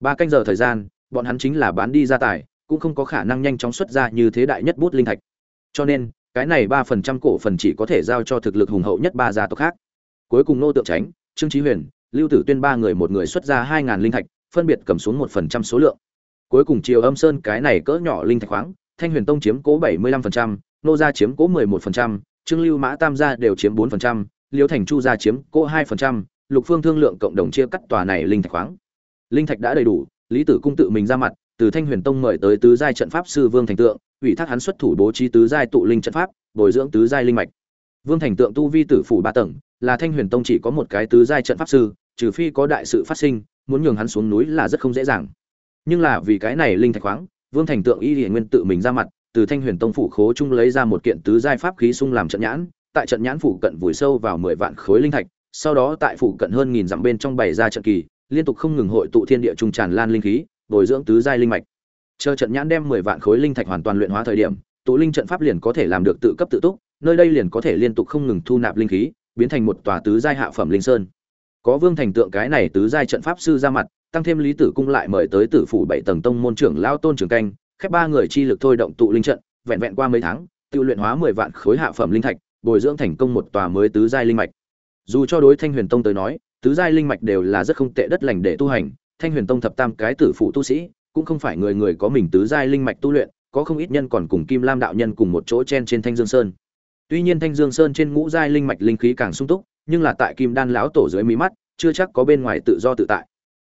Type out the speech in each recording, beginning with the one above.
ba canh giờ thời gian, bọn hắn chính là bán đi gia tài, cũng không có khả năng nhanh chóng xuất ra như thế đại nhất bút linh thạch. Cho nên, cái này ba phần trăm cổ phần chỉ có thể giao cho thực lực hùng hậu nhất ba gia tộc khác. Cuối cùng nô tượng tránh, trương trí huyền, lưu tử tuyên ba người một người xuất ra hai ngàn linh thạch, phân biệt cầm xuống một phần trăm số lượng. Cuối cùng chiều âm sơn cái này cỡ nhỏ linh thạch khoáng, thanh huyền tông chiếm cố bảy mươi lăm phần trăm, nô gia chiếm cố mười một phần trăm, trương lưu mã tam gia đều chiếm bốn phần trăm liêu thành chu gia chiếm cố hai phần trăm, lục phương thương lượng cộng đồng chia cắt tòa này linh thạch khoáng linh thạch đã đầy đủ, lý tử cung tự mình ra mặt, từ thanh huyền tông mời tới tứ giai trận pháp sư vương thành tượng, ủy thác hắn xuất thủ bố trí tứ giai tụ linh trận pháp, bồi dưỡng tứ giai linh mạch. Vương thành tượng tu vi tử phủ ba tầng, là thanh huyền tông chỉ có một cái tứ giai trận pháp sư, trừ phi có đại sự phát sinh, muốn nhường hắn xuống núi là rất không dễ dàng. Nhưng là vì cái này linh thạch khoáng, vương thành tượng y hiển nguyên tự mình ra mặt, từ thanh huyền tông phủ khố trung lấy ra một kiện tứ giai pháp khí sung làm trận nhãn, tại trận nhãn phủ cận vùi sâu vào mười vạn khối linh thạch, sau đó tại phủ cận hơn nghìn dặm bên trong bày ra trận kỳ liên tục không ngừng hội tụ thiên địa trung tràn lan linh khí, bồi dưỡng tứ giai linh mạch. Chờ trận nhãn đem mười vạn khối linh thạch hoàn toàn luyện hóa thời điểm, tụ linh trận pháp liền có thể làm được tự cấp tự túc, nơi đây liền có thể liên tục không ngừng thu nạp linh khí, biến thành một tòa tứ giai hạ phẩm linh sơn. Có vương thành tượng cái này tứ giai trận pháp sư ra mặt, tăng thêm lý tử cung lại mời tới tử phủ bảy tầng tông môn trưởng lao tôn trường canh, khép ba người chi lực thôi động tụ linh trận, vẹn vẹn qua mấy tháng tiêu luyện hóa mười vạn khối hạ phẩm linh thạch, bồi dưỡng thành công một tòa mới tứ giai linh mạch. Dù cho đối thanh huyền tông tới nói tứ giai linh mạch đều là rất không tệ đất lành để tu hành, thanh huyền tông thập tam cái tử phụ tu sĩ, cũng không phải người người có mình tứ giai linh mạch tu luyện, có không ít nhân còn cùng kim lam đạo nhân cùng một chỗ chen trên thanh dương sơn. Tuy nhiên thanh dương sơn trên ngũ giai linh mạch linh khí càng sung túc, nhưng là tại kim đan lão tổ dưới mí mắt, chưa chắc có bên ngoài tự do tự tại.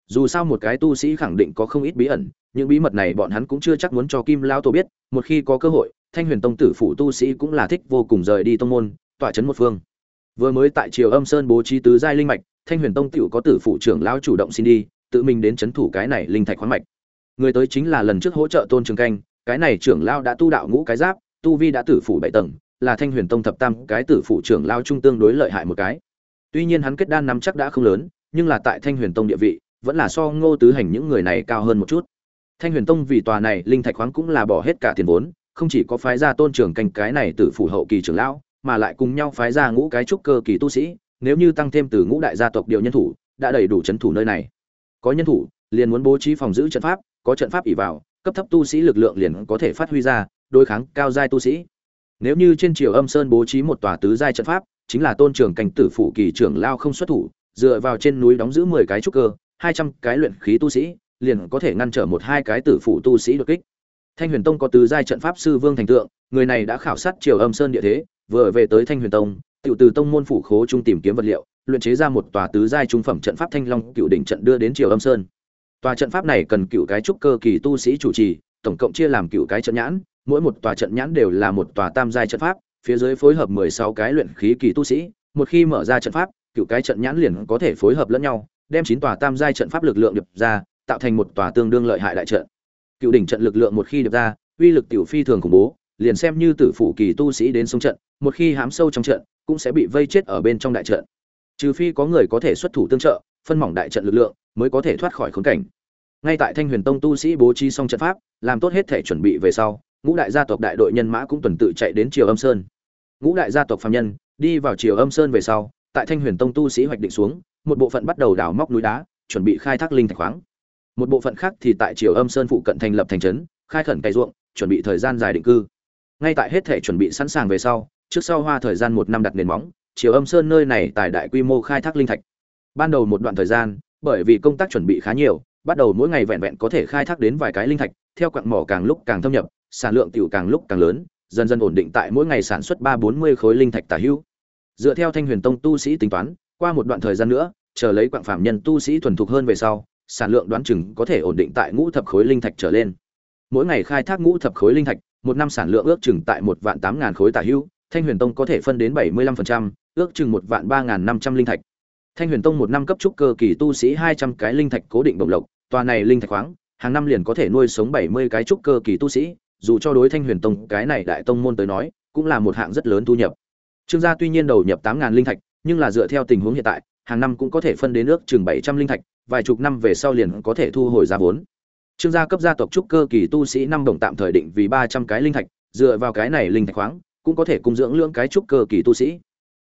Dù sao một cái tu sĩ khẳng định có không ít bí ẩn, những bí mật này bọn hắn cũng chưa chắc muốn cho kim lão tổ biết, một khi có cơ hội, thanh huyền tông tử phụ tu sĩ cũng là thích vô cùng rời đi tông môn tỏa chấn một phương. Vừa mới tại triều âm sơn bố trí tứ giai linh mạch thanh huyền tông tiểu có tử phụ trưởng lão chủ động xin đi, tự mình đến chấn thủ cái này linh thạch khoáng mạch. Người tới chính là lần trước hỗ trợ tôn trường canh, cái này trưởng lão đã tu đạo ngũ cái giáp, tu vi đã tử phụ bảy tầng, là thanh huyền tông thập tam cái tử phụ trưởng lao trung tương đối lợi hại một cái. Tuy nhiên hắn kết đan nắm chắc đã không lớn, nhưng là tại thanh huyền tông địa vị, vẫn là so ngô tứ hành những người này cao hơn một chút. Thanh huyền tông vì tòa này linh thạch khoáng cũng là bỏ hết cả tiền vốn, không chỉ có phái ra tôn trưởng canh cái này tử phụ hậu kỳ trưởng lão, mà lại cùng nhau phái ra ngũ cái trúc cơ kỳ tu sĩ nếu như tăng thêm từ ngũ đại gia tộc điều nhân thủ, đã đầy đủ trấn thủ nơi này. Có nhân thủ, liền muốn bố trí phòng giữ trận pháp, có trận pháp ỷ vào, cấp thấp tu sĩ lực lượng liền có thể phát huy ra, đối kháng cao giai tu sĩ. Nếu như trên triều âm sơn bố trí một tòa tứ giai trận pháp, chính là tôn trưởng cảnh tử phủ kỳ trưởng lao không xuất thủ, dựa vào trên núi đóng giữ mười cái trúc cơ, hai trăm cái luyện khí tu sĩ, liền có thể ngăn trở một hai cái tử phủ tu sĩ đột kích. Thanh huyền tông có tứ giai trận pháp sư vương thành tượng, người này đã khảo sát triều âm sơn địa thế, vừa về tới thanh huyền tông Tiểu từ tông môn phủ khố trung tìm kiếm vật liệu, luyện chế ra một tòa tứ giai trung phẩm trận pháp thanh long cựu đỉnh trận đưa đến triều âm sơn. Tòa trận pháp này cần cựu cái trúc cơ kỳ tu sĩ chủ trì, tổng cộng chia làm cựu cái trận nhãn, mỗi một tòa trận nhãn đều là một tòa tam giai trận pháp, phía dưới phối hợp mười sáu cái luyện khí kỳ tu sĩ, một khi mở ra trận pháp, cựu cái trận nhãn liền có thể phối hợp lẫn nhau, đem chín tòa tam giai trận pháp lực lượng điệp ra, tạo thành một tòa tương đương lợi hại đại trận. Cựu đỉnh trận lực lượng một khi điệp ra, uy lực tiểu phi thường khủng bố, liền xem như tử phủ kỳ tu sĩ đến sông trận một khi hám sâu trong trận, cũng sẽ bị vây chết ở bên trong đại trận. Trừ phi có người có thể xuất thủ tương trợ, phân mỏng đại trận lực lượng, mới có thể thoát khỏi khốn cảnh. Ngay tại thanh huyền tông tu sĩ bố trí xong trận pháp, làm tốt hết thể chuẩn bị về sau, ngũ đại gia tộc đại đội nhân mã cũng tuần tự chạy đến triều âm sơn. Ngũ đại gia tộc phạm nhân đi vào triều âm sơn về sau, tại thanh huyền tông tu sĩ hoạch định xuống, một bộ phận bắt đầu đào móc núi đá, chuẩn bị khai thác linh thạch khoáng. Một bộ phận khác thì tại triều âm sơn phụ cận thành lập thành trấn, khai khẩn cày ruộng, chuẩn bị thời gian dài định cư. Ngay tại hết thể chuẩn bị sẵn sàng về sau trước sau hoa thời gian một năm đặt nền móng, chiều âm sơn nơi này tại đại quy mô khai thác linh thạch. Ban đầu một đoạn thời gian, bởi vì công tác chuẩn bị khá nhiều, bắt đầu mỗi ngày vẹn vẹn có thể khai thác đến vài cái linh thạch, theo quặng mỏ càng lúc càng thâm nhập, sản lượng tiểu càng lúc càng lớn, dần dần ổn định tại mỗi ngày sản xuất ba bốn mươi khối linh thạch tả hữu. Dựa theo thanh huyền tông tu sĩ tính toán, qua một đoạn thời gian nữa, chờ lấy quặng phạm nhân tu sĩ thuần thục hơn về sau, sản lượng đoán chừng có thể ổn định tại ngũ thập khối linh thạch trở lên. Mỗi ngày khai thác ngũ thập khối linh thạch, một năm sản lượng ước chừng tại một vạn tám ngàn khối tả hữu thanh huyền tông có thể phân đến bảy mươi lăm phần trăm, ước chừng một vạn ba ngàn năm trăm linh thạch. Thanh huyền tông một năm cấp trúc cơ kỳ tu sĩ hai trăm cái linh thạch cố định bổng lộc, tòa này linh thạch khoáng, hàng năm liền có thể nuôi sống bảy mươi cái trúc cơ kỳ tu sĩ, dù cho đối thanh huyền tông cái này đại tông môn tới nói, cũng là một hạng rất lớn thu nhập. Trương gia tuy nhiên đầu nhập tám ngàn linh thạch, nhưng là dựa theo tình huống hiện tại, hàng năm cũng có thể phân đến ước chừng bảy trăm linh thạch, vài chục năm về sau liền có thể thu hồi ra vốn. Trương gia cấp gia tộc trúc cơ kỳ tu sĩ năm đồng tạm thời định vì ba trăm cái linh thạch, dựa vào cái này linh thạch khoáng cũng có thể cung dưỡng lưỡng cái trúc cơ kỳ tu sĩ.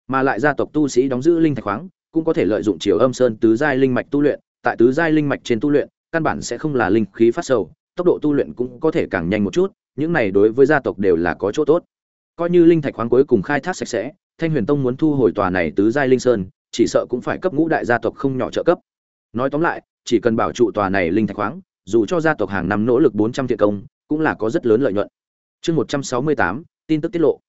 Mà lại gia tộc tu sĩ đóng giữ linh thạch khoáng, cũng có thể lợi dụng chiều âm sơn tứ giai linh mạch tu luyện. Tại tứ giai linh mạch trên tu luyện, căn bản sẽ không là linh khí phát sầu, tốc độ tu luyện cũng có thể càng nhanh một chút, những này đối với gia tộc đều là có chỗ tốt. Coi như linh thạch khoáng cuối cùng khai thác sạch sẽ, thanh huyền tông muốn thu hồi tòa này tứ giai linh sơn, chỉ sợ cũng phải cấp ngũ đại gia tộc không nhỏ trợ cấp. Nói tóm lại, chỉ cần bảo trụ tòa này linh thạch khoáng, dù cho gia tộc hàng năm nỗ lực bốn trăm thiện công, cũng là có rất lớn lợi nhuận. Chương một trăm sáu mươi tám, tin tức tiết lộ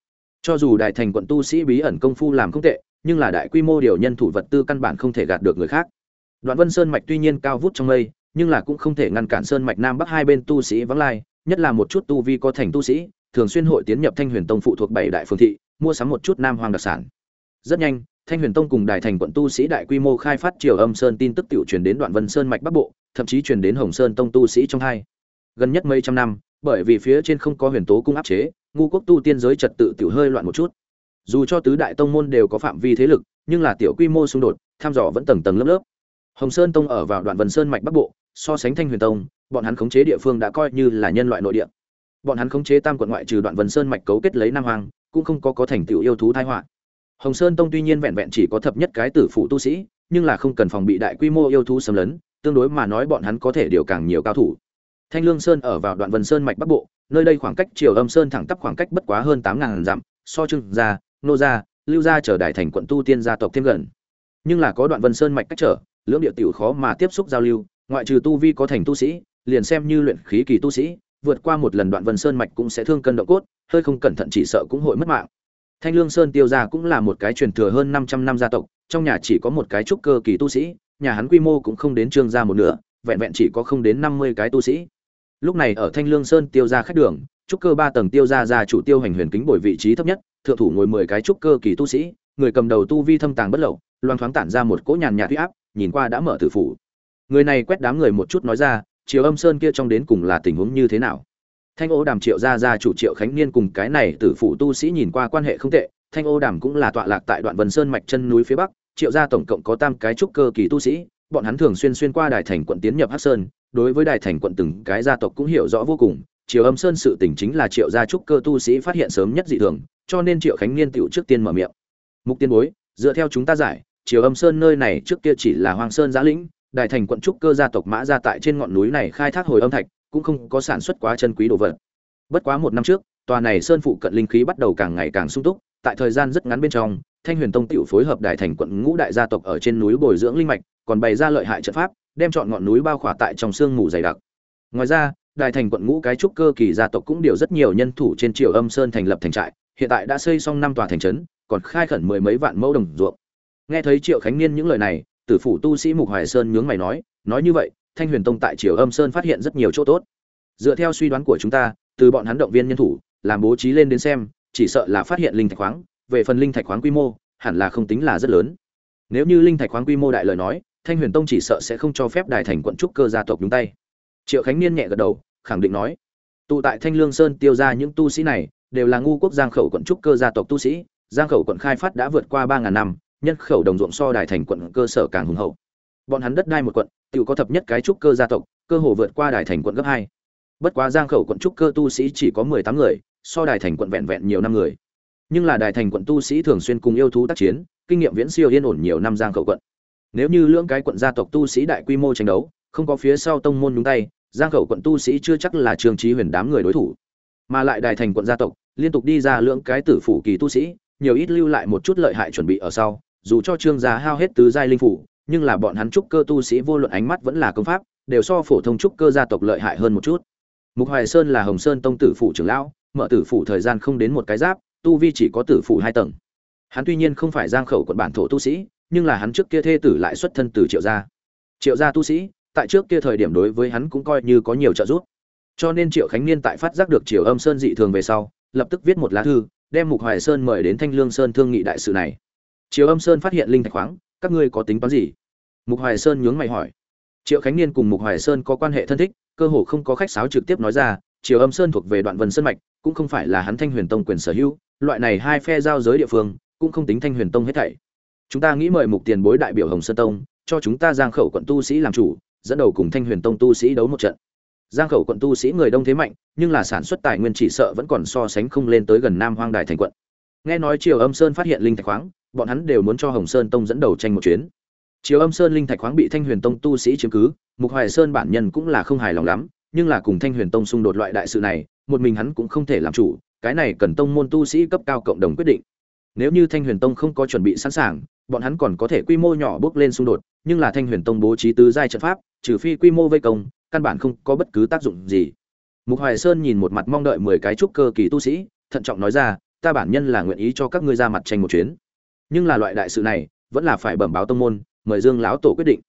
cho dù đại thành quận tu sĩ bí ẩn công phu làm không tệ, nhưng là đại quy mô điều nhân thủ vật tư căn bản không thể gạt được người khác. Đoạn vân sơn mạch tuy nhiên cao vút trong mây, nhưng là cũng không thể ngăn cản sơn mạch nam bắc hai bên tu sĩ vắng lai, nhất là một chút tu vi có thành tu sĩ, thường xuyên hội tiến nhập thanh huyền tông phụ thuộc bảy đại phương thị, mua sắm một chút nam hoàng đặc sản. Rất nhanh, thanh huyền tông cùng đại thành quận tu sĩ đại quy mô khai phát triều âm sơn tin tức tiểu truyền đến đoạn vân sơn mạch bắc bộ, thậm chí truyền đến hồng sơn tông tu sĩ trong hai. Gần nhất mấy trăm năm, bởi vì phía trên không có huyền tố cung áp chế ngu quốc tu tiên giới trật tự tiểu hơi loạn một chút. Dù cho tứ đại tông môn đều có phạm vi thế lực, nhưng là tiểu quy mô xung đột, tham dò vẫn tầng tầng lớp lớp. Hồng sơn tông ở vào đoạn vân sơn mạch bắc bộ, so sánh thanh huyền tông, bọn hắn khống chế địa phương đã coi như là nhân loại nội địa. Bọn hắn khống chế tam quận ngoại trừ đoạn vân sơn mạch cấu kết lấy nam hoàng cũng không có có thành tựu yêu thú thái họa. Hồng sơn tông tuy nhiên vẹn vẹn chỉ có thập nhất cái tử phụ tu sĩ, nhưng là không cần phòng bị đại quy mô yêu thú xâm lấn, tương đối mà nói bọn hắn có thể điều càng nhiều cao thủ. Thanh lương sơn ở vào đoạn vân sơn mạch bắc bộ nơi đây khoảng cách triều âm sơn thẳng tắp khoảng cách bất quá hơn tám ngàn dặm, so trưng gia, nô gia, lưu gia trở đại thành quận tu tiên gia tộc thêm gần. Nhưng là có đoạn vân sơn mạch cách trở, lưỡng địa tiểu khó mà tiếp xúc giao lưu, ngoại trừ tu vi có thành tu sĩ, liền xem như luyện khí kỳ tu sĩ, vượt qua một lần đoạn vân sơn mạch cũng sẽ thương cân độ cốt, hơi không cẩn thận chỉ sợ cũng hội mất mạng. Thanh lương sơn tiêu gia cũng là một cái truyền thừa hơn 500 năm gia tộc, trong nhà chỉ có một cái trúc cơ kỳ tu sĩ, nhà hắn quy mô cũng không đến trương gia một nửa, vẹn vẹn chỉ có không đến 50 cái tu sĩ lúc này ở thanh lương sơn tiêu gia khách đường, trúc cơ ba tầng tiêu gia gia chủ tiêu hành huyền kính bồi vị trí thấp nhất, thượng thủ ngồi 10 cái trúc cơ kỳ tu sĩ, người cầm đầu tu vi thâm tàng bất lậu loan thoáng tản ra một cỗ nhàn nhạt huy áp, nhìn qua đã mở tử phủ. Người này quét đám người một chút nói ra chiều âm sơn kia trong đến cùng là tình huống như thế nào? Thanh ô đàm triệu gia gia chủ triệu khánh niên cùng cái này tử phụ tu sĩ nhìn qua quan hệ không tệ, thanh ô đàm cũng là tọa lạc tại đoạn vân sơn mạch chân núi phía bắc, triệu gia tổng cộng có tam cái trúc cơ kỳ tu sĩ, bọn hắn thường xuyên xuyên qua đài thành quận tiến nhập hắc sơn đối với đài thành quận từng cái gia tộc cũng hiểu rõ vô cùng, triều âm sơn sự tình chính là triệu gia trúc cơ tu sĩ phát hiện sớm nhất dị thường, cho nên triệu khánh niên tựu trước tiên mở miệng. Mục tiên bối, dựa theo chúng ta giải, triều âm sơn nơi này trước kia chỉ là hoàng sơn giã lĩnh đại thành quận trúc cơ gia tộc mã ra tại trên ngọn núi này khai thác hồi âm thạch, cũng không có sản xuất quá chân quý đồ vật. Bất quá một năm trước, tòa này sơn phụ cận linh khí bắt đầu càng ngày càng sung túc, tại thời gian rất ngắn bên trong, thanh huyền tông tiểu phối hợp đại thành quận ngũ đại gia tộc ở trên núi bồi dưỡng linh mạch, còn bày ra lợi hại trận pháp đem chọn ngọn núi bao khỏa tại trong sương mù dày đặc. Ngoài ra đại thành quận ngũ cái trúc cơ kỳ gia tộc cũng điều rất nhiều nhân thủ trên triều âm sơn thành lập thành trại, hiện tại đã xây xong năm tòa thành trấn, còn khai khẩn mười mấy vạn mẫu đồng ruộng. Nghe thấy triệu khánh niên những lời này, tử phủ tu sĩ mục hoài sơn nhướng mày nói nói như vậy, thanh huyền tông tại triều âm sơn phát hiện rất nhiều chỗ tốt. Dựa theo suy đoán của chúng ta, từ bọn hắn động viên nhân thủ, làm bố trí lên đến xem, chỉ sợ là phát hiện linh thạch khoáng, về phần linh thạch khoáng quy mô, hẳn là không tính là rất lớn. Nếu như linh thạch khoáng quy mô đại lời nói thanh huyền tông chỉ sợ sẽ không cho phép đài thành quận trúc cơ gia tộc nhúng tay. Triệu khánh niên nhẹ gật đầu, khẳng định nói. Tụ tại thanh lương sơn tiêu ra những tu sĩ này, đều là ngu quốc giang khẩu quận trúc cơ gia tộc tu sĩ. Giang khẩu quận khai phát đã vượt qua ba ngàn năm, nhân khẩu đồng ruộng so đài thành quận cơ sở càng hùng hậu. Bọn hắn đất đai một quận tự có thập nhất cái trúc cơ gia tộc, cơ hồ vượt qua đài thành quận gấp hai. Bất quá giang khẩu quận trúc cơ tu sĩ chỉ có mười tám người, so đài thành quận vẹn vẹn nhiều năm người. Nhưng là đài thành quận tu sĩ thường xuyên cùng yêu thú tác chiến, kinh nghiệm viễn siêu yên ổn nhiều năm giang khẩu quận nếu như lưỡng cái quận gia tộc tu sĩ đại quy mô tranh đấu, không có phía sau tông môn nhúng tay, giang khẩu quận tu sĩ chưa chắc là trường trí huyền đám người đối thủ. Mà lại đài thành quận gia tộc, liên tục đi ra lưỡng cái tử phủ kỳ tu sĩ, nhiều ít lưu lại một chút lợi hại chuẩn bị ở sau, dù cho trương gia hao hết tứ giai linh phủ, nhưng là bọn hắn trúc cơ tu sĩ vô luận ánh mắt vẫn là công pháp, đều so phổ thông trúc cơ gia tộc lợi hại hơn một chút. Mục hoài sơn là hồng sơn tông tử phủ trưởng lão, mở tử phủ thời gian không đến một cái giáp, tu vi chỉ có tử phủ hai tầng. Hắn tuy nhiên không phải giang khẩu quận bản thổ tu sĩ nhưng là hắn trước kia thê tử lại xuất thân từ triệu gia. Triệu gia tu sĩ, tại trước kia thời điểm đối với hắn cũng coi như có nhiều trợ giúp. Cho nên triệu khánh niên tại phát giác được triều âm sơn dị thường về sau, lập tức viết một lá thư, đem mục hoài sơn mời đến thanh lương sơn thương nghị đại sự này. Triều âm sơn phát hiện linh thạch khoáng, các ngươi có tính toán gì? Mục hoài sơn nhướng mày hỏi. Triệu khánh niên cùng mục hoài sơn có quan hệ thân thích, cơ hồ không có khách sáo trực tiếp nói ra, triều âm sơn thuộc về đoạn vân sơn mạch, cũng không phải là hắn thanh huyền tông quyền sở hữu, loại này hai phe giao giới địa phương, cũng không tính thanh huyền tông hết thảy chúng ta nghĩ mời mục tiền bối đại biểu hồng sơn tông cho chúng ta giang khẩu quận tu sĩ làm chủ dẫn đầu cùng thanh huyền tông tu sĩ đấu một trận. Giang khẩu quận tu sĩ người đông thế mạnh nhưng là sản xuất tài nguyên chỉ sợ vẫn còn so sánh không lên tới gần nam hoang đài thành quận. Nghe nói triều âm sơn phát hiện linh thạch khoáng bọn hắn đều muốn cho hồng sơn tông dẫn đầu tranh một chuyến. Triều Âm Sơn linh thạch khoáng bị Thanh Huyền Tông tu sĩ chiếm cứ, Mục Hoài Sơn bản nhân cũng là không hài lòng lắm, nhưng là cùng Thanh Huyền Tông xung đột loại đại sự này, một mình hắn cũng không thể làm chủ, cái này cần tông môn tu sĩ cấp cao cộng đồng quyết định. Nếu như Thanh Huyền Tông không có chuẩn bị sẵn sàng, bọn hắn còn có thể quy mô nhỏ bước lên xung đột, nhưng là Thanh Huyền Tông bố trí tứ giai trận pháp, trừ phi quy mô vây công, căn bản không có bất cứ tác dụng gì. Mục Hoài Sơn nhìn một mặt mong đợi mười cái trúc cơ kỳ tu sĩ, thận trọng nói ra, ta bản nhân là nguyện ý cho các ngươi ra mặt tranh một chuyến. Nhưng là loại đại sự này, vẫn là phải bẩm báo tông môn, mời Dương lão tổ quyết định.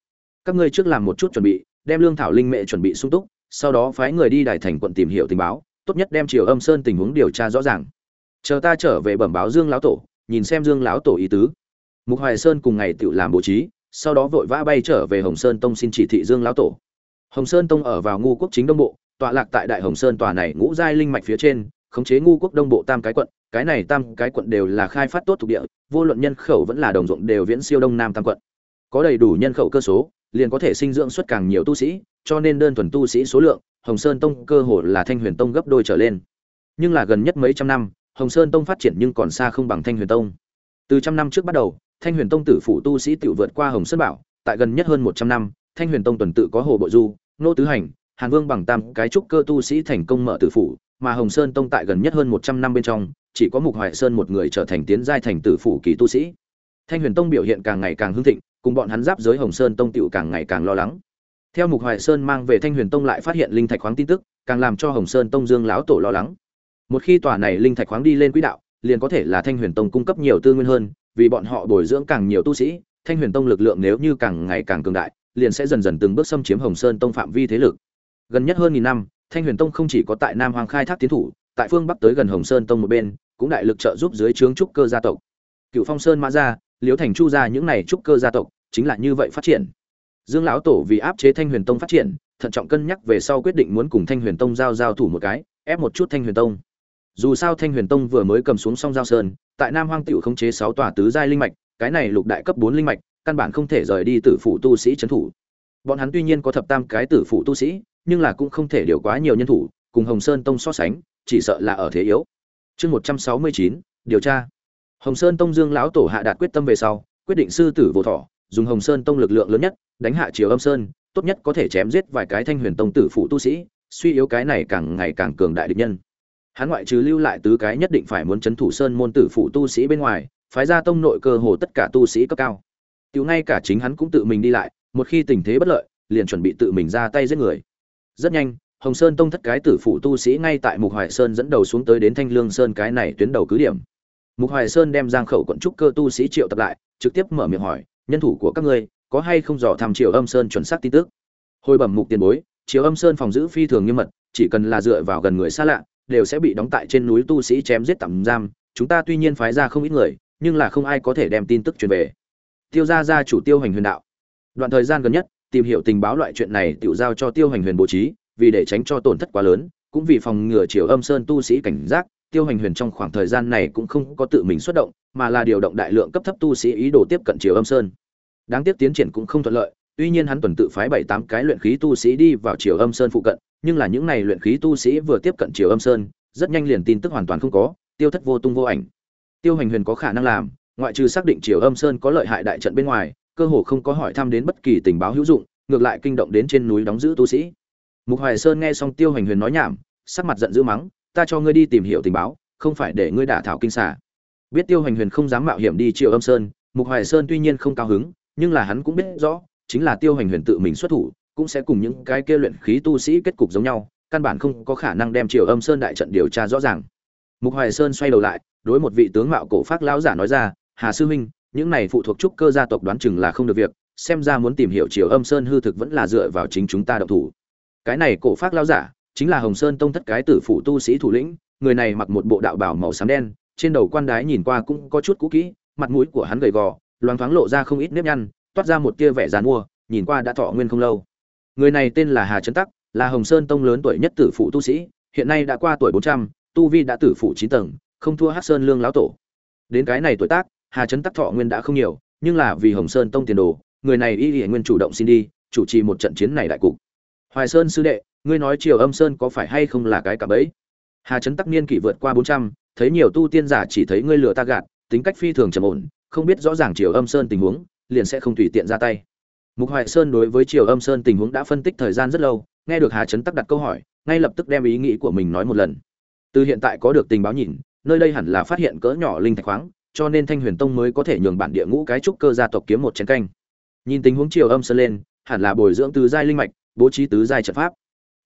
Các ngươi trước làm một chút chuẩn bị, đem lương thảo linh mẹ chuẩn bị sung túc, sau đó phái người đi đài thành quận tìm hiểu tình báo, tốt nhất đem Triều Âm Sơn tình huống điều tra rõ ràng. Chờ ta trở về bẩm báo Dương lão tổ, nhìn xem Dương lão tổ ý tứ. Mục Hoài Sơn cùng ngày tự làm bố trí, sau đó vội vã bay trở về Hồng Sơn Tông xin chỉ thị Dương lão tổ. Hồng Sơn Tông ở vào ngu quốc chính đông bộ, tọa lạc tại Đại Hồng Sơn tòa này ngũ giai linh mạch phía trên, khống chế ngu quốc đông bộ tam cái quận, cái này tam cái quận đều là khai phát tốt thuộc địa, vô luận nhân khẩu vẫn là đồng ruộng đều viễn siêu đông nam tam quận. Có đầy đủ nhân khẩu cơ số, liền có thể sinh dưỡng xuất càng nhiều tu sĩ, cho nên đơn thuần tu sĩ số lượng, Hồng Sơn Tông cơ hồ là Thanh Huyền Tông gấp đôi trở lên. Nhưng là gần nhất mấy trăm năm, Hồng Sơn Tông phát triển nhưng còn xa không bằng Thanh Huyền Tông. Từ trăm năm trước bắt đầu, Thanh Huyền Tông tử phụ tu sĩ tiểu vượt qua Hồng Sơn Bảo, tại gần nhất hơn một trăm năm, Thanh Huyền Tông tuần tự có Hồ Bộ Du, Nô Tứ Hành, Hàn Vương bằng tam cái trúc cơ tu sĩ thành công mở tử phụ, mà Hồng Sơn Tông tại gần nhất hơn một trăm năm bên trong, chỉ có Mục Hoài Sơn một người trở thành tiến giai thành tử phụ kỳ tu sĩ. Thanh Huyền Tông biểu hiện càng ngày càng hưng thịnh, cùng bọn hắn giáp giới Hồng Sơn Tông tiểu càng ngày càng lo lắng. Theo Mục Hoài Sơn mang về Thanh Huyền Tông lại phát hiện linh thạch khoáng tin tức, càng làm cho Hồng Sơn Tông Dương lão tổ lo lắng. Một khi tòa này linh thạch khoáng đi lên quỹ đạo, liền có thể là Thanh Huyền Tông cung cấp nhiều tư nguyên hơn, vì bọn họ bồi dưỡng càng nhiều tu sĩ, Thanh Huyền Tông lực lượng nếu như càng ngày càng cường đại, liền sẽ dần dần từng bước xâm chiếm Hồng Sơn Tông phạm vi thế lực. Gần nhất hơn nghìn năm, Thanh Huyền Tông không chỉ có tại Nam Hoàng khai thác tiến thủ, tại phương bắc tới gần Hồng Sơn Tông một bên, cũng đại lực trợ giúp dưới trướng trúc cơ gia tộc. Cựu Phong Sơn Mã gia, Liễu Thành Chu gia những này trúc cơ gia tộc, chính là như vậy phát triển. Dương lão tổ vì áp chế Thanh Huyền Tông phát triển, thận trọng cân nhắc về sau quyết định muốn cùng Thanh Huyền Tông giao giao thủ một cái, ép một chút Thanh Huyền Tông. Dù sao Thanh Huyền Tông vừa mới cầm xuống song giao sơn, tại Nam Hoang tiểu khống chế sáu tòa tứ giai linh mạch, cái này lục đại cấp bốn linh mạch, căn bản không thể rời đi tử phụ tu sĩ trấn thủ. Bọn hắn tuy nhiên có thập tam cái tử phụ tu sĩ, nhưng là cũng không thể điều quá nhiều nhân thủ, cùng Hồng Sơn Tông so sánh, chỉ sợ là ở thế yếu. Chương 169, điều tra. Hồng Sơn Tông Dương lão tổ hạ đạt quyết tâm về sau, quyết định sư tử vô thọ, dùng Hồng Sơn Tông lực lượng lớn nhất, đánh hạ Triều Âm Sơn, tốt nhất có thể chém giết vài cái Thanh Huyền Tông tử phụ tu sĩ, suy yếu cái này càng ngày càng cường đại địch nhân. Hắn ngoại trừ lưu lại tứ cái nhất định phải muốn chấn thủ sơn môn tử phụ tu sĩ bên ngoài, phái ra tông nội cơ hồ tất cả tu sĩ cấp cao. Tiểu ngay cả chính hắn cũng tự mình đi lại, một khi tình thế bất lợi, liền chuẩn bị tự mình ra tay giết người. Rất nhanh, Hồng Sơn tông thất cái tử phụ tu sĩ ngay tại Mục Hoài Sơn dẫn đầu xuống tới đến Thanh Lương Sơn cái này tuyến đầu cứ điểm. Mục Hoài Sơn đem Giang Khẩu quận trúc cơ tu sĩ triệu tập lại, trực tiếp mở miệng hỏi, nhân thủ của các ngươi có hay không dò thăm Triều Âm Sơn chuẩn xác tin tức. Hồi bẩm mục tiền bối, Triều Âm Sơn phòng giữ phi thường nghiêm mật, chỉ cần là dựa vào gần người xa lạ, đều sẽ bị đóng tại trên núi tu sĩ chém giết tạm giam, chúng ta tuy nhiên phái ra không ít người, nhưng là không ai có thể đem tin tức truyền về. Tiêu gia gia chủ Tiêu Hành Huyền đạo. Đoạn thời gian gần nhất, tìm hiểu tình báo loại chuyện này tiểu giao cho Tiêu Hành Huyền bố trí, vì để tránh cho tổn thất quá lớn, cũng vì phòng ngừa Triều Âm Sơn tu sĩ cảnh giác, Tiêu Hành Huyền trong khoảng thời gian này cũng không có tự mình xuất động, mà là điều động đại lượng cấp thấp tu sĩ ý đồ tiếp cận Triều Âm Sơn. Đáng tiếc tiến triển cũng không thuận lợi, tuy nhiên hắn tuần tự phái bảy tám cái luyện khí tu sĩ đi vào Triều Âm Sơn phụ cận, nhưng là những này luyện khí tu sĩ vừa tiếp cận Triều Âm Sơn, rất nhanh liền tin tức hoàn toàn không có, tiêu thất vô tung vô ảnh. Tiêu Hành Huyền có khả năng làm, ngoại trừ xác định Triều Âm Sơn có lợi hại đại trận bên ngoài, cơ hồ không có hỏi thăm đến bất kỳ tình báo hữu dụng, ngược lại kinh động đến trên núi đóng giữ tu sĩ. Mục Hoài Sơn nghe xong Tiêu Hành Huyền nói nhảm, sắc mặt giận dữ mắng, ta cho ngươi đi tìm hiểu tình báo, không phải để ngươi đả thảo kinh xà. Biết Tiêu Hành Huyền không dám mạo hiểm đi Triều Âm Sơn, Mục Hoài Sơn tuy nhiên không cao hứng, nhưng là hắn cũng biết rõ, chính là Tiêu Hành Huyền tự mình xuất thủ, cũng sẽ cùng những cái kia luyện khí tu sĩ kết cục giống nhau, căn bản không có khả năng đem Triều Âm Sơn đại trận điều tra rõ ràng. Mục Hoài Sơn xoay đầu lại, đối một vị tướng mạo cổ phác lão giả nói ra, "Hà sư huynh, những này phụ thuộc trúc cơ gia tộc đoán chừng là không được việc, xem ra muốn tìm hiểu Triều Âm Sơn hư thực vẫn là dựa vào chính chúng ta động thủ." Cái này cổ phác lão giả, chính là Hồng Sơn tông thất cái tử phụ tu sĩ thủ lĩnh, người này mặc một bộ đạo bào màu xám đen, trên đầu quan đái nhìn qua cũng có chút cũ kỹ, mặt mũi của hắn gầy gò, loáng thoáng lộ ra không ít nếp nhăn, toát ra một tia vẻ giàn mua, nhìn qua đã thọ nguyên không lâu. Người này tên là Hà Trấn Tắc, là Hồng Sơn tông lớn tuổi nhất tử phụ tu sĩ, hiện nay đã qua tuổi 400, tu vi đã tử phụ 9 tầng, không thua Hắc Sơn Lương lão tổ. Đến cái này tuổi tác, Hà Trấn Tắc thọ nguyên đã không nhiều, nhưng là vì Hồng Sơn tông tiền đồ, người này y y nguyên chủ động xin đi, chủ trì một trận chiến này đại cục. Hoài Sơn sư đệ, ngươi nói Triều Âm Sơn có phải hay không là cái cả bẫy? Hà Trấn Tắc niên kỷ vượt qua 400, thấy nhiều tu tiên giả chỉ thấy ngươi lừa ta gạt, tính cách phi thường trầm ổn, không biết rõ ràng Triều Âm Sơn tình huống, liền sẽ không tùy tiện ra tay mục hoài sơn đối với triều âm sơn tình huống đã phân tích thời gian rất lâu, nghe được hà trấn tắc đặt câu hỏi, ngay lập tức đem ý nghĩ của mình nói một lần. Từ hiện tại có được tình báo nhìn, nơi đây hẳn là phát hiện cỡ nhỏ linh thạch khoáng, cho nên thanh huyền tông mới có thể nhường bản địa ngũ cái trúc cơ gia tộc kiếm một chén canh. Nhìn tình huống triều âm sơn lên, hẳn là bồi dưỡng tứ giai linh mạch, bố trí tứ giai trận pháp.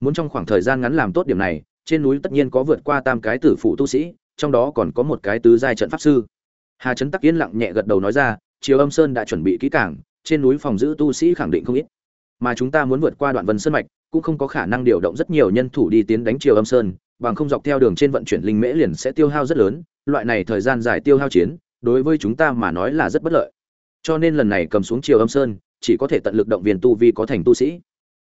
Muốn trong khoảng thời gian ngắn làm tốt điểm này, trên núi tất nhiên có vượt qua tam cái tử phụ tu sĩ, trong đó còn có một cái tứ giai trận pháp sư. Hà trấn tắc yên lặng nhẹ gật đầu nói ra, triều âm sơn đã chuẩn bị kỹ càng trên núi phòng giữ tu sĩ khẳng định không ít. Mà chúng ta muốn vượt qua đoạn vân sơn mạch, cũng không có khả năng điều động rất nhiều nhân thủ đi tiến đánh triều âm sơn, bằng không dọc theo đường trên vận chuyển linh mễ liền sẽ tiêu hao rất lớn, loại này thời gian dài tiêu hao chiến, đối với chúng ta mà nói là rất bất lợi. Cho nên lần này cầm xuống triều âm sơn, chỉ có thể tận lực động viên tu vi có thành tu sĩ.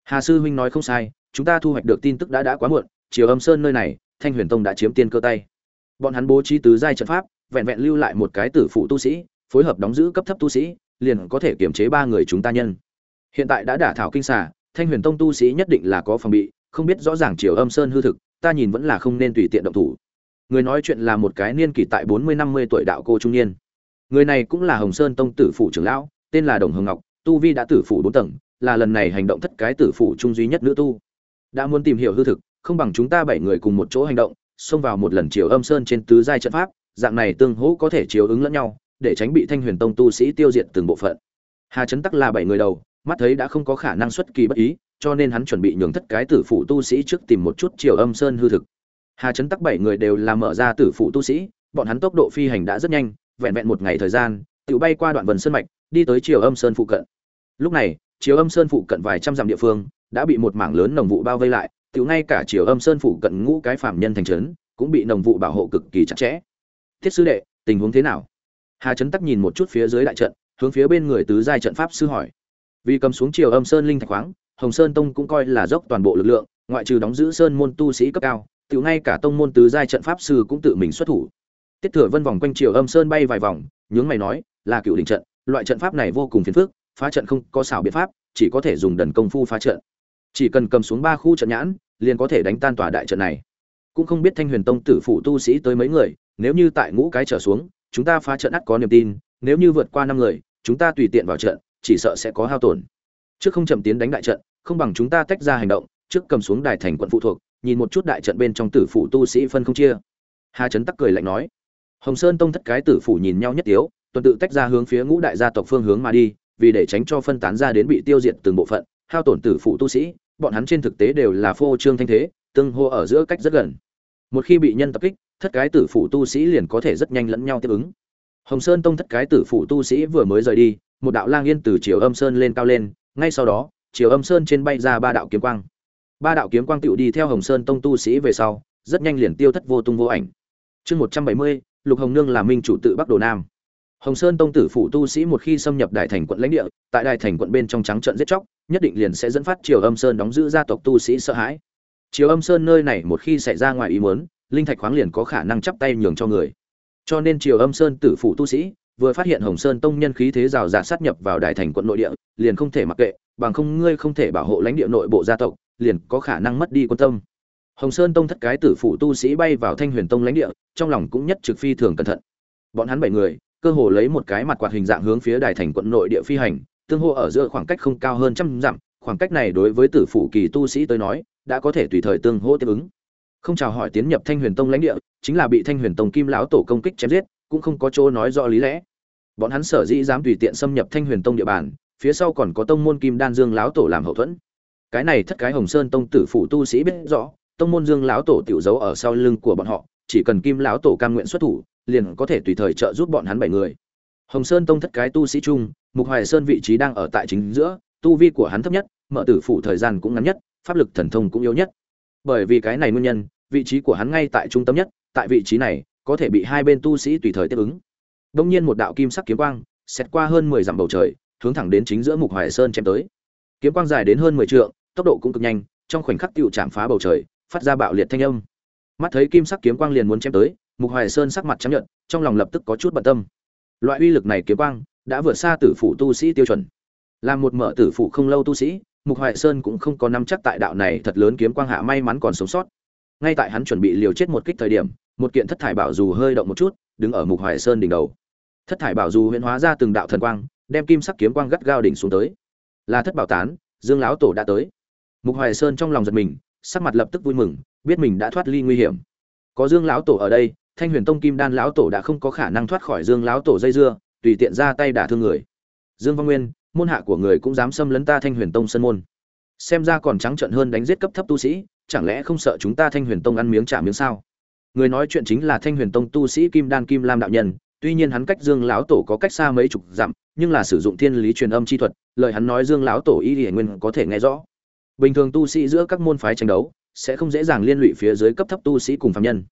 Hà sư huynh nói không sai, chúng ta thu hoạch được tin tức đã đã quá muộn, triều âm sơn nơi này, thanh huyền tông đã chiếm tiên cơ tay. Bọn hắn bố trí tứ giai trận pháp, vẹn vẹn lưu lại một cái tử phụ tu sĩ, phối hợp đóng giữ cấp thấp tu sĩ liền có thể kiểm chế ba người chúng ta nhân. Hiện tại đã đả thảo kinh xà, thanh huyền tông tu sĩ nhất định là có phòng bị, không biết rõ ràng triều âm sơn hư thực, ta nhìn vẫn là không nên tùy tiện động thủ. Người nói chuyện là một cái niên kỷ tại bốn mươi, năm mươi tuổi đạo cô trung niên. Người này cũng là hồng sơn tông tử phụ trưởng lão, tên là đồng hồng ngọc, tu vi đã tử phụ bốn tầng, là lần này hành động thất cái tử phụ trung duy nhất nữ tu. Đã muốn tìm hiểu hư thực, không bằng chúng ta bảy người cùng một chỗ hành động, xông vào một lần chiều âm sơn trên tứ giai trận pháp, dạng này tương hỗ có thể chiếu ứng lẫn nhau để tránh bị thanh huyền tông tu sĩ tiêu diệt từng bộ phận. Hà trấn tắc là bảy người đầu, mắt thấy đã không có khả năng xuất kỳ bất ý, cho nên hắn chuẩn bị nhường thất cái tử phụ tu sĩ trước tìm một chút chiều âm sơn hư thực. Hà trấn tắc bảy người đều là mở ra tử phụ tu sĩ, bọn hắn tốc độ phi hành đã rất nhanh, vẹn vẹn một ngày thời gian, tự bay qua đoạn vần sơn mạch, đi tới chiều âm sơn phụ cận. Lúc này, chiều âm sơn phụ cận vài trăm dặm địa phương, đã bị một mảng lớn nồng vụ bao vây lại, tự ngay cả chiều âm sơn phụ cận ngũ cái phạm nhân thành trấn, cũng bị nồng vụ bảo hộ cực kỳ chặt chẽ. Thiết sư đệ, tình huống thế nào? Hà trấn tắc nhìn một chút phía dưới đại trận, hướng phía bên người tứ giai trận pháp sư hỏi. Vì cầm xuống chiều âm sơn linh thạch khoáng, hồng sơn tông cũng coi là dốc toàn bộ lực lượng, ngoại trừ đóng giữ sơn môn tu sĩ cấp cao tự ngay cả tông môn tứ giai trận pháp sư cũng tự mình xuất thủ. Tiết thừa vân vòng quanh chiều âm sơn bay vài vòng, nhướng mày nói, là cựu đỉnh trận, loại trận pháp này vô cùng phiền phức, phá trận không có xảo biện pháp, chỉ có thể dùng đần công phu phá trận. Chỉ cần cầm xuống ba khu trận nhãn, liền có thể đánh tan tòa đại trận này. Cũng không biết thanh huyền tông tử phụ tu sĩ tới mấy người, nếu như tại ngũ cái trở xuống chúng ta phá trận ắt có niềm tin, nếu như vượt qua năm người, chúng ta tùy tiện vào trận, chỉ sợ sẽ có hao tổn. Trước không chậm tiến đánh đại trận, không bằng chúng ta tách ra hành động, trước cầm xuống đài thành quận phụ thuộc, nhìn một chút đại trận bên trong tử phụ tu sĩ phân không chia. Hà trấn tắc cười lạnh nói. Hồng sơn tông thất cái tử phụ nhìn nhau nhất tiếu, tuần tự tách ra hướng phía ngũ đại gia tộc phương hướng mà đi, vì để tránh cho phân tán ra đến bị tiêu diệt từng bộ phận, hao tổn tử phụ tu sĩ, bọn hắn trên thực tế đều là phô trương thanh thế, tương hô ở giữa cách rất gần. Một khi bị nhân tập kích thất cái tử phụ tu sĩ liền có thể rất nhanh lẫn nhau tiếp ứng. Hồng sơn tông thất cái tử phụ tu sĩ vừa mới rời đi, một đạo lang yên từ chiều âm sơn lên cao lên, ngay sau đó chiều âm sơn trên bay ra ba đạo kiếm quang. Ba đạo kiếm quang tụ đi theo hồng sơn tông tu sĩ về sau, rất nhanh liền tiêu thất vô tung vô ảnh. Chương một trăm bảy mươi, lục hồng nương là minh chủ tự bắc đồ nam. Hồng sơn tông tử phụ tu sĩ một khi xâm nhập đại thành quận lãnh địa, tại đại thành quận bên trong trắng trận giết chóc, nhất định liền sẽ dẫn phát triều âm sơn đóng giữ gia tộc tu sĩ sợ hãi. Triều âm sơn nơi này một khi xảy ra ngoài ý muốn linh thạch khoáng liền có khả năng chắp tay nhường cho người. Cho nên triều âm sơn tử phụ tu sĩ, vừa phát hiện hồng sơn tông nhân khí thế rào rạt sát nhập vào đại thành quận nội địa, liền không thể mặc kệ, bằng không ngươi không thể bảo hộ lãnh địa nội bộ gia tộc, liền có khả năng mất đi quân tâm. Hồng sơn tông thất cái tử phụ tu sĩ bay vào thanh huyền tông lãnh địa, trong lòng cũng nhất trực phi thường cẩn thận. Bọn hắn bảy người, cơ hồ lấy một cái mặt quạt hình dạng hướng phía đại thành quận nội địa phi hành, tương hô ở giữa khoảng cách không cao hơn trăm dặm, khoảng cách này đối với tử phụ kỳ tu sĩ tới nói, đã có thể tùy thời tương hô tiếp ứng không chào hỏi tiến nhập thanh huyền tông lãnh địa chính là bị thanh huyền tông kim lão tổ công kích chém giết cũng không có chỗ nói rõ lý lẽ. Bọn hắn sở dĩ dám tùy tiện xâm nhập thanh huyền tông địa bàn phía sau còn có tông môn kim đan dương lão tổ làm hậu thuẫn. Cái này thất cái hồng sơn tông tử phụ tu sĩ biết rõ tông môn dương lão tổ tiểu giấu ở sau lưng của bọn họ chỉ cần kim lão tổ cam nguyện xuất thủ liền có thể tùy thời trợ giúp bọn hắn bảy người. Hồng sơn tông thất cái tu sĩ trung, mục hoài sơn vị trí đang ở tại chính giữa tu vi của hắn thấp nhất mở tử phụ thời gian cũng ngắn nhất pháp lực thần thông cũng yếu nhất bởi vì cái này nguyên nhân, vị trí của hắn ngay tại trung tâm nhất, tại vị trí này, có thể bị hai bên tu sĩ tùy thời tiếp ứng. Đông nhiên một đạo kim sắc kiếm quang xét qua hơn mười dặm bầu trời, hướng thẳng đến chính giữa mục hoài sơn chém tới. Kiếm quang dài đến hơn mười trượng, tốc độ cũng cực nhanh, trong khoảnh khắc tựu chạm phá bầu trời, phát ra bạo liệt thanh âm. Mắt thấy kim sắc kiếm quang liền muốn chém tới, mục hoài sơn sắc mặt chấp nhận trong lòng lập tức có chút bận tâm. Loại uy lực này kiếm quang, đã vượt xa tử phủ tu sĩ tiêu chuẩn. Làm một mở tử phủ không lâu tu sĩ mục hoài sơn cũng không có nắm chắc tại đạo này thật lớn kiếm quang hạ may mắn còn sống sót. Ngay tại hắn chuẩn bị liều chết một kích thời điểm, một kiện thất thải bảo dù hơi động một chút, đứng ở mục hoài sơn đỉnh đầu. Thất thải bảo dù huyễn hóa ra từng đạo thần quang, đem kim sắc kiếm quang gắt gao đỉnh xuống tới. Là thất bảo tán, dương lão tổ đã tới. Mục hoài sơn trong lòng giật mình, sắc mặt lập tức vui mừng, biết mình đã thoát ly nguy hiểm. Có dương lão tổ ở đây, thanh huyền tông kim đan lão tổ đã không có khả năng thoát khỏi dương lão tổ dây dưa, tùy tiện ra tay đả thương người. Dương văn nguyên môn hạ của người cũng dám xâm lấn ta thanh huyền tông sân môn. Xem ra còn trắng trợn hơn đánh giết cấp thấp tu sĩ, chẳng lẽ không sợ chúng ta thanh huyền tông ăn miếng trả miếng sao? Người nói chuyện chính là thanh huyền tông tu sĩ kim đan kim lam đạo nhân, tuy nhiên hắn cách dương lão tổ có cách xa mấy chục dặm, nhưng là sử dụng thiên lý truyền âm chi thuật, lời hắn nói dương lão tổ y hiển nguyên có thể nghe rõ. Bình thường tu sĩ giữa các môn phái tranh đấu, sẽ không dễ dàng liên lụy phía dưới cấp thấp tu sĩ cùng phạm nhân.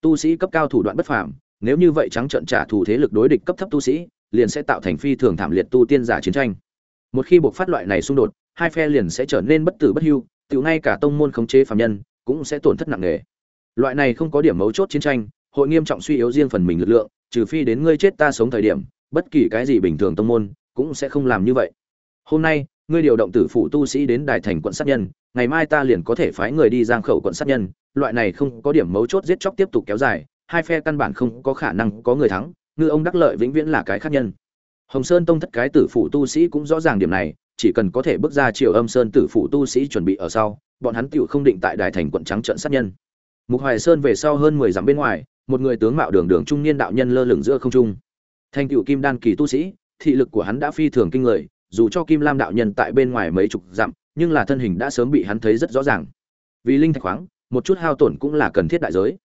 Tu sĩ cấp cao thủ đoạn bất phàm, nếu như vậy trắng trợn trả thù thế lực đối địch cấp thấp tu sĩ liền sẽ tạo thành phi thường thảm liệt tu tiên giả chiến tranh. Một khi buộc phát loại này xung đột, hai phe liền sẽ trở nên bất tử bất hưu tiểu ngay cả tông môn khống chế phàm nhân cũng sẽ tổn thất nặng nề. Loại này không có điểm mấu chốt chiến tranh, hội nghiêm trọng suy yếu riêng phần mình lực lượng, trừ phi đến ngươi chết ta sống thời điểm, bất kỳ cái gì bình thường tông môn cũng sẽ không làm như vậy. Hôm nay, ngươi điều động tử phụ tu sĩ đến đài thành quận sát nhân, ngày mai ta liền có thể phái người đi giang khẩu quận sát nhân, loại này không có điểm mấu chốt giết chóc tiếp tục kéo dài, hai phe căn bản không có khả năng có người thắng ngư ông đắc lợi vĩnh viễn là cái khác nhân. Hồng sơn tông thất cái tử phụ tu sĩ cũng rõ ràng điểm này, chỉ cần có thể bước ra triều âm sơn tử phụ tu sĩ chuẩn bị ở sau, bọn hắn tựu không định tại đài thành quận trắng trận sát nhân. Mục hoài sơn về sau hơn mười dặm bên ngoài, một người tướng mạo đường đường trung niên đạo nhân lơ lửng giữa không trung. Thành tựu kim đan kỳ tu sĩ, thị lực của hắn đã phi thường kinh người, dù cho kim lam đạo nhân tại bên ngoài mấy chục dặm, nhưng là thân hình đã sớm bị hắn thấy rất rõ ràng. Vì linh thạch khoáng, một chút hao tổn cũng là cần thiết đại giới.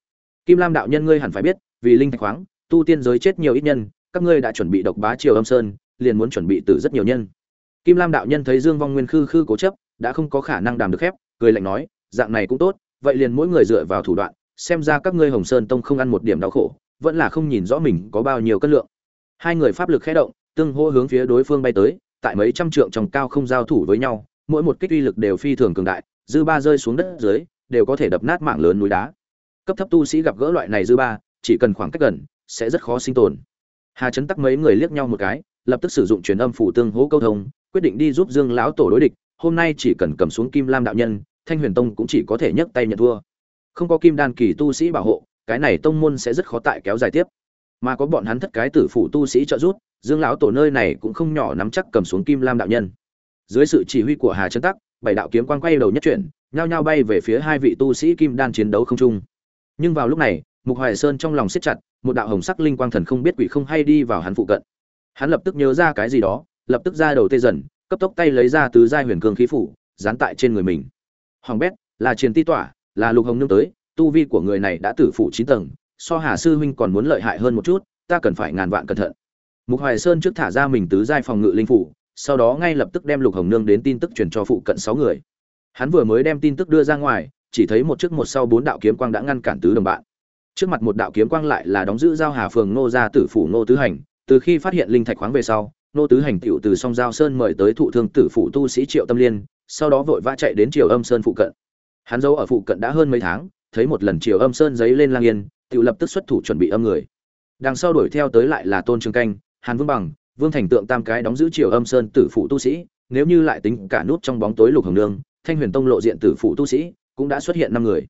Kim lam đạo nhân ngươi hẳn phải biết, vì linh thạch khoáng tu tiên giới chết nhiều ít nhân, các ngươi đã chuẩn bị độc bá triều âm sơn, liền muốn chuẩn bị từ rất nhiều nhân. Kim lam đạo nhân thấy dương vong nguyên khư khư cố chấp, đã không có khả năng đàm được khép, cười lạnh nói, dạng này cũng tốt, vậy liền mỗi người dựa vào thủ đoạn, xem ra các ngươi hồng sơn tông không ăn một điểm đau khổ, vẫn là không nhìn rõ mình có bao nhiêu cân lượng. Hai người pháp lực khẽ động, tương hô hướng phía đối phương bay tới, tại mấy trăm trượng trong cao không giao thủ với nhau, mỗi một kích uy lực đều phi thường cường đại, dư ba rơi xuống đất dưới, đều có thể đập nát mạng lớn núi đá. Cấp thấp tu sĩ gặp gỡ loại này dư ba, chỉ cần khoảng cách gần sẽ rất khó sinh tồn. Hà chấn tắc mấy người liếc nhau một cái, lập tức sử dụng truyền âm phủ tương hỗ câu thông, quyết định đi giúp dương lão tổ đối địch, hôm nay chỉ cần cầm xuống kim lam đạo nhân, thanh huyền tông cũng chỉ có thể nhấc tay nhận thua. Không có kim đan kỳ tu sĩ bảo hộ, cái này tông môn sẽ rất khó tại kéo dài tiếp. Mà có bọn hắn thất cái tử phủ tu sĩ trợ giúp, dương lão tổ nơi này cũng không nhỏ nắm chắc cầm xuống kim lam đạo nhân. Dưới sự chỉ huy của hà trấn tắc, bảy đạo kiếm quang quay đầu nhất chuyển, nhao nhao bay về phía hai vị tu sĩ kim đan chiến đấu không chung nhưng vào lúc này mục hoài sơn trong lòng siết chặt, một đạo hồng sắc linh quang thần không biết quỷ không hay đi vào hắn phụ cận. Hắn lập tức nhớ ra cái gì đó, lập tức ra đầu tê dần, cấp tốc tay lấy ra tứ giai huyền cương khí phủ, dán tại trên người mình. Hoàng bét, là triền ti tỏa là lục hồng nương tới, tu vi của người này đã tử phủ chín tầng, so hà sư huynh còn muốn lợi hại hơn một chút, ta cần phải ngàn vạn cẩn thận. Mục hoài sơn trước thả ra mình tứ giai phòng ngự linh phủ, sau đó ngay lập tức đem lục hồng nương đến tin tức truyền cho phụ cận sáu người. Hắn vừa mới đem tin tức đưa ra ngoài, chỉ thấy một chiếc một sau bốn đạo kiếm quang đã ngăn cản tứ đồng bạn trước mặt một đạo kiếm quang lại là đóng giữ giao hà phường nô gia tử phủ nô tứ hành. Từ khi phát hiện linh thạch khoáng về sau nô tứ hành tiểu từ song giao sơn mời tới thụ thương tử phủ tu sĩ triệu tâm liên, sau đó vội vã chạy đến triều âm sơn phụ cận. Hắn giấu ở phụ cận đã hơn mấy tháng, thấy một lần triều âm sơn giấy lên lang yên tự lập tức xuất thủ chuẩn bị âm người. Đằng sau đuổi theo tới lại là tôn trường canh, hàn vương bằng, vương thành tượng tam cái đóng giữ triều âm sơn tử phụ tu sĩ, nếu như lại tính cả nút trong bóng tối lục hồng nương, thanh huyền tông lộ diện tử phụ tu sĩ, cũng đã xuất hiện năm người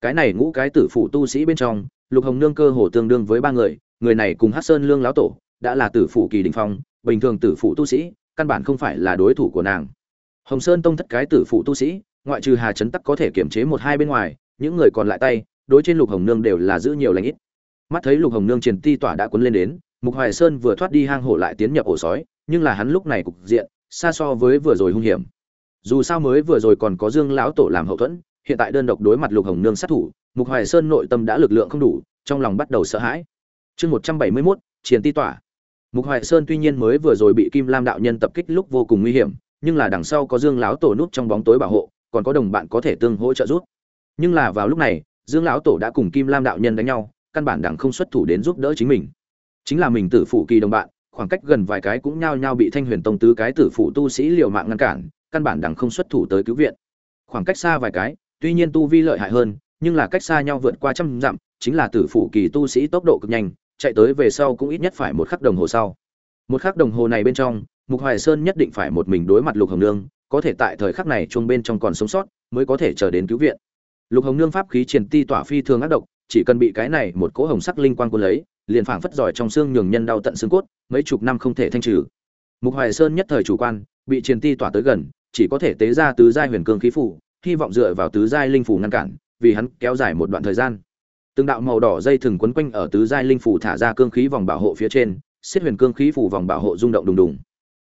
cái này ngũ cái tử phụ tu sĩ bên trong, lục hồng nương cơ hồ tương đương với ba người người này cùng hát sơn lương lão tổ, đã là tử phụ kỳ đình phong, bình thường tử phụ tu sĩ, căn bản không phải là đối thủ của nàng. Hồng sơn tông thất cái tử phụ tu sĩ, ngoại trừ hà trấn tắc có thể kiểm chế một hai bên ngoài, những người còn lại tay, đối trên lục hồng nương đều là giữ nhiều lãnh ít. Mắt thấy lục hồng nương truyền ti tỏa đã cuốn lên đến, mục hoài sơn vừa thoát đi hang hổ lại tiến nhập ổ sói, nhưng là hắn lúc này cục diện, xa so với vừa rồi hung hiểm. Dù sao mới vừa rồi còn có dương lão tổ làm hậu thuẫn hiện tại đơn độc đối mặt lục hồng nương sát thủ, mục hoài sơn nội tâm đã lực lượng không đủ, trong lòng bắt đầu sợ hãi. Chương một trăm bảy mươi mốt, chiến ti tỏa. Mục hoài sơn tuy nhiên mới vừa rồi bị kim lam đạo nhân tập kích lúc vô cùng nguy hiểm, nhưng là đằng sau có dương lão tổ núp trong bóng tối bảo hộ, còn có đồng bạn có thể tương hỗ trợ giúp. Nhưng là vào lúc này, dương lão tổ đã cùng kim lam đạo nhân đánh nhau, căn bản đằng không xuất thủ đến giúp đỡ chính mình. Chính là mình tử phụ kỳ đồng bạn, khoảng cách gần vài cái cũng nhao nhao bị thanh huyền tông tứ cái tử phụ tu sĩ liều mạng ngăn cản, căn bản đằng không xuất thủ tới cứu viện. Khoảng cách xa vài cái tuy nhiên tu vi lợi hại hơn, nhưng là cách xa nhau vượt qua trăm dặm, chính là tử phụ kỳ tu sĩ tốc độ cực nhanh, chạy tới về sau cũng ít nhất phải một khắc đồng hồ sau. Một khắc đồng hồ này bên trong, mục hoài sơn nhất định phải một mình đối mặt lục hồng nương, có thể tại thời khắc này chuông bên trong còn sống sót, mới có thể chờ đến cứu viện. Lục hồng nương pháp khí triển ti tỏa phi thường ác độc, chỉ cần bị cái này một cỗ hồng sắc linh quang quân lấy, liền phảng phất giỏi trong xương nhường nhân đau tận xương cốt, mấy chục năm không thể thanh trừ. Mục hoài sơn nhất thời chủ quan, bị triển ti tỏa tới gần, chỉ có thể tế ra tứ giai huyền cương khí phủ hy vọng dựa vào tứ giai linh phủ ngăn cản, vì hắn kéo dài một đoạn thời gian. Từng đạo màu đỏ dây thừng quấn quanh ở tứ giai linh phủ thả ra cương khí vòng bảo hộ phía trên, xiết huyền cương khí phủ vòng bảo hộ rung động đùng đùng.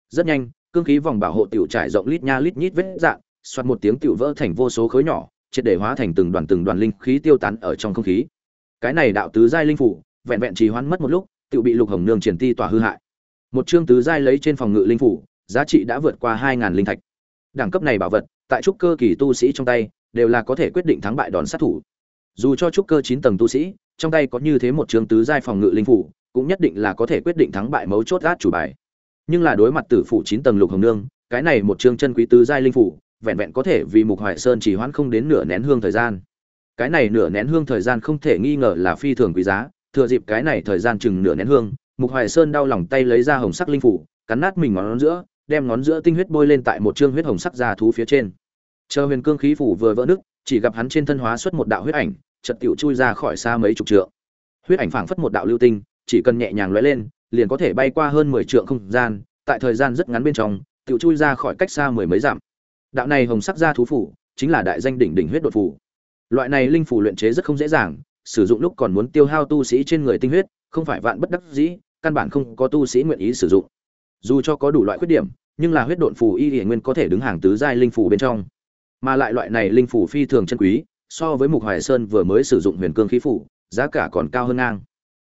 Rất nhanh, cương khí vòng bảo hộ tiểu trải rộng lít nha lít nhít vết dạng xoát một tiếng tiểu vỡ thành vô số khối nhỏ, triệt để hóa thành từng đoàn từng đoàn linh khí tiêu tán ở trong không khí. Cái này đạo tứ giai linh phủ vẹn vẹn trì hoãn mất một lúc, tiểu bị lục hồng nương triển ti tỏa hư hại. Một chương tứ giai lấy trên phòng ngự linh phủ giá trị đã vượt qua hai ngàn linh thạch. Đẳng cấp này bảo vật tại trúc cơ kỳ tu sĩ trong tay, đều là có thể quyết định thắng bại đòn sát thủ. Dù cho trúc cơ chín tầng tu sĩ, trong tay có như thế một trường tứ giai phòng ngự linh phủ, cũng nhất định là có thể quyết định thắng bại mấu chốt gác chủ bài. Nhưng là đối mặt tử phủ chín tầng lục hồng nương, cái này một chương chân quý tứ giai linh phủ, vẹn vẹn có thể vì mục hoài sơn chỉ hoãn không đến nửa nén hương thời gian. Cái này nửa nén hương thời gian không thể nghi ngờ là phi thường quý giá, thừa dịp cái này thời gian chừng nửa nén hương, mục hoài sơn đau lòng tay lấy ra hồng sắc linh phủ, cắn nát mình ngón giữa, đem ngón giữa tinh huyết bôi lên tại một chương huyết hồng sắc da thú phía trên chờ huyền cương khí phủ vừa vỡ nứt, chỉ gặp hắn trên thân hóa xuất một đạo huyết ảnh chật tiểu chui ra khỏi xa mấy chục trượng. Huyết ảnh phảng phất một đạo lưu tinh, chỉ cần nhẹ nhàng lóe lên, liền có thể bay qua hơn mười trượng không gian, tại thời gian rất ngắn bên trong, tiểu chui ra khỏi cách xa mười mấy dặm. Đạo này hồng sắc gia thú phủ, chính là đại danh đỉnh đỉnh huyết đột phủ. Loại này linh phủ luyện chế rất không dễ dàng, sử dụng lúc còn muốn tiêu hao tu sĩ trên người tinh huyết, không phải vạn bất đắc dĩ, căn bản không có tu sĩ nguyện ý sử dụng. Dù cho có đủ loại khuyết điểm, nhưng là huyết độn phù y hiển nguyên có thể đứng hàng tứ giai linh phủ bên trong mà lại loại này linh phủ phi thường chân quý, so với mục hoài sơn vừa mới sử dụng huyền cương khí phủ, giá cả còn cao hơn ngang.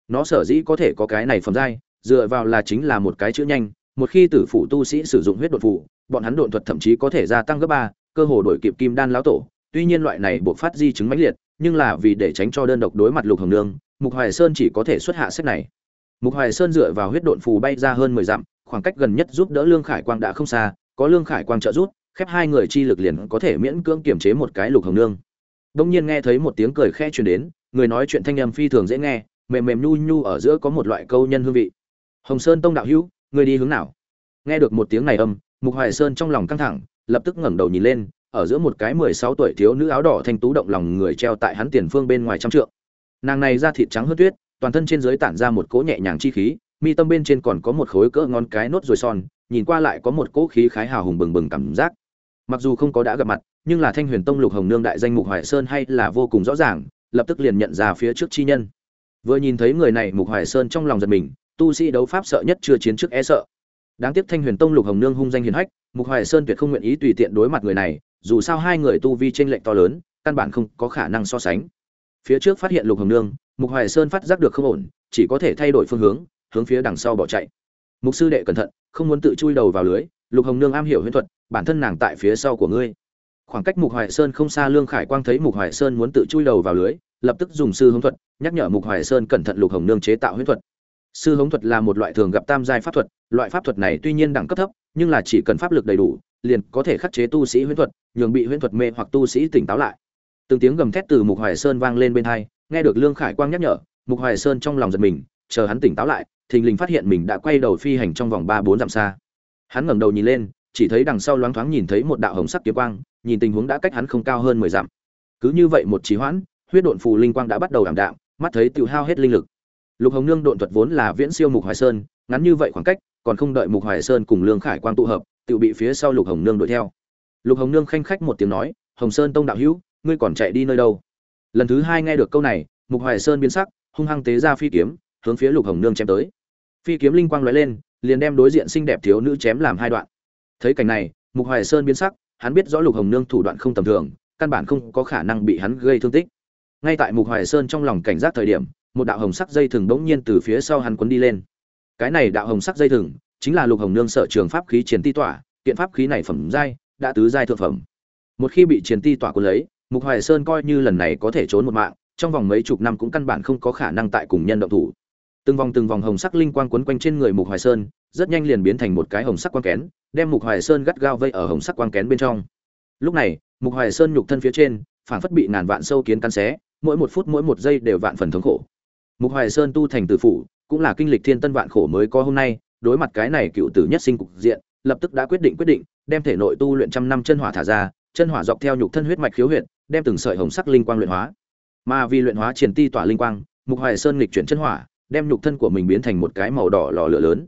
Nó sở dĩ có thể có cái này phẩm giai, dựa vào là chính là một cái chữ nhanh, một khi tử phủ tu sĩ sử dụng huyết đột phủ, bọn hắn đột thuật thậm chí có thể gia tăng gấp ba, cơ hồ đổi kịp kim đan lão tổ. Tuy nhiên loại này buộc phát di chứng mãnh liệt, nhưng là vì để tránh cho đơn độc đối mặt lục hồng nương, mục hoài sơn chỉ có thể xuất hạ sách này. Mục hoài sơn dựa vào huyết độn phù bay ra hơn mười dặm, khoảng cách gần nhất giúp đỡ lương khải quang đã không xa, có lương khải quang trợ giúp khép hai người chi lực liền có thể miễn cưỡng kiểm chế một cái lục hồng nương. Đông nhiên nghe thấy một tiếng cười khẽ truyền đến, người nói chuyện thanh âm phi thường dễ nghe, mềm mềm nhu nhu ở giữa có một loại câu nhân hương vị. Hồng sơn tông đạo hữu, người đi hướng nào? Nghe được một tiếng này âm, mục hoài sơn trong lòng căng thẳng, lập tức ngẩng đầu nhìn lên, ở giữa một cái mười sáu tuổi thiếu nữ áo đỏ thanh tú động lòng người treo tại hắn tiền phương bên ngoài trăm trượng. Nàng này da thịt trắng hơn tuyết, toàn thân trên dưới tản ra một cỗ nhẹ nhàng chi khí, mi tâm bên trên còn có một khối cỡ ngón cái nốt rồi son, nhìn qua lại có một cỗ khí khái hào hùng bừng bừng cảm giác mặc dù không có đã gặp mặt, nhưng là thanh huyền tông lục hồng nương đại danh mục hoài sơn hay là vô cùng rõ ràng, lập tức liền nhận ra phía trước chi nhân. Vừa nhìn thấy người này, mục hoài sơn trong lòng giật mình, tu sĩ đấu pháp sợ nhất chưa chiến trước e sợ. Đáng tiếc thanh huyền tông lục hồng nương hung danh hiền hách, mục hoài sơn tuyệt không nguyện ý tùy tiện đối mặt người này, dù sao hai người tu vi tranh lệch to lớn, căn bản không có khả năng so sánh. Phía trước phát hiện lục hồng nương, mục hoài sơn phát giác được không ổn, chỉ có thể thay đổi phương hướng hướng phía đằng sau bỏ chạy. Mục sư đệ cẩn thận, không muốn tự chui đầu vào lưới lục hồng nương am hiểu huyễn thuật, bản thân nàng tại phía sau của ngươi. Khoảng cách mục hoài sơn không xa lương khải quang thấy mục hoài sơn muốn tự chui đầu vào lưới, lập tức dùng sư hống thuật, nhắc nhở mục hoài sơn cẩn thận lục hồng nương chế tạo huyễn thuật. Sư hống thuật là một loại thường gặp tam giai pháp thuật, loại pháp thuật này tuy nhiên đẳng cấp thấp, nhưng là chỉ cần pháp lực đầy đủ, liền có thể khắc chế tu sĩ huyễn thuật, nhường bị huyễn thuật mê hoặc tu sĩ tỉnh táo lại. Từng tiếng gầm thét từ mục hoài sơn vang lên bên hai, nghe được lương khải quang nhắc nhở, mục hoài sơn trong lòng giật mình, chờ hắn tỉnh táo lại, thình lình phát hiện mình đã quay đầu phi hành trong vòng ba bốn dặm xa hắn ngẩng đầu nhìn lên, chỉ thấy đằng sau loáng thoáng nhìn thấy một đạo hồng sắc kiếm quang, nhìn tình huống đã cách hắn không cao hơn mười dặm. Cứ như vậy một trí hoãn, huyết độn phù linh quang đã bắt đầu ảm đạm, mắt thấy tiêu hao hết linh lực. Lục hồng nương độn thuật vốn là viễn siêu mục hoài sơn, ngắn như vậy khoảng cách, còn không đợi mục hoài sơn cùng lương khải quang tụ hợp tự bị phía sau lục hồng nương đuổi theo. Lục hồng nương khanh khách một tiếng nói, hồng sơn tông đạo hữu, ngươi còn chạy đi nơi đâu? Lần thứ hai nghe được câu này, mục hoài sơn biến sắc, hung hăng tế ra phi kiếm, hướng phía lục hồng nương chém tới. Phi kiếm linh quang lóe lên liền đem đối diện xinh đẹp thiếu nữ chém làm hai đoạn. Thấy cảnh này, mục hoài sơn biến sắc, hắn biết rõ lục hồng nương thủ đoạn không tầm thường, căn bản không có khả năng bị hắn gây thương tích. Ngay tại mục hoài sơn trong lòng cảnh giác thời điểm, một đạo hồng sắc dây thừng bỗng nhiên từ phía sau hắn quấn đi lên. Cái này đạo hồng sắc dây thừng chính là lục hồng nương sợ trường pháp khí chiến ti tỏa, kiện pháp khí này phẩm giai, đã tứ giai thượng phẩm. Một khi bị chiến ti tỏa cuốn lấy, mục hoài sơn coi như lần này có thể trốn một mạng, trong vòng mấy chục năm cũng căn bản không có khả năng tại cùng nhân động thủ từng vòng từng vòng hồng sắc linh quang quấn quanh trên người mục hoài sơn, rất nhanh liền biến thành một cái hồng sắc quang kén, đem mục hoài sơn gắt gao vây ở hồng sắc quang kén bên trong. Lúc này, mục hoài sơn nhục thân phía trên, phảng phất bị ngàn vạn sâu kiến căn xé, mỗi một phút mỗi một giây đều vạn phần thống khổ. Mục hoài sơn tu thành tử phụ cũng là kinh lịch thiên tân vạn khổ mới có hôm nay, đối mặt cái này cựu tử nhất sinh cục diện, lập tức đã quyết định quyết định, đem thể nội tu luyện trăm năm chân hỏa thả ra, chân hỏa dọc theo nhục thân huyết mạch khiếu huyệt, đem từng sợi hồng sắc linh quang luyện hóa. Mà vì luyện hóa triển ti tỏa linh quang, mục hoài sơn nghịch chuyển chân hỏa đem nhục thân của mình biến thành một cái màu đỏ lò lửa lớn.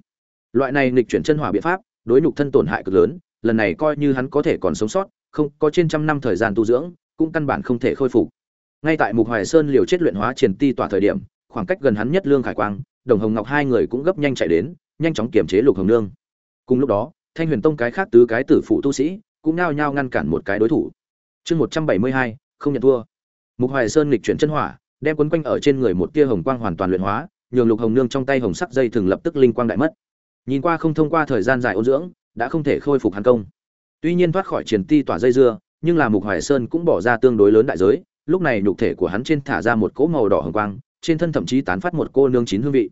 Loại này nghịch chuyển chân hỏa biện pháp, đối nhục thân tổn hại cực lớn, lần này coi như hắn có thể còn sống sót, không, có trên trăm năm thời gian tu dưỡng, cũng căn bản không thể khôi phục. Ngay tại mục hoài sơn liều chết luyện hóa triển ti tỏa thời điểm, khoảng cách gần hắn nhất lương khải quang, đồng hồng ngọc hai người cũng gấp nhanh chạy đến, nhanh chóng kiềm chế lục hồng nương. Cùng lúc đó, thanh huyền tông cái khác tứ cái tử phụ tu sĩ cũng nao nhao ngăn cản một cái đối thủ. Chương một trăm bảy mươi hai, không nhận thua. Mục hoài sơn nghịch chuyển chân hỏa, đem quấn quanh ở trên người một tia hồng quang hoàn toàn luyện hóa nhường lục hồng nương trong tay hồng sắc dây thường lập tức linh quang đại mất. Nhìn qua không thông qua thời gian dài ôn dưỡng, đã không thể khôi phục hàn công. Tuy nhiên thoát khỏi triển ti tỏa dây dưa, nhưng là mục hoài sơn cũng bỏ ra tương đối lớn đại giới, lúc này nhục thể của hắn trên thả ra một cỗ màu đỏ hồng quang, trên thân thậm chí tán phát một cô nương chín hương vị.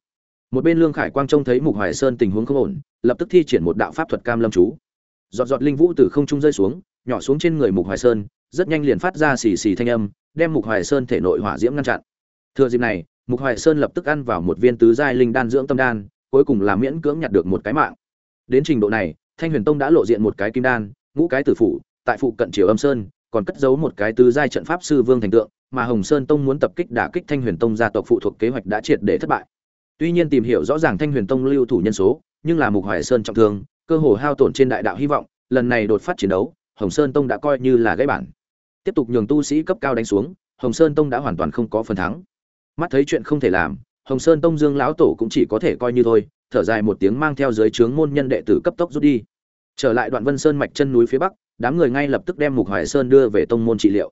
Một bên lương khải quang trông thấy mục hoài sơn tình huống không ổn, lập tức thi triển một đạo pháp thuật cam lâm chú. Giọt giọt linh vũ từ không trung rơi xuống, nhỏ xuống trên người mục hoài sơn, rất nhanh liền phát ra xì xì thanh âm, đem mục hoài sơn thể nội hỏa diễm ngăn chặn. Thừa dịp này mục hoài sơn lập tức ăn vào một viên tứ giai linh đan dưỡng tâm đan, cuối cùng là miễn cưỡng nhặt được một cái mạng. Đến trình độ này, thanh huyền tông đã lộ diện một cái kim đan, ngũ cái tử phủ, tại phụ cận triều âm sơn, còn cất giấu một cái tứ giai trận pháp sư vương thành tượng, mà hồng sơn tông muốn tập kích đả kích thanh huyền tông gia tộc phụ thuộc kế hoạch đã triệt để thất bại. Tuy nhiên tìm hiểu rõ ràng thanh huyền tông lưu thủ nhân số, nhưng là mục hoài sơn trọng thương, cơ hồ hao tổn trên đại đạo hy vọng, lần này đột phát chiến đấu, hồng sơn tông đã coi như là gãy bản. Tiếp tục nhường tu sĩ cấp cao đánh xuống, hồng sơn tông đã hoàn toàn không có phần thắng mắt thấy chuyện không thể làm, hồng sơn tông dương lão tổ cũng chỉ có thể coi như thôi, thở dài một tiếng mang theo dưới trướng môn nhân đệ tử cấp tốc rút đi. Trở lại đoạn vân sơn mạch chân núi phía bắc, đám người ngay lập tức đem mục hoài sơn đưa về tông môn trị liệu.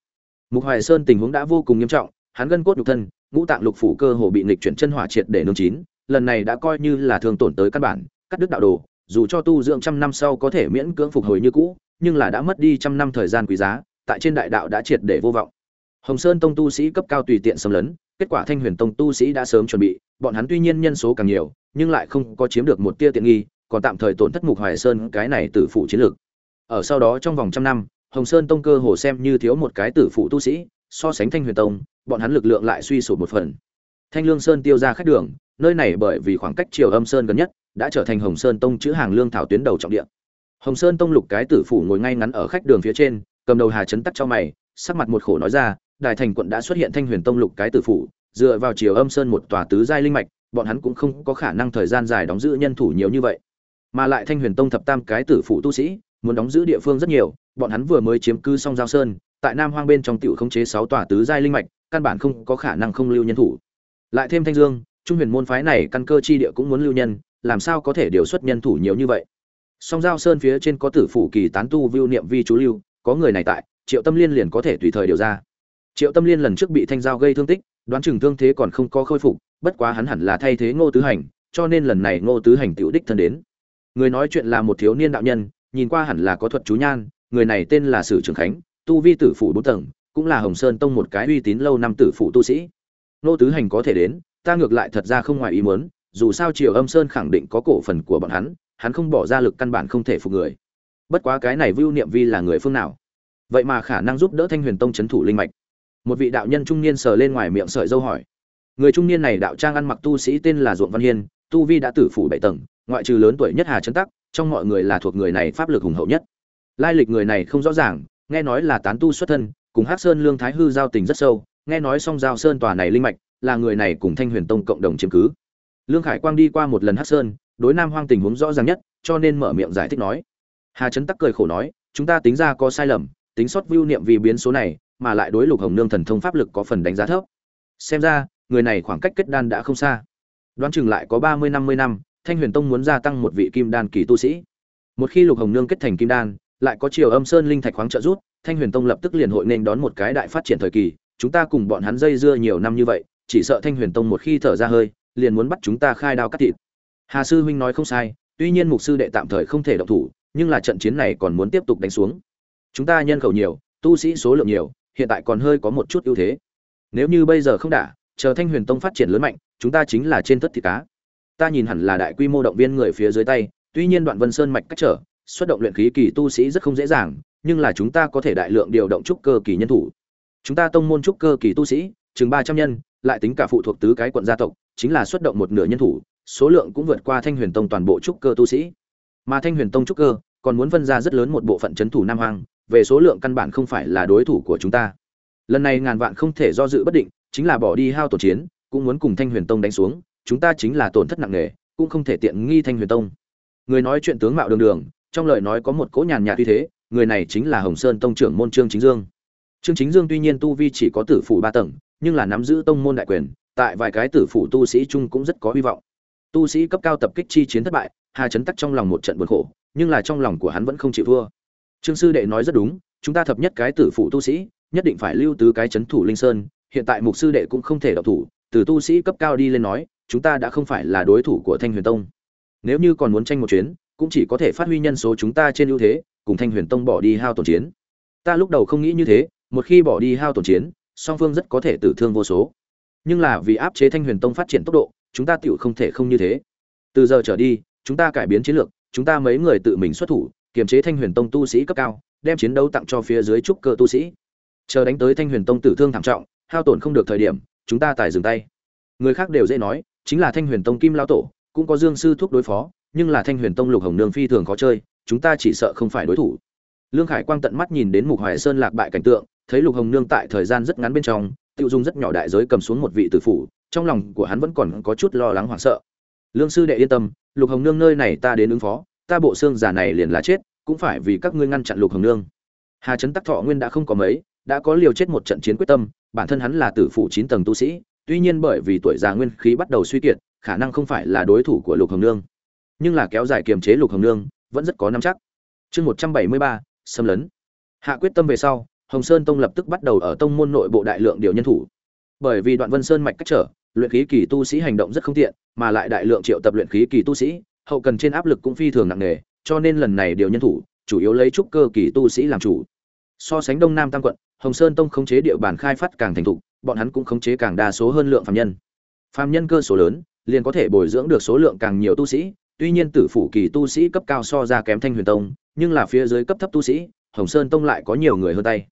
Mục hoài sơn tình huống đã vô cùng nghiêm trọng, hắn gân cốt nhục thân, ngũ tạng lục phủ cơ hồ bị nghịch chuyển chân hỏa triệt để nương chín, lần này đã coi như là thương tổn tới căn bản, cắt đứt đạo đồ, dù cho tu dưỡng trăm năm sau có thể miễn cưỡng phục hồi như cũ, nhưng là đã mất đi trăm năm thời gian quý giá, tại trên đại đạo đã triệt để vô vọng. Hồng sơn tông tu sĩ cấp cao tùy tiện xâm lấn kết quả thanh huyền tông tu sĩ đã sớm chuẩn bị, bọn hắn tuy nhiên nhân số càng nhiều, nhưng lại không có chiếm được một tia tiện nghi, còn tạm thời tổn thất mục hoài sơn cái này tử phụ chiến lược. Ở sau đó trong vòng trăm năm, hồng sơn tông cơ hồ xem như thiếu một cái tử phụ tu sĩ, so sánh thanh huyền tông, bọn hắn lực lượng lại suy sụp một phần. Thanh lương sơn tiêu ra khách đường, nơi này bởi vì khoảng cách triều âm sơn gần nhất, đã trở thành hồng sơn tông chữ hàng lương thảo tuyến đầu trọng địa. Hồng sơn tông lục cái tử phủ ngồi ngay ngắn ở khách đường phía trên, cầm đầu hà chấn tắc cho mày, sắc mặt một khổ nói ra đại thành quận đã xuất hiện thanh huyền tông lục cái tử phủ, dựa vào chiều âm sơn một tòa tứ giai linh mạch, bọn hắn cũng không có khả năng thời gian dài đóng giữ nhân thủ nhiều như vậy. Mà lại thanh huyền tông thập tam cái tử phụ tu sĩ, muốn đóng giữ địa phương rất nhiều, bọn hắn vừa mới chiếm cư xong giao sơn, tại nam hoang bên trong tiểu khống chế sáu tòa tứ giai linh mạch, căn bản không có khả năng không lưu nhân thủ. Lại thêm thanh dương, trung huyền môn phái này căn cơ chi địa cũng muốn lưu nhân, làm sao có thể điều xuất nhân thủ nhiều như vậy? Song giao sơn phía trên có tử phụ kỳ tán tu vưu niệm vi chú lưu, có người này tại, triệu tâm liên liền có thể tùy thời điều ra triệu tâm liên lần trước bị thanh giao gây thương tích, đoán chừng thương thế còn không có khôi phục, bất quá hắn hẳn là thay thế ngô tứ hành, cho nên lần này ngô tứ hành tiểu đích thân đến. Người nói chuyện là một thiếu niên đạo nhân, nhìn qua hẳn là có thuật chú nhan, người này tên là sử trường khánh, tu vi tử phủ bốn tầng, cũng là hồng sơn tông một cái uy tín lâu năm tử phủ tu sĩ. Ngô tứ hành có thể đến, ta ngược lại thật ra không ngoài ý muốn, dù sao triều âm sơn khẳng định có cổ phần của bọn hắn hắn không bỏ ra lực căn bản không thể phục người. Bất quá cái này vưu niệm vi là người phương nào? Vậy mà khả năng giúp đỡ thanh huyền tông c h ấ n thủ linh mạch một vị đạo nhân trung niên sờ lên ngoài miệng sợi dâu hỏi. Người trung niên này đạo trang ăn mặc tu sĩ tên là ruộng văn hiên, tu vi đã tử phủ bảy tầng, ngoại trừ lớn tuổi nhất hà trấn tắc, trong mọi người là thuộc người này pháp lực hùng hậu nhất. Lai lịch người này không rõ ràng, nghe nói là tán tu xuất thân, cùng hắc sơn lương thái hư giao tình rất sâu, nghe nói song giao sơn tòa này linh mạch, là người này cùng thanh huyền tông cộng đồng chiếm cứ. Lương khải quang đi qua một lần hắc sơn, đối nam hoang tình huống rõ ràng nhất, cho nên mở miệng giải thích nói. Hà trấn tắc cười khổ nói, chúng ta tính ra có sai lầm, tính sót vưu niệm vì biến số này mà lại đối lục hồng nương thần thông pháp lực có phần đánh giá thấp. Xem ra, người này khoảng cách kết đan đã không xa. Đoán chừng lại có ba mươi, năm mươi năm, thanh huyền tông muốn gia tăng một vị kim đan kỳ tu sĩ. Một khi lục hồng nương kết thành kim đan, lại có chiều âm sơn linh thạch khoáng trợ rút thanh huyền tông lập tức liền hội nên đón một cái đại phát triển thời kỳ. Chúng ta cùng bọn hắn dây dưa nhiều năm như vậy, chỉ sợ thanh huyền tông một khi thở ra hơi, liền muốn bắt chúng ta khai đao cắt thịt. Hà sư huynh nói không sai, tuy nhiên mục sư đệ tạm thời không thể động thủ, nhưng là trận chiến này còn muốn tiếp tục đánh xuống. Chúng ta nhân khẩu nhiều, tu sĩ số lượng nhiều hiện tại còn hơi có một chút ưu thế. Nếu như bây giờ không đả, chờ thanh huyền tông phát triển lớn mạnh, chúng ta chính là trên tất thịt cá. Ta nhìn hẳn là đại quy mô động viên người phía dưới tay, tuy nhiên đoạn vân sơn mạch cách trở, xuất động luyện khí kỳ tu sĩ rất không dễ dàng, nhưng là chúng ta có thể đại lượng điều động trúc cơ kỳ nhân thủ. Chúng ta tông môn trúc cơ kỳ tu sĩ, chừng ba trăm nhân, lại tính cả phụ thuộc tứ cái quận gia tộc, chính là xuất động một nửa nhân thủ, số lượng cũng vượt qua thanh huyền tông toàn bộ trúc cơ tu sĩ. Mà thanh huyền tông trúc cơ còn muốn phân ra rất lớn một bộ phận c h ấ n thủ nam hoàng về số lượng căn bản không phải là đối thủ của chúng ta. Lần này ngàn vạn không thể do dự bất định, chính là bỏ đi hao tổn chiến, cũng muốn cùng thanh huyền tông đánh xuống, chúng ta chính là tổn thất nặng nề, cũng không thể tiện nghi thanh huyền tông. Người nói chuyện tướng mạo đường đường, trong lời nói có một cỗ nhàn nhạt uy thế, người này chính là hồng sơn tông trưởng môn trương chính dương. Trương chính dương tuy nhiên tu vi chỉ có tử phủ ba tầng, nhưng là nắm giữ tông môn đại quyền, tại vài cái tử phủ tu sĩ chung cũng rất có hy vọng. Tu sĩ cấp cao tập kích chi chiến thất bại, hà chấn tắc trong lòng một trận buồn khổ, nhưng là trong lòng của hắn vẫn không chịu thua trương sư đệ nói rất đúng, chúng ta thập nhất cái tử phụ tu sĩ, nhất định phải lưu tứ cái chấn thủ linh sơn, hiện tại mục sư đệ cũng không thể động thủ, từ tu sĩ cấp cao đi lên nói, chúng ta đã không phải là đối thủ của thanh huyền tông. Nếu như còn muốn tranh một chuyến, cũng chỉ có thể phát huy nhân số chúng ta trên ưu thế, cùng thanh huyền tông bỏ đi hao tổn chiến. Ta lúc đầu không nghĩ như thế, một khi bỏ đi hao tổn chiến, song phương rất có thể tử thương vô số. Nhưng là vì áp chế thanh huyền tông phát triển tốc độ, chúng ta tựu không thể không như thế. Từ giờ trở đi, chúng ta cải biến chiến lược, chúng ta mấy người tự mình xuất thủ kiềm chế thanh huyền tông tu sĩ cấp cao, đem chiến đấu tặng cho phía dưới trúc cơ tu sĩ. Chờ đánh tới thanh huyền tông tử thương thảm trọng, hao tổn không được thời điểm, chúng ta tài dừng tay. Người khác đều dễ nói, chính là thanh huyền tông kim lao tổ, cũng có dương sư thuốc đối phó, nhưng là thanh huyền tông lục hồng nương phi thường khó chơi, chúng ta chỉ sợ không phải đối thủ. Lương khải quang tận mắt nhìn đến mục hoài sơn lạc bại cảnh tượng, thấy lục hồng nương tại thời gian rất ngắn bên trong, tiêu dung rất nhỏ đại giới cầm xuống một vị tử phủ, trong lòng của hắn vẫn còn có chút lo lắng hoảng sợ. Lương sư đệ yên tâm, lục hồng nương nơi này ta đến ứng phó ta bộ xương già này liền là chết, cũng phải vì các ngươi ngăn chặn lục hồng nương. Hà trấn tắc thọ nguyên đã không có mấy, đã có liều chết một trận chiến quyết tâm, bản thân hắn là tử phụ chín tầng tu sĩ, tuy nhiên bởi vì tuổi già nguyên khí bắt đầu suy kiệt, khả năng không phải là đối thủ của lục hồng nương. Nhưng là kéo dài kiềm chế lục hồng nương, vẫn rất có năm chắc. Chương một trăm bảy mươi ba, xâm lấn. Hạ quyết tâm về sau, hồng sơn tông lập tức bắt đầu ở tông môn nội bộ đại lượng điều nhân thủ. Bởi vì đoạn vân sơn mạch cách trở, luyện khí kỳ tu sĩ hành động rất không tiện, mà lại đại lượng triệu tập luyện khí kỳ tu sĩ hậu cần trên áp lực cũng phi thường nặng nề, cho nên lần này điều nhân thủ, chủ yếu lấy trúc cơ kỳ tu sĩ làm chủ. So sánh đông nam tam quận, hồng sơn tông khống chế địa bàn khai phát càng thành thục, bọn hắn cũng khống chế càng đa số hơn lượng phàm nhân. Phàm nhân cơ số lớn, liền có thể bồi dưỡng được số lượng càng nhiều tu sĩ, tuy nhiên tử phủ kỳ tu sĩ cấp cao so ra kém thanh huyền tông, nhưng là phía dưới cấp thấp tu sĩ, hồng sơn tông lại có nhiều người hơn tay.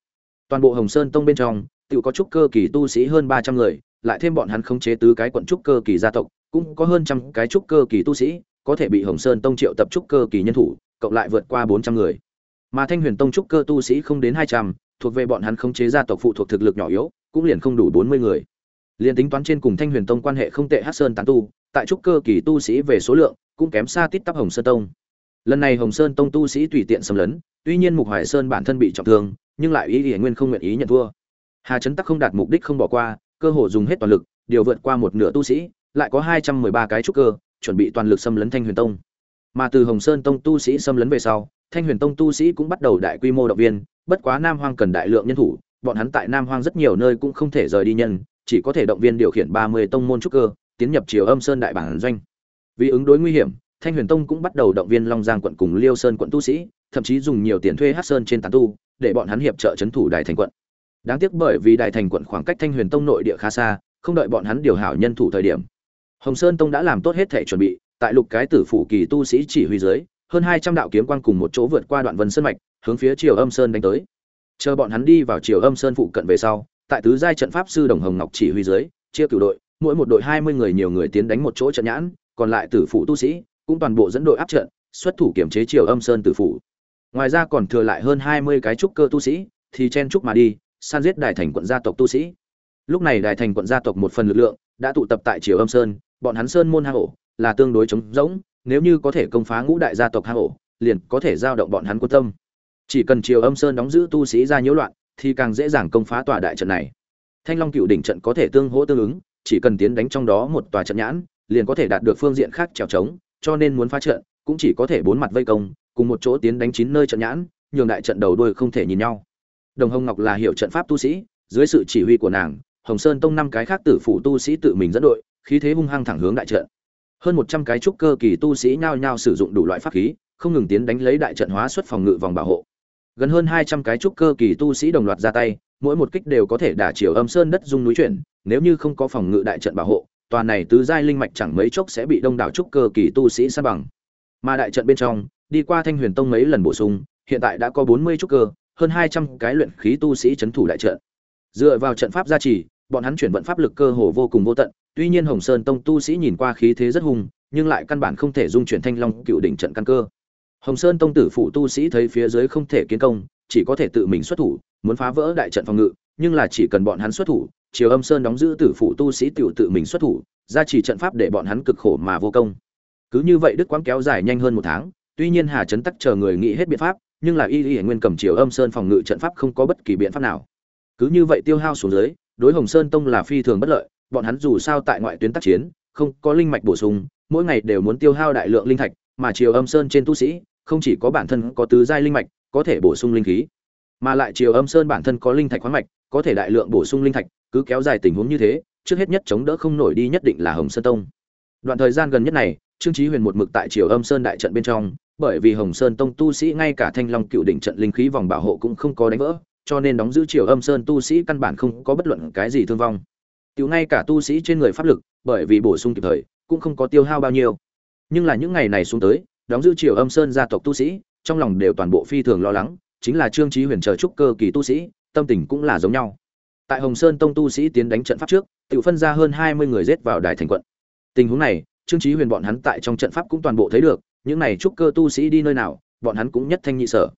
Toàn bộ hồng sơn tông bên trong tự có trúc cơ kỳ tu sĩ hơn ba trăm người, lại thêm bọn hắn khống chế tứ cái quận trúc cơ kỳ gia tộc, cũng có hơn trăm cái trúc cơ kỳ tu sĩ có thể bị hồng sơn tông triệu tập trúc cơ kỳ nhân thủ, cộng lại vượt qua bốn trăm người. Mà thanh huyền tông trúc cơ tu sĩ không đến hai trăm, thuộc về bọn hắn khống chế gia tộc phụ thuộc thực lực nhỏ yếu, cũng liền không đủ bốn mươi người. Liên tính toán trên cùng thanh huyền tông quan hệ không tệ Hắc sơn tán tu, tại trúc cơ kỳ tu sĩ về số lượng, cũng kém xa tít tắp hồng sơn tông. Lần này hồng sơn tông tu sĩ tùy tiện xâm lấn, tuy nhiên mục hoài sơn bản thân bị trọng thương, nhưng lại ý hiển nguyên không nguyện ý nhận thua. Hà trấn tắc không đạt mục đích không bỏ qua, cơ hội dùng hết toàn lực, điều vượt qua một nửa tu sĩ, lại có hai trăm mười ba cái trúc cơ chuẩn bị toàn lực xâm lấn thanh huyền tông. Mà từ hồng sơn tông tu sĩ xâm lấn về sau, thanh huyền tông tu sĩ cũng bắt đầu đại quy mô động viên, bất quá nam hoang cần đại lượng nhân thủ, bọn hắn tại nam hoang rất nhiều nơi cũng không thể rời đi nhân, chỉ có thể động viên điều khiển ba mươi tông môn trúc cơ, tiến nhập triều âm sơn đại bản doanh. Vì ứng đối nguy hiểm, thanh huyền tông cũng bắt đầu động viên long giang quận cùng liêu sơn quận tu sĩ, thậm chí dùng nhiều tiền thuê hắc sơn trên tán tu, để bọn hắn hiệp trợ trấn thủ đại thành quận. Đáng tiếc bởi vì đại thành quận khoảng cách thanh huyền tông nội địa khá xa, không đợi bọn hắn điều hảo nhân thủ thời điểm hồng sơn tông đã làm tốt hết thể chuẩn bị, tại lục cái tử phủ kỳ tu sĩ chỉ huy dưới, hơn hai trăm đạo kiếm quang cùng một chỗ vượt qua đoạn vân sơn mạch, hướng phía triều âm sơn đánh tới. Chờ bọn hắn đi vào triều âm sơn phụ cận về sau, tại tứ giai trận pháp sư đồng hồng ngọc chỉ huy dưới, chia cửu đội, mỗi một đội hai mươi người nhiều người tiến đánh một chỗ trận nhãn, còn lại tử phủ tu sĩ cũng toàn bộ dẫn đội áp trận, xuất thủ kiểm chế triều âm sơn tử phủ. Ngoài ra còn thừa lại hơn hai mươi cái trúc cơ tu sĩ, thì chen trúc mà đi, san giết đại thành quận gia tộc tu sĩ. Lúc này đại thành quận gia tộc một phần lực lượng đã tụ tập tại triều âm sơn bọn hắn sơn môn hang ổ là tương đối chống rỗng, nếu như có thể công phá ngũ đại gia tộc hang ổ, liền có thể giao động bọn hắn quân tâm. Chỉ cần triều âm sơn đóng giữ tu sĩ ra nhiễu loạn, thì càng dễ dàng công phá tòa đại trận này. Thanh long cựu đỉnh trận có thể tương hỗ tương ứng, chỉ cần tiến đánh trong đó một tòa trận nhãn, liền có thể đạt được phương diện khác trèo trống, cho nên muốn phá trận, cũng chỉ có thể bốn mặt vây công, cùng một chỗ tiến đánh chín nơi trận nhãn, nhường đại trận đầu đuôi không thể nhìn nhau. Đồng hồng ngọc là hiệu trận pháp tu sĩ, dưới sự chỉ huy của nàng, hồng sơn tông năm cái khác tử phụ tu sĩ tự mình dẫn đội khí thế hung hăng thẳng hướng đại trận. Hơn một trăm cái trúc cơ kỳ tu sĩ nhao nhao sử dụng đủ loại pháp khí, không ngừng tiến đánh lấy đại trận hóa xuất phòng ngự vòng bảo hộ. Gần hơn hai trăm cái trúc cơ kỳ tu sĩ đồng loạt ra tay, mỗi một kích đều có thể đả chiều âm sơn đất dung núi chuyển, nếu như không có phòng ngự đại trận bảo hộ toàn này tứ giai linh mạch chẳng mấy chốc sẽ bị đông đảo trúc cơ kỳ tu sĩ san bằng. Mà đại trận bên trong, đi qua thanh huyền tông mấy lần bổ sung, hiện tại đã có bốn mươi trúc cơ, hơn hai trăm cái luyện khí tu sĩ trấn thủ đại trận. Dựa vào trận pháp gia trì, bọn hắn chuyển vận pháp lực cơ hồ vô cùng vô tận tuy nhiên hồng sơn tông tu sĩ nhìn qua khí thế rất hùng, nhưng lại căn bản không thể dung chuyển thanh long cựu đỉnh trận căn cơ. Hồng sơn tông tử phụ tu sĩ thấy phía dưới không thể kiến công, chỉ có thể tự mình xuất thủ, muốn phá vỡ đại trận phòng ngự, nhưng là chỉ cần bọn hắn xuất thủ, Triều âm sơn đóng giữ tử phụ tu sĩ tự tự mình xuất thủ, ra chỉ trận pháp để bọn hắn cực khổ mà vô công. Cứ như vậy đức quãng kéo dài nhanh hơn một tháng, tuy nhiên hà trấn tắc chờ người nghĩ hết biện pháp, nhưng là y y nguyên cầm Triều âm sơn phòng ngự trận pháp không có bất kỳ biện pháp nào. Cứ như vậy tiêu hao xuống dưới, đối hồng sơn tông là phi thường bất lợi bọn hắn dù sao tại ngoại tuyến tác chiến, không có linh mạch bổ sung, mỗi ngày đều muốn tiêu hao đại lượng linh thạch, mà chiều âm sơn trên tu sĩ, không chỉ có bản thân có tứ giai linh mạch, có thể bổ sung linh khí, mà lại chiều âm sơn bản thân có linh thạch khoáng mạch, có thể đại lượng bổ sung linh thạch, cứ kéo dài tình huống như thế, trước hết nhất chống đỡ không nổi đi nhất định là hồng sơn tông. Đoạn thời gian gần nhất này, trương chí huyền một mực tại triều âm sơn đại trận bên trong, bởi vì hồng sơn tông tu sĩ ngay cả thanh long cựu đỉnh trận linh khí vòng bảo hộ cũng không có đánh vỡ, cho nên đóng giữ triều âm sơn tu sĩ căn bản không có bất luận cái gì thương vong tiểu ngay cả tu sĩ trên người pháp lực, bởi vì bổ sung kịp thời, cũng không có tiêu hao bao nhiêu. Nhưng là những ngày này xuống tới, đóng giữ triều âm sơn gia tộc tu sĩ, trong lòng đều toàn bộ phi thường lo lắng, chính là trương chí huyền chờ trúc cơ kỳ tu sĩ, tâm tình cũng là giống nhau. Tại hồng sơn tông tu sĩ tiến đánh trận pháp trước, tiểu phân ra hơn hai mươi người giết vào đại thành quận. Tình huống này, trương chí huyền bọn hắn tại trong trận pháp cũng toàn bộ thấy được, những này trúc cơ tu sĩ đi nơi nào, bọn hắn cũng nhất thanh nhị sở.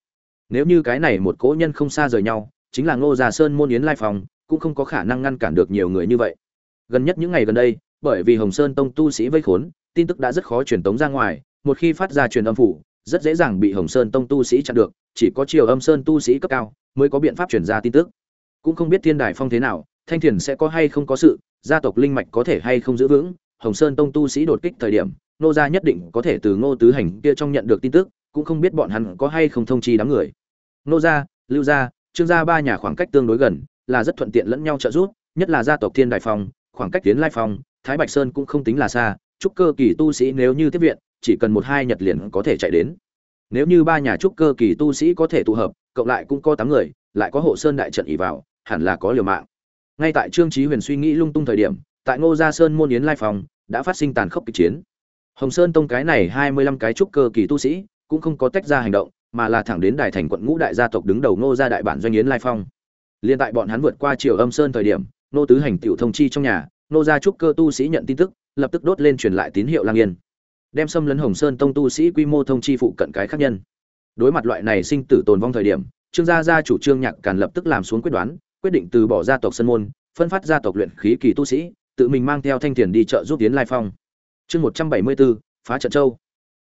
Nếu như cái này một cố nhân không xa rời nhau, chính là ngô già sơn môn yến lai phòng cũng không có khả năng ngăn cản được nhiều người như vậy. Gần nhất những ngày gần đây, bởi vì hồng sơn tông tu sĩ vây khốn, tin tức đã rất khó truyền tống ra ngoài, một khi phát ra truyền âm phủ, rất dễ dàng bị hồng sơn tông tu sĩ chặn được, chỉ có chiều âm sơn tu sĩ cấp cao mới có biện pháp truyền ra tin tức. Cũng không biết thiên đài phong thế nào, thanh thiền sẽ có hay không có sự, gia tộc linh mạch có thể hay không giữ vững, hồng sơn tông tu sĩ đột kích thời điểm, nô gia nhất định có thể từ ngô tứ hành kia trong nhận được tin tức, cũng không biết bọn hắn có hay không thông chi đám người. Nô gia, lưu gia, trương gia ba nhà khoảng cách tương đối gần là rất thuận tiện lẫn nhau trợ giúp, nhất là gia tộc thiên đại phong, khoảng cách tiến lai phong, thái bạch sơn cũng không tính là xa, trúc cơ kỳ tu sĩ nếu như tiếp viện, chỉ cần một hai nhật liền có thể chạy đến. Nếu như ba nhà trúc cơ kỳ tu sĩ có thể tụ hợp, cộng lại cũng có tám người, lại có hộ sơn đại trận ỷ vào, hẳn là có liều mạng. Ngay tại trương Chí huyền suy nghĩ lung tung thời điểm, tại ngô gia sơn môn yến lai phòng đã phát sinh tàn khốc kịch chiến. Hồng sơn tông cái này hai mươi lăm cái trúc cơ kỳ tu sĩ, cũng không có tách ra hành động, mà là thẳng đến Đại thành quận ngũ đại gia tộc đứng đầu ngô gia đại bản doanh yến lai phong liên tại bọn hắn vượt qua triều âm sơn thời điểm, nô tứ hành tiểu thông chi trong nhà, nô gia trúc cơ tu sĩ nhận tin tức, lập tức đốt lên truyền lại tín hiệu lang yên. Đem xâm lấn hồng sơn tông tu sĩ quy mô thông chi phụ cận cái khác nhân. Đối mặt loại này sinh tử tồn vong thời điểm, trương gia gia chủ trương nhạc càn lập tức làm xuống quyết đoán, quyết định từ bỏ gia tộc sơn môn, phân phát gia tộc luyện khí kỳ tu sĩ, tự mình mang theo thanh tiền đi chợ giúp tiến lai phong. Chương một trăm bảy mươi bốn, phá trận châu.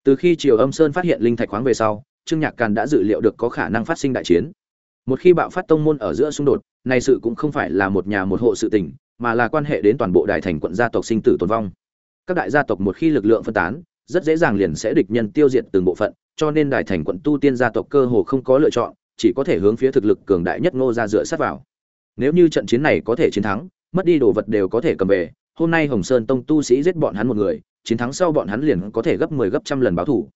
Từ khi triều âm sơn phát hiện linh thạch khoáng về sau, trương nhạc càn đã dự liệu được có khả năng phát sinh đại chiến một khi bạo phát tông môn ở giữa xung đột, này sự cũng không phải là một nhà một hộ sự tình, mà là quan hệ đến toàn bộ đại thành quận gia tộc sinh tử tồn vong. Các đại gia tộc một khi lực lượng phân tán, rất dễ dàng liền sẽ địch nhân tiêu diệt từng bộ phận, cho nên đại thành quận tu tiên gia tộc cơ hồ không có lựa chọn, chỉ có thể hướng phía thực lực cường đại nhất ngô ra dựa sát vào. Nếu như trận chiến này có thể chiến thắng, mất đi đồ vật đều có thể cầm về, hôm nay hồng sơn tông tu sĩ giết bọn hắn một người, chiến thắng sau bọn hắn liền có thể gấp 10 gấp trăm lần báo thủ.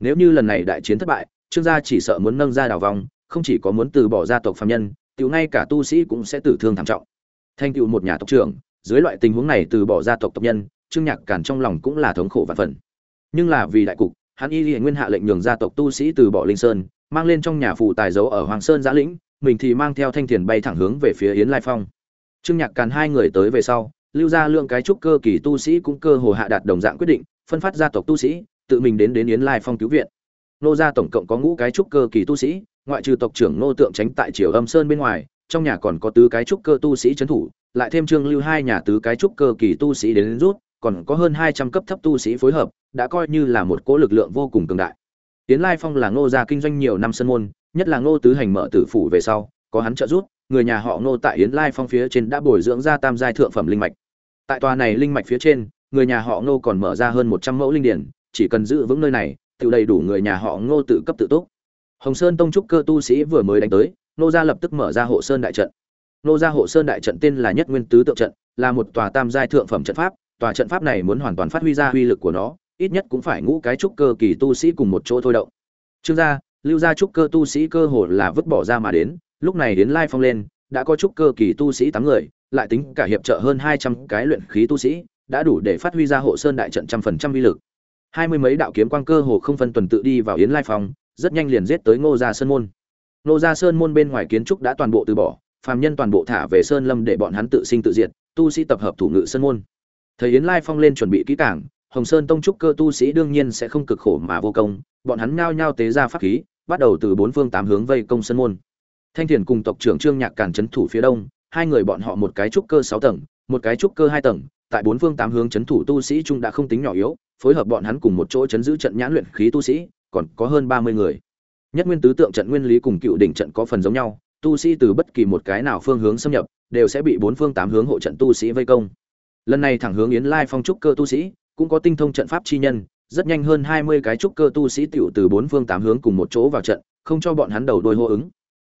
Nếu như lần này đại chiến thất bại, trương gia chỉ sợ muốn nâng ra đảo vòng không chỉ có muốn từ bỏ gia tộc phàm nhân, tiểu ngay cả tu sĩ cũng sẽ tử thương thảm trọng. Thanh tựu một nhà tộc trưởng, dưới loại tình huống này từ bỏ gia tộc tộc nhân, trương nhạc cản trong lòng cũng là thống khổ vạn phần. Nhưng là vì đại cục, hắn y liền nguyên hạ lệnh nhường gia tộc tu sĩ từ bỏ linh sơn, mang lên trong nhà phụ tài giấu ở hoàng sơn giã lĩnh, mình thì mang theo thanh thiền bay thẳng hướng về phía yến lai phong. Trương nhạc càn hai người tới về sau, lưu ra lượng cái trúc cơ kỳ tu sĩ cũng cơ hồ hạ đạt đồng dạng quyết định, phân phát gia tộc tu sĩ, tự mình đến đến yến lai phong cứu viện. Nô gia tổng cộng có ngũ cái trúc cơ kỳ tu sĩ ngoại trừ tộc trưởng nô tượng tránh tại triều âm sơn bên ngoài trong nhà còn có tứ cái trúc cơ tu sĩ trấn thủ lại thêm trương lưu hai nhà tứ cái trúc cơ kỳ tu sĩ đến, đến rút còn có hơn hai trăm cấp thấp tu sĩ phối hợp đã coi như là một cỗ lực lượng vô cùng cường đại. Tiến lai phong là ngô gia kinh doanh nhiều năm sân môn nhất là ngô tứ hành mở tử phủ về sau có hắn trợ giúp người nhà họ ngô tại yến lai phong phía trên đã bồi dưỡng ra tam giai thượng phẩm linh mạch. Tại tòa này linh mạch phía trên người nhà họ ngô còn mở ra hơn một trăm mẫu linh điển chỉ cần giữ vững nơi này tự đầy đủ người nhà họ ngô tự cấp tự túc hồng sơn tông trúc cơ tu sĩ vừa mới đánh tới, nô gia lập tức mở ra hộ sơn đại trận. Nô gia hộ sơn đại trận tên là nhất nguyên tứ tượng trận, là một tòa tam giai thượng phẩm trận pháp, tòa trận pháp này muốn hoàn toàn phát huy ra uy lực của nó, ít nhất cũng phải ngũ cái trúc cơ kỳ tu sĩ cùng một chỗ thôi động. Trương gia, lưu gia trúc cơ tu sĩ cơ hồ là vứt bỏ ra mà đến, lúc này đến lai phong lên, đã có trúc cơ kỳ tu sĩ tám người, lại tính cả hiệp trợ hơn hai trăm cái luyện khí tu sĩ, đã đủ để phát huy ra hộ sơn đại trận trăm phần trăm uy lực. Hai mươi mấy đạo kiếm quang cơ hồ không phân tuần tự đi vào yến lai phong rất nhanh liền giết tới ngô gia sơn môn. Ngô gia sơn môn bên ngoài kiến trúc đã toàn bộ từ bỏ, phàm nhân toàn bộ thả về sơn lâm để bọn hắn tự sinh tự diệt, tu sĩ tập hợp thủ ngự sơn môn. Thầy yến lai phong lên chuẩn bị kỹ cảng hồng sơn tông trúc cơ tu sĩ đương nhiên sẽ không cực khổ mà vô công, bọn hắn nhao nhao tế ra pháp khí, bắt đầu từ bốn phương tám hướng vây công sơn môn. Thanh thiền cùng tộc trưởng trương nhạc cản trấn thủ phía đông, hai người bọn họ một cái trúc cơ sáu tầng, một cái trúc cơ hai tầng, tại bốn phương tám hướng trấn thủ tu sĩ trung đã không tính nhỏ yếu, phối hợp bọn hắn cùng một chỗ chấn giữ trận nhãn luyện khí tu sĩ còn có hơn ba mươi người. Nhất nguyên tứ tượng trận nguyên lý cùng cựu đỉnh trận có phần giống nhau, tu sĩ từ bất kỳ một cái nào phương hướng xâm nhập, đều sẽ bị bốn phương tám hướng hộ trận tu sĩ vây công. Lần này thẳng hướng yến lai phong trúc cơ tu sĩ, cũng có tinh thông trận pháp chi nhân, rất nhanh hơn hai mươi cái trúc cơ tu sĩ tiểu từ bốn phương tám hướng cùng một chỗ vào trận, không cho bọn hắn đầu đôi hô ứng.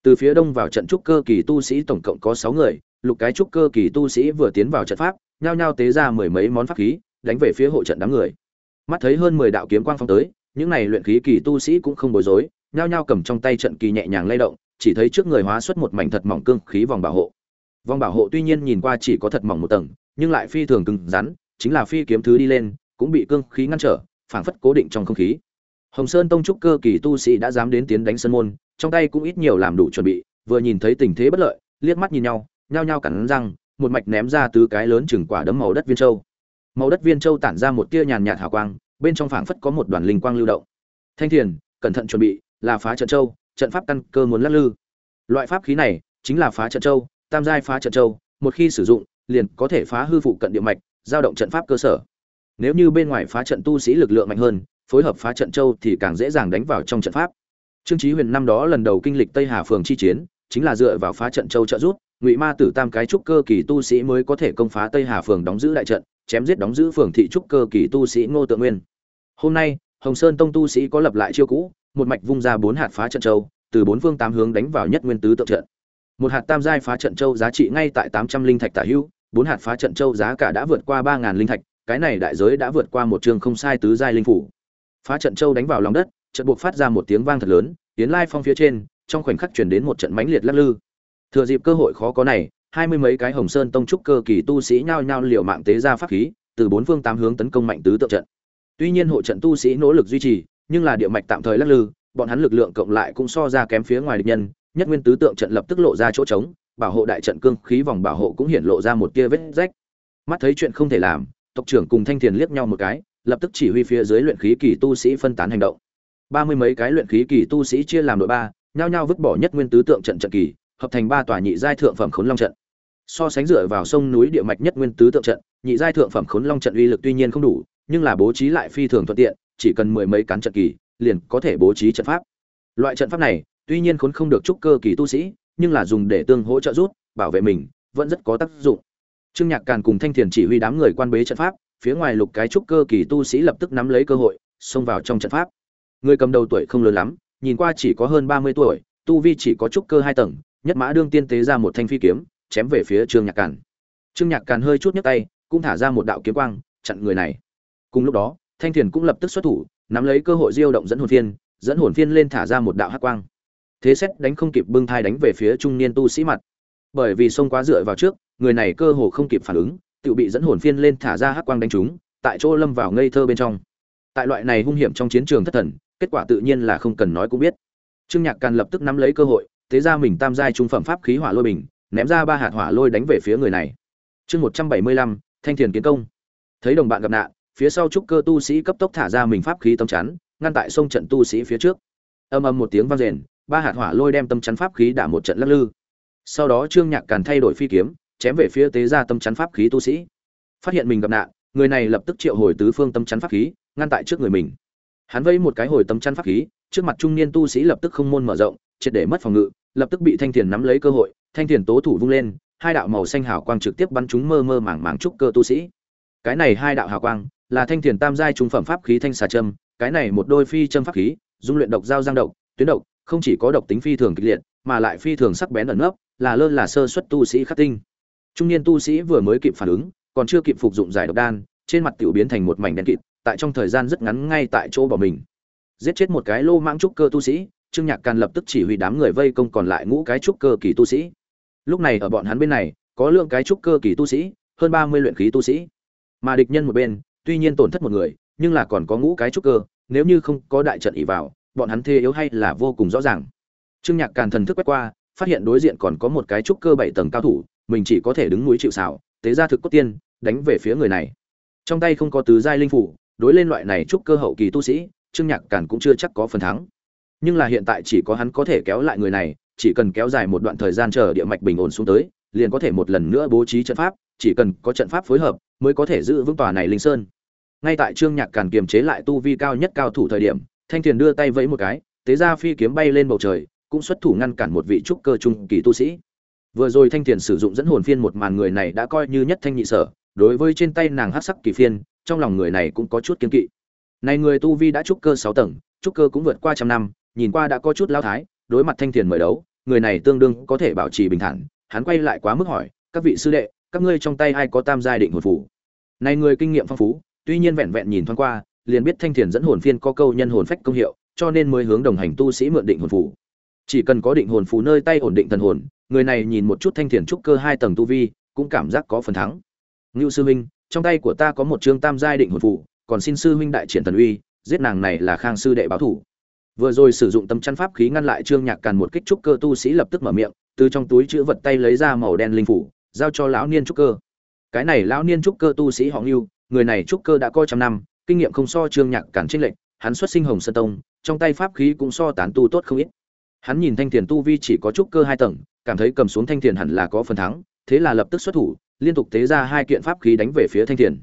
Từ phía đông vào trận trúc cơ kỳ tu sĩ tổng cộng có sáu người, lục cái trúc cơ kỳ tu sĩ vừa tiến vào trận pháp, nhao nhao tế ra mười mấy món pháp khí, đánh về phía hộ trận đám người. Mắt thấy hơn mười đạo kiếm quang phong tới những này luyện khí kỳ tu sĩ cũng không bối rối, nhao nhao cầm trong tay trận kỳ nhẹ nhàng lay động, chỉ thấy trước người hóa xuất một mảnh thật mỏng cương khí vòng bảo hộ. Vòng bảo hộ tuy nhiên nhìn qua chỉ có thật mỏng một tầng, nhưng lại phi thường cứng rắn, chính là phi kiếm thứ đi lên, cũng bị cương khí ngăn trở, phảng phất cố định trong không khí. Hồng sơn tông trúc cơ kỳ tu sĩ đã dám đến tiến đánh sân môn, trong tay cũng ít nhiều làm đủ chuẩn bị, vừa nhìn thấy tình thế bất lợi, liếc mắt nhìn nhau, nhao nhao cắn răng, một mạch ném ra tứ cái lớn chừng quả đấm màu đất viên châu. Màu đất viên châu tản ra một tia nhàn nhạt hào quang bên trong phảng phất có một đoàn linh quang lưu động. Thanh thiền, cẩn thận chuẩn bị, là phá trận châu, trận pháp căn cơ muốn lắc lư. Loại pháp khí này chính là phá trận châu, tam giai phá trận châu, một khi sử dụng, liền có thể phá hư phụ cận địa mạch, giao động trận pháp cơ sở. Nếu như bên ngoài phá trận tu sĩ lực lượng mạnh hơn, phối hợp phá trận châu thì càng dễ dàng đánh vào trong trận pháp. Trương chí huyền năm đó lần đầu kinh lịch tây hà phường chi chiến, chính là dựa vào phá trận châu trợ giúp, ngụy ma tử tam cái trúc cơ kỳ tu sĩ mới có thể công phá tây hà phường đóng giữ đại trận, chém giết đóng giữ phường thị trúc cơ kỳ tu sĩ ngô tự nguyên hôm nay, hồng sơn tông tu sĩ có lập lại chiêu cũ, một mạch vung ra bốn hạt phá trận châu, từ bốn phương tám hướng đánh vào nhất nguyên tứ tượng trận. Một hạt tam giai phá trận châu giá trị ngay tại tám trăm linh thạch tả hữu, bốn hạt phá trận châu giá cả đã vượt qua ba ngàn linh thạch, cái này đại giới đã vượt qua một trường không sai tứ giai linh phủ. Phá trận châu đánh vào lòng đất, trận buộc phát ra một tiếng vang thật lớn, tiến lai phong phía trên, trong khoảnh khắc chuyển đến một trận mãnh liệt lắc lư. Thừa dịp cơ hội khó có này, hai mươi mấy cái hồng sơn tông trúc cơ kỳ tu sĩ nhao nhao liều mạng tế ra pháp khí, từ bốn phương tám hướng tấn công mạnh tứ tượng trận tuy nhiên hộ trận tu sĩ nỗ lực duy trì, nhưng là địa mạch tạm thời lắc lư, bọn hắn lực lượng cộng lại cũng so ra kém phía ngoài địch nhân, nhất nguyên tứ tượng trận lập tức lộ ra chỗ trống, bảo hộ đại trận cương khí vòng bảo hộ cũng hiện lộ ra một kia vết rách. Mắt thấy chuyện không thể làm, tộc trưởng cùng thanh Tiền liếc nhau một cái, lập tức chỉ huy phía dưới luyện khí kỳ tu sĩ phân tán hành động. Ba mươi mấy cái luyện khí kỳ tu sĩ chia làm đội ba, nhao nhao vứt bỏ nhất nguyên tứ tượng trận trận kỳ, hợp thành ba tòa nhị giai thượng phẩm khốn long trận. So sánh dựa vào sông núi địa mạch nhất nguyên tứ tượng trận, nhị giai thượng phẩm khốn long trận uy lực tuy nhiên không đủ nhưng là bố trí lại phi thường thuận tiện, chỉ cần mười mấy cán trận kỳ, liền có thể bố trí trận pháp. Loại trận pháp này, tuy nhiên khốn không được trúc cơ kỳ tu sĩ, nhưng là dùng để tương hỗ trợ rút bảo vệ mình, vẫn rất có tác dụng. Trương nhạc càn cùng thanh thiền chỉ huy đám người quan bế trận pháp, phía ngoài lục cái trúc cơ kỳ tu sĩ lập tức nắm lấy cơ hội, xông vào trong trận pháp. Người cầm đầu tuổi không lớn lắm, nhìn qua chỉ có hơn ba mươi tuổi, tu vi chỉ có trúc cơ hai tầng, nhất mã đương tiên tế ra một thanh phi kiếm, chém về phía trương nhạc càn. Trương nhạc càn hơi chút nhấc tay, cũng thả ra một đạo kiếm quang, chặn người này cùng lúc đó, thanh thiền cũng lập tức xuất thủ, nắm lấy cơ hội diêu động dẫn hồn phiên, dẫn hồn phiên lên thả ra một đạo hắc quang. Thế xét đánh không kịp bưng thai đánh về phía trung niên tu sĩ mặt. Bởi vì xông quá dựa vào trước, người này cơ hồ không kịp phản ứng, tự bị dẫn hồn phiên lên thả ra hắc quang đánh trúng, tại chỗ lâm vào ngây thơ bên trong. Tại loại này hung hiểm trong chiến trường thất thần, kết quả tự nhiên là không cần nói cũng biết. Trương nhạc càn lập tức nắm lấy cơ hội thế ra mình tam giai trung phẩm pháp khí hỏa lôi bình, ném ra ba hạt hỏa lôi đánh về phía người này. Chương một trăm bảy mươi lăm, thanh thiền kiến công. Thấy đồng bạn gặp nạn phía sau trúc cơ tu sĩ cấp tốc thả ra mình pháp khí tâm chắn, ngăn tại sông trận tu sĩ phía trước. Âm âm một tiếng vang rền, ba hạt hỏa lôi đem tâm chắn pháp khí đả một trận lắc lư. Sau đó trương nhạc càn thay đổi phi kiếm, chém về phía tế ra tâm chắn pháp khí tu sĩ. Phát hiện mình gặp nạn, người này lập tức triệu hồi tứ phương tâm chắn pháp khí, ngăn tại trước người mình. Hắn vây một cái hồi tâm chắn pháp khí, trước mặt trung niên tu sĩ lập tức không môn mở rộng, triệt để mất phòng ngự, lập tức bị thanh thiền nắm lấy cơ hội, thanh thiền tố thủ vung lên, hai đạo màu xanh hào quang trực tiếp bắn chúng mơ mơ màng màng trúc cơ tu sĩ. Cái này hai đạo hào quang là thanh thiền tam giai trung phẩm pháp khí thanh xà châm, cái này một đôi phi châm pháp khí, dung luyện độc dao giang độc, tuyến độc, không chỉ có độc tính phi thường kịch liệt, mà lại phi thường sắc bén ẩn nấp, là lơ là sơ xuất tu sĩ khắc tinh. Trung niên tu sĩ vừa mới kịp phản ứng, còn chưa kịp phục dụng giải độc đan, trên mặt tiểu biến thành một mảnh đen kịt, tại trong thời gian rất ngắn ngay tại chỗ bỏ mình. Giết chết một cái lô mãng trúc cơ tu sĩ, trương nhạc càn lập tức chỉ huy đám người vây công còn lại ngũ cái trúc cơ kỳ tu sĩ. Lúc này ở bọn hắn bên này, có lượng cái trúc cơ kỳ tu sĩ, hơn ba mươi luyện khí tu sĩ. Mà địch nhân một bên tuy nhiên tổn thất một người, nhưng là còn có ngũ cái trúc cơ, nếu như không có đại trận ỷ vào, bọn hắn thê yếu hay là vô cùng rõ ràng trương nhạc càn thần thức quét qua, phát hiện đối diện còn có một cái trúc cơ bảy tầng cao thủ, mình chỉ có thể đứng núi chịu sào. tế ra thực cốt tiên, đánh về phía người này trong tay không có tứ giai linh phủ, đối lên loại này trúc cơ hậu kỳ tu sĩ, trương nhạc càn cũng chưa chắc có phần thắng nhưng là hiện tại chỉ có hắn có thể kéo lại người này, chỉ cần kéo dài một đoạn thời gian chờ địa mạch bình ổn xuống tới liền có thể một lần nữa bố trí trận pháp, chỉ cần có trận pháp phối hợp mới có thể giữ vững tòa này linh sơn. Ngay tại trương nhạc càn kiềm chế lại tu vi cao nhất cao thủ thời điểm, thanh tiền đưa tay vẫy một cái tế ra phi kiếm bay lên bầu trời, cũng xuất thủ ngăn cản một vị trúc cơ trung kỳ tu sĩ. Vừa rồi thanh tiền sử dụng dẫn hồn phiên một màn người này đã coi như nhất thanh nhị sở, đối với trên tay nàng hắc sắc kỳ phiên, trong lòng người này cũng có chút kiên kỵ. Này người tu vi đã trúc cơ sáu tầng, trúc cơ cũng vượt qua trăm năm, nhìn qua đã có chút lao thái, đối mặt thanh tiền mời đấu, người này tương đương có thể bảo trì bình thản hắn quay lại quá mức hỏi, các vị sư đệ, các ngươi trong tay ai có tam giai định hồn phủ này người kinh nghiệm phong phú, tuy nhiên vẹn vẹn nhìn thoáng qua, liền biết thanh thiền dẫn hồn phiên có câu nhân hồn phách công hiệu, cho nên mới hướng đồng hành tu sĩ mượn định hồn phủ chỉ cần có định hồn phủ nơi tay ổn định thần hồn, người này nhìn một chút thanh thiền trúc cơ hai tầng tu vi, cũng cảm giác có phần thắng. Ngưu sư huynh, trong tay của ta có một chương tam giai định hồn phủ còn xin sư huynh đại triển thần uy, giết nàng này là khang sư đệ báo thủ. Vừa rồi sử dụng tâm chăn pháp khí ngăn lại trương nhạc càn một kích trúc cơ tu sĩ lập tức mở miệng từ trong túi chữ vật tay lấy ra màu đen linh phủ, giao cho lão niên trúc cơ. Cái này lão niên trúc cơ tu sĩ họ ngưu, người này trúc cơ đã coi trăm năm, kinh nghiệm không so trương nhạc cản trinh lệnh hắn xuất sinh hồng sơn tông, trong tay pháp khí cũng so tán tu tốt không ít. Hắn nhìn thanh thiền tu vi chỉ có trúc cơ hai tầng, cảm thấy cầm xuống thanh thiền hẳn là có phần thắng, thế là lập tức xuất thủ, liên tục tế ra hai kiện pháp khí đánh về phía thanh thiền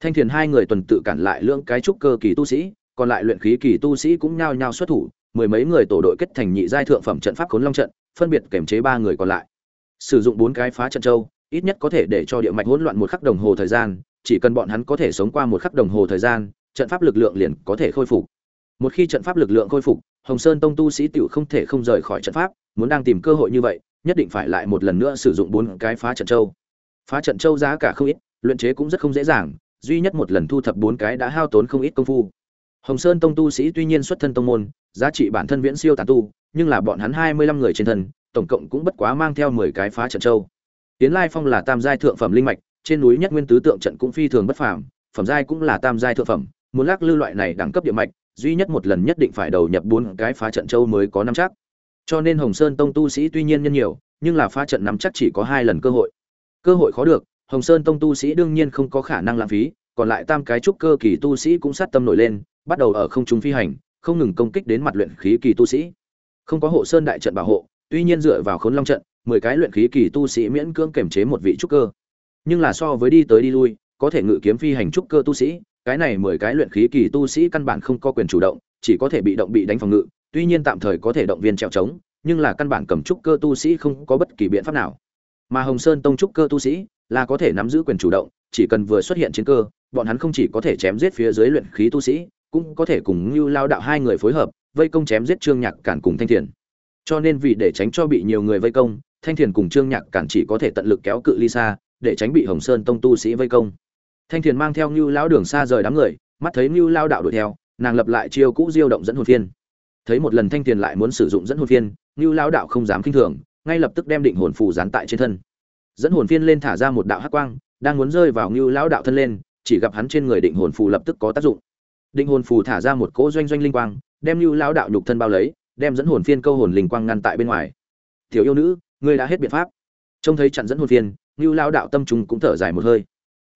thanh thiền hai người tuần tự cản lại lưỡng cái trúc cơ kỳ tu sĩ, còn lại luyện khí kỳ tu sĩ cũng nhao nhao xuất thủ, mười mấy người tổ đội kết thành nhị giai thượng phẩm trận pháp khốn long trận phân biệt kiểm chế ba người còn lại. Sử dụng bốn cái phá trận châu, ít nhất có thể để cho địa mạch hỗn loạn một khắc đồng hồ thời gian, chỉ cần bọn hắn có thể sống qua một khắc đồng hồ thời gian, trận pháp lực lượng liền có thể khôi phục. Một khi trận pháp lực lượng khôi phục, hồng sơn tông tu sĩ tiểu không thể không rời khỏi trận pháp, muốn đang tìm cơ hội như vậy, nhất định phải lại một lần nữa sử dụng bốn cái phá trận châu. Phá trận châu giá cả không ít, luyện chế cũng rất không dễ dàng, duy nhất một lần thu thập bốn cái đã hao tốn không ít công phu. Hồng sơn tông tu sĩ tuy nhiên xuất thân tông môn, giá trị bản thân viễn siêu tán tu nhưng là bọn hắn hai mươi lăm người trên thân, tổng cộng cũng bất quá mang theo mười cái phá trận châu. Tiến lai phong là tam giai thượng phẩm linh mạch, trên núi nhất nguyên tứ tượng trận cũng phi thường bất phàm, phẩm giai cũng là tam giai thượng phẩm, muốn lắc lư loại này đẳng cấp địa mạch, duy nhất một lần nhất định phải đầu nhập bốn cái phá trận châu mới có năm chắc. Cho nên hồng sơn tông tu sĩ tuy nhiên nhân nhiều, nhưng là phá trận nắm chắc chỉ có hai lần cơ hội. Cơ hội khó được, hồng sơn tông tu sĩ đương nhiên không có khả năng lãng phí, còn lại tam cái trúc cơ kỳ tu sĩ cũng sát tâm nổi lên, bắt đầu ở không trung phi hành, không ngừng công kích đến mặt luyện khí kỳ tu sĩ không có hộ sơn đại trận bảo hộ, tuy nhiên dựa vào khốn long trận, mười cái luyện khí kỳ tu sĩ miễn cưỡng kiểm chế một vị trúc cơ. Nhưng là so với đi tới đi lui, có thể ngự kiếm phi hành trúc cơ tu sĩ, cái này mười cái luyện khí kỳ tu sĩ căn bản không có quyền chủ động, chỉ có thể bị động bị đánh phòng ngự, tuy nhiên tạm thời có thể động viên trèo trống, nhưng là căn bản cầm trúc cơ tu sĩ không có bất kỳ biện pháp nào. Mà hồng sơn tông trúc cơ tu sĩ là có thể nắm giữ quyền chủ động, chỉ cần vừa xuất hiện chiến cơ, bọn hắn không chỉ có thể chém giết phía dưới luyện khí tu sĩ, cũng có thể cùng như lao đạo hai người phối hợp vây công chém giết trương nhạc cản cùng thanh thiền. Cho nên vì để tránh cho bị nhiều người vây công, thanh thiền cùng trương nhạc cản chỉ có thể tận lực kéo cự ly xa, để tránh bị hồng sơn tông tu sĩ vây công. Thanh thiền mang theo như lão đường xa rời đám người, mắt thấy như lao đạo đuổi theo, nàng lập lại chiêu cũ diêu động dẫn hồn phiên. Thấy một lần thanh thiền lại muốn sử dụng dẫn hồn phiên như lao đạo không dám kinh thường, ngay lập tức đem định hồn phù dán tại trên thân. Dẫn hồn phiên lên thả ra một đạo hắc quang, đang muốn rơi vào như lão đạo thân lên, chỉ gặp hắn trên người định hồn phù lập tức có tác dụng. Định hồn phù thả ra một cỗ doanh doanh linh quang đem như lão đạo nhục thân bao lấy, đem dẫn hồn phiên câu hồn linh quang ngăn tại bên ngoài. Tiểu yêu nữ, ngươi đã hết biện pháp. Trông thấy chặn dẫn hồn phiên như lão đạo tâm trung cũng thở dài một hơi.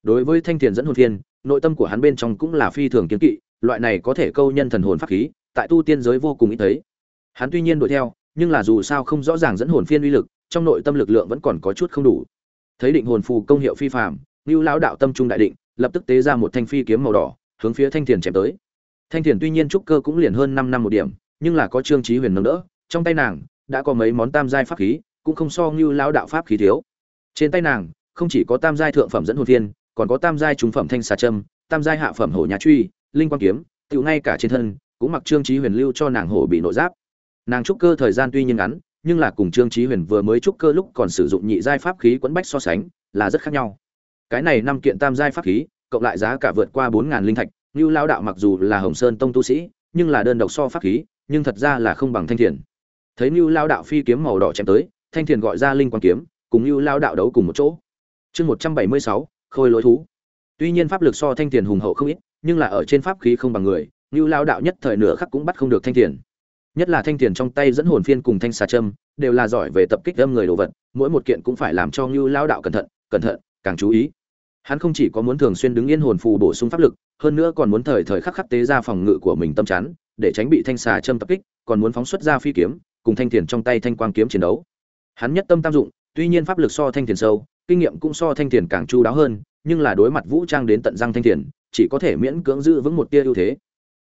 Đối với thanh thiền dẫn hồn phiên, nội tâm của hắn bên trong cũng là phi thường kiến kỵ, loại này có thể câu nhân thần hồn pháp khí, tại tu tiên giới vô cùng ít thấy. Hắn tuy nhiên đuổi theo, nhưng là dù sao không rõ ràng dẫn hồn phiên uy lực, trong nội tâm lực lượng vẫn còn có chút không đủ. Thấy định hồn phù công hiệu phi phàm như lão đạo tâm trung đại định, lập tức tế ra một thanh phi kiếm màu đỏ, hướng phía thanh thiền chém tới thanh thiền tuy nhiên trúc cơ cũng liền hơn năm năm một điểm, nhưng là có trương trí huyền nâng đỡ, trong tay nàng đã có mấy món tam giai pháp khí, cũng không so như lão đạo pháp khí thiếu. Trên tay nàng, không chỉ có tam giai thượng phẩm dẫn hồn thiên, còn có tam giai trung phẩm thanh xà trâm tam giai hạ phẩm hổ nhà truy, linh quang kiếm tự ngay cả trên thân, cũng mặc trương trí huyền lưu cho nàng hổ bị nội giáp. Nàng trúc cơ thời gian tuy nhiên ngắn, nhưng là cùng trương trí huyền vừa mới trúc cơ lúc còn sử dụng nhị giai pháp khí quấn bách so sánh, là rất khác nhau. Cái này năm kiện tam giai pháp khí, cộng lại giá cả vượt qua bốn ngàn linh thạch Nưu lão đạo mặc dù là hồng sơn tông tu sĩ, nhưng là đơn độc so pháp khí, nhưng thật ra là không bằng thanh thiền. Thấy Nưu lão đạo phi kiếm màu đỏ chém tới, thanh thiền gọi ra linh quang kiếm, cùng Nưu lão đạo đấu cùng một chỗ. Chương một trăm bảy mươi sáu, khôi lỗi thú. Tuy nhiên pháp lực so thanh thiền hùng hậu không ít, nhưng là ở trên pháp khí không bằng người Nưu lão đạo nhất thời nửa khắc cũng bắt không được thanh thiền. Nhất là thanh thiền trong tay dẫn hồn phiên cùng thanh xà trâm đều là giỏi về tập kích âm người đồ vật, mỗi một kiện cũng phải làm cho Nưu lão đạo cẩn thận cẩn thận, càng chú ý. Hắn không chỉ có muốn thường xuyên đứng yên hồn phù bổ sung pháp lực hơn nữa còn muốn thời thời khắc khắc tế ra phòng ngự của mình tâm chắn, để tránh bị thanh xà châm tập kích, còn muốn phóng xuất ra phi kiếm, cùng thanh thiền trong tay thanh quang kiếm chiến đấu. Hắn nhất tâm tam dụng, tuy nhiên pháp lực so thanh thiền sâu, kinh nghiệm cũng so thanh thiền càng chu đáo hơn, nhưng là đối mặt vũ trang đến tận răng thanh thiền, chỉ có thể miễn cưỡng giữ vững một tia ưu thế.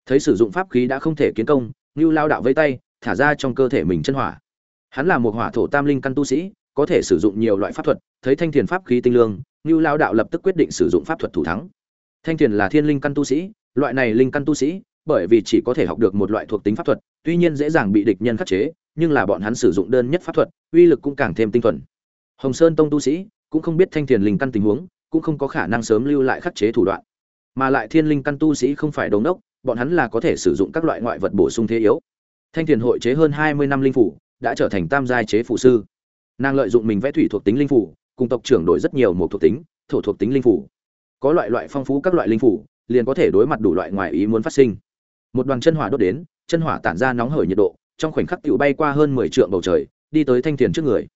Thấy sử dụng pháp khí đã không thể kiến công ngưu lao đạo vây tay, thả ra trong cơ thể mình chân hỏa. Hắn là một hỏa thổ tam linh căn tu sĩ, có thể sử dụng nhiều loại pháp thuật, thấy thanh thiền pháp khí tinh lương ngưu lao đạo lập tức quyết định sử dụng pháp thuật thủ thắng thanh thiền là thiên linh căn tu sĩ, loại này linh căn tu sĩ, bởi vì chỉ có thể học được một loại thuộc tính pháp thuật, tuy nhiên dễ dàng bị địch nhân khắc chế, nhưng là bọn hắn sử dụng đơn nhất pháp thuật, uy lực cũng càng thêm tinh thuần. Hồng sơn tông tu sĩ cũng không biết thanh thiền linh căn tình huống, cũng không có khả năng sớm lưu lại khắc chế thủ đoạn. Mà lại thiên linh căn tu sĩ không phải đống đốc, bọn hắn là có thể sử dụng các loại ngoại vật bổ sung thế yếu. Thanh thiền hội chế hơn hai mươi năm linh phủ, đã trở thành tam giai chế phụ sư. Nàng lợi dụng mình vẽ thủy thuộc tính linh phủ, cùng tộc trưởng đổi rất nhiều một thuộc tính, thổ thuộc tính linh phủ có loại loại phong phú các loại linh phủ, liền có thể đối mặt đủ loại ngoài ý muốn phát sinh. Một đoàn chân hỏa đốt đến, chân hỏa tản ra nóng hởi nhiệt độ, trong khoảnh khắc tiểu bay qua hơn mười trượng bầu trời, đi tới thanh thiền trước người.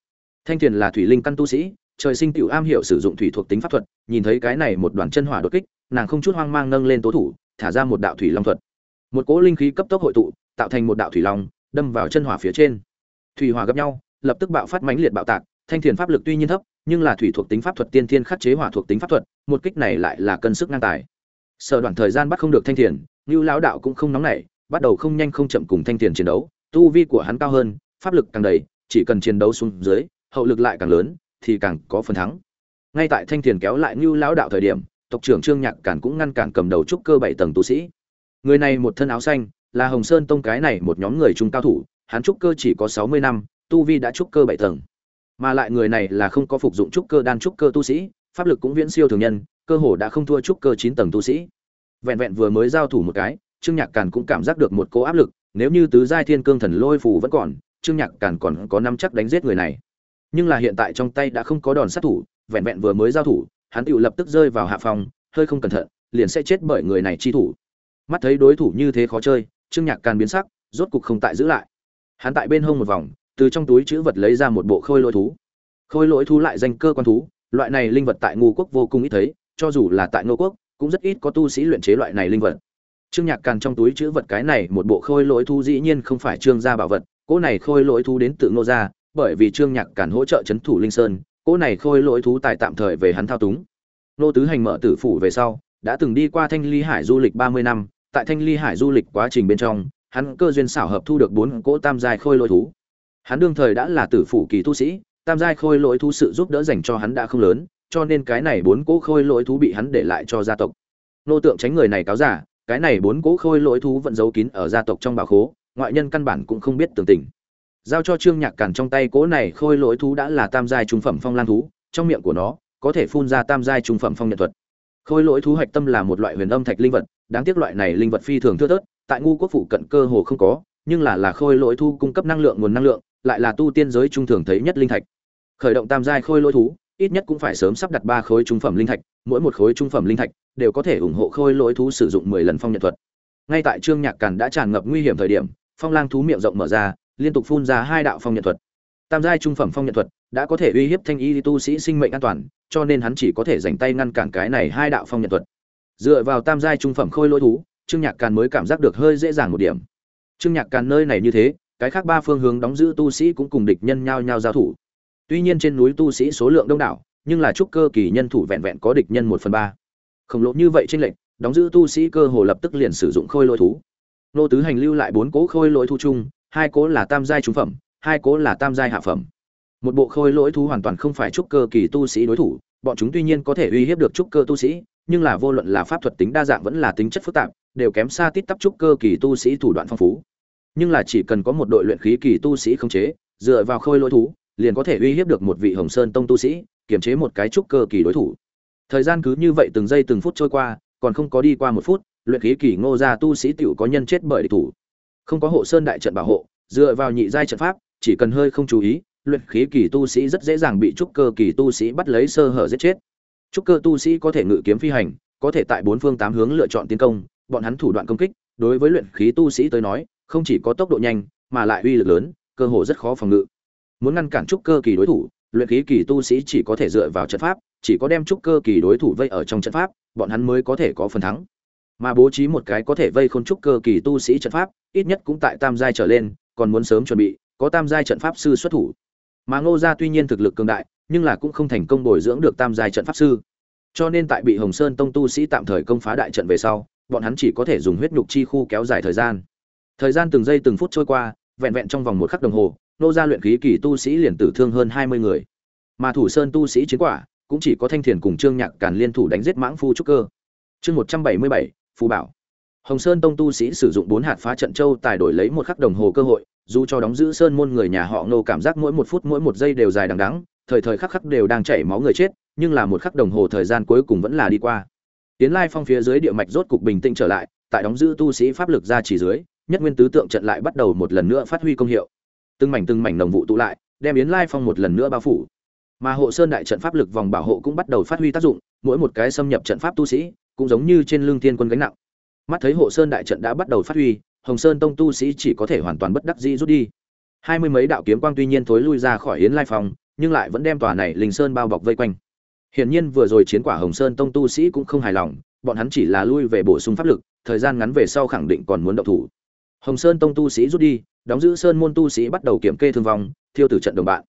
Thanh thiền là thủy linh căn tu sĩ, trời sinh tiểu am hiểu sử dụng thủy thuộc tính pháp thuật, nhìn thấy cái này một đoàn chân hỏa đột kích, nàng không chút hoang mang nâng lên tố thủ, thả ra một đạo thủy long thuật. Một cỗ linh khí cấp tốc hội tụ, tạo thành một đạo thủy long, đâm vào chân hỏa phía trên. Thủy hỏa gặp nhau, lập tức bạo phát mãnh liệt bạo tạc, thanh thiền pháp lực tuy nhiên thấp nhưng là thủy thuộc tính pháp thuật tiên thiên khắc chế hỏa thuộc tính pháp thuật, một kích này lại là cân sức ngang tài. Sở đoạn thời gian bắt không được thanh thiền như lão đạo cũng không nóng nảy, bắt đầu không nhanh không chậm cùng thanh thiền chiến đấu, tu vi của hắn cao hơn, pháp lực càng đầy, chỉ cần chiến đấu xuống dưới, hậu lực lại càng lớn, thì càng có phần thắng. Ngay tại thanh thiền kéo lại như lão đạo thời điểm, tộc trưởng trương nhạc cản cũng ngăn cản cầm đầu trúc cơ bảy tầng tu sĩ. Người này một thân áo xanh, là hồng sơn tông cái này một nhóm người trung cao thủ, hắn trúc cơ chỉ có sáu mươi năm, tu vi đã trúc cơ bảy tầng mà lại người này là không có phục dụng trúc cơ đan trúc cơ tu sĩ, pháp lực cũng viễn siêu thường nhân, cơ hồ đã không thua trúc cơ chín tầng tu sĩ. Vẹn vẹn vừa mới giao thủ một cái, trương nhạc càn cũng cảm giác được một cỗ áp lực, nếu như tứ giai thiên cương thần lôi phù vẫn còn, trương nhạc càn còn có năm chắc đánh giết người này. Nhưng là hiện tại trong tay đã không có đòn sát thủ, vẹn vẹn vừa mới giao thủ, hắn tự lập tức rơi vào hạ phòng, hơi không cẩn thận, liền sẽ chết bởi người này chi thủ. Mắt thấy đối thủ như thế khó chơi, trương nhạc càn biến sắc, rốt cục không tại giữ lại. Hắn tại bên hông một vòng từ trong túi chữ vật lấy ra một bộ khôi lỗi thú. Khôi lỗi thú lại danh cơ quan thú, loại này linh vật tại ngô quốc vô cùng ít thấy, cho dù là tại ngô quốc, cũng rất ít có tu sĩ luyện chế loại này linh vật. Trương nhạc càn trong túi chữ vật cái này một bộ khôi lỗi thú dĩ nhiên không phải trương gia bảo vật, cỗ này khôi lỗi thú đến tự ngô gia bởi vì trương nhạc càn hỗ trợ c h ấ n thủ linh sơn, cỗ này khôi lỗi thú tài tạm thời về hắn thao túng. Nô tứ hành mở tử phủ về sau, đã từng đi qua thanh ly hải du lịch ba mươi năm, tại thanh ly hải du lịch quá trình bên trong, hắn cơ duyên xảo hợp thu được bốn cỗ tam giai khôi lỗi thú hắn đương thời đã là tử phủ kỳ tu sĩ, tam giai khôi lỗi thú sự giúp đỡ dành cho hắn đã không lớn, cho nên cái này bốn cỗ khôi lỗi thú bị hắn để lại cho gia tộc. Nô tượng tránh người này cáo giả, cái này bốn cỗ khôi lỗi thú vẫn giấu kín ở gia tộc trong bảo khố, ngoại nhân căn bản cũng không biết tường tình. Giao cho trương nhạc càn trong tay cỗ này khôi lỗi thú đã là tam giai trung phẩm phong lan thú, trong miệng của nó, có thể phun ra tam giai trung phẩm phong nhận thuật. Khôi lỗi thú hạch tâm là một loại huyền âm thạch linh vật, đáng tiếc loại này linh vật phi thường thưa thớt, tại ngu quốc phủ cận cơ hồ không có, nhưng là là khôi lỗi thú cung cấp năng lượng, nguồn năng lượng lại là tu tiên giới trung thường thấy nhất linh thạch. Khởi động tam giai khôi lỗi thú, ít nhất cũng phải sớm sắp đặt ba khối trung phẩm linh thạch, mỗi một khối trung phẩm linh thạch đều có thể ủng hộ khôi lỗi thú sử dụng mười lần phong nhận thuật. Ngay tại trương nhạc càn đã tràn ngập nguy hiểm thời điểm, phong lang thú miệng rộng mở ra, liên tục phun ra hai đạo phong nhận thuật. Tam giai trung phẩm phong nhận thuật đã có thể uy hiếp thanh y tu sĩ sinh mệnh an toàn, cho nên hắn chỉ có thể dành tay ngăn cản cái này hai đạo phong nhận thuật. Dựa vào tam giai trung phẩm khôi lỗi thú, trương nhạc càn mới cảm giác được hơi dễ dàng một điểm. Trương nhạc càn nơi này như thế cái khác ba phương hướng đóng giữ tu sĩ cũng cùng địch nhân nhau nhau giao thủ. Tuy nhiên trên núi tu sĩ số lượng đông đảo, nhưng là trúc cơ kỳ nhân thủ vẹn vẹn có địch nhân một phần ba. Khổng lồ như vậy trên lệnh đóng giữ tu sĩ cơ hồ lập tức liền sử dụng khôi lỗi thú. Nô tứ hành lưu lại bốn cố khôi lỗi thu chung, hai cố là tam giai trung phẩm, hai cố là tam giai hạ phẩm. Một bộ khôi lỗi thú hoàn toàn không phải trúc cơ kỳ tu sĩ đối thủ, bọn chúng tuy nhiên có thể uy hiếp được trúc cơ tu sĩ, nhưng là vô luận là pháp thuật tính đa dạng vẫn là tính chất phức tạp, đều kém xa tít tắp trúc cơ kỳ tu sĩ thủ đoạn phong phú nhưng là chỉ cần có một đội luyện khí kỳ tu sĩ khống chế, dựa vào khôi lỗi thú, liền có thể uy hiếp được một vị hồng sơn tông tu sĩ, kiềm chế một cái trúc cơ kỳ đối thủ. Thời gian cứ như vậy từng giây từng phút trôi qua, còn không có đi qua một phút, luyện khí kỳ ngô gia tu sĩ tiểu có nhân chết bởi địch thủ. Không có hộ sơn đại trận bảo hộ, dựa vào nhị giai trận pháp, chỉ cần hơi không chú ý, luyện khí kỳ tu sĩ rất dễ dàng bị trúc cơ kỳ tu sĩ bắt lấy sơ hở giết chết. Trúc cơ tu sĩ có thể ngự kiếm phi hành, có thể tại bốn phương tám hướng lựa chọn tiến công, bọn hắn thủ đoạn công kích, đối với luyện khí tu sĩ tới nói không chỉ có tốc độ nhanh, mà lại uy lực lớn, cơ hồ rất khó phòng ngự. Muốn ngăn cản trúc cơ kỳ đối thủ, luyện khí kỳ tu sĩ chỉ có thể dựa vào trận pháp, chỉ có đem trúc cơ kỳ đối thủ vây ở trong trận pháp, bọn hắn mới có thể có phần thắng. Mà bố trí một cái có thể vây khôn trúc cơ kỳ tu sĩ trận pháp, ít nhất cũng tại tam giai trở lên, còn muốn sớm chuẩn bị, có tam giai trận pháp sư xuất thủ. Mà ngô gia tuy nhiên thực lực cường đại, nhưng là cũng không thành công bồi dưỡng được tam giai trận pháp sư. Cho nên tại bị hồng sơn tông tu sĩ tạm thời công phá đại trận về sau, bọn hắn chỉ có thể dùng huyết nhục chi khu kéo dài thời gian thời gian từng giây từng phút trôi qua, vẹn vẹn trong vòng một khắc đồng hồ, nô gia luyện khí kỳ tu sĩ liền tử thương hơn hai mươi người. Mà thủ sơn tu sĩ chiến quả, cũng chỉ có thanh thiền cùng trương nhạc càn liên thủ đánh giết mãng phu trúc cơ. Chương một trăm bảy mươi bảy, phù bảo. Hồng sơn tông tu sĩ sử dụng bốn hạt phá trận châu tài đổi lấy một khắc đồng hồ cơ hội, dù cho đóng giữ sơn môn người nhà họ nô cảm giác mỗi một phút mỗi một giây đều dài đằng đắng thời thời khắc khắc đều đang chảy máu người chết, nhưng là một khắc đồng hồ thời gian cuối cùng vẫn là đi qua. Tiến lai phong phía dưới địa mạch rốt cục bình tĩnh trở lại, tại đóng giữ tu sĩ pháp lực ra chỉ dưới nhất nguyên tứ tượng trận lại bắt đầu một lần nữa phát huy công hiệu. Từng mảnh từng mảnh đồng vụ tụ lại, đem yến lai phong một lần nữa bao phủ. Mà hộ sơn đại trận pháp lực vòng bảo hộ cũng bắt đầu phát huy tác dụng, mỗi một cái xâm nhập trận pháp tu sĩ, cũng giống như trên lưng thiên quân gánh nặng. Mắt thấy hộ sơn đại trận đã bắt đầu phát huy, hồng sơn tông tu sĩ chỉ có thể hoàn toàn bất đắc dĩ rút đi. Hai mươi mấy đạo kiếm quang tuy nhiên thối lui ra khỏi yến lai phong, nhưng lại vẫn đem tòa này linh sơn bao bọc vây quanh. Hiển nhiên vừa rồi chiến quả hồng sơn tông tu sĩ cũng không hài lòng, bọn hắn chỉ là lui về bổ sung pháp lực, thời gian ngắn về sau khẳng định còn muốn động thủ hồng sơn tông tu sĩ rút đi, đóng giữ sơn môn tu sĩ bắt đầu kiểm kê thương vong, thiêu tử trận đồng bạn.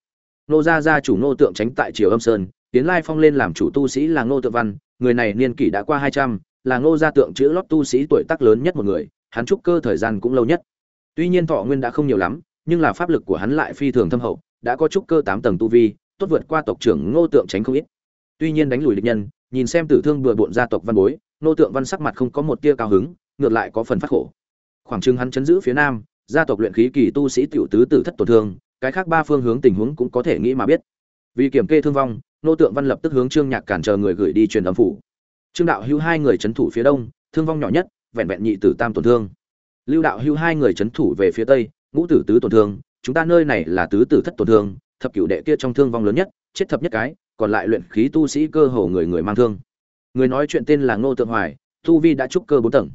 Nô gia gia chủ nô tượng tránh tại triều âm sơn, tiến lai phong lên làm chủ tu sĩ là nô tượng văn, người này niên kỷ đã qua hai trăm, là ngô gia tượng chữ lót tu sĩ tuổi tác lớn nhất một người, hắn trúc cơ thời gian cũng lâu nhất. Tuy nhiên thọ nguyên đã không nhiều lắm, nhưng là pháp lực của hắn lại phi thường thâm hậu, đã có trúc cơ tám tầng tu vi, tốt vượt qua tộc trưởng ngô tượng tránh không ít. Tuy nhiên đánh lùi địch nhân, nhìn xem tử thương bừa bộn gia tộc văn bối, ngô tượng văn sắc mặt không có một tia cao hứng, ngược lại có phần phát khổ khoảng chừng hắn chấn giữ phía nam, gia tộc luyện khí kỳ tu sĩ tiểu tứ tử thất tổn thương, cái khác ba phương hướng tình huống cũng có thể nghĩ mà biết. Vì kiểm kê thương vong, nô tượng văn lập tức hướng trương nhạc cản chờ người gửi đi truyền âm phủ. Trương đạo hữu hai người trấn thủ phía đông, thương vong nhỏ nhất, vẹn vẹn nhị tử tam tổn thương. Lưu đạo hữu hai người trấn thủ về phía tây, ngũ tử tứ tổn thương, chúng ta nơi này là tứ tử thất tổn thương, thập cửu đệ kia trong thương vong lớn nhất, chết thập nhất cái, còn lại luyện khí tu sĩ cơ hồ người người mang thương. Người nói chuyện tên là ngô tượng hoài, tu vi đã trúc cơ bốn tầng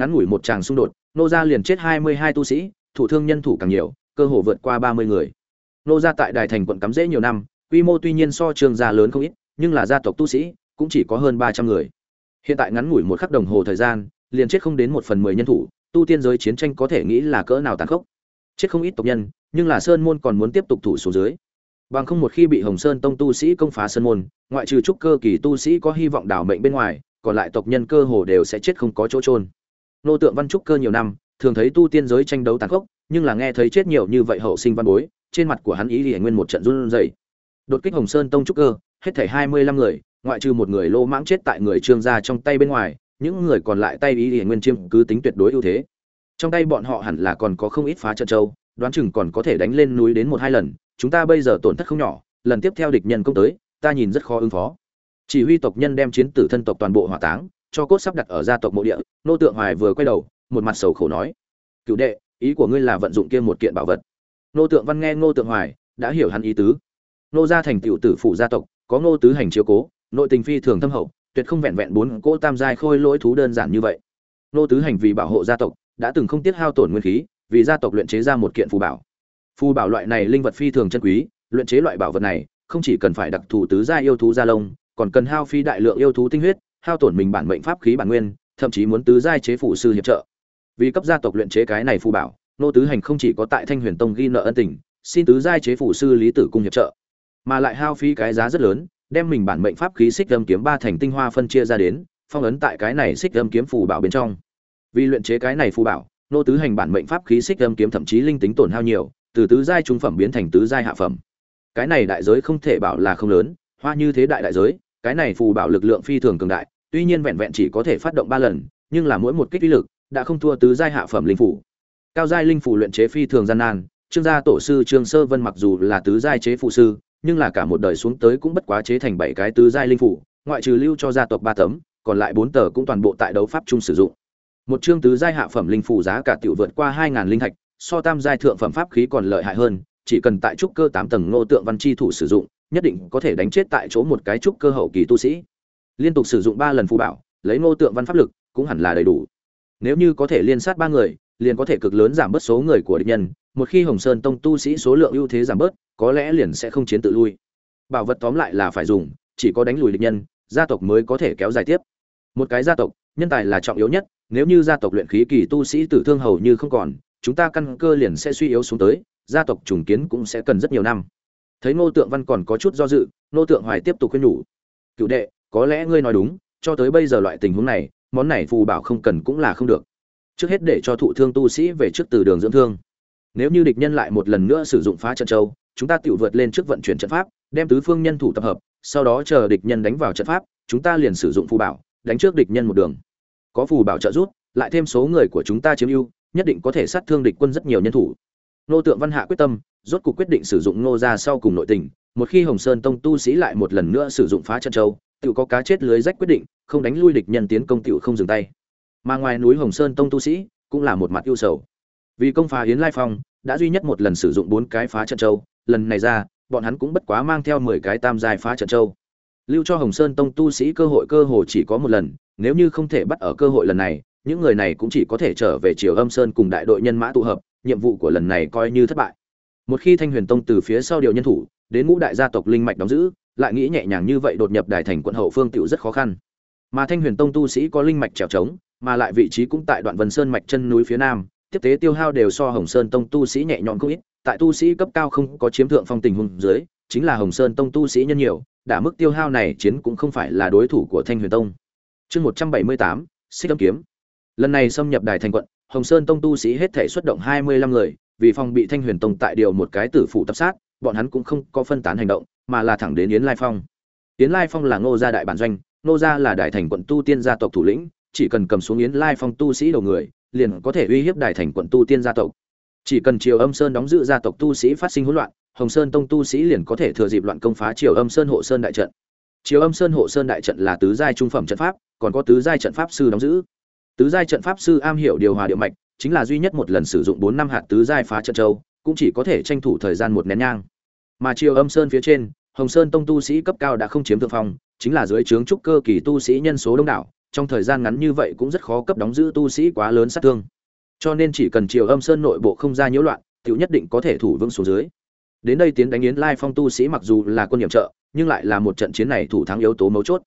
ngắn ngủi một tràng xung đột, nô gia liền chết hai mươi hai tu sĩ, thủ thương nhân thủ càng nhiều, cơ hồ vượt qua ba mươi người. Nô gia tại đài thành quận cắm rễ nhiều năm, quy mô tuy nhiên so trường gia lớn không ít, nhưng là gia tộc tu sĩ cũng chỉ có hơn ba trăm người. Hiện tại ngắn ngủi một khắc đồng hồ thời gian, liền chết không đến một phần mười nhân thủ, tu tiên giới chiến tranh có thể nghĩ là cỡ nào tàn khốc. Chết không ít tộc nhân, nhưng là sơn môn còn muốn tiếp tục thủ xuống dưới. Bằng không một khi bị hồng sơn tông tu sĩ công phá sơn môn, ngoại trừ trúc cơ kỳ tu sĩ có hy vọng đảo mệnh bên ngoài, còn lại tộc nhân cơ hồ đều sẽ chết không có chỗ trôn nô tượng văn trúc cơ nhiều năm, thường thấy tu tiên giới tranh đấu tàn khốc, nhưng là nghe thấy chết nhiều như vậy hậu sinh văn bối, trên mặt của hắn ý thì nguyên một trận run rẩy. Đột kích hồng sơn tông trúc cơ, hết thảy hai mươi lăm người, ngoại trừ một người lô mãng chết tại người trương gia trong tay bên ngoài, những người còn lại tay ý thì nguyên chiêm cứ tính tuyệt đối ưu thế. Trong tay bọn họ hẳn là còn có không ít phá trận châu, đoán chừng còn có thể đánh lên núi đến một hai lần, chúng ta bây giờ tổn thất không nhỏ, lần tiếp theo địch nhân công tới, ta nhìn rất khó ứng phó. Chỉ huy tộc nhân đem chiến tử thân tộc toàn bộ hỏa táng cho cốt sắp đặt ở gia tộc mộ địa, nô tượng hoài vừa quay đầu, một mặt sầu khổ nói, cựu đệ, ý của ngươi là vận dụng kia một kiện bảo vật. Nô tượng văn nghe nô tượng hoài, đã hiểu hắn ý tứ. Nô gia thành tựu tử phủ gia tộc, có nô tứ hành chiếu cố, nội tình phi thường thâm hậu, tuyệt không vẹn vẹn bốn cỗ tam giai khôi lỗi thú đơn giản như vậy. Nô tứ hành vì bảo hộ gia tộc, đã từng không tiết hao tổn nguyên khí, vì gia tộc luyện chế ra một kiện phù bảo. Phù bảo loại này linh vật phi thường chân quý, luyện chế loại bảo vật này, không chỉ cần phải đặc thù tứ gia yêu thú gia lông, còn cần hao phi đại lượng yêu thú tinh huyết hao tổn mình bản mệnh pháp khí bản nguyên, thậm chí muốn tứ giai chế phụ sư hiệp trợ. Vì cấp gia tộc luyện chế cái này phù bảo, nô tứ hành không chỉ có tại thanh huyền tông ghi nợ ân tình, xin tứ giai chế phụ sư lý tử cung hiệp trợ, mà lại hao phí cái giá rất lớn, đem mình bản mệnh pháp khí xích âm kiếm ba thành tinh hoa phân chia ra đến, phong ấn tại cái này xích âm kiếm phù bảo bên trong. Vì luyện chế cái này phù bảo, nô tứ hành bản mệnh pháp khí xích âm kiếm thậm chí linh tính tổn hao nhiều, từ tứ giai trung phẩm biến thành tứ giai hạ phẩm. Cái này đại giới không thể bảo là không lớn, hoa như thế đại đại giới, cái này phù bảo lực lượng phi thường cường đại tuy nhiên vẹn vẹn chỉ có thể phát động ba lần, nhưng là mỗi một kích uy lực đã không thua tứ giai hạ phẩm linh phủ. Cao giai linh phủ luyện chế phi thường gian nan, trương gia tổ sư trương sơ vân mặc dù là tứ giai chế phụ sư, nhưng là cả một đời xuống tới cũng bất quá chế thành bảy cái tứ giai linh phủ, ngoại trừ lưu cho gia tộc ba tấm, còn lại bốn tờ cũng toàn bộ tại đấu pháp chung sử dụng. Một chương tứ giai hạ phẩm linh phủ giá cả tiểu vượt qua hai ngàn linh thạch, so tam giai thượng phẩm pháp khí còn lợi hại hơn, chỉ cần tại trúc cơ tám tầng ngô tượng văn chi thủ sử dụng, nhất định có thể đánh chết tại chỗ một cái trúc cơ hậu kỳ tu sĩ liên tục sử dụng ba lần phù bảo, lấy ngô tượng văn pháp lực, cũng hẳn là đầy đủ. Nếu như có thể liên sát ba người, liền có thể cực lớn giảm bớt số người của địch nhân, một khi hồng sơn tông tu sĩ số lượng ưu thế giảm bớt, có lẽ liền sẽ không chiến tự lui. Bảo vật tóm lại là phải dùng, chỉ có đánh lùi địch nhân, gia tộc mới có thể kéo dài tiếp. Một cái gia tộc, nhân tài là trọng yếu nhất, nếu như gia tộc luyện khí kỳ tu sĩ tử thương hầu như không còn, chúng ta căn cơ liền sẽ suy yếu xuống tới, gia tộc trùng kiến cũng sẽ cần rất nhiều năm. Thấy ngô tượng văn còn có chút do dự, ngô tượng hoài tiếp tục khuyên nhủ. Cựu đệ có lẽ ngươi nói đúng, cho tới bây giờ loại tình huống này, món này phù bảo không cần cũng là không được. Trước hết để cho thụ thương tu sĩ về trước từ đường dưỡng thương. Nếu như địch nhân lại một lần nữa sử dụng phá trận châu, chúng ta tự vượt lên trước vận chuyển trận pháp, đem tứ phương nhân thủ tập hợp, sau đó chờ địch nhân đánh vào trận pháp, chúng ta liền sử dụng phù bảo, đánh trước địch nhân một đường. Có phù bảo trợ rút lại thêm số người của chúng ta chiếm ưu, nhất định có thể sát thương địch quân rất nhiều nhân thủ. Nô tượng văn hạ quyết tâm, rốt cuộc quyết định sử dụng nô ra sau cùng nội tình, một khi hồng sơn tông tu sĩ lại một lần nữa sử dụng phá trận châu tự có cá chết lưới rách quyết định, không đánh lui địch nhân tiến công tiểu không dừng tay. Mà ngoài núi hồng sơn tông tu sĩ, cũng là một mặt ưu sầu. Vì công phá yến lai phong, đã duy nhất một lần sử dụng bốn cái phá trận châu, lần này ra, bọn hắn cũng bất quá mang theo mười cái tam giai phá trận châu. Lưu cho hồng sơn tông tu sĩ cơ hội cơ hồ chỉ có một lần, nếu như không thể bắt ở cơ hội lần này, những người này cũng chỉ có thể trở về triều âm sơn cùng đại đội nhân mã tụ hợp, nhiệm vụ của lần này coi như thất bại. Một khi thanh huyền tông từ phía sau điều nhân thủ, đến ngũ đại gia tộc linh mạch đóng giữ lại nghĩ nhẹ nhàng như vậy đột nhập đài thành quận hậu phương tựu rất khó khăn. Mà thanh huyền tông tu sĩ có linh mạch trèo trống, mà lại vị trí cũng tại đoạn vân sơn mạch chân núi phía nam, tiếp tế tiêu hao đều so hồng sơn tông tu sĩ nhẹ nhõm không ít, tại tu sĩ cấp cao không có chiếm thượng phong tình huống dưới, chính là hồng sơn tông tu sĩ nhân nhiều đả mức tiêu hao này chiến cũng không phải là đối thủ của thanh huyền tông. Chương một trăm bảy mươi tám, xích âm kiếm. Lần này xâm nhập đài thành quận, hồng sơn tông tu sĩ hết thể xuất động hai mươi lăm người, vì phòng bị thanh huyền tông tại điều một cái tử phụ tập sát bọn hắn cũng không có phân tán hành động, mà là thẳng đến yến lai phong. Yến lai phong là ngô gia đại bản doanh, ngô gia là đại thành quận tu tiên gia tộc thủ lĩnh, chỉ cần cầm xuống yến lai phong tu sĩ đầu người, liền có thể uy hiếp đại thành quận tu tiên gia tộc. Chỉ cần triều âm sơn đóng giữ gia tộc tu sĩ phát sinh hỗn loạn, hồng sơn tông tu sĩ liền có thể thừa dịp loạn công phá triều âm sơn hộ sơn đại trận. Triều âm sơn hộ sơn đại trận là tứ giai trung phẩm trận pháp, còn có tứ giai trận pháp sư đóng giữ. Tứ giai trận pháp sư am hiểu điều hòa địa mạch, chính là duy nhất một lần sử dụng bốn năm hạt tứ giai phá trận châu cũng chỉ có thể tranh thủ thời gian một nén nhang. Mà triều âm sơn phía trên, hồng sơn tông tu sĩ cấp cao đã không chiếm thượng phong, chính là dưới trướng trúc cơ kỳ tu sĩ nhân số đông đảo, trong thời gian ngắn như vậy cũng rất khó cấp đóng giữ tu sĩ quá lớn sát thương. Cho nên chỉ cần triều âm sơn nội bộ không ra nhiễu loạn, tiểu nhất định có thể thủ vững xuống dưới. Đến đây tiến đánh yến lai phong tu sĩ mặc dù là quân nhiệm trợ, nhưng lại là một trận chiến này thủ thắng yếu tố mấu chốt.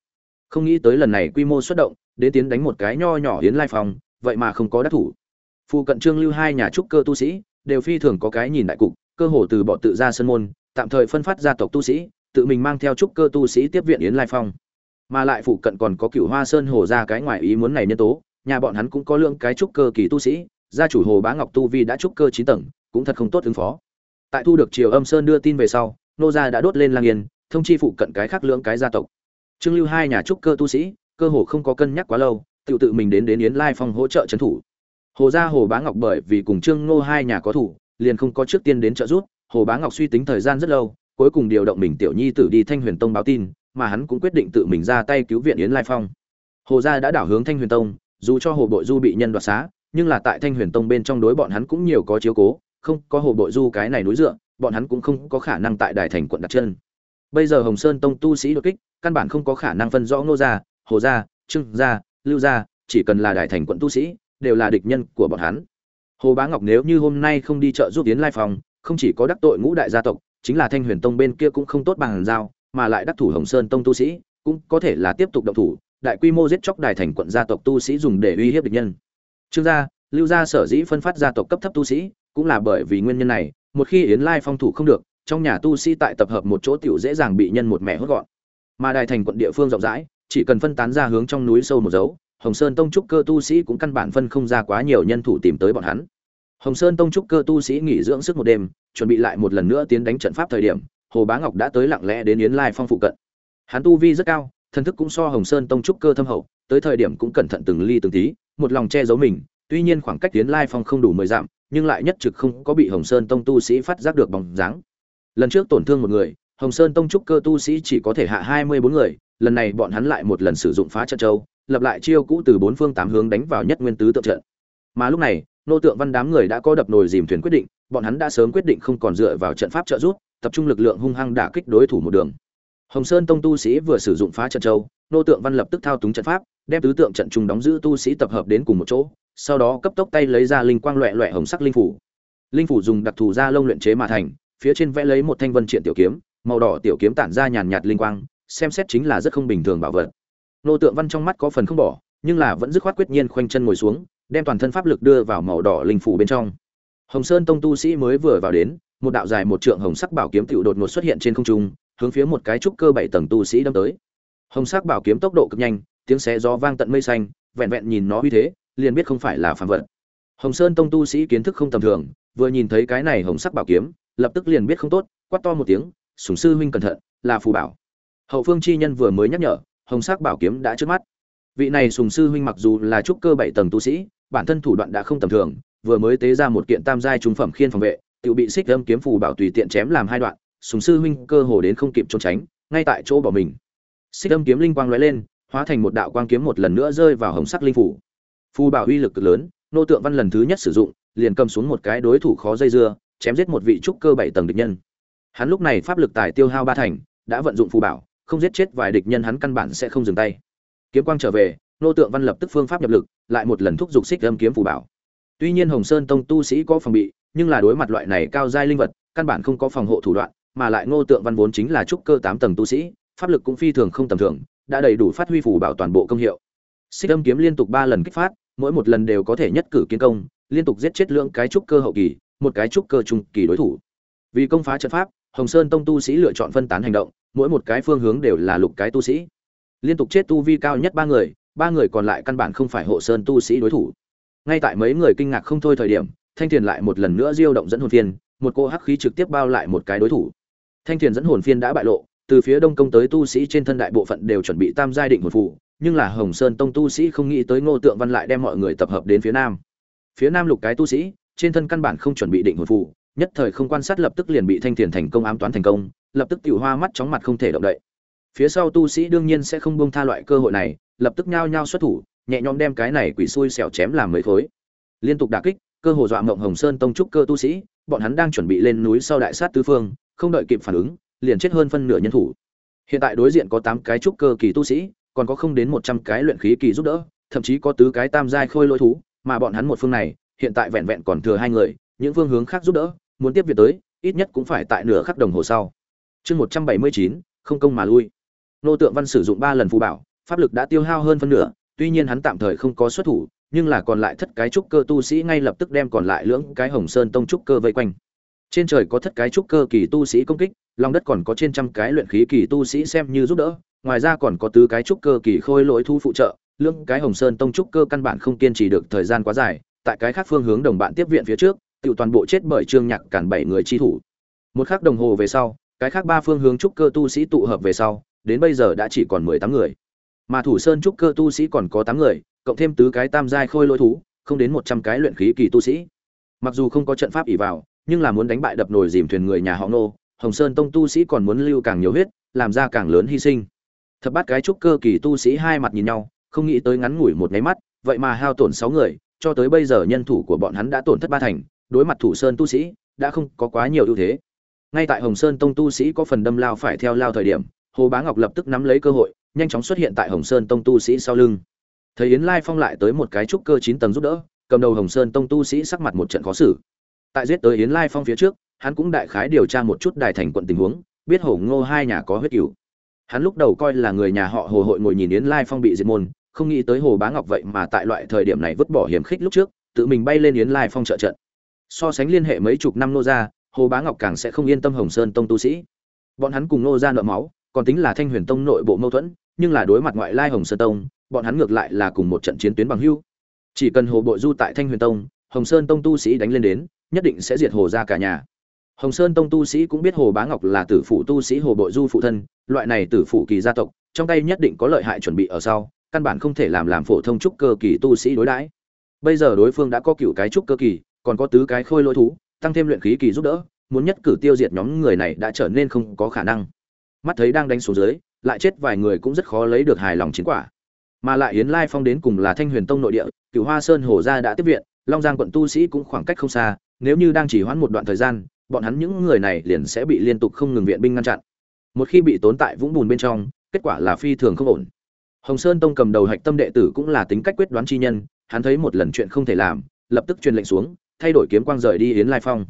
Không nghĩ tới lần này quy mô xuất động, đến tiến đánh một cái nho nhỏ yến lai phong, vậy mà không có đắc thủ. Phụ cận trương lưu hai nhà trúc cơ tu sĩ đều phi thường có cái nhìn đại cục, cơ hồ từ bỏ tự ra sân môn, tạm thời phân phát gia tộc tu sĩ, tự mình mang theo trúc cơ tu sĩ tiếp viện yến lai phong. Mà lại phụ cận còn có cửu hoa sơn hồ ra cái ngoài ý muốn này nhân tố, nhà bọn hắn cũng có lượng cái trúc cơ kỳ tu sĩ, gia chủ hồ bá ngọc tu vi đã trúc cơ chín tầng, cũng thật không tốt ứng phó. Tại thu được triều âm sơn đưa tin về sau, nô gia đã đốt lên lang yên, thông chi phụ cận cái khác lượng cái gia tộc. Trương lưu hai nhà trúc cơ tu sĩ, cơ hồ không có cân nhắc quá lâu, tự tự mình đến đến yến lai phong hỗ trợ trấn thủ hồ gia hồ bá ngọc bởi vì cùng trương ngô hai nhà có thủ, liền không có trước tiên đến trợ giúp. Hồ bá ngọc suy tính thời gian rất lâu, cuối cùng điều động mình tiểu nhi tử đi thanh huyền tông báo tin, mà hắn cũng quyết định tự mình ra tay cứu viện yến lai phong. Hồ gia đã đảo hướng thanh huyền tông, dù cho hồ bội du bị nhân đoạt xá, nhưng là tại thanh huyền tông bên trong đối bọn hắn cũng nhiều có chiếu cố, không có hồ bội du cái này núi dựa, bọn hắn cũng không có khả năng tại đài thành quận đặt chân. Bây giờ hồng sơn tông tu sĩ đột kích, căn bản không có khả năng phân rõ ngô gia, hồ gia, trương gia, lưu gia, chỉ cần là đài thành quận tu sĩ đều là địch nhân của bọn hắn. Hồ bá ngọc nếu như hôm nay không đi chợ giúp yến lai phong, không chỉ có đắc tội ngũ đại gia tộc, chính là thanh huyền tông bên kia cũng không tốt bằng giao, mà lại đắc thủ hồng sơn tông tu sĩ, cũng có thể là tiếp tục động thủ, đại quy mô giết chóc đài thành quận gia tộc tu sĩ dùng để uy hiếp địch nhân. Trương gia, lưu gia sở dĩ phân phát gia tộc cấp thấp tu sĩ, cũng là bởi vì nguyên nhân này, một khi yến lai phong thủ không được, trong nhà tu sĩ tại tập hợp một chỗ tiểu dễ dàng bị nhân một mẹ hốt gọn. Mà đài thành quận địa phương rộng rãi, chỉ cần phân tán ra hướng trong núi sâu một dấu hồng sơn tông trúc cơ tu sĩ cũng căn bản phân không ra quá nhiều nhân thủ tìm tới bọn hắn. Hồng sơn tông trúc cơ tu sĩ nghỉ dưỡng sức một đêm, chuẩn bị lại một lần nữa tiến đánh trận pháp thời điểm, hồ bá ngọc đã tới lặng lẽ đến yến lai phong phụ cận. Hắn tu vi rất cao, thần thức cũng so hồng sơn tông trúc cơ thâm hậu, tới thời điểm cũng cẩn thận từng ly từng tí, một lòng che giấu mình, tuy nhiên khoảng cách Yến lai phong không đủ mười dặm, nhưng lại nhất trực không có bị hồng sơn tông tu sĩ phát giác được bóng dáng. Lần trước tổn thương một người, hồng sơn tông trúc cơ tu sĩ chỉ có thể hạ hai mươi bốn người, lần này bọn hắn lại một lần sử dụng phá trận châu lập lại chiêu cũ từ bốn phương tám hướng đánh vào nhất nguyên tứ tượng trận. Mà lúc này, nô tượng văn đám người đã có đập nồi dìm thuyền quyết định, bọn hắn đã sớm quyết định không còn dựa vào trận pháp trợ giúp, tập trung lực lượng hung hăng đả kích đối thủ một đường. Hồng sơn tông tu sĩ vừa sử dụng phá trận châu, nô tượng văn lập tức thao túng trận pháp, đem tứ tượng trận trung đóng giữ tu sĩ tập hợp đến cùng một chỗ, sau đó cấp tốc tay lấy ra linh quang loẹ loẹ hồng sắc linh phủ. Linh phủ dùng đặc thù da lông luyện chế mà thành, phía trên vẽ lấy một thanh vân triện tiểu kiếm, màu đỏ tiểu kiếm tản ra nhàn nhạt linh quang, xem xét chính là rất không bình thường bảo vật nô tượng văn trong mắt có phần không bỏ, nhưng là vẫn dứt khoát quyết nhiên khoanh chân ngồi xuống, đem toàn thân pháp lực đưa vào màu đỏ linh phủ bên trong. Hồng sơn tông tu sĩ mới vừa vào đến, một đạo dài một trượng hồng sắc bảo kiếm tựu đột ngột xuất hiện trên không trung, hướng phía một cái trúc cơ bảy tầng tu sĩ đâm tới. Hồng sắc bảo kiếm tốc độ cực nhanh, tiếng xé gió vang tận mây xanh, vẹn vẹn nhìn nó uy thế, liền biết không phải là phàm vật. Hồng sơn tông tu sĩ kiến thức không tầm thường, vừa nhìn thấy cái này hồng sắc bảo kiếm, lập tức liền biết không tốt, quát to một tiếng sủng sư huynh cẩn thận, là phù bảo. Hậu phương chi nhân vừa mới nhắc nhở hồng sắc bảo kiếm đã trước mắt. Vị này sùng sư huynh mặc dù là trúc cơ bảy tầng tu sĩ, bản thân thủ đoạn đã không tầm thường, vừa mới tế ra một kiện tam giai trung phẩm khiên phòng vệ, tiểu bị xích âm kiếm phù bảo tùy tiện chém làm hai đoạn, sùng sư huynh cơ hồ đến không kịp trốn tránh, ngay tại chỗ bỏ mình. Xích âm kiếm linh quang lóe lên, hóa thành một đạo quang kiếm một lần nữa rơi vào hồng sắc linh phủ. Phù bảo uy lực cực lớn, nô tượng văn lần thứ nhất sử dụng, liền cầm xuống một cái đối thủ khó dây dưa, chém giết một vị trúc cơ bảy tầng địch nhân. Hắn lúc này pháp lực tài tiêu hao ba thành, đã vận dụng phù bảo không giết chết vài địch nhân hắn căn bản sẽ không dừng tay. Kiếm quang trở về, nô tượng văn lập tức phương pháp nhập lực, lại một lần thúc giục xích âm kiếm phù bảo. Tuy nhiên hồng sơn tông tu sĩ có phòng bị, nhưng là đối mặt loại này cao giai linh vật, căn bản không có phòng hộ thủ đoạn, mà lại ngô tượng văn vốn chính là trúc cơ tám tầng tu sĩ, pháp lực cũng phi thường không tầm thường, đã đầy đủ phát huy phù bảo toàn bộ công hiệu. Xích âm kiếm liên tục ba lần kích phát, mỗi một lần đều có thể nhất cử kiến công, liên tục giết chết lượng cái trúc cơ hậu kỳ, một cái trúc cơ trung kỳ đối thủ. Vì công phá trận pháp, hồng sơn tông tu sĩ lựa chọn phân tán hành động mỗi một cái phương hướng đều là lục cái tu sĩ. Liên tục chết tu vi cao nhất ba người ba người còn lại căn bản không phải hộ sơn tu sĩ đối thủ. Ngay tại mấy người kinh ngạc không thôi thời điểm, thanh thiền lại một lần nữa diêu động dẫn hồn phiên, một cô hắc khí trực tiếp bao lại một cái đối thủ. Thanh thiền dẫn hồn phiên đã bại lộ, từ phía đông công tới tu sĩ trên thân đại bộ phận đều chuẩn bị tam giai định hồn phụ nhưng là hồng sơn tông tu sĩ không nghĩ tới ngô tượng văn lại đem mọi người tập hợp đến phía nam. Phía nam lục cái tu sĩ, trên thân căn bản không chuẩn bị định hồn phụ nhất thời không quan sát lập tức liền bị thanh thiền thành công ám toán thành công lập tức tiểu hoa mắt chóng mặt không thể động đậy. Phía sau tu sĩ đương nhiên sẽ không buông tha loại cơ hội này, lập tức nhao nhao xuất thủ, nhẹ nhõm đem cái này quỷ xui xẻo chém làm mấy khối. Liên tục đả kích, cơ hồ dọa mộng hồng sơn tông trúc cơ tu sĩ, bọn hắn đang chuẩn bị lên núi sau đại sát tứ phương, không đợi kịp phản ứng, liền chết hơn phân nửa nhân thủ. Hiện tại đối diện có tám cái trúc cơ kỳ tu sĩ, còn có không đến một trăm cái luyện khí kỳ giúp đỡ, thậm chí có tứ cái tam giai khôi lỗi thú, mà bọn hắn một phương này, hiện tại vẹn vẹn còn thừa hai người, những phương hướng khác giúp đỡ, muốn tiếp việc tới, ít nhất cũng phải tại nửa khắc đồng hồ sau chương một trăm bảy mươi chín, không công mà lui. Nô tượng văn sử dụng ba lần phù bảo, pháp lực đã tiêu hao hơn phân nửa, tuy nhiên hắn tạm thời không có xuất thủ, nhưng là còn lại thất cái trúc cơ tu sĩ ngay lập tức đem còn lại lưỡng cái hồng sơn tông trúc cơ vây quanh. Trên trời có thất cái trúc cơ kỳ tu sĩ công kích, lòng đất còn có trên trăm cái luyện khí kỳ tu sĩ xem như giúp đỡ, ngoài ra còn có tứ cái trúc cơ kỳ khôi lỗi thu phụ trợ, lưỡng cái hồng sơn tông trúc cơ căn bản không kiên trì được thời gian quá dài, tại cái khác phương hướng đồng bạn tiếp viện phía trước tự toàn bộ chết bởi trương nhạc cản bảy người chi thủ. Một khắc đồng hồ về sau cái khác ba phương hướng trúc cơ tu sĩ tụ hợp về sau, đến bây giờ đã chỉ còn mười tám người. Mà thủ sơn trúc cơ tu sĩ còn có tám người, cộng thêm tứ cái tam giai khôi lỗi thú, không đến một trăm cái luyện khí kỳ tu sĩ. Mặc dù không có trận pháp ỉ vào, nhưng là muốn đánh bại đập nồi dìm thuyền người nhà họ nô hồng sơn tông tu sĩ còn muốn lưu càng nhiều huyết, làm ra càng lớn hy sinh. Thập bát cái trúc cơ kỳ tu sĩ hai mặt nhìn nhau, không nghĩ tới ngắn ngủi một nháy mắt, vậy mà hao tổn sáu người, cho tới bây giờ nhân thủ của bọn hắn đã tổn thất ba thành, đối mặt thủ sơn tu sĩ, đã không có quá nhiều ưu thế ngay tại hồng sơn tông tu sĩ có phần đâm lao phải theo lao thời điểm, hồ bá ngọc lập tức nắm lấy cơ hội, nhanh chóng xuất hiện tại hồng sơn tông tu sĩ sau lưng. Thấy yến lai phong lại tới một cái trúc cơ chín tầng giúp đỡ, cầm đầu hồng sơn tông tu sĩ sắc mặt một trận khó xử. Tại giết tới yến lai phong phía trước, hắn cũng đại khái điều tra một chút đài thành quận tình huống, biết hồ ngô hai nhà có huyết cửu. Hắn lúc đầu coi là người nhà họ hồ hội ngồi nhìn yến lai phong bị diệt môn, không nghĩ tới hồ bá ngọc vậy mà tại loại thời điểm này vứt bỏ hiểm khích lúc trước, tự mình bay lên yến lai phong trợ trận. So sánh liên hệ mấy chục năm nô gia hồ bá ngọc càng sẽ không yên tâm hồng sơn tông tu sĩ. Bọn hắn cùng nô gia nợ máu, còn tính là thanh huyền tông nội bộ mâu thuẫn, nhưng là đối mặt ngoại lai hồng sơn tông, bọn hắn ngược lại là cùng một trận chiến tuyến bằng hưu chỉ cần hồ bội du tại thanh huyền tông, hồng sơn tông tu sĩ đánh lên đến, nhất định sẽ diệt hồ ra cả nhà. Hồng sơn tông tu sĩ cũng biết hồ bá ngọc là tử phụ tu sĩ hồ bội du phụ thân, loại này tử phụ kỳ gia tộc, trong tay nhất định có lợi hại chuẩn bị ở sau, căn bản không thể làm làm phổ thông trúc cơ kỳ tu sĩ đối đãi. Bây giờ đối phương đã có cựu cái trúc cơ kỳ, còn có tứ cái khôi lỗi thú tăng thêm luyện khí kỳ giúp đỡ, muốn nhất cử tiêu diệt nhóm người này đã trở nên không có khả năng. Mắt thấy đang đánh xuống dưới, lại chết vài người cũng rất khó lấy được hài lòng chiến quả. Mà lại yến lai phong đến cùng là thanh huyền tông nội địa cựu hoa sơn hồ gia đã tiếp viện, long giang quận tu sĩ cũng khoảng cách không xa, nếu như đang chỉ hoãn một đoạn thời gian, bọn hắn những người này liền sẽ bị liên tục không ngừng viện binh ngăn chặn. Một khi bị tốn tại vũng bùn bên trong, kết quả là phi thường không ổn. Hồng sơn tông cầm đầu hạch tâm đệ tử cũng là tính cách quyết đoán chi nhân, hắn thấy một lần chuyện không thể làm, lập tức truyền lệnh xuống thay đổi kiếm quang rời đi yến lai phong.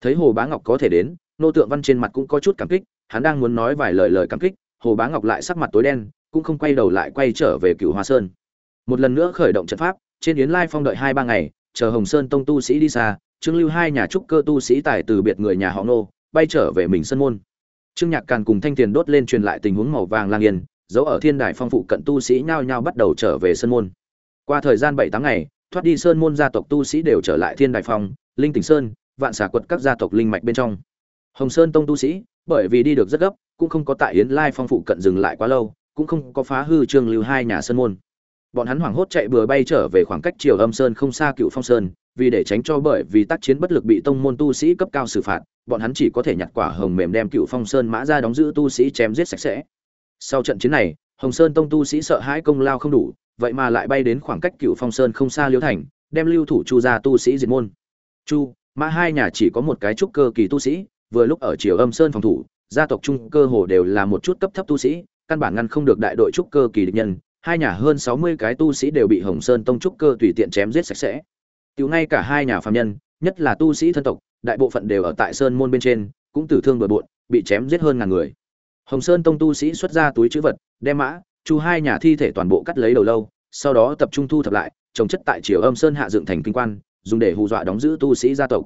Thấy hồ bá ngọc có thể đến, nô tượng văn trên mặt cũng có chút cảm kích, hắn đang muốn nói vài lời lời cảm kích, hồ bá ngọc lại sắc mặt tối đen, cũng không quay đầu lại quay trở về cựu hoa sơn. Một lần nữa khởi động trận pháp, trên yến lai phong đợi hai ba ngày, chờ hồng sơn tông tu sĩ đi xa, trương lưu hai nhà trúc cơ tu sĩ tài từ biệt người nhà họ nô, bay trở về mình sân môn. Trương nhạc càn cùng thanh tiền đốt lên truyền lại tình huống màu vàng lang yên dẫu ở thiên đài phong phụ cận tu sĩ nhao nhao bắt đầu trở về sơn môn. Qua thời gian bảy tháng ngày thoát đi sơn môn gia tộc tu sĩ đều trở lại thiên đài phong, linh tỉnh sơn, vạn xà quật các gia tộc linh mạch bên trong. Hồng sơn tông tu sĩ, bởi vì đi được rất gấp, cũng không có tại yến lai phong phụ cận dừng lại quá lâu, cũng không có phá hư trương lưu hai nhà sơn môn. Bọn hắn hoảng hốt chạy bừa bay trở về khoảng cách triều âm sơn không xa cựu phong sơn, vì để tránh cho bởi vì tác chiến bất lực bị tông môn tu sĩ cấp cao xử phạt, bọn hắn chỉ có thể nhặt quả hồng mềm đem cựu phong sơn mã ra đóng giữ tu sĩ chém giết sạch sẽ. Sau trận chiến này, hồng sơn tông tu sĩ sợ hãi công lao không đủ vậy mà lại bay đến khoảng cách cựu phong sơn không xa liêu thành, đem lưu thủ chu ra tu sĩ diệt môn. Chu mã hai nhà chỉ có một cái trúc cơ kỳ tu sĩ, vừa lúc ở triều âm sơn phòng thủ, gia tộc trung cơ hồ đều là một chút cấp thấp tu sĩ, căn bản ngăn không được đại đội trúc cơ kỳ địch nhân. Hai nhà hơn sáu mươi cái tu sĩ đều bị hồng sơn tông trúc cơ tùy tiện chém giết sạch sẽ. Tiểu ngay cả hai nhà phạm nhân, nhất là tu sĩ thân tộc, đại bộ phận đều ở tại sơn môn bên trên, cũng tử thương bừa bộn, bị chém giết hơn ngàn người. Hồng sơn tông tu sĩ xuất ra túi chữ vật, đem mã chu hai nhà thi thể toàn bộ cắt lấy đầu lâu, sau đó tập trung thu thập lại, trồng chất tại triều âm sơn hạ dựng thành kinh quan, dùng để hù dọa đóng giữ tu sĩ gia tộc.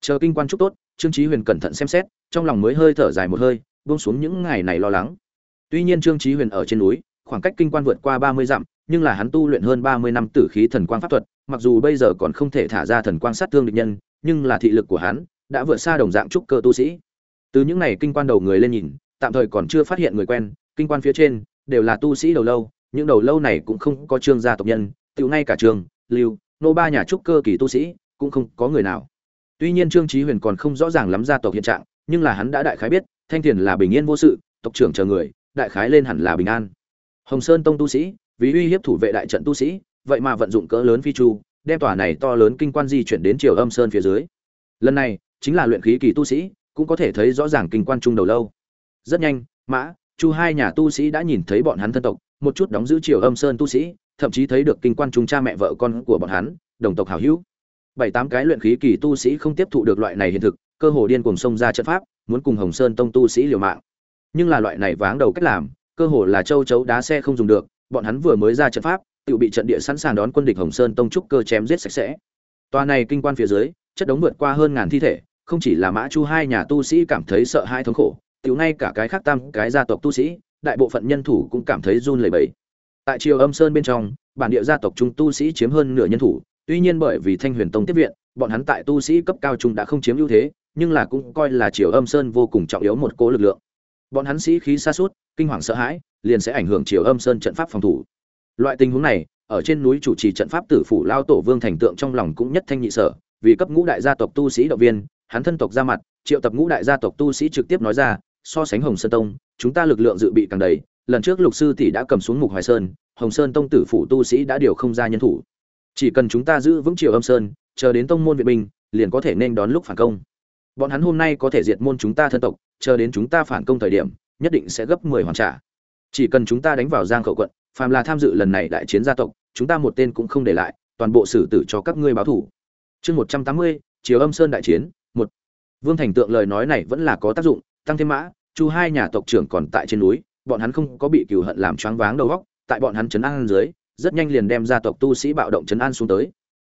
Chờ kinh quan chúc tốt, trương chí huyền cẩn thận xem xét, trong lòng mới hơi thở dài một hơi, buông xuống những ngày này lo lắng. Tuy nhiên trương chí huyền ở trên núi, khoảng cách kinh quan vượt qua ba mươi dặm, nhưng là hắn tu luyện hơn ba mươi năm tử khí thần quang pháp thuật, mặc dù bây giờ còn không thể thả ra thần quang sát thương địch nhân, nhưng là thị lực của hắn đã vượt xa đồng dạng trúc cơ tu sĩ. Từ những ngày kinh quan đầu người lên nhìn, tạm thời còn chưa phát hiện người quen, kinh quan phía trên đều là tu sĩ đầu lâu, những đầu lâu này cũng không có trương gia tộc nhân tự ngay cả trường, lưu, nô ba nhà trúc cơ kỳ tu sĩ, cũng không có người nào. Tuy nhiên trương chí huyền còn không rõ ràng lắm gia tộc hiện trạng, nhưng là hắn đã đại khái biết, thanh thiền là bình yên vô sự, tộc trưởng chờ người, đại khái lên hẳn là bình an. Hồng sơn tông tu sĩ, vì uy hiếp thủ vệ đại trận tu sĩ, vậy mà vận dụng cỡ lớn phi chu, đem tòa này to lớn kinh quan di chuyển đến triều âm sơn phía dưới. Lần này, chính là luyện khí kỳ tu sĩ, cũng có thể thấy rõ ràng kinh quan trung đầu lâu. Rất nhanh, mã chu hai nhà tu sĩ đã nhìn thấy bọn hắn thân tộc, một chút đóng giữ triều âm sơn tu sĩ, thậm chí thấy được kinh quan chúng cha mẹ vợ con của bọn hắn, đồng tộc hảo hữu. Bảy tám cái luyện khí kỳ tu sĩ không tiếp thụ được loại này hiện thực, cơ hồ điên cùng xông ra trận pháp, muốn cùng hồng sơn tông tu sĩ liều mạng. Nhưng là loại này váng đầu cách làm, cơ hồ là châu chấu đá xe không dùng được, bọn hắn vừa mới ra trận pháp, tự bị trận địa sẵn sàng đón quân địch hồng sơn tông trúc cơ chém giết sạch sẽ. Tòa này kinh quan phía dưới, chất đống vượt qua hơn ngàn thi thể, không chỉ là mã chu hai nhà tu sĩ cảm thấy sợ hai thống khổ tiểu ngay cả cái khác tam cái gia tộc tu sĩ đại bộ phận nhân thủ cũng cảm thấy run lẩy bẩy. Tại triều âm sơn bên trong bản địa gia tộc trung tu sĩ chiếm hơn nửa nhân thủ tuy nhiên bởi vì thanh huyền tông tiếp viện bọn hắn tại tu sĩ cấp cao trung đã không chiếm ưu thế nhưng là cũng coi là triều âm sơn vô cùng trọng yếu một cố lực lượng. Bọn hắn sĩ khí xa sút, kinh hoàng sợ hãi liền sẽ ảnh hưởng triều âm sơn trận pháp phòng thủ. Loại tình huống này ở trên núi chủ trì trận pháp tử phủ lao tổ vương thành tượng trong lòng cũng nhất thanh nhị sở vì cấp ngũ đại gia tộc tu sĩ động viên hắn thân tộc ra mặt triệu tập ngũ đại gia tộc tu sĩ trực tiếp nói ra so sánh hồng sơn tông, chúng ta lực lượng dự bị càng đầy. Lần trước lục sư tỷ đã cầm xuống mục hoài sơn, hồng sơn tông tử phủ tu sĩ đã điều không ra nhân thủ. Chỉ cần chúng ta giữ vững triều âm sơn, chờ đến tông môn viện binh, liền có thể nên đón lúc phản công. Bọn hắn hôm nay có thể diệt môn chúng ta thân tộc, chờ đến chúng ta phản công thời điểm, nhất định sẽ gấp mười hoàn trả. Chỉ cần chúng ta đánh vào giang khẩu quận, phàm là tham dự lần này đại chiến gia tộc, chúng ta một tên cũng không để lại, toàn bộ xử tử cho các ngươi báo thủ. Chương một trăm tám mươi âm sơn đại chiến, một. Vương thành tượng lời nói này vẫn là có tác dụng tăng thêm mã, chu hai nhà tộc trưởng còn tại trên núi, bọn hắn không có bị cừu hận làm choáng váng đầu góc tại bọn hắn chấn an dưới, rất nhanh liền đem gia tộc tu sĩ bạo động chấn an xuống tới.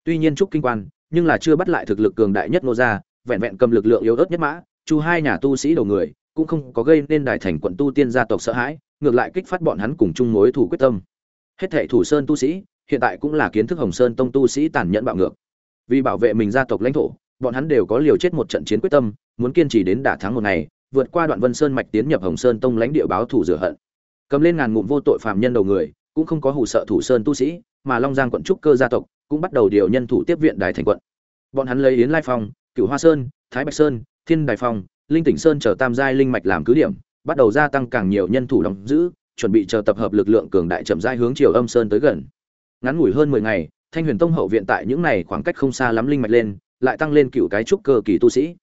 Tuy nhiên trúc kinh quan, nhưng là chưa bắt lại thực lực cường đại nhất nô gia, vẹn vẹn cầm lực lượng yếu ớt nhất mã, chu hai nhà tu sĩ đầu người, cũng không có gây nên đại thành quận tu tiên gia tộc sợ hãi, ngược lại kích phát bọn hắn cùng chung mối thủ quyết tâm. Hết thệ thủ sơn tu sĩ, hiện tại cũng là kiến thức hồng sơn tông tu sĩ tàn nhẫn bạo ngược. Vì bảo vệ mình gia tộc lãnh thổ, bọn hắn đều có liều chết một trận chiến quyết tâm, muốn kiên trì đến đả thắng một ngày vượt qua đoạn vân sơn mạch tiến nhập hồng sơn tông lãnh địa báo thủ rửa hận. Cầm lên ngàn ngụm vô tội phạm nhân đầu người, cũng không có hủ sợ thủ sơn tu sĩ, mà long giang quận trúc cơ gia tộc cũng bắt đầu điều nhân thủ tiếp viện đài thành quận. Bọn hắn lấy yến lai phong, cửu hoa sơn, thái bạch sơn, thiên đài phong, linh tỉnh sơn chờ tam giai linh mạch làm cứ điểm, bắt đầu gia tăng càng nhiều nhân thủ đóng giữ, chuẩn bị chờ tập hợp lực lượng cường đại chậm rãi hướng chiều âm sơn tới gần. Ngắn ngủi hơn mười ngày, thanh huyền tông hậu viện tại những này khoảng cách không xa lắm linh mạch lên, lại tăng lên cựu cái trúc cơ kỳ tu sĩ.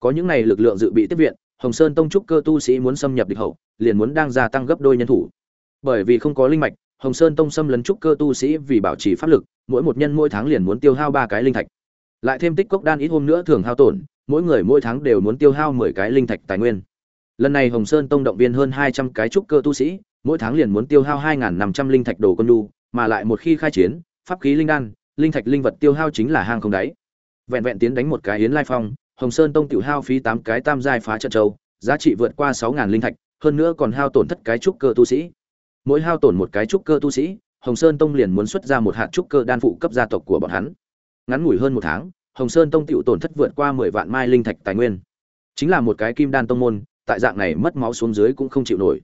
Có những này lực lượng dự bị tiếp viện hồng sơn tông trúc cơ tu sĩ muốn xâm nhập địch hậu liền muốn đang gia tăng gấp đôi nhân thủ. Bởi vì không có linh mạch hồng sơn tông xâm lấn trúc cơ tu sĩ vì bảo trì pháp lực mỗi một nhân mỗi tháng liền muốn tiêu hao ba cái linh thạch. Lại thêm tích cốc đan ít hôm nữa thường hao tổn mỗi người mỗi tháng đều muốn tiêu hao mười cái linh thạch tài nguyên. Lần này hồng sơn tông động viên hơn hai trăm cái trúc cơ tu sĩ mỗi tháng liền muốn tiêu hao hai năm trăm linh thạch đồ quân lu, mà lại một khi khai chiến pháp khí linh đan linh thạch linh vật tiêu hao chính là hang không đáy. Vẹn vẹn tiến đánh một cái yến lai phong hồng sơn tông tiểu hao phí tám cái tam giai phá trận châu, giá trị vượt qua sáu ngàn linh thạch, hơn nữa còn hao tổn thất cái trúc cơ tu sĩ. Mỗi hao tổn một cái trúc cơ tu sĩ, hồng sơn tông liền muốn xuất ra một hạt trúc cơ đan phụ cấp gia tộc của bọn hắn. Ngắn ngủi hơn một tháng, hồng sơn tông tiểu tổn thất vượt qua mười vạn mai linh thạch tài nguyên. Chính là một cái kim đan tông môn, tại dạng này mất máu xuống dưới cũng không chịu nổi.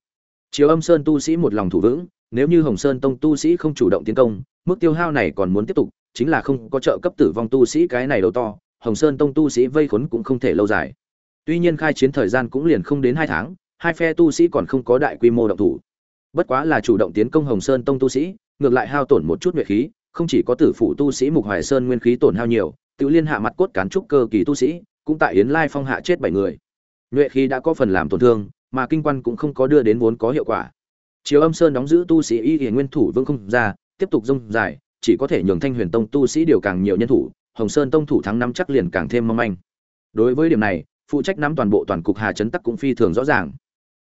Chiếu âm sơn tu sĩ một lòng thủ vững, nếu như hồng sơn tông tu sĩ không chủ động tiến công, mức tiêu hao này còn muốn tiếp tục, chính là không có trợ cấp tử vong tu sĩ cái này đầu to hồng sơn tông tu sĩ vây khốn cũng không thể lâu dài. Tuy nhiên khai chiến thời gian cũng liền không đến hai tháng, hai phe tu sĩ còn không có đại quy mô động thủ. Bất quá là chủ động tiến công hồng sơn tông tu sĩ, ngược lại hao tổn một chút nhuệ khí, không chỉ có tử phụ tu sĩ mục hoài sơn nguyên khí tổn hao nhiều tự liên hạ mặt cốt cán trúc cơ kỳ tu sĩ cũng tại yến lai phong hạ chết bảy người. Nhuệ khí đã có phần làm tổn thương, mà kinh quan cũng không có đưa đến vốn có hiệu quả. Chiếu âm sơn đóng giữ tu sĩ y hiền nguyên thủ vương không ra, tiếp tục dung dài, chỉ có thể nhường thanh huyền tông tu sĩ điều càng nhiều nhân thủ hồng sơn tông thủ thắng năm chắc liền càng thêm mong manh. Đối với điểm này, phụ trách nắm toàn bộ toàn cục hà chấn tắc cũng phi thường rõ ràng.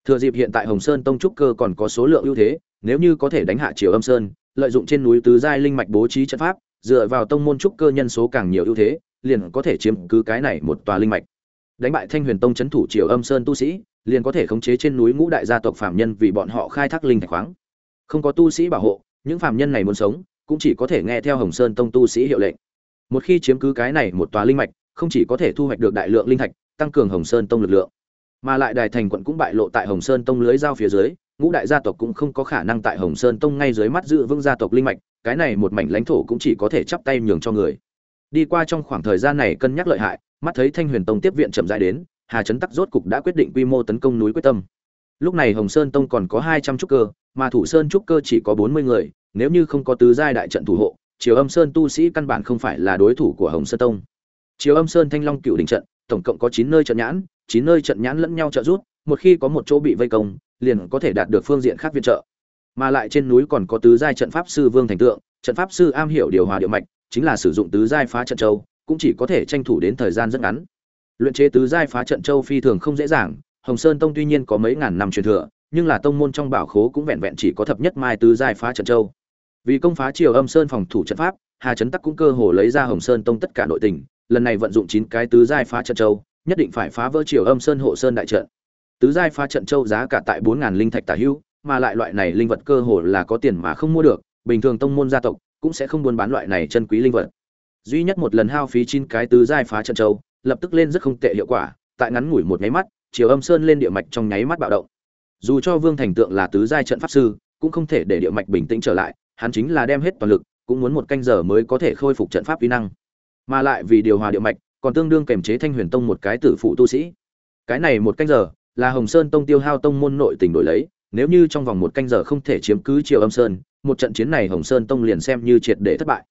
Thừa dịp hiện tại hồng sơn tông trúc cơ còn có số lượng ưu thế, nếu như có thể đánh hạ triều âm sơn, lợi dụng trên núi tứ giai linh mạch bố trí trận pháp, dựa vào tông môn trúc cơ nhân số càng nhiều ưu thế, liền có thể chiếm cứ cái này một tòa linh mạch. Đánh bại thanh huyền tông chấn thủ triều âm sơn tu sĩ, liền có thể khống chế trên núi ngũ đại gia tộc phạm nhân vì bọn họ khai thác linh thạch khoáng. Không có tu sĩ bảo hộ, những phạm nhân này muốn sống, cũng chỉ có thể nghe theo hồng sơn tông tu sĩ hiệu lệnh một khi chiếm cứ cái này một tòa linh mạch, không chỉ có thể thu hoạch được đại lượng linh thạch, tăng cường hồng sơn tông lực lượng, mà lại đài thành quận cũng bại lộ tại hồng sơn tông lưới giao phía dưới, ngũ đại gia tộc cũng không có khả năng tại hồng sơn tông ngay dưới mắt giữ vững gia tộc linh mạch, cái này một mảnh lãnh thổ cũng chỉ có thể chắp tay nhường cho người. Đi qua trong khoảng thời gian này cân nhắc lợi hại, mắt thấy thanh huyền tông tiếp viện chậm rãi đến, hà trấn tắc rốt cục đã quyết định quy mô tấn công núi quyết tâm. Lúc này hồng sơn tông còn có hai trăm trúc cơ, mà thủ sơn trúc cơ chỉ có bốn mươi người, nếu như không có tứ giai đại trận thủ hộ chiều âm sơn tu sĩ căn bản không phải là đối thủ của hồng sơn tông. Chiều âm sơn thanh long cựu đình trận, tổng cộng có chín nơi trận nhãn, chín nơi trận nhãn lẫn nhau trợ giúp, một khi có một chỗ bị vây công, liền có thể đạt được phương diện khác viện trợ. Mà lại trên núi còn có tứ giai trận pháp sư vương thành tượng, trận pháp sư am hiểu điều hòa điệu mạch, chính là sử dụng tứ giai phá trận châu, cũng chỉ có thể tranh thủ đến thời gian rất ngắn. Luyện chế tứ giai phá trận châu phi thường không dễ dàng, hồng sơn tông tuy nhiên có mấy ngàn năm truyền thừa, nhưng là tông môn trong bảo khố cũng vẹn vẹn chỉ có thập nhất mai tứ giai phá trận châu vì công phá triều âm sơn phòng thủ trận pháp, hà trấn tắc cũng cơ hồ lấy ra hồng sơn tông tất cả nội tình, lần này vận dụng chín cái tứ giai phá trận châu, nhất định phải phá vỡ triều âm sơn hộ sơn đại trận. Tứ giai phá trận châu giá cả tại bốn ngàn linh thạch tả hữu, mà lại loại này linh vật cơ hồ là có tiền mà không mua được, bình thường tông môn gia tộc cũng sẽ không buôn bán loại này chân quý linh vật. Duy nhất một lần hao phí chín cái tứ giai phá trận châu, lập tức lên rất không tệ hiệu quả, tại ngắn ngủi một nháy mắt, triều âm sơn lên địa mạch trong nháy mắt bạo động. Dù cho vương thành tượng là tứ giai trận pháp sư, cũng không thể để địa mạch bình tĩnh trở lại hắn chính là đem hết toàn lực, cũng muốn một canh giờ mới có thể khôi phục trận pháp uy năng. Mà lại vì điều hòa địa mạch, còn tương đương kềm chế thanh huyền tông một cái tử phụ tu sĩ. Cái này một canh giờ, là hồng sơn tông tiêu hao tông môn nội tình đổi lấy, nếu như trong vòng một canh giờ không thể chiếm cứ triều âm sơn, một trận chiến này hồng sơn tông liền xem như triệt để thất bại.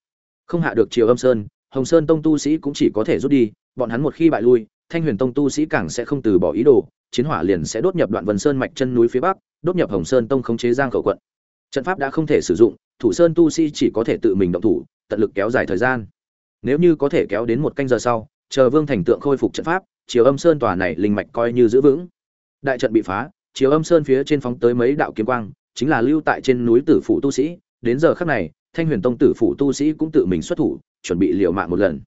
Không hạ được triều âm sơn, hồng sơn tông tu sĩ cũng chỉ có thể rút đi, bọn hắn một khi bại lui, thanh huyền tông tu sĩ càng sẽ không từ bỏ ý đồ, chiến hỏa liền sẽ đốt nhập đoạn vân sơn mạch chân núi phía bắc, đốt nhập hồng sơn tông khống chế giang khẩu quận. Trận pháp đã không thể sử dụng thủ sơn tu sĩ chỉ có thể tự mình động thủ, tận lực kéo dài thời gian. Nếu như có thể kéo đến một canh giờ sau, chờ vương thành tượng khôi phục trận pháp chiều âm sơn tòa này linh mạch coi như giữ vững. Đại trận bị phá chiều âm sơn phía trên phóng tới mấy đạo kiếm quang, chính là lưu tại trên núi tử phủ tu sĩ. Đến giờ khắc này, thanh huyền tông tử phủ tu sĩ cũng tự mình xuất thủ, chuẩn bị liều mạng một lần.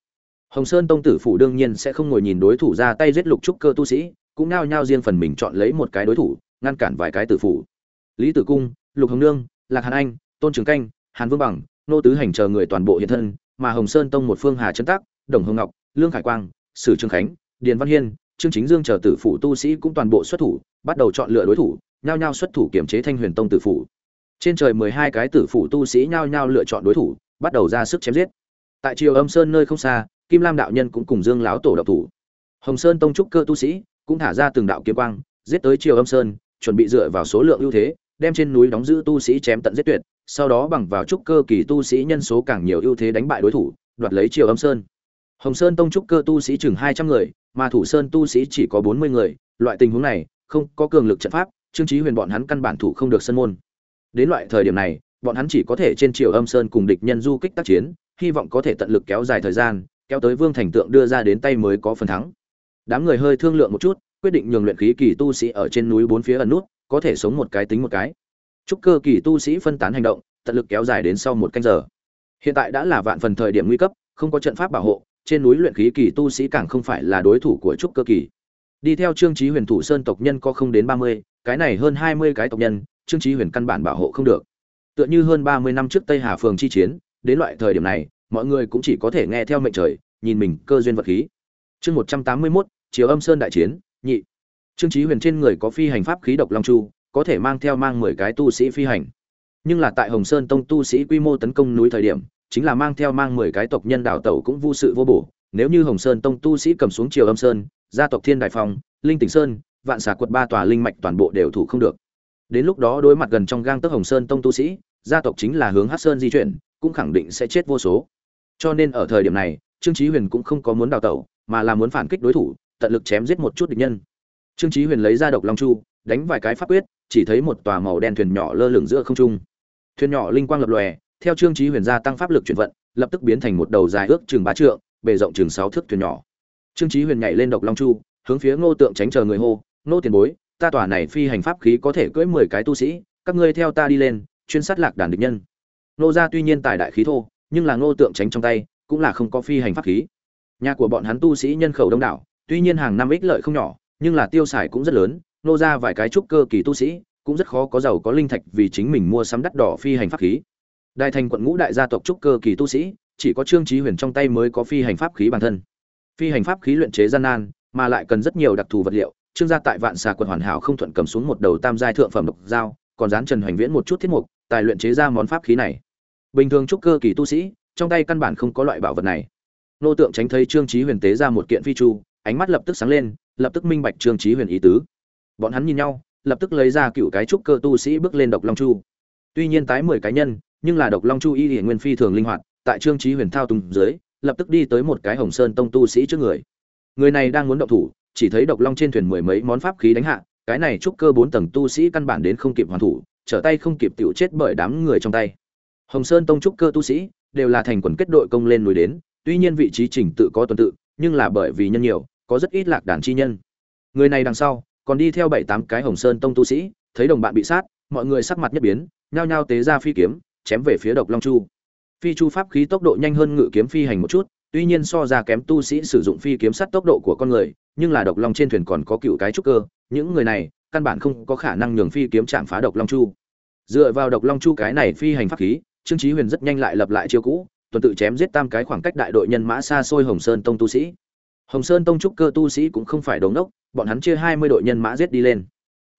Hồng sơn tông tử phủ đương nhiên sẽ không ngồi nhìn đối thủ ra tay giết lục trúc cơ tu sĩ, cũng nao nhao riêng phần mình chọn lấy một cái đối thủ, ngăn cản vài cái tử phủ. Lý tử cung, lục hồng nương, lạc hàn anh tôn trường canh, hàn vương bằng, nô tứ hành chờ người toàn bộ hiện thân, mà hồng sơn tông một phương hà trấn tác đồng hồng ngọc, lương khải quang, sử trương khánh, điền văn hiên, trương chính dương chờ tử phủ tu sĩ cũng toàn bộ xuất thủ, bắt đầu chọn lựa đối thủ, nhao nhao xuất thủ kiểm chế thanh huyền tông tử phủ. Trên trời mười hai cái tử phủ tu sĩ nhao nhao lựa chọn đối thủ, bắt đầu ra sức chém giết. Tại triều âm sơn nơi không xa, kim lam đạo nhân cũng cùng dương láo tổ độc thủ. Hồng sơn tông trúc cơ tu sĩ cũng thả ra từng đạo kiếm quang, giết tới triều âm sơn, chuẩn bị dựa vào số lượng ưu thế, đem trên núi đóng giữ tu sĩ chém tận giết tuyệt sau đó bằng vào trúc cơ kỳ tu sĩ nhân số càng nhiều ưu thế đánh bại đối thủ, đoạt lấy triều âm sơn. Hồng sơn tông trúc cơ tu sĩ chừng hai trăm người, mà thủ sơn tu sĩ chỉ có bốn mươi người, loại tình huống này, không có cường lực trận pháp, trương trí huyền bọn hắn căn bản thủ không được sân môn. Đến loại thời điểm này, bọn hắn chỉ có thể trên triều âm sơn cùng địch nhân du kích tác chiến, hy vọng có thể tận lực kéo dài thời gian, kéo tới vương thành tượng đưa ra đến tay mới có phần thắng. Đám người hơi thương lượng một chút, quyết định nhường luyện khí kỳ tu sĩ ở trên núi bốn phía ẩn nút, có thể sống một cái tính một cái chúc cơ kỳ tu sĩ phân tán hành động tận lực kéo dài đến sau một canh giờ. Hiện tại đã là vạn phần thời điểm nguy cấp không có trận pháp bảo hộ trên núi luyện khí kỳ tu sĩ càng không phải là đối thủ của trúc cơ kỳ. Đi theo trương chí huyền thủ sơn tộc nhân có không đến ba mươi cái này hơn hai mươi cái tộc nhân trương chí huyền căn bản bảo hộ không được. Tựa như hơn ba mươi năm trước tây hà phường chi chiến đến loại thời điểm này mọi người cũng chỉ có thể nghe theo mệnh trời nhìn mình cơ duyên vật khí. Chương một trăm tám mươi 181, chiều âm sơn đại chiến nhị. Trương chí huyền trên người có phi hành pháp khí độc long chu có thể mang theo mang mười cái tu sĩ phi hành. Nhưng là tại hồng sơn tông tu sĩ quy mô tấn công núi thời điểm, chính là mang theo mang mười cái tộc nhân đảo tẩu cũng vô sự vô bổ. Nếu như hồng sơn tông tu sĩ cầm xuống triều âm sơn, gia tộc thiên đại phong, linh tỉnh sơn, vạn xà quật ba tòa linh mạch toàn bộ đều thủ không được. Đến lúc đó đối mặt gần trong gang tấc hồng sơn tông tu sĩ, gia tộc chính là hướng hát sơn di chuyển, cũng khẳng định sẽ chết vô số. Cho nên ở thời điểm này, trương chí huyền cũng không có muốn đào tẩu, mà là muốn phản kích đối thủ, tận lực chém giết một chút địch nhân. Trương chí huyền lấy ra độc long chu, đánh vài cái pháp quyết chỉ thấy một tòa màu đen thuyền nhỏ lơ lửng giữa không trung. Thuyền nhỏ linh quang lập lòe, theo trương chí huyền gia tăng pháp lực chuyển vận, lập tức biến thành một đầu dài ước chừng ba trượng, bề rộng chừng sáu thước thuyền nhỏ. Trương chí huyền nhảy lên độc long chu, hướng phía ngô tượng tránh chờ người hô, ngô tiền bối, ta tòa này phi hành pháp khí có thể cưỡi mười cái tu sĩ, các ngươi theo ta đi lên, chuyên sát lạc đàn địch nhân. Ngô gia tuy nhiên tài đại khí thô, nhưng là ngô tượng tránh trong tay, cũng là không có phi hành pháp khí. Nhà của bọn hắn tu sĩ nhân khẩu đông đảo, tuy nhiên hàng năm ích lợi không nhỏ, nhưng là tiêu xài cũng rất lớn nô ra vài cái trúc cơ kỳ tu sĩ, cũng rất khó có giàu có linh thạch vì chính mình mua sắm đắt đỏ phi hành pháp khí. Đại thành quận ngũ đại gia tộc trúc cơ kỳ tu sĩ, chỉ có trương trí huyền trong tay mới có phi hành pháp khí bản thân. Phi hành pháp khí luyện chế gian nan, mà lại cần rất nhiều đặc thù vật liệu. Trương gia tại vạn xà quận hoàn hảo không thuận cầm xuống một đầu tam giai thượng phẩm độc dao, còn dán trần hoành viễn một chút thiết mục, tài luyện chế ra món pháp khí này. Bình thường trúc cơ kỳ tu sĩ, trong tay căn bản không có loại bảo vật này. Nô tượng tránh thấy trương trí huyền tế ra một kiện phi chu, ánh mắt lập tức sáng lên, lập tức minh bạch trương trí huyền ý tứ bọn hắn nhìn nhau, lập tức lấy ra cựu cái trúc cơ tu sĩ bước lên độc long chu. Tuy nhiên tái mười cá nhân, nhưng là độc long chu y hiển nguyên phi thường linh hoạt, tại trương trí huyền thao tùng dưới, lập tức đi tới một cái hồng sơn tông tu sĩ trước người. Người này đang muốn động thủ, chỉ thấy độc long trên thuyền mười mấy món pháp khí đánh hạ, cái này trúc cơ bốn tầng tu sĩ căn bản đến không kịp hoàn thủ, trở tay không kịp tiểu chết bởi đám người trong tay. Hồng sơn tông trúc cơ tu sĩ đều là thành quần kết đội công lên núi đến, tuy nhiên vị trí trình tự có tuần tự, nhưng là bởi vì nhân nhiều, có rất ít lạc đàn chi nhân. Người này đằng sau còn đi theo bảy tám cái hồng sơn tông tu sĩ, thấy đồng bạn bị sát, mọi người sắc mặt nhất biến, nhao nhao tế ra phi kiếm, chém về phía độc long chu. Phi chu pháp khí tốc độ nhanh hơn ngự kiếm phi hành một chút, tuy nhiên so ra kém tu sĩ sử dụng phi kiếm sát tốc độ của con người, nhưng là độc long trên thuyền còn có cựu cái trúc cơ, những người này, căn bản không có khả năng nhường phi kiếm chạm phá độc long chu. Dựa vào độc long chu cái này phi hành pháp khí, trương chí huyền rất nhanh lại lập lại chiêu cũ, tuần tự chém giết tam cái khoảng cách đại đội nhân mã xa xôi hồng sơn tông tu sĩ hồng sơn tông trúc cơ tu sĩ cũng không phải đống đốc bọn hắn chia hai mươi đội nhân mã giết đi lên.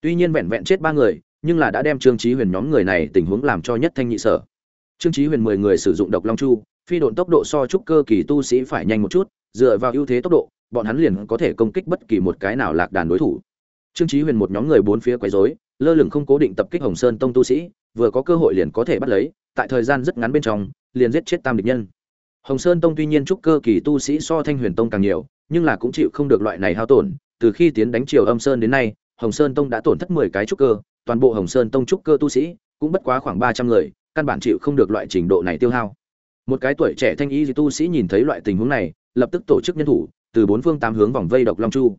Tuy nhiên vẹn vẹn chết ba người, nhưng là đã đem trương chí huyền nhóm người này tình huống làm cho nhất thanh nhị sở. Trương chí huyền mười người sử dụng độc long chu, phi độn tốc độ so trúc cơ kỳ tu sĩ phải nhanh một chút, dựa vào ưu thế tốc độ, bọn hắn liền có thể công kích bất kỳ một cái nào lạc đàn đối thủ. Trương chí huyền một nhóm người bốn phía quấy rối, lơ lửng không cố định tập kích hồng sơn tông tu sĩ, vừa có cơ hội liền có thể bắt lấy, tại thời gian rất ngắn bên trong, liền giết chết tam địch nhân. Hồng sơn tông tuy nhiên trúc cơ kỳ tu sĩ so thanh huyền tông càng nhiều nhưng là cũng chịu không được loại này hao tổn, từ khi tiến đánh triều âm sơn đến nay, hồng sơn tông đã tổn thất mười cái trúc cơ, toàn bộ hồng sơn tông trúc cơ tu sĩ cũng bất quá khoảng ba trăm người, căn bản chịu không được loại trình độ này tiêu hao. Một cái tuổi trẻ thanh y tu sĩ nhìn thấy loại tình huống này, lập tức tổ chức nhân thủ, từ bốn phương tám hướng vòng vây độc long chu.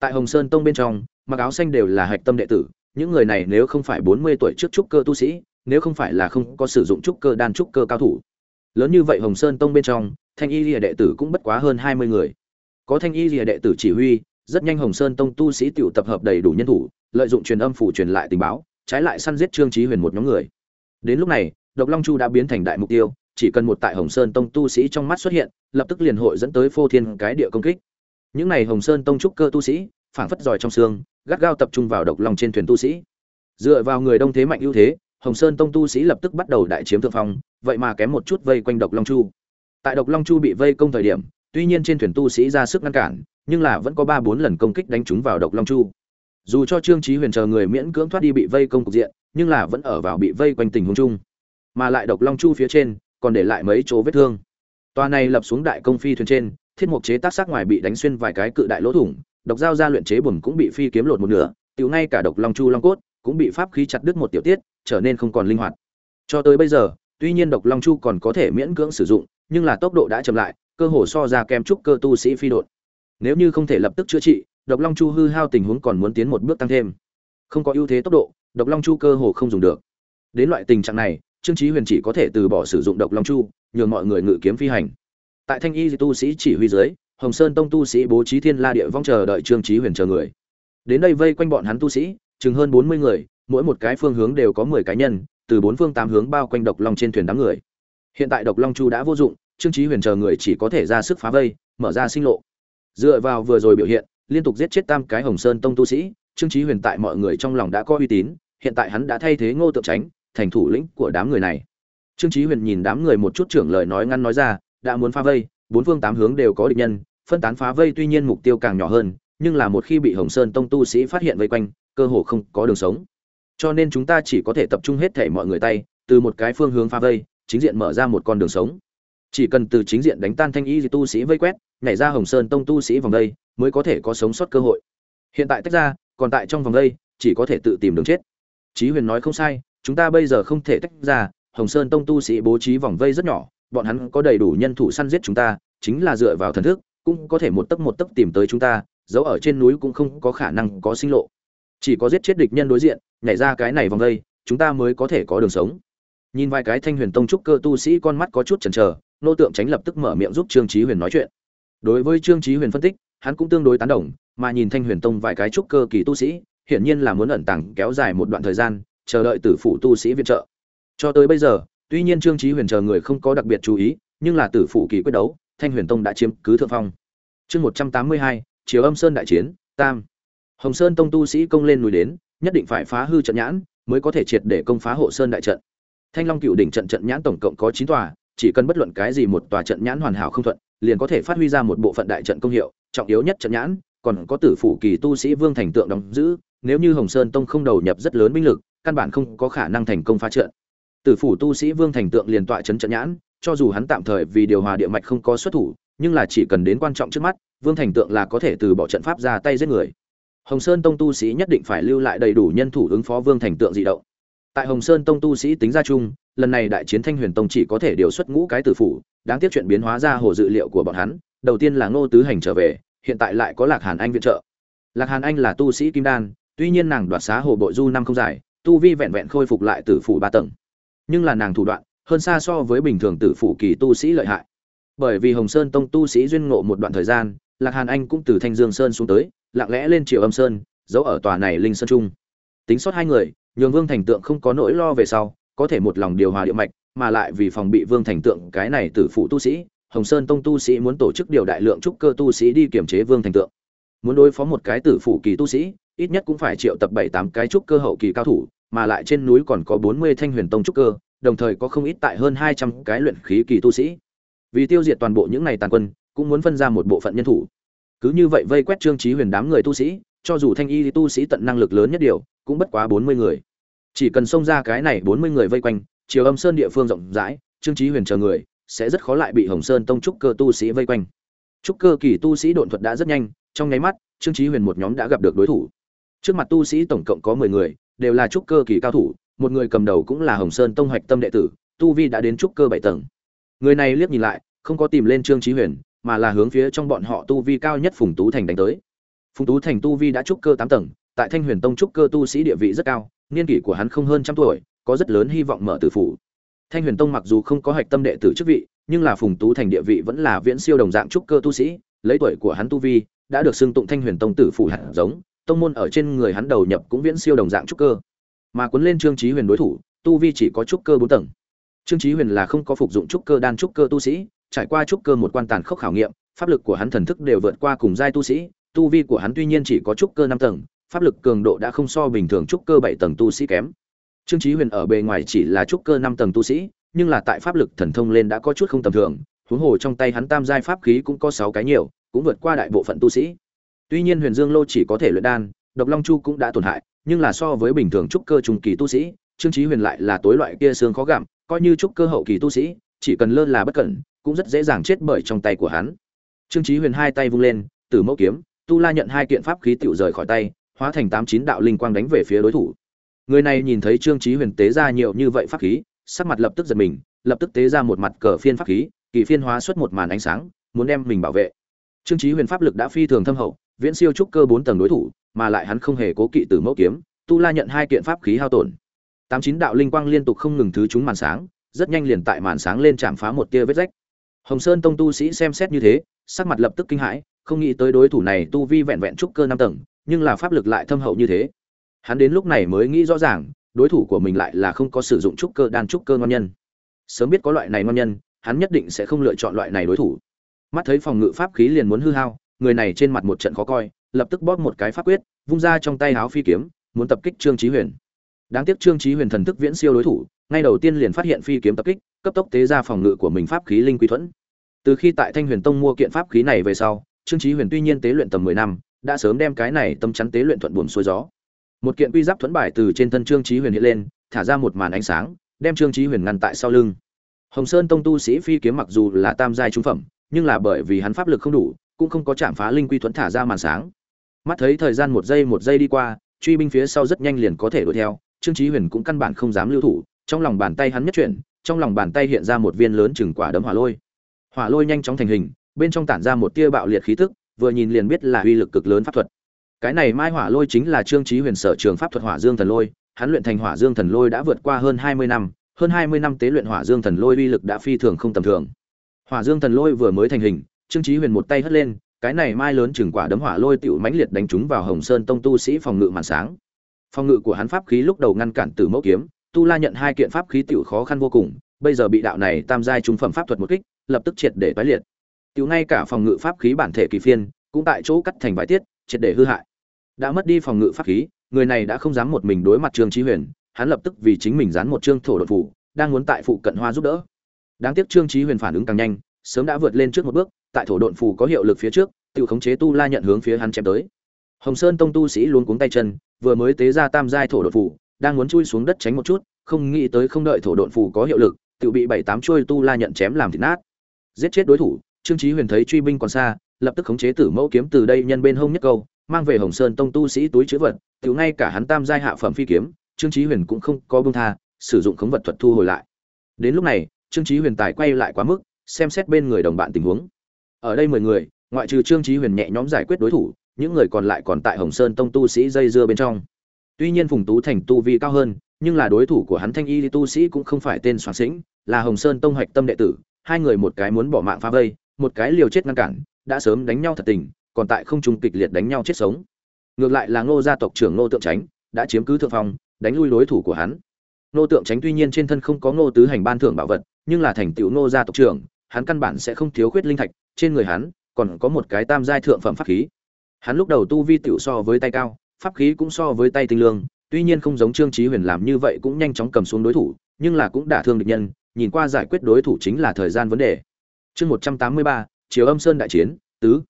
Tại hồng sơn tông bên trong, mặc áo xanh đều là hạch tâm đệ tử, những người này nếu không phải bốn mươi tuổi trước trúc cơ tu sĩ, nếu không phải là không có sử dụng trúc cơ đan trúc cơ cao thủ. Lớn như vậy hồng sơn tông bên trong, thanh y lìa đệ tử cũng bất quá hơn hai mươi người có thanh y lìa đệ tử chỉ huy, rất nhanh hồng sơn tông tu sĩ tiểu tập hợp đầy đủ nhân thủ, lợi dụng truyền âm phủ truyền lại tình báo, trái lại săn giết trương trí huyền một nhóm người. Đến lúc này, độc long chu đã biến thành đại mục tiêu, chỉ cần một tại hồng sơn tông tu sĩ trong mắt xuất hiện, lập tức liền hội dẫn tới phô thiên cái địa công kích. Những này hồng sơn tông trúc cơ tu sĩ, phảng phất giỏi trong xương, gắt gao tập trung vào độc long trên thuyền tu sĩ. Dựa vào người đông thế mạnh ưu thế, hồng sơn tông tu sĩ lập tức bắt đầu đại chiếm thượng phong, vậy mà kém một chút vây quanh độc long chu. Tại độc long chu bị vây công thời điểm tuy nhiên trên thuyền tu sĩ ra sức ngăn cản, nhưng là vẫn có ba bốn lần công kích đánh trúng vào độc long chu. Dù cho trương trí huyền chờ người miễn cưỡng thoát đi bị vây công cục diện, nhưng là vẫn ở vào bị vây quanh tình huống chung. Mà lại độc long chu phía trên, còn để lại mấy chỗ vết thương. Toa này lập xuống đại công phi thuyền trên, thiết mục chế tác sắc ngoài bị đánh xuyên vài cái cự đại lỗ thủng, độc dao ra luyện chế bùn cũng bị phi kiếm lột một nửa, tiểu ngay cả độc long chu long cốt cũng bị pháp khí chặt đứt một tiểu tiết, trở nên không còn linh hoạt. Cho tới bây giờ, tuy nhiên độc long chu còn có thể miễn cưỡng sử dụng, nhưng là tốc độ đã chậm lại cơ hồ so ra kém trúc cơ tu sĩ phi độn. nếu như không thể lập tức chữa trị, độc long chu hư hao tình huống còn muốn tiến một bước tăng thêm. Không có ưu thế tốc độ, độc long chu cơ hồ không dùng được. Đến loại tình trạng này, trương chí huyền chỉ có thể từ bỏ sử dụng độc long chu, nhường mọi người ngự kiếm phi hành. Tại thanh y tu sĩ chỉ huy dưới, hồng sơn tông tu sĩ bố trí thiên la địa vong chờ đợi trương chí huyền chờ người. Đến đây vây quanh bọn hắn tu sĩ, chừng hơn bốn mươi người, mỗi một cái phương hướng đều có mười cá nhân, từ bốn phương tám hướng bao quanh độc long trên thuyền đám người. Hiện tại độc long chu đã vô dụng trương chí huyền chờ người chỉ có thể ra sức phá vây, mở ra sinh lộ. Dựa vào vừa rồi biểu hiện, liên tục giết chết tam cái hồng sơn tông tu sĩ, trương chí huyền tại mọi người trong lòng đã có uy tín, hiện tại hắn đã thay thế ngô tượng tránh, thành thủ lĩnh của đám người này. Trương chí huyền nhìn đám người một chút trưởng lời nói ngăn nói ra, đã muốn phá vây, bốn phương tám hướng đều có địch nhân, phân tán phá vây tuy nhiên mục tiêu càng nhỏ hơn, nhưng là một khi bị hồng sơn tông tu sĩ phát hiện vây quanh, cơ hồ không có đường sống. Cho nên chúng ta chỉ có thể tập trung hết thể mọi người tay, từ một cái phương hướng phá vây, chính diện mở ra một con đường sống chỉ cần từ chính diện đánh tan thanh y tu sĩ vây quét, nhảy ra hồng sơn tông tu sĩ vòng đây, mới có thể có sống sót cơ hội. Hiện tại tách ra, còn tại trong vòng đây, chỉ có thể tự tìm đường chết. Chí huyền nói không sai, chúng ta bây giờ không thể tách ra, hồng sơn tông tu sĩ bố trí vòng vây rất nhỏ, bọn hắn có đầy đủ nhân thủ săn giết chúng ta, chính là dựa vào thần thức, cũng có thể một tấc một tấc tìm tới chúng ta, giấu ở trên núi cũng không có khả năng có sinh lộ. Chỉ có giết chết địch nhân đối diện, nhảy ra cái này vòng vây chúng ta mới có thể có đường sống. Nhìn vài cái thanh huyền tông trúc cơ tu sĩ con mắt có chút chần chờ nô tượng tránh lập tức mở miệng giúp trương chí huyền nói chuyện. Đối với trương chí huyền phân tích, hắn cũng tương đối tán đồng, mà nhìn thanh huyền tông vài cái trúc cơ kỳ tu sĩ, hiển nhiên là muốn ẩn tàng kéo dài một đoạn thời gian, chờ đợi tử phụ tu sĩ viện trợ. Cho tới bây giờ, tuy nhiên trương chí huyền chờ người không có đặc biệt chú ý, nhưng là tử phụ kỳ quyết đấu, thanh huyền tông đã chiếm cứ thượng phong. Chương một trăm tám mươi hai chiều âm sơn đại chiến, tam. Hồng sơn tông tu sĩ công lên núi đến, nhất định phải phá hư trận nhãn, mới có thể triệt để công phá hộ sơn đại trận. Thanh long cựu đỉnh trận trận nhãn tổng cộng có chín tòa chỉ cần bất luận cái gì một tòa trận nhãn hoàn hảo không thuận, liền có thể phát huy ra một bộ phận đại trận công hiệu, trọng yếu nhất trận nhãn, còn có tử phủ kỳ tu sĩ vương thành tượng đóng giữ, nếu như hồng sơn tông không đầu nhập rất lớn binh lực, căn bản không có khả năng thành công phá trận. Tử phủ tu sĩ vương thành tượng liền tọa trấn trận nhãn, cho dù hắn tạm thời vì điều hòa địa mạch không có xuất thủ, nhưng là chỉ cần đến quan trọng trước mắt, vương thành tượng là có thể từ bỏ trận pháp ra tay giết người. Hồng sơn tông tu sĩ nhất định phải lưu lại đầy đủ nhân thủ ứng phó vương thành tượng dị động tại hồng sơn tông tu sĩ tính ra chung, lần này đại chiến thanh huyền tông chỉ có thể điều xuất ngũ cái tử phủ, đáng tiếc chuyện biến hóa ra hồ dự liệu của bọn hắn, đầu tiên là ngô tứ hành trở về, hiện tại lại có lạc hàn anh viện trợ. Lạc hàn anh là tu sĩ kim đan, tuy nhiên nàng đoạt xá hồ bội du năm không dài, tu vi vẹn vẹn khôi phục lại tử phủ ba tầng. Nhưng là nàng thủ đoạn, hơn xa so với bình thường tử phủ kỳ tu sĩ lợi hại. Bởi vì hồng sơn tông tu sĩ duyên ngộ một đoạn thời gian, lạc hàn anh cũng từ thanh dương sơn xuống tới, lặng lẽ lên triều âm sơn, giấu ở tòa này linh sơn trung. Tính sót hai người nhường vương thành tượng không có nỗi lo về sau, có thể một lòng điều hòa địa mạch, mà lại vì phòng bị vương thành tượng, cái này tử phụ tu sĩ, hồng sơn tông tu sĩ muốn tổ chức điều đại lượng trúc cơ tu sĩ đi kiểm chế vương thành tượng. Muốn đối phó một cái tử phụ kỳ tu sĩ, ít nhất cũng phải triệu tập bảy tám cái trúc cơ hậu kỳ cao thủ, mà lại trên núi còn có bốn mươi thanh huyền tông trúc cơ, đồng thời có không ít tại hơn hai trăm cái luyện khí kỳ tu sĩ. Vì tiêu diệt toàn bộ những này tàn quân, cũng muốn phân ra một bộ phận nhân thủ. Cứ như vậy vây quét trương trí huyền đám người tu sĩ, cho dù thanh y tu sĩ tận năng lực lớn nhất điều cũng bất quá bốn mươi người. Chỉ cần xông ra cái này bốn mươi người vây quanh chiều âm sơn địa phương rộng rãi, trương trí huyền chờ người, sẽ rất khó lại bị hồng sơn tông trúc cơ tu sĩ vây quanh. Trúc cơ kỳ tu sĩ độn thuật đã rất nhanh, trong nháy mắt, trương trí huyền một nhóm đã gặp được đối thủ. Trước mặt tu sĩ tổng cộng có mười người, đều là trúc cơ kỳ cao thủ, một người cầm đầu cũng là hồng sơn tông hoạch tâm đệ tử, tu vi đã đến trúc cơ bảy tầng. Người này liếc nhìn lại, không có tìm lên trương trí huyền, mà là hướng phía trong bọn họ tu vi cao nhất phùng tú thành đánh tới. Phùng tú thành tu vi đã trúc cơ tám tầng tại thanh huyền tông trúc cơ tu sĩ địa vị rất cao, niên kỷ của hắn không hơn trăm tuổi, có rất lớn hy vọng mở tử phủ. Thanh huyền tông mặc dù không có hạch tâm đệ tử chức vị, nhưng là phùng tú thành địa vị vẫn là viễn siêu đồng dạng trúc cơ tu sĩ, lấy tuổi của hắn tu vi, đã được xưng tụng thanh huyền tông tử phủ hạt giống, tông môn ở trên người hắn đầu nhập cũng viễn siêu đồng dạng trúc cơ. Mà cuốn lên trương trí huyền đối thủ, tu vi chỉ có trúc cơ bốn tầng. Trương trí huyền là không có phục dụng trúc cơ đan trúc cơ tu sĩ, trải qua trúc cơ một quan tàn khốc khảo nghiệm, pháp lực của hắn thần thức đều vượt qua cùng giai tu sĩ, tu vi của hắn tuy nhiên chỉ có trúc cơ năm tầng pháp lực cường độ đã không so bình thường trúc cơ bảy tầng tu sĩ kém. Trương chí huyền ở bề ngoài chỉ là trúc cơ năm tầng tu sĩ, nhưng là tại pháp lực thần thông lên đã có chút không tầm thường, huống hồ trong tay hắn tam giai pháp khí cũng có sáu cái nhiều, cũng vượt qua đại bộ phận tu sĩ. Tuy nhiên huyền dương lô chỉ có thể luyện đan, độc long chu cũng đã tổn hại, nhưng là so với bình thường trúc cơ trung kỳ tu sĩ, trương chí huyền lại là tối loại kia xương khó gặm, coi như trúc cơ hậu kỳ tu sĩ, chỉ cần lơ là bất cẩn, cũng rất dễ dàng chết bởi trong tay của hắn. Trương chí huyền hai tay vung lên từ mẫu kiếm, tu la nhận hai kiện pháp khí tiểu rời khỏi tay hóa thành tám chín đạo linh quang đánh về phía đối thủ. Người này nhìn thấy trương chí huyền tế ra nhiều như vậy pháp khí, sắc mặt lập tức giật mình, lập tức tế ra một mặt cờ phiên pháp khí, kỳ phiên hóa xuất một màn ánh sáng, muốn đem mình bảo vệ. Trương chí huyền pháp lực đã phi thường thâm hậu, viễn siêu trúc cơ bốn tầng đối thủ, mà lại hắn không hề cố kỵ từ mẫu kiếm, tu la nhận hai kiện pháp khí hao tổn. Tám chín đạo linh quang liên tục không ngừng thứ chúng màn sáng, rất nhanh liền tại màn sáng lên chạm phá một tia vết rách. Hồng sơn tông tu sĩ xem xét như thế, sắc mặt lập tức kinh hãi, không nghĩ tới đối thủ này tu vi vẹn vẹn trúc cơ năm tầng nhưng là pháp lực lại thâm hậu như thế. Hắn đến lúc này mới nghĩ rõ ràng, đối thủ của mình lại là không có sử dụng trúc cơ, đan trúc cơ ngon nhân. Sớm biết có loại này ngon nhân, hắn nhất định sẽ không lựa chọn loại này đối thủ. Mắt thấy phòng ngự pháp khí liền muốn hư hao, người này trên mặt một trận khó coi, lập tức bóp một cái pháp quyết, vung ra trong tay áo phi kiếm, muốn tập kích trương chí huyền. Đáng tiếc trương chí huyền thần thức viễn siêu đối thủ, ngay đầu tiên liền phát hiện phi kiếm tập kích, cấp tốc tế ra phòng ngự của mình pháp khí linh quy thuẫn. Từ khi tại thanh huyền tông mua kiện pháp khí này về sau, trương chí huyền tuy nhiên tế luyện tầm mười năm đã sớm đem cái này tâm chắn tế luyện thuận buồm xuôi gió. Một kiện quy giáp thuẫn bài từ trên thân trương chí huyền hiện lên, thả ra một màn ánh sáng, đem trương chí huyền ngăn tại sau lưng. Hồng sơn tông tu sĩ phi kiếm mặc dù là tam giai trung phẩm, nhưng là bởi vì hắn pháp lực không đủ, cũng không có chạm phá linh quy thuẫn thả ra màn sáng. Mắt thấy thời gian một giây một giây đi qua, truy binh phía sau rất nhanh liền có thể đuổi theo, trương chí huyền cũng căn bản không dám lưu thủ, trong lòng bàn tay hắn nhất chuyển, trong lòng bàn tay hiện ra một viên lớn chừng quả đấm hỏa lôi. Hỏa lôi nhanh chóng thành hình, bên trong tản ra một tia bạo liệt khí tức vừa nhìn liền biết là uy lực cực lớn pháp thuật. Cái này mai hỏa lôi chính là trương chí huyền sở trường pháp thuật hỏa dương thần lôi, hắn luyện thành hỏa dương thần lôi đã vượt qua hơn 20 năm, hơn 20 năm tế luyện hỏa dương thần lôi uy lực đã phi thường không tầm thường. Hỏa dương thần lôi vừa mới thành hình, trương chí huyền một tay hất lên, cái này mai lớn chừng quả đấm hỏa lôi tiểu mãnh liệt đánh trúng vào hồng sơn tông tu sĩ phòng ngự màn sáng. Phòng ngự của hắn pháp khí lúc đầu ngăn cản từ mẫu kiếm, tu la nhận hai kiện pháp khí tiểu khó khăn vô cùng, bây giờ bị đạo này tam giai trung phẩm pháp thuật một kích, lập tức triệt để tái liệt tiểu ngay cả phòng ngự pháp khí bản thể kỳ phiên, cũng tại chỗ cắt thành vài tiết, triệt để hư hại. Đã mất đi phòng ngự pháp khí, người này đã không dám một mình đối mặt trương chí huyền, hắn lập tức vì chính mình dán một trương thổ đột phủ, đang muốn tại phụ cận hoa giúp đỡ. Đáng tiếc trương chí huyền phản ứng càng nhanh, sớm đã vượt lên trước một bước, tại thổ độn phù có hiệu lực phía trước tự khống chế tu la nhận hướng phía hắn chém tới. Hồng sơn tông tu sĩ luôn cuống tay chân, vừa mới tế ra tam giai thổ độn phù đang muốn chui xuống đất tránh một chút, không nghĩ tới không đợi thổ độn phù có hiệu lực tự bị bảy tám chuôi tu la nhận chém làm thịt nát. Giết chết đối thủ trương chí huyền thấy truy binh còn xa, lập tức khống chế tử mẫu kiếm từ đây nhân bên hông nhất câu, mang về hồng sơn tông tu sĩ túi chứa vật, tiểu ngay cả hắn tam giai hạ phẩm phi kiếm, trương chí huyền cũng không có buông tha, sử dụng khống vật thuật thu hồi lại. Đến lúc này, trương chí huyền tài quay lại quá mức, xem xét bên người đồng bạn tình huống. Ở đây mười người, ngoại trừ trương chí huyền nhẹ nhõm giải quyết đối thủ, những người còn lại còn tại hồng sơn tông tu sĩ dây dưa bên trong. Tuy nhiên phùng tú thành tu vi cao hơn, nhưng là đối thủ của hắn thanh y tu sĩ cũng không phải tên soạn sĩnh, là hồng sơn tông hoạch tâm đệ tử, hai người một cái muốn bỏ mạng phá vây một cái liều chết ngăn cản, đã sớm đánh nhau thật tình, còn tại không trung kịch liệt đánh nhau chết sống. Ngược lại là ngô gia tộc trưởng ngô tượng tránh đã chiếm cứ thượng phong, đánh lui đối thủ của hắn. Ngô tượng tránh tuy nhiên trên thân không có ngô tứ hành ban thưởng bảo vật, nhưng là thành tựu ngô gia tộc trưởng, hắn căn bản sẽ không thiếu khuyết linh thạch, trên người hắn còn có một cái tam giai thượng phẩm pháp khí. Hắn lúc đầu tu vi tiểu so với tay cao, pháp khí cũng so với tay tinh lương, tuy nhiên không giống trương chí huyền làm như vậy cũng nhanh chóng cầm xuống đối thủ, nhưng là cũng đả thương địch nhân, nhìn qua giải quyết đối thủ chính là thời gian vấn đề chương một trăm tám mươi ba chiều âm sơn đại chiến, tứ.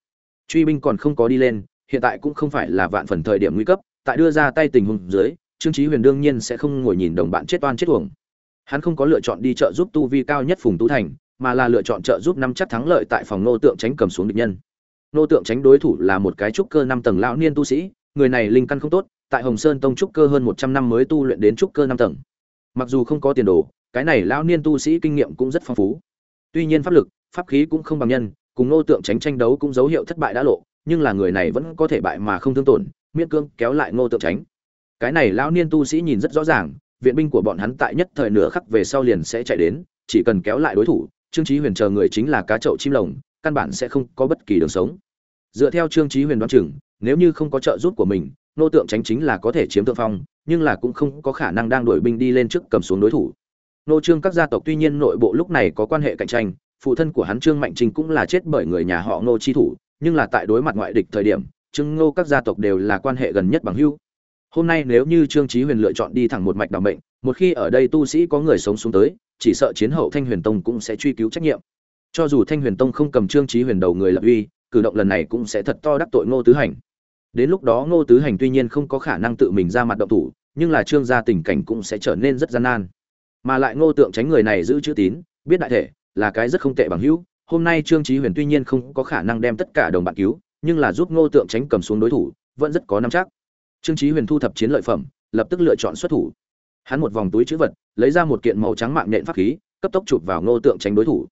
Truy binh còn không có đi lên, hiện tại cũng không phải là vạn phần thời điểm nguy cấp, tại đưa ra tay tình huống dưới, trương chí huyền đương nhiên sẽ không ngồi nhìn đồng bạn chết oan chết uổng. Hắn không có lựa chọn đi trợ giúp tu vi cao nhất phùng tú thành, mà là lựa chọn trợ giúp năm chắc thắng lợi tại phòng nô tượng tránh cầm xuống địch nhân. Nô tượng tránh đối thủ là một cái trúc cơ năm tầng lão niên tu sĩ, người này linh căn không tốt, tại hồng sơn tông trúc cơ hơn một trăm năm mới tu luyện đến trúc cơ năm tầng. Mặc dù không có tiền đồ, cái này lão niên tu sĩ kinh nghiệm cũng rất phong phú. Tuy nhiên pháp lực pháp khí cũng không bằng nhân, cùng nô tượng tránh tranh đấu cũng dấu hiệu thất bại đã lộ, nhưng là người này vẫn có thể bại mà không thương tổn, miễn cương kéo lại nô tượng tránh. Cái này lão niên tu sĩ nhìn rất rõ ràng, viện binh của bọn hắn tại nhất thời nửa khắc về sau liền sẽ chạy đến, chỉ cần kéo lại đối thủ, trương chí huyền chờ người chính là cá chậu chim lồng, căn bản sẽ không có bất kỳ đường sống. Dựa theo trương chí huyền đoán chừng, nếu như không có trợ giúp của mình, nô tượng tránh chính là có thể chiếm thượng phong, nhưng là cũng không có khả năng đang đuổi binh đi lên trước cầm xuống đối thủ. Nô trương các gia tộc tuy nhiên nội bộ lúc này có quan hệ cạnh tranh phụ thân của hắn trương mạnh trình cũng là chết bởi người nhà họ Ngô chi thủ, nhưng là tại đối mặt ngoại địch thời điểm, trương Ngô các gia tộc đều là quan hệ gần nhất bằng hữu. Hôm nay nếu như trương chí huyền lựa chọn đi thẳng một mạch đảm mệnh, một khi ở đây tu sĩ có người sống xuống tới, chỉ sợ chiến hậu thanh huyền tông cũng sẽ truy cứu trách nhiệm. Cho dù thanh huyền tông không cầm trương chí huyền đầu người lập uy, cử động lần này cũng sẽ thật to đắc tội ngô tứ hành. Đến lúc đó ngô tứ hành tuy nhiên không có khả năng tự mình ra mặt động thủ, nhưng là trương gia tình cảnh cũng sẽ trở nên rất gian nan. Mà lại ngô tượng tránh người này giữ chữ tín, biết đại thể là cái rất không tệ bằng hữu. Hôm nay trương chí huyền tuy nhiên không có khả năng đem tất cả đồng bạn cứu, nhưng là giúp ngô tượng tránh cầm xuống đối thủ, vẫn rất có nắm chắc. Trương chí huyền thu thập chiến lợi phẩm, lập tức lựa chọn xuất thủ. Hắn một vòng túi chữ vật, lấy ra một kiện màu trắng mạng nện pháp khí, cấp tốc chụp vào ngô tượng tránh đối thủ.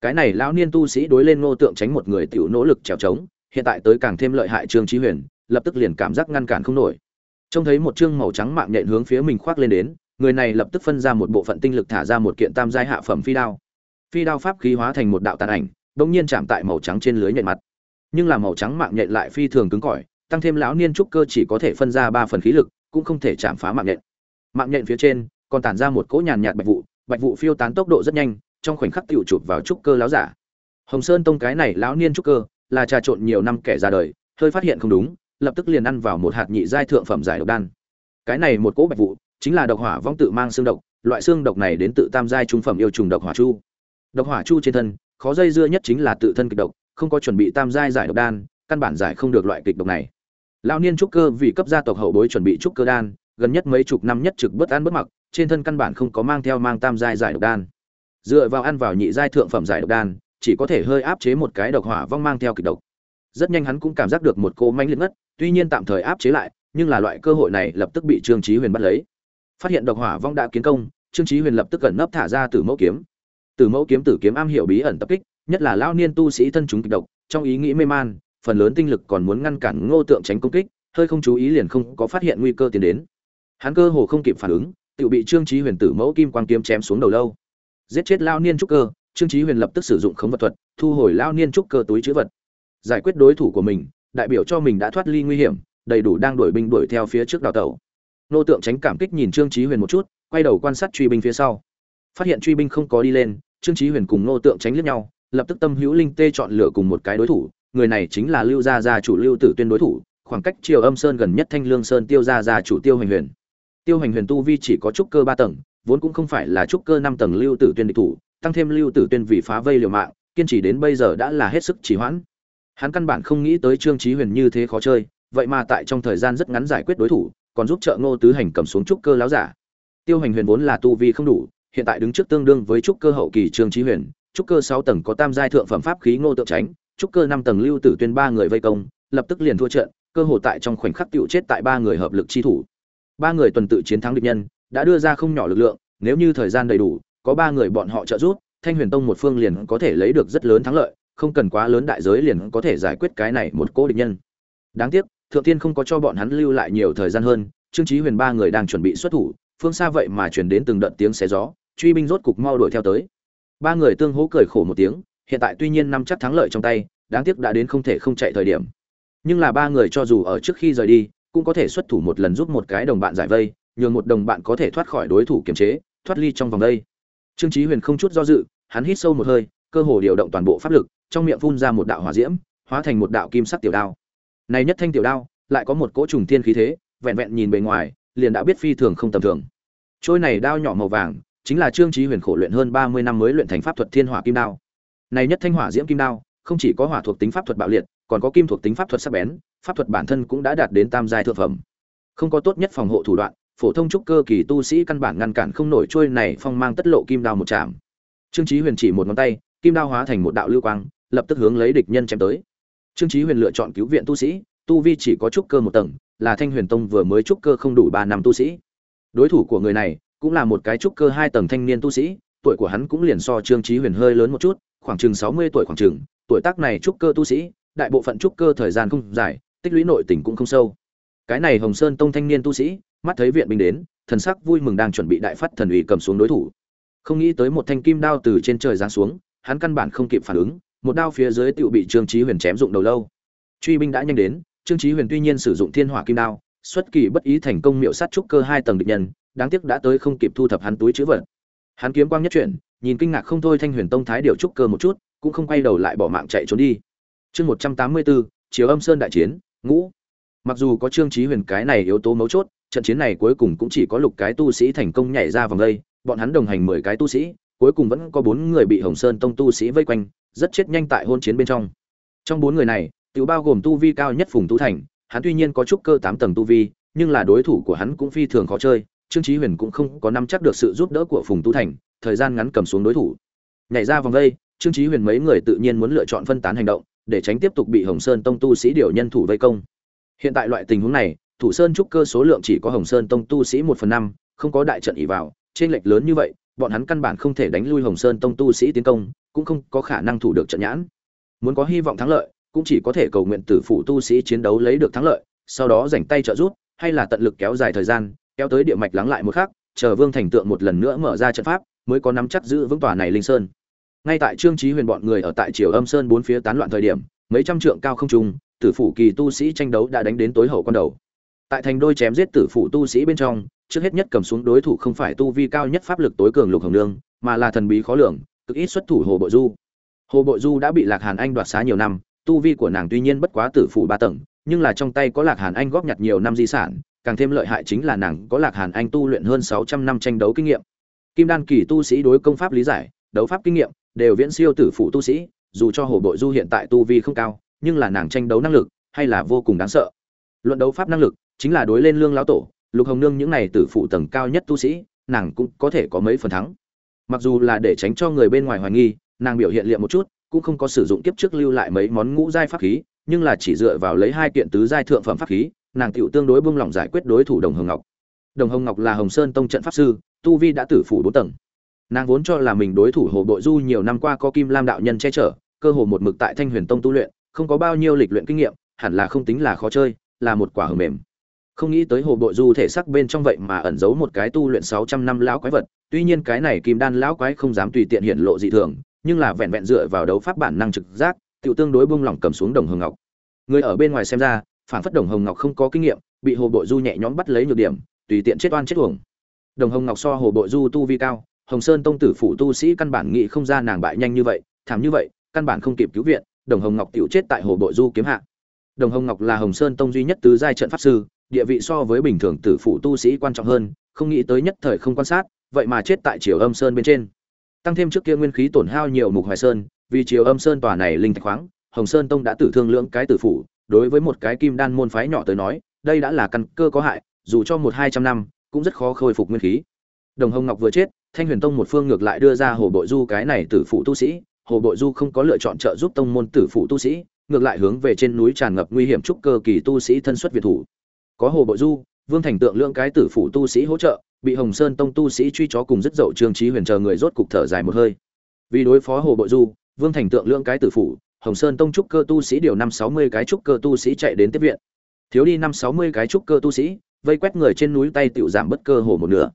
Cái này lão niên tu sĩ đối lên ngô tượng tránh một người tiểu nỗ lực trèo trống, hiện tại tới càng thêm lợi hại trương chí huyền, lập tức liền cảm giác ngăn cản không nổi. Trông thấy một trương màu trắng mạng nhện hướng phía mình khoác lên đến, người này lập tức phân ra một bộ phận tinh lực thả ra một kiện tam giai hạ phẩm phi đao phi đao pháp khí hóa thành một đạo tàn ảnh bỗng nhiên chạm tại màu trắng trên lưới nhện mặt. Nhưng là màu trắng mạng nhện lại phi thường cứng cỏi, tăng thêm lão niên trúc cơ chỉ có thể phân ra ba phần khí lực, cũng không thể chạm phá mạng nhện. Mạng nhện phía trên còn tản ra một cỗ nhàn nhạt bạch vụ bạch vụ phiêu tán tốc độ rất nhanh, trong khoảnh khắc tựu chụp vào trúc cơ láo giả. Hồng sơn tông cái này lão niên trúc cơ là trà trộn nhiều năm kẻ ra đời, hơi phát hiện không đúng, lập tức liền ăn vào một hạt nhị giai thượng phẩm giải độc đan. Cái này một cỗ bạch vụ chính là độc hỏa vong tự mang xương độc, loại xương độc này đến tự tam giai trung phẩm yêu trùng độc hỏa chu độc hỏa chu trên thân, khó dây dưa nhất chính là tự thân kịch độc, không có chuẩn bị tam giai giải độc đan, căn bản giải không được loại kịch độc này. Lão niên trúc cơ vì cấp gia tộc hậu bối chuẩn bị trúc cơ đan, gần nhất mấy chục năm nhất trực bất ăn bất mặc, trên thân căn bản không có mang theo mang tam giai giải độc đan. Dựa vào ăn vào nhị giai thượng phẩm giải độc đan, chỉ có thể hơi áp chế một cái độc hỏa vong mang theo kịch độc. Rất nhanh hắn cũng cảm giác được một cô manh liệt ngất, tuy nhiên tạm thời áp chế lại, nhưng là loại cơ hội này lập tức bị trương chí huyền bắt lấy. Phát hiện độc hỏa vong đã kiến công, trương chí huyền lập tức gần nấp thả ra tử mẫu kiếm tử mẫu kiếm tử kiếm am hiểu bí ẩn tập kích, nhất là lao niên tu sĩ thân chúng kịch độc, trong ý nghĩ mê man, phần lớn tinh lực còn muốn ngăn cản ngô tượng tránh công kích, hơi không chú ý liền không có phát hiện nguy cơ tiến đến. Hắn cơ hồ không kịp phản ứng, tự bị trương chí huyền tử mẫu kim quang kiếm chém xuống đầu lâu. Giết chết lao niên trúc cơ, trương chí huyền lập tức sử dụng khống vật thuật, thu hồi lao niên trúc cơ túi chứa vật. Giải quyết đối thủ của mình, đại biểu cho mình đã thoát ly nguy hiểm, đầy đủ đang đuổi binh đuổi theo phía trước đào tẩu. Nô tượng tránh cảm kích nhìn trương chí huyền một chút, quay đầu quan sát truy binh phía sau phát hiện truy binh không có đi lên, trương chí huyền cùng nô tượng tránh liếc nhau, lập tức tâm hữu linh tê chọn lựa cùng một cái đối thủ, người này chính là lưu gia gia chủ lưu tử tuyên đối thủ, khoảng cách triều âm sơn gần nhất thanh lương sơn tiêu gia gia chủ tiêu hành huyền. Tiêu hành huyền tu vi chỉ có trúc cơ ba tầng, vốn cũng không phải là trúc cơ năm tầng lưu tử tuyên địch thủ, tăng thêm lưu tử tuyên vì phá vây liều mạng, kiên trì đến bây giờ đã là hết sức trì hoãn. Hắn căn bản không nghĩ tới trương chí huyền như thế khó chơi, vậy mà tại trong thời gian rất ngắn giải quyết đối thủ, còn giúp trợ ngô tứ hành cầm xuống trúc cơ láo giả. Tiêu hành huyền vốn là tu vi không đủ hiện tại đứng trước tương đương với trúc cơ hậu kỳ trương chí huyền, trúc cơ sáu tầng có tam giai thượng phẩm pháp khí ngô tượng tránh trúc cơ năm tầng lưu tử tuyên ba người vây công, lập tức liền thua trận, cơ hội tại trong khoảnh khắc tiêu chết tại ba người hợp lực chi thủ. Ba người tuần tự chiến thắng địch nhân, đã đưa ra không nhỏ lực lượng, nếu như thời gian đầy đủ, có ba người bọn họ trợ giúp, thanh huyền tông một phương liền có thể lấy được rất lớn thắng lợi, không cần quá lớn đại giới liền có thể giải quyết cái này một cố địch nhân. Đáng tiếc, thượng tiên không có cho bọn hắn lưu lại nhiều thời gian hơn, trương chí huyền ba người đang chuẩn bị xuất thủ, phương xa vậy mà truyền đến từng đợt tiếng xé gió truy binh rốt cục mau đuổi theo tới. Ba người tương hỗ cười khổ một tiếng, hiện tại tuy nhiên năm chắc thắng lợi trong tay, đáng tiếc đã đến không thể không chạy thời điểm. Nhưng là ba người cho dù ở trước khi rời đi, cũng có thể xuất thủ một lần giúp một cái đồng bạn giải vây, nhường một đồng bạn có thể thoát khỏi đối thủ kiềm chế, thoát ly trong vòng đây. Trương chí huyền không chút do dự, hắn hít sâu một hơi, cơ hồ điều động toàn bộ pháp lực, trong miệng phun ra một đạo hỏa diễm, hóa thành một đạo kim sắc tiểu đao. Này nhất thanh tiểu đao, lại có một cỗ trùng thiên khí thế, vẹn vẹn nhìn bề ngoài, liền đã biết phi thường không tầm thường. Trôi này đao nhỏ màu vàng chính là trương chí huyền khổ luyện hơn 30 năm mới luyện thành pháp thuật thiên hỏa kim đao. Này nhất thanh hỏa diễm kim đao, không chỉ có hỏa thuộc tính pháp thuật bạo liệt, còn có kim thuộc tính pháp thuật sắc bén, pháp thuật bản thân cũng đã đạt đến tam giai thượng phẩm. Không có tốt nhất phòng hộ thủ đoạn, phổ thông trúc cơ kỳ tu sĩ căn bản ngăn cản không nổi trôi này phong mang tất lộ kim đao một chạm trương chí huyền chỉ một ngón tay, kim đao hóa thành một đạo lưu quang, lập tức hướng lấy địch nhân chém tới. Trương chí huyền lựa chọn cứu viện tu sĩ, tu vi chỉ có trúc cơ một tầng, là thanh huyền tông vừa mới trúc cơ không đủ ba năm tu sĩ. Đối thủ của người này cũng là một cái trúc cơ hai tầng thanh niên tu sĩ, tuổi của hắn cũng liền so trương chí huyền hơi lớn một chút, khoảng chừng sáu mươi tuổi khoảng chừng, tuổi tác này trúc cơ tu sĩ, đại bộ phận trúc cơ thời gian không dài, tích lũy nội tình cũng không sâu. Cái này hồng sơn tông thanh niên tu sĩ, mắt thấy viện binh đến, thần sắc vui mừng đang chuẩn bị đại phát thần uy cầm xuống đối thủ. Không nghĩ tới một thanh kim đao từ trên trời giáng xuống, hắn căn bản không kịp phản ứng, một đao phía dưới tựu bị trương chí huyền chém dụng đầu lâu. Truy binh đã nhanh đến, trương chí huyền tuy nhiên sử dụng thiên hỏa kim đao, xuất kỳ bất ý thành công miệu sát trúc cơ hai tầng địch nhân đáng tiếc đã tới không kịp thu thập hắn túi chứa vật. Hắn kiếm quang nhất chuyển, nhìn kinh ngạc không thôi thanh huyền tông thái điều trúc cơ một chút, cũng không quay đầu lại bỏ mạng chạy trốn đi. Chương một trăm tám mươi bốn chiếu âm sơn đại chiến, ngũ. Mặc dù có trương chí huyền cái này yếu tố mấu chốt, trận chiến này cuối cùng cũng chỉ có lục cái tu sĩ thành công nhảy ra vòng đây, bọn hắn đồng hành mười cái tu sĩ, cuối cùng vẫn có bốn người bị hồng sơn tông tu sĩ vây quanh, rất chết nhanh tại hôn chiến bên trong. Trong bốn người này tự bao gồm tu vi cao nhất phùng tú thành, hắn tuy nhiên có chút cơ tám tầng tu vi, nhưng là đối thủ của hắn cũng phi thường khó chơi trương chí huyền cũng không có nắm chắc được sự giúp đỡ của phùng tú thành, thời gian ngắn cầm xuống đối thủ nhảy ra vòng vây. trương chí huyền mấy người tự nhiên muốn lựa chọn phân tán hành động, để tránh tiếp tục bị hồng sơn tông tu sĩ điều nhân thủ vây công hiện tại loại tình huống này, thủ sơn trúc cơ số lượng chỉ có hồng sơn tông tu sĩ một phần năm, không có đại trận ỉ vào trên lệch lớn như vậy, bọn hắn căn bản không thể đánh lui hồng sơn tông tu sĩ tiến công, cũng không có khả năng thủ được trận nhãn muốn có hy vọng thắng lợi, cũng chỉ có thể cầu nguyện tử phụ tu sĩ chiến đấu lấy được thắng lợi, sau đó dành tay trợ giúp, hay là tận lực kéo dài thời gian kéo tới địa mạch lắng lại một khắc, chờ vương thành tượng một lần nữa mở ra trận pháp, mới có nắm chắc giữ vững tòa này linh sơn. Ngay tại trương trí huyền bọn người ở tại triều âm sơn bốn phía tán loạn thời điểm, mấy trăm trượng cao không trung, tử phủ kỳ tu sĩ tranh đấu đã đánh đến tối hậu con đầu. Tại thành đôi chém giết tử phụ tu sĩ bên trong, trước hết nhất cầm xuống đối thủ không phải tu vi cao nhất pháp lực tối cường lục hồng nương, mà là thần bí khó lường, cực ít xuất thủ hồ bội du. Hồ bội du đã bị lạc hàn anh đoạt xá nhiều năm, tu vi của nàng tuy nhiên bất quá tử phụ ba tầng, nhưng là trong tay có lạc hàn anh góp nhặt nhiều năm di sản càng thêm lợi hại chính là nàng có lạc hàn anh tu luyện hơn sáu trăm năm tranh đấu kinh nghiệm. Kim đan kỳ tu sĩ đối công pháp lý giải, đấu pháp kinh nghiệm, đều viễn siêu tử phụ tu sĩ, dù cho hồ bội du hiện tại tu vi không cao, nhưng là nàng tranh đấu năng lực, hay là vô cùng đáng sợ. Luận đấu pháp năng lực, chính là đối lên lương lão tổ, lục hồng nương những này tử phụ tầng cao nhất tu sĩ, nàng cũng có thể có mấy phần thắng. Mặc dù là để tránh cho người bên ngoài hoài nghi, nàng biểu hiện liệm một chút, cũng không có sử dụng kiếp trước lưu lại mấy món ngũ giai pháp khí, nhưng là chỉ dựa vào lấy hai kiện tứ giai thượng phẩm pháp khí nàng tựu tương đối buông lỏng giải quyết đối thủ đồng hồng ngọc. Đồng hồng ngọc là hồng sơn tông trận pháp sư, tu vi đã tử phủ bốn tầng. Nàng vốn cho là mình đối thủ hồ bội du nhiều năm qua có kim lam đạo nhân che chở, cơ hồ một mực tại thanh huyền tông tu luyện, không có bao nhiêu lịch luyện kinh nghiệm, hẳn là không tính là khó chơi, là một quả hở mềm. Không nghĩ tới hồ bội du thể sắc bên trong vậy mà ẩn giấu một cái tu luyện sáu trăm năm lão quái vật, tuy nhiên cái này kim đan lão quái không dám tùy tiện hiện lộ dị thường, nhưng là vẹn vẹn dựa vào đấu pháp bản năng trực giác tự tương đối bung lỏng cầm xuống đồng hồng ngọc. Người ở bên ngoài xem ra phản phất đồng hồng ngọc không có kinh nghiệm, bị hồ bội du nhẹ nhõm bắt lấy nhược điểm, tùy tiện chết oan chết uổng. Đồng hồng ngọc so hồ bội du tu vi cao, hồng sơn tông tử phụ tu sĩ căn bản nghĩ không ra nàng bại nhanh như vậy, thảm như vậy, căn bản không kịp cứu viện, đồng hồng ngọc tiểu chết tại hồ bội du kiếm hạ. Đồng hồng ngọc là hồng sơn tông duy nhất tứ giai trận pháp sư, địa vị so với bình thường tử phụ tu sĩ quan trọng hơn, không nghĩ tới nhất thời không quan sát, vậy mà chết tại triều âm sơn bên trên. Tăng thêm trước kia nguyên khí tổn hao nhiều mục hoài sơn, vì triều âm sơn tòa này linh thạch khoáng, hồng sơn tông đã tử thương lưỡng cái tử phụ đối với một cái kim đan môn phái nhỏ tới nói, đây đã là căn cơ có hại, dù cho một hai trăm năm, cũng rất khó khôi phục nguyên khí. Đồng hồng ngọc vừa chết, thanh huyền tông một phương ngược lại đưa ra hồ bội du cái này tử phụ tu sĩ. Hồ bội du không có lựa chọn trợ giúp tông môn tử phụ tu sĩ, ngược lại hướng về trên núi tràn ngập nguy hiểm trúc cơ kỳ tu sĩ thân xuất việt thủ. Có hồ bội du, vương thành tượng lượng cái tử phụ tu sĩ hỗ trợ, bị hồng sơn tông tu sĩ truy chó cùng rất dậu trương trí huyền chờ người rốt cục thở dài một hơi. Vì đối phó hồ bội du, vương thành tượng lượng cái tử phụ hồng sơn tông trúc cơ tu sĩ điều năm sáu mươi cái trúc cơ tu sĩ chạy đến tiếp viện. Thiếu đi năm sáu mươi cái trúc cơ tu sĩ, vây quét người trên núi tay tiểu giảm bất cơ hồ một nửa.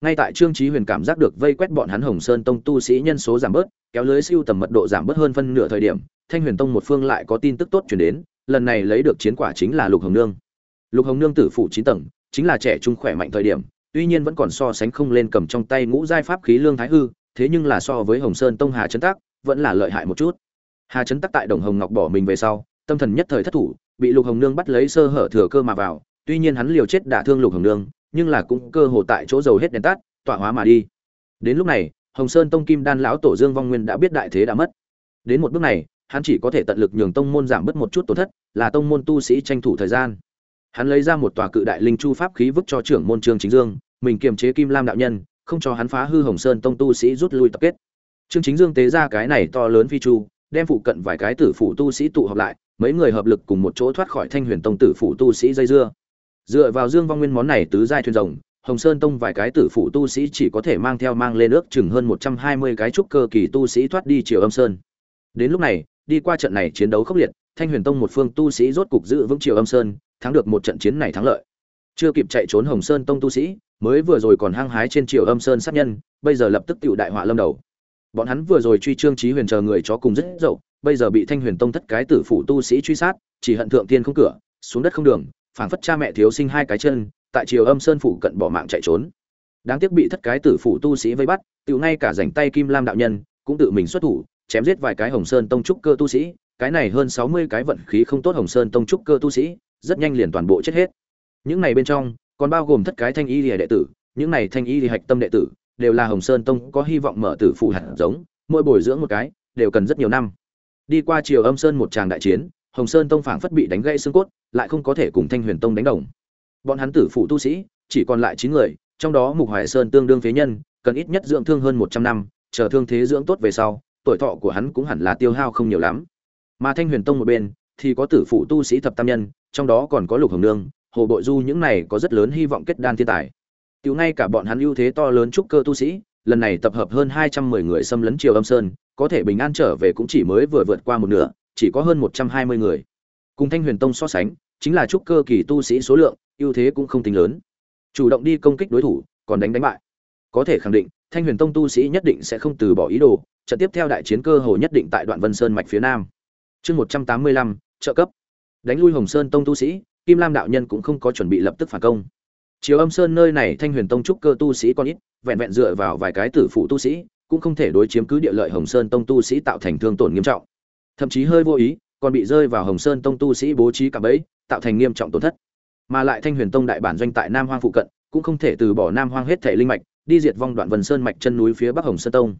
Ngay tại trương trí huyền cảm giác được vây quét bọn hắn hồng sơn tông tu sĩ nhân số giảm bớt, kéo lưới siêu tầm mật độ giảm bớt hơn phân nửa thời điểm, thanh huyền tông một phương lại có tin tức tốt truyền đến, lần này lấy được chiến quả chính là lục hồng nương. Lục hồng nương tử phụ chín tầng, chính là trẻ trung khỏe mạnh thời điểm, tuy nhiên vẫn còn so sánh không lên cầm trong tay ngũ giai pháp khí lương thái hư, thế nhưng là so với hồng sơn tông hà trấn tác vẫn là lợi hại một chút hà trấn tắc tại đồng hồng ngọc bỏ mình về sau, tâm thần nhất thời thất thủ, bị lục hồng nương bắt lấy sơ hở thừa cơ mà vào. Tuy nhiên hắn liều chết đả thương lục hồng nương, nhưng là cũng cơ hồ tại chỗ dầu hết đèn tắt, tọa hóa mà đi. Đến lúc này, hồng sơn tông kim đan lão tổ dương vong nguyên đã biết đại thế đã mất. Đến một bước này, hắn chỉ có thể tận lực nhường tông môn giảm bớt một chút tổn thất, là tông môn tu sĩ tranh thủ thời gian. Hắn lấy ra một tòa cự đại linh chu pháp khí vứt cho trưởng môn trương chính dương, mình kiềm chế kim lam đạo nhân, không cho hắn phá hư hồng sơn tông tu sĩ rút lui tập kết. Trương chính dương tế ra cái này to lớn phi chu đem phụ cận vài cái tử phủ tu sĩ tụ họp lại, mấy người hợp lực cùng một chỗ thoát khỏi thanh huyền tông tử phủ tu sĩ dây dưa. Dựa vào dương vong nguyên món này tứ giai thuyền rồng, hồng sơn tông vài cái tử phủ tu sĩ chỉ có thể mang theo mang lên ước chừng hơn một trăm hai mươi cái trúc cơ kỳ tu sĩ thoát đi triều âm sơn. Đến lúc này, đi qua trận này chiến đấu khốc liệt, thanh huyền tông một phương tu sĩ rốt cục giữ vững triều âm sơn, thắng được một trận chiến này thắng lợi. Chưa kịp chạy trốn hồng sơn tông tu sĩ, mới vừa rồi còn hăng hái trên triều âm sơn sát nhân, bây giờ lập tức tiểu đại họa lâm đầu bọn hắn vừa rồi truy trương trí huyền chờ người chó cùng rất dậu bây giờ bị thanh huyền tông thất cái tử phủ tu sĩ truy sát chỉ hận thượng tiên không cửa xuống đất không đường phảng phất cha mẹ thiếu sinh hai cái chân tại triều âm sơn phủ cận bỏ mạng chạy trốn. Đáng tiếc bị thất cái tử phủ tu sĩ vây bắt tự ngay cả rảnh tay kim lam đạo nhân cũng tự mình xuất thủ chém giết vài cái hồng sơn tông trúc cơ tu sĩ cái này hơn sáu mươi cái vận khí không tốt hồng sơn tông trúc cơ tu sĩ rất nhanh liền toàn bộ chết hết. Những này bên trong còn bao gồm thất cái thanh y lìa đệ tử những này thanh y lìa hạch tâm đệ tử đều là hồng sơn tông có hy vọng mở tử phụ hạt giống, mỗi bồi dưỡng một cái, đều cần rất nhiều năm. Đi qua triều âm sơn một tràng đại chiến, hồng sơn tông phảng phất bị đánh gãy xương cốt, lại không có thể cùng thanh huyền tông đánh đồng. Bọn hắn tử phụ tu sĩ, chỉ còn lại chín người, trong đó mục hoài sơn tương đương phế nhân, cần ít nhất dưỡng thương hơn một trăm năm, chờ thương thế dưỡng tốt về sau, tuổi thọ của hắn cũng hẳn là tiêu hao không nhiều lắm. Mà thanh huyền tông một bên, thì có tử phụ tu sĩ thập tam nhân, trong đó còn có lục hồng nương, hồ bội du những này có rất lớn hy vọng kết đan thiên tài tiểu ngay cả bọn hắn ưu thế to lớn trúc cơ tu sĩ, lần này tập hợp hơn hai trăm mười người xâm lấn triều âm sơn, có thể bình an trở về cũng chỉ mới vừa vượt qua một nửa, chỉ có hơn một trăm hai mươi người. Cùng thanh huyền tông so sánh, chính là trúc cơ kỳ tu sĩ số lượng, ưu thế cũng không tính lớn. Chủ động đi công kích đối thủ, còn đánh đánh bại. Có thể khẳng định, thanh huyền tông tu sĩ nhất định sẽ không từ bỏ ý đồ, trận tiếp theo đại chiến cơ hồ nhất định tại đoạn vân sơn mạch phía nam. Chương một trăm tám mươi lăm, trợ cấp. Đánh lui hồng sơn tông tu sĩ, kim lam đạo nhân cũng không có chuẩn bị lập tức phản công chiếu âm sơn nơi này thanh huyền tông trúc cơ tu sĩ còn ít, vẹn vẹn dựa vào vài cái tử phụ tu sĩ, cũng không thể đối chiếm cứ địa lợi hồng sơn tông tu sĩ tạo thành thương tổn nghiêm trọng. Thậm chí hơi vô ý, còn bị rơi vào hồng sơn tông tu sĩ bố trí cả bẫy, tạo thành nghiêm trọng tổn thất. Mà lại thanh huyền tông đại bản doanh tại nam hoang phụ cận, cũng không thể từ bỏ nam hoang hết thể linh mạch, đi diệt vong đoạn vần sơn mạch chân núi phía bắc hồng sơn tông.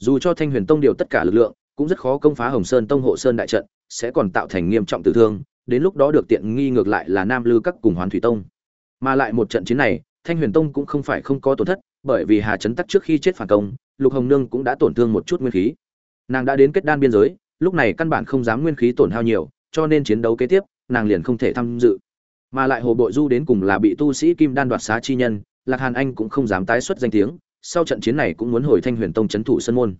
Dù cho thanh huyền tông điều tất cả lực lượng, cũng rất khó công phá hồng sơn tông hộ sơn đại trận, sẽ còn tạo thành nghiêm trọng tử thương, đến lúc đó được tiện nghi ngược lại là nam lư các cùng hoán thủy tông mà lại một trận chiến này, thanh huyền tông cũng không phải không có tổn thất, bởi vì hà trấn tắc trước khi chết phản công, lục hồng nương cũng đã tổn thương một chút nguyên khí. Nàng đã đến kết đan biên giới, lúc này căn bản không dám nguyên khí tổn hao nhiều, cho nên chiến đấu kế tiếp, nàng liền không thể tham dự. Mà lại hồ bội du đến cùng là bị tu sĩ kim đan đoạt xá chi nhân, lạc hàn anh cũng không dám tái xuất danh tiếng, sau trận chiến này cũng muốn hồi thanh huyền tông c h ấ n thủ sân môn.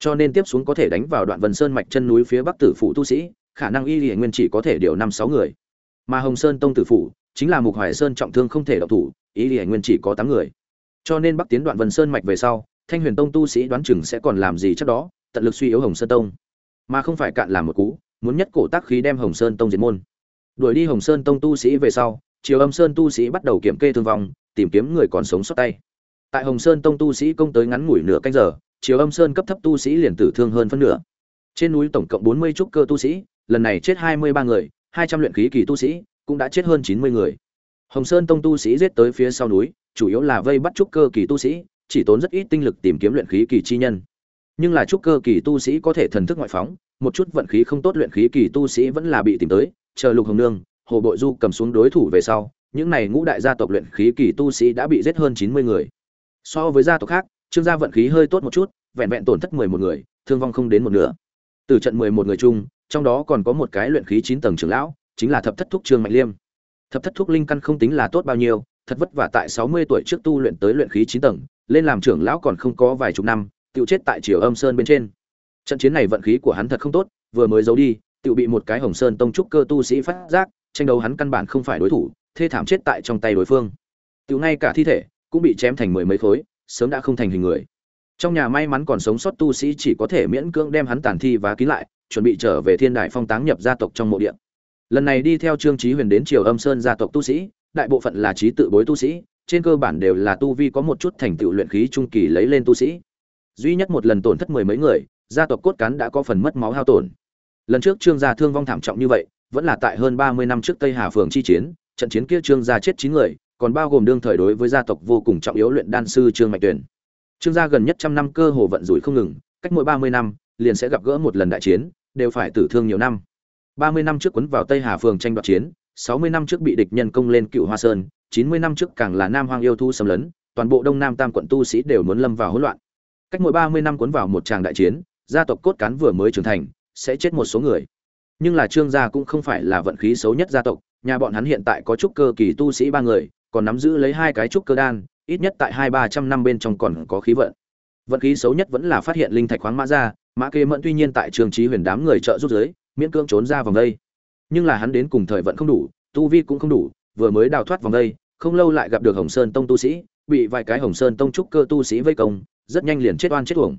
Cho nên tiếp xuống có thể đánh vào đoạn vân sơn mạch chân núi phía bắc tử phủ tu sĩ, khả năng y hiển nguyên chỉ có thể điều năm sáu người. Mà hồng sơn tông tử phủ chính là mục hoài sơn trọng thương không thể động thủ, ý hiển nguyên chỉ có tám người. Cho nên bắc tiến đoạn vân sơn mạch về sau, thanh huyền tông tu sĩ đoán chừng sẽ còn làm gì chắc đó, tận lực suy yếu hồng sơn tông. Mà không phải cạn làm một cú, muốn nhất cổ tác khí đem hồng sơn tông diệt môn. Đuổi đi hồng sơn tông tu sĩ về sau chiều âm sơn tu sĩ bắt đầu kiểm kê thương vong, tìm kiếm người còn sống sót tay. Tại hồng sơn tông tu sĩ công tới ngắn ngủi nửa canh giờ chiều âm sơn cấp thấp tu sĩ liền tử thương hơn phân nửa. Trên núi tổng cộng bốn mươi trúc cơ tu sĩ, lần này chết hai mươi ba người, hai trăm luyện khí kỳ tu sĩ cũng đã chết hơn chín mươi người. Hồng sơn tông tu sĩ giết tới phía sau núi, chủ yếu là vây bắt trúc cơ kỳ tu sĩ, chỉ tốn rất ít tinh lực tìm kiếm luyện khí kỳ chi nhân. Nhưng là trúc cơ kỳ tu sĩ có thể thần thức ngoại phóng, một chút vận khí không tốt luyện khí kỳ tu sĩ vẫn là bị tìm tới, chờ lục hồng nương, hồ bội du cầm xuống đối thủ về sau, những này ngũ đại gia tộc luyện khí kỳ tu sĩ đã bị giết hơn chín mươi người. So với gia tộc khác, trương gia vận khí hơi tốt một chút, vẹn vẹn tổn thất mười một người, thương vong không đến một nửa. Từ trận mười một người chung, trong đó còn có một cái luyện khí chín tầng trưởng lão chính là thập thất thúc trương mạnh liêm. Thập thất thúc linh căn không tính là tốt bao nhiêu, thật vất vả tại sáu mươi tuổi trước tu luyện tới luyện khí chín tầng, lên làm trưởng lão còn không có vài chục năm tự chết tại triều âm sơn bên trên. Trận chiến này vận khí của hắn thật không tốt, vừa mới giấu đi tự bị một cái hồng sơn tông trúc cơ tu sĩ phát giác, tranh đấu hắn căn bản không phải đối thủ, thê thảm chết tại trong tay đối phương. Tự ngay cả thi thể cũng bị chém thành mười mấy khối, sớm đã không thành hình người. Trong nhà may mắn còn sống sót tu sĩ chỉ có thể miễn cưỡng đem hắn tàn thi và kín lại, chuẩn bị trở về thiên đại phong táng nhập gia tộc trong mộ điện lần này đi theo trương trí huyền đến triều âm sơn gia tộc tu sĩ, đại bộ phận là trí tự bối tu sĩ, trên cơ bản đều là tu vi có một chút thành tựu luyện khí trung kỳ lấy lên tu sĩ. Duy nhất một lần tổn thất mười mấy người, gia tộc cốt cán đã có phần mất máu hao tổn. Lần trước trương gia thương vong thảm trọng như vậy, vẫn là tại hơn ba mươi năm trước tây hà phường chi chiến, trận chiến kia trương gia chết chín người, còn bao gồm đương thời đối với gia tộc vô cùng trọng yếu luyện đan sư trương mạnh tuyển trương gia gần nhất trăm năm cơ hồ vận rủi không ngừng, cách mỗi ba mươi năm, liền sẽ gặp gỡ một lần đại chiến, đều phải tử thương nhiều năm ba mươi năm trước quấn vào tây hà phường tranh đoạt chiến, sáu mươi năm trước bị địch nhân công lên cựu hoa sơn, chín mươi năm trước càng là nam hoang yêu thu xâm lấn, toàn bộ đông nam tam quận tu sĩ đều muốn lâm vào hỗn loạn. Cách mỗi ba mươi năm cuốn vào một tràng đại chiến, gia tộc cốt cán vừa mới trưởng thành, sẽ chết một số người. Nhưng là trương gia cũng không phải là vận khí xấu nhất gia tộc, nhà bọn hắn hiện tại có trúc cơ kỳ tu sĩ ba người, còn nắm giữ lấy hai cái trúc cơ đan, ít nhất tại hai ba trăm năm bên trong còn có khí vận. Vận khí xấu nhất vẫn là phát hiện linh thạch khoáng mã ra, mã kê mẫn tuy nhiên tại trường trí huyền đám người trợ giúp giới miễn cưỡng trốn ra vòng đây. Nhưng là hắn đến cùng thời vận không đủ, tu vi cũng không đủ, vừa mới đào thoát vòng đây, không lâu lại gặp được hồng sơn tông tu sĩ, bị vài cái hồng sơn tông trúc cơ tu sĩ vây công, rất nhanh liền chết oan chết uổng.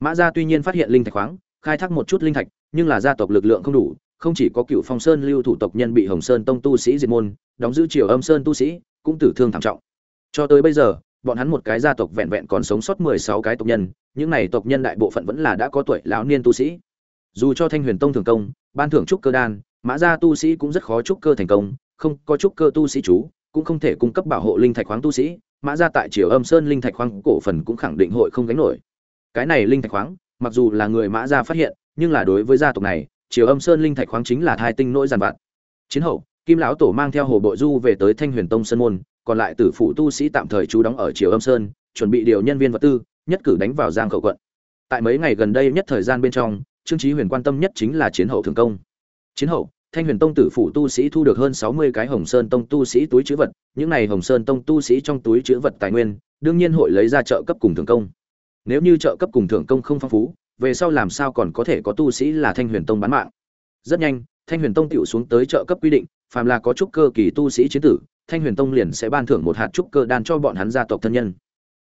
Mã gia tuy nhiên phát hiện linh thạch khoáng, khai thác một chút linh thạch, nhưng là gia tộc lực lượng không đủ, không chỉ có cựu phong sơn lưu thủ tộc nhân bị hồng sơn tông tu sĩ diệt môn, đóng giữ triều âm sơn tu sĩ, cũng tử thương thảm trọng. Cho tới bây giờ, bọn hắn một cái gia tộc vẹn vẹn còn sống sót mười sáu cái tộc nhân, những này tộc nhân đại bộ phận vẫn là đã có tuổi lão niên tu sĩ dù cho thanh huyền tông thường công, ban thưởng trúc cơ đan, mã gia tu sĩ cũng rất khó trúc cơ thành công, không có trúc cơ tu sĩ chú, cũng không thể cung cấp bảo hộ linh thạch khoáng tu sĩ, mã gia tại triều âm sơn linh thạch khoáng cổ phần cũng khẳng định hội không gánh nổi. Cái này linh thạch khoáng, mặc dù là người mã gia phát hiện, nhưng là đối với gia tộc này, triều âm sơn linh thạch khoáng chính là thai tinh nỗi giàn vặt. Chiến hậu, kim lão tổ mang theo hồ bội du về tới thanh huyền tông sơn môn, còn lại tử phụ tu sĩ tạm thời trú đóng ở triều âm sơn, chuẩn bị điều nhân viên vật tư, nhất cử đánh vào giang khẩu quận. Tại mấy ngày gần đây nhất thời gian bên trong trương Chí huyền quan tâm nhất chính là chiến hậu thường công chiến hậu Thanh Huyền Tông tử phụ tu sĩ thu được hơn 60 cái Hồng Sơn Tông tu sĩ túi trữ vật, những này Hồng Sơn Tông tu sĩ trong túi trữ vật tài nguyên, đương nhiên hội lấy ra trợ cấp cùng thường công. Nếu như trợ cấp cùng thường công không phong phú, về sau làm sao còn có thể có tu sĩ là Thanh Huyền Tông bán mạng. Rất nhanh, Thanh Huyền Tông tiểu xuống tới trợ cấp quy định, phàm là có trúc cơ kỳ tu sĩ chiến tử, Thanh Huyền Tông liền sẽ ban thưởng một hạt trúc cơ đan cho bọn hắn gia tộc thân nhân.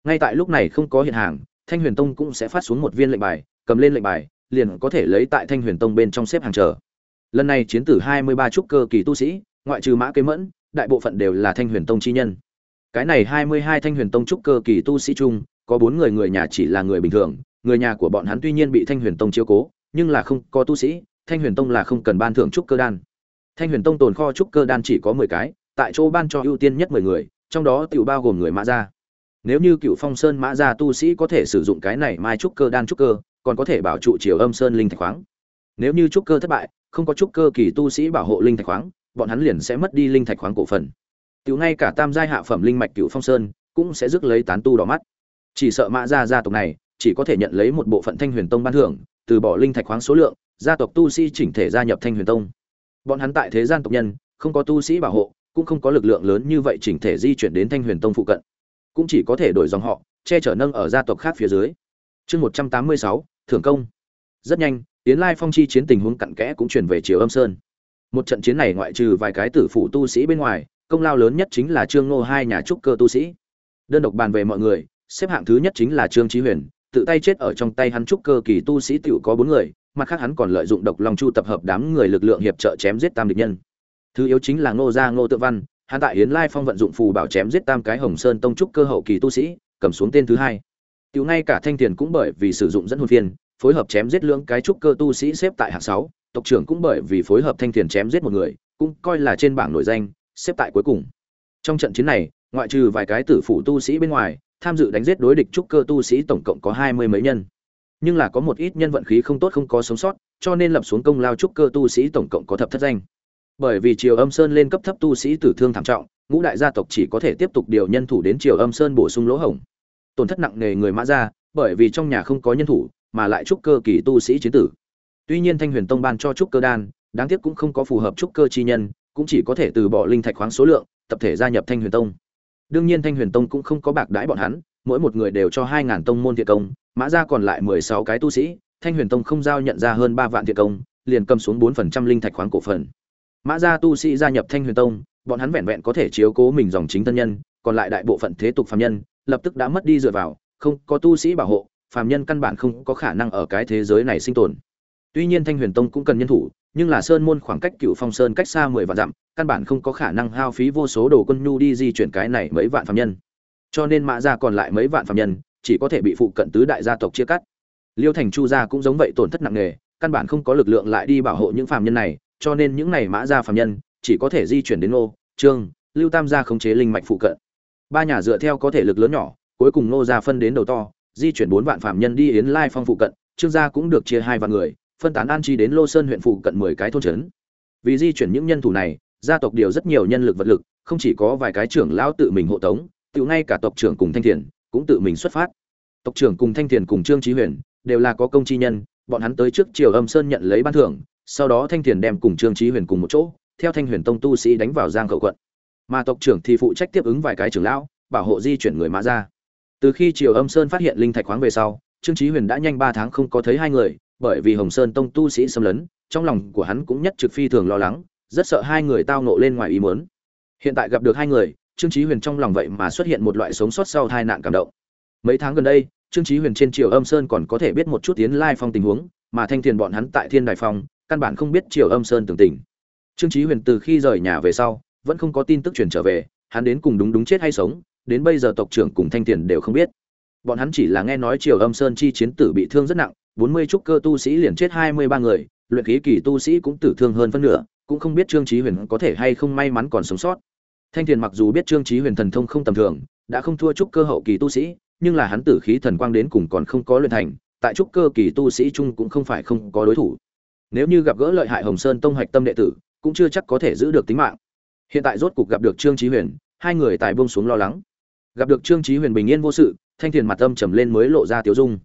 Ngay tại lúc này không có hiện hàng, Thanh Huyền Tông cũng sẽ phát xuống một viên lệnh bài, cầm lên lệnh bài, liền có thể lấy tại Thanh Huyền Tông bên trong xếp hàng chờ. Lần này chiến tử hai mươi ba trúc cơ kỳ tu sĩ, ngoại trừ mã kế mẫn, đại bộ phận đều là thanh huyền tông chi nhân. Cái này hai mươi hai thanh huyền tông trúc cơ kỳ tu sĩ chung, có bốn người người nhà chỉ là người bình thường, người nhà của bọn hắn tuy nhiên bị thanh huyền tông chiếu cố, nhưng là không có tu sĩ, thanh huyền tông là không cần ban thưởng trúc cơ đan. Thanh huyền tông tồn kho trúc cơ đan chỉ có mười cái, tại chỗ ban cho ưu tiên nhất mười người, trong đó tiểu bao gồm người mã gia. Nếu như cựu phong sơn mã gia tu sĩ có thể sử dụng cái này mai trúc cơ đan trúc cơ còn có thể bảo trụ chiều âm sơn linh thạch khoáng. Nếu như trúc cơ thất bại, không có trúc cơ kỳ tu sĩ bảo hộ linh thạch khoáng, bọn hắn liền sẽ mất đi linh thạch khoáng cổ phần. Tiểu ngay cả tam giai hạ phẩm linh mạch cựu phong sơn cũng sẽ rước lấy tán tu đỏ mắt. Chỉ sợ mã gia gia tộc này chỉ có thể nhận lấy một bộ phận thanh huyền tông ban thưởng, từ bỏ linh thạch khoáng số lượng, gia tộc tu sĩ chỉnh thể gia nhập thanh huyền tông. Bọn hắn tại thế gian tộc nhân, không có tu sĩ bảo hộ, cũng không có lực lượng lớn như vậy chỉnh thể di chuyển đến thanh huyền tông phụ cận. Cũng chỉ có thể đổi dòng họ, che chở nâng ở gia tộc khác phía dưới. Chương một trăm tám mươi sáu thưởng công. Rất nhanh tiến lai phong chi chiến tình huống cặn kẽ cũng chuyển về triều âm sơn. Một trận chiến này ngoại trừ vài cái tử phủ tu sĩ bên ngoài, công lao lớn nhất chính là trương ngô hai nhà trúc cơ tu sĩ. Đơn độc bàn về mọi người, xếp hạng thứ nhất chính là trương trí huyền, tự tay chết ở trong tay hắn trúc cơ kỳ tu sĩ tiểu có bốn người, mặt khác hắn còn lợi dụng độc long chu tập hợp đám người lực lượng hiệp trợ chém giết tam địch nhân. Thứ yếu chính là ngô gia ngô tự văn, hắn tại hiến lai phong vận dụng phù bảo chém giết tam cái hồng sơn tông trúc cơ hậu kỳ tu sĩ, cầm xuống tên thứ hai. Tiểu ngay cả thanh tiền cũng bởi vì sử dụng dẫn hồn phiên phối hợp chém giết lưỡng cái trúc cơ tu sĩ xếp tại hạng sáu, tộc trưởng cũng bởi vì phối hợp thanh tiền chém giết một người, cũng coi là trên bảng nổi danh, xếp tại cuối cùng. Trong trận chiến này, ngoại trừ vài cái tử phụ tu sĩ bên ngoài, tham dự đánh giết đối địch trúc cơ tu sĩ tổng cộng có hai mươi mấy nhân. Nhưng là có một ít nhân vận khí không tốt không có sống sót, cho nên lập xuống công lao trúc cơ tu sĩ tổng cộng có thập thất danh. Bởi vì triều âm sơn lên cấp thấp tu sĩ tử thương thảm trọng, ngũ đại gia tộc chỉ có thể tiếp tục điều nhân thủ đến triều âm sơn bổ sung lỗ hổng. Tổn thất nặng nề người mã ra, bởi vì trong nhà không có nhân thủ mà lại trúc cơ kỳ tu sĩ chiến tử. Tuy nhiên thanh huyền tông ban cho trúc cơ đan, đáng tiếc cũng không có phù hợp trúc cơ chi nhân, cũng chỉ có thể từ bỏ linh thạch khoáng số lượng, tập thể gia nhập thanh huyền tông. Đương nhiên thanh huyền tông cũng không có bạc đãi bọn hắn, mỗi một người đều cho hai ngàn tông môn thiện công, mã ra còn lại mười sáu cái tu sĩ, thanh huyền tông không giao nhận ra hơn ba vạn thiện công, liền cầm xuống bốn phần trăm linh thạch khoáng cổ phần. Mã gia tu sĩ gia nhập thanh huyền tông, bọn hắn vẹn vẹn có thể chiếu cố mình dòng chính tân nhân, còn lại đại bộ phận thế tục phàm nhân, lập tức đã mất đi dựa vào, không có tu sĩ bảo hộ phàm nhân căn bản không có khả năng ở cái thế giới này sinh tồn. Tuy nhiên thanh huyền tông cũng cần nhân thủ nhưng là sơn môn khoảng cách cựu phong sơn cách xa mười vạn dặm căn bản không có khả năng hao phí vô số đồ quân nhu đi di chuyển cái này mấy vạn phàm nhân. Cho nên mã gia còn lại mấy vạn phàm nhân chỉ có thể bị phụ cận tứ đại gia tộc chia cắt. Liêu thành chu gia cũng giống vậy tổn thất nặng nề căn bản không có lực lượng lại đi bảo hộ những phàm nhân này cho nên những này mã gia phàm nhân chỉ có thể di chuyển đến Ngô, Trương, Lưu Tam gia khống chế linh mạch phụ cận. Ba nhà dựa theo có thể lực lớn nhỏ, cuối cùng Ngô gia phân đến đầu to, di chuyển bốn vạn phạm nhân đi Yến Lai Phong phụ cận, Trương gia cũng được chia hai vạn người, phân tán an chi đến Lô Sơn huyện phụ cận mười cái thôn trấn. Vì di chuyển những nhân thủ này, gia tộc điều rất nhiều nhân lực vật lực, không chỉ có vài cái trưởng lão tự mình hộ tống, tiểu ngay cả tộc trưởng cùng Thanh Thiền cũng tự mình xuất phát. Tộc trưởng cùng Thanh Thiền cùng Trương Chí Huyền đều là có công chi nhân, bọn hắn tới trước Triều Âm Sơn nhận lấy ban thưởng, sau đó thanh thiền đem cùng trương trí huyền cùng một chỗ theo thanh huyền tông tu sĩ đánh vào giang khẩu quận mà tộc trưởng thì phụ trách tiếp ứng vài cái trưởng lão bảo hộ di chuyển người mã ra từ khi triều âm sơn phát hiện linh thạch khoáng về sau, trương chí huyền đã nhanh ba tháng không có thấy hai người, bởi vì hồng sơn tông tu sĩ xâm lấn, trong lòng của hắn cũng nhất trực phi thường lo lắng, rất sợ hai người tao nộ lên ngoài ý muốn. Hiện tại gặp được hai người, trương chí huyền trong lòng vậy mà xuất hiện một loại sống sót sau tai nạn cảm động. Mấy tháng gần đây, trương chí huyền trên triều âm sơn còn có thể biết một chút tiến lai phong tình huống, mà thanh thiền bọn hắn tại thiên đài phong, căn bản không biết triều âm sơn tưởng tình. Trương chí huyền từ khi rời nhà về sau, vẫn không có tin tức truyền trở về, hắn đến cùng đúng đúng chết hay sống đến bây giờ tộc trưởng cùng thanh tiền đều không biết. Bọn hắn chỉ là nghe nói triều âm sơn chi chiến tử bị thương rất nặng, bốn mươi trúc cơ tu sĩ liền chết hai mươi ba người, luyện khí kỳ tu sĩ cũng tử thương hơn phân nửa, cũng không biết trương chí huyền có thể hay không may mắn còn sống sót. Thanh tiền mặc dù biết trương chí huyền thần thông không tầm thường, đã không thua trúc cơ hậu kỳ tu sĩ, nhưng là hắn tử khí thần quang đến cùng còn không có luyện thành, tại trúc cơ kỳ tu sĩ chung cũng không phải không có đối thủ. Nếu như gặp gỡ lợi hại hồng sơn tông hoạch tâm đệ tử, cũng chưa chắc có thể giữ được tính mạng. Hiện tại rốt cục gặp được trương chí huyền, hai người tại buông xuống lo lắng gặp được trương chí huyền bình yên vô sự, thanh thiền mặt âm trầm lên mới lộ ra tiểu dung.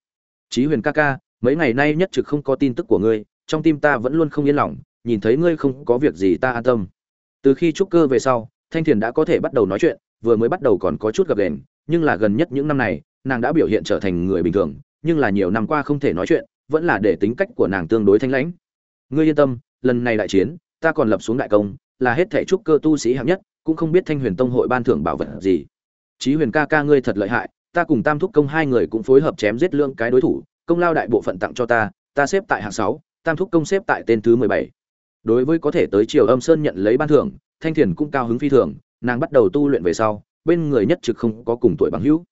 Chí huyền ca ca, mấy ngày nay nhất trực không có tin tức của ngươi, trong tim ta vẫn luôn không yên lòng, nhìn thấy ngươi không có việc gì ta an tâm. Từ khi trúc cơ về sau, thanh thiền đã có thể bắt đầu nói chuyện, vừa mới bắt đầu còn có chút gặp đèn nhưng là gần nhất những năm này, nàng đã biểu hiện trở thành người bình thường, nhưng là nhiều năm qua không thể nói chuyện, vẫn là để tính cách của nàng tương đối thanh lãnh. Ngươi yên tâm, lần này đại chiến, ta còn lập xuống đại công, là hết thảy trúc cơ tu sĩ hạng nhất, cũng không biết thanh huyền tông hội ban thưởng bảo vật gì chí huyền ca ca ngươi thật lợi hại, ta cùng tam thúc công hai người cũng phối hợp chém giết lương cái đối thủ, công lao đại bộ phận tặng cho ta ta xếp tại hạng sáu, tam thúc công xếp tại tên thứ mười bảy. Đối với có thể tới triều âm sơn nhận lấy ban thưởng, thanh thiền cũng cao hứng phi thường, nàng bắt đầu tu luyện về sau, bên người nhất trực không có cùng tuổi bằng hữu.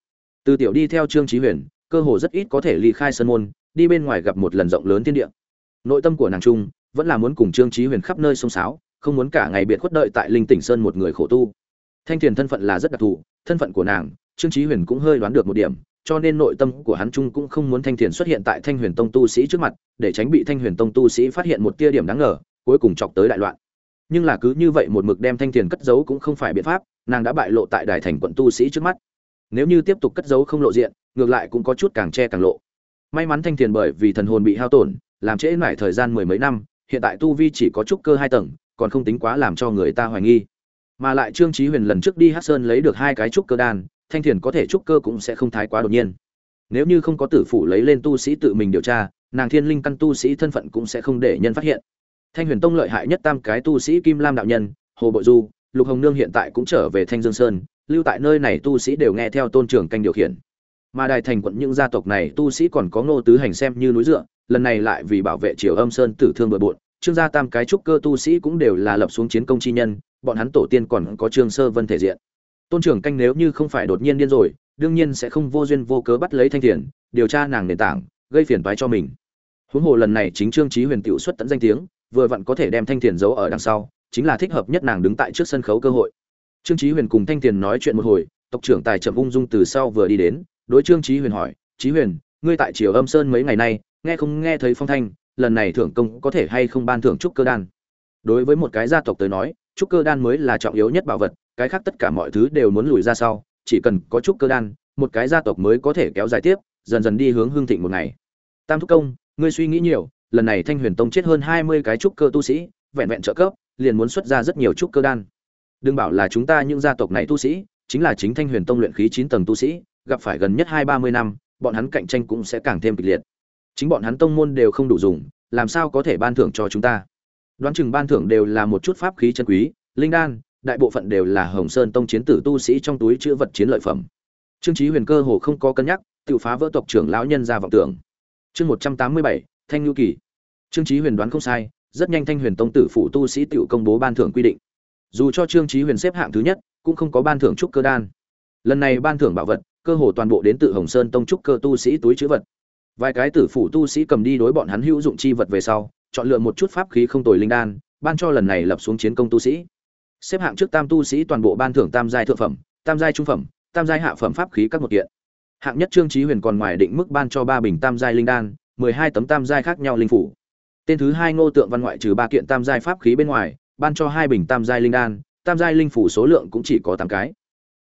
Từ tiểu đi theo trương trí huyền, cơ hồ rất ít có thể ly khai sân môn, đi bên ngoài gặp một lần rộng lớn thiên địa. Nội tâm của nàng trung, vẫn là muốn cùng trương trí huyền khắp nơi sông sáo, không muốn cả ngày biệt khuất đợi tại linh tỉnh sơn một người khổ tu. Thanh thiền thân phận là rất đặc thù thân phận của nàng, trương trí huyền cũng hơi đoán được một điểm, cho nên nội tâm của hắn trung cũng không muốn thanh thiền xuất hiện tại thanh huyền tông tu sĩ trước mặt, để tránh bị thanh huyền tông tu sĩ phát hiện một tia điểm đáng ngờ, cuối cùng chọc tới đại loạn. Nhưng là cứ như vậy một mực đem thanh thiền cất giấu cũng không phải biện pháp, nàng đã bại lộ tại đài thành quận tu sĩ trước mắt. Nếu như tiếp tục cất giấu không lộ diện, ngược lại cũng có chút càng che càng lộ. May mắn thanh thiền bởi vì thần hồn bị hao tổn, làm trễ nải thời gian mười mấy năm, hiện tại tu vi chỉ có trúc cơ hai tầng, còn không tính quá làm cho người ta hoài nghi mà lại trương chí huyền lần trước đi hát sơn lấy được hai cái trúc cơ đan, thanh thiền có thể trúc cơ cũng sẽ không thái quá đột nhiên. Nếu như không có tử phủ lấy lên tu sĩ tự mình điều tra, nàng thiên linh căn tu sĩ thân phận cũng sẽ không để nhân phát hiện. Thanh huyền tông lợi hại nhất tam cái tu sĩ kim lam đạo nhân, hồ bội du, lục hồng nương hiện tại cũng trở về thanh dương sơn, lưu tại nơi này tu sĩ đều nghe theo tôn trưởng canh điều khiển. Mà đài thành quận những gia tộc này tu sĩ còn có ngô tứ hành xem như núi dựa, lần này lại vì bảo vệ triều âm sơn tử thương bừa bộn trương gia tam cái trúc cơ tu sĩ cũng đều là lập xuống chiến công chi nhân, bọn hắn tổ tiên còn có trương sơ vân thể diện. Tôn trưởng canh nếu như không phải đột nhiên điên rồi, đương nhiên sẽ không vô duyên vô cớ bắt lấy thanh thiền, điều tra nàng nền tảng, gây phiền toái cho mình. Huống hồ lần này chính trương trí huyền tiểu xuất tận danh tiếng, vừa vặn có thể đem thanh thiền giấu ở đằng sau, chính là thích hợp nhất nàng đứng tại trước sân khấu cơ hội. Trương trí huyền cùng thanh thiền nói chuyện một hồi, tộc trưởng tài trầm ung dung từ sau vừa đi đến, đối trương trí huyền hỏi trí huyền, ngươi tại triều âm sơn mấy ngày nay, nghe không nghe thấy phong thanh? Lần này thưởng công có thể hay không ban thưởng trúc cơ đan. Đối với một cái gia tộc tới nói, trúc cơ đan mới là trọng yếu nhất bảo vật, cái khác tất cả mọi thứ đều muốn lùi ra sau, chỉ cần có trúc cơ đan, một cái gia tộc mới có thể kéo dài tiếp, dần dần đi hướng hương thịnh một ngày. Tam thúc công, ngươi suy nghĩ nhiều, lần này thanh huyền tông chết hơn hai mươi cái trúc cơ tu sĩ, vẹn vẹn trợ cấp, liền muốn xuất ra rất nhiều trúc cơ đan. Đừng bảo là chúng ta những gia tộc này tu sĩ, chính là chính thanh huyền tông luyện khí chín tầng tu sĩ, gặp phải gần nhất hai ba mươi năm, bọn hắn cạnh tranh cũng sẽ càng thêm kịch liệt chính bọn hắn tông môn đều không đủ dùng, làm sao có thể ban thưởng cho chúng ta? Đoán chừng ban thưởng đều là một chút pháp khí chân quý, linh đan, đại bộ phận đều là hồng sơn tông chiến tử tu sĩ trong túi chữ vật chiến lợi phẩm. Trương trí huyền cơ hồ không có cân nhắc, tự phá vỡ tộc trưởng lão nhân ra vọng tưởng. Chương một trăm tám mươi bảy, thanh ngưu kỳ. Trương trí huyền đoán không sai, rất nhanh thanh huyền tông tử phụ tu sĩ tự công bố ban thưởng quy định. Dù cho trương trí huyền xếp hạng thứ nhất, cũng không có ban thưởng trúc cơ đan. Lần này ban thưởng bảo vật, cơ hồ toàn bộ đến từ hồng sơn tông trúc cơ tu sĩ túi chữ vật vài cái tử phủ tu sĩ cầm đi đối bọn hắn hữu dụng chi vật về sau, chọn lựa một chút pháp khí không tồi linh đan, ban cho lần này lập xuống chiến công tu sĩ. Xếp hạng trước tam tu sĩ toàn bộ ban thưởng tam giai thượng phẩm, tam giai trung phẩm, tam giai hạ phẩm pháp khí các một kiện. Hạng nhất trương trí huyền còn ngoài định mức ban cho ba bình tam giai linh đan, mười hai tấm tam giai khác nhau linh phủ. Tên thứ hai ngô tượng văn ngoại trừ ba kiện tam giai pháp khí bên ngoài, ban cho hai bình tam giai linh đan, tam giai linh phủ số lượng cũng chỉ có tám cái.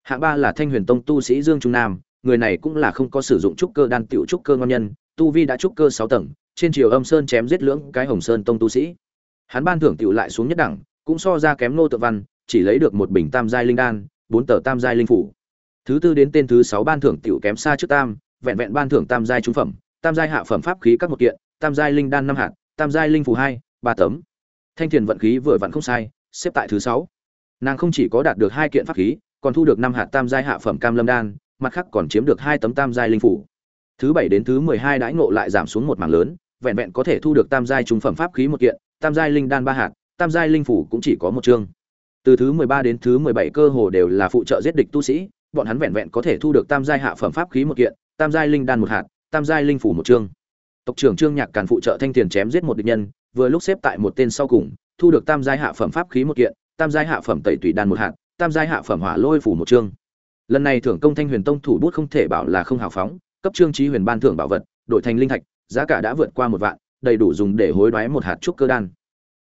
Hạng ba là thanh huyền tông tu sĩ dương trung nam, người này cũng là không có sử dụng trúc cơ đan tiểu trúc cơ ngon nhân tu vi đã trúc cơ sáu tầng, trên chiều âm sơn chém giết lưỡng cái hồng sơn tông tu sĩ. Hắn ban thưởng tiểu lại xuống nhất đẳng, cũng so ra kém nô tự văn, chỉ lấy được một bình tam giai linh đan, bốn tờ tam giai linh phủ. Thứ tư đến tên thứ sáu ban thưởng tiểu kém xa trước tam, vẹn vẹn ban thưởng tam giai trung phẩm, tam giai hạ phẩm pháp khí các một kiện, tam giai linh đan năm hạt, tam giai linh phủ hai, ba tấm. Thanh thiền vận khí vừa vặn không sai, xếp tại thứ sáu. Nàng không chỉ có đạt được hai kiện pháp khí, còn thu được năm hạt tam giai hạ phẩm cam lâm đan, mặt khác còn chiếm được hai tấm tam giai linh phủ thứ bảy đến thứ mười hai đãi ngộ lại giảm xuống một mảng lớn, vẹn vẹn có thể thu được tam giai trung phẩm pháp khí một kiện, tam giai linh đan ba hạt, tam giai linh phủ cũng chỉ có một chương. Từ thứ mười ba đến thứ mười bảy cơ hồ đều là phụ trợ giết địch tu sĩ, bọn hắn vẹn vẹn có thể thu được tam giai hạ phẩm pháp khí một kiện, tam giai linh đan một hạt, tam giai linh phủ một chương. Tộc trưởng trương nhạc càn phụ trợ thanh tiền chém giết một địch nhân, vừa lúc xếp tại một tên sau cùng, thu được tam giai hạ phẩm pháp khí một kiện, tam giai hạ phẩm tẩy tùy đan một hạt, tam giai hạ phẩm hỏa lôi phủ một chương. Lần này thưởng công thanh huyền tông thủ bút không thể bảo là không hào phóng cấp trương trí huyền ban thưởng bảo vật, đổi thành linh thạch, giá cả đã vượt qua một vạn, đầy đủ dùng để hối đoái một hạt trúc cơ đan.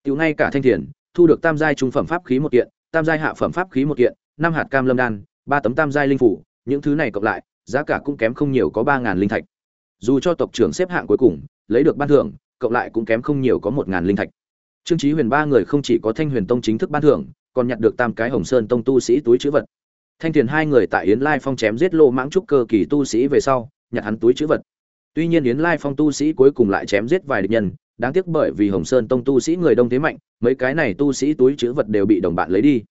Tiểu ngay cả thanh thiền, thu được tam giai trung phẩm pháp khí một kiện, tam giai hạ phẩm pháp khí một kiện, năm hạt cam lâm đan, ba tấm tam giai linh phủ, những thứ này cộng lại, giá cả cũng kém không nhiều có ba ngàn linh thạch. Dù cho tộc trưởng xếp hạng cuối cùng, lấy được ban thưởng, cộng lại cũng kém không nhiều có một ngàn linh thạch. Trương trí huyền ba người không chỉ có thanh huyền tông chính thức ban thưởng, còn nhặt được tam cái hồng sơn tông tu sĩ túi chữ vật. Thanh thiền hai người tại yến lai phong chém giết lô mãng trúc cơ kỳ tu sĩ về sau nhặt hắn túi chữ vật. Tuy nhiên yến lai phong tu sĩ cuối cùng lại chém giết vài địch nhân, đáng tiếc bởi vì hồng sơn tông tu sĩ người đông thế mạnh, mấy cái này tu sĩ túi chữ vật đều bị đồng bạn lấy đi.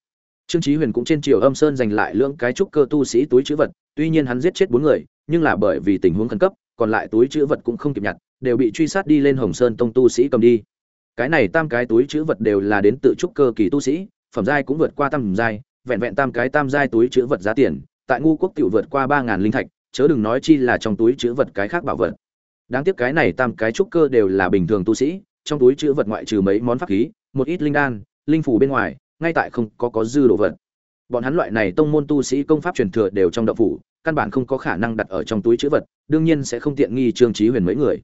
Trương chí huyền cũng trên triều âm sơn giành lại lưỡng cái trúc cơ tu sĩ túi chữ vật, tuy nhiên hắn giết chết bốn người, nhưng là bởi vì tình huống khẩn cấp, còn lại túi chữ vật cũng không kịp nhặt, đều bị truy sát đi lên hồng sơn tông tu sĩ cầm đi. Cái này tam cái túi chữ vật đều là đến tự trúc cơ kỳ tu sĩ, phẩm giai cũng vượt qua tam giai, vẹn vẹn tam cái tam giai túi chữ vật giá tiền, tại ngu quốc tiểu vượt qua ba ngàn linh thạch chớ đừng nói chi là trong túi chữ vật cái khác bảo vật. Đáng tiếc cái này tam cái trúc cơ đều là bình thường tu sĩ, trong túi chữ vật ngoại trừ mấy món pháp khí, một ít linh đan, linh phủ bên ngoài, ngay tại không có có dư đồ vật. Bọn hắn loại này tông môn tu sĩ công pháp truyền thừa đều trong đậu phủ, căn bản không có khả năng đặt ở trong túi chữ vật, đương nhiên sẽ không tiện nghi trương trí huyền mấy người.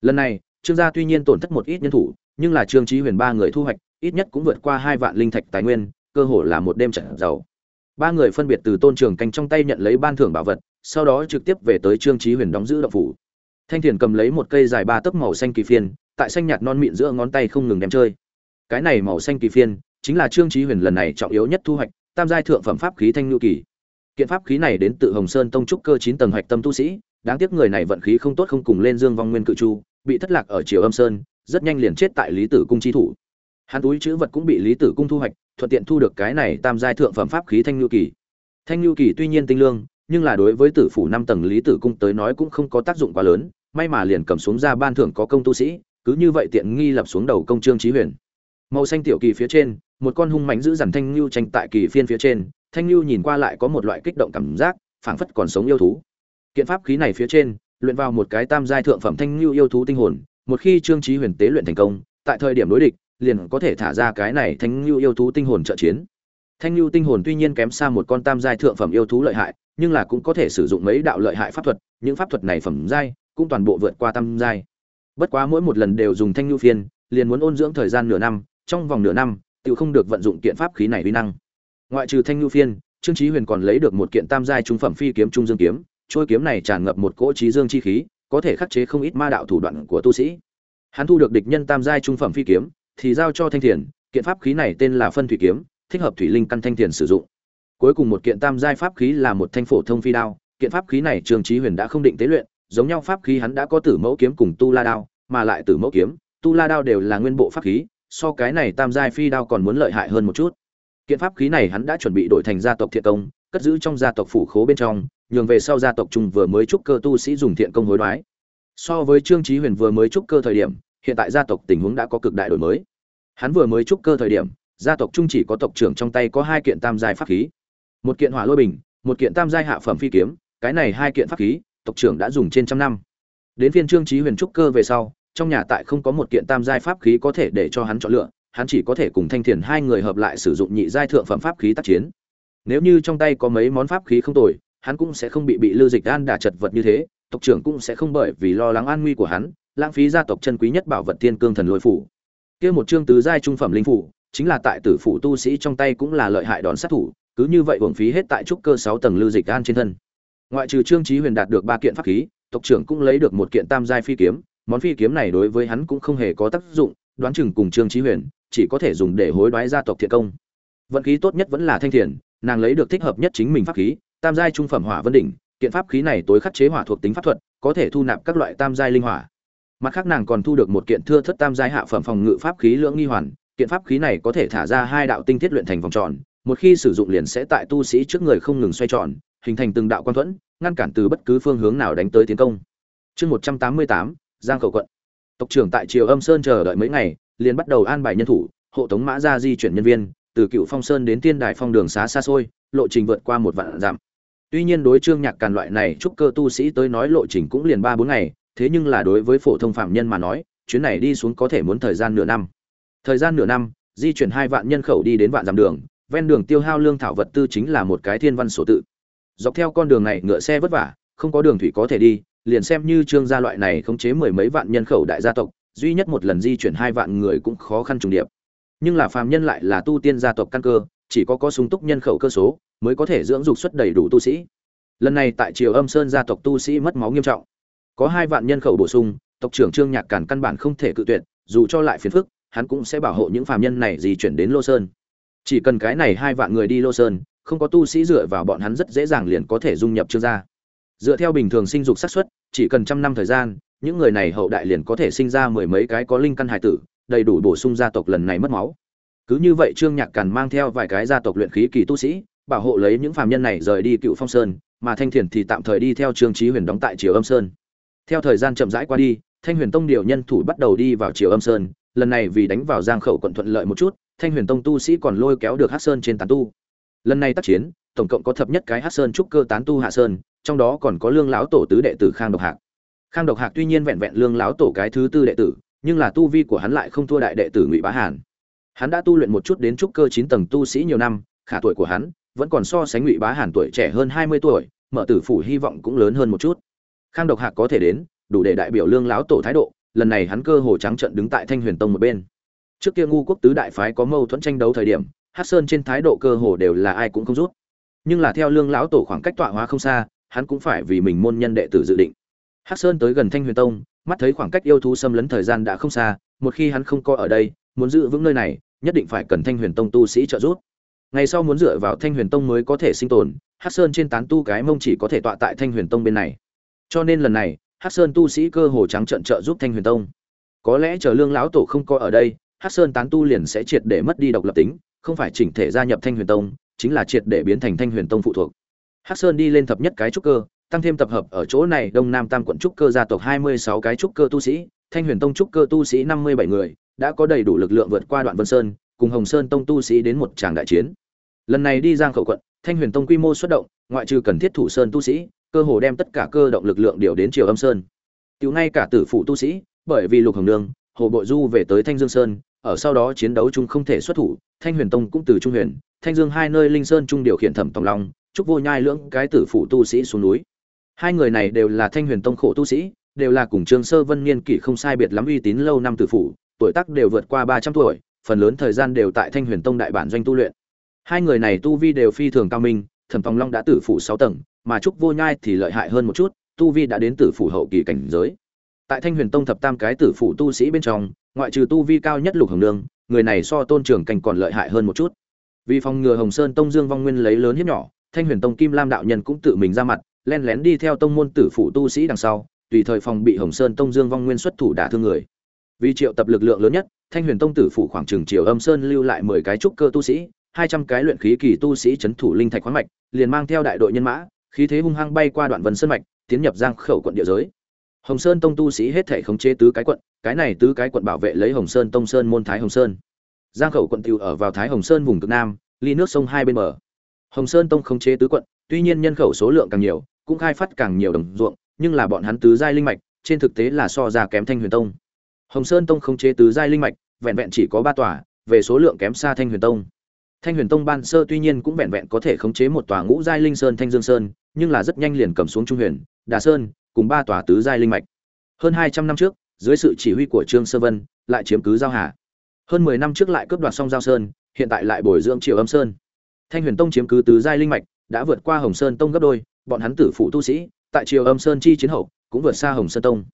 Lần này, trương gia tuy nhiên tổn thất một ít nhân thủ, nhưng là trương trí huyền ba người thu hoạch, ít nhất cũng vượt qua hai vạn linh thạch tài nguyên, cơ hồ là một đêm trận giàu. Ba người phân biệt từ tôn trường canh trong tay nhận lấy ban thưởng bảo vật sau đó trực tiếp về tới trương chí huyền đóng giữ động phủ. Thanh thiền cầm lấy một cây dài ba tấc màu xanh kỳ phiên, tại xanh nhạt non mịn giữa ngón tay không ngừng đem chơi. Cái này màu xanh kỳ phiên chính là trương chí huyền lần này trọng yếu nhất thu hoạch, tam giai thượng phẩm pháp khí thanh lưu kỳ. Kiện pháp khí này đến từ hồng sơn tông trúc cơ chín tầng hạch tâm tu sĩ, đáng tiếc người này vận khí không tốt không cùng lên dương vong nguyên cự chu bị thất lạc ở triều âm sơn, rất nhanh liền chết tại lý tử cung chi thủ. Hắn túi chữ vật cũng bị lý tử cung thu hoạch, thuận tiện thu được cái này tam giai thượng phẩm pháp khí thanh lưu kỳ. Thanh lưu kỳ tuy nhiên tinh lương nhưng là đối với tử phủ năm tầng lý tử cung tới nói cũng không có tác dụng quá lớn, may mà liền cầm xuống ra ban thưởng có công tu sĩ, cứ như vậy tiện nghi lập xuống đầu công trương trí huyền. Màu xanh tiểu kỳ phía trên, một con hung mãnh giữ dằn thanh lưu tranh tại kỳ phiên phía trên, thanh lưu nhìn qua lại có một loại kích động cảm giác, phảng phất còn sống yêu thú. Kiện pháp khí này phía trên, luyện vào một cái tam giai thượng phẩm thanh lưu yêu thú tinh hồn, một khi trương trí huyền tế luyện thành công, tại thời điểm đối địch, liền có thể thả ra cái này thanh lưu yêu thú tinh hồn trợ chiến thanh lưu tinh hồn tuy nhiên kém xa một con tam giai thượng phẩm yêu thú lợi hại, nhưng là cũng có thể sử dụng mấy đạo lợi hại pháp thuật, những pháp thuật này phẩm giai cũng toàn bộ vượt qua tam giai. Bất quá mỗi một lần đều dùng thanh lưu phiên, liền muốn ôn dưỡng thời gian nửa năm, trong vòng nửa năm, tiểu không được vận dụng kiện pháp khí này uy năng. Ngoại trừ thanh lưu phiên, trương chí huyền còn lấy được một kiện tam giai trung phẩm phi kiếm trung dương kiếm trôi kiếm này tràn ngập một cỗ trí dương chi khí, có thể khắc chế không ít ma đạo thủ đoạn của tu sĩ. Hắn thu được địch nhân tam giai trung phẩm phi kiếm, thì giao cho thanh thiền, kiện pháp khí này tên là phân thủy kiếm thích hợp thủy linh căn thanh thiền sử dụng. Cuối cùng một kiện tam giai pháp khí là một thanh phổ thông phi đao, kiện pháp khí này trương chí huyền đã không định tế luyện, giống nhau pháp khí hắn đã có tử mẫu kiếm cùng tu la đao, mà lại tử mẫu kiếm, tu la đao đều là nguyên bộ pháp khí, so cái này tam giai phi đao còn muốn lợi hại hơn một chút. Kiện pháp khí này hắn đã chuẩn bị đổi thành gia tộc thiện công, cất giữ trong gia tộc phủ khố bên trong, nhường về sau gia tộc trung vừa mới trúc cơ tu sĩ dùng thiện công hối đoái. So với trương chí huyền vừa mới trúc cơ thời điểm, hiện tại gia tộc tình huống đã có cực đại đổi mới. Hắn vừa mới trúc cơ thời điểm gia tộc trung chỉ có tộc trưởng trong tay có hai kiện tam giai pháp khí. Một kiện hỏa lôi bình, một kiện tam giai hạ phẩm phi kiếm, cái này hai kiện pháp khí, tộc trưởng đã dùng trên trăm năm. Đến phiên trương trí huyền trúc cơ về sau, trong nhà tại không có một kiện tam giai pháp khí có thể để cho hắn chọn lựa, hắn chỉ có thể cùng thanh thiền hai người hợp lại sử dụng nhị giai thượng phẩm pháp khí tác chiến. Nếu như trong tay có mấy món pháp khí không tồi, hắn cũng sẽ không bị bị lưu dịch an đả chật vật như thế, tộc trưởng cũng sẽ không bởi vì lo lắng an nguy của hắn, lãng phí gia tộc chân quý nhất bảo vật thiên cương thần lôi phủ. Kia một chương tứ giai trung phẩm linh phủ chính là tại tử phủ tu sĩ trong tay cũng là lợi hại đòn sát thủ, cứ như vậy uổng phí hết tại trúc cơ sáu tầng lưu dịch an trên thân. Ngoại trừ trương chí huyền đạt được ba kiện pháp khí, tộc trưởng cũng lấy được một kiện tam giai phi kiếm, món phi kiếm này đối với hắn cũng không hề có tác dụng, đoán chừng cùng trương chí huyền, chỉ có thể dùng để hối đoái gia tộc thiện công. Vận khí tốt nhất vẫn là thanh thiền, nàng lấy được thích hợp nhất chính mình pháp khí, tam giai trung phẩm hỏa vân đỉnh, kiện pháp khí này tối khắc chế hỏa thuộc tính pháp thuật, có thể thu nạp các loại tam giai linh hỏa. Mặt khác nàng còn thu được một kiện thưa thất tam giai hạ phẩm phòng ngự pháp khí lưỡng nghi hoàn kiện pháp khí này có thể thả ra hai đạo tinh thiết luyện thành vòng tròn, một khi sử dụng liền sẽ tại tu sĩ trước người không ngừng xoay tròn, hình thành từng đạo quan thuẫn, ngăn cản từ bất cứ phương hướng nào đánh tới tiến công. Chương một trăm tám mươi tám, giang khẩu quận. Tộc trưởng tại triều âm sơn chờ đợi mấy ngày, liền bắt đầu an bài nhân thủ, hộ tống mã ra di chuyển nhân viên, từ cựu phong sơn đến tiên đài phong đường xá xa xôi, lộ trình vượt qua một vạn dặm. Tuy nhiên đối trương nhạc càn loại này trúc cơ tu sĩ tới nói lộ trình cũng liền ba bốn ngày, thế nhưng là đối với phổ thông phạm nhân mà nói, chuyến này đi xuống có thể muốn thời gian nửa năm thời gian nửa năm, di chuyển hai vạn nhân khẩu đi đến vạn dặm đường, ven đường tiêu hao lương thảo vật tư chính là một cái thiên văn sổ tự. Dọc theo con đường này ngựa xe vất vả, không có đường thủy có thể đi, liền xem như trương gia loại này khống chế mười mấy vạn nhân khẩu đại gia tộc, duy nhất một lần di chuyển hai vạn người cũng khó khăn trùng điệp. Nhưng là phàm nhân lại là tu tiên gia tộc căn cơ, chỉ có có sung túc nhân khẩu cơ số, mới có thể dưỡng dục xuất đầy đủ tu sĩ. Lần này tại triều âm sơn gia tộc tu sĩ mất máu nghiêm trọng. Có hai vạn nhân khẩu bổ sung, tộc trưởng trương nhạc cản căn bản không thể cự tuyệt, dù cho lại phiền phức hắn cũng sẽ bảo hộ những phàm nhân này di chuyển đến lô sơn. Chỉ cần cái này hai vạn người đi lô sơn, không có tu sĩ dựa vào bọn hắn rất dễ dàng liền có thể dung nhập trương gia. Dựa theo bình thường sinh dục xác suất, chỉ cần trăm năm thời gian, những người này hậu đại liền có thể sinh ra mười mấy cái có linh căn hải tử, đầy đủ bổ sung gia tộc lần này mất máu. Cứ như vậy trương nhạc càn mang theo vài cái gia tộc luyện khí kỳ tu sĩ, bảo hộ lấy những phàm nhân này rời đi cựu phong sơn, mà thanh thiền thì tạm thời đi theo trương chí huyền đóng tại triều âm sơn. Theo thời gian chậm rãi qua đi, thanh huyền tông điều nhân thủ bắt đầu đi vào triều âm sơn lần này vì đánh vào giang khẩu quận thuận lợi một chút, thanh huyền tông tu sĩ còn lôi kéo được hát sơn trên tán tu. Lần này tác chiến, tổng cộng có thập nhất cái hát sơn trúc cơ tán tu hạ sơn, trong đó còn có lương lão tổ tứ đệ tử khang độc hạc. Khang độc hạc tuy nhiên vẹn vẹn lương lão tổ cái thứ tư đệ tử, nhưng là tu vi của hắn lại không thua đại đệ tử ngụy bá hàn. Hắn đã tu luyện một chút đến trúc cơ chín tầng tu sĩ nhiều năm, khả tuổi của hắn vẫn còn so sánh ngụy bá hàn tuổi trẻ hơn hai mươi tuổi, mở tử phủ hy vọng cũng lớn hơn một chút. Khang độc hạc có thể đến, đủ để đại biểu lương lão tổ thái độ lần này hắn cơ hồ trắng trận đứng tại thanh huyền tông một bên. Trước kia ngu quốc tứ đại phái có mâu thuẫn tranh đấu thời điểm hát sơn trên thái độ cơ hồ đều là ai cũng không rút. Nhưng là theo lương lão tổ khoảng cách tọa hóa không xa, hắn cũng phải vì mình môn nhân đệ tử dự định. Hát sơn tới gần thanh huyền tông, mắt thấy khoảng cách yêu thú xâm lấn thời gian đã không xa, một khi hắn không có ở đây, muốn giữ vững nơi này, nhất định phải cần thanh huyền tông tu sĩ trợ giúp. Ngày sau muốn dựa vào thanh huyền tông mới có thể sinh tồn hát sơn trên tán tu cái mông chỉ có thể tọa tại thanh huyền tông bên này. Cho nên lần này hát sơn tu sĩ cơ hồ trắng trợn trợ giúp thanh huyền tông. Có lẽ chờ lương lão tổ không có ở đây hát sơn tán tu liền sẽ triệt để mất đi độc lập tính, không phải chỉnh thể gia nhập thanh huyền tông, chính là triệt để biến thành thanh huyền tông phụ thuộc. Hát sơn đi lên thập nhất cái trúc cơ, tăng thêm tập hợp ở chỗ này đông nam tam quận trúc cơ gia tộc hai mươi sáu cái trúc cơ tu sĩ, thanh huyền tông trúc cơ tu sĩ năm mươi bảy người, đã có đầy đủ lực lượng vượt qua đoạn vân sơn, cùng hồng sơn tông tu sĩ đến một tràng đại chiến. Lần này đi giang khẩu quận, thanh huyền tông quy mô xuất động, ngoại trừ cần thiết thủ sơn tu sĩ cơ hồ đem tất cả cơ động lực lượng điều đến triều âm sơn. Tiểu ngay cả tử phụ tu sĩ, bởi vì lục hồng nương, hồ bội du về tới thanh dương sơn, ở sau đó chiến đấu chung không thể xuất thủ, thanh huyền tông cũng từ trung huyền, thanh dương hai nơi linh sơn trung điều khiển thẩm tòng long, chúc vô nhai lưỡng cái tử phụ tu sĩ xuống núi. Hai người này đều là thanh huyền tông khổ tu sĩ, đều là cùng trương sơ vân niên kỷ không sai biệt lắm uy tín lâu năm tử phụ tuổi tác đều vượt qua ba trăm tuổi, phần lớn thời gian đều tại thanh huyền tông đại bản doanh tu luyện. Hai người này tu vi đều phi thường cao minh thẩm tòng long đã tử phủ sáu tầng, mà trúc vô nhai thì lợi hại hơn một chút, tu vi đã đến tử phủ hậu kỳ cảnh giới. Tại thanh huyền tông thập tam cái tử phủ tu sĩ bên trong, ngoại trừ tu vi cao nhất lục hồng nương, người này so tôn trường cảnh còn lợi hại hơn một chút. Vì phòng ngừa hồng sơn tông dương vong nguyên lấy lớn hiếp nhỏ, thanh huyền tông kim lam đạo nhân cũng tự mình ra mặt len lén đi theo tông môn tử phủ tu sĩ đằng sau, tùy thời phòng bị hồng sơn tông dương vong nguyên xuất thủ đả thương người. Vì triệu tập lực lượng lớn nhất, thanh huyền tông tử phủ khoảng trường triều âm sơn lưu lại mười cái trúc cơ tu sĩ hai trăm cái luyện khí kỳ tu sĩ c h ấ n thủ linh thạch khoáng mạch, liền mang theo đại đội nhân mã, khí thế hung hăng bay qua đoạn vân sơn mạch, tiến nhập giang khẩu quận địa giới. Hồng sơn tông tu sĩ hết thể khống chế tứ cái quận, cái này tứ cái quận bảo vệ lấy hồng sơn tông sơn môn thái hồng sơn. Giang khẩu quận tiêu ở vào thái hồng sơn vùng cực nam, ly nước sông hai bên bờ. Hồng sơn tông khống chế tứ quận, tuy nhiên nhân khẩu số lượng càng nhiều, cũng khai phát càng nhiều đồng ruộng, nhưng là bọn hắn tứ giai linh mạch, trên thực tế là so ra kém thanh huyền tông. Hồng sơn tông khống chế tứ giai linh mạch, vẹn vẹn chỉ có ba tòa, về số lượng kém xa thanh huyền tông. Thanh Huyền Tông ban sơ tuy nhiên cũng vẹn vẹn có thể khống chế một tòa ngũ giai linh sơn Thanh Dương Sơn, nhưng là rất nhanh liền cầm xuống Trung Huyền, Đà Sơn, cùng ba tòa tứ giai linh mạch. Hơn 200 năm trước, dưới sự chỉ huy của Trương Sơ Vân, lại chiếm cứ Giao Hà. Hơn 10 năm trước lại cướp đoạt xong Giao Sơn, hiện tại lại bồi dưỡng Triều Âm Sơn. Thanh Huyền Tông chiếm cứ tứ giai linh mạch, đã vượt qua Hồng Sơn Tông gấp đôi, bọn hắn tử phụ tu sĩ, tại Triều Âm Sơn chi chiến hậu, cũng vượt xa Hồng Sơn Tông.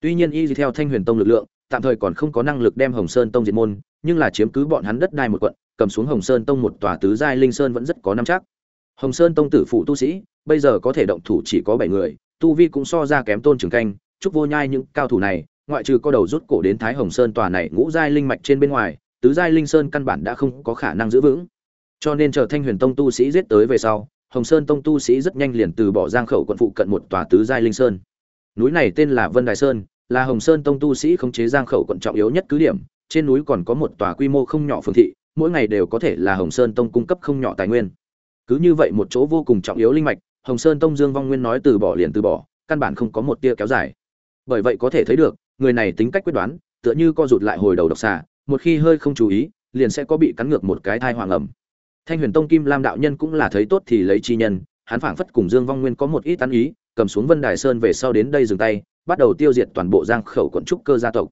Tuy nhiên y theo Thanh Huyền Tông lực lượng, tạm thời còn không có năng lực đem Hồng Sơn Tông diệt môn, nhưng là chiếm cứ bọn hắn đất đai một quận, cầm xuống Hồng Sơn Tông một tòa tứ giai linh sơn vẫn rất có năm chắc. Hồng Sơn Tông tử phụ tu sĩ, bây giờ có thể động thủ chỉ có 7 người, tu vi cũng so ra kém Tôn Trường Canh, chúc vô nhai những cao thủ này, ngoại trừ có đầu rút cổ đến Thái Hồng Sơn tòa này ngũ giai linh mạch trên bên ngoài, tứ giai linh sơn căn bản đã không có khả năng giữ vững. Cho nên chờ Thanh Huyền Tông tu sĩ giết tới về sau, Hồng Sơn Tông tu sĩ rất nhanh liền từ bỏ Giang Khẩu quận phụ cận một tòa tứ giai linh sơn. Núi này tên là Vân Đài Sơn, là Hồng Sơn Tông tu sĩ khống chế Giang Khẩu quận trọng yếu nhất cứ điểm, trên núi còn có một tòa quy mô không nhỏ phường thị, mỗi ngày đều có thể là Hồng Sơn Tông cung cấp không nhỏ tài nguyên. Cứ như vậy một chỗ vô cùng trọng yếu linh mạch, Hồng Sơn Tông Dương Vong Nguyên nói từ bỏ liền từ bỏ, căn bản không có một tia kéo dài. Bởi vậy có thể thấy được, người này tính cách quyết đoán, tựa như co rụt lại hồi đầu độc xà, một khi hơi không chú ý, liền sẽ có bị cắn ngược một cái thai hoàng ẩm. Thanh Huyền Tông Kim Lam đạo nhân cũng là thấy tốt thì lấy chi nhân, hắn phảng phất cùng Dương Vong Nguyên có một ít tán ý, cầm xuống Vân Đài Sơn về sau đến đây dừng tay, bắt đầu tiêu diệt toàn bộ Giang Khẩu quận trúc cơ gia tộc.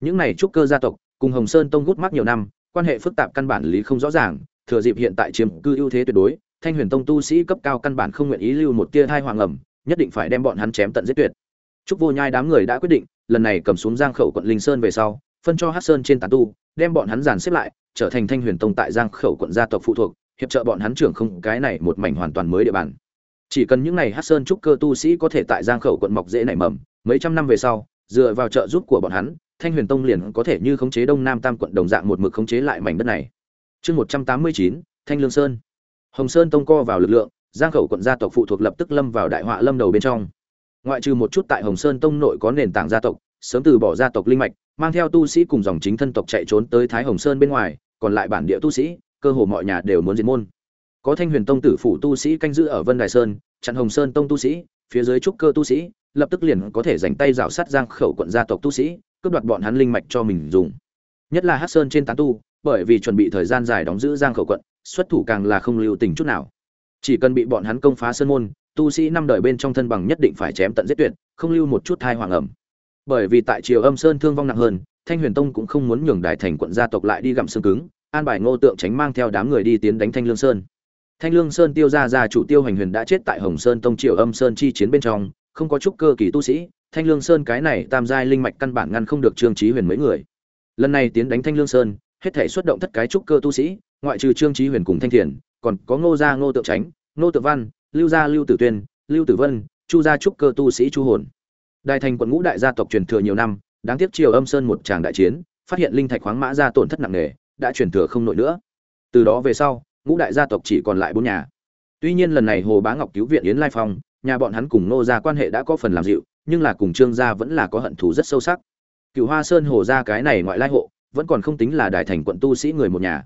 Những này trúc cơ gia tộc, cùng Hồng Sơn Tông gút mắc nhiều năm, quan hệ phức tạp căn bản lý không rõ ràng, thừa dịp hiện tại chiếm cư ưu thế tuyệt đối, thanh huyền tông tu sĩ cấp cao căn bản không nguyện ý lưu một tia thai hoàng ẩm, nhất định phải đem bọn hắn chém tận giết tuyệt. Trúc vô nhai đám người đã quyết định, lần này cầm xuống giang khẩu quận linh sơn về sau, phân cho hát sơn trên tán tu, đem bọn hắn dàn xếp lại, trở thành thanh huyền tông tại giang khẩu quận gia tộc phụ thuộc, hiệp trợ bọn hắn trưởng không, cái này một mảnh hoàn toàn mới địa bàn. Chỉ cần những này hát sơn trúc cơ tu sĩ có thể tại giang khẩu quận mọc dễ nảy mầm, mấy trăm năm về sau, dựa vào trợ giúp của bọn hắn Thanh Huyền Tông liền có thể như khống chế Đông Nam Tam quận đồng dạng một mực khống chế lại mảnh đất này. Chương 189, Thanh Lương Sơn. Hồng Sơn Tông co vào lực lượng, Giang Khẩu quận gia tộc phụ thuộc lập tức lâm vào đại họa lâm đầu bên trong. Ngoại trừ một chút tại Hồng Sơn Tông nội có nền tảng gia tộc, sớm từ bỏ gia tộc linh mạch, mang theo tu sĩ cùng dòng chính thân tộc chạy trốn tới thái hồng sơn bên ngoài còn lại bản địa tu sĩ cơ hồ mọi nhà đều muốn diệt môn có thanh huyền tông tử phụ tu sĩ canh giữ ở vân đài sơn chặn hồng sơn tông tu sĩ phía dưới trúc cơ tu sĩ lập tức liền có thể giành tay rào sát giang khẩu quận gia tộc tu sĩ cướp đoạt bọn hắn linh mạch cho mình dùng. Nhất là hát sơn trên tán tu, bởi vì chuẩn bị thời gian dài đóng giữ giang khẩu quận, xuất thủ càng là không lưu tình chút nào. Chỉ cần bị bọn hắn công phá sơn môn, tu sĩ năm đời bên trong thân bằng nhất định phải chém tận giết tuyệt, không lưu một chút thai hoàng ẩm. Bởi vì tại triều âm sơn thương vong nặng hơn, thanh huyền tông cũng không muốn nhường đại thành quận gia tộc lại đi gặm xương cứng, an bài ngô tượng tránh mang theo đám người đi tiến đánh thanh lương sơn. Thanh lương sơn tiêu gia gia chủ tiêu hành huyền đã chết tại hồng sơn tông triều âm sơn chi chiến bên trong, không có chút cơ kỳ tu sĩ thanh lương sơn cái này tam giai linh mạch căn bản ngăn không được trương trí huyền mấy người. Lần này tiến đánh thanh lương sơn, hết thể xuất động thất cái trúc cơ tu sĩ, ngoại trừ trương trí huyền cùng thanh thiền, còn có ngô gia ngô tượng tránh, ngô tượng văn, lưu gia lưu tử tuyên, lưu tử vân, chu gia trúc cơ tu sĩ chu hồn. Đại thành quận ngũ đại gia tộc truyền thừa nhiều năm, đáng tiếc triều âm sơn một tràng đại chiến, phát hiện linh thạch khoáng mã ra tổn thất nặng nề, đã truyền thừa không nổi nữa. Từ đó về sau, ngũ đại gia tộc chỉ còn lại bốn nhà. Tuy nhiên lần này hồ bá ngọc cứu viện yến lai phong, nhà bọn hắn cùng nô gia quan hệ đã có phần làm dịu nhưng là cùng trương gia vẫn là có hận thù rất sâu sắc. Cựu hoa sơn hồ gia cái này ngoại lai hộ, vẫn còn không tính là đại thành quận tu sĩ người một nhà.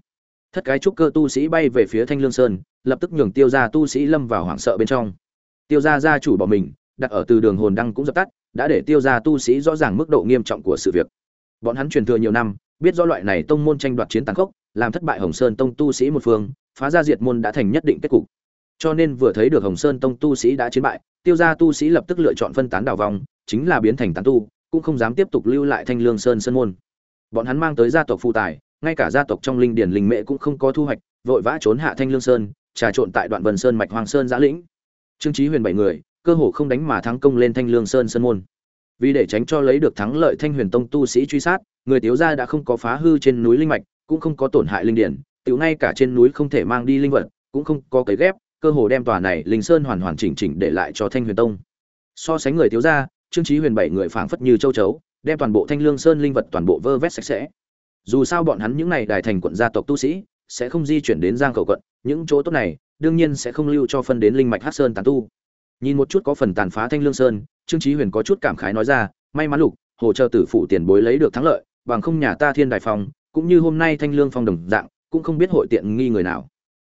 Thất cái trúc cơ tu sĩ bay về phía thanh lương sơn, lập tức nhường tiêu gia tu sĩ lâm vào hoảng sợ bên trong. Tiêu gia gia chủ bỏ mình, đặt ở từ đường hồn đăng cũng dập tắt, đã để tiêu gia tu sĩ rõ ràng mức độ nghiêm trọng của sự việc. Bọn hắn truyền thừa nhiều năm, biết rõ loại này tông môn tranh đoạt chiến tàn khốc, làm thất bại hồng sơn tông tu sĩ một phương, phá ra diệt môn đã thành nhất định kết cục cho nên vừa thấy được hồng sơn tông tu sĩ đã chiến bại, tiêu gia tu sĩ lập tức lựa chọn phân tán đào vong, chính là biến thành tán tu, cũng không dám tiếp tục lưu lại thanh lương sơn sơn môn. Bọn hắn mang tới gia tộc phụ tài, ngay cả gia tộc trong linh điển linh Mẹ cũng không có thu hoạch, vội vã trốn hạ thanh lương sơn, trà trộn tại đoạn vân sơn mạch hoàng sơn giã lĩnh. Trương trí huyền bảy người, cơ hồ không đánh mà thắng công lên thanh lương sơn sơn môn. Vì để tránh cho lấy được thắng lợi thanh huyền tông tu sĩ truy sát, người tiếu gia đã không có phá hư trên núi linh mạch, cũng không có tổn hại linh điển, tiểu ngay cả trên núi không thể mang đi linh vật, cũng không có cấy ghép cơ hồ đem tòa này linh sơn hoàn hoàn chỉnh chỉnh để lại cho thanh huyền tông. So sánh người thiếu gia, trương trí huyền bảy người phảng phất như châu chấu, đem toàn bộ thanh lương sơn linh vật toàn bộ vơ vét sạch sẽ. Dù sao bọn hắn những này đài thành quận gia tộc tu sĩ, sẽ không di chuyển đến giang Cầu quận, những chỗ tốt này, đương nhiên sẽ không lưu cho phân đến linh mạch hát sơn tàn tu. Nhìn một chút có phần tàn phá thanh lương sơn, trương trí huyền có chút cảm khái nói ra, may mắn lục, hồ trợ tử phủ tiền bối lấy được thắng lợi, bằng không nhà ta thiên đài phong, cũng như hôm nay thanh lương phong đồng dạng, cũng không biết hội tiện nghi người nào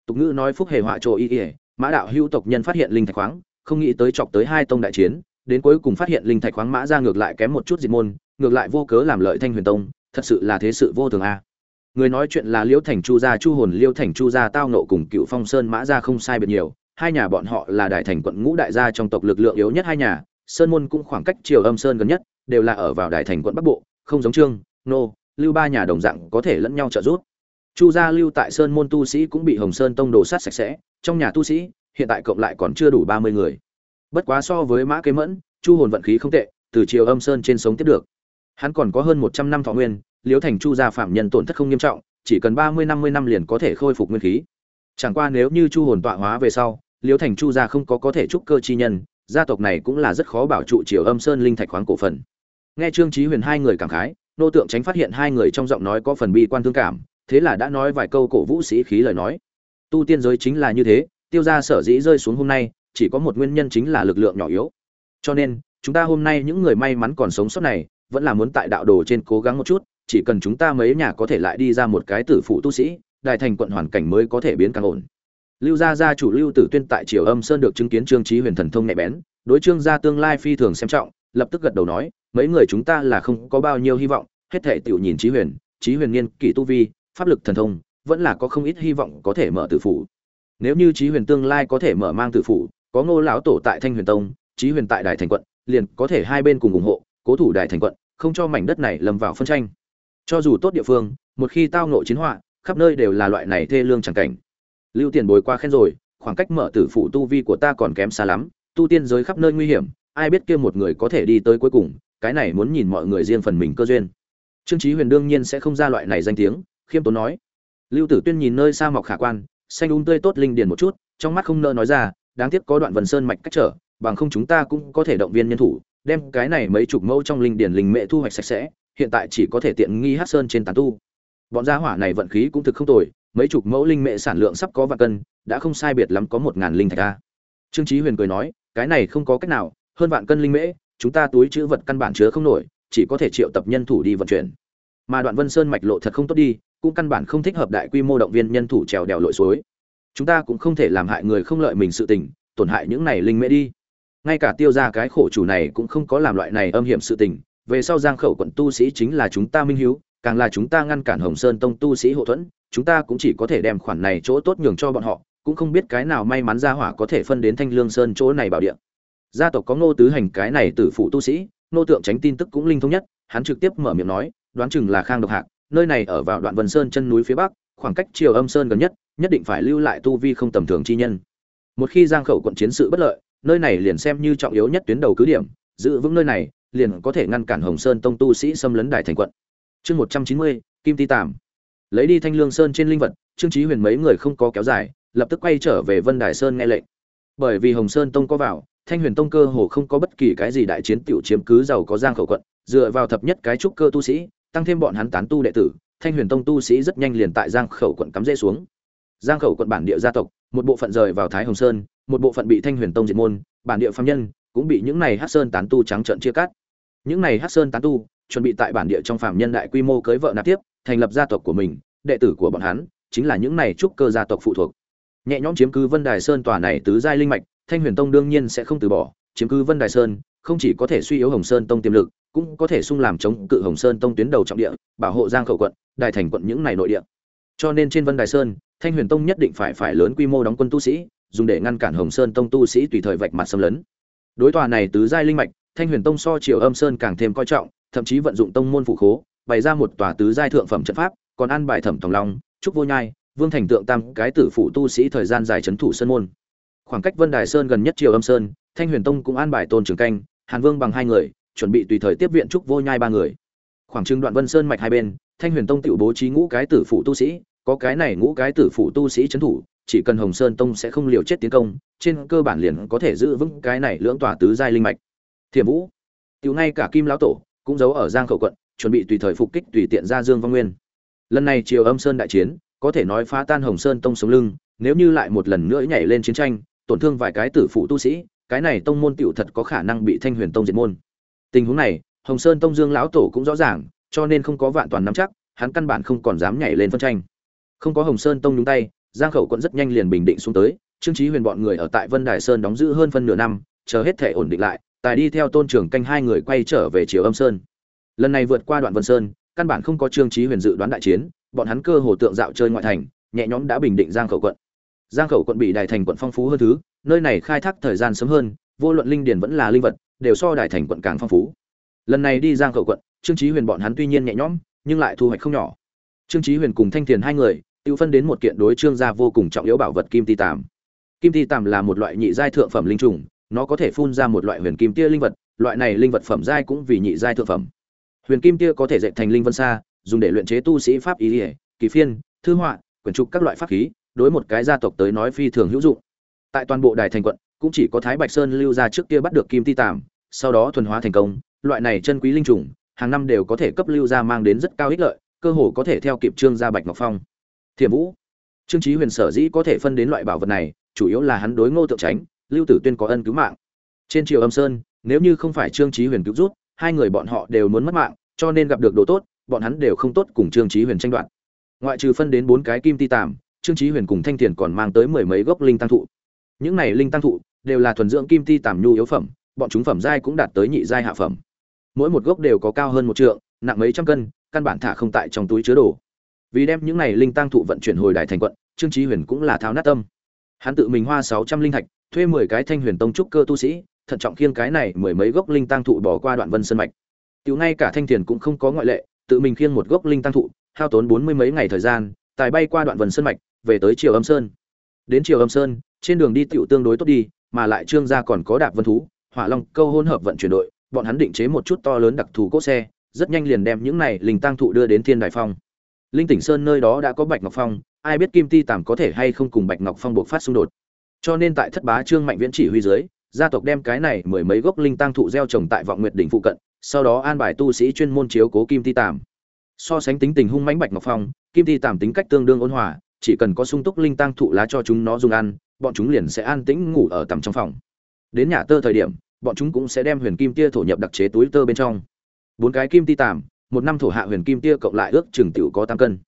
tục ngữ nói phúc hề họa trồ y ỉa mã đạo hữu tộc nhân phát hiện linh thạch khoáng, không nghĩ tới chọc tới hai tông đại chiến, đến cuối cùng phát hiện linh thạch khoáng mã ra ngược lại kém một chút diệt môn, ngược lại vô cớ làm lợi thanh huyền tông, thật sự là thế sự vô thường a. Người nói chuyện là liễu thành chu gia, chu hồn liễu thành chu gia tao nộ cùng cựu phong sơn mã ra không sai biệt nhiều, hai nhà bọn họ là đại thành quận ngũ đại gia trong tộc lực lượng yếu nhất hai nhà, sơn môn cũng khoảng cách triều âm sơn gần nhất, đều là ở vào đại thành quận bắc bộ, không giống trương, nô, lưu ba nhà đồng dạng có thể lẫn nhau trợ giúp chu gia lưu tại sơn môn tu sĩ cũng bị hồng sơn tông đồ sát sạch sẽ, trong nhà tu sĩ, hiện tại cộng lại còn chưa đủ ba mươi người. Bất quá so với mã kế mẫn, chu hồn vận khí không tệ, từ triều âm sơn trên sống tiếp được. Hắn còn có hơn một trăm năm thọ nguyên, liễu thành chu gia phạm nhân tổn thất không nghiêm trọng, chỉ cần ba mươi năm mươi năm liền có thể khôi phục nguyên khí. Chẳng qua nếu như chu hồn tọa hóa về sau, liễu thành chu gia không có có thể trúc cơ chi nhân, gia tộc này cũng là rất khó bảo trụ triều âm sơn linh thạch khoáng cổ phần. Nghe trương trí huyền hai người cảm khái, nô tượng tránh phát hiện hai người trong giọng nói có phần bi quan thương cảm thế là đã nói vài câu cổ vũ sĩ khí lời nói. Tu tiên giới chính là như thế, tiêu gia sở dĩ rơi xuống hôm nay, chỉ có một nguyên nhân chính là lực lượng nhỏ yếu. Cho nên, chúng ta hôm nay những người may mắn còn sống sót này, vẫn là muốn tại đạo đồ trên cố gắng một chút, chỉ cần chúng ta mấy nhà có thể lại đi ra một cái tử phụ tu sĩ, đại thành quận hoàn cảnh mới có thể biến càng ổn. Lưu gia gia chủ lưu tử tuyên tại triều âm sơn được chứng kiến trương trí huyền thần thông nhạy bén, đối trương gia tương lai phi thường xem trọng, lập tức gật đầu nói, mấy người chúng ta là không có bao nhiêu hy vọng, hết thể tiểu nhìn trí huyền trí huyền niên kỷ tu vi pháp lực thần thông, vẫn là có không ít hy vọng có thể mở tử phủ. Nếu như trí huyền tương lai có thể mở mang tử phủ, có ngô lão tổ tại thanh huyền tông trí huyền tại đài thành quận, liền có thể hai bên cùng ủng hộ, cố thủ đài thành quận, không cho mảnh đất này lầm vào phân tranh. Cho dù tốt địa phương, một khi tao nộ chiến họa, khắp nơi đều là loại này thê lương chẳng cảnh. Lưu tiền bồi qua khen rồi, khoảng cách mở tử phủ tu vi của ta còn kém xa lắm, tu tiên giới khắp nơi nguy hiểm, ai biết kia một người có thể đi tới cuối cùng, cái này muốn nhìn mọi người riêng phần mình cơ duyên. Trương chí huyền đương nhiên sẽ không ra loại này danh tiếng khiêm tốn nói. Lưu tử tuyên nhìn nơi xa mọc khả quan, xanh um tươi tốt linh điền một chút, trong mắt không nỡ nói ra, đáng tiếc có đoạn vần sơn mạch cách trở, bằng không chúng ta cũng có thể động viên nhân thủ, đem cái này mấy chục mẫu trong linh điền linh mệ thu hoạch sạch sẽ, hiện tại chỉ có thể tiện nghi hát sơn trên tán tu. Bọn gia hỏa này vận khí cũng thực không tồi, mấy chục mẫu linh mệ sản lượng sắp có vạn cân, đã không sai biệt lắm có một ngàn linh thạch a. Trương chí huyền cười nói, cái này không có cách nào, hơn vạn cân linh mễ, chúng ta túi chữ vật căn bản chứa không nổi, chỉ có thể triệu tập nhân thủ đi vận chuyển. Mà đoạn vân sơn mạch lộ thật không tốt đi cũng căn bản không thích hợp đại quy mô động viên nhân thủ trèo đèo lội suối. Chúng ta cũng không thể làm hại người không lợi mình sự tình, tổn hại những này linh mễ đi. Ngay cả tiêu ra cái khổ chủ này cũng không có làm loại này âm hiểm sự tình, về sau giang khẩu quận tu sĩ chính là chúng ta minh hiếu, càng là chúng ta ngăn cản hồng sơn tông tu sĩ hậu thuẫn, chúng ta cũng chỉ có thể đem khoản này chỗ tốt nhường cho bọn họ, cũng không biết cái nào may mắn ra hỏa có thể phân đến thanh lương sơn chỗ này bảo địa. Gia tộc có ngô tứ hành cái này tử phụ tu sĩ nô tượng tránh tin tức cũng linh thông nhất, hắn trực tiếp mở miệng nói, đoán chừng là khang độc hạc nơi này ở vào đoạn vân sơn chân núi phía bắc, khoảng cách triều âm sơn gần nhất nhất định phải lưu lại tu vi không tầm thường chi nhân. Một khi giang khẩu quận chiến sự bất lợi, nơi này liền xem như trọng yếu nhất tuyến đầu cứ điểm, giữ vững nơi này, liền có thể ngăn cản hồng sơn tông tu sĩ xâm lấn đại thành quận. Chương một trăm chín mươi, kim ti tàm. Lấy đi thanh lương sơn trên linh vật, trương trí huyền mấy người không có kéo dài, lập tức quay trở về vân đài sơn nghe lệnh. Bởi vì hồng sơn tông có vào, thanh huyền tông cơ hồ không có bất kỳ cái gì đại chiến tiểu chiếm cứ giàu có giang khẩu quận, dựa vào thập nhất cái trúc cơ tu sĩ tăng thêm bọn hắn tán tu đệ tử, thanh huyền tông tu sĩ rất nhanh liền tại giang khẩu quận cắm rễ xuống. Giang khẩu quận bản địa gia tộc, một bộ phận rời vào thái hồng sơn, một bộ phận bị thanh huyền tông diệt môn, bản địa phàm nhân cũng bị những này hắc sơn tán tu trắng trợn chia cắt. Những này hắc sơn tán tu chuẩn bị tại bản địa trong phạm nhân đại quy mô cưới vợ nạp tiếp, thành lập gia tộc của mình, đệ tử của bọn hắn chính là những này trúc cơ gia tộc phụ thuộc. Nhẹ nhõm chiếm cứ vân đài sơn tòa này tứ giai linh mạch, thanh huyền tông đương nhiên sẽ không từ bỏ, chiếm cứ vân đài sơn không chỉ có thể suy yếu hồng sơn tông tiềm lực cũng có thể sung làm chống cự hồng sơn tông tuyến đầu trọng địa, bảo hộ giang khẩu quận, đài thành quận những này nội địa. Cho nên trên vân đài sơn, thanh huyền tông nhất định phải phải lớn quy mô đóng quân tu sĩ, dùng để ngăn cản hồng sơn tông tu sĩ tùy thời vạch mặt xâm lấn. Đối tòa này tứ giai linh mạch, thanh huyền tông so triều âm sơn càng thêm coi trọng, thậm chí vận dụng tông môn phụ khố, bày ra một tòa tứ giai thượng phẩm trận pháp, còn ăn bài thẩm tòng long, trúc vô nhai, vương thành tượng tam, cái tử phụ tu sĩ thời gian dài trấn thủ sơn môn. Khoảng cách vân đài sơn gần nhất triều âm sơn, thanh huyền tông cũng an bài tôn trường canh, hàn vương bằng hai người chuẩn bị tùy thời tiếp viện trúc vô nhai ba người. Khoảng trừng đoạn vân sơn mạch hai bên, thanh huyền tông tự bố trí ngũ cái tử phụ tu sĩ, có cái này ngũ cái tử phụ tu sĩ trấn thủ, chỉ cần hồng sơn tông sẽ không liều chết tiến công, trên cơ bản liền có thể giữ vững cái này lưỡng tỏa tứ giai linh mạch. Thiểm vũ, tiểu ngay cả kim lão tổ cũng giấu ở giang khẩu quận, chuẩn bị tùy thời phục kích tùy tiện ra dương văn nguyên. Lần này triều âm sơn đại chiến, có thể nói phá tan hồng sơn tông sống lưng, nếu như lại một lần nữa nhảy lên chiến tranh, tổn thương vài cái tử phụ tu sĩ, cái này tông môn tiểu thật có khả năng bị thanh huyền tông diệt môn tình huống này, hồng sơn tông dương lão tổ cũng rõ ràng, cho nên không có vạn toàn nắm chắc, hắn căn bản không còn dám nhảy lên phân tranh. Không có hồng sơn tông nhúng tay, giang khẩu quận rất nhanh liền bình định xuống tới, trương trí huyền bọn người ở tại vân đài sơn đóng giữ hơn phân nửa năm, chờ hết thể ổn định lại, tài đi theo tôn trưởng canh hai người quay trở về chiều âm sơn. Lần này vượt qua đoạn vân sơn, căn bản không có trương trí huyền dự đoán đại chiến, bọn hắn cơ hồ tượng dạo chơi ngoại thành, nhẹ nhõm đã bình định giang khẩu quận. Giang khẩu quận bị đài thành quận phong phú hơn thứ, nơi này khai thác thời gian sớm hơn, vô luận linh điền vẫn là linh vật đều so đài thành quận càng phong phú. Lần này đi giang khẩu quận, trương chí huyền bọn hắn tuy nhiên nhẹ nhõm, nhưng lại thu hoạch không nhỏ. Trương chí huyền cùng thanh thiền hai người, tự phân đến một kiện đối trương gia vô cùng trọng yếu bảo vật kim ti tàm. Kim ti tàm là một loại nhị giai thượng phẩm linh trùng, nó có thể phun ra một loại huyền kim tia linh vật, loại này linh vật phẩm giai cũng vì nhị giai thượng phẩm. Huyền kim tia có thể dệt thành linh vân xa dùng để luyện chế tu sĩ pháp ý ỉa kỳ phiên, thư họa, quyển trục các loại pháp khí, đối một cái gia tộc tới nói phi thường hữu dụng. Tại toàn bộ đài thành quận cũng chỉ có thái bạch sơn lưu ra trước kia bắt được kim ti tàm, sau đó thuần hóa thành công, loại này chân quý linh trùng, hàng năm đều có thể cấp lưu ra mang đến rất cao ích lợi, cơ hồ có thể theo kịp trương gia bạch ngọc phong. Thiểm vũ, trương trí huyền sở dĩ có thể phân đến loại bảo vật này, chủ yếu là hắn đối ngô tượng tránh, lưu tử tuyên có ân cứu mạng. Trên triều âm sơn, nếu như không phải trương trí huyền cứu rút hai người bọn họ đều muốn mất mạng, cho nên gặp được đồ tốt, bọn hắn đều không tốt cùng trương trí huyền tranh đoạt. Ngoại trừ phân đến bốn cái kim ti tàm, trương trí huyền cùng thanh thiền còn mang tới mười mấy gốc linh tăng thụ những này linh tăng thụ đều là thuần dưỡng kim ti tàm nhu yếu phẩm, bọn chúng phẩm giai cũng đạt tới nhị giai hạ phẩm. Mỗi một gốc đều có cao hơn một trượng, nặng mấy trăm cân, căn bản thả không tại trong túi chứa đồ. Vì đem những này linh tăng thụ vận chuyển hồi đại thành quận, trương trí huyền cũng là thao nát tâm. Hắn tự mình hoa sáu trăm linh thạch, thuê mười cái thanh huyền tông trúc cơ tu sĩ, thận trọng khiêng cái này mười mấy gốc linh tăng thụ bỏ qua đoạn vân sơn mạch. Tiểu ngay cả thanh thiền cũng không có ngoại lệ, tự mình khiêng một gốc linh tăng thụ, hao tốn bốn mươi mấy ngày thời gian, tài bay qua đoạn vân sơn mạch, về tới triều âm sơn. Đến triều âm sơn trên đường đi tiểu tương đối tốt đi, mà lại trương gia còn có đạp vân thú, hỏa long câu hôn hợp vận chuyển đội, bọn hắn định chế một chút to lớn đặc thù cỗ xe, rất nhanh liền đem những này linh tăng thụ đưa đến thiên đại phong. Linh tỉnh sơn nơi đó đã có bạch ngọc phong, ai biết kim ti tàm có thể hay không cùng bạch ngọc phong buộc phát xung đột. Cho nên tại thất bá trương mạnh viễn chỉ huy dưới, gia tộc đem cái này mười mấy gốc linh tăng thụ gieo trồng tại vọng nguyệt đỉnh phụ cận, sau đó an bài tu sĩ chuyên môn chiếu cố kim ti tàm. So sánh tính tình hung mãnh bạch ngọc phong, kim ti tàm tính cách tương đương ôn hòa chỉ cần có sung túc linh tăng thụ lá cho chúng nó dùng ăn, bọn chúng liền sẽ an tĩnh ngủ ở tầm trong phòng. Đến nhà tơ thời điểm, bọn chúng cũng sẽ đem huyền kim tia thổ nhập đặc chế túi tơ bên trong. Bốn cái kim ti tàm, một năm thổ hạ huyền kim tia cộng lại ước chừng tiểu có tám cân.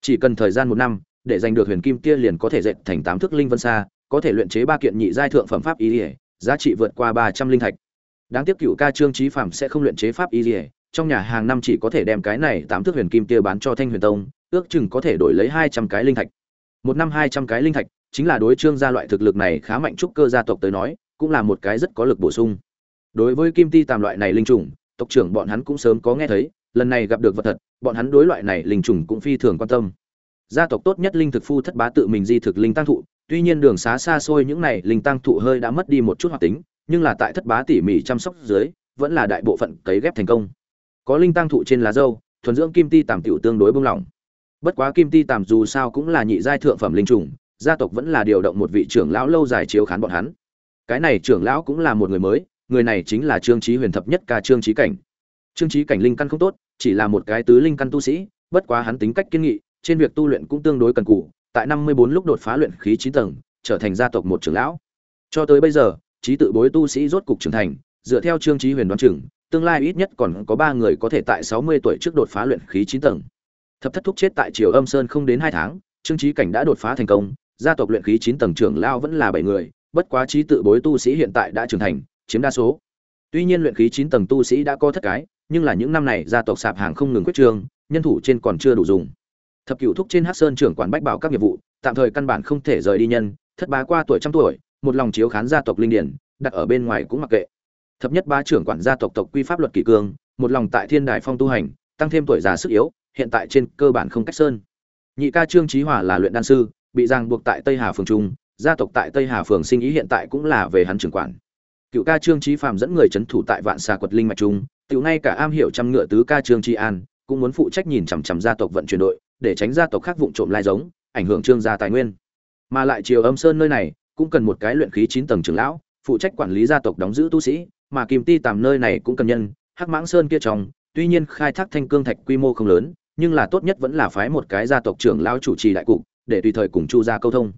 Chỉ cần thời gian một năm, để giành được huyền kim tia liền có thể dệt thành tám thước linh vân xa có thể luyện chế ba kiện nhị giai thượng phẩm pháp y ỉa giá trị vượt qua ba trăm linh thạch. Đáng tiếc cựu ca trương trí phạm sẽ không luyện chế pháp y ỉa trong nhà hàng năm chỉ có thể đem cái này tám thước huyền kim tia bán cho thanh huyền tông ước chừng có thể đổi lấy hai trăm cái linh thạch. Một năm hai trăm cái linh thạch, chính là đối trương gia loại thực lực này khá mạnh trúc cơ gia tộc tới nói, cũng là một cái rất có lực bổ sung. Đối với kim ti tàm loại này linh trùng, tộc trưởng bọn hắn cũng sớm có nghe thấy, lần này gặp được vật thật, bọn hắn đối loại này linh trùng cũng phi thường quan tâm. Gia tộc tốt nhất linh thực phu thất bá tự mình di thực linh tăng thụ, tuy nhiên đường xá xa xôi những này linh tăng thụ hơi đã mất đi một chút hoạt tính, nhưng là tại thất bá tỉ mỉ chăm sóc dưới, vẫn là đại bộ phận cấy ghép thành công. Có linh tăng thụ trên lá dâu, thuần dưỡng kim ti tàm tiểu tương đối bông lỏng bất quá kim ti tàm dù sao cũng là nhị giai thượng phẩm linh trùng, gia tộc vẫn là điều động một vị trưởng lão lâu dài chiếu khán bọn hắn. Cái này trưởng lão cũng là một người mới, người này chính là trương trí huyền thập nhất ca trương trí cảnh. Trương trí cảnh linh căn không tốt, chỉ là một cái tứ linh căn tu sĩ, bất quá hắn tính cách kiên nghị, trên việc tu luyện cũng tương đối cần cù, tại năm mươi bốn lúc đột phá luyện khí chín tầng, trở thành gia tộc một trưởng lão. Cho tới bây giờ, trí tự bối tu sĩ rốt cục trưởng thành, dựa theo trương trí huyền đoán chừng, tương lai ít nhất còn có ba người có thể tại sáu mươi tuổi trước đột phá luyện khí chín tầng thập thất thúc chết tại triều âm sơn không đến hai tháng, trương trí cảnh đã đột phá thành công, gia tộc luyện khí chín tầng trưởng lao vẫn là bảy người, bất quá trí tự bối tu sĩ hiện tại đã trưởng thành, chiếm đa số. Tuy nhiên luyện khí chín tầng tu sĩ đã có thất cái, nhưng là những năm này gia tộc sạp hàng không ngừng quyết trương nhân thủ trên còn chưa đủ dùng. Thập cửu thúc trên hát sơn trưởng quản bách bảo các nghiệp vụ, tạm thời căn bản không thể rời đi nhân, thất bá qua tuổi trăm tuổi, một lòng chiếu khán gia tộc linh điển, đặt ở bên ngoài cũng mặc kệ. Thập nhất bá trưởng quản gia tộc tộc quy pháp luật kỷ cương, một lòng tại thiên đài phong tu hành tăng thêm tuổi già sức yếu, hiện tại trên cơ bản không cách sơn. Nhị ca trương trí hòa là luyện đan sư, bị giang buộc tại tây hà phường trung, gia tộc tại tây hà phường sinh ý hiện tại cũng là về hắn trưởng quản. Cựu ca trương trí phạm dẫn người chấn thủ tại vạn xà quật linh mạch trung, tiểu ngay cả am hiểu trăm ngựa tứ ca trương tri an, cũng muốn phụ trách nhìn chằm chằm gia tộc vận chuyển đội, để tránh gia tộc khác vụng trộm lai giống, ảnh hưởng trương gia tài nguyên. Mà lại triều âm sơn nơi này, cũng cần một cái luyện khí chín tầng trưởng lão, phụ trách quản lý gia tộc đóng giữ tu sĩ, mà kim ti tàm nơi này cũng cần nhân, hắc mãng sơn kia trong tuy nhiên khai thác thanh cương thạch quy mô không lớn, nhưng là tốt nhất vẫn là phái một cái gia tộc trưởng lão chủ trì đại cục, để tùy thời cùng chu gia câu thông.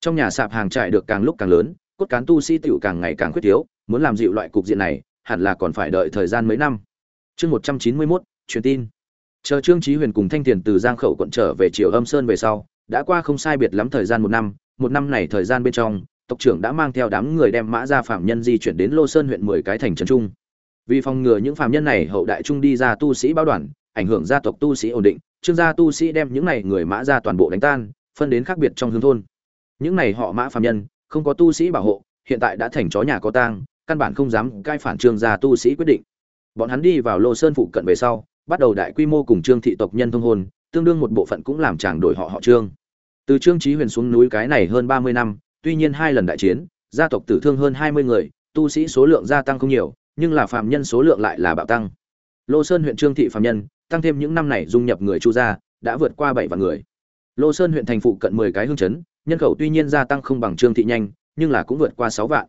Trong nhà sạp hàng trại được càng lúc càng lớn, cốt cán tu sĩ tiểu càng ngày càng khuyết thiếu, muốn làm dịu loại cục diện này, hẳn là còn phải đợi thời gian mấy năm. Chương một trăm chín mươi mốt, truyền tin. Chờ trương Chí huyền cùng thanh tiền từ giang khẩu quận trở về triều âm sơn về sau, đã qua không sai biệt lắm thời gian một năm một năm này thời gian bên trong, tộc trưởng đã mang theo đám người đem mã gia phạm nhân di chuyển đến lô sơn huyện mười cái thành trấn trung vì phòng ngừa những phạm nhân này hậu đại trung đi ra tu sĩ báo đoàn, ảnh hưởng gia tộc tu sĩ ổn định, trương gia tu sĩ đem những này người mã ra toàn bộ đánh tan, phân đến khác biệt trong hương thôn. Những này họ mã phạm nhân, không có tu sĩ bảo hộ, hiện tại đã thành chó nhà có tang, căn bản không dám cai phản trương gia tu sĩ quyết định. Bọn hắn đi vào lô sơn phụ cận về sau, bắt đầu đại quy mô cùng trương thị tộc nhân thông hôn, tương đương một bộ phận cũng làm chàng đổi họ họ trương. Từ trương trí huyền xuống núi cái này hơn ba mươi năm, tuy nhiên hai lần đại chiến, gia tộc tử thương hơn hai mươi người, tu sĩ số lượng gia tăng không nhiều nhưng là phạm nhân số lượng lại là bạo tăng. Lô sơn huyện trương thị phạm nhân, tăng thêm những năm này dung nhập người chu gia, đã vượt qua bảy vạn người. Lô sơn huyện thành phụ cận mười cái hương chấn, nhân khẩu tuy nhiên gia tăng không bằng trương thị nhanh, nhưng là cũng vượt qua sáu vạn.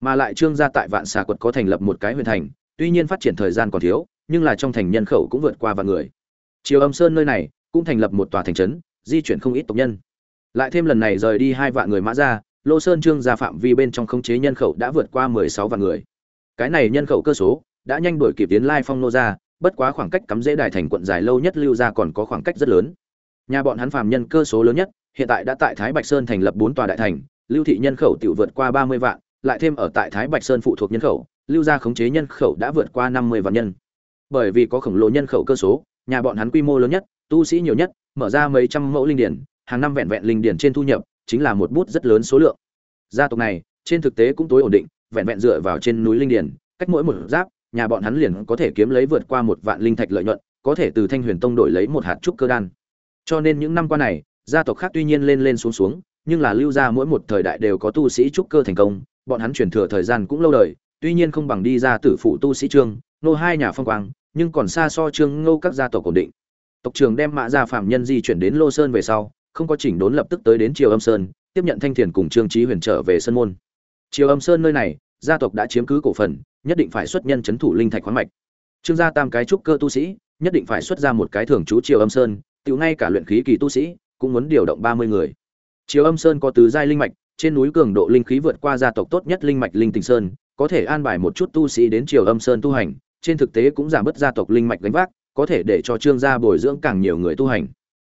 Mà lại trương gia tại vạn xà quật có thành lập một cái huyện thành, tuy nhiên phát triển thời gian còn thiếu, nhưng là trong thành nhân khẩu cũng vượt qua vạn người. Triều âm sơn nơi này cũng thành lập một tòa thành trấn, di chuyển không ít tộc nhân. Lại thêm lần này rời đi hai vạn người mã ra, lô sơn trương gia phạm vi bên trong khống chế nhân khẩu đã vượt qua mười sáu vạn người cái này nhân khẩu cơ số, đã nhanh đuổi kịp tiến lai phong nô ra, bất quá khoảng cách cắm dễ đài thành quận dài lâu nhất lưu ra còn có khoảng cách rất lớn. Nhà bọn hắn phàm nhân cơ số lớn nhất, hiện tại đã tại thái bạch sơn thành lập bốn tòa đại thành, lưu thị nhân khẩu tiểu vượt qua ba mươi vạn, lại thêm ở tại thái bạch sơn phụ thuộc nhân khẩu, lưu gia khống chế nhân khẩu đã vượt qua năm mươi vạn nhân. Bởi vì có khổng lồ nhân khẩu cơ số, nhà bọn hắn quy mô lớn nhất, tu sĩ nhiều nhất, mở ra mấy trăm mẫu linh điển, hàng năm vẹn vẹn linh điển trên thu nhập, chính là một bút rất lớn số lượng. Gia tộc này, trên thực tế cũng tối ổn định vẹn vẹn dựa vào trên núi linh điển cách mỗi một giáp, nhà bọn hắn liền có thể kiếm lấy vượt qua một vạn linh thạch lợi nhuận, có thể từ thanh huyền tông đổi lấy một hạt trúc cơ đan. Cho nên những năm qua này, gia tộc khác tuy nhiên lên lên xuống xuống, nhưng là lưu gia mỗi một thời đại đều có tu sĩ trúc cơ thành công, bọn hắn truyền thừa thời gian cũng lâu đời, tuy nhiên không bằng đi ra tử phụ tu sĩ trương, nô hai nhà phong quang, nhưng còn xa so trương ngô các gia tộc ổn định. Tộc trưởng đem mã gia phạm nhân di chuyển đến lô sơn về sau, không có chỉnh đốn lập tức tới đến triều âm sơn, tiếp nhận thanh thiền cùng trương trí huyền trở về sân môn triều âm sơn nơi này, gia tộc đã chiếm cứ cổ phần, nhất định phải xuất nhân chấn thủ linh thạch khoáng mạch. Trương gia tam cái trúc cơ tu sĩ, nhất định phải xuất ra một cái thường trú triều âm sơn tự ngay cả luyện khí kỳ tu sĩ, cũng muốn điều động ba mươi người. Triều âm sơn có tứ giai linh mạch, trên núi cường độ linh khí vượt qua gia tộc tốt nhất linh mạch linh tình sơn, có thể an bài một chút tu sĩ đến triều âm sơn tu hành, trên thực tế cũng giảm bớt gia tộc linh mạch gánh vác, có thể để cho trương gia bồi dưỡng càng nhiều người tu hành.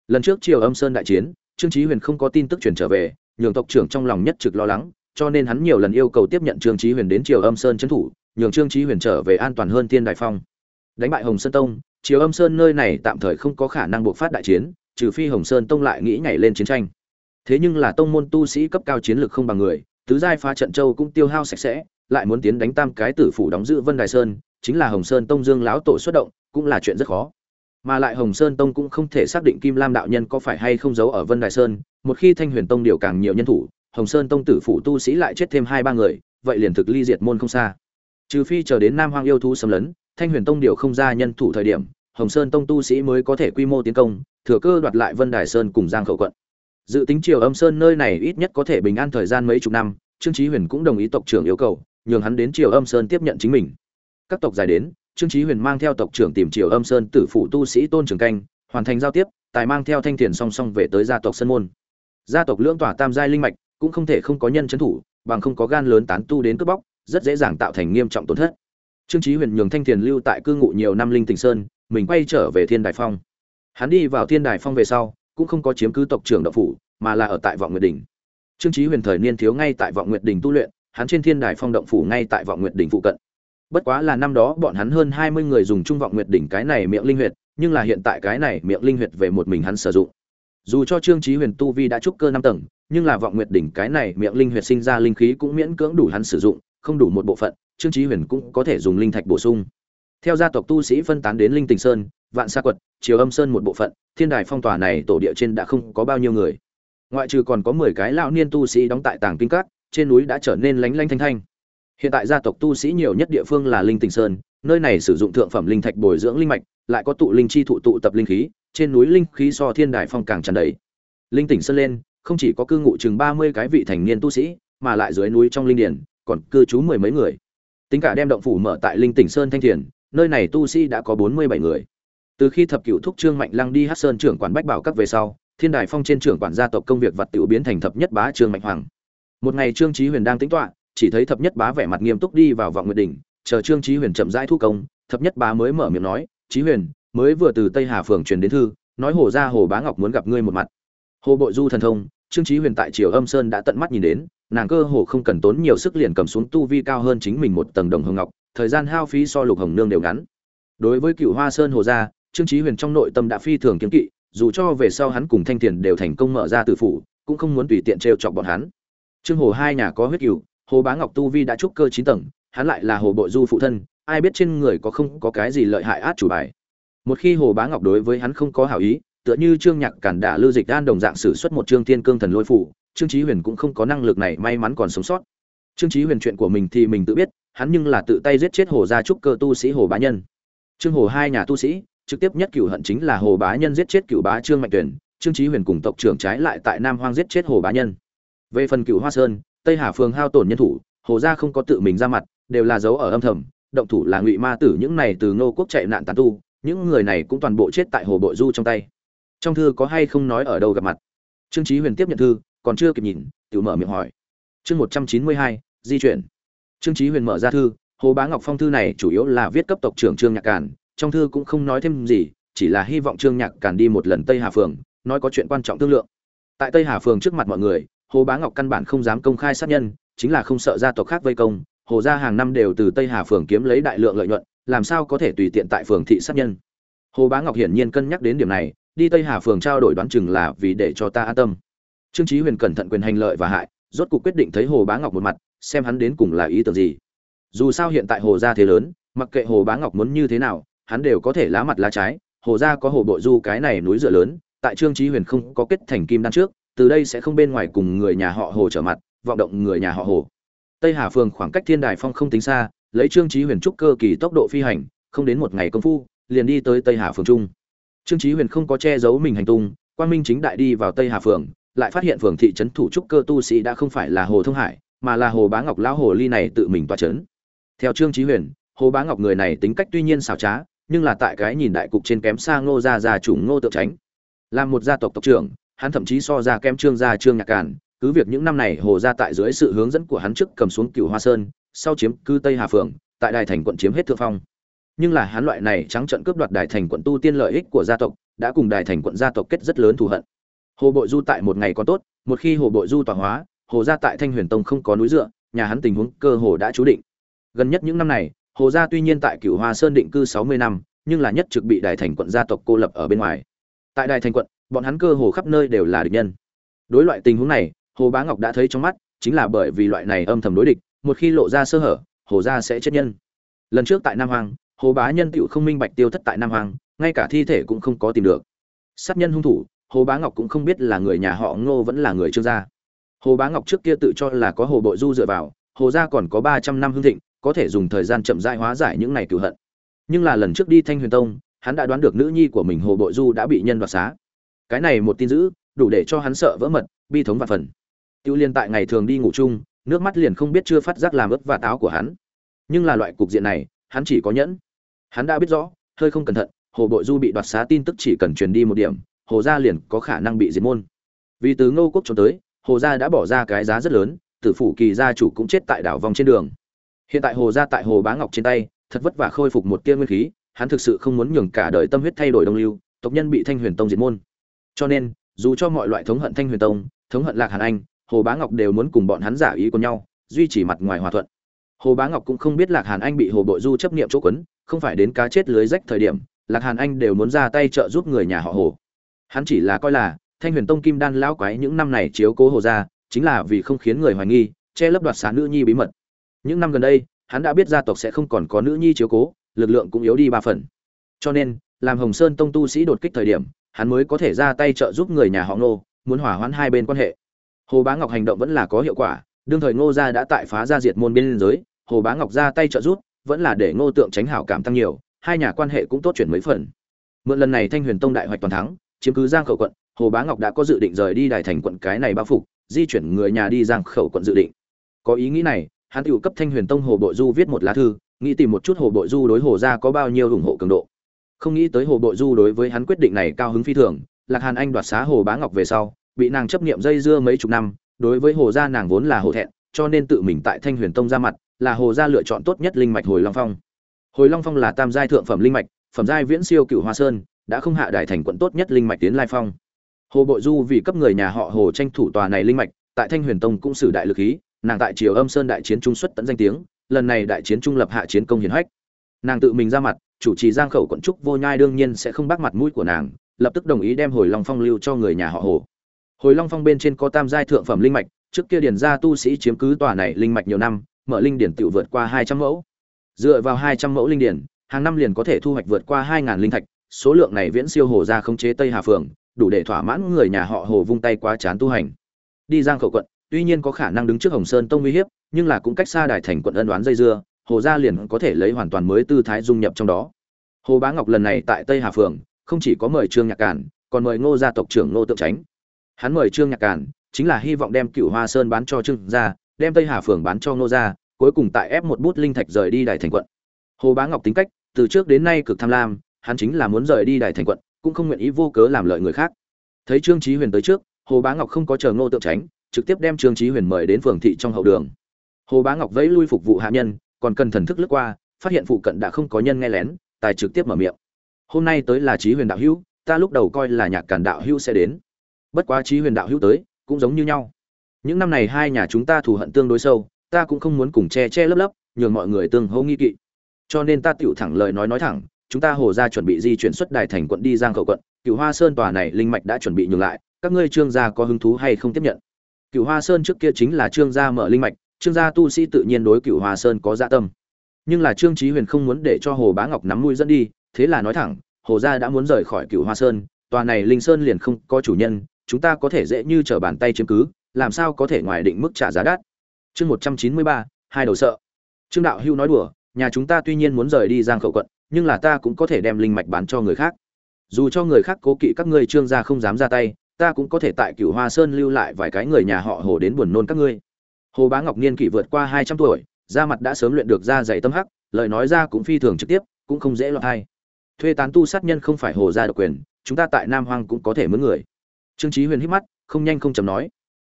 Lần trước triều âm sơn đại chiến, trương chí huyền không có tin tức truyền trở về, nhường tộc trưởng trong lòng nhất trực lo lắng cho nên hắn nhiều lần yêu cầu tiếp nhận trương chí huyền đến triều âm sơn trấn thủ, nhường trương chí huyền trở về an toàn hơn thiên đại phong. Đánh bại hồng sơn tông, triều âm sơn nơi này tạm thời không có khả năng buộc phát đại chiến, trừ phi hồng sơn tông lại nghĩ nhảy lên chiến tranh. Thế nhưng là tông môn tu sĩ cấp cao chiến lược không bằng người, tứ giai phá trận châu cũng tiêu hao sạch sẽ, lại muốn tiến đánh tam cái tử phủ đóng giữ vân đài sơn, chính là hồng sơn tông dương lão tổ xuất động, cũng là chuyện rất khó. Mà lại hồng sơn tông cũng không thể xác định kim lam đạo nhân có phải hay không giấu ở vân đài sơn, một khi thanh huyền tông điều càng nhiều nhân thủ hồng sơn tông tử phủ tu sĩ lại chết thêm hai ba người, vậy liền thực ly diệt môn không xa. Trừ phi chờ đến nam hoang yêu thú xâm lấn, thanh huyền tông điều không ra nhân thủ thời điểm, hồng sơn tông tu sĩ mới có thể quy mô tiến công, thừa cơ đoạt lại vân đài sơn cùng giang khẩu quận. Dự tính triều âm sơn nơi này ít nhất có thể bình an thời gian mấy chục năm, trương Chí huyền cũng đồng ý tộc trưởng yêu cầu, nhường hắn đến triều âm sơn tiếp nhận chính mình. Các tộc dài đến, trương Chí huyền mang theo tộc trưởng tìm triều âm sơn tử phụ tu sĩ tôn trường canh, hoàn thành giao tiếp, tài mang theo thanh thiền song song về tới gia tộc sơn môn. Gia tộc lưỡng tỏa tam giai linh mạch cũng không thể không có nhân trấn thủ, bằng không có gan lớn tán tu đến cướp bóc, rất dễ dàng tạo thành nghiêm trọng tổn thất. Trương Chí huyền nhường thanh tiền lưu tại cư ngụ nhiều năm linh tỉnh sơn, mình quay trở về thiên đài phong. Hắn đi vào thiên đài phong về sau, cũng không có chiếm cứ tộc trưởng đạo phủ, mà là ở tại vọng nguyệt đỉnh. trương Chí huyền thời niên thiếu ngay tại vọng nguyệt đỉnh tu luyện, hắn trên thiên đài phong động phủ ngay tại vọng nguyệt đỉnh phụ cận. Bất quá là năm đó bọn hắn hơn hai mươi người dùng trung vọng nguyệt đỉnh cái này miệng linh huyệt, nhưng là hiện tại cái này miệng linh huyệt về một mình hắn sử dụng dù cho trương trí huyền tu vi đã trúc cơ năm tầng, nhưng là vọng nguyệt đỉnh cái này miệng linh huyệt sinh ra linh khí cũng miễn cưỡng đủ hắn sử dụng, không đủ một bộ phận, trương trí huyền cũng có thể dùng linh thạch bổ sung. Theo gia tộc tu sĩ phân tán đến linh tình sơn, vạn sa quật, triều âm sơn một bộ phận, thiên đài phong tỏa này tổ địa trên đã không có bao nhiêu người. Ngoại trừ còn có mười cái lão niên tu sĩ đóng tại tàng kinh các, trên núi đã trở nên lánh lánh thanh thanh. Hiện tại gia tộc tu sĩ nhiều nhất địa phương là linh tình sơn, nơi này sử dụng thượng phẩm linh thạch bồi dưỡng linh mạch lại có tụ linh chi thụ tụ tập linh khí, trên núi linh khí so thiên đài phong càng tràn đầy. Linh tỉnh sơn lên, không chỉ có cư ngụ chừng ba mươi cái vị thành niên tu sĩ, mà lại dưới núi trong linh điển, còn cư trú mười mấy người. Tính cả đem động phủ mở tại linh tỉnh sơn thanh thiền, nơi này tu sĩ đã có bốn mươi bảy người. Từ khi thập cửu thúc trương mạnh lăng đi hát sơn trưởng quản bách bảo các về sau, thiên đài phong trên trưởng quản gia tộc công việc vật tiểu biến thành thập nhất bá trương mạnh hoàng. Một ngày trương chí huyền đang tính toán chỉ thấy thập nhất bá vẻ mặt nghiêm túc đi vào vọng nguyệt đỉnh, chờ trương chí huyền chậm rãi thu công, thập nhất bá mới mở miệng nói trí huyền, mới vừa từ tây hà phường truyền đến thư, nói hồ ra hồ bá ngọc muốn gặp ngươi một mặt. Hồ bội du thần thông, trương trí huyền tại triều âm sơn đã tận mắt nhìn đến, nàng cơ hồ không cần tốn nhiều sức liền cầm xuống tu vi cao hơn chính mình một tầng đồng hồng ngọc, thời gian hao phí so lục hồng nương đều ngắn. Đối với cựu hoa sơn hồ gia, trương trí huyền trong nội tâm đã phi thường kiếm kỵ, dù cho về sau hắn cùng thanh tiền đều thành công mở ra từ phủ, cũng không muốn tùy tiện trêu chọc bọn hắn. Trương hồ hai nhà có huyết cựu hồ bá ngọc tu vi đã trúc cơ chín tầng, hắn lại là hồ bội du phụ thân ai biết trên người có không có cái gì lợi hại át chủ bài. Một khi hồ bá ngọc đối với hắn không có hảo ý, tựa như trương nhạc cản đả lưu dịch đan đồng dạng sử xuất một trương thiên cương thần lôi phủ, trương chí huyền cũng không có năng lực này may mắn còn sống sót. Trương chí huyền chuyện của mình thì mình tự biết, hắn nhưng là tự tay giết chết hồ gia trúc cơ tu sĩ hồ bá nhân. Trương hồ hai nhà tu sĩ, trực tiếp nhất cửu hận chính là hồ bá nhân giết chết cửu bá trương mạnh tuyển trương chí huyền cùng tộc trưởng trái lại tại nam hoang giết chết hồ bá nhân. Về phần cửu hoa sơn, tây hà phường hao tổn nhân thủ, hồ gia không có tự mình ra mặt, đều là giấu ở âm thầm động thủ là ngụy ma tử những này từ ngô quốc chạy nạn tàn tu, những người này cũng toàn bộ chết tại hồ bội du trong tay. Trong thư có hay không nói ở đâu gặp mặt? Trương chí huyền tiếp nhận thư, còn chưa kịp nhìn tự mở miệng hỏi. Chương một trăm chín mươi hai, di chuyển. Trương chí huyền mở ra thư, hồ bá ngọc phong thư này chủ yếu là viết cấp tộc trưởng trương nhạc càn, trong thư cũng không nói thêm gì, chỉ là hy vọng trương nhạc càn đi một lần tây hà phường, nói có chuyện quan trọng thương lượng. Tại tây hà phường trước mặt mọi người, hồ bá ngọc căn bản không dám công khai sát nhân, chính là không sợ gia tộc khác vây công hồ gia hàng năm đều từ tây hà phường kiếm lấy đại lượng lợi nhuận, làm sao có thể tùy tiện tại phường thị sát nhân? Hồ bá ngọc hiển nhiên cân nhắc đến điểm này, đi tây hà phường trao đổi đoán chừng là vì để cho ta an tâm. Trương chí huyền cẩn thận quyền hành lợi và hại, rốt cuộc quyết định thấy hồ bá ngọc một mặt, xem hắn đến cùng là ý tưởng gì. Dù sao hiện tại hồ gia thế lớn, mặc kệ hồ bá ngọc muốn như thế nào, hắn đều có thể lá mặt lá trái. Hồ gia có hồ bội du cái này núi dựa lớn, tại trương chí huyền không có kết thành kim đan trước, từ đây sẽ không bên ngoài cùng người nhà họ hồ trở mặt, vọng động người nhà họ hồ tây hà phường khoảng cách thiên đài phong không tính xa, lấy trương chí huyền trúc cơ kỳ tốc độ phi hành, không đến một ngày công phu, liền đi tới tây hà phường trung. Trương chí huyền không có che giấu mình hành tung, quang minh chính đại đi vào tây hà phường, lại phát hiện phường thị trấn thủ trúc cơ tu sĩ đã không phải là hồ thông hải, mà là hồ bá ngọc lão hồ ly này tự mình tọa trấn. Theo trương chí huyền, hồ bá ngọc người này tính cách tuy nhiên xảo trá, nhưng là tại cái nhìn đại cục trên kém xa ngô gia gia chủ ngô tự tránh làm một gia tộc tộc trưởng, hắn thậm chí so ra kém trương gia trương nhạc cản cứ việc những năm này hồ gia tại dưới sự hướng dẫn của hắn trước cầm xuống cửu hoa sơn, sau chiếm cư tây hà phường, tại đài thành quận chiếm hết thượng phong. Nhưng là hắn loại này trắng trận cướp đoạt đài thành quận tu tiên lợi ích của gia tộc, đã cùng đài thành quận gia tộc kết rất lớn thù hận. Hồ bội du tại một ngày còn tốt, một khi hồ bội du tỏa hóa, hồ gia tại thanh huyền tông không có núi dựa, nhà hắn tình huống cơ hồ đã chú định. Gần nhất những năm này, hồ gia tuy nhiên tại cửu hoa sơn định cư sáu mươi năm, nhưng là nhất trực bị đài thành quận gia tộc cô lập ở bên ngoài. Tại đài thành quận, bọn hắn cơ hồ khắp nơi đều là địch nhân. Đối loại tình huống này hồ bá ngọc đã thấy trong mắt, chính là bởi vì loại này âm thầm đối địch, một khi lộ ra sơ hở, hồ gia sẽ chết nhân. Lần trước tại nam hoàng hồ bá nhân tựu không minh bạch tiêu thất tại nam hoàng ngay cả thi thể cũng không có tìm được. Sát nhân hung thủ, hồ bá ngọc cũng không biết là người nhà họ ngô vẫn là người trương gia. Hồ bá ngọc trước kia tự cho là có hồ bội du dựa vào, hồ gia còn có ba trăm năm hương thịnh, có thể dùng thời gian chậm rãi hóa giải những này cửu hận. Nhưng là lần trước đi thanh huyền tông, hắn đã đoán được nữ nhi của mình hồ bội du đã bị nhân đoạt xá. Cái này một tin dữ, đủ để cho hắn sợ vỡ mật, bi thống và phần tiêu liên tại ngày thường đi ngủ chung, nước mắt liền không biết chưa phát giác làm ướt và táo của hắn. Nhưng là loại cục diện này, hắn chỉ có nhẫn. Hắn đã biết rõ, hơi không cẩn thận, hồ bội du bị đoạt xá tin tức chỉ cần truyền đi một điểm, hồ gia liền có khả năng bị diệt môn. Vì từ ngô quốc trốn tới, hồ gia đã bỏ ra cái giá rất lớn, tử phủ kỳ gia chủ cũng chết tại đảo vòng trên đường. Hiện tại hồ gia tại hồ bá ngọc trên tay, thật vất vả khôi phục một tia nguyên khí, hắn thực sự không muốn nhường cả đời tâm huyết thay đổi đông lưu, tộc nhân bị thanh huyền tông diệt môn. Cho nên, dù cho mọi loại thống hận thanh huyền tông, thống hận lạc hàn anh hồ bá ngọc đều muốn cùng bọn hắn giả ý của nhau, duy trì mặt ngoài hòa thuận. Hồ bá ngọc cũng không biết lạc hàn anh bị hồ bội du chấp niệm chỗ quấn, không phải đến cá chết lưới rách thời điểm, lạc hàn anh đều muốn ra tay trợ giúp người nhà họ hồ. Hắn chỉ là coi là thanh huyền tông kim đan lão quái những năm này chiếu cố hồ gia, chính là vì không khiến người hoài nghi, che lấp đoạt xá nữ nhi bí mật. Những năm gần đây, hắn đã biết gia tộc sẽ không còn có nữ nhi chiếu cố, lực lượng cũng yếu đi ba phần. Cho nên, làm hồng sơn tông tu sĩ đột kích thời điểm, hắn mới có thể ra tay trợ giúp người nhà họ ngô, muốn hỏa hoãn hai bên quan hệ hồ bá ngọc hành động vẫn là có hiệu quả, đương thời ngô gia đã tại phá ra diệt môn biên giới, hồ bá ngọc ra tay trợ giúp, vẫn là để ngô tượng tránh hảo cảm tăng nhiều, hai nhà quan hệ cũng tốt chuyển mấy phần. Mượn lần này thanh huyền tông đại hoạch toàn thắng, chiếm cứ giang khẩu quận, hồ bá ngọc đã có dự định rời đi đài thành quận cái này bao phục di chuyển người nhà đi giang khẩu quận dự định. Có ý nghĩ này, hắn tự cấp thanh huyền tông hồ bội du viết một lá thư, nghĩ tìm một chút hồ bội du đối hồ gia có bao nhiêu ủng hộ cường độ. Không nghĩ tới hồ bội du đối với hắn quyết định này cao hứng phi thường, lạc hàn anh đoạt xá hồ bá ngọc về sau bị nàng chấp niệm dây dưa mấy chục năm, đối với hồ gia nàng vốn là hồ thẹn, cho nên tự mình tại thanh huyền tông ra mặt, là hồ gia lựa chọn tốt nhất linh mạch hồi long phong. Hồi long phong là tam giai thượng phẩm linh mạch, phẩm giai viễn siêu cựu hoa sơn, đã không hạ đại thành quận tốt nhất linh mạch tiến lai phong. Hồ bội du vì cấp người nhà họ hồ tranh thủ tòa này linh mạch, tại thanh huyền tông cũng sử đại lực khí nàng tại triều âm sơn đại chiến trung xuất tận danh tiếng, lần này đại chiến trung lập hạ chiến công hiển hách. Nàng tự mình ra mặt, chủ trì giang khẩu quận trúc vô nhai đương nhiên sẽ không bác mặt mũi của nàng, lập tức đồng ý đem hồi long phong lưu cho người nhà họ hồ hồi long phong bên trên có tam giai thượng phẩm linh mạch, trước kia điển gia tu sĩ chiếm cứ tòa này linh mạch nhiều năm, mở linh điển tự vượt qua hai trăm mẫu. Dựa vào hai trăm mẫu linh điển, hàng năm liền có thể thu hoạch vượt qua hai ngàn linh thạch, số lượng này viễn siêu hồ gia không chế tây hà phường, đủ để thỏa mãn người nhà họ hồ vung tay quá chán tu hành. Đi giang khẩu quận, tuy nhiên có khả năng đứng trước hồng sơn tông uy hiếp, nhưng là cũng cách xa đài thành quận ân đoán dây dưa, hồ gia liền có thể lấy hoàn toàn mới tư thái dung nhập trong đó. Hồ bá ngọc lần này tại tây hà phường, không chỉ có mời trương nhạc cản còn mời ngô gia tộc trưởng ngô tượng tránh hắn mời trương nhạc cản chính là hy vọng đem cựu hoa sơn bán cho trương gia, đem tây hà phường bán cho ngô gia, cuối cùng tại ép một bút linh thạch rời đi đài thành quận. Hồ bá ngọc tính cách, từ trước đến nay cực tham lam, hắn chính là muốn rời đi đài thành quận, cũng không nguyện ý vô cớ làm lợi người khác. Thấy trương chí huyền tới trước, hồ bá ngọc không có chờ ngô tượng tránh, trực tiếp đem trương chí huyền mời đến phường thị trong hậu đường. Hồ bá ngọc vẫy lui phục vụ hạ nhân, còn cần thần thức lướt qua, phát hiện phụ cận đã không có nhân nghe lén, tài trực tiếp mở miệng. Hôm nay tới là chí huyền đạo hữu, ta lúc đầu coi là nhạc cản đạo hữu sẽ đến bất quá trí huyền đạo hữu tới, cũng giống như nhau. Những năm này hai nhà chúng ta thù hận tương đối sâu, ta cũng không muốn cùng che che lấp lấp, nhường mọi người tương hô nghi kỵ. Cho nên ta tựu thẳng lời nói nói thẳng, chúng ta hồ ra chuẩn bị di chuyển xuất đài thành quận đi giang khẩu quận cựu hoa sơn tòa này linh mạch đã chuẩn bị nhường lại, các ngươi trương gia có hứng thú hay không tiếp nhận? Cựu hoa sơn trước kia chính là trương gia mở linh mạch, trương gia tu sĩ tự nhiên đối cựu hoa sơn có dạ tâm. Nhưng là trương trí huyền không muốn để cho hồ bá ngọc nắm mũi dẫn đi, thế là nói thẳng, hồ gia đã muốn rời khỏi cựu hoa sơn, tòa này linh sơn liền không có chủ nhân chúng ta có thể dễ như trở bàn tay chiếm cứ, làm sao có thể ngoài định mức trả giá đắt? Chương một trăm chín mươi ba, hai đầu sợ. Trương đạo hưu nói đùa, nhà chúng ta tuy nhiên muốn rời đi giang khẩu quận, nhưng là ta cũng có thể đem linh mạch bán cho người khác. Dù cho người khác cố kỵ các ngươi trương gia không dám ra tay, ta cũng có thể tại cửu hoa sơn lưu lại vài cái người nhà họ hồ đến buồn nôn các ngươi. Hồ bá ngọc niên kỷ vượt qua hai trăm tuổi, da mặt đã sớm luyện được da dày tâm hắc, lời nói ra cũng phi thường trực tiếp, cũng không dễ lọt hay thuê tán tu sát nhân không phải hồ gia độc quyền, chúng ta tại nam hoang cũng có thể mướn người trương Chí huyền hít mắt, không nhanh không chậm nói.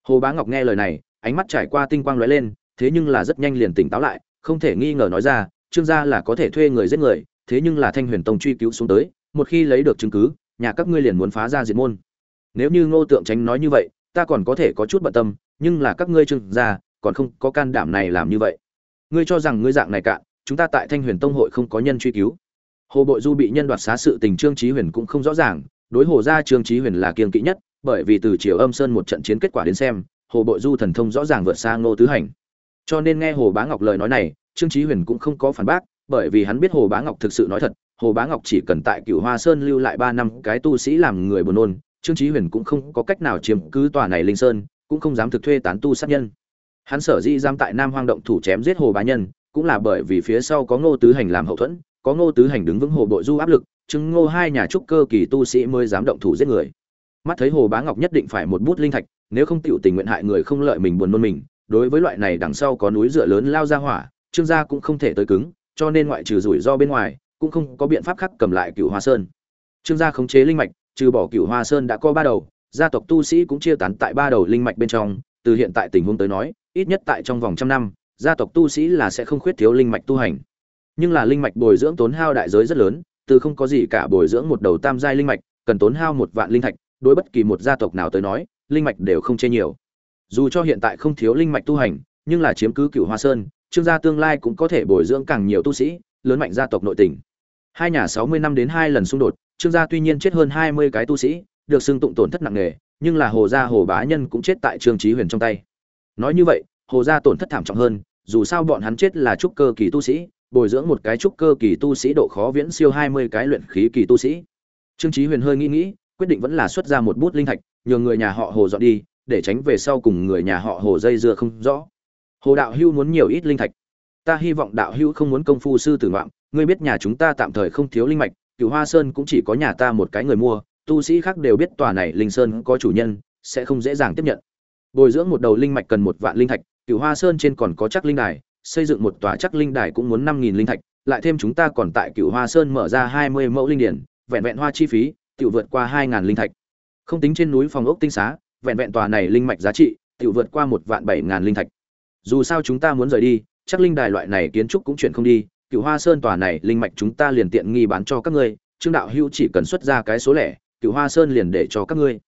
Hồ bá ngọc nghe lời này, ánh mắt trải qua tinh quang lóe lên, thế nhưng là rất nhanh liền tỉnh táo lại, không thể nghi ngờ nói ra, trương gia là có thể thuê người giết người, thế nhưng là thanh huyền tông truy cứu xuống tới, một khi lấy được chứng cứ, nhà các ngươi liền muốn phá ra diệt môn. Nếu như ngô tượng tránh nói như vậy, ta còn có thể có chút bận tâm, nhưng là các ngươi trương gia, còn không có can đảm này làm như vậy. Ngươi cho rằng ngươi dạng này cạn chúng ta tại thanh huyền tông hội không có nhân truy cứu. Hồ bội du bị nhân đoạt xá sự tình trương trí huyền cũng không rõ ràng, đối hồ gia trương trí huyền là kiên kỵ nhất bởi vì từ chiều âm sơn một trận chiến kết quả đến xem, hồ bội du thần thông rõ ràng vượt xa ngô tứ hành. Cho nên nghe hồ bá ngọc lời nói này, trương chí huyền cũng không có phản bác, bởi vì hắn biết hồ bá ngọc thực sự nói thật, hồ bá ngọc chỉ cần tại cựu hoa sơn lưu lại ba năm cái tu sĩ làm người buồn nôn, trương chí huyền cũng không có cách nào chiếm cứ tòa này linh sơn, cũng không dám thực thuê tán tu sát nhân. Hắn sở dĩ giam tại nam hoang động thủ chém giết hồ bá nhân, cũng là bởi vì phía sau có ngô tứ hành làm hậu thuẫn, có ngô tứ hành đứng vững hồ bội du áp lực, chứng ngô hai nhà trúc cơ kỳ tu sĩ mới dám động thủ giết người mắt thấy hồ bá ngọc nhất định phải một bút linh thạch, nếu không tựu tình nguyện hại người không lợi mình buồn nôn mình, đối với loại này đằng sau có núi dựa lớn lao ra hỏa, trương gia cũng không thể tới cứng, cho nên ngoại trừ rủi ro bên ngoài, cũng không có biện pháp khác cầm lại cựu hoa sơn. Trương gia khống chế linh mạch, trừ bỏ cựu hoa sơn đã có ba đầu, gia tộc tu sĩ cũng chia tán tại ba đầu linh mạch bên trong, từ hiện tại tình huống tới nói, ít nhất tại trong vòng trăm năm, gia tộc tu sĩ là sẽ không khuyết thiếu linh mạch tu hành. Nhưng là linh mạch bồi dưỡng tốn hao đại giới rất lớn, từ không có gì cả bồi dưỡng một đầu tam giai linh mạch, cần tốn hao một vạn linh thạch đối bất kỳ một gia tộc nào tới nói, linh mạch đều không chê nhiều. Dù cho hiện tại không thiếu linh mạch tu hành, nhưng là chiếm cứ cựu hoa sơn, trương gia tương lai cũng có thể bồi dưỡng càng nhiều tu sĩ, lớn mạnh gia tộc nội tỉnh hai nhà sáu mươi năm đến hai lần xung đột, trương gia tuy nhiên chết hơn hai mươi cái tu sĩ, được xưng tụng tổn thất nặng nề, nhưng là hồ gia hồ bá nhân cũng chết tại trương trí huyền trong tay. Nói như vậy, hồ gia tổn thất thảm trọng hơn, dù sao bọn hắn chết là trúc cơ kỳ tu sĩ, bồi dưỡng một cái trúc cơ kỳ tu sĩ độ khó viễn siêu hai mươi cái luyện khí kỳ tu sĩ. Trương trí huyền hơi nghĩ nghĩ quyết định vẫn là xuất ra một bút linh thạch nhờ người nhà họ hồ dọn đi, để tránh về sau cùng người nhà họ hồ dây dưa không rõ. Hồ đạo hưu muốn nhiều ít linh thạch. Ta hy vọng đạo hưu không muốn công phu sư tử ngoạm, ngươi biết nhà chúng ta tạm thời không thiếu linh mạch cựu hoa sơn cũng chỉ có nhà ta một cái người mua, tu sĩ khác đều biết tòa này linh sơn có chủ nhân, sẽ không dễ dàng tiếp nhận. Bồi dưỡng một đầu linh mạch cần một vạn linh thạch cựu hoa sơn trên còn có chắc linh đài, xây dựng một tòa chắc linh đài cũng muốn năm nghìn linh thạch, lại thêm chúng ta còn tại cựu hoa sơn mở ra hai mươi mẫu linh điển, vẹn vẹn hoa chi phí tự vượt qua hai ngàn linh thạch. Không tính trên núi phòng ốc tinh xá, vẹn vẹn tòa này linh mạch giá trị tự vượt qua một vạn bảy ngàn linh thạch. Dù sao chúng ta muốn rời đi, chắc linh đài loại này kiến trúc cũng chuyển không đi, cựu hoa sơn tòa này linh mạch chúng ta liền tiện nghi bán cho các ngươi, trương đạo hữu chỉ cần xuất ra cái số lẻ, cựu hoa sơn liền để cho các ngươi.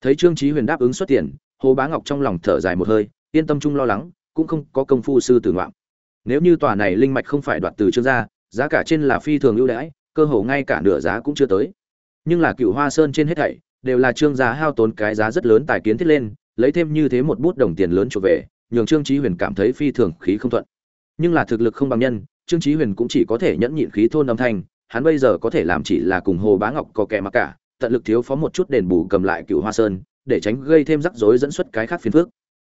Thấy trương trí huyền đáp ứng xuất tiền, hồ bá ngọc trong lòng thở dài một hơi, yên tâm chung lo lắng, cũng không có công phu sư tử ngoạm. Nếu như tòa này linh mạch không phải đoạt từ trương gia, giá cả trên là phi thường ưu đãi, cơ hồ ngay cả nửa giá cũng chưa tới nhưng là cựu hoa sơn trên hết thảy đều là trương gia hao tốn cái giá rất lớn tài kiến thiết lên, lấy thêm như thế một bút đồng tiền lớn trở về, nhường trương chí huyền cảm thấy phi thường khí không thuận. Nhưng là thực lực không bằng nhân, trương chí huyền cũng chỉ có thể nhẫn nhịn khí thôn âm thanh, hắn bây giờ có thể làm chỉ là cùng hồ bá ngọc có kẻ mặc cả, tận lực thiếu phó một chút đền bù cầm lại cựu hoa sơn, để tránh gây thêm rắc rối dẫn xuất cái khác phiền phức.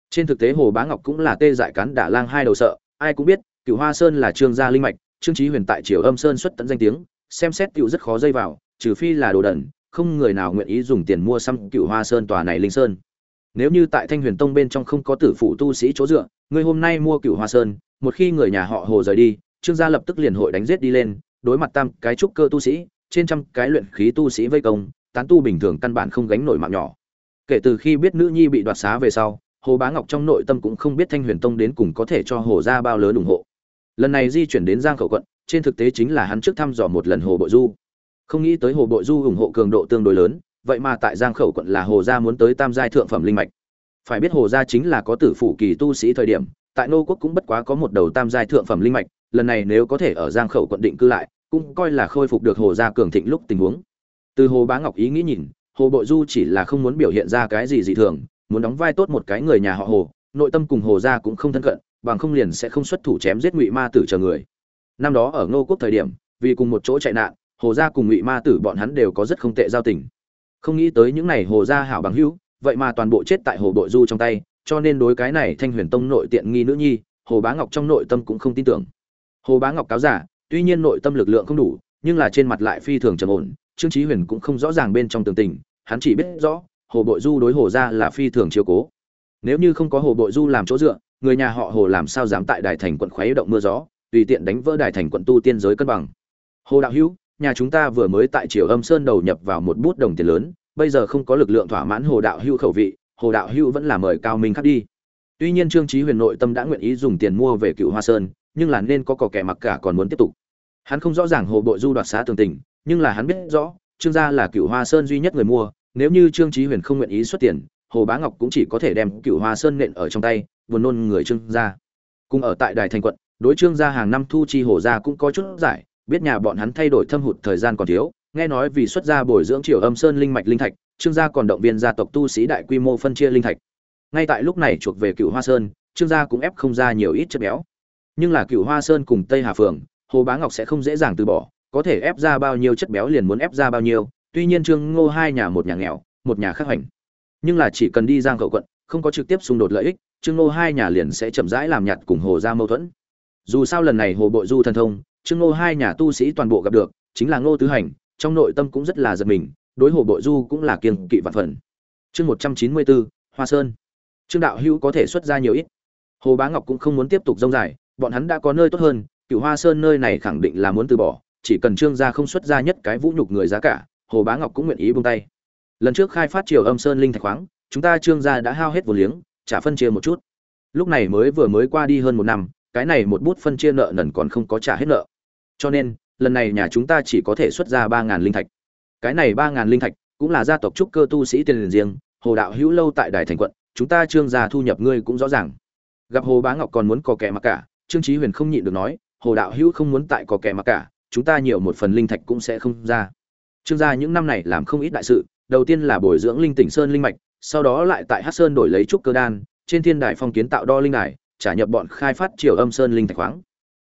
Trên thực tế hồ bá ngọc cũng là tê dại cán đả lang hai đầu sợ, ai cũng biết, cựu hoa sơn là trương gia linh mạch, trương chí huyền tại triều âm sơn xuất tận danh tiếng, xem xét cựu rất khó dây vào trừ phi là đồ đần không người nào nguyện ý dùng tiền mua xăm cựu hoa sơn tòa này linh sơn. Nếu như tại thanh huyền tông bên trong không có tử phụ tu sĩ chỗ dựa người hôm nay mua cựu hoa sơn, một khi người nhà họ hồ rời đi, trương gia lập tức liền hội đánh giết đi lên, đối mặt tam cái trúc cơ tu sĩ, trên trăm cái luyện khí tu sĩ vây công, tán tu bình thường căn bản không gánh nổi mạng nhỏ. Kể từ khi biết nữ nhi bị đoạt xá về sau, hồ bá ngọc trong nội tâm cũng không biết thanh huyền tông đến cùng có thể cho hồ gia bao lớn ủng hộ. Lần này di chuyển đến giang khẩu quận, trên thực tế chính là hắn trước thăm dò một lần hồ bội du không nghĩ tới hồ bội du ủng hộ cường độ tương đối lớn, vậy mà tại giang khẩu quận là hồ gia muốn tới tam giai thượng phẩm linh mạch. Phải biết hồ gia chính là có tử phủ kỳ tu sĩ thời điểm, tại nô quốc cũng bất quá có một đầu tam giai thượng phẩm linh mạch, lần này nếu có thể ở giang khẩu quận định cư lại, cũng coi là khôi phục được hồ gia cường thịnh lúc tình huống. Từ hồ bá ngọc ý nghĩ nhìn, hồ bội du chỉ là không muốn biểu hiện ra cái gì dị thường, muốn đóng vai tốt một cái người nhà họ hồ, nội tâm cùng hồ gia cũng không thân cận, bằng không liền sẽ không xuất thủ chém giết ngụy ma tử chờ người. Năm đó ở ngô quốc thời điểm, vì cùng một chỗ chạy nạn hồ gia cùng ngụy ma tử bọn hắn đều có rất không tệ giao tình. Không nghĩ tới những này hồ gia hảo bằng hữu, vậy mà toàn bộ chết tại hồ bội du trong tay, cho nên đối cái này thanh huyền tông nội tiện nghi nữ nhi, hồ bá ngọc trong nội tâm cũng không tin tưởng. Hồ bá ngọc cáo giả, tuy nhiên nội tâm lực lượng không đủ, nhưng là trên mặt lại phi thường trầm ổn, trương trí huyền cũng không rõ ràng bên trong tường tình, hắn chỉ biết rõ, hồ bội du đối hồ gia là phi thường chiếu cố. Nếu như không có hồ bội du làm chỗ dựa, người nhà họ hồ làm sao dám tại đài thành quận khoáy động mưa gió, tùy tiện đánh vỡ đài thành quận tu tiên giới cân bằng. Hồ đạo hữu nhà chúng ta vừa mới tại triều âm sơn đầu nhập vào một bút đồng tiền lớn, bây giờ không có lực lượng thỏa mãn hồ đạo hưu khẩu vị, hồ đạo hưu vẫn là mời cao minh khắc đi. Tuy nhiên trương trí huyền nội tâm đã nguyện ý dùng tiền mua về cựu hoa sơn, nhưng là nên có cò kẻ mặc cả còn muốn tiếp tục. Hắn không rõ ràng hồ bội du đoạt xá tường tình, nhưng là hắn biết rõ, trương gia là cựu hoa sơn duy nhất người mua, nếu như trương trí huyền không nguyện ý xuất tiền, hồ bá ngọc cũng chỉ có thể đem cựu hoa sơn nện ở trong tay, buồn nôn người trương gia. Cùng ở tại đài thành quận, đối trương gia hàng năm thu chi hồ gia cũng có chút giải biết nhà bọn hắn thay đổi thâm hụt thời gian còn thiếu, nghe nói vì xuất gia bồi dưỡng triều âm sơn linh mạch linh thạch, trương gia còn động viên gia tộc tu sĩ đại quy mô phân chia linh thạch. Ngay tại lúc này chuộc về cựu hoa sơn, trương gia cũng ép không ra nhiều ít chất béo. Nhưng là cựu hoa sơn cùng tây hà phường hồ bá ngọc sẽ không dễ dàng từ bỏ, có thể ép ra bao nhiêu chất béo liền muốn ép ra bao nhiêu, tuy nhiên trương ngô hai nhà một nhà nghèo, một nhà khắc hoành. Nhưng là chỉ cần đi giang khẩu quận, không có trực tiếp xung đột lợi ích, trương ngô hai nhà liền sẽ chậm rãi làm nhạt cùng hồ gia mâu thuẫn. Dù sao lần này hồ bội du thần thông trương ngô hai nhà tu sĩ toàn bộ gặp được, chính là ngô tứ hành, trong nội tâm cũng rất là giật mình, đối hồ bội du cũng là kiêng kỵ vạn phần. Chương một trăm chín mươi bốn, hoa sơn. Trương đạo hữu có thể xuất ra nhiều ít. Hồ bá ngọc cũng không muốn tiếp tục rông dài, bọn hắn đã có nơi tốt hơn, cựu hoa sơn nơi này khẳng định là muốn từ bỏ, chỉ cần trương gia không xuất ra nhất cái vũ nhục người giá cả, hồ bá ngọc cũng nguyện ý buông tay. Lần trước khai phát triều âm sơn linh thạch khoáng, chúng ta trương gia đã hao hết vốn liếng trả phân chia một chút. Lúc này mới vừa mới qua đi hơn một năm, cái này một bút phân chia nợ nần còn không có trả hết nợ cho nên, lần này nhà chúng ta chỉ có thể xuất ra ba ngàn linh thạch. Cái này ba ngàn linh thạch cũng là gia tộc trúc cơ tu sĩ tiền riêng, hồ đạo hữu lâu tại đài thành quận, chúng ta trương gia thu nhập ngươi cũng rõ ràng. Gặp hồ bá ngọc còn muốn có kẻ mặc cả, trương trí huyền không nhịn được nói, hồ đạo hữu không muốn tại có kẻ mặc cả, chúng ta nhiều một phần linh thạch cũng sẽ không ra. Trương gia những năm này làm không ít đại sự, đầu tiên là bồi dưỡng linh tỉnh sơn linh mạch, sau đó lại tại hát sơn đổi lấy trúc cơ đan, trên thiên đài phong kiến tạo đo linh đài, trả nhập bọn khai phát triều âm sơn linh thạch khoáng.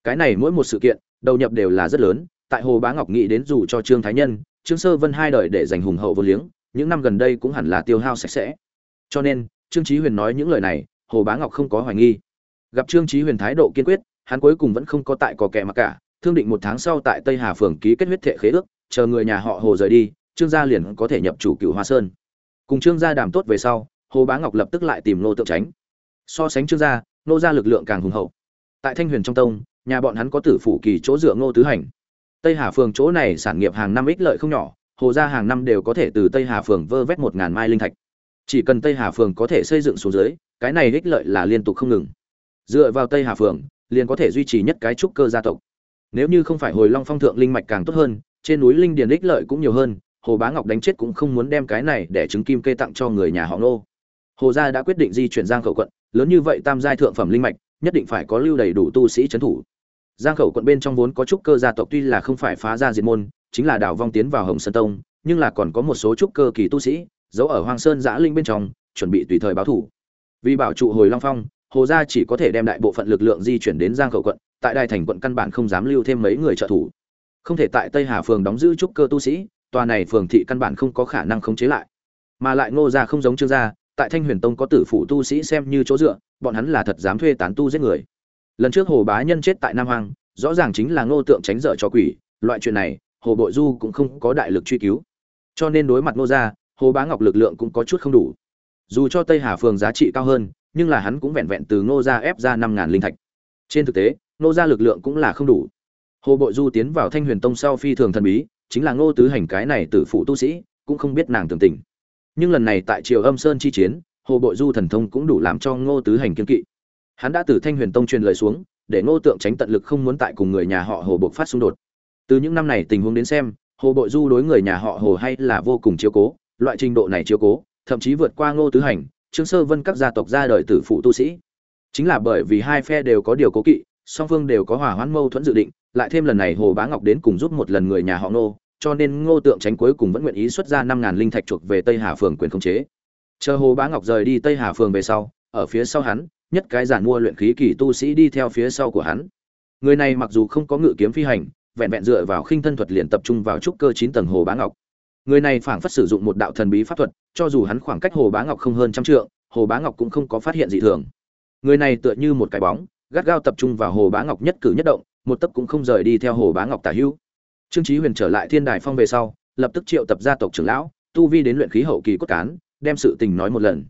Cái này mỗi một sự kiện đầu nhập đều là rất lớn, tại hồ bá ngọc nghĩ đến dù cho trương thái nhân, trương sơ vân hai đời để giành hùng hậu vô liếng, những năm gần đây cũng hẳn là tiêu hao sạch sẽ. Cho nên, trương chí huyền nói những lời này, hồ bá ngọc không có hoài nghi. Gặp trương chí huyền thái độ kiên quyết, hắn cuối cùng vẫn không có tại cò kẹ mà cả, thương định một tháng sau tại tây hà phường ký kết huyết thệ khế ước, chờ người nhà họ hồ rời đi, trương gia liền có thể nhập chủ cựu hoa sơn. Cùng trương gia đàm tốt về sau, hồ bá ngọc lập tức lại tìm nô tượng tránh so sánh trương gia nô gia lực lượng càng hùng hậu. Tại thanh huyền trong tông nhà bọn hắn có tử phủ kỳ chỗ dựa ngô tứ hành. Tây hà phường chỗ này sản nghiệp hàng năm ích lợi không nhỏ, hồ gia hàng năm đều có thể từ tây hà phường vơ vét một ngàn mai linh thạch. Chỉ cần tây hà phường có thể xây dựng xuống dưới, cái này ích lợi là liên tục không ngừng. Dựa vào tây hà phường, liền có thể duy trì nhất cái trúc cơ gia tộc. Nếu như không phải hồi long phong thượng linh mạch càng tốt hơn, trên núi linh điền ích lợi cũng nhiều hơn, hồ bá ngọc đánh chết cũng không muốn đem cái này để chứng kim kê tặng cho người nhà họ nô hồ gia đã quyết định di chuyển giang khẩu quận, lớn như vậy tam giai thượng phẩm linh mạch, nhất định phải có lưu đầy đủ tu sĩ trấn thủ giang khẩu quận bên trong vốn có trúc cơ gia tộc tuy là không phải phá ra diệt môn, chính là đào vong tiến vào hồng sơn tông, nhưng là còn có một số trúc cơ kỳ tu sĩ, giấu ở hoàng sơn giã linh bên trong, chuẩn bị tùy thời báo thủ. Vì bảo trụ hồi long phong, hồ gia chỉ có thể đem đại bộ phận lực lượng di chuyển đến giang khẩu quận, tại đài thành quận căn bản không dám lưu thêm mấy người trợ thủ. Không thể tại tây hà phường đóng giữ trúc cơ tu sĩ, tòa này phường thị căn bản không có khả năng khống chế lại. Mà lại ngô gia không giống trương gia, tại thanh huyền tông có tử phụ tu sĩ xem như chỗ dựa, bọn hắn là thật dám thuê tán tu giết người lần trước hồ bá nhân chết tại nam hoàng rõ ràng chính là ngô tượng tránh dở cho quỷ, loại chuyện này, hồ bội du cũng không có đại lực truy cứu. Cho nên đối mặt ngô gia, hồ bá ngọc lực lượng cũng có chút không đủ. Dù cho tây hà phường giá trị cao hơn, nhưng là hắn cũng vẹn vẹn từ ngô gia ép ra năm ngàn linh thạch. Trên thực tế, ngô gia lực lượng cũng là không đủ. Hồ bội du tiến vào thanh huyền tông sau phi thường thần bí, chính là ngô tứ hành cái này tử phụ tu sĩ, cũng không biết nàng tưởng tình. Nhưng lần này tại triều âm sơn chi chiến, hồ bội du thần thông cũng đủ làm cho ngô tứ hành kiên kỵ hắn đã từ thanh huyền tông truyền lời xuống, để ngô tượng tránh tận lực không muốn tại cùng người nhà họ hồ bộc phát xung đột. Từ những năm này tình huống đến xem, hồ bội du đối người nhà họ hồ hay là vô cùng chiếu cố, loại trình độ này chiếu cố, thậm chí vượt qua ngô tứ hành, trương sơ vân các gia tộc ra đời tử phụ tu sĩ. Chính là bởi vì hai phe đều có điều cố kỵ, song phương đều có hòa hoãn mâu thuẫn dự định, lại thêm lần này hồ bá ngọc đến cùng giúp một lần người nhà họ ngô, cho nên ngô tượng tránh cuối cùng vẫn nguyện ý xuất ra năm ngàn linh thạch chuộc về tây hà phường quyền khống chế. Chờ hồ bá ngọc rời đi tây hà phường về sau, ở phía sau hắn nhất cái giản mua luyện khí kỳ tu sĩ đi theo phía sau của hắn. Người này mặc dù không có ngự kiếm phi hành, vẹn vẹn dựa vào khinh thân thuật liền tập trung vào trúc cơ chín tầng hồ bá ngọc. Người này phảng phất sử dụng một đạo thần bí pháp thuật, cho dù hắn khoảng cách hồ bá ngọc không hơn trăm trượng, hồ bá ngọc cũng không có phát hiện gì thường. Người này tựa như một cái bóng, gắt gao tập trung vào hồ bá ngọc nhất cử nhất động, một tấc cũng không rời đi theo hồ bá ngọc tả hữu. Trương chí huyền trở lại thiên đài phong về sau, lập tức triệu tập gia tộc trưởng lão, tu vi đến luyện khí hậu kỳ cốt cán, đem sự tình nói một lần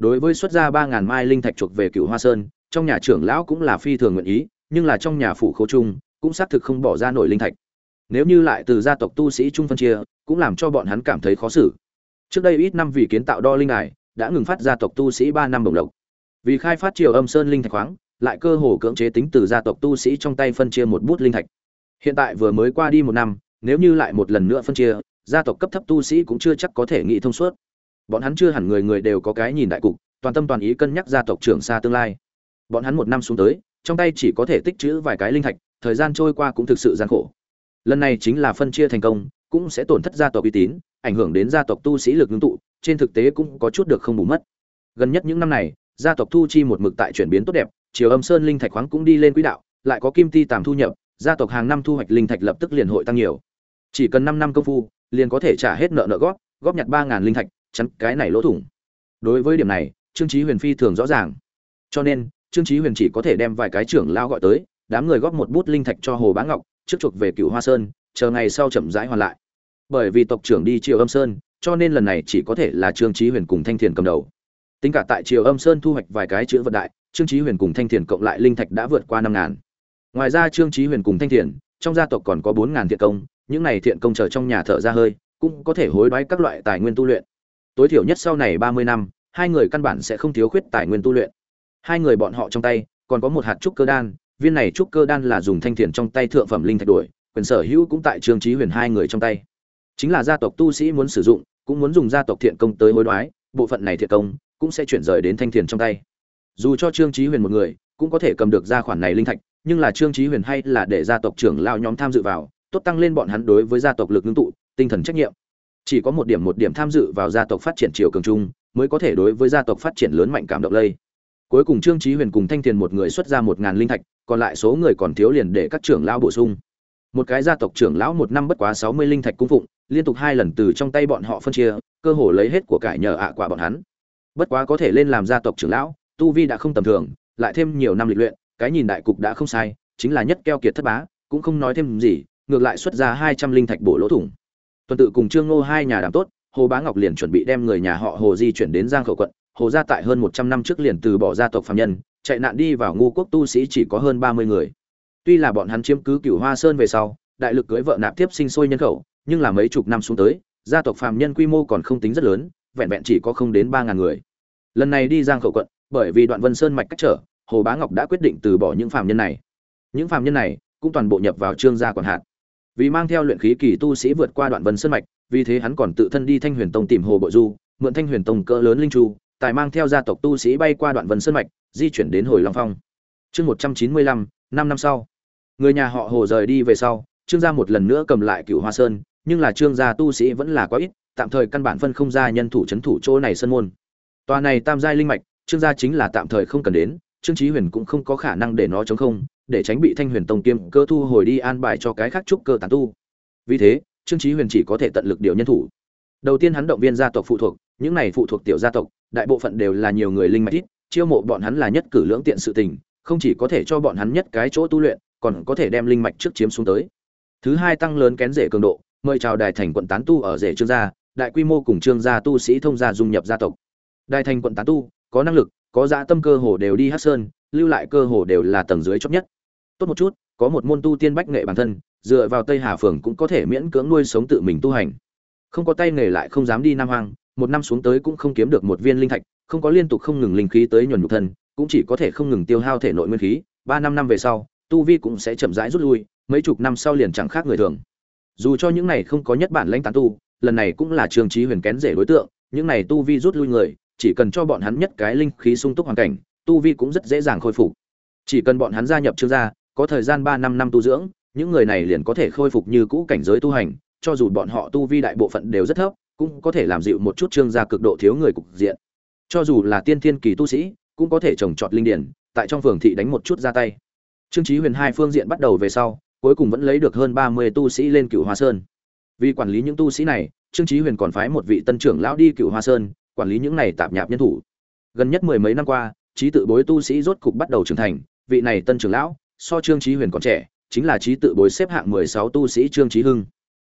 đối với xuất ra ba ngàn mai linh thạch chuộc về cựu hoa sơn, trong nhà trưởng lão cũng là phi thường nguyện ý, nhưng là trong nhà phủ khấu trung cũng xác thực không bỏ ra nổi linh thạch. Nếu như lại từ gia tộc tu sĩ trung phân chia, cũng làm cho bọn hắn cảm thấy khó xử. Trước đây ít năm vì kiến tạo đo linh đài, đã ngừng phát gia tộc tu sĩ ba năm đồng lộc. Vì khai phát triều âm sơn linh thạch khoáng, lại cơ hồ cưỡng chế tính từ gia tộc tu sĩ trong tay phân chia một bút linh thạch. Hiện tại vừa mới qua đi một năm, nếu như lại một lần nữa phân chia, gia tộc cấp thấp tu sĩ cũng chưa chắc có thể nghĩ thông suốt bọn hắn chưa hẳn người người đều có cái nhìn đại cục, toàn tâm toàn ý cân nhắc gia tộc trưởng xa tương lai. Bọn hắn một năm xuống tới, trong tay chỉ có thể tích trữ vài cái linh thạch, thời gian trôi qua cũng thực sự gian khổ. Lần này chính là phân chia thành công, cũng sẽ tổn thất gia tộc uy tín, ảnh hưởng đến gia tộc tu sĩ lực ngưng tụ, trên thực tế cũng có chút được không bù mất. Gần nhất những năm này, gia tộc thu chi một mực tại chuyển biến tốt đẹp, chiều âm sơn linh thạch khoáng cũng đi lên quỹ đạo, lại có kim ti tàm thu nhập, gia tộc hàng năm thu hoạch linh thạch lập tức liền hội tăng nhiều. Chỉ cần năm năm công phu, liền có thể trả hết nợ nợ góp góp nhặt ba ngàn linh thạch chắn cái này lỗ thủng. Đối với điểm này, trương chí huyền phi thường rõ ràng. Cho nên, trương chí huyền chỉ có thể đem vài cái trưởng lao gọi tới, đám người góp một bút linh thạch cho hồ bá ngọc, trước chuộc về cựu hoa sơn, chờ ngày sau chậm rãi hoàn lại. Bởi vì tộc trưởng đi triều âm sơn, cho nên lần này chỉ có thể là trương chí huyền cùng thanh thiền cầm đầu. Tính cả tại triều âm sơn thu hoạch vài cái chữ vật đại, trương chí huyền cùng thanh thiền cộng lại linh thạch đã vượt qua năm ngàn. Ngoài ra trương chí huyền cùng thanh thiền, trong gia tộc còn có bốn ngàn thiện công, những này thiện công chờ trong nhà thợ ra hơi, cũng có thể hối đoái các loại tài nguyên tu luyện tối thiểu nhất sau này ba mươi năm, hai người căn bản sẽ không thiếu khuyết tài nguyên tu luyện. Hai người bọn họ trong tay, còn có một hạt trúc cơ đan, viên này trúc cơ đan là dùng thanh thiền trong tay thượng phẩm linh thạch đổi, quyền sở hữu cũng tại trương chí huyền hai người trong tay. Chính là gia tộc tu sĩ muốn sử dụng, cũng muốn dùng gia tộc thiện công tới hối đoái, bộ phận này thiện công cũng sẽ chuyển rời đến thanh thiền trong tay. Dù cho trương chí huyền một người, cũng có thể cầm được ra khoản này linh thạch, nhưng là trương chí huyền hay là để gia tộc trưởng lao nhóm tham dự vào, tốt tăng lên bọn hắn đối với gia tộc lực ngưng tụ, tinh thần trách nhiệm chỉ có một điểm một điểm tham dự vào gia tộc phát triển triều cường trung mới có thể đối với gia tộc phát triển lớn mạnh cảm động lây. Cuối cùng trương chí huyền cùng thanh thiền một người xuất ra một ngàn linh thạch, còn lại số người còn thiếu liền để các trưởng lão bổ sung. Một cái gia tộc trưởng lão một năm bất quá sáu mươi linh thạch cung phụng, liên tục hai lần từ trong tay bọn họ phân chia, cơ hồ lấy hết của cải nhờ ạ quả bọn hắn. Bất quá có thể lên làm gia tộc trưởng lão, tu vi đã không tầm thường, lại thêm nhiều năm lịch luyện, cái nhìn đại cục đã không sai, chính là nhất keo kiệt thất bá, cũng không nói thêm gì, ngược lại xuất ra hai trăm linh thạch bổ lỗ thủng tuần tự cùng trương ngô hai nhà đàm tốt, hồ bá ngọc liền chuẩn bị đem người nhà họ hồ di chuyển đến giang khẩu quận. Hồ gia tại hơn một trăm năm trước liền từ bỏ gia tộc phạm nhân, chạy nạn đi vào ngu quốc tu sĩ chỉ có hơn ba mươi người. Tuy là bọn hắn chiếm cứ cửu hoa sơn về sau, đại lực cưới vợ nạp tiếp sinh sôi nhân khẩu, nhưng là mấy chục năm xuống tới, gia tộc phạm nhân quy mô còn không tính rất lớn, vẹn vẹn chỉ có không đến ba ngàn người. Lần này đi giang khẩu quận, bởi vì đoạn vân sơn mạch cách trở, hồ bá ngọc đã quyết định từ bỏ những phạm nhân này. Những phạm nhân này cũng toàn bộ nhập vào trương gia quản hạt vì mang theo luyện khí kỳ tu sĩ vượt qua đoạn vân sơn mạch, vì thế hắn còn tự thân đi thanh huyền tông tìm hồ bội du, mượn thanh huyền tông cỡ lớn linh chu tài mang theo gia tộc tu sĩ bay qua đoạn vân sơn mạch, di chuyển đến hồi long phong. Chương một trăm chín mươi lăm, năm năm sau. Người nhà họ hồ rời đi về sau, trương gia một lần nữa cầm lại cựu hoa sơn, nhưng là trương gia tu sĩ vẫn là quá ít, tạm thời căn bản phân không ra nhân thủ c h ấ n thủ chỗ này sơn môn. Tòa này tam giai linh mạch, trương gia chính là tạm thời không cần đến, trương trí huyền cũng không có khả năng để nó chống không để tránh bị thanh huyền tông kiêm cơ thu hồi đi an bài cho cái khác trúc cơ tán tu. Vì thế, trương trí huyền chỉ có thể tận lực điều nhân thủ. Đầu tiên hắn động viên gia tộc phụ thuộc, những này phụ thuộc tiểu gia tộc, đại bộ phận đều là nhiều người linh mạch ít, chiêu mộ bọn hắn là nhất cử lưỡng tiện sự tình, không chỉ có thể cho bọn hắn nhất cái chỗ tu luyện, còn có thể đem linh mạch trước chiếm xuống tới. Thứ hai tăng lớn kén rể cường độ, mời chào đài thành quận tán tu ở rể trương gia, đại quy mô cùng trương gia tu sĩ thông gia dung nhập gia tộc. Đài thành quận tán tu, có năng lực, có dạ tâm cơ hồ đều đi hát sơn, lưu lại cơ hồ đều là tầng dưới chót nhất tốt một chút, có một môn tu tiên bách nghệ bản thân, dựa vào tây hà phường cũng có thể miễn cưỡng nuôi sống tự mình tu hành. Không có tay nghề lại không dám đi nam hoang, một năm xuống tới cũng không kiếm được một viên linh thạch, không có liên tục không ngừng linh khí tới nhuần nhục thân, cũng chỉ có thể không ngừng tiêu hao thể nội nguyên khí, ba năm năm về sau, tu vi cũng sẽ chậm rãi rút lui, mấy chục năm sau liền chẳng khác người thường. Dù cho những này không có nhất bản lãnh tán tu, lần này cũng là trường trí huyền kén rể đối tượng, những này tu vi rút lui người, chỉ cần cho bọn hắn nhất cái linh khí sung túc hoàn cảnh, tu vi cũng rất dễ dàng khôi phục. Chỉ cần bọn hắn gia nhập trương gia có thời gian ba năm năm tu dưỡng, những người này liền có thể khôi phục như cũ cảnh giới tu hành, cho dù bọn họ tu vi đại bộ phận đều rất thấp, cũng có thể làm dịu một chút trương gia cực độ thiếu người cục diện. Cho dù là tiên thiên kỳ tu sĩ, cũng có thể trồng trọt linh điển, tại trong phường thị đánh một chút ra tay. Trương chí huyền hai phương diện bắt đầu về sau, cuối cùng vẫn lấy được hơn ba mươi tu sĩ lên cựu hoa sơn. Vì quản lý những tu sĩ này, trương chí huyền còn phái một vị tân trưởng lão đi cựu hoa sơn, quản lý những này tạp nhạp nhân thủ. Gần nhất mười mấy năm qua, trí tự bối tu sĩ rốt cục bắt đầu trưởng thành, vị này tân trưởng lão so trương chí huyền còn trẻ, chính là trí tự bối xếp hạng mười sáu tu sĩ trương chí hưng.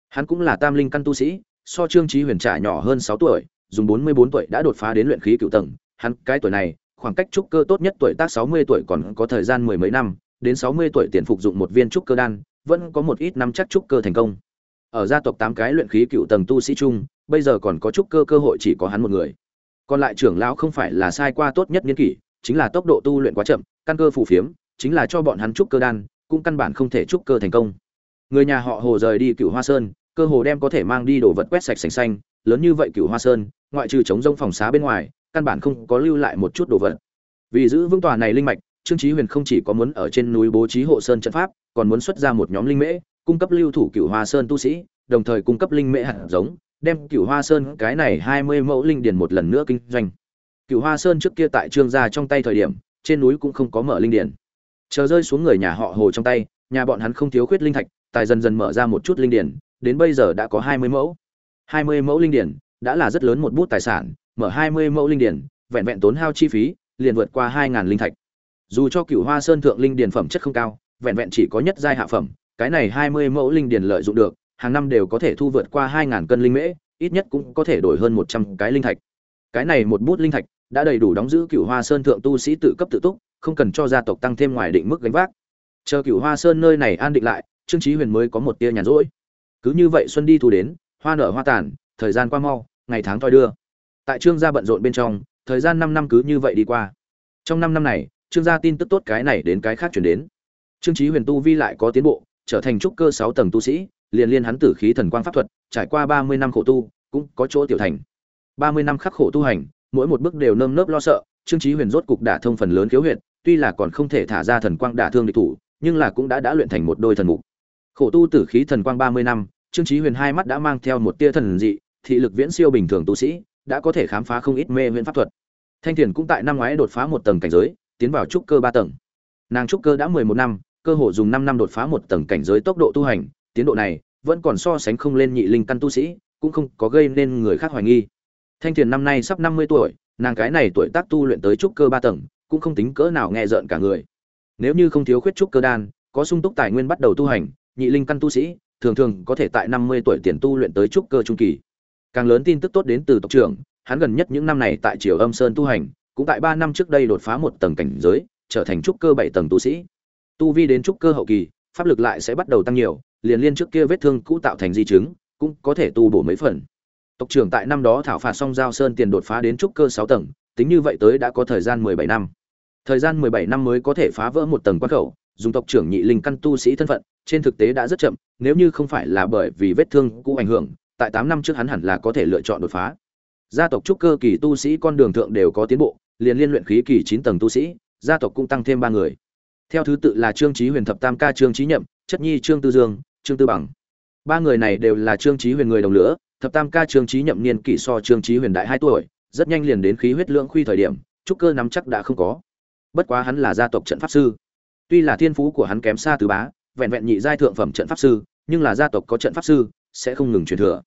Hắn cũng là tam linh căn tu sĩ, so trương chí huyền trả nhỏ hơn sáu tuổi, dùng bốn mươi bốn tuổi đã đột phá đến luyện khí cựu tầng. Hắn cái tuổi này, khoảng cách trúc cơ tốt nhất tuổi tác sáu mươi tuổi còn có thời gian mười mấy năm, đến sáu mươi tuổi tiền phục dụng một viên trúc cơ đan, vẫn có một ít năm chắc trúc cơ thành công. Ở gia tộc tám cái luyện khí cựu tầng tu sĩ chung, bây giờ còn có trúc cơ cơ hội chỉ có hắn một người. Còn lại trưởng lão không phải là sai qua tốt nhất niên kỷ, chính là tốc độ tu luyện quá chậm, căn cơ phù phiếm chính là cho bọn hắn trúc cơ đan, cũng căn bản không thể trúc cơ thành công. Người nhà họ hồ rời đi cửu hoa sơn, cơ hồ đem có thể mang đi đồ vật quét sạch sành xanh, lớn như vậy cửu hoa sơn, ngoại trừ chống rông phòng xá bên ngoài, căn bản không có lưu lại một chút đồ vật. Vì giữ vững tòa này linh mạch, trương chí huyền không chỉ có muốn ở trên núi bố trí hộ sơn trận pháp, còn muốn xuất ra một nhóm linh mễ, cung cấp lưu thủ cửu hoa sơn tu sĩ, đồng thời cung cấp linh mễ hạt giống, đem cửu hoa sơn cái này hai mươi mẫu linh điền một lần nữa kinh doanh. Cửu hoa sơn trước kia tại trương gia trong tay thời điểm, trên núi cũng không có mở linh điền chờ rơi xuống người nhà họ hồ trong tay, nhà bọn hắn không thiếu khuyết linh thạch, tài dần dần mở ra một chút linh điển, đến bây giờ đã có hai mươi mẫu. Hai mươi mẫu linh điển đã là rất lớn một bút tài sản, mở hai mươi mẫu linh điển, vẹn vẹn tốn hao chi phí, liền vượt qua hai ngàn linh thạch. Dù cho cựu hoa sơn thượng linh điển phẩm chất không cao, vẹn vẹn chỉ có nhất giai hạ phẩm, cái này hai mươi mẫu linh điển lợi dụng được, hàng năm đều có thể thu vượt qua hai ngàn cân linh mễ, ít nhất cũng có thể đổi hơn một trăm cái linh thạch. Cái này một bút linh thạch đã đầy đủ đóng giữ cựu hoa sơn thượng tu sĩ tự cấp tự túc không cần cho gia tộc tăng thêm ngoài định mức gánh vác. Chờ cửu hoa sơn nơi này an định lại, trương chí huyền mới có một tia nhàn rỗi. Cứ như vậy xuân đi thu đến, hoa nở hoa tàn, thời gian qua mau, ngày tháng thoi đưa. Tại trương gia bận rộn bên trong, thời gian năm năm cứ như vậy đi qua. Trong năm năm này, trương gia tin tức tốt cái này đến cái khác chuyển đến. Trương chí huyền tu vi lại có tiến bộ, trở thành trúc cơ sáu tầng tu sĩ, liền liên hắn tử khí thần quang pháp thuật, trải qua ba mươi năm khổ tu, cũng có chỗ tiểu thành. Ba mươi năm khắc khổ tu hành, mỗi một bước đều nơm nớp lo sợ, trương chí huyền rốt cục đả thông phần lớn khiếu huyệt tuy là còn không thể thả ra thần quang đả thương địch thủ, nhưng là cũng đã đã luyện thành một đôi thần mục khổ tu tử khí thần quang ba mươi năm, trương trí huyền hai mắt đã mang theo một tia thần dị, thị lực viễn siêu bình thường tu sĩ, đã có thể khám phá không ít mê viễn pháp thuật. Thanh thiền cũng tại năm ngoái đột phá một tầng cảnh giới, tiến vào trúc cơ ba tầng. Nàng trúc cơ đã mười một năm, cơ hội dùng năm năm đột phá một tầng cảnh giới tốc độ tu hành, tiến độ này vẫn còn so sánh không lên nhị linh căn tu sĩ, cũng không có gây nên người khác hoài nghi. Thanh thiền năm nay sắp năm mươi tuổi, nàng cái này tuổi tác tu luyện tới trúc cơ ba tầng cũng không tính cỡ nào nghe rợn cả người. Nếu như không thiếu khuyết trúc cơ đan, có sung túc tài nguyên bắt đầu tu hành, nhị linh căn tu sĩ, thường thường có thể tại năm mươi tuổi tiền tu luyện tới trúc cơ trung kỳ. Càng lớn tin tức tốt đến từ tộc trưởng, hắn gần nhất những năm này tại triều âm sơn tu hành, cũng tại ba năm trước đây đột phá một tầng cảnh giới, trở thành trúc cơ bảy tầng tu sĩ. Tu vi đến trúc cơ hậu kỳ, pháp lực lại sẽ bắt đầu tăng nhiều, liền liên trước kia vết thương cũ tạo thành di chứng, cũng có thể tu bổ mấy phần. Tộc trưởng tại năm đó thảo phạt xong giao sơn tiền đột phá đến trúc cơ sáu tầng, tính như vậy tới đã có thời gian mười bảy năm thời gian mười bảy năm mới có thể phá vỡ một tầng quan khẩu, dùng tộc trưởng nhị linh căn tu sĩ thân phận, trên thực tế đã rất chậm, nếu như không phải là bởi vì vết thương cũ ảnh hưởng, tại tám năm trước hắn hẳn là có thể lựa chọn đột phá. Gia tộc trúc cơ kỳ tu sĩ con đường thượng đều có tiến bộ, liền liên luyện khí kỳ chín tầng tu sĩ, gia tộc cũng tăng thêm ba người. Theo thứ tự là trương trí huyền thập tam ca trương trí nhậm, chất nhi trương tư dương, trương tư bằng. Ba người này đều là trương trí huyền người đồng lửa, thập tam ca trương trí nhậm niên kỷ so trương trí huyền đại hai tuổi, rất nhanh liền đến khí huyết lưỡng khuy thời điểm, trúc cơ nắm chắc đã không có bất quá hắn là gia tộc trận pháp sư. Tuy là thiên phú của hắn kém xa từ bá, vẹn vẹn nhị giai thượng phẩm trận pháp sư, nhưng là gia tộc có trận pháp sư, sẽ không ngừng truyền thừa.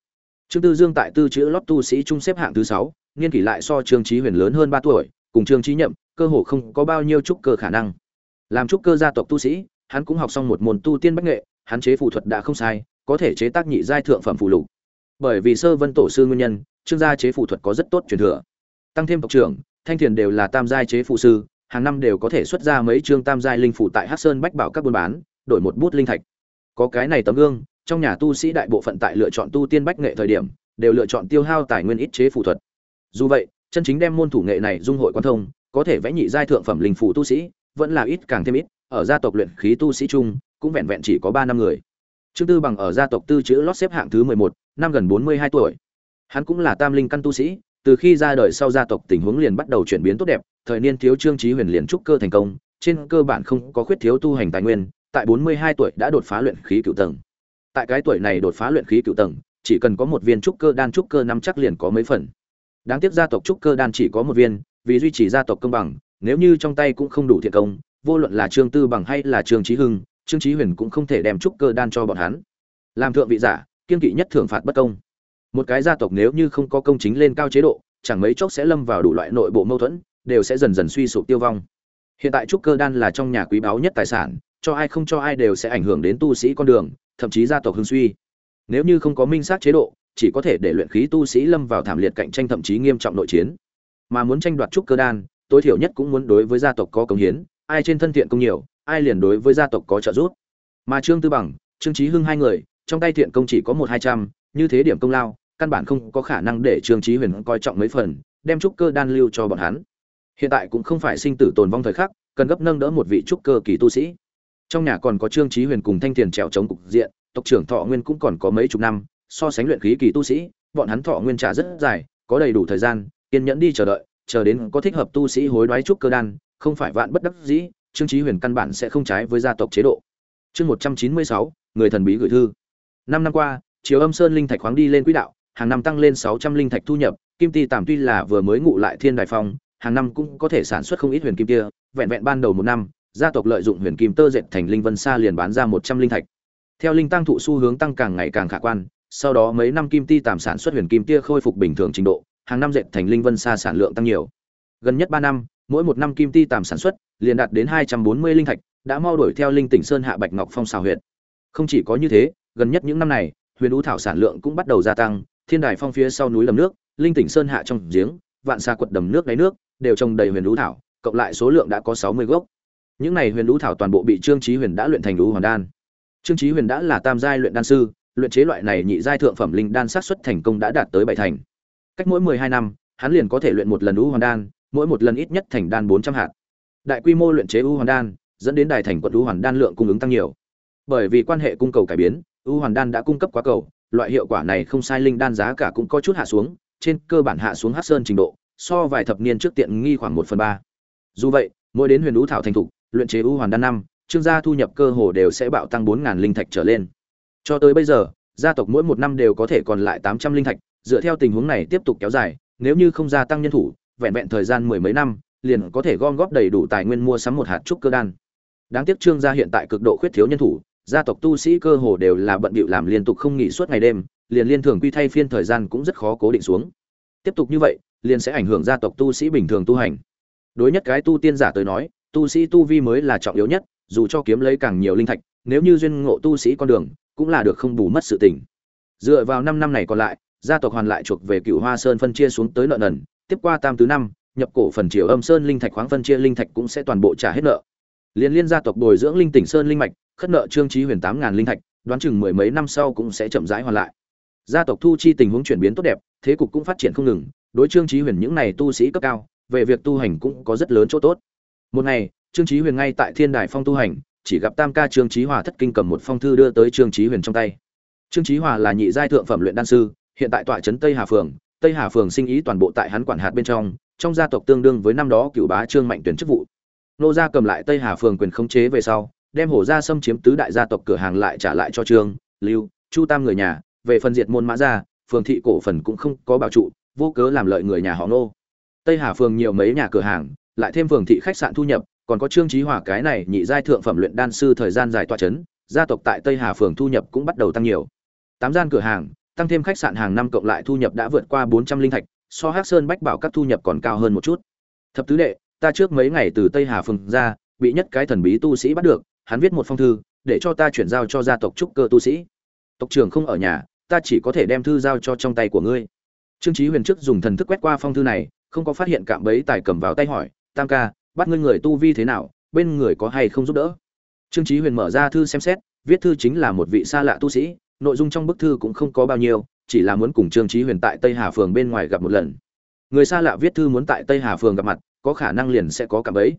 Trương tư dương tại tư chữ lót tu sĩ trung xếp hạng thứ sáu, niên kỷ lại so trương trí huyền lớn hơn ba tuổi, cùng trương trí nhậm, cơ hồ không có bao nhiêu trúc cơ khả năng. Làm trúc cơ gia tộc tu sĩ, hắn cũng học xong một môn tu tiên bách nghệ, hắn chế phù thuật đã không sai, có thể chế tác nhị giai thượng phẩm phù lục. Bởi vì sơ vân tổ sư nguyên nhân, trương gia chế phù thuật có rất tốt truyền thừa. Tăng thêm tộc trưởng, thanh thiền đều là tam giai chế phù sư hàng năm đều có thể xuất ra mấy chương tam giai linh phủ tại Hắc Sơn Bách Bảo các buôn bán, đổi một bút linh thạch. Có cái này tấm gương, trong nhà tu sĩ đại bộ phận tại lựa chọn tu tiên bách nghệ thời điểm, đều lựa chọn tiêu hao tài nguyên ít chế phù thuật. Dù vậy, chân chính đem môn thủ nghệ này dung hội quan thông, có thể vẽ nhị giai thượng phẩm linh phủ tu sĩ, vẫn là ít càng thêm ít, ở gia tộc luyện khí tu sĩ chung, cũng vẹn vẹn chỉ có 3 năm người. Trương Tư bằng ở gia tộc tư chữ lót xếp hạng thứ 11, năm gần 42 tuổi. Hắn cũng là tam linh căn tu sĩ, từ khi ra đời sau gia tộc tình huống liền bắt đầu chuyển biến tốt đẹp, thời niên thiếu trương chí huyền liền trúc cơ thành công, trên cơ bản không có khuyết thiếu tu hành tài nguyên, tại 42 tuổi đã đột phá luyện khí cửu tầng. Tại cái tuổi này đột phá luyện khí cửu tầng, chỉ cần có một viên trúc cơ đan trúc cơ năm chắc liền có mấy phần. Đáng tiếc gia tộc trúc cơ đan chỉ có một viên, vì duy trì gia tộc công bằng, nếu như trong tay cũng không đủ thiện công, vô luận là Trương Tư bằng hay là Trương Chí Hưng, Trương Chí Huyền cũng không thể đem trúc cơ đan cho bọn hắn. Làm thượng vị giả, kiên kỵ nhất thưởng phạt bất công. Một cái gia tộc nếu như không có công chính lên cao chế độ, chẳng mấy chốc sẽ lâm vào đủ loại nội bộ mâu thuẫn, đều sẽ dần dần suy sụp tiêu vong. Hiện tại trúc cơ đan là trong nhà quý báu nhất tài sản, cho ai không cho ai đều sẽ ảnh hưởng đến tu sĩ con đường, thậm chí gia tộc hưng suy. Nếu như không có minh xác chế độ, chỉ có thể để luyện khí tu sĩ lâm vào thảm liệt cạnh tranh thậm chí nghiêm trọng nội chiến. Mà muốn tranh đoạt trúc cơ đan, tối thiểu nhất cũng muốn đối với gia tộc có công hiến, ai trên thân thiện công nhiều, ai liền đối với gia tộc có trợ giúp. Mà Trương Tư Bằng, Trương trí Hưng hai người, trong tay thiện công chỉ có một hai trăm, như thế điểm công lao, căn bản không có khả năng để Trương Chí Huyền coi trọng mấy phần, đem trúc cơ đan lưu cho bọn hắn. Hiện tại cũng không phải sinh tử tồn vong thời khắc, cần gấp nâng đỡ một vị trúc cơ kỳ tu sĩ. Trong nhà còn có Trương Chí Huyền cùng Thanh Tiền trèo chống cục diện, tộc trưởng thọ nguyên cũng còn có mấy chục năm so sánh luyện khí kỳ tu sĩ bọn hắn thọ nguyên trả rất dài có đầy đủ thời gian kiên nhẫn đi chờ đợi chờ đến có thích hợp tu sĩ hối đoái trúc cơ đan không phải vạn bất đắc dĩ trương chí huyền căn bản sẽ không trái với gia tộc chế độ chương một trăm chín mươi sáu người thần bí gửi thư năm năm qua triều âm sơn linh thạch khoáng đi lên quỹ đạo hàng năm tăng lên sáu trăm linh thạch thu nhập, kim ti tạm tuy là vừa mới ngụ lại thiên đại phong, hàng năm cũng có thể sản xuất không ít huyền kim kia, vẹn vẹn ban đầu một năm, gia tộc lợi dụng huyền kim tơ dệt thành linh vân sa liền bán ra một trăm linh thạch. Theo linh tăng thụ xu hướng tăng càng ngày càng khả quan, sau đó mấy năm kim ti tạm sản xuất huyền kim tia khôi phục bình thường trình độ, hàng năm dệt thành linh vân sa sản lượng tăng nhiều. Gần nhất ba năm, mỗi một năm kim ti tạm sản xuất liền đạt đến hai trăm bốn mươi linh thạch, đã mau đuổi theo linh tỉnh sơn hạ bạch ngọc phong xào huyện không chỉ có như thế, gần nhất những năm này, huyền ú thảo sản lượng cũng bắt đầu gia tăng thiên đài phong phía sau núi lầm nước, linh tỉnh sơn hạ trong giếng, vạn xa quật đầm nước đáy nước, đều trồng đầy huyền lũ thảo, cộng lại số lượng đã có sáu mươi gốc. Những này huyền lũ thảo toàn bộ bị trương trí huyền đã luyện thành lũ hoàn đan. Trương trí huyền đã là tam giai luyện đan sư, luyện chế loại này nhị giai thượng phẩm linh đan sát xuất thành công đã đạt tới bảy thành. Cách mỗi mười hai năm, hắn liền có thể luyện một lần lũ hoàn đan, mỗi một lần ít nhất thành đan bốn trăm hạt. Đại quy mô luyện chế u hoàn đan, dẫn đến đài thành quận u hoàn đan lượng cung ứng tăng nhiều. Bởi vì quan hệ cung cầu cải biến u hoàn đan đã cung cấp quá cầu loại hiệu quả này không sai, linh đan giá cả cũng có chút hạ xuống, trên cơ bản hạ xuống hát sơn trình độ, so vài thập niên trước tiện nghi khoảng một phần ba. Dù vậy, mỗi đến huyền ú thảo thành thục, luyện chế ưu hoàn đan năm, trương gia thu nhập cơ hồ đều sẽ bạo tăng bốn ngàn linh thạch trở lên. Cho tới bây giờ, gia tộc mỗi một năm đều có thể còn lại tám trăm linh thạch, dựa theo tình huống này tiếp tục kéo dài, nếu như không gia tăng nhân thủ, vẹn vẹn thời gian mười mấy năm, liền có thể gom góp đầy đủ tài nguyên mua sắm một hạt trúc cơ đan. Đáng tiếc trương gia hiện tại cực độ khuyết thiếu nhân thủ gia tộc tu sĩ cơ hồ đều là bận bịu làm liên tục không nghỉ suốt ngày đêm, liền liên thường quy thay phiên thời gian cũng rất khó cố định xuống. Tiếp tục như vậy, liền sẽ ảnh hưởng gia tộc tu sĩ bình thường tu hành. Đối nhất cái tu tiên giả tới nói, tu sĩ tu vi mới là trọng yếu nhất, dù cho kiếm lấy càng nhiều linh thạch, nếu như duyên ngộ tu sĩ con đường, cũng là được không bù mất sự tình. Dựa vào năm năm này còn lại, gia tộc hoàn lại chuộc về cựu hoa sơn phân chia xuống tới nợ nần, tiếp qua tam tứ năm, nhập cổ phần triều âm sơn linh thạch khoáng phân chia linh thạch cũng sẽ toàn bộ trả hết nợ. Liên liên gia tộc bồi dưỡng linh tỉnh sơn linh mạch khất nợ trương trí huyền tám ngàn linh thạch, đoán chừng mười mấy năm sau cũng sẽ chậm rãi hoàn lại. Gia tộc thu chi tình huống chuyển biến tốt đẹp, thế cục cũng phát triển không ngừng, đối trương trí huyền những này tu sĩ cấp cao, về việc tu hành cũng có rất lớn chỗ tốt. Một ngày, trương trí huyền ngay tại thiên đài phong tu hành, chỉ gặp tam ca trương trí hòa thất kinh cầm một phong thư đưa tới trương trí huyền trong tay. Trương trí hòa là nhị giai thượng phẩm luyện đan sư, hiện tại tọa trấn tây hà phường, tây hà phường sinh ý toàn bộ tại hắn quản hạt bên trong trong gia tộc tương đương với năm đó cựu bá trương mạnh tuyển chức vụ. Nô gia cầm lại tây hà phường quyền khống chế về sau đem hổ gia xâm chiếm tứ đại gia tộc cửa hàng lại trả lại cho trương, lưu, chu tam người nhà, về phần diệt môn mã gia, phường thị cổ phần cũng không có bảo trụ, vô cớ làm lợi người nhà họ nô tây hà phường nhiều mấy nhà cửa hàng, lại thêm phường thị khách sạn thu nhập, còn có trương trí hòa cái này nhị giai thượng phẩm luyện đan sư thời gian dài tọa chấn, gia tộc tại tây hà phường thu nhập cũng bắt đầu tăng nhiều. Tám gian cửa hàng, tăng thêm khách sạn hàng năm cộng lại thu nhập đã vượt qua bốn trăm linh thạch, so hắc sơn bách bảo các thu nhập còn cao hơn một chút. Thập tứ đệ, ta trước mấy ngày từ tây hà phường ra, bị nhất cái thần bí tu sĩ bắt được hắn viết một phong thư, để cho ta chuyển giao cho gia tộc trúc cơ tu sĩ. Tộc trưởng không ở nhà, ta chỉ có thể đem thư giao cho trong tay của ngươi. Trương chí huyền trước dùng thần thức quét qua phong thư này, không có phát hiện cạm bẫy tài cầm vào tay hỏi, tam ca, bắt ngươi người tu vi thế nào, bên người có hay không giúp đỡ? Trương chí huyền mở ra thư xem xét, viết thư chính là một vị xa lạ tu sĩ, nội dung trong bức thư cũng không có bao nhiêu, chỉ là muốn cùng trương chí huyền tại tây hà phường bên ngoài gặp một lần. Người xa lạ viết thư muốn tại tây hà phường gặp mặt, có khả năng liền sẽ có cạm bẫy.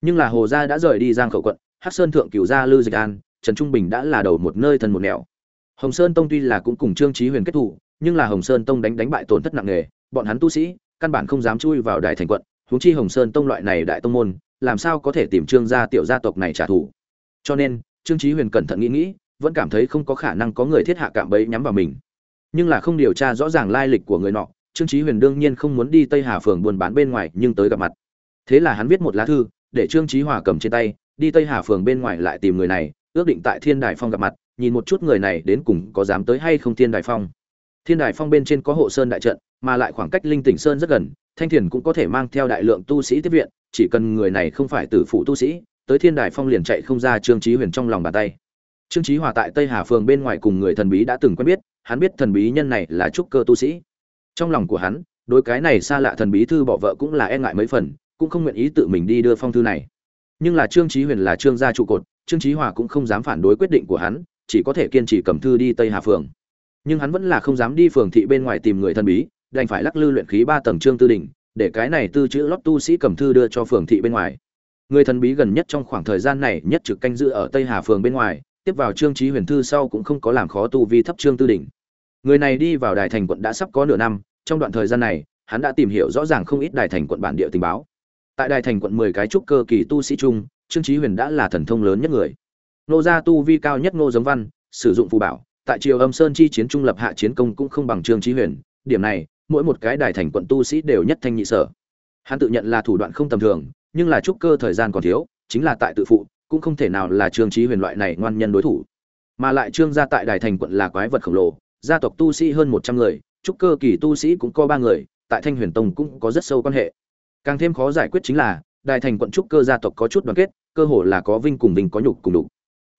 Nhưng là hồ gia đã rời đi giang khẩu quận hắc sơn thượng cửu gia lư dịch an, trần trung bình đã là đầu một nơi thần một nẻo. Hồng sơn tông tuy là cũng cùng trương chí huyền kết thủ, nhưng là hồng sơn tông đánh đánh bại tổn thất nặng nề, bọn hắn tu sĩ, căn bản không dám chui vào đại thành quận, huống chi hồng sơn tông loại này đại tông môn, làm sao có thể tìm trương gia tiểu gia tộc này trả thù. Cho nên, trương chí huyền cẩn thận nghĩ nghĩ, vẫn cảm thấy không có khả năng có người thiết hạ cạm bẫy nhắm vào mình. Nhưng là không điều tra rõ ràng lai lịch của người nọ, trương chí huyền đương nhiên không muốn đi tây hà phường buôn bán bên ngoài, nhưng tới gặp mặt. Thế là hắn viết một lá thư, để trương chí hòa cầm trên tay đi tây hà phường bên ngoài lại tìm người này, ước định tại thiên đài phong gặp mặt, nhìn một chút người này đến cùng có dám tới hay không thiên đài phong. Thiên đài phong bên trên có hộ sơn đại trận, mà lại khoảng cách linh tỉnh sơn rất gần, thanh thiền cũng có thể mang theo đại lượng tu sĩ tiếp viện, chỉ cần người này không phải tử phụ tu sĩ, tới thiên đài phong liền chạy không ra trương chí huyền trong lòng bàn tay. Trương chí hòa tại tây hà phường bên ngoài cùng người thần bí đã từng quen biết, hắn biết thần bí nhân này là trúc cơ tu sĩ. Trong lòng của hắn, đối cái này xa lạ thần bí thư bỏ vợ cũng là e ngại mấy phần, cũng không nguyện ý tự mình đi đưa phong thư này nhưng là trương chí huyền là trương gia trụ cột, trương chí hòa cũng không dám phản đối quyết định của hắn, chỉ có thể kiên trì cầm thư đi tây hà phường. Nhưng hắn vẫn là không dám đi phường thị bên ngoài tìm người thần bí, đành phải lắc lư luyện khí ba tầng trương tư đỉnh để cái này tư chữ lót tu sĩ cầm thư đưa cho phường thị bên ngoài. Người thần bí gần nhất trong khoảng thời gian này nhất trực canh giữ ở tây hà phường bên ngoài, tiếp vào trương chí huyền thư sau cũng không có làm khó tu vi thấp trương tư đỉnh người này đi vào đài thành quận đã sắp có nửa năm, trong đoạn thời gian này, hắn đã tìm hiểu rõ ràng không ít đài thành quận bản địa tình báo tại đài thành quận mười cái trúc cơ kỳ tu sĩ trung trương trí huyền đã là thần thông lớn nhất người. Nô gia tu vi cao nhất ngô giống văn, sử dụng phù bảo, tại triều âm sơn chi chiến trung lập hạ chiến công cũng không bằng trương trí huyền, điểm này, mỗi một cái đài thành quận tu sĩ đều nhất thanh nhị sở. Hắn tự nhận là thủ đoạn không tầm thường, nhưng là trúc cơ thời gian còn thiếu, chính là tại tự phụ, cũng không thể nào là trương trí huyền loại này ngoan nhân đối thủ. Mà lại trương gia tại đài thành quận là quái vật khổng lồ, gia tộc tu sĩ hơn một trăm người, trúc cơ kỳ tu sĩ cũng có ba người, tại thanh huyền tông cũng có rất sâu quan hệ càng thêm khó giải quyết chính là đại thành quận trúc cơ gia tộc có chút đoàn kết, cơ hồ là có vinh cùng vinh có nhục cùng đục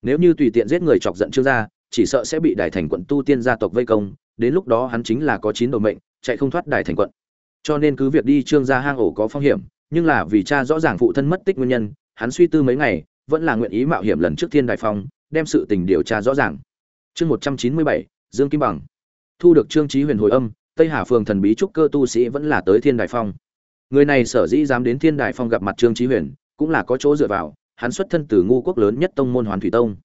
nếu như tùy tiện giết người chọc giận trương gia, chỉ sợ sẽ bị đại thành quận tu tiên gia tộc vây công, đến lúc đó hắn chính là có chín đầu mệnh, chạy không thoát đại thành quận. Cho nên cứ việc đi trương gia hang ổ có phong hiểm, nhưng là vì cha rõ ràng phụ thân mất tích nguyên nhân, hắn suy tư mấy ngày, vẫn là nguyện ý mạo hiểm lần trước thiên đại phong, đem sự tình điều tra rõ ràng. Chương một trăm chín mươi bảy, dương kim bằng. Thu được trương trí huyền hồi âm, tây hà phường thần bí trúc cơ tu sĩ vẫn là tới thiên đại phong người này sở dĩ dám đến thiên đại phong gặp mặt trương Chí huyền, cũng là có chỗ dựa vào, hắn xuất thân từ ngu quốc lớn nhất tông môn hoán thủy tông.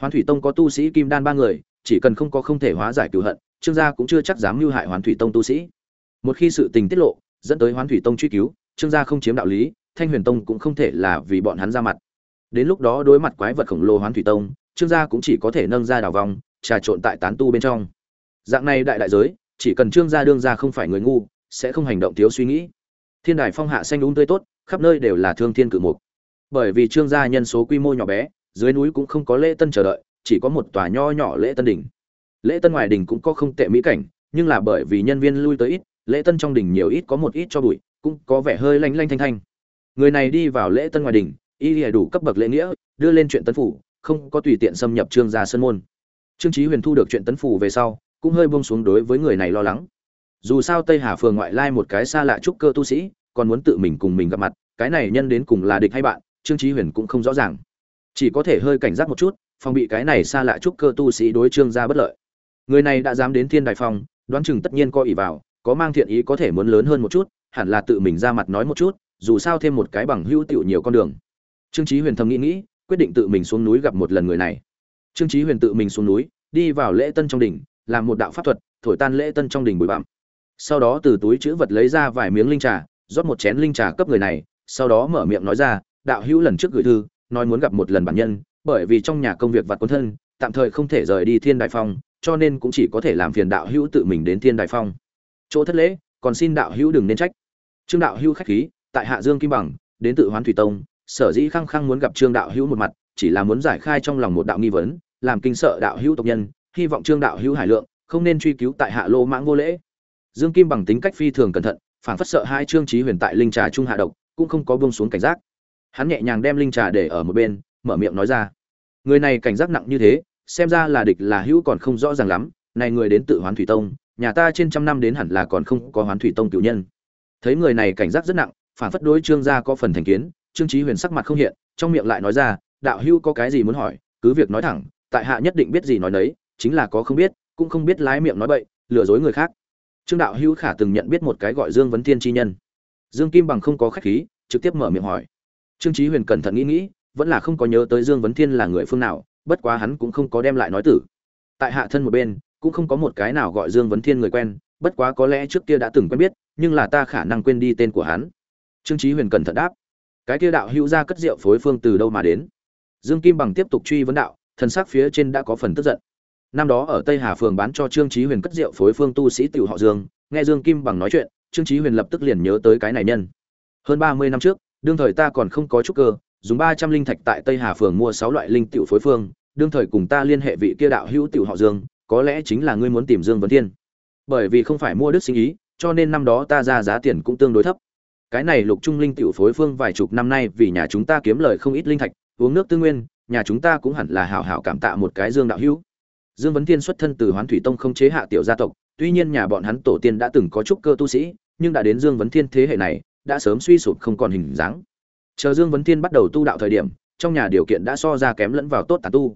Hoán thủy tông có tu sĩ kim đan ba người, chỉ cần không có không thể hóa giải cửu hận, trương gia cũng chưa chắc dám mưu hại hoán thủy tông tu sĩ. Một khi sự tình tiết lộ, dẫn tới hoán thủy tông truy cứu, trương gia không chiếm đạo lý, thanh huyền tông cũng không thể là vì bọn hắn ra mặt. Đến lúc đó đối mặt quái vật khổng lồ hoán thủy tông, trương gia cũng chỉ có thể nâng ra đào vòng trà trộn tại tán tu bên trong. Dạng này đại đại giới, chỉ cần trương gia đương gia không phải người ngu, sẽ không hành động thiếu suy nghĩ thiên đài phong hạ xanh đúng tươi tốt, khắp nơi đều là thương thiên cự mục. Bởi vì trương gia nhân số quy mô nhỏ bé, dưới núi cũng không có lễ tân chờ đợi, chỉ có một tòa nho nhỏ lễ tân đỉnh. Lễ tân ngoài đỉnh cũng có không tệ mỹ cảnh, nhưng là bởi vì nhân viên lui tới ít, lễ tân trong đỉnh nhiều ít có một ít cho bụi, cũng có vẻ hơi lanh lanh thanh thanh. Người này đi vào lễ tân ngoài đỉnh, y lìa đủ cấp bậc lễ nghĩa, đưa lên chuyện tấn phủ, không có tùy tiện xâm nhập trương gia sân môn. Trương trí huyền thu được chuyện tấn phủ về sau, cũng hơi buông xuống đối với người này lo lắng dù sao tây hà phường ngoại lai một cái xa lạ trúc cơ tu sĩ, còn muốn tự mình cùng mình gặp mặt, cái này nhân đến cùng là địch hay bạn, trương trí huyền cũng không rõ ràng. Chỉ có thể hơi cảnh giác một chút, phòng bị cái này xa lạ trúc cơ tu sĩ đối trương gia bất lợi. Người này đã dám đến thiên đại phong, đoán chừng tất nhiên coi ỷ vào, có mang thiện ý có thể muốn lớn hơn một chút, hẳn là tự mình ra mặt nói một chút, dù sao thêm một cái bằng hữu tiểu nhiều con đường. Trương chí huyền thầm nghĩ nghĩ, quyết định tự mình xuống núi gặp một lần người này. Trương chí huyền tự mình xuống núi, đi vào lễ tân trong đỉnh, làm một đạo pháp thuật, thổi tan lễ tân trong đỉnh bụi bặm sau đó từ túi chữ vật lấy ra vài miếng linh trà, rót một chén linh trà cấp người này, sau đó mở miệng nói ra, đạo hữu lần trước gửi thư, nói muốn gặp một lần bản nhân, bởi vì trong nhà công việc vặt quân thân, tạm thời không thể rời đi thiên đại phong, cho nên cũng chỉ có thể làm phiền đạo hữu tự mình đến thiên đại phong. Chỗ thất lễ, còn xin đạo hữu đừng nên trách. Trương đạo hữu khách khí, tại hạ dương kim bằng, đến tự hoán thủy tông, sở dĩ khăng khăng muốn gặp trương đạo hữu một mặt, chỉ là muốn giải khai trong lòng một đạo nghi vấn, làm kinh sợ đạo hữu tộc nhân, hy vọng trương đạo hữu hải lượng, không nên truy cứu tại hạ lô mãng vô lễ dương kim bằng tính cách phi thường cẩn thận phản phất sợ hai trương chí huyền tại linh trà trung hạ độc, cũng không có buông xuống cảnh giác. Hắn nhẹ nhàng đem linh trà để ở một bên, mở miệng nói ra. Người này cảnh giác nặng như thế, xem ra là địch là hữu còn không rõ ràng lắm, này người đến tự hoán thủy tông, nhà ta trên trăm năm đến hẳn là còn không có hoán thủy tông tiểu nhân. Thấy người này cảnh giác rất nặng phản phất đối trương gia có phần thành kiến, trương chí huyền sắc mặt không hiện, trong miệng lại nói ra, đạo hữu có cái gì muốn hỏi, cứ việc nói thẳng, tại hạ nhất định biết gì nói nấy, chính là có không biết, cũng không biết lái miệng nói bậy, lừa dối người khác trương đạo hữu khả từng nhận biết một cái gọi dương vấn thiên chi nhân. Dương kim bằng không có khách khí, trực tiếp mở miệng hỏi. Trương chí huyền cẩn thận nghĩ nghĩ, vẫn là không có nhớ tới dương vấn thiên là người phương nào, bất quá hắn cũng không có đem lại nói tử. Tại hạ thân một bên, cũng không có một cái nào gọi dương vấn thiên người quen, bất quá có lẽ trước kia đã từng quen biết, nhưng là ta khả năng quên đi tên của hắn. Trương chí huyền cẩn thận đáp. Cái kia đạo hữu ra cất rượu phối phương từ đâu mà đến? Dương kim bằng tiếp tục truy vấn đạo, thần sắc phía trên đã có phần tức giận năm đó ở tây hà phường bán cho trương chí huyền cất rượu phối phương tu sĩ tiểu họ dương, nghe dương kim bằng nói chuyện, trương chí huyền lập tức liền nhớ tới cái này nhân. Hơn ba mươi năm trước, đương thời ta còn không có chút cơ, dùng ba trăm linh thạch tại tây hà phường mua sáu loại linh tiểu phối phương, đương thời cùng ta liên hệ vị kia đạo hữu tiểu họ dương, có lẽ chính là ngươi muốn tìm dương vấn thiên. Bởi vì không phải mua đức sinh ý, cho nên năm đó ta ra giá tiền cũng tương đối thấp. Cái này lục trung linh tiểu phối phương vài chục năm nay vì nhà chúng ta kiếm lời không ít linh thạch, uống nước tư nguyên, nhà chúng ta cũng hẳn là hảo hảo cảm tạ một cái dương đạo hữu dương vấn thiên xuất thân từ hoán thủy tông không chế hạ tiểu gia tộc, tuy nhiên nhà bọn hắn tổ tiên đã từng có chút cơ tu sĩ, nhưng đã đến dương vấn thiên thế hệ này, đã sớm suy sụp không còn hình dáng. Chờ dương vấn thiên bắt đầu tu đạo thời điểm, trong nhà điều kiện đã so ra kém lẫn vào tốt tàn tu.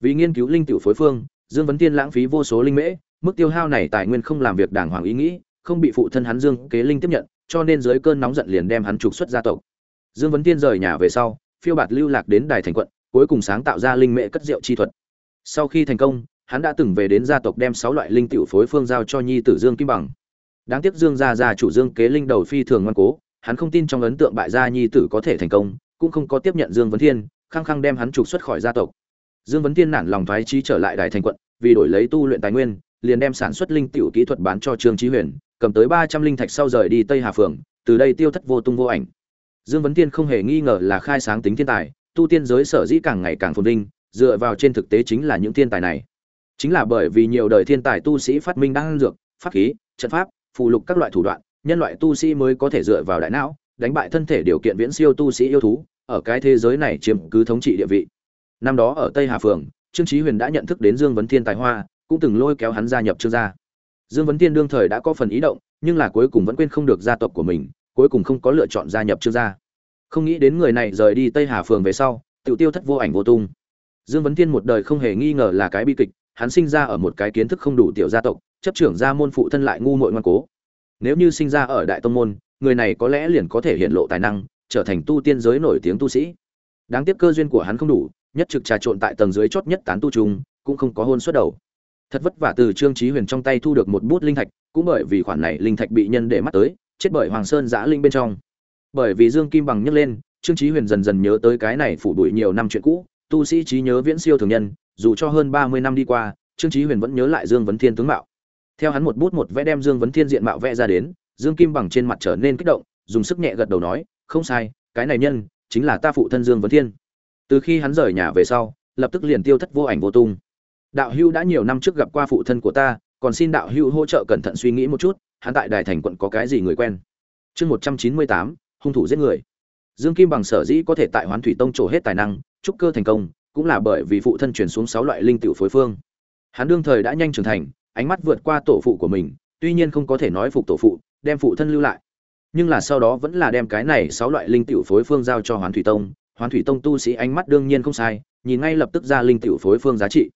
Vì nghiên cứu linh tiểu phối phương, dương vấn thiên lãng phí vô số linh mễ, mức tiêu hao này tài nguyên không làm việc đàng hoàng ý nghĩ, không bị phụ thân hắn dương kế linh tiếp nhận, cho nên dưới cơn nóng giận liền đem hắn trục xuất gia tộc. Dương vấn Thiên rời nhà về sau, phiêu bạt lưu lạc đến đài thành quận, cuối cùng sáng tạo ra linh mễ cất rượu chi thuật. Sau khi thành công hắn đã từng về đến gia tộc đem sáu loại linh tiểu phối phương giao cho nhi tử dương kim bằng. Đáng tiếc dương gia gia chủ dương kế linh đầu phi thường ngoan cố, hắn không tin trong ấn tượng bại gia nhi tử có thể thành công, cũng không có tiếp nhận dương vấn thiên, khăng khăng đem hắn trục xuất khỏi gia tộc. Dương vấn thiên nản lòng thoái trí trở lại đại thành quận, vì đổi lấy tu luyện tài nguyên, liền đem sản xuất linh tiểu kỹ thuật bán cho trương chí huyền, cầm tới ba trăm linh thạch sau rời đi tây hà phường, từ đây tiêu thất vô tung vô ảnh. Dương vấn thiên không hề nghi ngờ là khai sáng tính thiên tài, tu tiên giới sở dĩ càng ngày càng phồn vinh, dựa vào trên thực tế chính là những thiên tài này chính là bởi vì nhiều đời thiên tài tu sĩ phát minh đan dược, pháp khí, trận pháp phụ lục các loại thủ đoạn, nhân loại tu sĩ mới có thể dựa vào đại não, đánh bại thân thể điều kiện viễn siêu tu sĩ yêu thú, ở cái thế giới này chiếm cứ thống trị địa vị. Năm đó ở tây hà phường, trương chí huyền đã nhận thức đến dương vấn thiên tài hoa, cũng từng lôi kéo hắn gia nhập trương gia. Dương vấn thiên đương thời đã có phần ý động, nhưng là cuối cùng vẫn quên không được gia tộc của mình, cuối cùng không có lựa chọn gia nhập trương gia. Không nghĩ đến người này rời đi tây hà phường về sau tự tiêu thất vô ảnh vô tung. Dương vấn thiên một đời không hề nghi ngờ là cái bi kịch hắn sinh ra ở một cái kiến thức không đủ tiểu gia tộc, chấp trưởng gia môn phụ thân lại ngu muội ngoan cố. Nếu như sinh ra ở đại tông môn, người này có lẽ liền có thể hiện lộ tài năng, trở thành tu tiên giới nổi tiếng tu sĩ. Đáng tiếc cơ duyên của hắn không đủ, nhất trực trà trộn tại tầng dưới chót nhất tán tu trùng, cũng không có hôn xuất đầu. Thật vất vả từ trương chí huyền trong tay thu được một bút linh thạch, cũng bởi vì khoản này linh thạch bị nhân để mắt tới, chết bởi hoàng sơn giã linh bên trong. Bởi vì dương kim bằng nhấc lên, trương chí huyền dần dần nhớ tới cái này phủ đuổi nhiều năm chuyện cũ, tu sĩ trí nhớ viễn siêu thường nhân dù cho hơn ba mươi năm đi qua, trương chí huyền vẫn nhớ lại dương vấn thiên tướng mạo. Theo hắn một bút một vẽ đem dương vấn thiên diện mạo vẽ ra đến, dương kim bằng trên mặt trở nên kích động, dùng sức nhẹ gật đầu nói, không sai, cái này nhân chính là ta phụ thân dương vấn thiên. Từ khi hắn rời nhà về sau, lập tức liền tiêu thất vô ảnh vô tung. Đạo hưu đã nhiều năm trước gặp qua phụ thân của ta, còn xin đạo hưu hỗ trợ cẩn thận suy nghĩ một chút, hắn tại đài thành quận có cái gì người quen? Chương một trăm chín mươi tám, hung thủ giết người. Dương kim bằng sở dĩ có thể tại hoán thủy tông trổ hết tài năng trúc cơ thành công cũng là bởi vì phụ thân chuyển xuống sáu loại linh tiểu phối phương. Hắn đương thời đã nhanh trưởng thành, ánh mắt vượt qua tổ phụ của mình, tuy nhiên không có thể nói phục tổ phụ, đem phụ thân lưu lại. Nhưng là sau đó vẫn là đem cái này sáu loại linh tiểu phối phương giao cho hoán thủy tông. Hoán thủy tông tu sĩ ánh mắt đương nhiên không sai, nhìn ngay lập tức ra linh tiểu phối phương giá trị.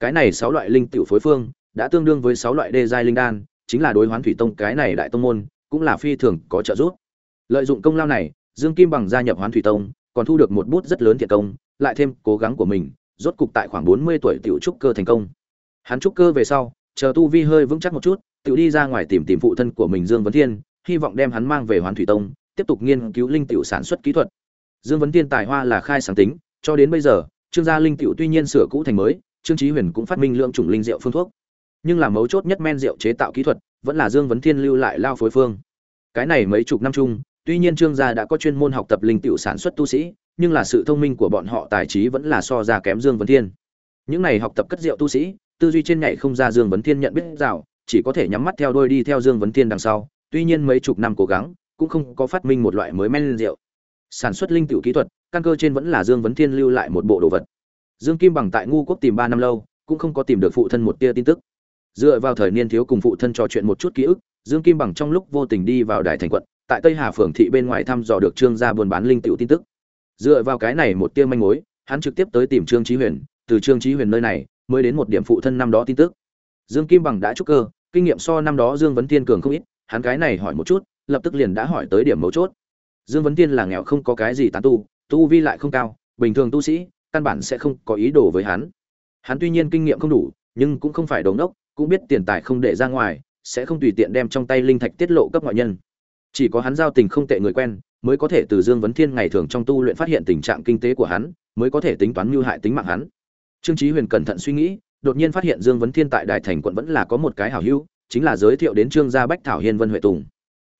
Cái này sáu loại linh tiểu phối phương đã tương đương với sáu loại đê giai linh đan, chính là đối hoán thủy tông cái này đại tông môn cũng là phi thường có trợ giúp. Lợi dụng công lao này, dương kim bằng gia nhập hoán thủy tông còn thu được một bút rất lớn thiện công, lại thêm cố gắng của mình, rốt cục tại khoảng bốn mươi tuổi tiểu trúc cơ thành công. Hắn trúc cơ về sau, chờ tu vi hơi vững chắc một chút tiểu đi ra ngoài tìm tìm phụ thân của mình dương vấn thiên, hy vọng đem hắn mang về hoán thủy tông, tiếp tục nghiên cứu linh tiểu sản xuất kỹ thuật. Dương vấn thiên tài hoa là khai sáng tính, cho đến bây giờ, trương gia linh tiểu tuy nhiên sửa cũ thành mới, trương chí huyền cũng phát minh lượng chủng linh rượu phương thuốc. Nhưng là mấu chốt nhất men rượu chế tạo kỹ thuật, vẫn là dương vấn thiên lưu lại lao phối phương. Cái này mấy chục năm chung tuy nhiên trương gia đã có chuyên môn học tập linh tiểu sản xuất tu sĩ, nhưng là sự thông minh của bọn họ tài trí vẫn là so ra kém dương vấn thiên. Những này học tập cất rượu tu sĩ, tư duy trên nhảy không ra dương vấn thiên nhận biết rào, chỉ có thể nhắm mắt theo đôi đi theo dương vấn thiên đằng sau. Tuy nhiên mấy chục năm cố gắng, cũng không có phát minh một loại mới men rượu. Sản xuất linh tiểu kỹ thuật, căn cơ trên vẫn là dương vấn thiên lưu lại một bộ đồ vật. Dương kim bằng tại ngu quốc tìm ba năm lâu, cũng không có tìm được phụ thân một tia tin tức. Dựa vào thời niên thiếu cùng phụ thân trò chuyện một chút ký ức, dương kim bằng trong lúc vô tình đi vào đài thành quận tại tây hà phường thị bên ngoài thăm dò được trương gia buôn bán linh tiểu tin tức. Dựa vào cái này một tia manh mối, hắn trực tiếp tới tìm trương chí huyền, từ trương chí huyền nơi này mới đến một điểm phụ thân năm đó tin tức. Dương kim bằng đã trúc cơ, kinh nghiệm so năm đó dương vấn thiên cường không ít, hắn cái này hỏi một chút, lập tức liền đã hỏi tới điểm mấu chốt. Dương vấn thiên là nghèo không có cái gì tán tu tu vi lại không cao, bình thường tu sĩ, căn bản sẽ không có ý đồ với hắn. Hắn tuy nhiên kinh nghiệm không đủ, nhưng cũng không phải đồ ngốc, cũng biết tiền tài không để ra ngoài, sẽ không tùy tiện đem trong tay linh thạch tiết lộ cấp ngoại nhân chỉ có hắn giao tình không tệ người quen, mới có thể từ dương vấn thiên ngày thường trong tu luyện phát hiện tình trạng kinh tế của hắn, mới có thể tính toán mưu hại tính mạng hắn. Trương chí huyền cẩn thận suy nghĩ, đột nhiên phát hiện dương vấn thiên tại đại thành quận vẫn là có một cái hảo hữu, chính là giới thiệu đến trương gia bách thảo hiên vân huệ tùng.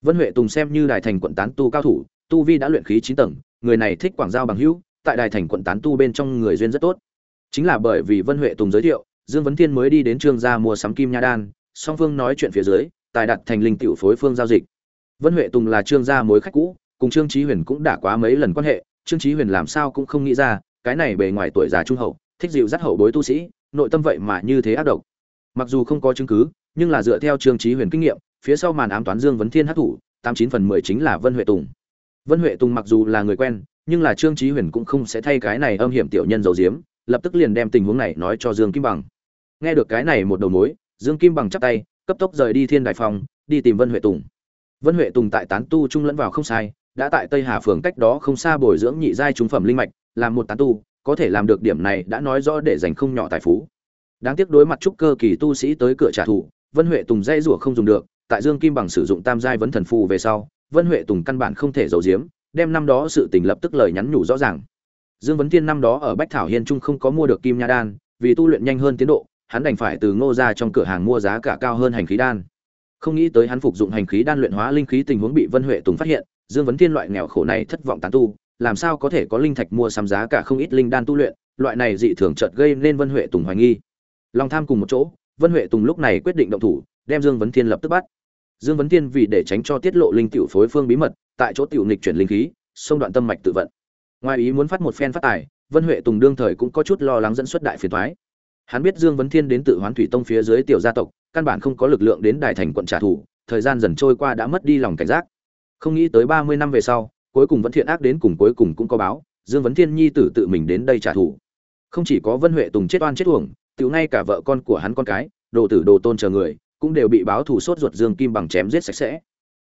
Vân huệ tùng xem như đại thành quận tán tu cao thủ, tu vi đã luyện khí chín tầng, người này thích quảng giao bằng hữu, tại đại thành quận tán tu bên trong người duyên rất tốt. Chính là bởi vì vân huệ tùng giới thiệu, dương vấn thiên mới đi đến trương gia mua sắm kim nha đan, song phương nói chuyện phía dưới, tài đặt thành linh tiểu phối phương giao dịch vân huệ tùng là trương gia mối khách cũ, cùng trương chí huyền cũng đã quá mấy lần quan hệ, trương chí huyền làm sao cũng không nghĩ ra, cái này bề ngoài tuổi già trung hậu, thích dịu dắt hậu bối tu sĩ, nội tâm vậy mà như thế ác độc. Mặc dù không có chứng cứ, nhưng là dựa theo trương chí huyền kinh nghiệm, phía sau màn ám toán dương vấn thiên hắc thủ tám chín phần mười chính là vân huệ tùng. Vân huệ tùng mặc dù là người quen, nhưng là trương chí huyền cũng không sẽ thay cái này âm hiểm tiểu nhân dầu diếm lập tức liền đem tình huống này nói cho dương kim bằng. Nghe được cái này một đầu mối, dương kim bằng chắp tay, cấp tốc rời đi thiên đại phòng, đi tìm vân huệ tùng vân huệ tùng tại tán tu trung lẫn vào không sai, đã tại tây hà phường cách đó không xa bồi dưỡng nhị giai trung phẩm linh mạch, làm một tán tu, có thể làm được điểm này đã nói rõ để giành không nhỏ tài phú. Đáng tiếc đối mặt trúc cơ kỳ tu sĩ tới cửa trả thù, vân huệ tùng dây rủa không dùng được, tại dương kim bằng sử dụng tam giai vấn thần phù về sau, vân huệ tùng căn bản không thể giấu giếm, đem năm đó sự tình lập tức lời nhắn nhủ rõ ràng. Dương vấn thiên năm đó ở bách thảo hiên trung không có mua được kim nha đan, vì tu luyện nhanh hơn tiến độ, hắn đành phải từ ngô Gia trong cửa hàng mua giá cả cao hơn hành khí đan không nghĩ tới hắn phục dụng hành khí đan luyện hóa linh khí tình huống bị vân huệ tùng phát hiện, dương vấn thiên loại nghèo khổ này thất vọng tán tu, làm sao có thể có linh thạch mua sắm giá cả không ít linh đan tu luyện, loại này dị thường chợt gây nên vân huệ tùng hoài nghi. Lòng tham cùng một chỗ, vân huệ tùng lúc này quyết định động thủ, đem dương vấn thiên lập tức bắt. Dương vấn thiên vì để tránh cho tiết lộ linh tiểu phối phương bí mật, tại chỗ tiểu nghịch chuyển linh khí, xông đoạn tâm mạch tự vận. Ngoài ý muốn phát một phen phát tài, vân huệ tùng đương thời cũng có chút lo lắng dẫn xuất đại phiền thoái hắn biết dương vấn thiên đến tự hoán thủy tông phía dưới tiểu gia tộc căn bản không có lực lượng đến đại thành quận trả thù, thời gian dần trôi qua đã mất đi lòng cảnh giác. Không nghĩ tới ba mươi năm về sau, cuối cùng vẫn thiện ác đến cùng cuối cùng cũng có báo, dương vấn thiên nhi tử tự mình đến đây trả thù. Không chỉ có vân huệ tùng chết oan chết uổng, tiểu ngay cả vợ con của hắn con cái, đồ tử đồ tôn chờ người, cũng đều bị báo thù sốt ruột dương kim bằng chém giết sạch sẽ.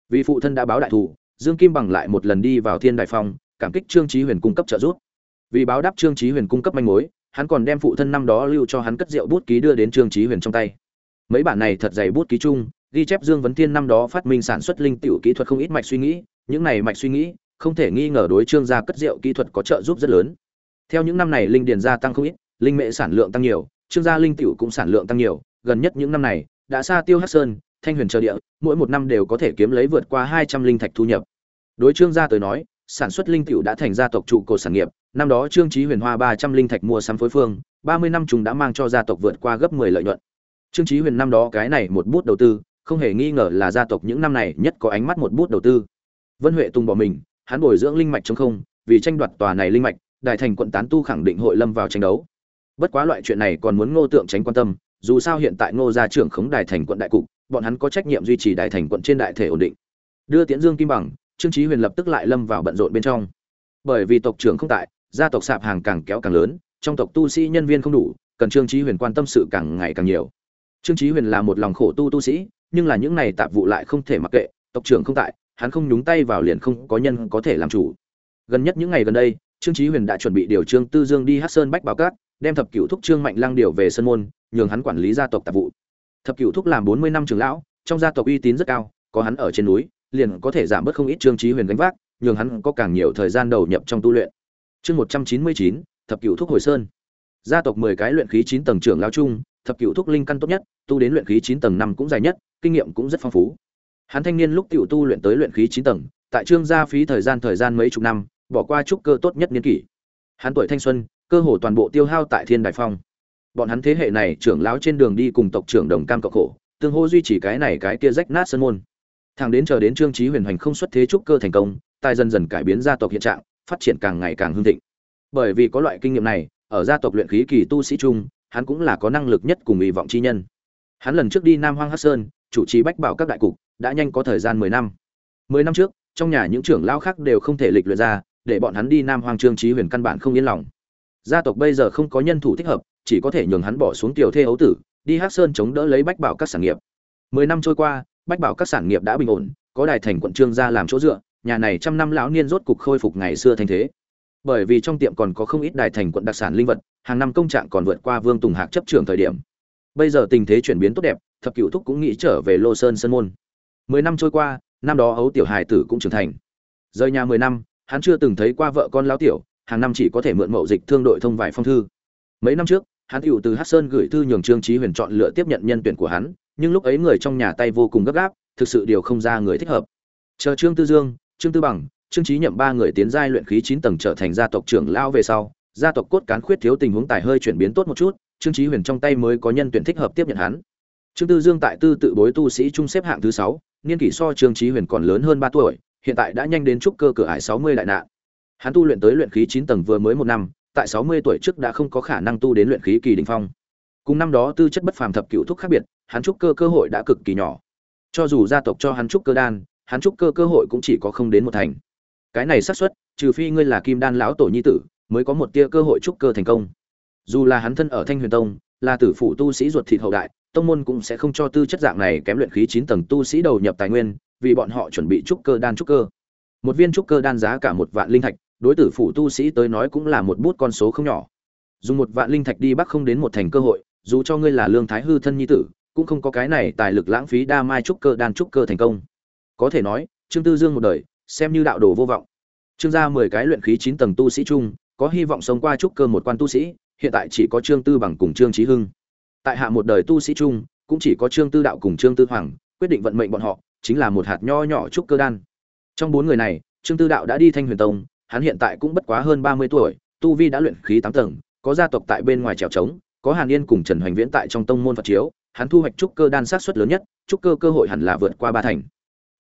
Vì phụ thân đã báo đại thù, dương kim bằng lại một lần đi vào thiên đại phong, cảm kích trương trí huyền cung cấp trợ giúp. Vì báo đáp trương trí huyền cung cấp manh mối, hắn còn đem phụ thân năm đó lưu cho hắn cất rượu bút ký đưa đến trương trí huyền trong tay mấy bản này thật dày bút ký chung, ghi chép dương vấn thiên năm đó phát minh sản xuất linh tiểu kỹ thuật không ít mạch suy nghĩ, những này mạch suy nghĩ, không thể nghi ngờ đối trương gia cất rượu kỹ thuật có trợ giúp rất lớn. Theo những năm này linh điền gia tăng không ít, linh mệ sản lượng tăng nhiều, trương gia linh tiểu cũng sản lượng tăng nhiều, gần nhất những năm này, đã xa tiêu hắc sơn, thanh huyền chờ địa, mỗi một năm đều có thể kiếm lấy vượt qua hai trăm linh thạch thu nhập. Đối trương gia tới nói, sản xuất linh tiểu đã thành gia tộc trụ cột sản nghiệp, năm đó trương trí huyền hoa ba trăm linh thạch mua sắm phối phương, ba mươi năm chúng đã mang cho gia tộc vượt qua gấp mười lợi nhuận trương Chí huyền năm đó cái này một bút đầu tư, không hề nghi ngờ là gia tộc những năm này nhất có ánh mắt một bút đầu tư. Vân huệ tùng bỏ mình, hắn bồi dưỡng linh mạch trong không, vì tranh đoạt tòa này linh mạch, đại thành quận tán tu khẳng định hội lâm vào tranh đấu. Bất quá loại chuyện này còn muốn ngô tượng tránh quan tâm, dù sao hiện tại ngô gia trưởng khống đại thành quận đại cục, bọn hắn có trách nhiệm duy trì đại thành quận trên đại thể ổn định. Đưa tiễn dương kim bằng, trương chí huyền lập tức lại lâm vào bận rộn bên trong. Bởi vì tộc trưởng không tại, gia tộc sạp hàng càng kéo càng lớn, trong tộc tu sĩ nhân viên không đủ, cần trương chí huyền quan tâm sự càng ngày càng nhiều trương chí huyền là một lòng khổ tu tu sĩ, nhưng là những này tạp vụ lại không thể mặc kệ, tộc trưởng không tại, hắn không nhúng tay vào liền không có nhân có thể làm chủ. Gần nhất những ngày gần đây, trương chí huyền đã chuẩn bị điều trương tư dương đi hắc sơn bách bảo cát, đem thập cửu thúc trương mạnh lăng điều về sân môn, nhường hắn quản lý gia tộc tạp vụ. Thập cửu thúc làm bốn mươi năm trưởng lão, trong gia tộc uy tín rất cao, có hắn ở trên núi, liền có thể giảm bớt không ít trương chí huyền gánh vác, nhường hắn có càng nhiều thời gian đầu nhập trong tu luyện. Chương một trăm chín mươi chín, thập cửu thúc hồi sơn. Gia tộc mười cái luyện khí chín tầng trưởng lão chung thập cửu thúc linh căn tốt nhất, tu đến luyện khí chín tầng năm cũng dài nhất, kinh nghiệm cũng rất phong phú. Hắn thanh niên lúc tiểu tu luyện tới luyện khí chín tầng, tại trương gia phí thời gian thời gian mấy chục năm, bỏ qua trúc cơ tốt nhất niên kỷ. Hắn tuổi thanh xuân, cơ hồ toàn bộ tiêu hao tại thiên đại phong. Bọn hắn thế hệ này trưởng lão trên đường đi cùng tộc trưởng đồng cam cộng khổ, tương hô duy trì cái này cái kia rách nát sân môn. Thằng đến chờ đến trương trí huyền hoành không xuất thế trúc cơ thành công, tài dần dần cải biến gia tộc hiện trạng, phát triển càng ngày càng hưng thịnh. Bởi vì có loại kinh nghiệm này, ở gia tộc luyện khí kỳ tu sĩ trung hắn cũng là có năng lực nhất cùng hy vọng chi nhân. Hắn lần trước đi nam hoang Hắc sơn, chủ trì bách bảo các đại cục, đã nhanh có thời gian mười năm. Mười năm trước, trong nhà những trưởng lão khác đều không thể lịch luyện ra, để bọn hắn đi nam hoang trương Chí huyền căn bản không yên lòng. Gia tộc bây giờ không có nhân thủ thích hợp, chỉ có thể nhường hắn bỏ xuống tiểu thê ấu tử, đi Hắc sơn chống đỡ lấy bách bảo các sản nghiệp. Mười năm trôi qua, bách bảo các sản nghiệp đã bình ổn, có đài thành quận trương gia làm chỗ dựa, nhà này trăm năm lão niên rốt cục khôi phục ngày xưa thành thế bởi vì trong tiệm còn có không ít đài thành quận đặc sản linh vật, hàng năm công trạng còn vượt qua vương tùng hạc chấp trường thời điểm. Bây giờ tình thế chuyển biến tốt đẹp, thập cửu thúc cũng nghĩ trở về lô sơn sơn môn. Mười năm trôi qua, năm đó ấu tiểu hài tử cũng trưởng thành. Rời nhà mười năm, hắn chưa từng thấy qua vợ con lão tiểu, hàng năm chỉ có thể mượn mậu dịch thương đội thông vài phong thư. Mấy năm trước, hắn tựu từ hát sơn gửi thư nhường trương trí huyền chọn lựa tiếp nhận nhân tuyển của hắn, nhưng lúc ấy người trong nhà tay vô cùng gấp gáp, thực sự điều không ra người thích hợp. Chờ trương tư dương, trương tư bằng trương trí nhậm ba người tiến giai luyện khí chín tầng trở thành gia tộc trưởng lao về sau, gia tộc cốt cán khuyết thiếu tình huống tài hơi chuyển biến tốt một chút, trương trí huyền trong tay mới có nhân tuyển thích hợp tiếp nhận hắn. Trương tư dương tại tư tự bối tu sĩ trung xếp hạng thứ sáu, niên kỷ so trương trí huyền còn lớn hơn ba tuổi, hiện tại đã nhanh đến trúc cơ cửa ải sáu mươi đại nạn. Hắn tu luyện tới luyện khí chín tầng vừa mới một năm, tại sáu mươi tuổi trước đã không có khả năng tu đến luyện khí kỳ đỉnh phong. Cùng năm đó tư chất bất phàm thập cựu thúc khác biệt, hắn trúc cơ cơ hội đã cực kỳ nhỏ. Cho dù gia tộc cho hắn trúc cơ đan, hắn trúc cơ cơ hội cũng chỉ có không đến một thành cái này xác suất, trừ phi ngươi là kim đan lão tổ nhi tử, mới có một tia cơ hội trúc cơ thành công. Dù là hắn thân ở thanh huyền tông, là tử phụ tu sĩ ruột thịt hậu đại, tông môn cũng sẽ không cho tư chất dạng này kém luyện khí chín tầng tu sĩ đầu nhập tài nguyên, vì bọn họ chuẩn bị trúc cơ đan trúc cơ. Một viên trúc cơ đan giá cả một vạn linh thạch, đối tử phủ tu sĩ tới nói cũng là một bút con số không nhỏ. Dùng một vạn linh thạch đi bắc không đến một thành cơ hội, dù cho ngươi là lương thái hư thân nhi tử, cũng không có cái này tài lực lãng phí đa mai trúc cơ đan trúc cơ thành công. Có thể nói, trương tư dương một đời xem như đạo đồ vô vọng. Trương gia mười cái luyện khí chín tầng tu sĩ chung, có hy vọng sống qua trúc cơ một quan tu sĩ, hiện tại chỉ có trương tư bằng cùng trương trí hưng. Tại hạ một đời tu sĩ chung, cũng chỉ có trương tư đạo cùng trương tư hoàng, quyết định vận mệnh bọn họ, chính là một hạt nho nhỏ trúc cơ đan. Trong bốn người này, trương tư đạo đã đi thanh huyền tông, hắn hiện tại cũng bất quá hơn ba mươi tuổi, tu vi đã luyện khí tám tầng, có gia tộc tại bên ngoài trèo trống, có hàn yên cùng trần hoành viễn tại trong tông môn phật chiếu, hắn thu hoạch trúc cơ đan sát suất lớn nhất, trúc cơ cơ hội hẳn là vượt qua ba thành.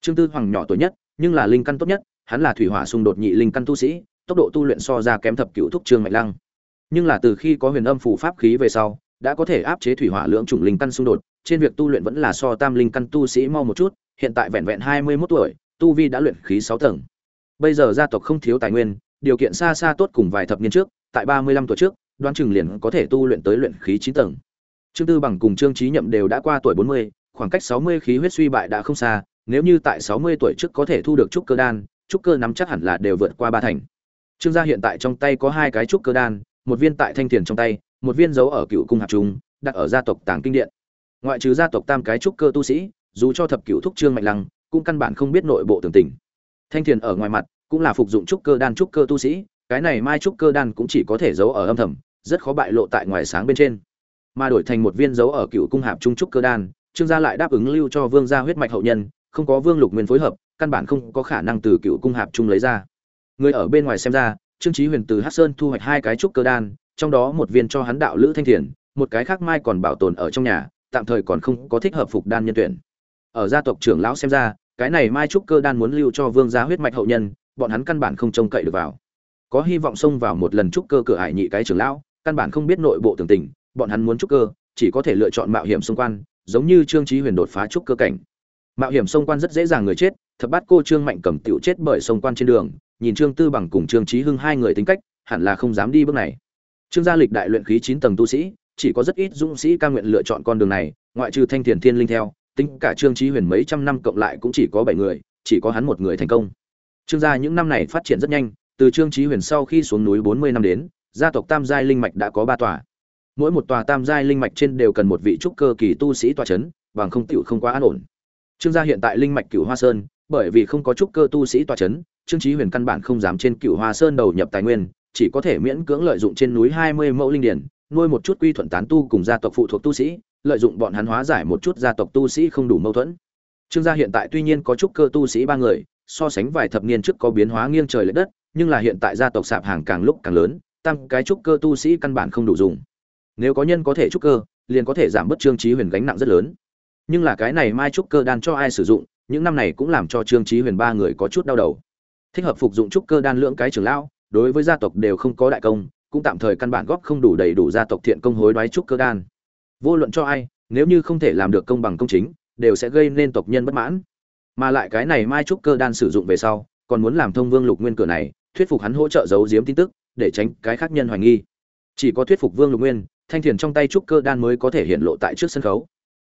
Trương tư hoàng nhỏ tuổi nhất nhưng là linh căn tốt nhất, hắn là thủy hỏa xung đột nhị linh căn tu sĩ, tốc độ tu luyện so ra kém thập cửu thúc trương mạnh lăng. Nhưng là từ khi có huyền âm phủ pháp khí về sau, đã có thể áp chế thủy hỏa lưỡng chủng linh căn xung đột, trên việc tu luyện vẫn là so tam linh căn tu sĩ mau một chút, hiện tại vẹn vẹn hai mươi 21 tuổi, tu vi đã luyện khí sáu tầng. Bây giờ gia tộc không thiếu tài nguyên, điều kiện xa xa tốt cùng vài thập niên trước, tại ba mươi lăm tuổi trước đoan chừng liền có thể tu luyện tới luyện khí chín tầng. Trương tư bằng cùng trương trí nhậm đều đã qua tuổi bốn mươi, khoảng cách sáu mươi khí huyết suy bại đã không xa nếu như tại sáu mươi tuổi trước có thể thu được trúc cơ đan, trúc cơ nắm chắc hẳn là đều vượt qua ba thành. Trương gia hiện tại trong tay có hai cái trúc cơ đan, một viên tại thanh thiền trong tay, một viên giấu ở cựu cung hạt trung, đặt ở gia tộc tàng kinh điện. Ngoại trừ gia tộc tam cái trúc cơ tu sĩ, dù cho thập cửu thúc trương mạnh lăng, cũng căn bản không biết nội bộ tường tình. Thanh thiền ở ngoài mặt, cũng là phục dụng trúc cơ đan trúc cơ tu sĩ, cái này mai trúc cơ đan cũng chỉ có thể giấu ở âm thầm, rất khó bại lộ tại ngoài sáng bên trên. Mà đổi thành một viên giấu ở cựu cung hạp trung trúc cơ đan, trương gia lại đáp ứng lưu cho vương gia huyết mạch hậu nhân không có vương lục nguyên phối hợp, căn bản không có khả năng từ cựu cung hạp trung lấy ra. Người ở bên ngoài xem ra, trương chí huyền từ hắc sơn thu hoạch hai cái trúc cơ đan, trong đó một viên cho hắn đạo lữ thanh thiền, một cái khác mai còn bảo tồn ở trong nhà, tạm thời còn không có thích hợp phục đan nhân tuyển. Ở gia tộc trưởng lão xem ra, cái này mai trúc cơ đan muốn lưu cho vương gia huyết mạch hậu nhân, bọn hắn căn bản không trông cậy được vào. Có hy vọng xông vào một lần trúc cơ cửa hải nhị cái trưởng lão, căn bản không biết nội bộ tường tình, bọn hắn muốn trúc cơ, chỉ có thể lựa chọn mạo hiểm xung quan giống như trương chí huyền đột phá trúc cơ cảnh mạo hiểm sông quan rất dễ dàng người chết, thập bát cô trương mạnh cầm tiểu chết bởi sông quan trên đường, nhìn trương tư bằng cùng trương trí hưng hai người tính cách, hẳn là không dám đi bước này. Trương gia lịch đại luyện khí chín tầng tu sĩ, chỉ có rất ít dũng sĩ ca nguyện lựa chọn con đường này, ngoại trừ thanh thiền thiên linh theo, tính cả trương trí huyền mấy trăm năm cộng lại cũng chỉ có bảy người, chỉ có hắn một người thành công. Trương gia những năm này phát triển rất nhanh, từ trương trí huyền sau khi xuống núi bốn mươi năm đến, gia tộc tam giai linh mạch đã có ba tòa. Mỗi một tòa tam giai linh mạch trên đều cần một vị trúc cơ kỳ tu sĩ tòa chấn, bằng không tiểu không quá an ổn trương gia hiện tại linh mạch cửu hoa sơn, bởi vì không có trúc cơ tu sĩ tọa chấn, trương chí huyền căn bản không dám trên cửu hoa sơn đầu nhập tài nguyên, chỉ có thể miễn cưỡng lợi dụng trên núi hai mươi mẫu linh điển, nuôi một chút quy thuận tán tu cùng gia tộc phụ thuộc tu sĩ, lợi dụng bọn hắn hóa giải một chút gia tộc tu sĩ không đủ mâu thuẫn. Trương gia hiện tại tuy nhiên có trúc cơ tu sĩ ba người, so sánh vài thập niên trước có biến hóa nghiêng trời lệch đất, nhưng là hiện tại gia tộc sạp hàng càng lúc càng lớn, tăng cái trúc cơ tu sĩ căn bản không đủ dùng. Nếu có nhân có thể trúc cơ, liền có thể giảm bớt trương trí huyền gánh nặng rất lớn nhưng là cái này mai trúc cơ đan cho ai sử dụng, những năm này cũng làm cho trương trí huyền ba người có chút đau đầu. Thích hợp phục dụng trúc cơ đan lưỡng cái trưởng lão, đối với gia tộc đều không có đại công, cũng tạm thời căn bản góp không đủ đầy đủ gia tộc thiện công hối đoái trúc cơ đan. Vô luận cho ai, nếu như không thể làm được công bằng công chính, đều sẽ gây nên tộc nhân bất mãn. Mà lại cái này mai trúc cơ đan sử dụng về sau, còn muốn làm thông vương lục nguyên cửa này, thuyết phục hắn hỗ trợ giấu giếm tin tức, để tránh cái khác nhân hoài nghi. Chỉ có thuyết phục vương lục nguyên, thanh thiền trong tay trúc cơ đan mới có thể hiện lộ tại trước sân khấu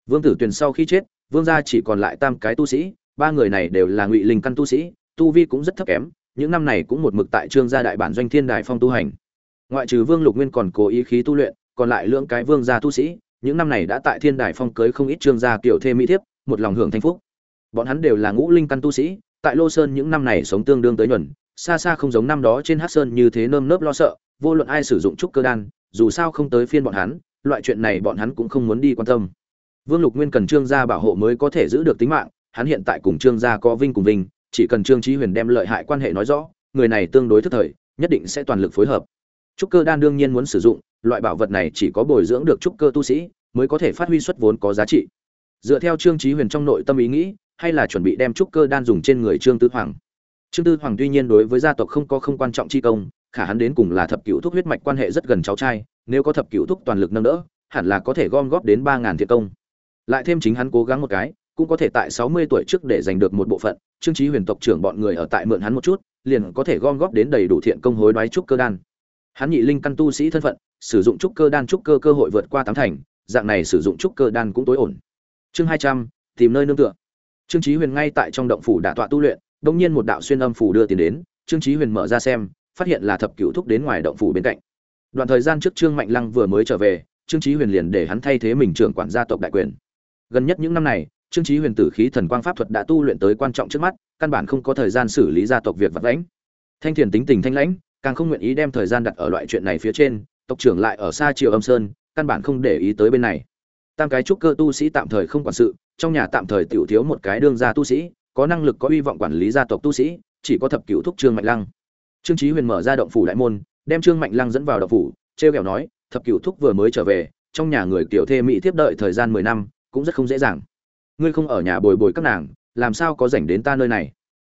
vương tử tuyền sau khi chết, vương gia chỉ còn lại tam cái tu sĩ, ba người này đều là ngụy linh căn tu sĩ, tu vi cũng rất thấp kém, những năm này cũng một mực tại trương gia đại bản doanh thiên đài phong tu hành. Ngoại trừ vương lục nguyên còn cố ý khí tu luyện, còn lại lưỡng cái vương gia tu sĩ, những năm này đã tại thiên đài phong cưới không ít trương gia kiểu thê mỹ thiếp, một lòng hưởng thanh phúc. Bọn hắn đều là ngũ linh căn tu sĩ, tại lô sơn những năm này sống tương đương tới nhuần, xa xa không giống năm đó trên hát sơn như thế nơm nớp lo sợ, vô luận ai sử dụng trúc cơ đan, dù sao không tới phiên bọn hắn, loại chuyện này bọn hắn cũng không muốn đi quan tâm vương lục nguyên cần trương gia bảo hộ mới có thể giữ được tính mạng, hắn hiện tại cùng trương gia có vinh cùng vinh, chỉ cần trương Chí huyền đem lợi hại quan hệ nói rõ, người này tương đối thức thời, nhất định sẽ toàn lực phối hợp. Trúc cơ đan đương nhiên muốn sử dụng, loại bảo vật này chỉ có bồi dưỡng được trúc cơ tu sĩ, mới có thể phát huy xuất vốn có giá trị. Dựa theo trương Chí huyền trong nội tâm ý nghĩ, hay là chuẩn bị đem trúc cơ đan dùng trên người trương tư hoàng. Trương tư hoàng tuy nhiên đối với gia tộc không có không quan trọng chi công, khả hắn đến cùng là thập cửu thúc huyết mạch quan hệ rất gần cháu trai, nếu có thập cửu thúc toàn lực nâng đỡ, hẳn là có thể gom góp đến ba ngàn thiệt công lại thêm chính hắn cố gắng một cái, cũng có thể tại sáu mươi tuổi trước để giành được một bộ phận. Trương trí huyền tộc trưởng bọn người ở tại mượn hắn một chút, liền có thể gom góp đến đầy đủ thiện công hối đoái trúc cơ đan. Hắn nhị linh căn tu sĩ thân phận, sử dụng trúc cơ đan trúc cơ cơ hội vượt qua tám thành, dạng này sử dụng trúc cơ đan cũng tối ổn. Chương hai trăm, tìm nơi nương tựa. Trương trí huyền ngay tại trong động phủ đả tọa tu luyện đung nhiên một đạo xuyên âm phủ đưa tiền đến, trương trí huyền mở ra xem, phát hiện là thập cửu thúc đến ngoài động phủ bên cạnh. Đoạn thời gian trước trương mạnh lăng vừa mới trở về, trương chí huyền liền để hắn thay thế mình trưởng quản gia tộc đại quyền gần nhất những năm này, trương trí huyền tử khí thần quang pháp thuật đã tu luyện tới quan trọng trước mắt, căn bản không có thời gian xử lý gia tộc việc vật lãnh. Thanh thiền tính tình thanh lãnh, càng không nguyện ý đem thời gian đặt ở loại chuyện này phía trên, tộc trưởng lại ở xa triều âm sơn, căn bản không để ý tới bên này. Tam cái trúc cơ tu sĩ tạm thời không quản sự, trong nhà tạm thời tiểu thiếu một cái đương gia tu sĩ, có năng lực có hy vọng quản lý gia tộc tu sĩ, chỉ có thập cửu thúc trương mạnh lăng. Trương trí huyền mở ra động phủ đại môn, đem trương mạnh lăng dẫn vào động phủ treo kẹo nói, thập cửu thúc vừa mới trở về, trong nhà người tiểu thê mỹ tiếp đợi thời gian mười năm cũng rất không dễ dàng. Ngươi không ở nhà bồi bồi các nàng, làm sao có rảnh đến ta nơi này?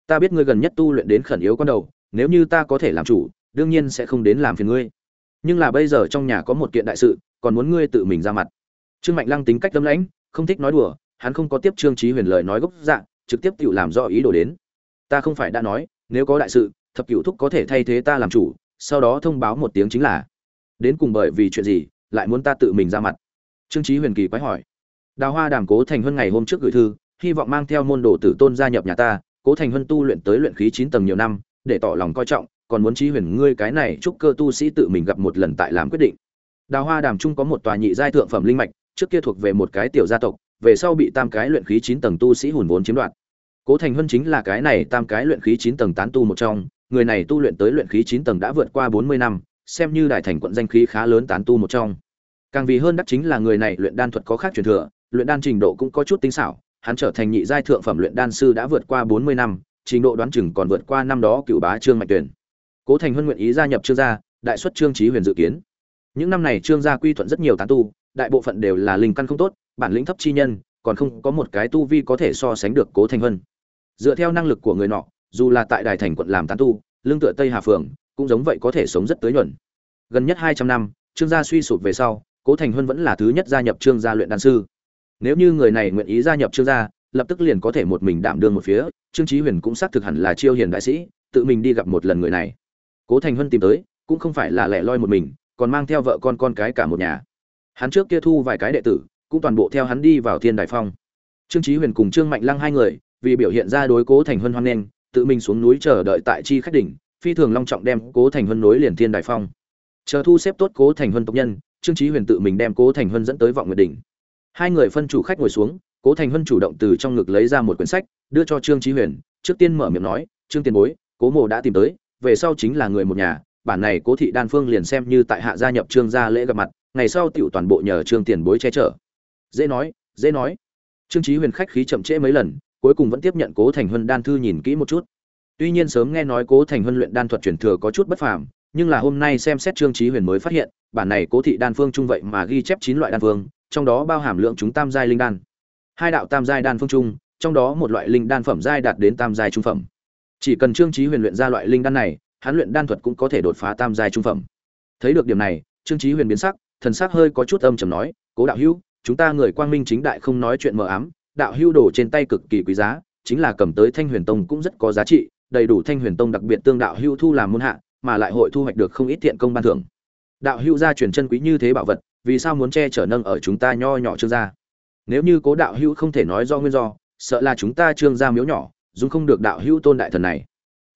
Ta biết ngươi gần nhất tu luyện đến khẩn yếu con đầu, nếu như ta có thể làm chủ, đương nhiên sẽ không đến làm phiền ngươi. Nhưng là bây giờ trong nhà có một kiện đại sự, còn muốn ngươi tự mình ra mặt. Trương mạnh lăng tính cách tâm lãnh không thích nói đùa, hắn không có tiếp trương trí huyền lời nói gốc dạng trực tiếp tự làm rõ ý đồ đến. Ta không phải đã nói, nếu có đại sự, thập cửu thúc có thể thay thế ta làm chủ, sau đó thông báo một tiếng chính là, đến cùng bởi vì chuyện gì, lại muốn ta tự mình ra mặt? Trương trí huyền kỳ quái hỏi đào hoa đàm cố thành hơn ngày hôm trước gửi thư, hy vọng mang theo môn đồ tử tôn gia nhập nhà ta, cố thành huân tu luyện tới luyện khí chín tầng nhiều năm, để tỏ lòng coi trọng, còn muốn trí huyền ngươi cái này chúc cơ tu sĩ tự mình gặp một lần tại làm quyết định. Đào hoa đàm trung có một tòa nhị giai thượng phẩm linh mạch, trước kia thuộc về một cái tiểu gia tộc, về sau bị tam cái luyện khí chín tầng tu sĩ hùn vốn chiếm đoạt. Cố thành huân chính là cái này tam cái luyện khí chín tầng tán tu một trong, người này tu luyện tới luyện khí chín tầng đã vượt qua bốn mươi năm, xem như đại thành quận danh khí khá lớn tán tu một trong. Càng vì hơn đắc chính là người này luyện đan thuật có khác truyền thừa luyện đan trình độ cũng có chút tinh xảo, hắn trở thành nhị giai thượng phẩm luyện đan sư đã vượt qua bốn mươi năm, trình độ đoán chừng còn vượt qua năm đó cựu bá trương mạnh tuyển cố thành huân nguyện ý gia nhập trương gia, đại xuất trương trí huyền dự kiến. Những năm này trương gia quy thuận rất nhiều tán tu, đại bộ phận đều là linh căn không tốt, bản lĩnh thấp chi nhân, còn không có một cái tu vi có thể so sánh được cố thành huân. Dựa theo năng lực của người nọ, dù là tại đài thành quận làm tán tu, lương tựa tây hà phường, cũng giống vậy có thể sống rất tới nhuận. Gần nhất hai trăm năm, trương gia suy sụp về sau, cố thành huân vẫn là thứ nhất gia nhập trương gia luyện đan sư nếu như người này nguyện ý gia nhập trương gia, lập tức liền có thể một mình đảm đương một phía. Trương chí huyền cũng xác thực hẳn là chiêu hiền đại sĩ, tự mình đi gặp một lần người này. Cố thành huân tìm tới, cũng không phải là lẻ loi một mình, còn mang theo vợ con con cái cả một nhà. Hắn trước kia thu vài cái đệ tử, cũng toàn bộ theo hắn đi vào thiên đại phong. Trương chí huyền cùng trương mạnh lăng hai người, vì biểu hiện ra đối cố thành huân hoan nghênh, tự mình xuống núi chờ đợi tại chi khách đỉnh, phi thường long trọng đem cố thành huân nối liền thiên đại phong. Chờ thu xếp tốt cố thành huân tộc nhân, trương chí huyền tự mình đem cố thành huân dẫn tới vọng nguyệt đỉnh hai người phân chủ khách ngồi xuống, cố thành huân chủ động từ trong ngực lấy ra một quyển sách, đưa cho trương chí huyền, trước tiên mở miệng nói, trương tiền bối, cố mộ đã tìm tới, về sau chính là người một nhà, bản này cố thị đan phương liền xem như tại hạ gia nhập trương gia lễ gặp mặt, ngày sau tiểu toàn bộ nhờ trương tiền bối che chở. Dễ nói dễ nói. Trương chí huyền khách khí chậm trễ mấy lần, cuối cùng vẫn tiếp nhận cố thành huân đan thư nhìn kỹ một chút. Tuy nhiên sớm nghe nói cố thành huân luyện đan thuật truyền thừa có chút bất phàm, nhưng là hôm nay xem xét trương chí huyền mới phát hiện, bản này cố thị đan phương trung vậy mà ghi chép chín loại đan phương trong đó bao hàm lượng chúng tam giai linh đan. Hai đạo tam giai đan phương trung trong đó một loại linh đan phẩm giai đạt đến tam giai trung phẩm. Chỉ cần trương chí huyền luyện ra loại linh đan này, hắn luyện đan thuật cũng có thể đột phá tam giai trung phẩm. Thấy được điểm này, trương chí huyền biến sắc, thần sắc hơi có chút âm trầm nói, cố đạo hữu, chúng ta người quang minh chính đại không nói chuyện mờ ám, đạo hữu đồ trên tay cực kỳ quý giá, chính là cầm tới thanh huyền tông cũng rất có giá trị, đầy đủ thanh huyền tông đặc biệt tương đạo hữu thu làm môn hạ, mà lại hội thu hoạch được không ít thiện công ban thưởng đạo hữu gia truyền chân quý như thế bảo vật, vì sao muốn che chở nâng ở chúng ta nho nhỏ trương gia nếu như cố đạo hữu không thể nói do nguyên do, sợ là chúng ta trương gia miếu nhỏ, dùng không được đạo hữu tôn đại thần này.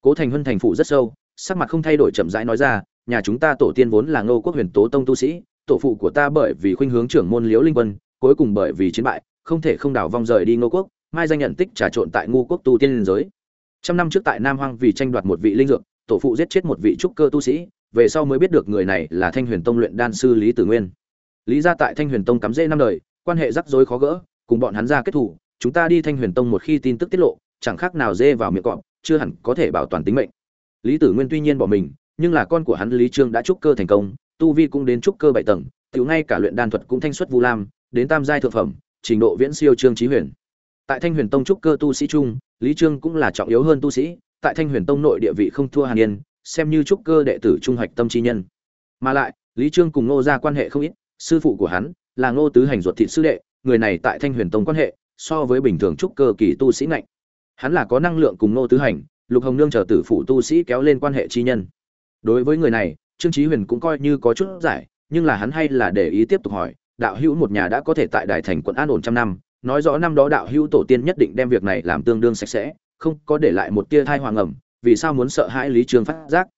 Cố thành huân thành phụ rất sâu, sắc mặt không thay đổi chậm rãi nói ra, nhà chúng ta tổ tiên vốn là ngô quốc huyền tố tông tu sĩ, tổ phụ của ta bởi vì khuynh hướng trưởng môn liễu linh quân, cuối cùng bởi vì chiến bại, không thể không đảo vong rời đi ngô quốc, mai danh nhận tích trà trộn tại ngô quốc tu tiên liên giới. Trăm năm trước tại nam hoang vì tranh đoạt một vị linh dược, tổ phụ giết chết một vị trúc cơ tu sĩ về sau mới biết được người này là thanh huyền tông luyện đan sư lý tử nguyên. Lý gia tại thanh huyền tông cắm rễ năm đời, quan hệ rắc rối khó gỡ, cùng bọn hắn ra kết thủ chúng ta đi thanh huyền tông một khi tin tức tiết lộ, chẳng khác nào dê vào miệng cọp, chưa hẳn có thể bảo toàn tính mệnh. Lý tử nguyên tuy nhiên bỏ mình, nhưng là con của hắn lý trương đã trúc cơ thành công, tu vi cũng đến trúc cơ bảy tầng, tiểu ngay cả luyện đan thuật cũng thanh xuất vu lam, đến tam giai thượng phẩm, trình độ viễn siêu trương trí huyền. Tại thanh huyền tông trúc cơ tu sĩ trung lý trương cũng là trọng yếu hơn tu sĩ, tại thanh huyền tông nội địa vị không thua hàn yên xem như trúc cơ đệ tử trung hoạch tâm chi nhân. Mà lại, lý trương cùng ngô ra quan hệ không ít, sư phụ của hắn là ngô tứ hành ruột thịt sư đệ, người này tại thanh huyền tông quan hệ so với bình thường trúc cơ kỳ tu sĩ ngạnh. Hắn là có năng lượng cùng ngô tứ hành, lục hồng nương chờ tử phụ tu sĩ kéo lên quan hệ chi nhân. Đối với người này, trương chí huyền cũng coi như có chút giải, nhưng là hắn hay là để ý tiếp tục hỏi, đạo hữu một nhà đã có thể tại đại thành quận an ổn trăm năm, nói rõ năm đó đạo hữu tổ tiên nhất định đem việc này làm tương đương sạch sẽ, không có để lại một tia thai hoàng ẩm vì sao muốn sợ hãi lý trường phát giác?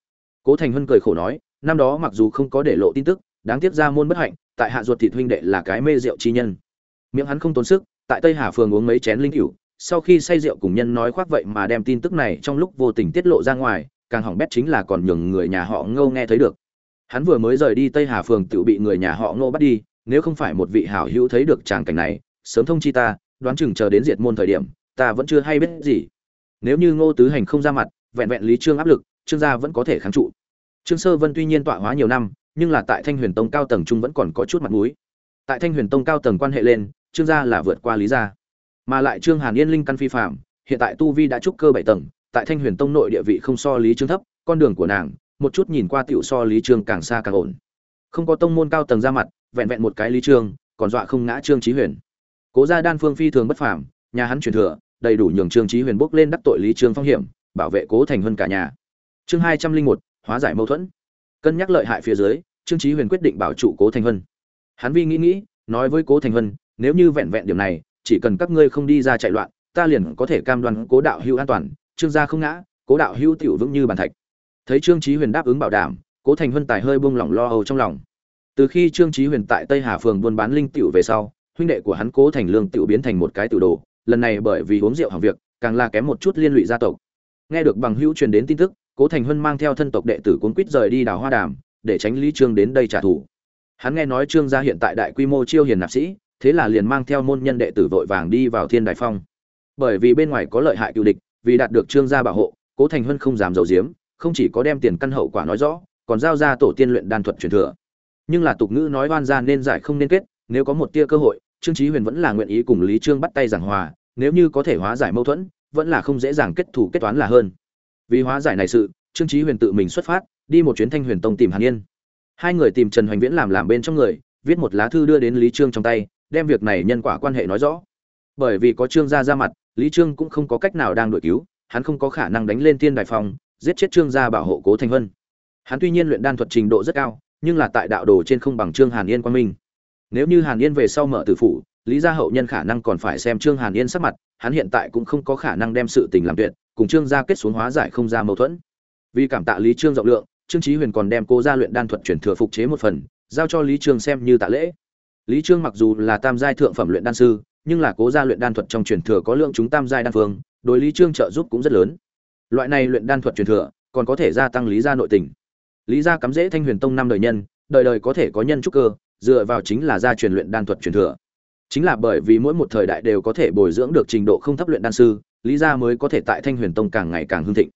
Cố thành hân cười khổ nói, năm đó mặc dù không có để lộ tin tức, đáng tiếc ra môn bất hạnh, tại hạ ruột thịt huynh đệ là cái mê rượu chi nhân. Miệng hắn không tốn sức, tại tây hà phường uống mấy chén linh cửu, sau khi say rượu cùng nhân nói khoác vậy mà đem tin tức này trong lúc vô tình tiết lộ ra ngoài, càng hỏng bét chính là còn nhường người nhà họ ngô nghe thấy được. Hắn vừa mới rời đi tây hà phường tự bị người nhà họ ngô bắt đi, nếu không phải một vị hảo hữu thấy được tràng cảnh này, sớm thông chi ta, đoán chừng chờ đến diệt môn thời điểm, ta vẫn chưa hay biết gì. Nếu như ngô tứ hành không ra mặt vẹn vẹn lý trương áp lực, trương gia vẫn có thể kháng trụ. Trương sơ vân tuy nhiên tọa hóa nhiều năm, nhưng là tại thanh huyền tông cao tầng trung vẫn còn có chút mặt mũi. Tại thanh huyền tông cao tầng quan hệ lên, trương gia là vượt qua lý gia. Mà lại trương hàn yên linh căn phi phạm hiện tại tu vi đã trúc cơ bảy tầng, tại thanh huyền tông nội địa vị không so lý trương thấp, con đường của nàng, một chút nhìn qua tiểu so lý trương càng xa càng ổn. Không có tông môn cao tầng ra mặt, vẹn vẹn một cái lý trương, còn dọa không ngã trương trí huyền. Cố gia đan phương phi thường bất phàm, nhà hắn truyền thừa, đầy đủ nhường trương trí huyền bước lên đắc tội lý trương phong hiểm bảo vệ cố thành hơn cả nhà. Chương hai trăm linh một, hóa giải mâu thuẫn. Cân nhắc lợi hại phía dưới, trương trí huyền quyết định bảo trụ cố thành hân hắn vi nghĩ nghĩ, nói với cố thành hân nếu như vẹn vẹn điểm này, chỉ cần các ngươi không đi ra chạy loạn, ta liền có thể cam đoan cố đạo hữu an toàn. Trương gia không ngã, cố đạo hữu tiểu vững như bàn thạch. Thấy trương trí huyền đáp ứng bảo đảm, cố thành hân tài hơi buông lỏng lo âu trong lòng. Từ khi trương trí huyền tại tây hà phường buôn bán linh tiểu về sau, huynh đệ của hắn cố thành lương tiểu biến thành một cái tiểu đồ, lần này bởi vì uống rượu hỏng việc, càng là kém một chút liên lụy gia tộc nghe được bằng hữu truyền đến tin tức, cố thành huân mang theo thân tộc đệ tử cuốn quýt rời đi đào hoa đàm, để tránh lý trương đến đây trả thù. Hắn nghe nói trương gia hiện tại đại quy mô chiêu hiền nạp sĩ, thế là liền mang theo môn nhân đệ tử vội vàng đi vào thiên đại phong. Bởi vì bên ngoài có lợi hại cựu địch, vì đạt được trương gia bảo hộ, cố thành huân không dám giấu giếm, không chỉ có đem tiền căn hậu quả nói rõ, còn giao ra tổ tiên luyện đan thuật truyền thừa. Nhưng là tục ngữ nói oan gia nên giải không nên kết, nếu có một tia cơ hội, trương chí huyền vẫn là nguyện ý cùng lý trương bắt tay giảng hòa, nếu như có thể hóa giải mâu thuẫn vẫn là không dễ dàng kết thủ kết toán là hơn. Vì hóa giải này sự, trương chí huyền tự mình xuất phát, đi một chuyến thanh huyền tông tìm hàn yên. Hai người tìm trần hoành viễn làm làm bên trong người, viết một lá thư đưa đến lý trương trong tay, đem việc này nhân quả quan hệ nói rõ. Bởi vì có trương gia ra mặt, lý trương cũng không có cách nào đang đuổi cứu, hắn không có khả năng đánh lên tiên đại phòng giết chết trương gia bảo hộ cố thành vân hắn tuy nhiên luyện đan thuật trình độ rất cao, nhưng là tại đạo đồ trên không bằng trương hàn yên quan minh. Nếu như hàn yên về sau mở tử phủ lý gia hậu nhân khả năng còn phải xem trương hàn yên sắc mặt, hắn hiện tại cũng không có khả năng đem sự tình làm tuyệt, cùng trương gia kết xuống hóa giải không ra mâu thuẫn. Vì cảm tạ lý trương rộng lượng, trương chí huyền còn đem cô gia luyện đan thuật chuyển thừa phục chế một phần, giao cho lý trương xem như tạ lễ. Lý trương mặc dù là tam giai thượng phẩm luyện đan sư, nhưng là cố gia luyện đan thuật trong truyền thừa có lượng chúng tam giai đan phương, đối lý trương trợ giúp cũng rất lớn. Loại này luyện đan thuật truyền thừa, còn có thể gia tăng lý gia nội tình. Lý gia cắm dễ thanh huyền tông năm đời nhân, đời đời có thể có nhân trúc cơ, dựa vào chính là gia truyền luyện đan thuật truyền thừa chính là bởi vì mỗi một thời đại đều có thể bồi dưỡng được trình độ không thấp luyện đan sư, lý gia mới có thể tại thanh huyền tông càng ngày càng hưng thịnh.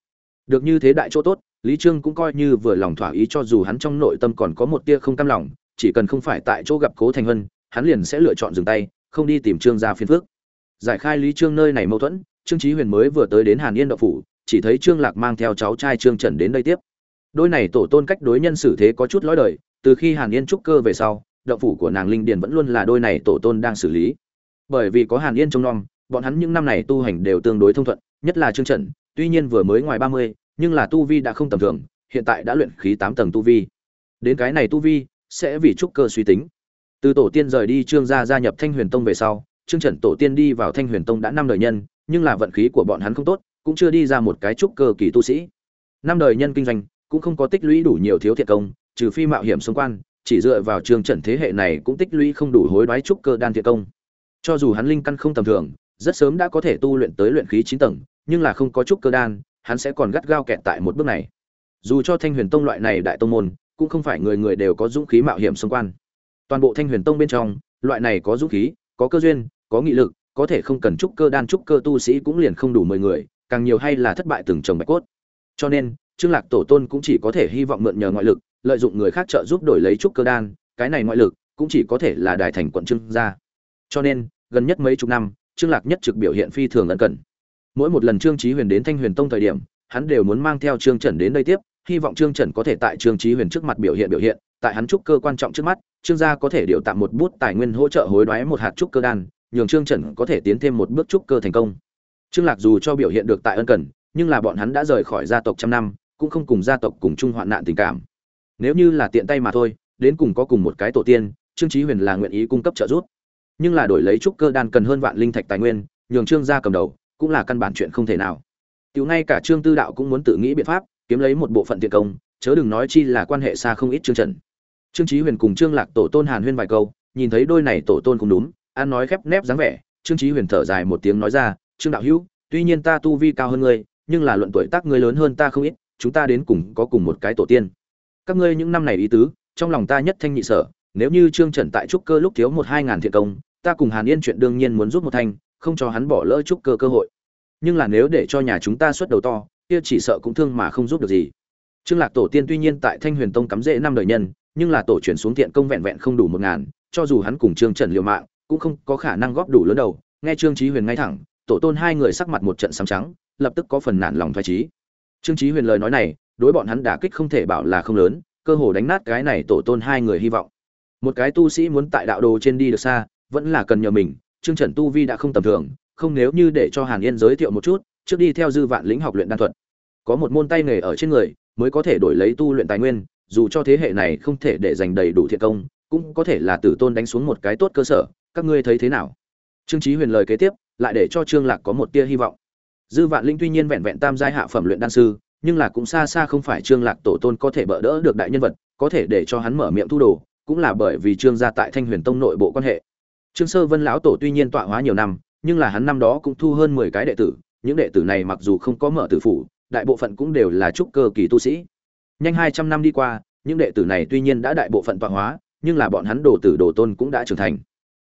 Được như thế đại chỗ tốt, lý trương cũng coi như vừa lòng thỏa ý cho dù hắn trong nội tâm còn có một tia không cam lòng, chỉ cần không phải tại chỗ gặp cố thành hân, hắn liền sẽ lựa chọn dừng tay, không đi tìm trương gia Phiên phước giải khai lý trương nơi này mâu thuẫn, trương chí huyền mới vừa tới đến hàn yên đậu phủ, chỉ thấy trương lạc mang theo cháu trai trương trần đến đây tiếp. Đôi này tổ tôn cách đối nhân xử thế có chút lõi đời, từ khi hàn yên trúc cơ về sau động phủ của nàng linh điền vẫn luôn là đôi này tổ tôn đang xử lý. Bởi vì có hàn yên trông nom, bọn hắn những năm này tu hành đều tương đối thông thuận, nhất là trương trần, tuy nhiên vừa mới ngoài ba mươi, nhưng là tu vi đã không tầm thường, hiện tại đã luyện khí tám tầng tu vi. Đến cái này tu vi, sẽ vì trúc cơ suy tính. Từ tổ tiên rời đi trương gia gia nhập thanh huyền tông về sau, trương trần tổ tiên đi vào thanh huyền tông đã năm đời nhân, nhưng là vận khí của bọn hắn không tốt, cũng chưa đi ra một cái trúc cơ kỳ tu sĩ. Năm đời nhân kinh doanh, cũng không có tích lũy đủ nhiều thiếu thiệt công, trừ phi mạo hiểm xung quan chỉ dựa vào trường trần thế hệ này cũng tích lũy không đủ hối đoái trúc cơ đan thiện công. Cho dù hắn linh căn không tầm thường, rất sớm đã có thể tu luyện tới luyện khí chín tầng, nhưng là không có trúc cơ đan, hắn sẽ còn gắt gao kẹt tại một bước này. Dù cho thanh huyền tông loại này đại tông môn, cũng không phải người người đều có dũng khí mạo hiểm xung quanh. toàn bộ thanh huyền tông bên trong, loại này có dũng khí, có cơ duyên, có nghị lực, có thể không cần trúc cơ đan, trúc cơ tu sĩ cũng liền không đủ mười người, càng nhiều hay là thất bại từng chồng bạch cốt. Cho nên, trương lạc tổ tôn cũng chỉ có thể hy vọng mượn nhờ ngoại lực lợi dụng người khác trợ giúp đổi lấy trúc cơ đan, cái này ngoại lực cũng chỉ có thể là đài thành quận trương gia. Cho nên, gần nhất mấy chục năm, trương lạc nhất trực biểu hiện phi thường ân cần. Mỗi một lần trương trí huyền đến thanh huyền tông thời điểm, hắn đều muốn mang theo trương trần đến đây tiếp, hy vọng trương trần có thể tại trương trí huyền trước mặt biểu hiện biểu hiện, tại hắn trúc cơ quan trọng trước mắt, trương gia có thể điều tạm một bút tài nguyên hỗ trợ hối đoái một hạt trúc cơ đan, nhường trương trần có thể tiến thêm một bước trúc cơ thành công. Trương lạc dù cho biểu hiện được tại ân cần, nhưng là bọn hắn đã rời khỏi gia tộc trăm năm, cũng không cùng gia tộc cùng chung hoạn nạn tình cảm nếu như là tiện tay mà thôi, đến cùng có cùng một cái tổ tiên, trương chí huyền là nguyện ý cung cấp trợ giúp. Nhưng là đổi lấy trúc cơ đan cần hơn vạn linh thạch tài nguyên, nhường trương gia cầm đầu, cũng là căn bản chuyện không thể nào. Tiểu ngay cả trương tư đạo cũng muốn tự nghĩ biện pháp, kiếm lấy một bộ phận tiền công, chớ đừng nói chi là quan hệ xa không ít trương trần. Trương chí huyền cùng trương lạc tổ tôn hàn huyên vài câu, nhìn thấy đôi này tổ tôn cũng đúng ăn nói khép nép dáng vẻ, trương chí huyền thở dài một tiếng nói ra, trương đạo hữu, tuy nhiên ta tu vi cao hơn ngươi, nhưng là luận tuổi tác ngươi lớn hơn ta không ít, chúng ta đến cùng có cùng một cái tổ tiên các ngươi những năm này ý tứ, trong lòng ta nhất thanh nhị sở, nếu như trương trần tại trúc cơ lúc thiếu một hai ngàn thiện công, ta cùng hàn yên chuyện đương nhiên muốn giúp một thanh, không cho hắn bỏ lỡ trúc cơ cơ hội. Nhưng là nếu để cho nhà chúng ta xuất đầu to, kia chỉ sợ cũng thương mà không giúp được gì. Trương lạc tổ tiên tuy nhiên tại thanh huyền tông cắm rễ năm đời nhân, nhưng là tổ chuyển xuống thiện công vẹn vẹn không đủ một ngàn, cho dù hắn cùng trương trần liều mạng, cũng không có khả năng góp đủ lớn đầu. Nghe trương trí huyền ngay thẳng, tổ tôn hai người sắc mặt một trận sắm trắng, lập tức có phần nản lòng thoái trí trương trí huyền lời nói này đối bọn hắn đả kích không thể bảo là không lớn, cơ hồ đánh nát cái này tổ tôn hai người hy vọng. Một cái tu sĩ muốn tại đạo đồ trên đi được xa, vẫn là cần nhờ mình, trương trần tu vi đã không tầm thường, không nếu như để cho hàn yên giới thiệu một chút, trước đi theo dư vạn lĩnh học luyện đan thuật. Có một môn tay nghề ở trên người, mới có thể đổi lấy tu luyện tài nguyên, dù cho thế hệ này không thể để giành đầy đủ thiện công, cũng có thể là tử tôn đánh xuống một cái tốt cơ sở, các ngươi thấy thế nào? Trương Chí huyền lời kế tiếp, lại để cho trương lạc có một tia hy vọng. Dư vạn linh tuy nhiên vẹn vẹn tam giai hạ phẩm luyện đan sư nhưng là cũng xa xa không phải trương lạc tổ tôn có thể bỡ đỡ được đại nhân vật, có thể để cho hắn mở miệng thu đồ, cũng là bởi vì trương gia tại thanh huyền tông nội bộ quan hệ. Trương sơ vân lão tổ tuy nhiên tọa hóa nhiều năm, nhưng là hắn năm đó cũng thu hơn mười cái đệ tử, những đệ tử này mặc dù không có mở tử phủ, đại bộ phận cũng đều là trúc cơ kỳ tu sĩ. Nhanh hai trăm năm đi qua, những đệ tử này tuy nhiên đã đại bộ phận tọa hóa, nhưng là bọn hắn đồ tử đồ tôn cũng đã trưởng thành.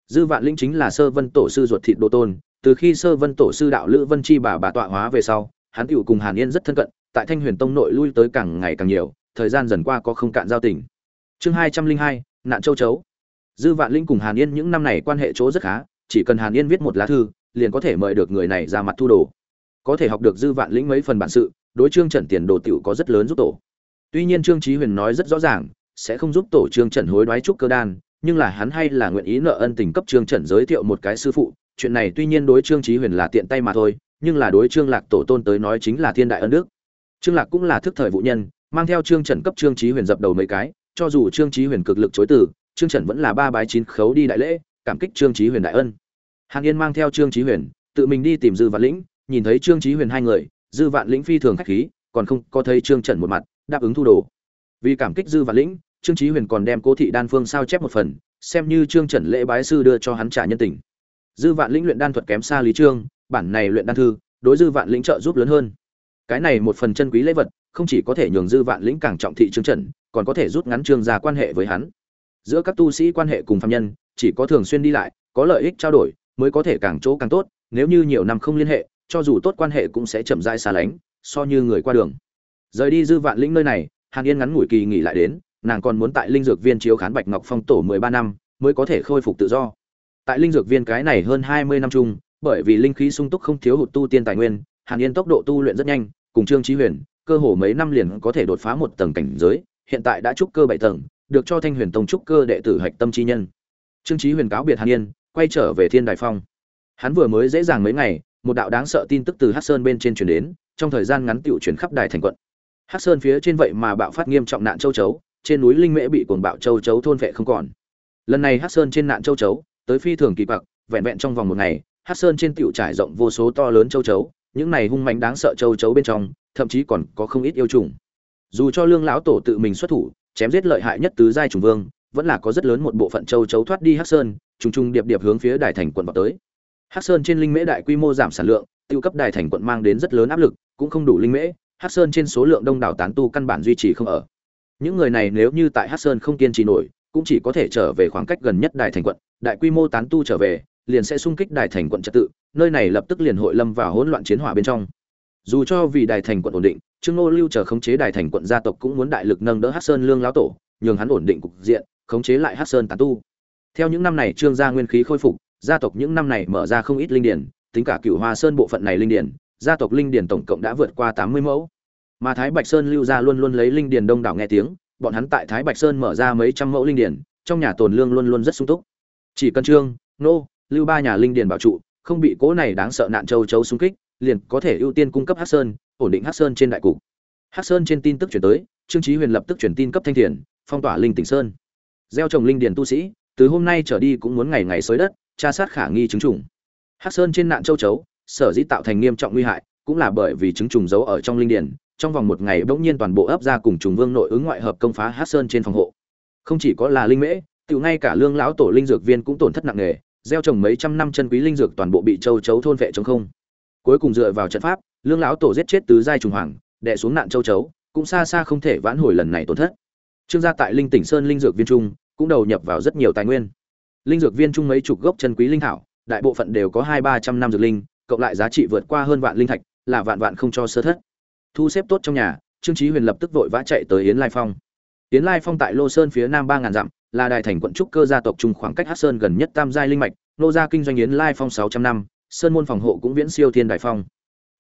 Dư vạn linh chính là sơ vân tổ sư ruột thịt đồ tôn, từ khi sơ vân tổ sư đạo lữ vân chi bà bà tọa hóa về sau, hắn tựu cùng hàn yên rất thân cận tại thanh huyền tông nội lui tới càng ngày càng nhiều, thời gian dần qua có không cạn giao tình. Chương hai trăm linh hai, nạn châu chấu. Dư vạn linh cùng hàn yên những năm này quan hệ chỗ rất khá, chỉ cần hàn yên viết một lá thư, liền có thể mời được người này ra mặt thu đồ. Có thể học được dư vạn lĩnh mấy phần bản sự, đối trương trần tiền đồ tiểu có rất lớn giúp tổ. Tuy nhiên trương Chí huyền nói rất rõ ràng, sẽ không giúp tổ trương trần hối đoái trúc cơ đan, nhưng là hắn hay là nguyện ý nợ ân tình cấp trương trần giới thiệu một cái sư phụ, chuyện này tuy nhiên đối trương Chí huyền là tiện tay mà thôi, nhưng là đối trương lạc tổ tôn tới nói chính là thiên đại ân đức trương lạc cũng là thức thời vụ nhân, mang theo trương trần cấp trương trí huyền dập đầu mấy cái, cho dù trương trí huyền cực lực chối từ, trương trần vẫn là ba bái chín khấu đi đại lễ, cảm kích trương trí huyền đại ân. Hàn yên mang theo trương trí huyền, tự mình đi tìm dư vạn lĩnh, nhìn thấy trương trí huyền hai người, dư vạn lĩnh phi thường khách khí, còn không có thấy trương trần một mặt, đáp ứng thu đồ. Vì cảm kích dư vạn lĩnh, trương trí huyền còn đem cố thị đan phương sao chép một phần, xem như trương trần lễ bái sư đưa cho hắn trả nhân tình. Dư vạn lĩnh luyện đan thuật kém xa lý trương, bản này luyện đan thư, đối dư vạn lĩnh trợ giúp lớn hơn cái này một phần chân quý lễ vật, không chỉ có thể nhường dư vạn lĩnh càng trọng thị trương trần, còn có thể rút ngắn trương gia quan hệ với hắn. Giữa các tu sĩ quan hệ cùng phạm nhân, chỉ có thường xuyên đi lại, có lợi ích trao đổi, mới có thể càng chỗ càng tốt, nếu như nhiều năm không liên hệ, cho dù tốt quan hệ cũng sẽ chậm rãi xa lánh, so như người qua đường. Rời đi dư vạn lĩnh nơi này, hàn yên ngắn ngủi kỳ nghỉ lại đến, nàng còn muốn tại linh dược viên chiếu khán bạch ngọc phong tổ mười ba năm, mới có thể khôi phục tự do. Tại linh dược viên cái này hơn hai mươi năm chung, bởi vì linh khí sung túc không thiếu hụt tu tiên tài nguyên, hàn yên tốc độ tu luyện rất nhanh cùng trương chí huyền, cơ hồ mấy năm liền có thể đột phá một tầng cảnh giới, hiện tại đã trúc cơ bảy tầng, được cho thanh huyền tông trúc cơ đệ tử hạch tâm chi nhân. Trương chí huyền cáo biệt hàn yên, quay trở về thiên đài phong. Hắn vừa mới dễ dàng mấy ngày, một đạo đáng sợ tin tức từ hắc sơn bên trên truyền đến, trong thời gian ngắn tiểu chuyển khắp đài thành quận. Hắc sơn phía trên vậy mà bạo phát nghiêm trọng nạn châu chấu, trên núi linh mễ bị cuồng bạo châu chấu thôn vệ không còn. Lần này hắc sơn trên nạn châu chấu, tới phi thường kỳ bạc vẹn vẹn trong vòng một ngày, hắc sơn trên tiểu trải rộng vô số to lớn châu chấu những này hung mạnh đáng sợ châu chấu bên trong, thậm chí còn có không ít yêu trùng dù cho lương lão tổ tự mình xuất thủ, chém giết lợi hại nhất tứ giai trùng vương, vẫn là có rất lớn một bộ phận châu chấu thoát đi hắc sơn, trùng trùng điệp điệp hướng phía đài thành quận vào tới. Hắc sơn trên linh mễ đại quy mô giảm sản lượng, tiêu cấp đài thành quận mang đến rất lớn áp lực, cũng không đủ linh mễ, hắc sơn trên số lượng đông đảo tán tu căn bản duy trì không ở. Những người này nếu như tại hắc sơn không kiên trì nổi, cũng chỉ có thể trở về khoảng cách gần nhất đài thành quận, đại quy mô tán tu trở về liền sẽ xung kích đài thành quận trật tự, nơi này lập tức liền hội lâm vào hỗn loạn chiến hỏa bên trong. Dù cho vì đài thành quận ổn định, trương ngô lưu chờ khống chế đài thành quận gia tộc cũng muốn đại lực nâng đỡ hắc sơn lương lão tổ, nhường hắn ổn định cục diện, khống chế lại hắc sơn tán tu. Theo những năm này trương gia nguyên khí khôi phục, gia tộc những năm này mở ra không ít linh điển, tính cả cửu hoa sơn bộ phận này linh điển, gia tộc linh điển tổng cộng đã vượt qua tám mươi mẫu. Mà thái bạch sơn lưu gia luôn luôn lấy linh điển đông đảo nghe tiếng, bọn hắn tại thái bạch sơn mở ra mấy trăm mẫu linh điển, trong nhà tồn lương luôn luôn rất sung túc. Chỉ cần trương nô lưu ba nhà linh điền bảo trụ, không bị cố này đáng sợ nạn châu chấu xung kích, liền có thể ưu tiên cung cấp hắc sơn, ổn định hắc sơn trên đại cục. Hắc sơn trên tin tức chuyển tới, trương chí huyền lập tức chuyển tin cấp thanh thiền, phong tỏa linh tỉnh sơn. Gieo trồng linh điền tu sĩ, từ hôm nay trở đi cũng muốn ngày ngày xới đất, tra sát khả nghi chứng trùng. Hắc sơn trên nạn châu chấu, sở dĩ tạo thành nghiêm trọng nguy hại, cũng là bởi vì chứng trùng giấu ở trong linh điền, trong vòng một ngày bỗng nhiên toàn bộ ấp ra cùng trùng vương nội ứng ngoại hợp công phá hát sơn trên phòng hộ. Không chỉ có là linh mễ tự ngay cả lương lão tổ linh dược viên cũng tổn thất nặng nề gieo trồng mấy trăm năm chân quý linh dược toàn bộ bị châu chấu thôn vệ chống không. Cuối cùng dựa vào trận pháp, lương lão tổ giết chết tứ giai trùng hoàng, đè xuống nạn châu chấu, cũng xa xa không thể vãn hồi lần này tổn thất. Trương gia tại linh tỉnh sơn linh dược viên trung, cũng đầu nhập vào rất nhiều tài nguyên. Linh dược viên trung mấy chục gốc chân quý linh thảo, đại bộ phận đều có hai ba trăm năm dược linh, cộng lại giá trị vượt qua hơn vạn linh thạch, là vạn vạn không cho sơ thất. Thu xếp tốt trong nhà, trương trí huyền lập tức vội vã chạy tới yến lai phong. Yến lai phong tại lô sơn phía nam ba ngàn dặm là đài thành quận trúc cơ gia tộc trung khoảng cách hát sơn gần nhất tam giai linh mạch, nô gia kinh doanh yến lai phong sáu trăm năm, sơn môn phòng hộ cũng viễn siêu thiên đại phong.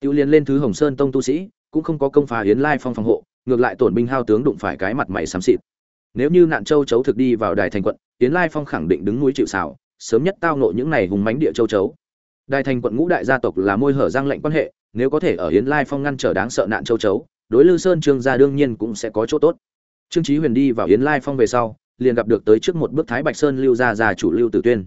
Tiêu liên lên thứ hồng sơn tông tu sĩ, cũng không có công phá yến lai phong phòng hộ, ngược lại tổn binh hao tướng đụng phải cái mặt mày xám xịt. Nếu như nạn châu chấu thực đi vào đài thành quận, yến lai phong khẳng định đứng núi chịu xảo sớm nhất tao nộ những này hùng mánh địa châu chấu. Đài thành quận ngũ đại gia tộc là môi hở giang lệnh quan hệ, nếu có thể ở yến lai phong ngăn trở đáng sợ nạn châu chấu, đối lư sơn trương gia đương nhiên cũng sẽ có chỗ tốt. Trương Chí huyền đi vào yến lai phong về sau liền gặp được tới trước một bước thái bạch sơn lưu gia gia chủ lưu tử tuyên.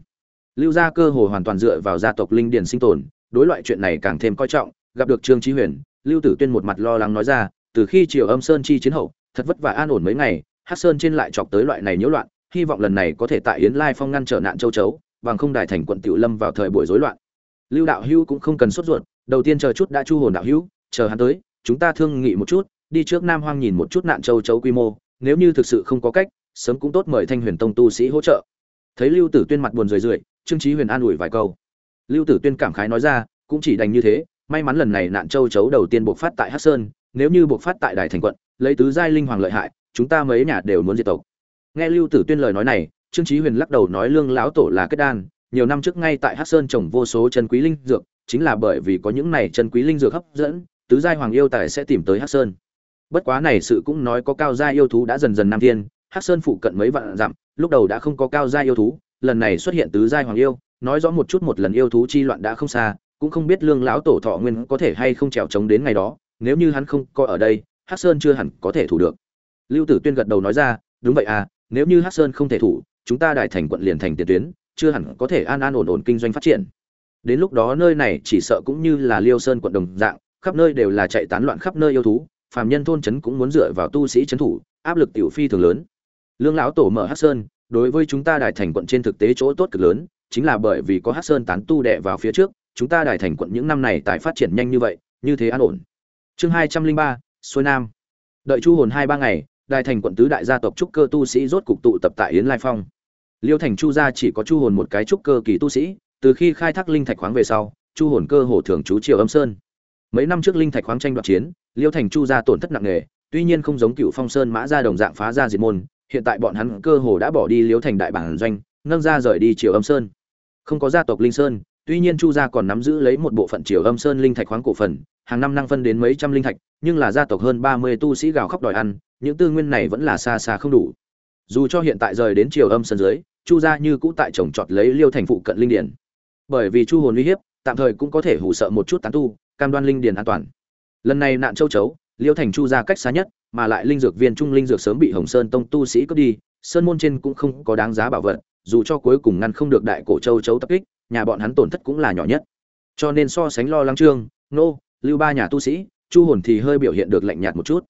Lưu gia cơ hồ hoàn toàn dựa vào gia tộc linh điền sinh tồn, đối loại chuyện này càng thêm coi trọng, gặp được trương trí huyền, lưu tử tuyên một mặt lo lắng nói ra, từ khi triều âm sơn chi chiến hậu, thật vất vả an ổn mấy ngày hát sơn trên lại chọc tới loại này nhiễu loạn, hy vọng lần này có thể tại yến lai phong ngăn trở nạn châu chấu, bằng không đài thành quận tiểu lâm vào thời buổi rối loạn. Lưu đạo hữu cũng không cần sốt ruột, đầu tiên chờ chút đã chu hồn đạo hữu, chờ hắn tới, chúng ta thương nghị một chút, đi trước nam hoang nhìn một chút nạn châu chấu quy mô, nếu như thực sự không có cách sớm cũng tốt mời thanh huyền tông tu sĩ hỗ trợ. Thấy lưu tử tuyên mặt buồn rười rượi, trương trí huyền an ủi vài câu. Lưu tử tuyên cảm khái nói ra, cũng chỉ đành như thế, may mắn lần này nạn châu chấu đầu tiên buộc phát tại hắc sơn, nếu như buộc phát tại đài thành quận, lấy tứ giai linh hoàng lợi hại, chúng ta mấy nhà đều muốn diệt tộc. Nghe lưu tử tuyên lời nói này, trương trí huyền lắc đầu nói lương lão tổ là kết đan, nhiều năm trước ngay tại hắc sơn trồng vô số chân quý linh dược, chính là bởi vì có những này chân quý linh dược hấp dẫn, tứ giai hoàng yêu tài sẽ tìm tới hắc sơn. Bất quá này sự cũng nói có cao giai yêu thú đã dần dần nam thiên hắc sơn phụ cận mấy vạn dặm, lúc đầu đã không có cao giai yêu thú, lần này xuất hiện tứ giai hoàng yêu, nói rõ một chút một lần yêu thú chi loạn đã không xa, cũng không biết lương lão tổ thọ nguyên có thể hay không trèo trống đến ngày đó, nếu như hắn không coi ở đây, hắc sơn chưa hẳn có thể thủ được. Lưu tử tuyên gật đầu nói ra, đúng vậy à nếu như hắc sơn không thể thủ, chúng ta đại thành quận liền thành tiền tuyến, chưa hẳn có thể an an ổn ổn kinh doanh phát triển. Đến lúc đó nơi này chỉ sợ cũng như là liêu sơn quận đồng dạng, khắp nơi đều là chạy tán loạn khắp nơi yêu thú, phàm nhân thôn trấn cũng muốn dựa vào tu sĩ trấn thủ, áp lực tiểu phi thường lớn lương lão tổ mở hắc sơn, đối với chúng ta đại thành quận trên thực tế chỗ tốt cực lớn, chính là bởi vì có hắc sơn tán tu đệ vào phía trước, chúng ta đại thành quận những năm này tại phát triển nhanh như vậy, như thế an ổn. Chương hai trăm linh ba, xuôi nam. Đợi chu hồn hai ba ngày đại thành quận tứ đại gia tộc trúc cơ tu sĩ rốt cục tụ tập tại yến lai phong. Liêu thành chu gia chỉ có chu hồn một cái trúc cơ kỳ tu sĩ, từ khi khai thác linh thạch khoáng về sau, chu hồn cơ hồ thường trú triều âm sơn. Mấy năm trước linh thạch khoáng tranh đoạt chiến, liêu thành chu gia tổn thất nặng nề, tuy nhiên không giống cựu phong sơn mã gia đồng dạng phá ra diệt môn hiện tại bọn hắn cơ hồ đã bỏ đi liêu thành đại bản doanh, nâng ra rời đi triều âm sơn. Không có gia tộc linh sơn, tuy nhiên chu gia còn nắm giữ lấy một bộ phận triều âm sơn linh thạch khoáng cổ phần, hàng năm năng phân đến mấy trăm linh thạch, nhưng là gia tộc hơn ba mươi tu sĩ gào khóc đòi ăn, những tư nguyên này vẫn là xa xa không đủ. Dù cho hiện tại rời đến triều âm sơn dưới, chu gia như cũ tại trồng trọt lấy liêu thành phụ cận linh điển. Bởi vì chu hồn uy hiếp, tạm thời cũng có thể hủ sợ một chút tán tu, cam đoan linh điển an toàn. Lần này nạn châu chấu, liêu thành chu gia cách xa nhất mà lại linh dược viên trung linh dược sớm bị hồng sơn tông tu sĩ cướp đi, sơn môn trên cũng không có đáng giá bảo vật, dù cho cuối cùng ngăn không được đại cổ châu chấu tập kích, nhà bọn hắn tổn thất cũng là nhỏ nhất. Cho nên so sánh lo lắng trương, nô, lưu ba nhà tu sĩ, chu hồn thì hơi biểu hiện được lạnh nhạt một chút.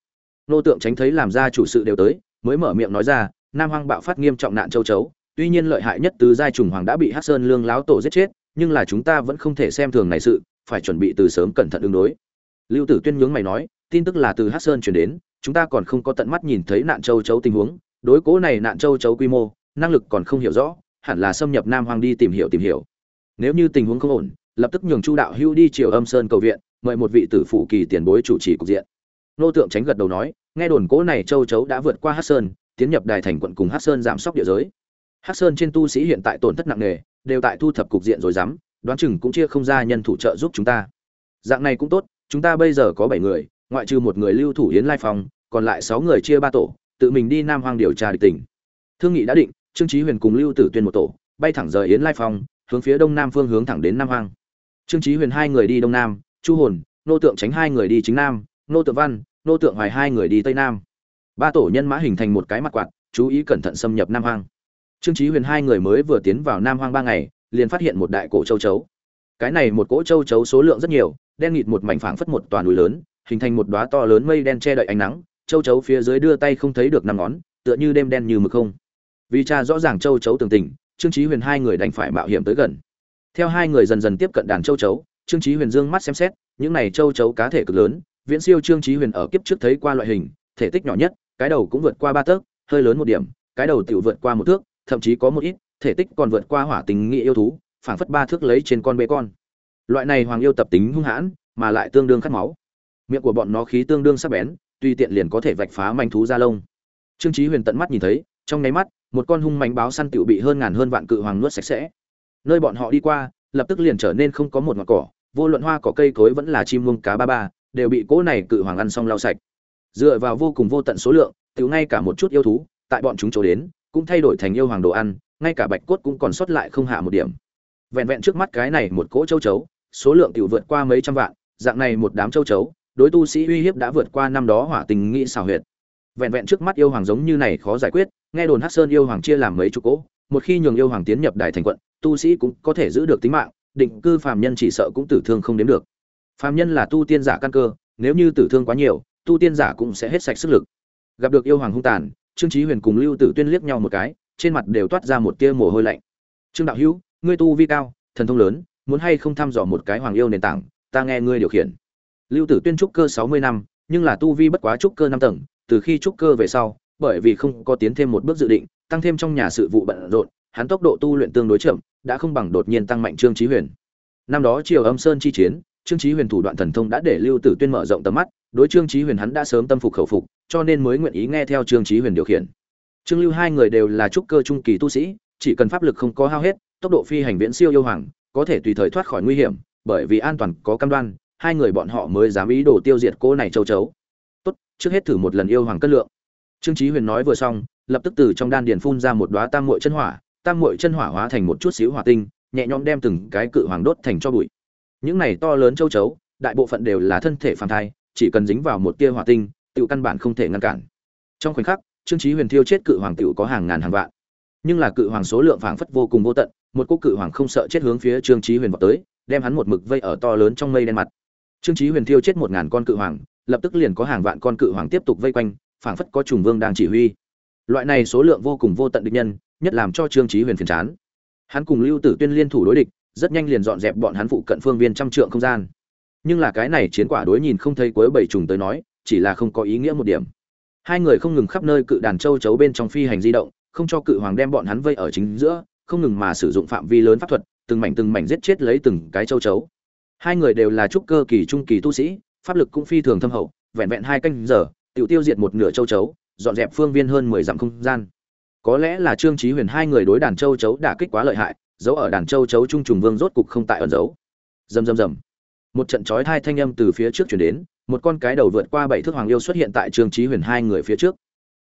Nô tượng tránh thấy làm ra chủ sự đều tới, mới mở miệng nói ra, nam hoang bạo phát nghiêm trọng nạn châu chấu, tuy nhiên lợi hại nhất tứ giai trùng hoàng đã bị hắc sơn lương láo tổ giết chết, nhưng là chúng ta vẫn không thể xem thường này sự, phải chuẩn bị từ sớm cẩn thận ứng đối. Lưu tử tuyên nhướng mày nói, tin tức là từ hắc sơn truyền đến chúng ta còn không có tận mắt nhìn thấy nạn châu chấu tình huống, đối cố này nạn châu chấu quy mô, năng lực còn không hiểu rõ, hẳn là xâm nhập nam hoàng đi tìm hiểu tìm hiểu. Nếu như tình huống không ổn, lập tức nhường chu đạo hưu đi triều âm sơn cầu viện, mời một vị tử phủ kỳ tiền bối chủ trì cục diện. Nô tượng tránh gật đầu nói, nghe đồn cố này châu chấu đã vượt qua hát sơn, tiến nhập đài thành quận cùng hát sơn giảm sóc địa giới. Hát sơn trên tu sĩ hiện tại tổn thất nặng nề, đều tại thu thập cục diện rồi dám, đoán chừng cũng chia không ra nhân thủ trợ giúp chúng ta. Dạng này cũng tốt, chúng ta bây giờ có bảy người ngoại trừ một người lưu thủ yến lai phong, còn lại sáu người chia ba tổ, tự mình đi nam hoang điều tra địch tình. Thương nghị đã định, trương trí huyền cùng lưu tử tuyên một tổ, bay thẳng rời yến lai phong, hướng phía đông nam phương hướng thẳng đến nam hoang. Trương trí huyền hai người đi đông nam, chu hồn, nô tượng tránh hai người đi chính nam, nô tượng văn, nô tượng hoài hai người đi tây nam. Ba tổ nhân mã hình thành một cái mặt quạt, chú ý cẩn thận xâm nhập nam hoang. Trương trí huyền hai người mới vừa tiến vào nam hoang ba ngày, liền phát hiện một đại cổ châu chấu. Cái này một cỗ châu chấu số lượng rất nhiều, đen nghịt một mảnh phảng phất một toàn núi lớn hình thành một đóa to lớn mây đen che đậy ánh nắng, châu chấu phía dưới đưa tay không thấy được năm ngón, tựa như đêm đen như mực không. Vì cha rõ ràng châu chấu tường tình, trương chí huyền hai người đành phải mạo hiểm tới gần. Theo hai người dần dần tiếp cận đàn châu chấu, trương chí huyền dương mắt xem xét, những này châu chấu cá thể cực lớn, viễn siêu trương chí huyền ở kiếp trước thấy qua loại hình, thể tích nhỏ nhất, cái đầu cũng vượt qua ba tấc hơi lớn một điểm, cái đầu tiểu vượt qua một thước, thậm chí có một ít, thể tích còn vượt qua hỏa tình nghị yêu thú, phảng phất ba thước lấy trên con bê con. Loại này hoàng yêu tập tính hung hãn, mà lại tương đương khát máu miệng của bọn nó khí tương đương sắc bén, tuy tiện liền có thể vạch phá manh thú da lông. Trương chí huyền tận mắt nhìn thấy, trong nháy mắt, một con hung mánh báo săn tiểu bị hơn ngàn hơn vạn cự hoàng nuốt sạch sẽ. Nơi bọn họ đi qua, lập tức liền trở nên không có một ngọn cỏ, vô luận hoa cỏ cây cối vẫn là chim muông cá ba ba, đều bị cỗ này cự hoàng ăn xong lau sạch. Dựa vào vô cùng vô tận số lượng, tiểu ngay cả một chút yêu thú, tại bọn chúng chỗ đến, cũng thay đổi thành yêu hoàng đồ ăn, ngay cả bạch cốt cũng còn sót lại không hạ một điểm. Vẹn vẹn trước mắt cái này một cỗ châu chấu, số lượng tiểu vượt qua mấy trăm vạn, dạng này một đám châu chấu đối tu sĩ uy hiếp đã vượt qua năm đó hỏa tình nghĩ xảo huyệt. Vẹn vẹn trước mắt yêu hoàng giống như này khó giải quyết, nghe đồn hắc sơn yêu hoàng chia làm mấy chục cỗ, một khi nhường yêu hoàng tiến nhập đại thành quận, tu sĩ cũng có thể giữ được tính mạng, định cư phàm nhân chỉ sợ cũng tử thương không đến được. Phàm nhân là tu tiên giả căn cơ, nếu như tử thương quá nhiều, tu tiên giả cũng sẽ hết sạch sức lực. Gặp được yêu hoàng hung tàn, trương chí huyền cùng lưu tử tuyên liếc nhau một cái, trên mặt đều toát ra một tia mồ hôi lạnh. Trương đạo hữu, ngươi tu vi cao, thần thông lớn, muốn hay không thăm dò một cái hoàng yêu nền tảng, ta nghe ngươi điều khiển lưu tử tuyên trúc cơ sáu mươi năm, nhưng là tu vi bất quá trúc cơ năm tầng, từ khi trúc cơ về sau, bởi vì không có tiến thêm một bước dự định, tăng thêm trong nhà sự vụ bận rộn, hắn tốc độ tu luyện tương đối chậm, đã không bằng đột nhiên tăng mạnh trương chí huyền. Năm đó triều âm sơn chi chiến, trương chí huyền thủ đoạn thần thông đã để lưu tử tuyên mở rộng tầm mắt, đối trương chí huyền hắn đã sớm tâm phục khẩu phục, cho nên mới nguyện ý nghe theo trương chí huyền điều khiển. Trương lưu hai người đều là trúc cơ trung kỳ tu sĩ, chỉ cần pháp lực không có hao hết, tốc độ phi hành viễn siêu yêu hoàng, có thể tùy thời thoát khỏi nguy hiểm, bởi vì an toàn có cam đoan hai người bọn họ mới dám ý đồ tiêu diệt cô này châu chấu. Tốt, trước hết thử một lần yêu hoàng cất lượng. Trương chí huyền nói vừa xong, lập tức từ trong đan điền phun ra một đóa tam muội chân hỏa, tam muội chân hỏa hóa thành một chút xíu hỏa tinh, nhẹ nhõm đem từng cái cự hoàng đốt thành cho bụi. Những này to lớn châu chấu, đại bộ phận đều là thân thể phàm thai, chỉ cần dính vào một tia hỏa tinh, tiểu căn bản không thể ngăn cản. Trong khoảnh khắc, trương chí huyền thiêu chết cự hoàng tiểu có hàng ngàn hàng vạn. Nhưng là cự hoàng số lượng phảng phất vô cùng vô tận, một cô cự hoàng không sợ chết hướng phía trương chí huyền vọt tới, đem hắn một mực vây ở to lớn trong mây đen mặt trương chí huyền thiêu chết một ngàn con cự hoàng, lập tức liền có hàng vạn con cự hoàng tiếp tục vây quanh, phảng phất có trùng vương đang chỉ huy. Loại này số lượng vô cùng vô tận địch nhân, nhất làm cho trương chí huyền phiền chán. Hắn cùng lưu tử tuyên liên thủ đối địch, rất nhanh liền dọn dẹp bọn hắn phụ cận phương viên trăm trượng không gian. Nhưng là cái này chiến quả đối nhìn không thấy cuối bảy trùng tới nói, chỉ là không có ý nghĩa một điểm. Hai người không ngừng khắp nơi cự đàn châu chấu bên trong phi hành di động, không cho cự hoàng đem bọn hắn vây ở chính giữa, không ngừng mà sử dụng phạm vi lớn pháp thuật, từng mảnh từng mảnh giết chết lấy từng cái châu chấu hai người đều là trúc cơ kỳ trung kỳ tu sĩ, pháp lực cũng phi thường thâm hậu, vẹn vẹn hai canh giờ, tiểu tiêu diệt một nửa châu chấu, dọn dẹp phương viên hơn mười dặm không gian. Có lẽ là trương trí huyền hai người đối đàn châu chấu đả kích quá lợi hại, giấu ở đàn châu chấu trung trùng vương rốt cục không tại ẩn giấu. Rầm rầm rầm. Một trận chói hai thanh âm từ phía trước chuyển đến, một con cái đầu vượt qua bảy thước hoàng yêu xuất hiện tại trương trí huyền hai người phía trước.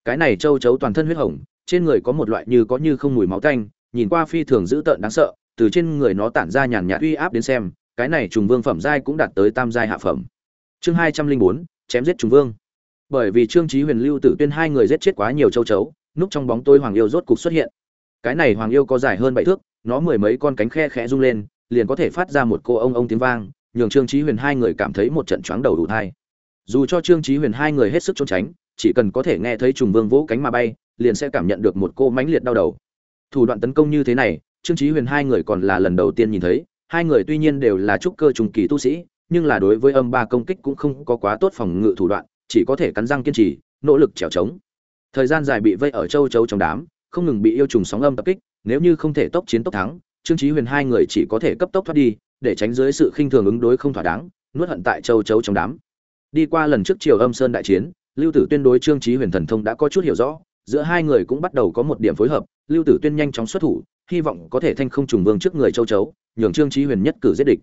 Cái này châu chấu toàn thân huyết hồng, trên người có một loại như có như không mùi máu tanh, nhìn qua phi thường dữ tợn đáng sợ, từ trên người nó tản ra nhàn nhạt uy áp đến xem cái này trùng vương phẩm giai cũng đạt tới tam giai hạ phẩm. Chương hai trăm linh bốn, chém giết trùng vương. Bởi vì trương chí huyền, lưu tử tuyên hai người giết chết quá nhiều châu chấu, núp trong bóng tối hoàng yêu rốt cục xuất hiện. Cái này hoàng yêu có dài hơn bảy thước, nó mười mấy con cánh khe khẽ rung lên, liền có thể phát ra một cô ông ông tiếng vang, nhường trương chí huyền hai người cảm thấy một trận choáng đầu đủ thai. Dù cho trương chí huyền hai người hết sức trốn tránh, chỉ cần có thể nghe thấy trùng vương vỗ cánh mà bay, liền sẽ cảm nhận được một cô mãnh liệt đau đầu. Thủ đoạn tấn công như thế này, trương chí huyền hai người còn là lần đầu tiên nhìn thấy hai người tuy nhiên đều là trúc cơ trùng kỳ tu sĩ, nhưng là đối với âm ba công kích cũng không có quá tốt phòng ngự thủ đoạn, chỉ có thể cắn răng kiên trì, nỗ lực trèo trống. Thời gian dài bị vây ở châu chấu trong đám, không ngừng bị yêu trùng sóng âm tập kích, nếu như không thể tốc chiến tốc thắng, trương chí huyền hai người chỉ có thể cấp tốc thoát đi, để tránh dưới sự khinh thường ứng đối không thỏa đáng, nuốt hận tại châu chấu trong đám. Đi qua lần trước triều âm sơn đại chiến, lưu tử tuyên đối trương chí huyền thần thông đã có chút hiểu rõ, giữa hai người cũng bắt đầu có một điểm phối hợp, lưu tử tuyên nhanh chóng xuất thủ hy vọng có thể thanh không trùng vương trước người châu chấu, nhường trương chí huyền nhất cử giết địch.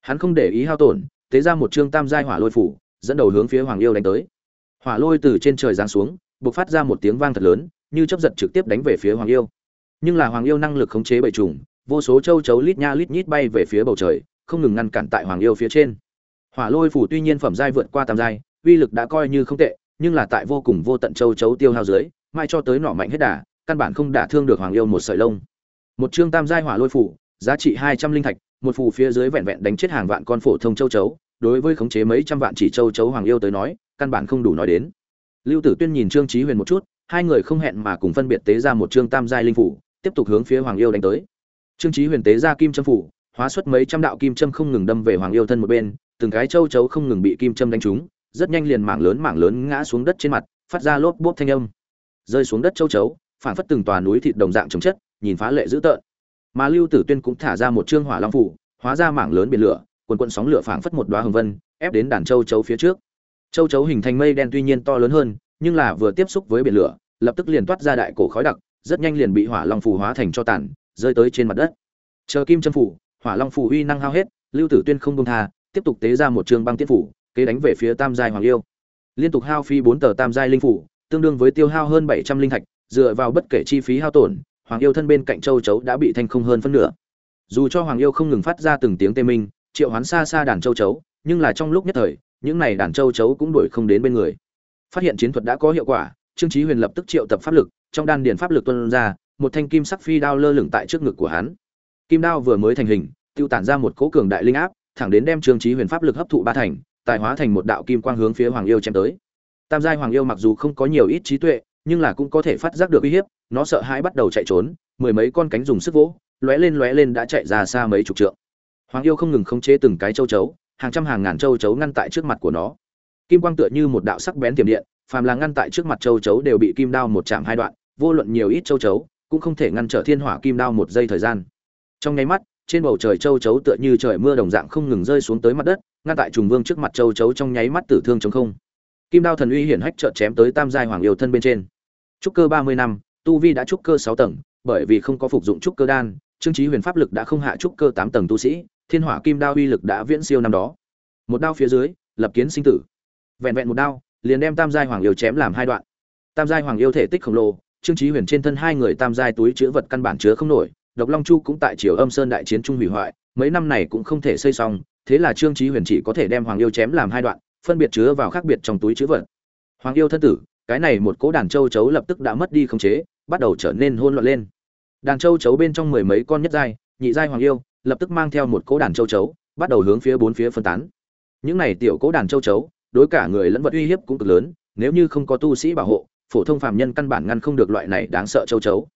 Hắn không để ý hao tổn, tế ra một trương tam giai hỏa lôi phủ, dẫn đầu hướng phía hoàng yêu đánh tới. Hỏa lôi từ trên trời giáng xuống, bộc phát ra một tiếng vang thật lớn, như chớp giật trực tiếp đánh về phía hoàng yêu. Nhưng là hoàng yêu năng lực khống chế bầy trùng, vô số châu chấu lít nha lít nhít bay về phía bầu trời, không ngừng ngăn cản tại hoàng yêu phía trên. Hỏa lôi phủ tuy nhiên phẩm giai vượt qua tam giai, uy lực đã coi như không tệ, nhưng là tại vô cùng vô tận châu chấu tiêu hao dưới, mai cho tới nỏ mạnh hết đà, căn bản không đả thương được hoàng yêu một sợi lông một chương tam giai hỏa lôi phủ, giá trị hai trăm linh thạch, một phù phía dưới vẹn vẹn đánh chết hàng vạn con phổ thông châu chấu. Đối với khống chế mấy trăm vạn chỉ châu chấu hoàng yêu tới nói, căn bản không đủ nói đến. Lưu tử tuyên nhìn trương chí huyền một chút, hai người không hẹn mà cùng phân biệt tế ra một trương tam giai linh phủ, tiếp tục hướng phía hoàng yêu đánh tới. Trương chí huyền tế ra kim châm phủ, hóa xuất mấy trăm đạo kim châm không ngừng đâm về hoàng yêu thân một bên, từng cái châu chấu không ngừng bị kim châm đánh trúng, rất nhanh liền mảng lớn mảng lớn ngã xuống đất trên mặt, phát ra lốp bốp thanh âm. Rơi xuống đất châu chấu phản phất từng tòa núi thịt đồng dạng trồng chất nhìn phá lệ dữ tợn. Mà lưu tử tuyên cũng thả ra một trương hỏa long phủ, hóa ra mảng lớn biển lửa, quần quận sóng lửa phảng phất một đóa hồng vân, ép đến đàn châu chấu phía trước. Châu chấu hình thành mây đen tuy nhiên to lớn hơn, nhưng là vừa tiếp xúc với biển lửa, lập tức liền toát ra đại cổ khói đặc, rất nhanh liền bị hỏa long phủ hóa thành cho tàn, rơi tới trên mặt đất. Chờ kim châm phủ, hỏa long phủ uy năng hao hết, lưu tử tuyên không buông tha, tiếp tục tế ra một trường băng tiết phủ, kế đánh về phía tam giai hoàng yêu liên tục hao phi bốn tờ tam giai linh phủ, tương đương với tiêu hao hơn bảy trăm linh thạch, dựa vào bất kể chi phí hao tổn hoàng yêu thân bên cạnh châu chấu đã bị thanh không hơn phân nửa. Dù cho hoàng yêu không ngừng phát ra từng tiếng tê minh, triệu hoán xa xa đàn châu chấu, nhưng là trong lúc nhất thời, những này đàn châu chấu cũng đuổi không đến bên người. Phát hiện chiến thuật đã có hiệu quả, trương chí huyền lập tức triệu tập pháp lực, trong đan điền pháp lực tuôn ra, một thanh kim sắc phi đao lơ lửng tại trước ngực của hắn. Kim đao vừa mới thành hình, tiêu tản ra một cỗ cường đại linh áp, thẳng đến đem trương chí huyền pháp lực hấp thụ ba thành, tài hóa thành một đạo kim quang hướng phía hoàng yêu chém tới. Tam giai hoàng yêu mặc dù không có nhiều ít trí tuệ, nhưng là cũng có thể phát giác được uy hiếp nó sợ hãi bắt đầu chạy trốn, mười mấy con cánh dùng sức vỗ, lóe lên lóe lên đã chạy ra xa mấy chục trượng. Hoàng yêu không ngừng khống chế từng cái châu chấu, hàng trăm hàng ngàn châu chấu ngăn tại trước mặt của nó. Kim quang tựa như một đạo sắc bén tiềm điện, phàm là ngăn tại trước mặt châu chấu đều bị kim đao một chạm hai đoạn, vô luận nhiều ít châu chấu, cũng không thể ngăn trở thiên hỏa kim đao một giây thời gian. Trong nháy mắt, trên bầu trời châu chấu tựa như trời mưa đồng dạng không ngừng rơi xuống tới mặt đất, ngăn tại trùng vương trước mặt châu chấu trong nháy mắt tử thương chống không. Kim đao thần uy hiển hách trợn chém tới tam giai hoàng yêu thân bên trên. Trúc cơ ba mươi năm tu vi đã trúc cơ sáu tầng, bởi vì không có phục dụng trúc cơ đan, trương chí huyền pháp lực đã không hạ trúc cơ tám tầng tu sĩ, thiên hỏa kim đao uy lực đã viễn siêu năm đó. Một đao phía dưới, lập kiến sinh tử. Vẹn vẹn một đao, liền đem tam giai hoàng yêu chém làm hai đoạn. Tam giai hoàng yêu thể tích khổng lồ, trương chí huyền trên thân hai người tam giai túi chứa vật căn bản chứa không nổi, độc long chu cũng tại triều âm sơn đại chiến trung hủy hoại, mấy năm này cũng không thể xây xong, thế là trương chí huyền chỉ có thể đem hoàng yêu chém làm hai đoạn, phân biệt chứa vào khác biệt trong túi chứa vật. Hoàng yêu thân tử, cái này một cỗ đàn châu chấu lập tức đã mất đi khống chế bắt đầu trở nên hôn loạn lên. Đàn châu chấu bên trong mười mấy con nhất giai, nhị giai hoàng yêu, lập tức mang theo một cỗ đàn châu chấu, bắt đầu hướng phía bốn phía phân tán. Những này tiểu cỗ đàn châu chấu, đối cả người lẫn vật uy hiếp cũng cực lớn, nếu như không có tu sĩ bảo hộ, phổ thông phàm nhân căn bản ngăn không được loại này đáng sợ châu chấu.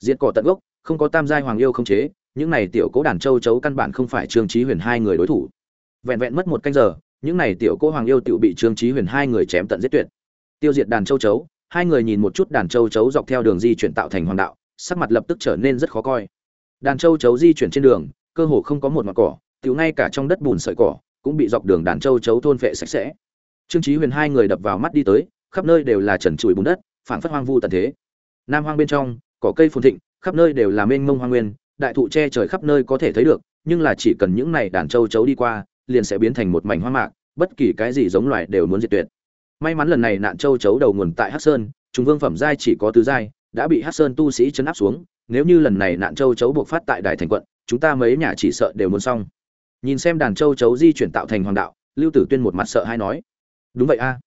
Diệt cỏ tận gốc, không có tam giai hoàng yêu không chế, những này tiểu cỗ đàn châu chấu căn bản không phải trương trí huyền hai người đối thủ. Vẹn vẹn mất một canh giờ, những này tiểu cỗ hoàng yêu tự bị trương trí huyền hai người chém tận giết tuyệt. Tiêu diệt đàn châu chấu hai người nhìn một chút đàn châu chấu dọc theo đường di chuyển tạo thành hoàng đạo, sắc mặt lập tức trở nên rất khó coi. Đàn châu chấu di chuyển trên đường, cơ hồ không có một mặt cỏ, tiểu ngay cả trong đất bùn sợi cỏ cũng bị dọc đường đàn châu chấu thôn phệ sạch sẽ. Trương chí huyền hai người đập vào mắt đi tới, khắp nơi đều là trần trụi bùn đất, phảng phất hoang vu tận thế. Nam hoang bên trong, cỏ cây phồn thịnh, khắp nơi đều là mênh mông hoang nguyên, đại thụ che trời khắp nơi có thể thấy được, nhưng là chỉ cần những này đàn châu chấu đi qua, liền sẽ biến thành một mảnh hoang mạc, bất kỳ cái gì giống loài đều muốn diệt tuyệt may mắn lần này nạn châu chấu đầu nguồn tại hắc sơn chúng vương phẩm giai chỉ có tứ giai, đã bị hắc sơn tu sĩ chấn áp xuống. Nếu như lần này nạn châu chấu buộc phát tại đài thành quận, chúng ta mấy nhà chỉ sợ đều muốn xong. Nhìn xem đàn châu chấu di chuyển tạo thành hoàng đạo, lưu tử tuyên một mặt sợ hay nói. Đúng vậy a.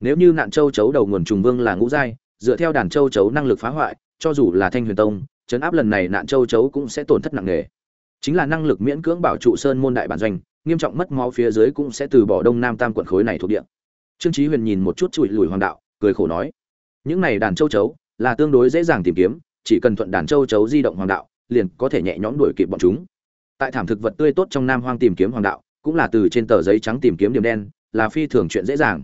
Nếu như nạn châu chấu đầu nguồn trùng vương là ngũ giai, dựa theo đàn châu chấu năng lực phá hoại, cho dù là thanh huyền tông, chấn áp lần này nạn châu chấu cũng sẽ tổn thất nặng nề. Chính là năng lực miễn cưỡng bảo trụ sơn môn đại bản doanh, nghiêm trọng mất máu phía dưới cũng sẽ từ bỏ đông nam tam quận khối này thuộc địa trương chí huyền nhìn một chút chùi lùi hoàng đạo, cười khổ nói, những này đàn châu chấu là tương đối dễ dàng tìm kiếm, chỉ cần thuận đàn châu chấu di động hoàng đạo, liền có thể nhẹ nhõm đuổi kịp bọn chúng. Tại thảm thực vật tươi tốt trong nam hoang tìm kiếm hoàng đạo, cũng là từ trên tờ giấy trắng tìm kiếm điểm đen, là phi thường chuyện dễ dàng.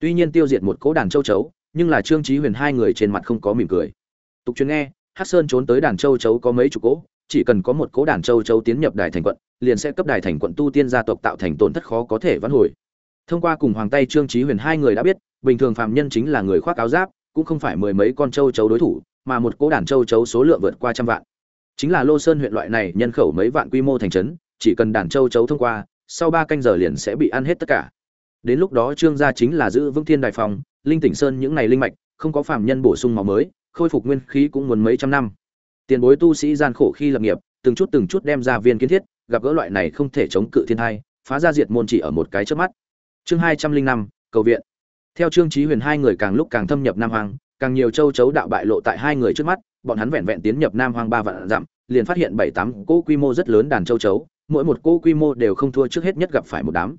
Tuy nhiên tiêu diệt một cỗ đàn châu chấu, nhưng là trương chí huyền hai người trên mặt không có mỉm cười. Tục truyền nghe, hắc sơn trốn tới đàn châu chấu có mấy chục cỗ chỉ cần có một cỗ đàn châu chấu tiến nhập đài thành quận, liền sẽ cấp đài thành quận tu tiên gia tộc tạo thành tổn thất khó có thể vãn hồi thông qua cùng hoàng tay trương trí huyền hai người đã biết, bình thường phạm nhân chính là người khoác áo giáp, cũng không phải mười mấy con châu chấu đối thủ, mà một cỗ đàn châu chấu số lượng vượt qua trăm vạn. Chính là lô sơn huyện loại này nhân khẩu mấy vạn quy mô thành trấn, chỉ cần đàn châu chấu thông qua, sau ba canh giờ liền sẽ bị ăn hết tất cả. Đến lúc đó trương gia chính là giữ vững thiên đại phòng, linh tỉnh sơn những ngày linh mạch, không có phạm nhân bổ sung máu mới, khôi phục nguyên khí cũng muốn mấy trăm năm. Tiền bối tu sĩ gian khổ khi lập nghiệp, từng chút từng chút đem ra viên kiến thiết, gặp gỡ loại này không thể chống cự thiên thai, phá ra diệt môn chỉ ở một cái trước mắt chương hai trăm linh năm, cầu viện. Theo trương trí huyền hai người càng lúc càng thâm nhập nam hoàng càng nhiều châu chấu đạo bại lộ tại hai người trước mắt, bọn hắn vẹn vẹn tiến nhập nam hoàng ba vạn dặm, liền phát hiện bảy tám cỗ quy mô rất lớn đàn châu chấu, mỗi một cỗ quy mô đều không thua trước hết nhất gặp phải một đám.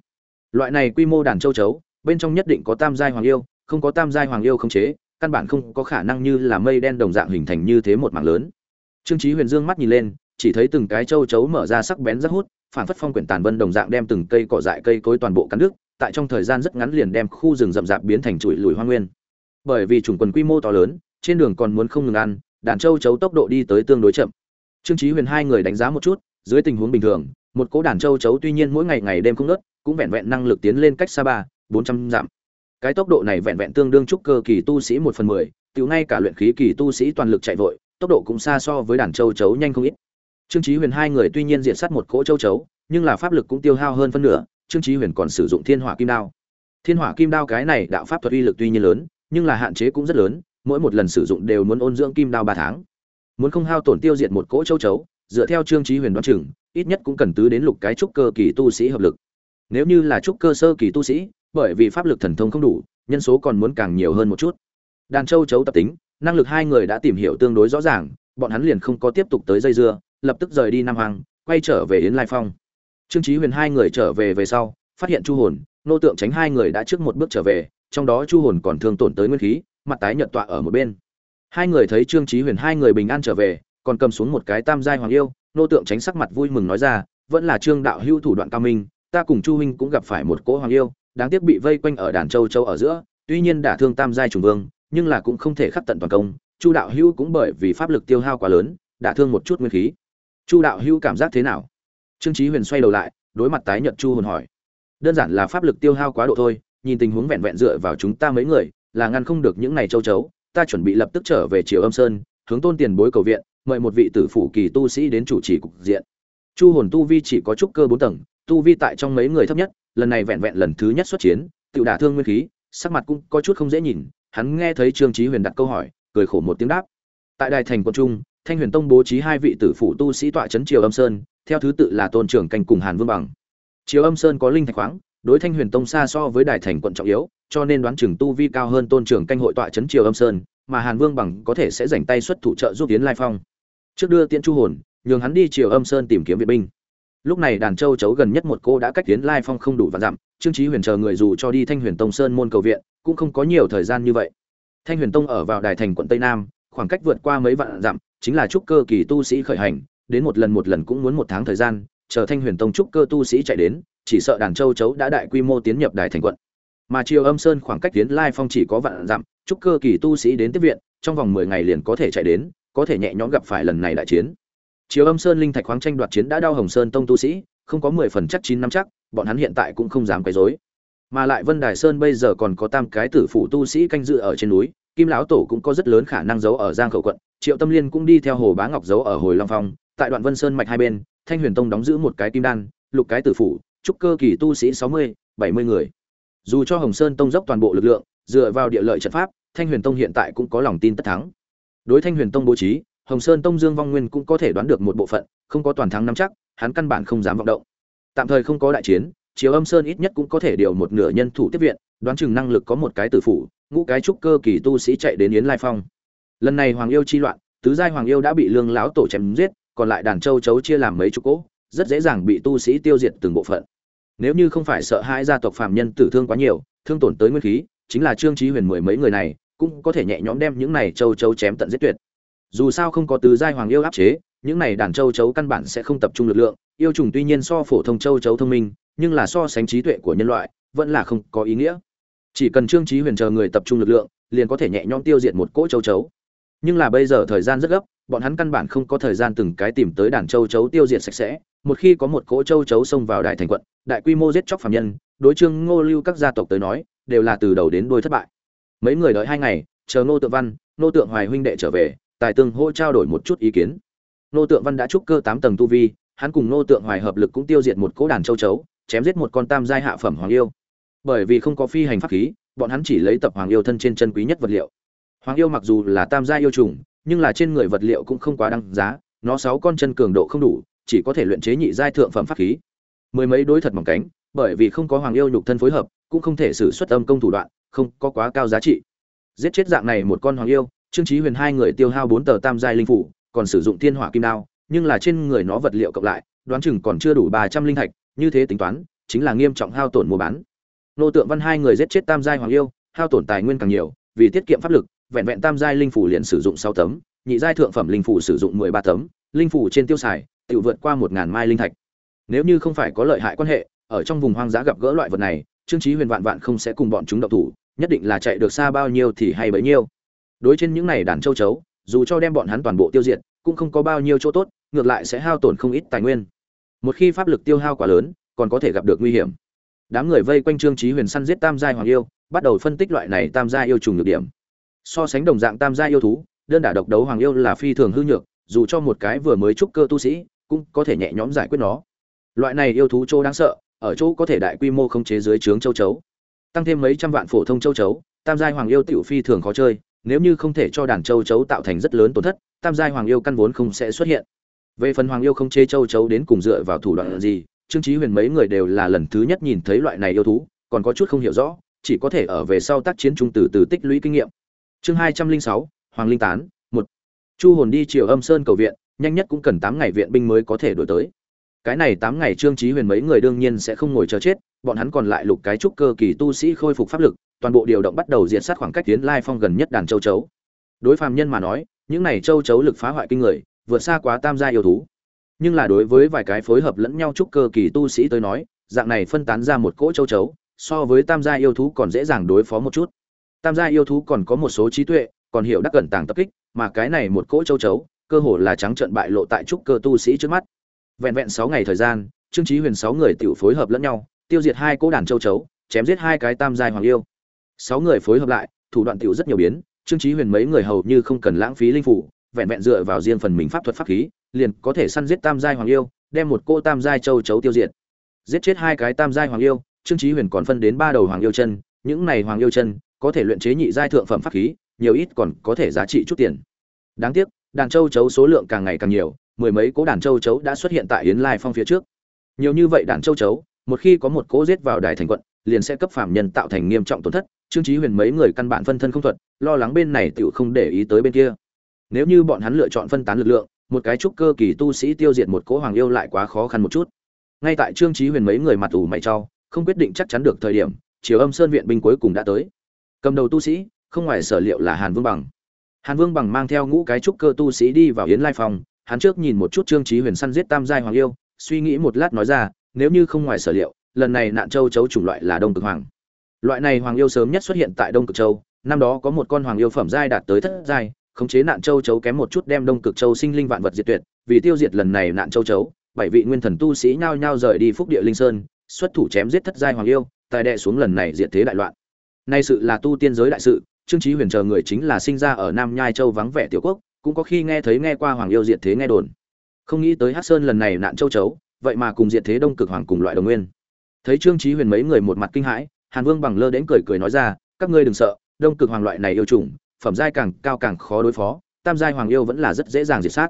Loại này quy mô đàn châu chấu, bên trong nhất định có tam giai hoàng yêu, không có tam giai hoàng yêu không chế, căn bản không có khả năng như là mây đen đồng dạng hình thành như thế một mảng lớn. Trương chí huyền dương mắt nhìn lên, chỉ thấy từng cái châu chấu mở ra sắc bén rất hút, phản phất phong quyển tàn vân đồng dạng đem từng cây cỏ dại cây cối toàn bộ cắn nước tại trong thời gian rất ngắn liền đem khu rừng rậm rạp biến thành chuỗi lùi hoang nguyên. Bởi vì chủng quần quy mô to lớn, trên đường còn muốn không ngừng ăn, đàn châu chấu tốc độ đi tới tương đối chậm. Trương chí huyền hai người đánh giá một chút, dưới tình huống bình thường, một cỗ đàn châu chấu tuy nhiên mỗi ngày ngày đêm không ngớt, cũng vẹn vẹn năng lực tiến lên cách xa ba, bốn trăm dặm. Cái tốc độ này vẹn vẹn tương đương trúc cơ kỳ tu sĩ một phần mười, tiểu ngay cả luyện khí kỳ tu sĩ toàn lực chạy vội, tốc độ cũng xa so với đàn châu chấu nhanh không ít. Trương chí huyền hai người tuy nhiên diện sát một cỗ châu chấu, nhưng là pháp lực cũng tiêu hao hơn phân nửa trương chí huyền còn sử dụng thiên hỏa kim đao. Thiên hỏa kim đao cái này đạo pháp thuật uy lực tuy nhiên lớn, nhưng là hạn chế cũng rất lớn, mỗi một lần sử dụng đều muốn ôn dưỡng kim đao ba tháng. Muốn không hao tổn tiêu diệt một cỗ châu chấu, dựa theo trương chí huyền đoán chừng, ít nhất cũng cần tứ đến lục cái trúc cơ kỳ tu sĩ hợp lực. Nếu như là trúc cơ sơ kỳ tu sĩ, bởi vì pháp lực thần thông không đủ, nhân số còn muốn càng nhiều hơn một chút. Đàn châu chấu tập tính, năng lực hai người đã tìm hiểu tương đối rõ ràng, bọn hắn liền không có tiếp tục tới dây dưa, lập tức rời đi nam hoàng quay trở về yến lai phong trương chí huyền hai người trở về về sau, phát hiện chu hồn, nô tượng tránh hai người đã trước một bước trở về, trong đó chu hồn còn thương tổn tới nguyên khí, mặt tái nhợt tọa ở một bên. Hai người thấy trương chí huyền hai người bình an trở về, còn cầm xuống một cái tam giai hoàng yêu, nô tượng tránh sắc mặt vui mừng nói ra, vẫn là trương đạo hưu thủ đoạn cao minh, ta cùng chu huynh cũng gặp phải một cỗ hoàng yêu, đáng tiếc bị vây quanh ở đàn châu châu ở giữa, tuy nhiên đả thương tam giai trùng vương, nhưng là cũng không thể khắc tận toàn công, chu đạo hưu cũng bởi vì pháp lực tiêu hao quá lớn đả thương một chút nguyên khí. Chu đạo hưu cảm giác thế nào? Trương chí huyền xoay đầu lại, đối mặt tái nhợt chu hồn hỏi. Đơn giản là pháp lực tiêu hao quá độ thôi, nhìn tình huống vẹn vẹn dựa vào chúng ta mấy người, là ngăn không được những này châu chấu, ta chuẩn bị lập tức trở về triều âm sơn, hướng tôn tiền bối cầu viện, mời một vị tử phủ kỳ tu sĩ đến chủ trì cục diện. Chu hồn tu vi chỉ có trúc cơ bốn tầng, tu vi tại trong mấy người thấp nhất, lần này vẹn vẹn lần thứ nhất xuất chiến tự đả thương nguyên khí, sắc mặt cũng có chút không dễ nhìn, hắn nghe thấy trương chí huyền đặt câu hỏi, cười khổ một tiếng đáp. Tại đài thành quân trung, thanh huyền tông bố trí hai vị tử phủ tu sĩ tọa chấn triều âm sơn theo thứ tự là tôn trưởng canh cùng hàn vương bằng. Triều âm sơn có linh thạch khoáng, đối thanh huyền tông xa so với đài thành quận trọng yếu, cho nên đoán chừng tu vi cao hơn tôn trưởng canh hội tọa chấn triều âm sơn, mà hàn vương bằng có thể sẽ dành tay xuất thủ trợ giúp tiến lai phong. Trước đưa tiễn chu hồn, nhường hắn đi triều âm sơn tìm kiếm viện binh. Lúc này đàn châu chấu gần nhất một cô đã cách tiến lai phong không đủ và dặm, trương trí huyền chờ người dù cho đi thanh huyền tông sơn môn cầu viện, cũng không có nhiều thời gian như vậy. Thanh huyền tông ở vào đài thành quận tây nam, khoảng cách vượt qua mấy vạn dặm, chính là trúc cơ kỳ tu sĩ khởi hành đến một lần một lần cũng muốn một tháng thời gian, chờ thanh huyền tông trúc cơ tu sĩ chạy đến, chỉ sợ đàn châu chấu đã đại quy mô tiến nhập đài thành quận. Mà chiều âm sơn khoảng cách tiến lai phong chỉ có vạn dặm, trúc cơ kỳ tu sĩ đến tiếp viện, trong vòng mười ngày liền có thể chạy đến, có thể nhẹ nhõm gặp phải lần này đại chiến. Chiều âm sơn linh thạch khoáng tranh đoạt chiến đã đau hồng sơn tông tu sĩ, không có mười phần chắc chín năm chắc, bọn hắn hiện tại cũng không dám quấy rối. Mà lại vân đài sơn bây giờ còn có tam cái tử phủ tu sĩ canh dự ở trên núi, kim lão tổ cũng có rất lớn khả năng giấu ở giang khẩu quận, triệu tâm liên cũng đi theo hồ bá ngọc giấu ở hồi long phong tại đoạn vân sơn mạch hai bên, thanh huyền tông đóng giữ một cái kim đan, lục cái tử phủ, trúc cơ kỳ tu sĩ sáu mươi, bảy mươi người. Dù cho hồng sơn tông dốc toàn bộ lực lượng, dựa vào địa lợi trận pháp, thanh huyền tông hiện tại cũng có lòng tin tất thắng. Đối thanh huyền tông bố trí, hồng sơn tông dương vong nguyên cũng có thể đoán được một bộ phận, không có toàn thắng nắm chắc, hắn căn bản không dám vọng động. Tạm thời không có đại chiến chiếu âm sơn ít nhất cũng có thể điều một nửa nhân thủ tiếp viện, đoán chừng năng lực có một cái tử phủ, ngũ cái trúc cơ kỳ tu sĩ chạy đến yến lai phong. Lần này hoàng yêu chi loạn, tứ giai hoàng yêu đã bị lương lão tổ chém giết còn lại đàn châu chấu chia làm mấy chục cỗ, rất dễ dàng bị tu sĩ tiêu diệt từng bộ phận. Nếu như không phải sợ hai gia tộc phàm nhân tử thương quá nhiều, thương tổn tới nguyên khí, chính là trương trí huyền mười mấy người này, cũng có thể nhẹ nhõm đem những này châu chấu chém tận giết tuyệt. Dù sao không có tứ giai hoàng yêu áp chế, những này đàn châu chấu căn bản sẽ không tập trung lực lượng, yêu trùng tuy nhiên so phổ thông châu chấu thông minh, nhưng là so sánh trí tuệ của nhân loại, vẫn là không có ý nghĩa. Chỉ cần trương trí huyền chờ người tập trung lực lượng, liền có thể nhẹ nhõm tiêu diệt một cỗ châu chấu. Nhưng là bây giờ thời gian rất gấp bọn hắn căn bản không có thời gian từng cái tìm tới đàn châu chấu tiêu diệt sạch sẽ, một khi có một cỗ châu chấu xông vào đại thành quận, đại quy mô giết chóc phạm nhân, đối trương ngô lưu các gia tộc tới nói, đều là từ đầu đến đuôi thất bại. Mấy người đợi hai ngày, chờ ngô tượng văn, ngô tượng hoài huynh đệ trở về, tài tương hỗ trao đổi một chút ý kiến. Ngô tượng văn đã trúc cơ tám tầng tu vi, hắn cùng ngô tượng hoài hợp lực cũng tiêu diệt một cỗ đàn châu chấu, chém giết một con tam giai hạ phẩm hoàng yêu. Bởi vì không có phi hành pháp khí, bọn hắn chỉ lấy tập hoàng yêu thân trên chân quý nhất vật liệu. Hoàng yêu mặc dù là tam gia yêu trùng nhưng là trên người vật liệu cũng không quá đăng giá, nó sáu con chân cường độ không đủ, chỉ có thể luyện chế nhị giai thượng phẩm pháp khí. Mười mấy đối thật mỏng cánh, bởi vì không có hoàng yêu nhục thân phối hợp, cũng không thể xử xuất âm công thủ đoạn, không có quá cao giá trị. Giết chết dạng này một con hoàng yêu, trương trí huyền hai người tiêu hao bốn tờ tam giai linh phủ, còn sử dụng thiên hỏa kim đao, nhưng là trên người nó vật liệu cộng lại, đoán chừng còn chưa đủ ba trăm linh thạch, như thế tính toán, chính là nghiêm trọng hao tổn mua bán. Nô tượng văn hai người giết chết tam giai hoàng yêu, hao tổn tài nguyên càng nhiều, vì tiết kiệm pháp lực vẹn vẹn tam giai linh phủ liền sử dụng sáu tấm, nhị giai thượng phẩm linh phủ sử dụng mười ba tấm, linh phủ trên tiêu xài, tiểu vượt qua một ngàn mai linh thạch. Nếu như không phải có lợi hại quan hệ, ở trong vùng hoang dã gặp gỡ loại vật này, trương chí huyền vạn vạn không sẽ cùng bọn chúng động thủ, nhất định là chạy được xa bao nhiêu thì hay bấy nhiêu. Đối trên những này đàn châu chấu, dù cho đem bọn hắn toàn bộ tiêu diệt, cũng không có bao nhiêu chỗ tốt, ngược lại sẽ hao tổn không ít tài nguyên. Một khi pháp lực tiêu hao quá lớn, còn có thể gặp được nguy hiểm. Đám người vây quanh trương chí huyền săn giết tam giai hoàng yêu, bắt đầu phân tích loại này tam giai yêu trùng nhược điểm so sánh đồng dạng tam giai yêu thú, đơn đả độc đấu hoàng yêu là phi thường hư nhược, dù cho một cái vừa mới trúc cơ tu sĩ, cũng có thể nhẹ nhõm giải quyết nó. Loại này yêu thú chỗ đáng sợ, ở chỗ có thể đại quy mô không chế dưới trướng châu chấu. Tăng thêm mấy trăm vạn phổ thông châu chấu, tam giai hoàng yêu tiểu phi thường khó chơi, nếu như không thể cho đàn châu chấu tạo thành rất lớn tổn thất, tam giai hoàng yêu căn vốn không sẽ xuất hiện. Về phần hoàng yêu không chế châu chấu đến cùng dựa vào thủ đoạn gì, trương chí huyền mấy người đều là lần thứ nhất nhìn thấy loại này yêu thú, còn có chút không hiểu rõ, chỉ có thể ở về sau tác chiến trung từ từ tích lũy kinh nghiệm chương hai trăm linh sáu, hoàng linh tán, một. Chu hồn đi chiều âm sơn cầu viện, nhanh nhất cũng cần tám ngày viện binh mới có thể đổi tới. Cái này tám ngày trương chí huyền mấy người đương nhiên sẽ không ngồi chờ chết, bọn hắn còn lại lục cái trúc cơ kỳ tu sĩ khôi phục pháp lực, toàn bộ điều động bắt đầu diệt sát khoảng cách tiến lai phong gần nhất đàn châu chấu. Đối phàm nhân mà nói, những này châu chấu lực phá hoại kinh người, vượt xa quá tam gia yêu thú. Nhưng là đối với vài cái phối hợp lẫn nhau trúc cơ kỳ tu sĩ tới nói, dạng này phân tán ra một cỗ châu chấu, so với tam gia yêu thú còn dễ dàng đối phó một chút tam gia yêu thú còn có một số trí tuệ, còn hiểu đắc cẩn tàng tập kích, mà cái này một cỗ châu chấu, cơ hồ là trắng trận bại lộ tại trúc cơ tu sĩ trước mắt. Vẹn vẹn sáu ngày thời gian, trương chí huyền sáu người tiểu phối hợp lẫn nhau, tiêu diệt hai cỗ đàn châu chấu, chém giết hai cái tam giai hoàng yêu. Sáu người phối hợp lại, thủ đoạn tiểu rất nhiều biến, trương chí huyền mấy người hầu như không cần lãng phí linh phủ, vẹn vẹn dựa vào riêng phần mình pháp thuật pháp khí, liền có thể săn giết tam giai hoàng yêu, đem một cô tam giai châu chấu tiêu diệt. Giết chết hai cái tam giai hoàng yêu, trương chí huyền còn phân đến ba đầu hoàng yêu chân, những này hoàng yêu chân có thể luyện chế nhị giai thượng phẩm pháp khí, nhiều ít còn có thể giá trị chút tiền. Đáng tiếc, đàn châu chấu số lượng càng ngày càng nhiều, mười mấy cố đàn châu chấu đã xuất hiện tại yến lai phong phía trước. Nhiều như vậy đàn châu chấu, một khi có một cố giết vào đài thành quận, liền sẽ cấp phạm nhân tạo thành nghiêm trọng tổn thất, trương chí huyền mấy người căn bản phân thân không thuận, lo lắng bên này tiểu không để ý tới bên kia. Nếu như bọn hắn lựa chọn phân tán lực lượng, một cái trúc cơ kỳ tu sĩ tiêu diệt một cỗ hoàng yêu lại quá khó khăn một chút. Ngay tại trương chí huyền mấy người mặt ủ mày trao không quyết định chắc chắn được thời điểm chiều âm sơn viện binh cuối cùng đã tới cầm đầu tu sĩ, không ngoài sở liệu là hàn vương bằng. Hàn vương bằng mang theo ngũ cái trúc cơ tu sĩ đi vào yến lai phòng hắn trước nhìn một chút trương trí huyền săn giết tam giai hoàng yêu, suy nghĩ một lát nói ra, nếu như không ngoài sở liệu, lần này nạn châu chấu chủng loại là đông cực hoàng. Loại này hoàng yêu sớm nhất xuất hiện tại đông cực châu, năm đó có một con hoàng yêu phẩm giai đạt tới thất giai, khống chế nạn châu chấu kém một chút đem đông cực châu sinh linh vạn vật diệt tuyệt, vì tiêu diệt lần này nạn châu chấu, bảy vị nguyên thần tu sĩ nhao nhao rời đi phúc địa linh sơn, xuất thủ chém giết thất giai hoàng yêu, tài đệ xuống lần này diệt thế đại loạn nay sự là tu tiên giới đại sự, trương chí huyền chờ người chính là sinh ra ở nam nhai châu vắng vẻ tiểu quốc, cũng có khi nghe thấy nghe qua hoàng yêu diệt thế nghe đồn. Không nghĩ tới hắc sơn lần này nạn châu chấu, vậy mà cùng diệt thế đông cực hoàng cùng loại đồng nguyên. Thấy trương chí huyền mấy người một mặt kinh hãi, hàn vương bằng lơ đến cười cười nói ra, các ngươi đừng sợ, đông cực hoàng loại này yêu trùng phẩm giai càng cao càng khó đối phó, tam giai hoàng yêu vẫn là rất dễ dàng diệt sát.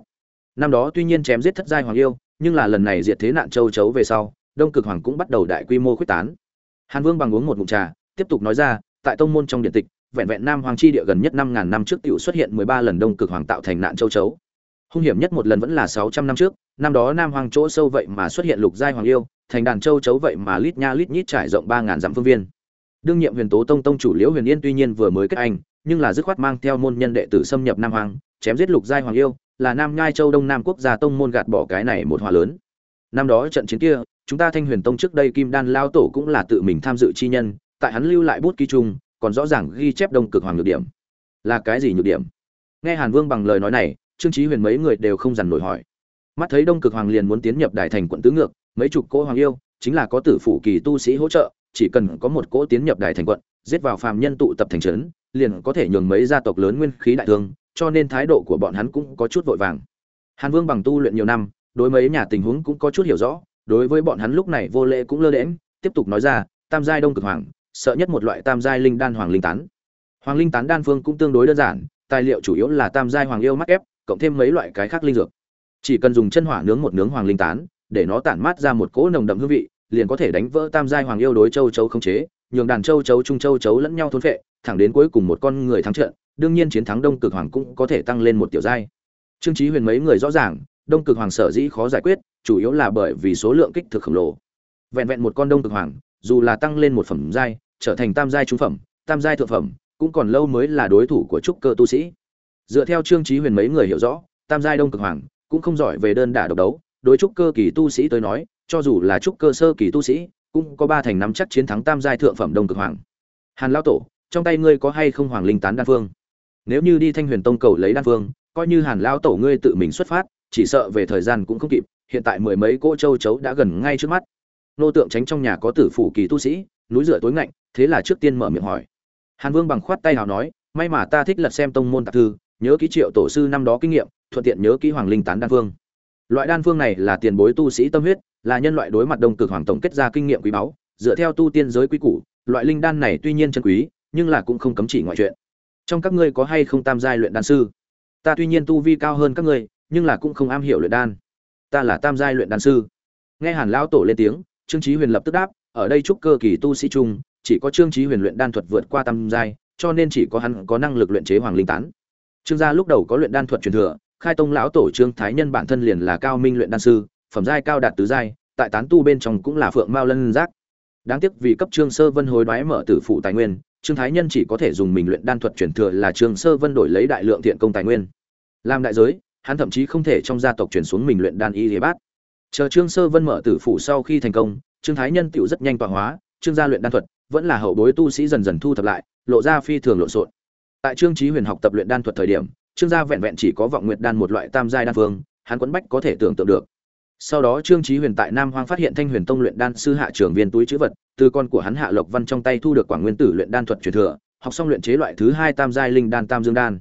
Năm đó tuy nhiên chém giết thất giai hoàng yêu, nhưng là lần này diệt thế nạn châu chấu về sau, đông cực hoàng cũng bắt đầu đại quy mô khuếch tán. Hàn vương bằng uống một ngụm trà tiếp tục nói ra, tại tông môn trong điện tịch, vẹn vẹn nam hoàng chi địa gần nhất năm ngàn năm trước tiểu xuất hiện mười ba lần đông cực hoàng tạo thành nạn châu chấu. Hung hiểm nhất một lần vẫn là sáu trăm năm trước, năm đó nam hoàng chỗ sâu vậy mà xuất hiện lục giai hoàng yêu, thành đàn châu chấu vậy mà lít nha lít nhít trải rộng ba ngàn dặm phương viên. Đương nhiệm huyền tố tông tông chủ liễu huyền yên tuy nhiên vừa mới kết anh, nhưng là dứt khoát mang theo môn nhân đệ tử xâm nhập nam hoàng chém giết lục giai hoàng yêu, là nam nhai châu đông nam quốc gia tông môn gạt bỏ cái này một hòa lớn. Năm đó trận chiến kia, chúng ta thanh huyền tông trước đây kim đan lao tổ cũng là tự mình tham dự chi nhân tại hắn lưu lại bút ký chung, còn rõ ràng ghi chép đông cực hoàng nhược điểm. Là cái gì nhược điểm? Nghe hàn vương bằng lời nói này, trương chí huyền mấy người đều không dằn nổi hỏi. Mắt thấy đông cực hoàng liền muốn tiến nhập đại thành quận tứ ngược, mấy chục cỗ hoàng yêu, chính là có tử phủ kỳ tu sĩ hỗ trợ, chỉ cần có một cỗ tiến nhập đại thành quận, giết vào phàm nhân tụ tập thành trấn, liền có thể nhường mấy gia tộc lớn nguyên khí đại thương, cho nên thái độ của bọn hắn cũng có chút vội vàng. Hàn vương bằng tu luyện nhiều năm, đối mấy nhà tình huống cũng có chút hiểu rõ, đối với bọn hắn lúc này vô lễ cũng lơ đễnh, tiếp tục nói ra, tam giai đông cực hoàng sợ nhất một loại tam giai linh đan hoàng linh tán. Hoàng linh tán đan phương cũng tương đối đơn giản, tài liệu chủ yếu là tam giai hoàng yêu mắc ép, cộng thêm mấy loại cái khác linh dược. Chỉ cần dùng chân hỏa nướng một nướng hoàng linh tán, để nó tản mát ra một cỗ nồng đậm hương vị, liền có thể đánh vỡ tam giai hoàng yêu đối châu chấu không chế, nhường đàn châu chấu trung châu chấu lẫn nhau thôn phệ, thẳng đến cuối cùng một con người thắng trận, đương nhiên chiến thắng đông cực hoàng cũng có thể tăng lên một tiểu giai. Trương chí huyền mấy người rõ ràng, đông cực hoàng sở dĩ khó giải quyết, chủ yếu là bởi vì số lượng kích thực khổng lồ. Vẹn vẹn một con đông cực hoàng, dù là tăng lên một phẩm giai trở thành tam giai trung phẩm, tam giai thượng phẩm, cũng còn lâu mới là đối thủ của trúc cơ tu sĩ. Dựa theo trương trí huyền mấy người hiểu rõ, tam giai đông cực hoàng cũng không giỏi về đơn đả độc đấu. Đối trúc cơ kỳ tu sĩ tới nói, cho dù là trúc cơ sơ kỳ tu sĩ, cũng có ba thành nắm chắc chiến thắng tam giai thượng phẩm đông cực hoàng. Hàn lao tổ, trong tay ngươi có hay không hoàng linh tán đan phương? Nếu như đi thanh huyền tông cầu lấy đan phương, coi như hàn lao tổ ngươi tự mình xuất phát, chỉ sợ về thời gian cũng không kịp, hiện tại mười mấy cỗ châu chấu đã gần ngay trước mắt nô tượng tránh trong nhà có tử phủ kỳ tu sĩ, núi rửa tối ngạnh, thế là trước tiên mở miệng hỏi. Hàn vương bằng khoát tay nào nói, may mà ta thích lật xem tông môn tạp thư, nhớ ký triệu tổ sư năm đó kinh nghiệm, thuận tiện nhớ ký hoàng linh tán đan phương loại đan phương này là tiền bối tu sĩ tâm huyết, là nhân loại đối mặt đông cực hoàng tổng kết ra kinh nghiệm quý báu, dựa theo tu tiên giới quý củ, loại linh đan này tuy nhiên chân quý, nhưng là cũng không cấm chỉ ngoại chuyện. Trong các ngươi có hay không tam giai luyện đan sư? Ta tuy nhiên tu vi cao hơn các ngươi, nhưng là cũng không am hiểu luyện đan. Ta là tam giai luyện đan sư. Nghe hàn lão tổ lên tiếng trương chí huyền lập tức đáp, ở đây trúc cơ kỳ tu sĩ trung chỉ có trương chí huyền luyện đan thuật vượt qua tam giai, cho nên chỉ có hắn có năng lực luyện chế hoàng linh tán. Trương gia lúc đầu có luyện đan thuật truyền thừa, khai tông lão tổ trương thái nhân bản thân liền là cao minh luyện đan sư, phẩm giai cao đạt tứ giai, tại tán tu bên trong cũng là phượng mao lân giác. Đáng tiếc vì cấp trương sơ vân hối đoái mở tử phụ tài nguyên, trương thái nhân chỉ có thể dùng mình luyện đan thuật truyền thừa là trương sơ vân đổi lấy đại lượng thiện công tài nguyên. Làm đại giới, hắn thậm chí không thể trong gia tộc truyền xuống mình luyện đan y lý bát chờ trương sơ vân mở tử phụ sau khi thành công, trương thái nhân tựu rất nhanh tọa hóa, trương gia luyện đan thuật, vẫn là hậu bối tu sĩ dần dần thu thập lại, lộ ra phi thường lộn xộn. Tại trương trí huyền học tập luyện đan thuật thời điểm, trương gia vẹn vẹn chỉ có vọng nguyệt đan một loại tam giai đan phương, hắn quấn bách có thể tưởng tượng được. Sau đó trương trí huyền tại nam hoang phát hiện thanh huyền tông luyện đan sư hạ trưởng viên túi chữ vật, từ con của hắn hạ lộc văn trong tay thu được quảng nguyên tử luyện đan thuật truyền thừa, học xong luyện chế loại thứ hai tam giai linh đan tam dương đan.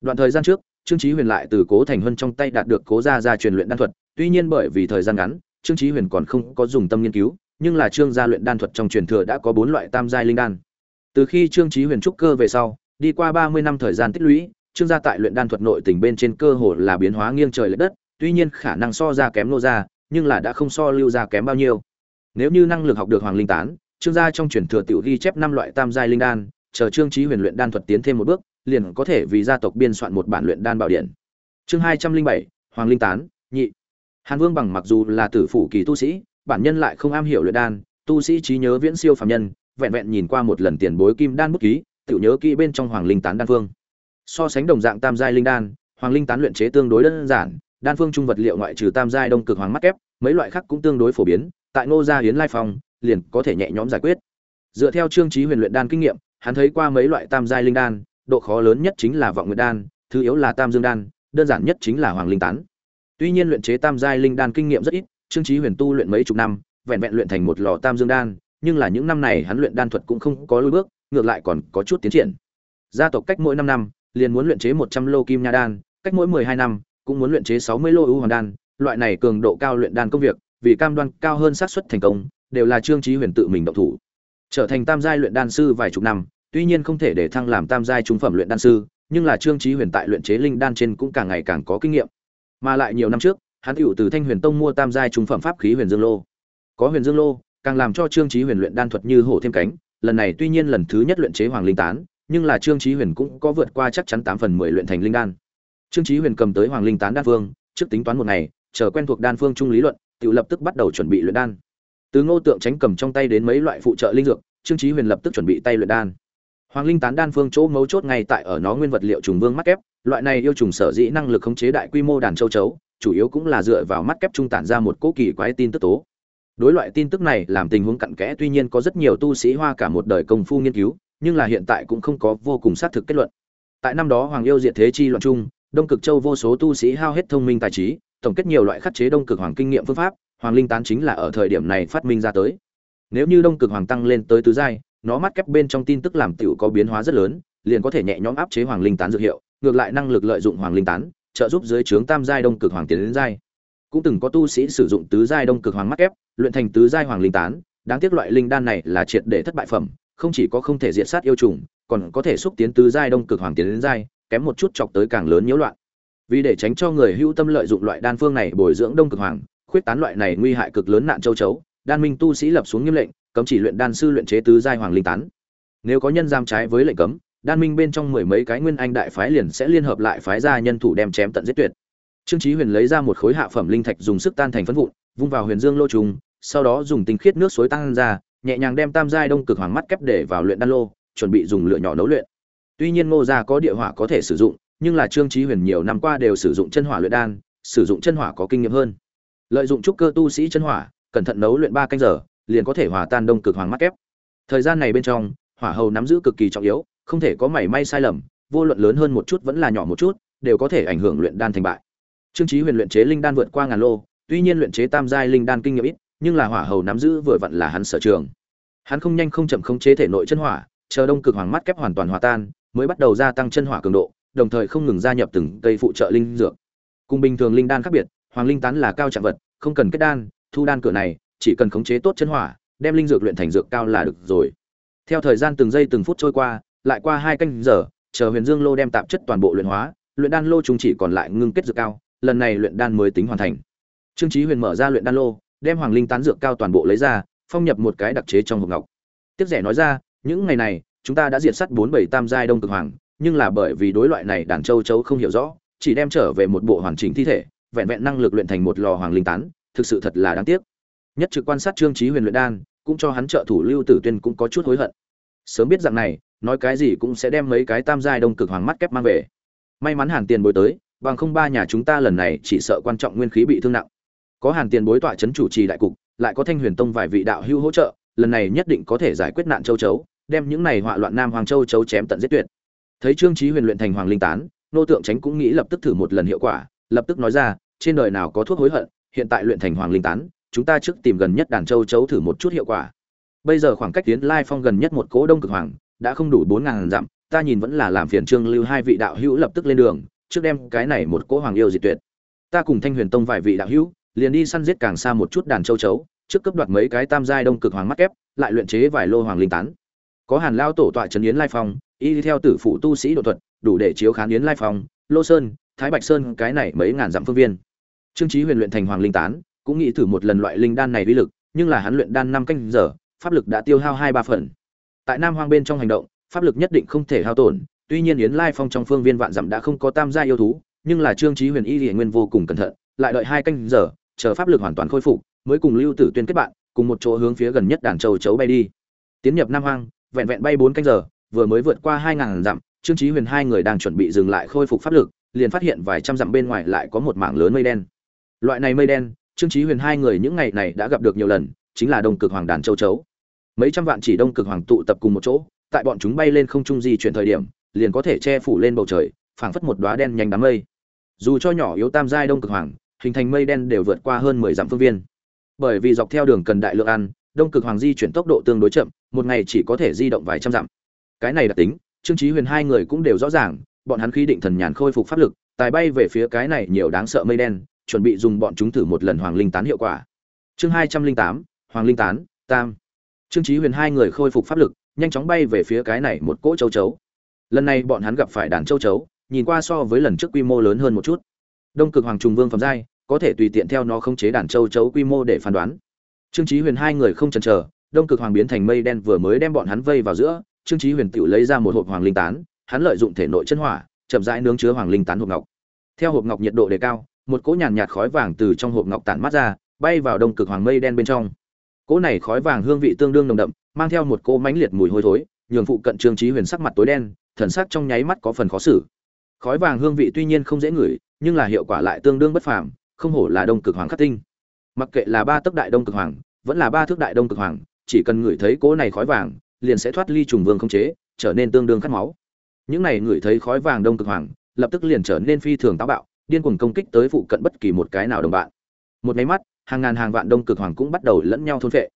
Đoạn thời gian trước, trương trí huyền lại từ cố thành huân trong tay đạt được cố gia gia truyền luyện đan thuật tuy nhiên bởi vì thời gian ngắn, trương chí huyền còn không có dùng tâm nghiên cứu, nhưng là trương gia luyện đan thuật trong truyền thừa đã có bốn loại tam giai linh đan. Từ khi trương chí huyền trúc cơ về sau, đi qua ba mươi năm thời gian tích lũy, trương gia tại luyện đan thuật nội tình bên trên cơ hồ là biến hóa nghiêng trời lệch đất, tuy nhiên khả năng so ra kém nô gia, nhưng là đã không so lưu gia kém bao nhiêu. Nếu như năng lực học được hoàng linh tán, trương gia trong truyền thừa tiểu ghi chép năm loại tam giai linh đan, chờ trương chí huyền luyện đan thuật tiến thêm một bước, liền có thể vì gia tộc biên soạn một bản luyện đan bảo điển. chương hai trăm linh bảy, hoàng linh tán, nhị hàn vương bằng mặc dù là tử phủ kỳ tu sĩ, bản nhân lại không am hiểu luyện đan, tu sĩ trí nhớ viễn siêu phàm nhân, vẹn vẹn nhìn qua một lần tiền bối kim đan bút ký, tự nhớ kỹ bên trong hoàng linh tán đan phương so sánh đồng dạng tam giai linh đan, hoàng linh tán luyện chế tương đối đơn giản, đan phương trung vật liệu ngoại trừ tam giai đông cực hoàng mắt kép, mấy loại khác cũng tương đối phổ biến, tại ngô gia hiến lai phòng liền có thể nhẹ nhõm giải quyết. Dựa theo trương trí huyền luyện đan kinh nghiệm, hắn thấy qua mấy loại tam giai linh đan, độ khó lớn nhất chính là vọng nguyệt đan, thứ yếu là tam dương đan, đơn giản nhất chính là hoàng linh tán tuy nhiên luyện chế tam giai linh đan kinh nghiệm rất ít, trương chí huyền tu luyện mấy chục năm, vẹn vẹn luyện thành một lò tam dương đan, nhưng là những năm này hắn luyện đan thuật cũng không có lối bước, ngược lại còn có chút tiến triển. Gia tộc cách mỗi năm năm, liền muốn luyện chế một trăm lô kim nha đan, cách mỗi mười hai năm, cũng muốn luyện chế sáu mươi lô ưu hoàng đan. Loại này cường độ cao luyện đan công việc, vì cam đoan cao hơn xác suất thành công, đều là trương chí huyền tự mình động thủ. Trở thành tam giai luyện đan sư vài chục năm, tuy nhiên không thể để thăng làm tam giai trung phẩm luyện đan sư, nhưng là trương chí huyền tại luyện chế linh đan trên cũng càng ngày càng có kinh nghiệm mà lại nhiều năm trước, hắn tựu từ thanh huyền tông mua tam giai trung phẩm pháp khí huyền dương lô. Có huyền dương lô, càng làm cho trương trí huyền luyện đan thuật như hổ thêm cánh, lần này tuy nhiên lần thứ nhất luyện chế hoàng linh tán, nhưng là trương trí huyền cũng có vượt qua chắc chắn tám phần mười luyện thành linh đan. Trương trí huyền cầm tới hoàng linh tán đan phương, trước tính toán một ngày, chờ quen thuộc đan phương trung lý luận tự lập tức bắt đầu chuẩn bị luyện đan. Từ ngô tượng tránh cầm trong tay đến mấy loại phụ trợ linh dược, trương trí huyền lập tức chuẩn bị tay luyện đan hoàng linh tán đan phương chỗ mấu chốt ngay tại ở nó nguyên vật liệu trùng vương mắt kép, loại này yêu trùng sở dĩ năng lực khống chế đại quy mô đàn châu chấu, chủ yếu cũng là dựa vào mắt kép trung tản ra một cố kỳ quái tin tức tố. Đối loại tin tức này làm tình huống cặn kẽ, tuy nhiên có rất nhiều tu sĩ hoa cả một đời công phu nghiên cứu, nhưng là hiện tại cũng không có vô cùng xác thực kết luận. Tại năm đó hoàng yêu diệt thế chi loạn trung, đông cực châu vô số tu sĩ hao hết thông minh tài trí, tổng kết nhiều loại khắc chế đông cực hoàng kinh nghiệm phương pháp, hoàng linh tán chính là ở thời điểm này phát minh ra tới. Nếu như đông cực hoàng tăng lên tới tứ giai nó mắt kép bên trong tin tức làm tiểu có biến hóa rất lớn, liền có thể nhẹ nhõm áp chế hoàng linh tán dược hiệu, ngược lại năng lực lợi dụng hoàng linh tán, trợ giúp dưới trướng tam giai đông cực hoàng tiến đến giai. Cũng từng có tu sĩ sử dụng tứ giai đông cực hoàng mắt kép, luyện thành tứ giai hoàng linh tán, đáng tiếc loại linh đan này là triệt để thất bại phẩm, không chỉ có không thể diệt sát yêu trùng, còn có thể xúc tiến tứ giai đông cực hoàng tiến đến giai, kém một chút chọc tới càng lớn nhiễu loạn. Vì để tránh cho người hữu tâm lợi dụng loại đan phương này bồi dưỡng đông cực hoàng, khuyết tán loại này nguy hại cực lớn nạn châu chấu, đan minh tu sĩ lập xuống nghiêm lệnh cấm chỉ luyện đan sư luyện chế tứ giai hoàng linh tán. Nếu có nhân giam trái với lệnh cấm, đan minh bên trong mười mấy cái nguyên anh đại phái liền sẽ liên hợp lại phái ra nhân thủ đem chém tận giết tuyệt. Trương chí huyền lấy ra một khối hạ phẩm linh thạch dùng sức tan thành phấn vụn, vung vào huyền dương lô trùng, sau đó dùng tinh khiết nước suối tăng ra, nhẹ nhàng đem tam giai đông cực hoàng mắt kép để vào luyện đan lô, chuẩn bị dùng lửa nhỏ nấu luyện. Tuy nhiên ngô gia có địa hỏa có thể sử dụng, nhưng là trương chí huyền nhiều năm qua đều sử dụng chân hỏa luyện đan, sử dụng chân hỏa có kinh nghiệm hơn. Lợi dụng trúc cơ tu sĩ chân hỏa, cẩn thận nấu luyện ba canh giờ liền có thể hòa tan đông cực hoàng mắt kép. Thời gian này bên trong, hỏa hầu nắm giữ cực kỳ trọng yếu, không thể có mảy may sai lầm, vô luận lớn hơn một chút vẫn là nhỏ một chút, đều có thể ảnh hưởng luyện đan thành bại. Trương chí huyền luyện chế linh đan vượt qua ngàn lô, tuy nhiên luyện chế tam giai linh đan kinh nghiệm ít, nhưng là hỏa hầu nắm giữ vừa vặn là hắn sở trường. Hắn không nhanh không chậm không chế thể nội chân hỏa, chờ đông cực hoàng mắt kép hoàn toàn hòa tan, mới bắt đầu gia tăng chân hỏa cường độ, đồng thời không ngừng gia nhập từng cây phụ trợ linh dược. Cùng bình thường linh đan khác biệt, hoàng linh tán là cao trạng vật, không cần kết đan, thu đan cửa này chỉ cần khống chế tốt chân hỏa, đem linh dược luyện thành dược cao là được rồi. Theo thời gian từng giây từng phút trôi qua, lại qua hai canh giờ, chờ huyền dương lô đem tạp chất toàn bộ luyện hóa, luyện đan lô chúng chỉ còn lại ngưng kết dược cao, lần này luyện đan mới tính hoàn thành. Trương chí huyền mở ra luyện đan lô, đem hoàng linh tán dược cao toàn bộ lấy ra, phong nhập một cái đặc chế trong hộp ngọc. Tiếp rẻ nói ra, những ngày này, chúng ta đã diệt sát bốn bảy tam giai đông cực hoàng, nhưng là bởi vì đối loại này đàn châu chấu không hiểu rõ, chỉ đem trở về một bộ hoàn chỉnh thi thể, vẹn vẹn năng lực luyện thành một lò hoàng linh tán, thực sự thật là đáng tiếc nhất trực quan sát trương trí huyền luyện đan, cũng cho hắn trợ thủ lưu tử tuyên cũng có chút hối hận. Sớm biết rằng này, nói cái gì cũng sẽ đem mấy cái tam giai đông cực hoàng mắt kép mang về. May mắn hàn tiền bối tới, bằng không ba nhà chúng ta lần này chỉ sợ quan trọng nguyên khí bị thương nặng. Có hàn tiền bối tọa chấn chủ trì đại cục, lại có thanh huyền tông vài vị đạo hưu hỗ trợ, lần này nhất định có thể giải quyết nạn châu chấu, đem những này họa loạn nam hoàng châu chấu chém tận giết tuyệt. Thấy trương trí huyền luyện thành hoàng linh tán, nô tượng tránh cũng nghĩ lập tức thử một lần hiệu quả, lập tức nói ra, trên đời nào có thuốc hối hận, hiện tại luyện thành hoàng linh tán chúng ta trước tìm gần nhất đàn châu chấu thử một chút hiệu quả. Bây giờ khoảng cách tiến lai phong gần nhất một cố đông cực hoàng, đã không đủ bốn ngàn dặm, ta nhìn vẫn là làm phiền trương lưu hai vị đạo hữu lập tức lên đường, trước đem cái này một cỗ hoàng yêu diệt tuyệt. Ta cùng thanh huyền tông vài vị đạo hữu, liền đi săn giết càng xa một chút đàn châu chấu, trước cấp đoạt mấy cái tam giai đông cực hoàng mắt kép, lại luyện chế vài lô hoàng linh tán. Có hàn lao tổ tọa trấn yến lai phong, y theo tử phụ tu sĩ độ thuật, đủ để chiếu khán yến lai phong, lô sơn, thái bạch sơn, cái này mấy ngàn dặm phương viên. Trương trí huyền luyện thành hoàng linh tán cũng nghĩ thử một lần loại linh đan này uy lực, nhưng là hắn luyện đan năm canh giờ, pháp lực đã tiêu hao hai ba phần. Tại nam hoang bên trong hành động, pháp lực nhất định không thể hao tổn, tuy nhiên yến lai phong trong phương viên vạn dặm đã không có tam gia yêu thú, nhưng là trương Chí huyền y Liễu nguyên vô cùng cẩn thận, lại đợi hai canh giờ, chờ pháp lực hoàn toàn khôi phục, mới cùng lưu tử tuyên kết bạn, cùng một chỗ hướng phía gần nhất đàn châu chấu bay đi. Tiến nhập nam hoang, vẹn vẹn bay bốn canh giờ, vừa mới vượt qua hai ngàn dặm, trương Chí huyền hai người đang chuẩn bị dừng lại khôi phục pháp lực, liền phát hiện vài trăm dặm bên ngoài lại có một mảng lớn mây đen. Loại này mây đen trương Chí huyền hai người những ngày này đã gặp được nhiều lần, chính là đông cực hoàng đàn châu chấu. Mấy trăm vạn chỉ đông cực hoàng tụ tập cùng một chỗ, tại bọn chúng bay lên không trung di chuyển thời điểm, liền có thể che phủ lên bầu trời, phảng phất một đóa đen nhanh đám mây. Dù cho nhỏ yếu tam giai đông cực hoàng, hình thành mây đen đều vượt qua hơn mười dặm phương viên. Bởi vì dọc theo đường cần đại lượng ăn, đông cực hoàng di chuyển tốc độ tương đối chậm, một ngày chỉ có thể di động vài trăm dặm. Cái này đặc tính, trương chí huyền hai người cũng đều rõ ràng, bọn hắn khí định thần nhàn khôi phục pháp lực, tài bay về phía cái này nhiều đáng sợ mây đen chuẩn bị dùng bọn chúng thử một lần hoàng linh tán hiệu quả. Chương hai trăm linh tám, hoàng linh tán, tam. Trương chí huyền hai người khôi phục pháp lực, nhanh chóng bay về phía cái này một cỗ châu chấu. Lần này bọn hắn gặp phải đàn châu chấu, nhìn qua so với lần trước quy mô lớn hơn một chút. Đông cực hoàng trùng vương phẩm giai, có thể tùy tiện theo nó không chế đàn châu chấu quy mô để phán đoán. Trương chí huyền hai người không chần chờ, đông cực hoàng biến thành mây đen vừa mới đem bọn hắn vây vào giữa, trương chí huyền tự lấy ra một hộp hoàng linh tán, hắn lợi dụng thể nội chân hỏa, chậm rãi nướng chứa hoàng linh tán hộp ngọc. Theo hộp ngọc nhiệt độ đề cao một cỗ nhàn nhạt khói vàng từ trong hộp ngọc tản mát ra, bay vào đông cực hoàng mây đen bên trong. Cỗ này khói vàng hương vị tương đương nồng đậm, mang theo một cỗ mãnh liệt mùi hôi thối, nhường phụ cận trương chí huyền sắc mặt tối đen, thần sắc trong nháy mắt có phần khó xử. Khói vàng hương vị tuy nhiên không dễ ngửi, nhưng là hiệu quả lại tương đương bất phàm, không hổ là đông cực hoàng khắc tinh. Mặc kệ là ba tấc đại đông cực hoàng, vẫn là ba thước đại đông cực hoàng, chỉ cần ngửi thấy cỗ này khói vàng, liền sẽ thoát ly trùng vương không chế, trở nên tương đương khát máu. Những này ngửi thấy khói vàng đông cực hoàng, lập tức liền trở nên phi thường táo bạo điên cuồng công kích tới phụ cận bất kỳ một cái nào đồng bạn. Một máy mắt, hàng ngàn hàng vạn đông cực hoàng cũng bắt đầu lẫn nhau thôn phệ.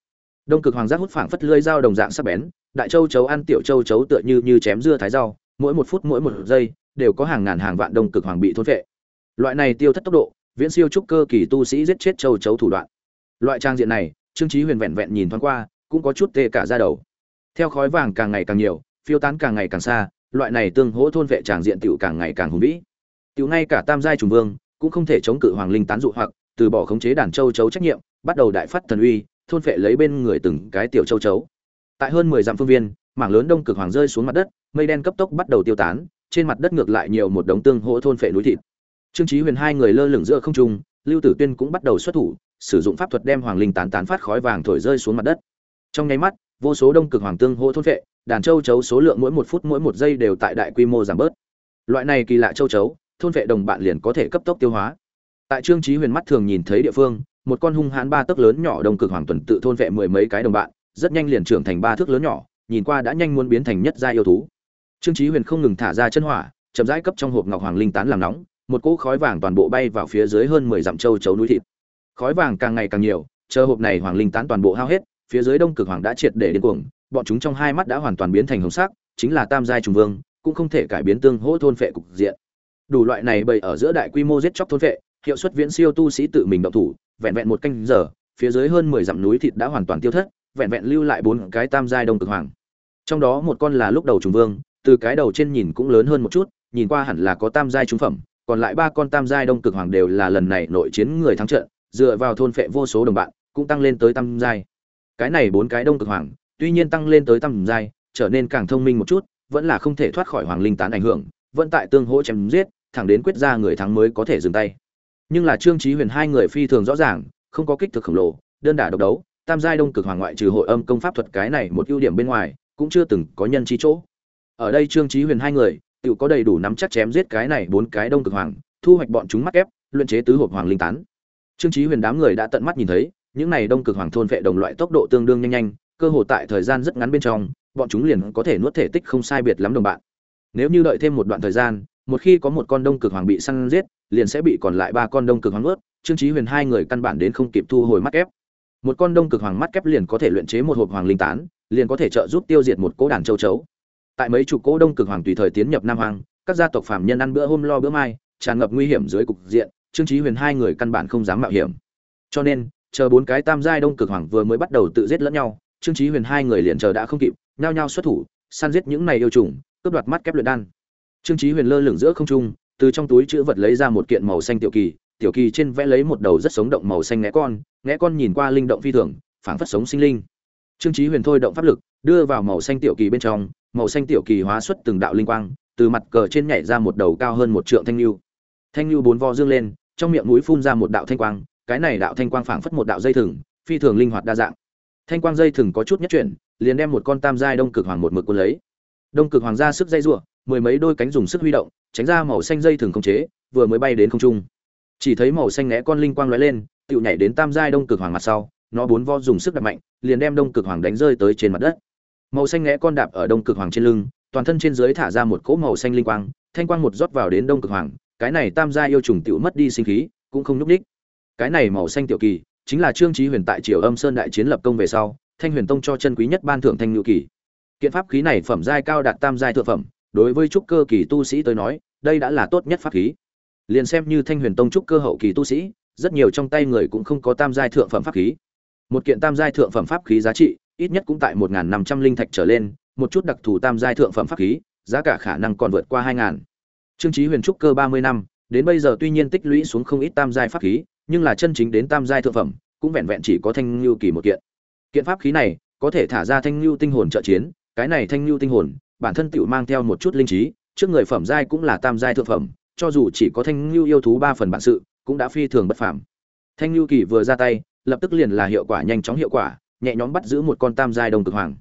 Đông cực hoàng giác hút phảng phất lưỡi dao đồng dạng sắc bén, đại châu chấu ăn tiểu châu chấu tựa như như chém dưa thái rau, mỗi một phút mỗi một giây, đều có hàng ngàn hàng vạn đông cực hoàng bị thôn phệ. Loại này tiêu thất tốc độ, viễn siêu trúc cơ kỳ tu sĩ giết chết châu chấu thủ đoạn. Loại trang diện này, trương trí huyền vẹn vẹn nhìn thoáng qua, cũng có chút tê cả da đầu. Theo khói vàng càng ngày càng nhiều, phiêu tán càng ngày càng xa, loại này tương hỗ thôn vệ tràng diện tiểu càng ngày càng hùng vĩ tiểu ngay cả tam giai trùng vương cũng không thể chống cự hoàng linh tán dụ hoặc, từ bỏ khống chế đàn châu chấu trách nhiệm, bắt đầu đại phát thần uy, thôn phệ lấy bên người từng cái tiểu châu chấu. Tại hơn mười dặm phương viên, mảng lớn đông cực hoàng rơi xuống mặt đất, mây đen cấp tốc bắt đầu tiêu tán, trên mặt đất ngược lại nhiều một đống tương hỗ thôn phệ núi thịt. Trương chí huyền hai người lơ lửng giữa không trung, lưu tử tuyên cũng bắt đầu xuất thủ, sử dụng pháp thuật đem hoàng linh tán tán phát khói vàng thổi rơi xuống mặt đất. Trong nháy mắt, vô số đông cực hoàng tương hỗ thôn phệ, đàn châu chấu số lượng mỗi một phút mỗi một giây đều tại đại quy mô giảm bớt. Loại này kỳ lạ châu chấu thôn vệ đồng bạn liền có thể cấp tốc tiêu hóa. Tại trương trí huyền mắt thường nhìn thấy địa phương, một con hung hãn ba tấc lớn nhỏ đông cực hoàng tuần tự thôn vệ mười mấy cái đồng bạn, rất nhanh liền trưởng thành ba thước lớn nhỏ, nhìn qua đã nhanh muốn biến thành nhất gia yêu thú. Trương trí huyền không ngừng thả ra chân hỏa, chậm rãi cấp trong hộp ngọc hoàng linh tán làm nóng, một cỗ khói vàng toàn bộ bay vào phía dưới hơn mười dặm châu chấu núi thịt. Khói vàng càng ngày càng nhiều, chờ hộp này hoàng linh tán toàn bộ hao hết, phía dưới đông cực hoàng đã triệt để điên cuồng, bọn chúng trong hai mắt đã hoàn toàn biến thành hồng sắc, chính là tam giai trùng vương, cũng không thể cải biến tương hỗ thôn phệ cục diện đủ loại này bày ở giữa đại quy mô giết chóc thôn phệ hiệu suất viễn siêu tu sĩ tự mình động thủ, vẹn vẹn một canh giờ, phía dưới hơn mười dặm núi thịt đã hoàn toàn tiêu thất, vẹn vẹn lưu lại bốn cái tam giai đông cực hoàng. Trong đó một con là lúc đầu trùng vương, từ cái đầu trên nhìn cũng lớn hơn một chút, nhìn qua hẳn là có tam giai trúng phẩm, còn lại ba con tam giai đông cực hoàng đều là lần này nội chiến người thắng trận, dựa vào thôn phệ vô số đồng bạn, cũng tăng lên tới tam giai. Cái này bốn cái đông cực hoàng, tuy nhiên tăng lên tới tam giai, trở nên càng thông minh một chút, vẫn là không thể thoát khỏi hoàng linh tán ảnh hưởng, vẫn tại tương hỗ chém giết thẳng đến quyết ra người thắng mới có thể dừng tay. Nhưng là trương trí huyền hai người phi thường rõ ràng, không có kích thước khổng lồ, đơn đả độc đấu, tam giai đông cực hoàng ngoại trừ hội âm công pháp thuật cái này một ưu điểm bên ngoài, cũng chưa từng có nhân trí chỗ. Ở đây trương trí huyền hai người tự có đầy đủ nắm chắc chém giết cái này bốn cái đông cực hoàng, thu hoạch bọn chúng mắc ép luyện chế tứ hộp hoàng linh tán. Trương trí huyền đám người đã tận mắt nhìn thấy, những này đông cực hoàng thôn vệ đồng loại tốc độ tương đương nhanh nhanh, cơ hồ tại thời gian rất ngắn bên trong, bọn chúng liền có thể nuốt thể tích không sai biệt lắm đồng bạn. Nếu như đợi thêm một đoạn thời gian một khi có một con đông cực hoàng bị săn giết, liền sẽ bị còn lại ba con đông cực hoàng nuốt, trương trí huyền hai người căn bản đến không kịp thu hồi mắt ép một con đông cực hoàng mắt kép liền có thể luyện chế một hộp hoàng linh tán, liền có thể trợ giúp tiêu diệt một cỗ đàn châu chấu. Tại mấy chục cỗ đông cực hoàng tùy thời tiến nhập nam hoàng các gia tộc phạm nhân ăn bữa hôm lo bữa mai, tràn ngập nguy hiểm dưới cục diện, trương trí huyền hai người căn bản không dám mạo hiểm. Cho nên, chờ bốn cái tam giai đông cực hoàng vừa mới bắt đầu tự giết lẫn nhau, trương trí huyền hai người liền chờ đã không kịp, nhao nhao xuất thủ, săn giết những này yêu trùng, cướp đoạt mắt kép luyện đan trương Chí huyền lơ lửng giữa không trung, từ trong túi chữ vật lấy ra một kiện màu xanh tiểu kỳ tiểu kỳ trên vẽ lấy một đầu rất sống động màu xanh ngẽ con ngẽ con nhìn qua linh động phi thường, phảng phất sống sinh linh. Trương Chí huyền thôi động pháp lực, đưa vào màu xanh tiểu kỳ bên trong, màu xanh tiểu kỳ hóa xuất từng đạo linh quang, từ mặt cờ trên nhảy ra một đầu cao hơn một trượng thanh lưu. Thanh lưu bốn vo dương lên, trong miệng mũi phun ra một đạo thanh quang, cái này đạo thanh quang phảng phất một đạo dây thừng, phi thường linh hoạt đa dạng. Thanh quang dây thừng có chút nhất chuyển, liền đem một con tam giai đông cực hoàng một mực cuốn lấy đông cực hoàng ra sức dây rủa, mười mấy đôi cánh dùng sức huy động, tránh ra màu xanh dây thường không chế, vừa mới bay đến không trung. Chỉ thấy màu xanh né con linh quang lóe lên, tựu nhảy đến tam giai đông cực hoàng mặt sau, nó bốn vo dùng sức đập mạnh, liền đem đông cực hoàng đánh rơi tới trên mặt đất. Màu xanh né con đạp ở đông cực hoàng trên lưng, toàn thân trên dưới thả ra một cỗ màu xanh linh quang, thanh quang một rót vào đến đông cực hoàng, cái này tam gia yêu trùng tựu mất đi sinh khí, cũng không nhúc đích cái này màu xanh tiểu kỳ, chính là trương trí huyền tại triều âm sơn đại chiến lập công về sau, thanh huyền tông cho chân quý nhất ban thưởng thanh ngự kỳ kiện pháp khí này phẩm giai cao đạt tam giai thượng phẩm, đối với trúc cơ kỳ tu sĩ tới nói, đây đã là tốt nhất pháp khí. Liền xem như thanh huyền tông trúc cơ hậu kỳ tu sĩ, rất nhiều trong tay người cũng không có tam giai thượng phẩm pháp khí. Một kiện tam giai thượng phẩm pháp khí giá trị, ít nhất cũng tại một năm trăm linh thạch trở lên, một chút đặc thù tam giai thượng phẩm pháp khí, giá cả khả năng còn vượt qua hai ngàn. Trương trí huyền trúc cơ ba mươi năm, đến bây giờ tuy nhiên tích lũy xuống không ít tam giai pháp khí, nhưng là chân chính đến tam giai thượng phẩm, cũng vẹn vẹn chỉ có thanh lưu kỳ một kiện. Kiện pháp khí này, có thể thả ra thanh lưu tinh hồn trợ chiến cái này thanh lưu tinh hồn, bản thân tựu mang theo một chút linh trí, trước người phẩm giai cũng là tam giai thượng phẩm, cho dù chỉ có thanh lưu yêu thú ba phần bản sự, cũng đã phi thường bất phàm. Thanh lưu kỳ vừa ra tay, lập tức liền là hiệu quả nhanh chóng hiệu quả, nhẹ nhõm bắt giữ một con tam giai đông cực hoàng.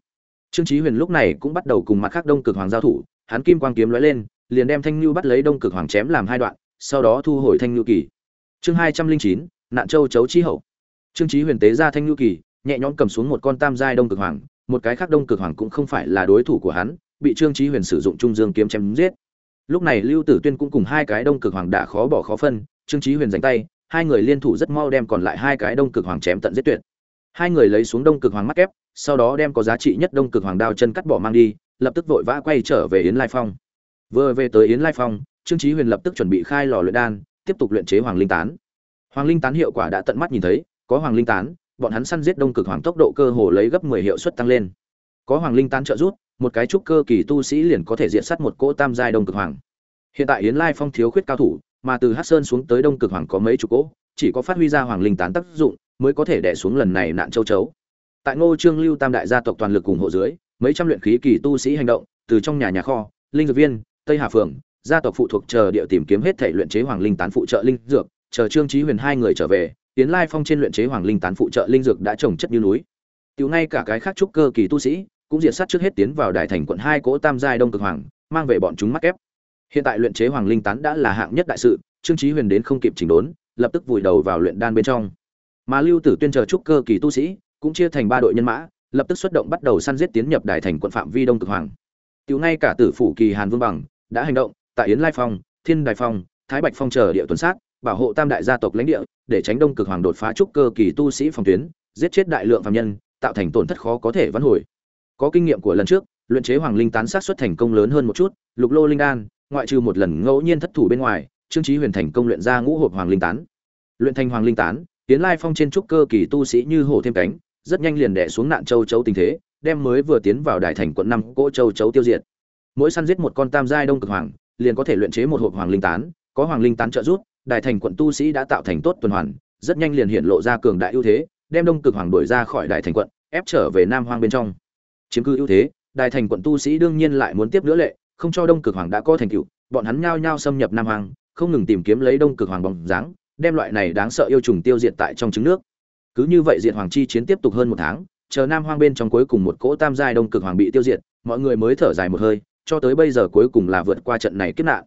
Trương chí huyền lúc này cũng bắt đầu cùng mặt khác đông cực hoàng giao thủ, hắn kim quang kiếm lóe lên, liền đem thanh lưu bắt lấy đông cực hoàng chém làm hai đoạn, sau đó thu hồi thanh lưu kỳ. Chương hai trăm linh chín, nạn châu chấu chi hậu. Trương chí huyền tế ra thanh lưu kỳ, nhẹ nhõm cầm xuống một con tam giai đông cực hoàng một cái khác đông cực hoàng cũng không phải là đối thủ của hắn, bị trương chí huyền sử dụng trung dương kiếm chém giết. Lúc này lưu tử tuyên cũng cùng hai cái đông cực hoàng đã khó bỏ khó phân, trương chí huyền dành tay, hai người liên thủ rất mau đem còn lại hai cái đông cực hoàng chém tận giết tuyệt. Hai người lấy xuống đông cực hoàng mắc kép, sau đó đem có giá trị nhất đông cực hoàng đao chân cắt bỏ mang đi, lập tức vội vã quay trở về yến lai phong. Vừa về tới yến lai phong, trương chí huyền lập tức chuẩn bị khai lò luyện đan, tiếp tục luyện chế hoàng linh tán. Hoàng linh tán hiệu quả đã tận mắt nhìn thấy, có hoàng linh tán bọn hắn săn giết đông cực hoàng tốc độ cơ hồ lấy gấp 10 hiệu suất tăng lên. Có hoàng linh tán trợ giúp một cái trúc cơ kỳ tu sĩ liền có thể diện sát một cỗ tam giai đông cực hoàng. Hiện tại yến lai phong thiếu khuyết cao thủ, mà từ hắc sơn xuống tới đông cực hoàng có mấy chục cỗ, chỉ có phát huy ra hoàng linh tán tác dụng mới có thể đè xuống lần này nạn châu chấu. Tại ngô trương lưu tam đại gia tộc toàn lực cùng hộ dưới, mấy trăm luyện khí kỳ tu sĩ hành động, từ trong nhà nhà kho, linh dược viên, tây hà phường, gia tộc phụ thuộc chờ địa tìm kiếm hết thảy luyện chế hoàng linh tán phụ trợ linh dược, chờ trương chí huyền hai người trở về tiến lai phong trên luyện chế hoàng linh tán phụ trợ linh dược đã trồng chất như núi. Tiểu ngay cả cái khác trúc cơ kỳ tu sĩ cũng diệt sát trước hết tiến vào đại thành quận hai cỗ tam giai đông cực hoàng, mang về bọn chúng mắc ép hiện tại luyện chế hoàng linh tán đã là hạng nhất đại sự, trương chí huyền đến không kịp chỉnh đốn, lập tức vùi đầu vào luyện đan bên trong. Mà lưu tử tuyên chờ trúc cơ kỳ tu sĩ cũng chia thành ba đội nhân mã, lập tức xuất động bắt đầu săn giết tiến nhập đại thành quận phạm vi đông cực hoàng. Tiểu ngay cả tử phủ kỳ hàn vương bằng đã hành động, tại yến lai phong, thiên đài phong, thái bạch phong chờ địa tuần sát bảo hộ tam đại gia tộc lãnh địa, để tránh đông cực hoàng đột phá trúc cơ kỳ tu sĩ phòng tuyến, giết chết đại lượng phạm nhân, tạo thành tổn thất khó có thể vãn hồi. Có kinh nghiệm của lần trước, luyện chế hoàng linh tán sát xuất thành công lớn hơn một chút, lục lô linh đan, ngoại trừ một lần ngẫu nhiên thất thủ bên ngoài, trương trí huyền thành công luyện ra ngũ hộp hoàng linh tán. Luyện thành hoàng linh tán, tiến lai phong trên trúc cơ kỳ tu sĩ như hổ thêm cánh, rất nhanh liền đè xuống nạn châu chấu tình thế, đem mới vừa tiến vào đại thành quận năm cỗ châu chấu tiêu diệt. Mỗi săn giết một con tam giai đông cực hoàng, liền có thể luyện chế một hộp hoàng linh tán, có hoàng linh tán trợ giúp đại thành quận tu sĩ đã tạo thành tốt tuần hoàn, rất nhanh liền hiện lộ ra cường đại ưu thế, đem đông cực hoàng đuổi ra khỏi đại thành quận, ép trở về nam hoang bên trong. Chiếm cứ ưu thế đại thành quận tu sĩ đương nhiên lại muốn tiếp nữa lệ, không cho đông cực hoàng đã có thành tựu, bọn hắn nhao nhao xâm nhập nam hoang, không ngừng tìm kiếm lấy đông cực hoàng bóng dáng, đem loại này đáng sợ yêu trùng tiêu diệt tại trong trứng nước. Cứ như vậy diệt hoàng chi chiến tiếp tục hơn một tháng, chờ nam hoang bên trong cuối cùng một cỗ tam giai đông cực hoàng bị tiêu diệt, mọi người mới thở dài một hơi, cho tới bây giờ cuối cùng là vượt qua trận này kết nạn.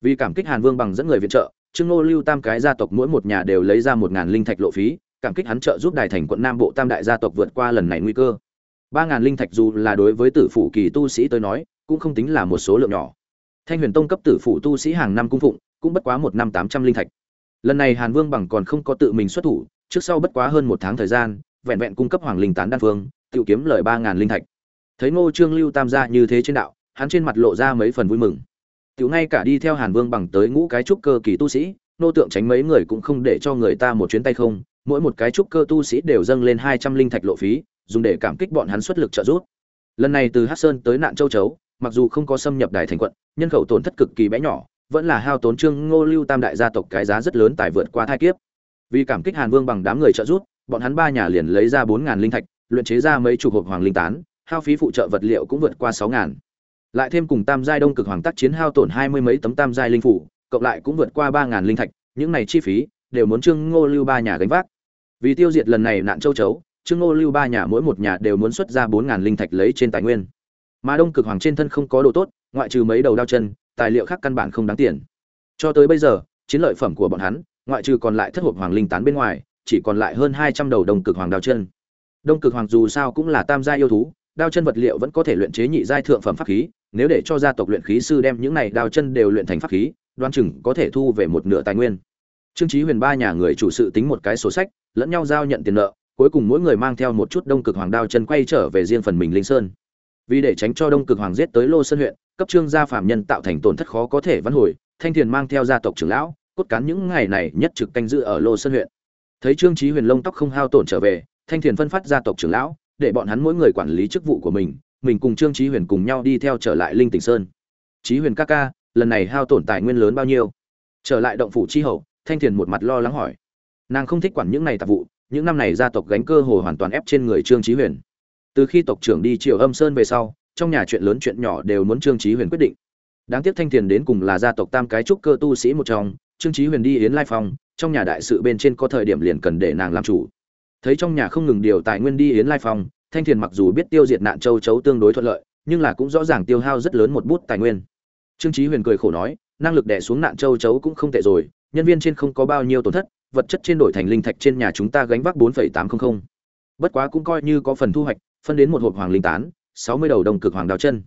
Vì cảm kích hàn vương bằng dẫn người viện trợ trương ngô lưu tam cái gia tộc mỗi một nhà đều lấy ra một ngàn linh thạch lộ phí, cảm kích hắn trợ giúp đài thành quận nam bộ tam đại gia tộc vượt qua lần này nguy cơ. Ba ngàn linh thạch dù là đối với tử phủ kỳ tu sĩ tới nói, cũng không tính là một số lượng nhỏ. Thanh huyền tông cấp tử phủ tu sĩ hàng năm cung phụng, cũng bất quá một năm tám trăm linh thạch. Lần này hàn vương bằng còn không có tự mình xuất thủ, trước sau bất quá hơn một tháng thời gian, vẹn vẹn cung cấp hoàng linh tán đan phương, tự kiếm lời ba ngàn linh thạch. Thấy ngô trương lưu tam gia như thế trên đạo, hắn trên mặt lộ ra mấy phần vui mừng tiểu ngay cả đi theo hàn vương bằng tới ngũ cái trúc cơ kỳ tu sĩ, nô tượng tránh mấy người cũng không để cho người ta một chuyến tay không, mỗi một cái trúc cơ tu sĩ đều dâng lên hai trăm linh thạch lộ phí, dùng để cảm kích bọn hắn xuất lực trợ giúp. Lần này từ hát sơn tới nạn châu chấu, mặc dù không có xâm nhập đài thành quận, nhân khẩu tổn thất cực kỳ bé nhỏ, vẫn là hao tốn trương ngô lưu tam đại gia tộc cái giá rất lớn tài vượt qua thai kiếp. Vì cảm kích hàn vương bằng đám người trợ giúp, bọn hắn ba nhà liền lấy ra bốn ngàn linh thạch, luyện chế ra mấy chục hộp hoàng linh tán, hao phí phụ trợ vật liệu cũng vượt qua sáu ngàn lại thêm cùng tam giai đông cực hoàng tác chiến hao tổn hai mươi mấy tấm tam giai linh phủ, cộng lại cũng vượt qua ba ngàn linh thạch, những này chi phí đều muốn trương ngô lưu ba nhà gánh vác. Vì tiêu diệt lần này nạn châu chấu, trương ngô lưu ba nhà mỗi một nhà đều muốn xuất ra bốn ngàn linh thạch lấy trên tài nguyên. Mà đông cực hoàng trên thân không có đồ tốt, ngoại trừ mấy đầu đao chân, tài liệu khác căn bản không đáng tiền. Cho tới bây giờ, chiến lợi phẩm của bọn hắn, ngoại trừ còn lại thất hộp hoàng linh tán bên ngoài, chỉ còn lại hơn hai trăm đầu đông cực hoàng đao chân. Đông cực hoàng dù sao cũng là tam gia yêu thú, đao chân vật liệu vẫn có thể luyện chế nhị giai thượng phẩm pháp khí nếu để cho gia tộc luyện khí sư đem những này đao chân đều luyện thành pháp khí, đoan chừng có thể thu về một nửa tài nguyên. Trương chí huyền ba nhà người chủ sự tính một cái sổ sách, lẫn nhau giao nhận tiền nợ, cuối cùng mỗi người mang theo một chút đông cực hoàng đao chân quay trở về riêng phần mình linh sơn. Vì để tránh cho đông cực hoàng giết tới lô sơn huyện, cấp trương gia phạm nhân tạo thành tổn thất khó có thể vãn hồi, thanh thiền mang theo gia tộc trưởng lão, cốt cán những ngày này nhất trực canh giữ ở lô sơn huyện. Thấy trương chí huyền lông tóc không hao tổn trở về, thanh thiền phân phát gia tộc trưởng lão, để bọn hắn mỗi người quản lý chức vụ của mình mình cùng trương chí huyền cùng nhau đi theo trở lại linh tỉnh sơn. Chí huyền ca ca, lần này hao tổn tài nguyên lớn bao nhiêu? Trở lại động phủ chi hậu, thanh thiền một mặt lo lắng hỏi. Nàng không thích quản những này tạp vụ, những năm này gia tộc gánh cơ hồ hoàn toàn ép trên người trương chí huyền. Từ khi tộc trưởng đi triều âm sơn về sau, trong nhà chuyện lớn chuyện nhỏ đều muốn trương chí huyền quyết định. Đáng tiếc thanh thiền đến cùng là gia tộc tam cái trúc cơ tu sĩ một trong, trương chí huyền đi yến lai phong, trong nhà đại sự bên trên có thời điểm liền cần để nàng làm chủ. Thấy trong nhà không ngừng điều tài nguyên đi yến lai phong thanh thiền mặc dù biết tiêu diệt nạn châu chấu tương đối thuận lợi, nhưng là cũng rõ ràng tiêu hao rất lớn một bút tài nguyên. Trương chí huyền cười khổ nói, năng lực đè xuống nạn châu chấu cũng không tệ rồi, nhân viên trên không có bao nhiêu tổn thất, vật chất trên đổi thành linh thạch trên nhà chúng ta gánh vác bốn tám trăm linh bất quá cũng coi như có phần thu hoạch, phân đến một hộp hoàng linh tán, sáu mươi đầu đồng cực hoàng đào chân.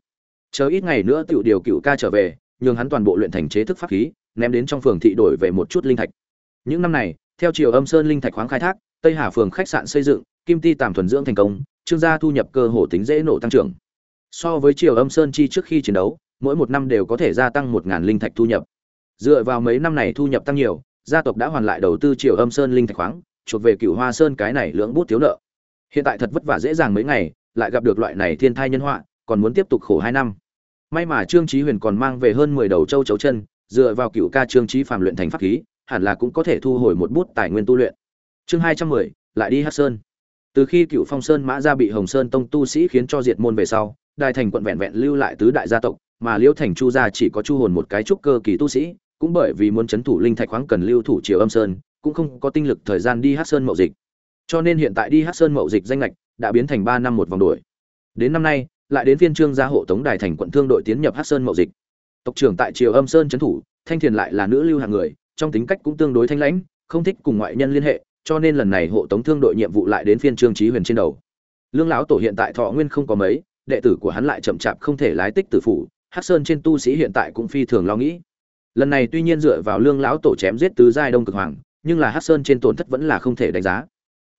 Chờ ít ngày nữa tiểu điều cựu ca trở về, nhường hắn toàn bộ luyện thành chế thức pháp khí, ném đến trong phường thị đổi về một chút linh thạch. Những năm này, theo chiều âm sơn linh thạch khoáng khai thác, tây hà phường khách sạn xây dựng, kim ti tạm thuần dưỡng thành công trương gia thu nhập cơ hồ tính dễ nổ tăng trưởng. So với triều âm sơn chi trước khi chiến đấu, mỗi một năm đều có thể gia tăng một ngàn linh thạch thu nhập. Dựa vào mấy năm này thu nhập tăng nhiều, gia tộc đã hoàn lại đầu tư triều âm sơn linh thạch khoáng, chuộc về cựu hoa sơn cái này lưỡng bút thiếu nợ. Hiện tại thật vất vả dễ dàng mấy ngày, lại gặp được loại này thiên thai nhân họa, còn muốn tiếp tục khổ hai năm. May mà trương trí huyền còn mang về hơn mười đầu châu chấu chân, dựa vào cựu ca trương trí phàm luyện thành pháp khí, hẳn là cũng có thể thu hồi một bút tài nguyên tu luyện. Chương hai trăm mười, lại đi hát sơn từ khi cựu phong sơn mã gia bị hồng sơn tông tu sĩ khiến cho diệt môn về sau đại thành quận vẹn vẹn lưu lại tứ đại gia tộc, mà liễu thành chu gia chỉ có chu hồn một cái trúc cơ kỳ tu sĩ, cũng bởi vì muốn chấn thủ linh thạch khoáng cần lưu thủ triều âm sơn, cũng không có tinh lực thời gian đi hát sơn mậu dịch. Cho nên hiện tại đi hát sơn mậu dịch danh lệch đã biến thành ba năm một vòng đuổi đến năm nay, lại đến phiên trương gia hộ tống đài thành quận thương đội tiến nhập hát sơn mậu dịch. Tộc trưởng tại triều âm sơn chấn thủ, thanh thiền lại là nữ lưu hàng người, trong tính cách cũng tương đối thanh lãnh, không thích cùng ngoại nhân liên hệ cho nên lần này hộ tống thương đội nhiệm vụ lại đến phiên trương trí huyền trên đầu. Lương lão tổ hiện tại thọ nguyên không có mấy, đệ tử của hắn lại chậm chạp không thể lái tích tử phủ, hắc sơn trên tu sĩ hiện tại cũng phi thường lo nghĩ. Lần này tuy nhiên dựa vào lương lão tổ chém giết tứ giai đông cực hoàng, nhưng là hắc sơn trên tổn thất vẫn là không thể đánh giá.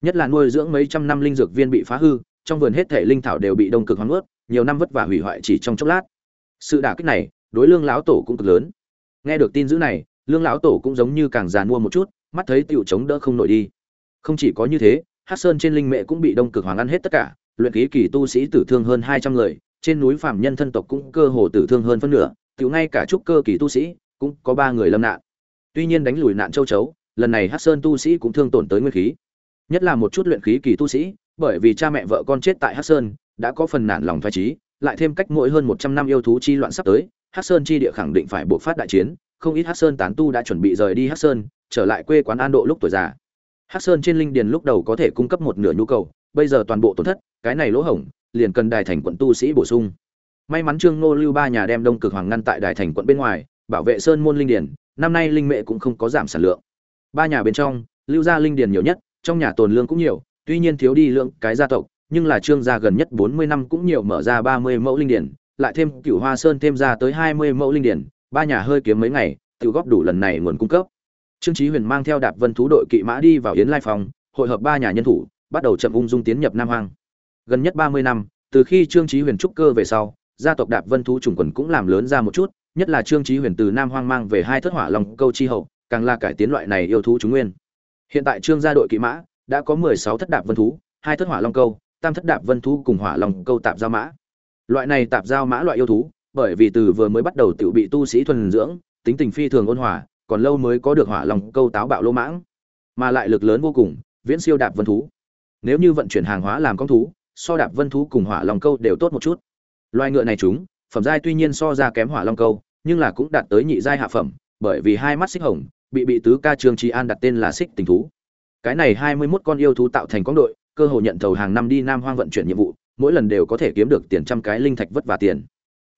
Nhất là nuôi dưỡng mấy trăm năm linh dược viên bị phá hư, trong vườn hết thể linh thảo đều bị đông cực hoàng ướt, nhiều năm vất vả hủy hoại chỉ trong chốc lát. Sự đả kích này, đối lương lão tổ cũng cực lớn. Nghe được tin dữ này, lương lão tổ cũng giống như càng già mua một chút, mắt thấy tựu chống đỡ không nổi đi không chỉ có như thế, hắc sơn trên linh Mẹ cũng bị đông cực hoàng ăn hết tất cả, luyện khí kỳ tu sĩ tử thương hơn hai trăm người, trên núi phạm nhân thân tộc cũng cơ hồ tử thương hơn phân nửa, tiểu ngay cả trúc cơ kỳ tu sĩ cũng có ba người lâm nạn. Tuy nhiên đánh lùi nạn châu chấu, lần này hắc sơn tu sĩ cũng thương tổn tới nguyên khí. Nhất là một chút luyện khí kỳ tu sĩ, bởi vì cha mẹ vợ con chết tại hắc sơn, đã có phần nản lòng phách trí lại thêm cách mỗi hơn một trăm năm yêu thú chi loạn sắp tới, hắc sơn chi địa khẳng định phải buộc phát đại chiến, không ít hắc sơn tán tu đã chuẩn bị rời đi hắc sơn, trở lại quê quán an độ lúc tuổi già hắc sơn trên linh điền lúc đầu có thể cung cấp một nửa nhu cầu, bây giờ toàn bộ tổn thất, cái này lỗ hổng, liền cần đài thành quận tu sĩ bổ sung. May mắn trương ngô lưu ba nhà đem đông cực hoàng ngăn tại đài thành quận bên ngoài, bảo vệ sơn môn linh điền, năm nay linh mệ cũng không có giảm sản lượng. Ba nhà bên trong, lưu gia linh điền nhiều nhất, trong nhà tồn lương cũng nhiều, tuy nhiên thiếu đi lượng cái gia tộc, nhưng là trương gia gần nhất bốn mươi năm cũng nhiều mở ra ba mươi mẫu linh điền, lại thêm cửu hoa sơn thêm ra tới hai mươi mẫu linh điền, ba nhà hơi kiếm mấy ngày, tự góp đủ lần này nguồn cung cấp trương chí huyền mang theo đạp vân thú đội kỵ mã đi vào yến lai phòng, hội hợp ba nhà nhân thủ, bắt đầu chậm ung dung tiến nhập nam hoang. Gần nhất ba mươi năm, từ khi trương chí huyền trúc cơ về sau, gia tộc đạp vân thú trùng quần cũng làm lớn ra một chút, nhất là trương chí huyền từ nam hoang mang về hai thất hỏa long câu chi hậu, càng là cải tiến loại này yêu thú chúng nguyên. Hiện tại trương gia đội kỵ mã đã có mười sáu thất đạp vân thú, hai thất hỏa long câu, tam thất đạp vân thú cùng hỏa long câu tạp giao mã. Loại này tạp giao mã loại yêu thú, bởi vì từ vừa mới bắt đầu tiểu bị tu sĩ thuần dưỡng, tính tình phi thường ôn hòa còn lâu mới có được hỏa long câu táo bạo lô mãng, mà lại lực lớn vô cùng, viễn siêu đạp vân thú. Nếu như vận chuyển hàng hóa làm con thú, so đạp vân thú cùng hỏa long câu đều tốt một chút. Loài ngựa này chúng, phẩm giai tuy nhiên so ra kém hỏa long câu, nhưng là cũng đạt tới nhị giai hạ phẩm, bởi vì hai mắt xích hồng, bị bị tứ ca trương trí an đặt tên là xích tình thú. Cái này hai mươi 21 con yêu thú tạo thành con đội, cơ hội nhận thầu hàng năm đi nam hoang vận chuyển nhiệm vụ, mỗi lần đều có thể kiếm được tiền trăm cái linh thạch vất vả tiền.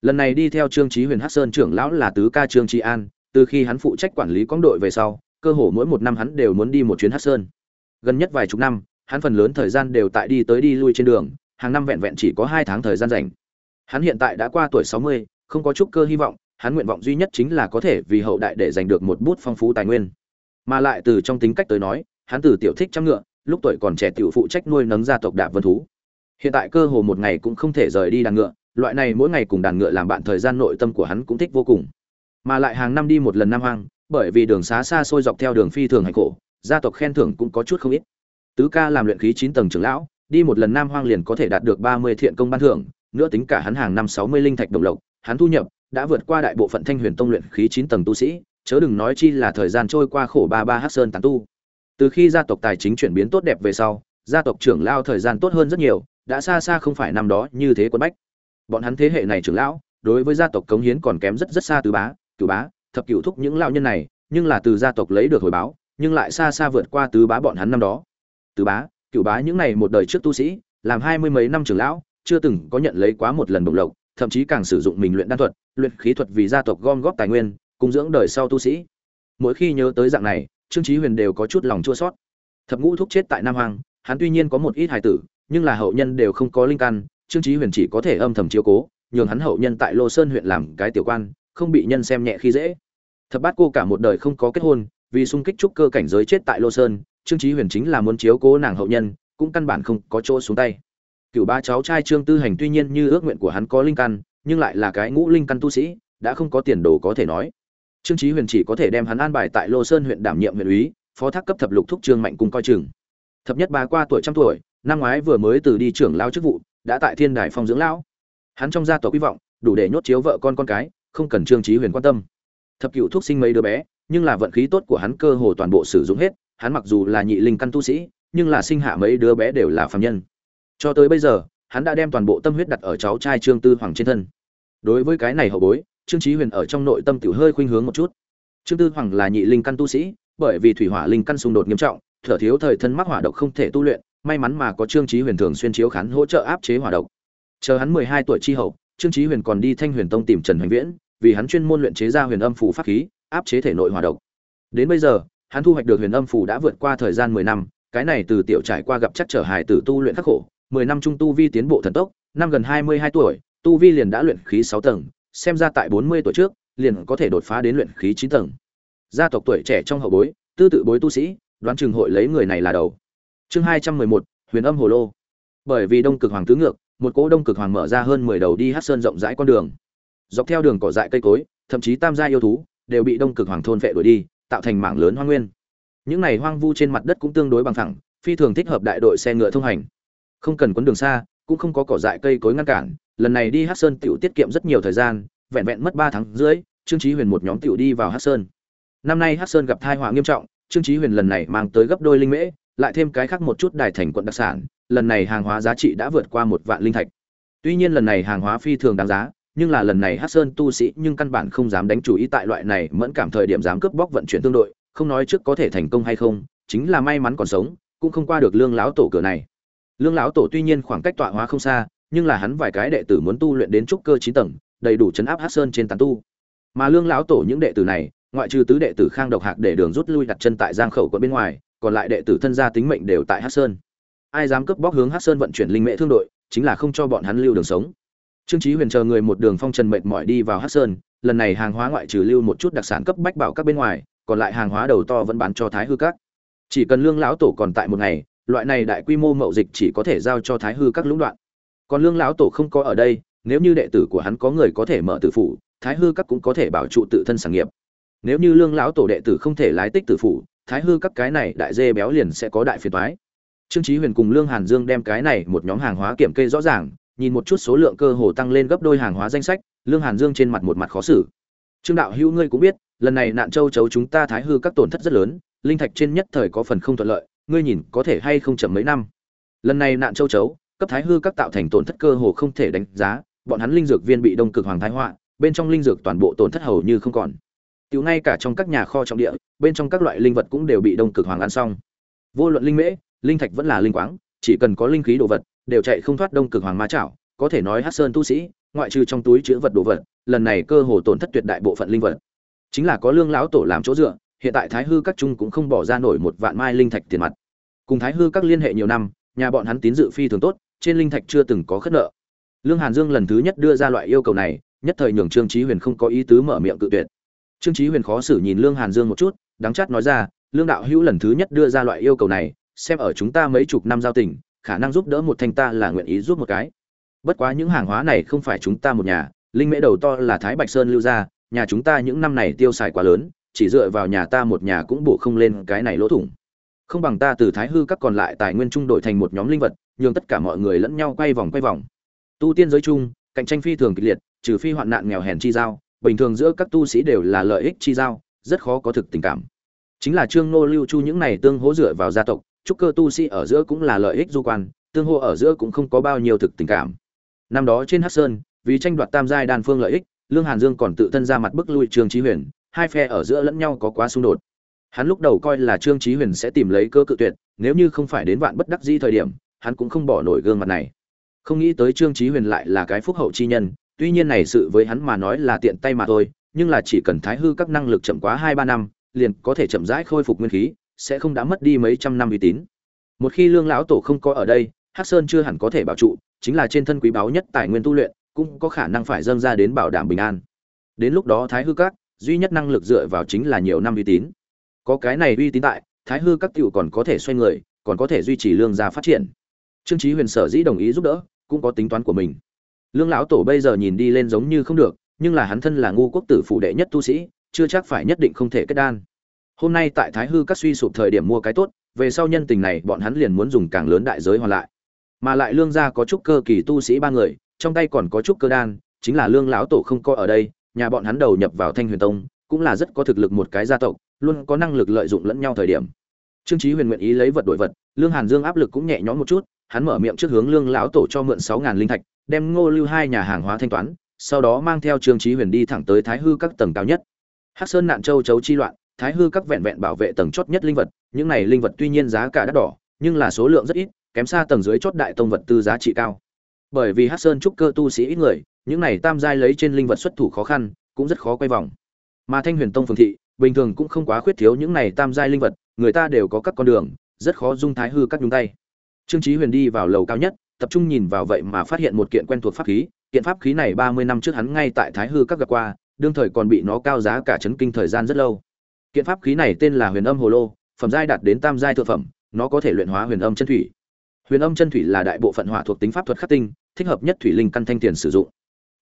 Lần này đi theo trương trí huyền hát sơn trưởng lão là tứ ca trương trí an từ khi hắn phụ trách quản lý công đội về sau, cơ hồ mỗi một năm hắn đều muốn đi một chuyến hát sơn. Gần nhất vài chục năm, hắn phần lớn thời gian đều tại đi tới đi lui trên đường, hàng năm vẹn vẹn chỉ có hai tháng thời gian rảnh. Hắn hiện tại đã qua tuổi sáu mươi, không có chút cơ hy vọng, hắn nguyện vọng duy nhất chính là có thể vì hậu đại để giành được một bút phong phú tài nguyên. Mà lại từ trong tính cách tới nói, hắn từ tiểu thích trăm ngựa, lúc tuổi còn trẻ tiểu phụ trách nuôi nấng gia tộc đạp vân thú. Hiện tại cơ hồ một ngày cũng không thể rời đi đàn ngựa, loại này mỗi ngày cùng đàn ngựa làm bạn thời gian nội tâm của hắn cũng thích vô cùng mà lại hàng năm đi một lần nam hoang, bởi vì đường xá xa xôi dọc theo đường phi thường hành khổ, gia tộc khen thưởng cũng có chút không ít. Tứ ca làm luyện khí chín tầng trưởng lão, đi một lần nam hoang liền có thể đạt được ba mươi thiện công ban thưởng, nữa tính cả hắn hàng năm sáu mươi linh thạch đồng lộc, hắn thu nhập đã vượt qua đại bộ phận thanh huyền tông luyện khí chín tầng tu sĩ, chớ đừng nói chi là thời gian trôi qua khổ ba ba hát sơn tán tu. Từ khi gia tộc tài chính chuyển biến tốt đẹp về sau, gia tộc trưởng lao thời gian tốt hơn rất nhiều, đã xa xa không phải năm đó như thế quân bách. Bọn hắn thế hệ này trưởng lão, đối với gia tộc cống hiến còn kém rất rất xa tứ bá cửu bá, thập cửu thúc những lão nhân này, nhưng là từ gia tộc lấy được hồi báo, nhưng lại xa xa vượt qua tứ bá bọn hắn năm đó. Tứ bá, cửu bá những này một đời trước tu sĩ, làm hai mươi mấy năm trưởng lão, chưa từng có nhận lấy quá một lần đồng lộc, thậm chí càng sử dụng mình luyện đan thuật, luyện khí thuật vì gia tộc gom góp tài nguyên cung dưỡng đời sau tu sĩ. Mỗi khi nhớ tới dạng này, trương chí huyền đều có chút lòng chua xót. Thập ngũ thúc chết tại nam hoàng hắn tuy nhiên có một ít hài tử, nhưng là hậu nhân đều không có linh căn, trương chí huyền chỉ có thể âm thầm chiếu cố, nhường hắn hậu nhân tại lô sơn huyện làm cái tiểu quan không bị nhân xem nhẹ khi dễ. Thập bát cô cả một đời không có kết hôn, vì sung kích trúc cơ cảnh giới chết tại lô sơn, trương chí huyền chính là muốn chiếu cố nàng hậu nhân, cũng căn bản không có chỗ xuống tay. Cựu ba cháu trai trương tư hành tuy nhiên như ước nguyện của hắn có linh căn, nhưng lại là cái ngũ linh căn tu sĩ, đã không có tiền đồ có thể nói. Trương chí huyền chỉ có thể đem hắn an bài tại lô sơn huyện đảm nhiệm huyện úy phó thác cấp thập lục thúc trương mạnh cùng coi chừng. Thập nhất ba qua tuổi trăm tuổi, năm ngoái vừa mới từ đi trưởng lao chức vụ, đã tại thiên đài phong dưỡng lão. Hắn trong gia tộc hy vọng, đủ để nhốt chiếu vợ con con cái không cần trương trí huyền quan tâm. Thập cựu thuốc sinh mấy đứa bé, nhưng là vận khí tốt của hắn cơ hồ toàn bộ sử dụng hết, hắn mặc dù là nhị linh căn tu sĩ, nhưng là sinh hạ mấy đứa bé đều là phàm nhân. Cho tới bây giờ, hắn đã đem toàn bộ tâm huyết đặt ở cháu trai trương tư hoàng trên thân. Đối với cái này hậu bối, trương trí huyền ở trong nội tâm tiểu hơi khuynh hướng một chút. Trương tư hoàng là nhị linh căn tu sĩ, bởi vì thủy hỏa linh căn xung đột nghiêm trọng, thở thiếu thời thân mắc hỏa độc không thể tu luyện, may mắn mà có trương trí huyền thường xuyên chiếu khán hỗ trợ áp chế hỏa độc. Chờ hắn mười hai tuổi chi hậu trương chí huyền còn đi thanh huyền tông tìm trần hoành viễn, vì hắn chuyên môn luyện chế ra huyền âm phủ pháp khí, áp chế thể nội hỏa độc. Đến bây giờ, hắn thu hoạch được huyền âm phủ đã vượt qua thời gian mười năm, cái này từ tiểu trải qua gặp chắc trở hài tử tu luyện khắc khổ, mười năm trung tu vi tiến bộ thần tốc, năm gần hai mươi hai tuổi, tu vi liền đã luyện khí sáu tầng, xem ra tại bốn mươi tuổi trước, liền có thể đột phá đến luyện khí chín tầng. Gia tộc tuổi trẻ trong hậu bối, tư tự bối tu sĩ, đoán chừng hội lấy người này là đầu. Chương hai trăm mười một, huyền âm hồ lô. Bởi vì đông cực hoàng tứ ngược một cỗ đông cực hoàng mở ra hơn mười đầu đi hát sơn rộng rãi con đường. Dọc theo đường cỏ dại cây cối, thậm chí tam gia yêu thú, đều bị đông cực hoàng thôn vệ đuổi đi, tạo thành mảng lớn hoang nguyên. Những này hoang vu trên mặt đất cũng tương đối bằng thẳng phi thường thích hợp đại đội xe ngựa thông hành. Không cần quấn đường xa, cũng không có cỏ dại cây cối ngăn cản, lần này đi hát sơn tiểu tiết kiệm rất nhiều thời gian, vẹn vẹn mất ba tháng rưỡi, trương chí huyền một nhóm tiểu đi vào hát sơn. Năm nay hát sơn gặp tai họa nghiêm trọng, trương chí huyền lần này mang tới gấp đôi linh mễ, lại thêm cái khác một chút đài thành quận đặc sản lần này hàng hóa giá trị đã vượt qua một vạn linh thạch. Tuy nhiên lần này hàng hóa phi thường đáng giá, nhưng là lần này Hắc sơn tu sĩ nhưng căn bản không dám đánh chủ ý tại loại này mẫn cảm thời điểm dám cướp bóc vận chuyển tương đội, không nói trước có thể thành công hay không, chính là may mắn còn sống, cũng không qua được lương lão tổ cửa này. Lương lão tổ tuy nhiên khoảng cách tọa hóa không xa, nhưng là hắn vài cái đệ tử muốn tu luyện đến trúc cơ chín tầng, đầy đủ chấn áp Hắc sơn trên tán tu. Mà lương lão tổ những đệ tử này, ngoại trừ tứ đệ tử khang độc hạc để đường rút lui đặt chân tại giang khẩu quận bên ngoài, còn lại đệ tử thân gia tính mệnh đều tại Hắc sơn ai dám cướp bóc hướng hát sơn vận chuyển linh mễ thương đội, chính là không cho bọn hắn lưu đường sống. Trương chí huyền chờ người một đường phong trần mệt mỏi đi vào hát sơn, lần này hàng hóa ngoại trừ lưu một chút đặc sản cấp bách bảo các bên ngoài, còn lại hàng hóa đầu to vẫn bán cho thái hư các. Chỉ cần lương lão tổ còn tại một ngày, loại này đại quy mô mậu dịch chỉ có thể giao cho thái hư các lũng đoạn. Còn lương lão tổ không có ở đây, nếu như đệ tử của hắn có người có thể mở tử phủ, thái hư các cũng có thể bảo trụ tự thân sản nghiệp. Nếu như lương lão tổ đệ tử không thể lái tích tử phủ, thái hư các cái này đại dê béo liền sẽ có đại phiền toái trương chí huyền cùng lương hàn dương đem cái này một nhóm hàng hóa kiểm kê rõ ràng, nhìn một chút số lượng cơ hồ tăng lên gấp đôi hàng hóa danh sách, lương hàn dương trên mặt một mặt khó xử. Trương đạo hữu ngươi cũng biết, lần này nạn châu chấu chúng ta thái hư các tổn thất rất lớn, linh thạch trên nhất thời có phần không thuận lợi, ngươi nhìn có thể hay không chậm mấy năm. Lần này nạn châu chấu, cấp thái hư các tạo thành tổn thất cơ hồ không thể đánh giá, bọn hắn linh dược viên bị đông cực hoàng thái họa, bên trong linh dược toàn bộ tổn thất hầu như không còn. Tiểu ngay cả trong các nhà kho trọng địa, bên trong các loại linh vật cũng đều bị đông cực hoàng ăn xong. Vô luận linh mễ linh thạch vẫn là linh quáng, chỉ cần có linh khí đồ vật, đều chạy không thoát đông cực hoàng ma chảo, có thể nói hắc sơn tu sĩ, ngoại trừ trong túi chứa vật đồ vật, lần này cơ hồ tổn thất tuyệt đại bộ phận linh vật. Chính là có lương lão tổ làm chỗ dựa, hiện tại thái hư các trung cũng không bỏ ra nổi một vạn mai linh thạch tiền mặt. Cùng thái hư các liên hệ nhiều năm, nhà bọn hắn tín dự phi thường tốt, trên linh thạch chưa từng có khất nợ. Lương hàn dương lần thứ nhất đưa ra loại yêu cầu này, nhất thời nhường trương chí huyền không có ý tứ mở miệng cự tuyệt. Trương chí huyền khó xử nhìn lương hàn dương một chút, đắng chát nói ra, lương đạo hữu lần thứ nhất đưa ra loại yêu cầu này xem ở chúng ta mấy chục năm giao tình, khả năng giúp đỡ một thanh ta là nguyện ý giúp một cái. Bất quá những hàng hóa này không phải chúng ta một nhà, linh mễ đầu to là thái bạch sơn lưu ra, nhà chúng ta những năm này tiêu xài quá lớn, chỉ dựa vào nhà ta một nhà cũng bổ không lên cái này lỗ thủng. Không bằng ta từ thái hư các còn lại tài nguyên trung đổi thành một nhóm linh vật, nhường tất cả mọi người lẫn nhau quay vòng quay vòng. Tu tiên giới chung, cạnh tranh phi thường kịch liệt, trừ phi hoạn nạn nghèo hèn chi giao, bình thường giữa các tu sĩ đều là lợi ích chi giao, rất khó có thực tình cảm. Chính là trương nô lưu chu những này tương hỗ dựa vào gia tộc trúc cơ tu sĩ ở giữa cũng là lợi ích du quan, tương hô ở giữa cũng không có bao nhiêu thực tình cảm. Năm đó trên hắc sơn, vì tranh đoạt tam giai đan phương lợi ích, lương hàn dương còn tự thân ra mặt bức lui trương Chí huyền, hai phe ở giữa lẫn nhau có quá xung đột. Hắn lúc đầu coi là trương Chí huyền sẽ tìm lấy cơ cự tuyệt, nếu như không phải đến vạn bất đắc di thời điểm, hắn cũng không bỏ nổi gương mặt này. Không nghĩ tới trương Chí huyền lại là cái phúc hậu chi nhân, tuy nhiên này sự với hắn mà nói là tiện tay mà thôi, nhưng là chỉ cần thái hư các năng lực chậm quá hai ba năm, liền có thể chậm rãi khôi phục nguyên khí sẽ không đã mất đi mấy trăm năm uy tín. Một khi lương lão tổ không có ở đây, hắc sơn chưa hẳn có thể bảo trụ, chính là trên thân quý báu nhất tài nguyên tu luyện, cũng có khả năng phải dâng ra đến bảo đảm bình an. Đến lúc đó thái hư các, duy nhất năng lực dựa vào chính là nhiều năm uy tín. Có cái này uy tín tại, thái hư các tiểu còn có thể xoay người, còn có thể duy trì lương gia phát triển. Trương chí huyền sở dĩ đồng ý giúp đỡ, cũng có tính toán của mình. Lương lão tổ bây giờ nhìn đi lên giống như không được, nhưng là hắn thân là ngu quốc tử phụ đệ nhất tu sĩ, chưa chắc phải nhất định không thể kết đan hôm nay tại thái hư các suy sụp thời điểm mua cái tốt, về sau nhân tình này bọn hắn liền muốn dùng càng lớn đại giới hoàn lại. Mà lại lương gia có chút cơ kỳ tu sĩ ba người, trong tay còn có chút cơ đan, chính là lương lão tổ không coi ở đây, nhà bọn hắn đầu nhập vào thanh huyền tông, cũng là rất có thực lực một cái gia tộc, luôn có năng lực lợi dụng lẫn nhau thời điểm. Trương chí huyền nguyện ý lấy vật đổi vật, lương hàn dương áp lực cũng nhẹ nhõm một chút, hắn mở miệng trước hướng lương lão tổ cho mượn sáu ngàn linh thạch, đem ngô lưu hai nhà hàng hóa thanh toán, sau đó mang theo trương chí huyền đi thẳng tới thái hư các tầng cao nhất. Hắc sơn nạn châu chấu chi loạn thái hư các vẹn vẹn bảo vệ tầng chót nhất linh vật, những này linh vật tuy nhiên giá cả đắt đỏ, nhưng là số lượng rất ít, kém xa tầng dưới chót đại tông vật tư giá trị cao. Bởi vì hát sơn trúc cơ tu sĩ ít người, những này tam giai lấy trên linh vật xuất thủ khó khăn, cũng rất khó quay vòng. Mà thanh huyền tông phường thị, bình thường cũng không quá khuyết thiếu những này tam giai linh vật, người ta đều có các con đường, rất khó dung thái hư các nhúng tay. Trương chí huyền đi vào lầu cao nhất, tập trung nhìn vào vậy mà phát hiện một kiện quen thuộc pháp khí, kiện pháp khí này ba mươi năm trước hắn ngay tại thái hư các gặp qua, đương thời còn bị nó cao giá cả chấn kinh thời gian rất lâu kiện pháp khí này tên là huyền âm hồ lô, phẩm giai đạt đến tam giai thượng phẩm, nó có thể luyện hóa huyền âm chân thủy. Huyền âm chân thủy là đại bộ phận hỏa thuộc tính pháp thuật khắc tinh, thích hợp nhất thủy linh căn thanh tiền sử dụng.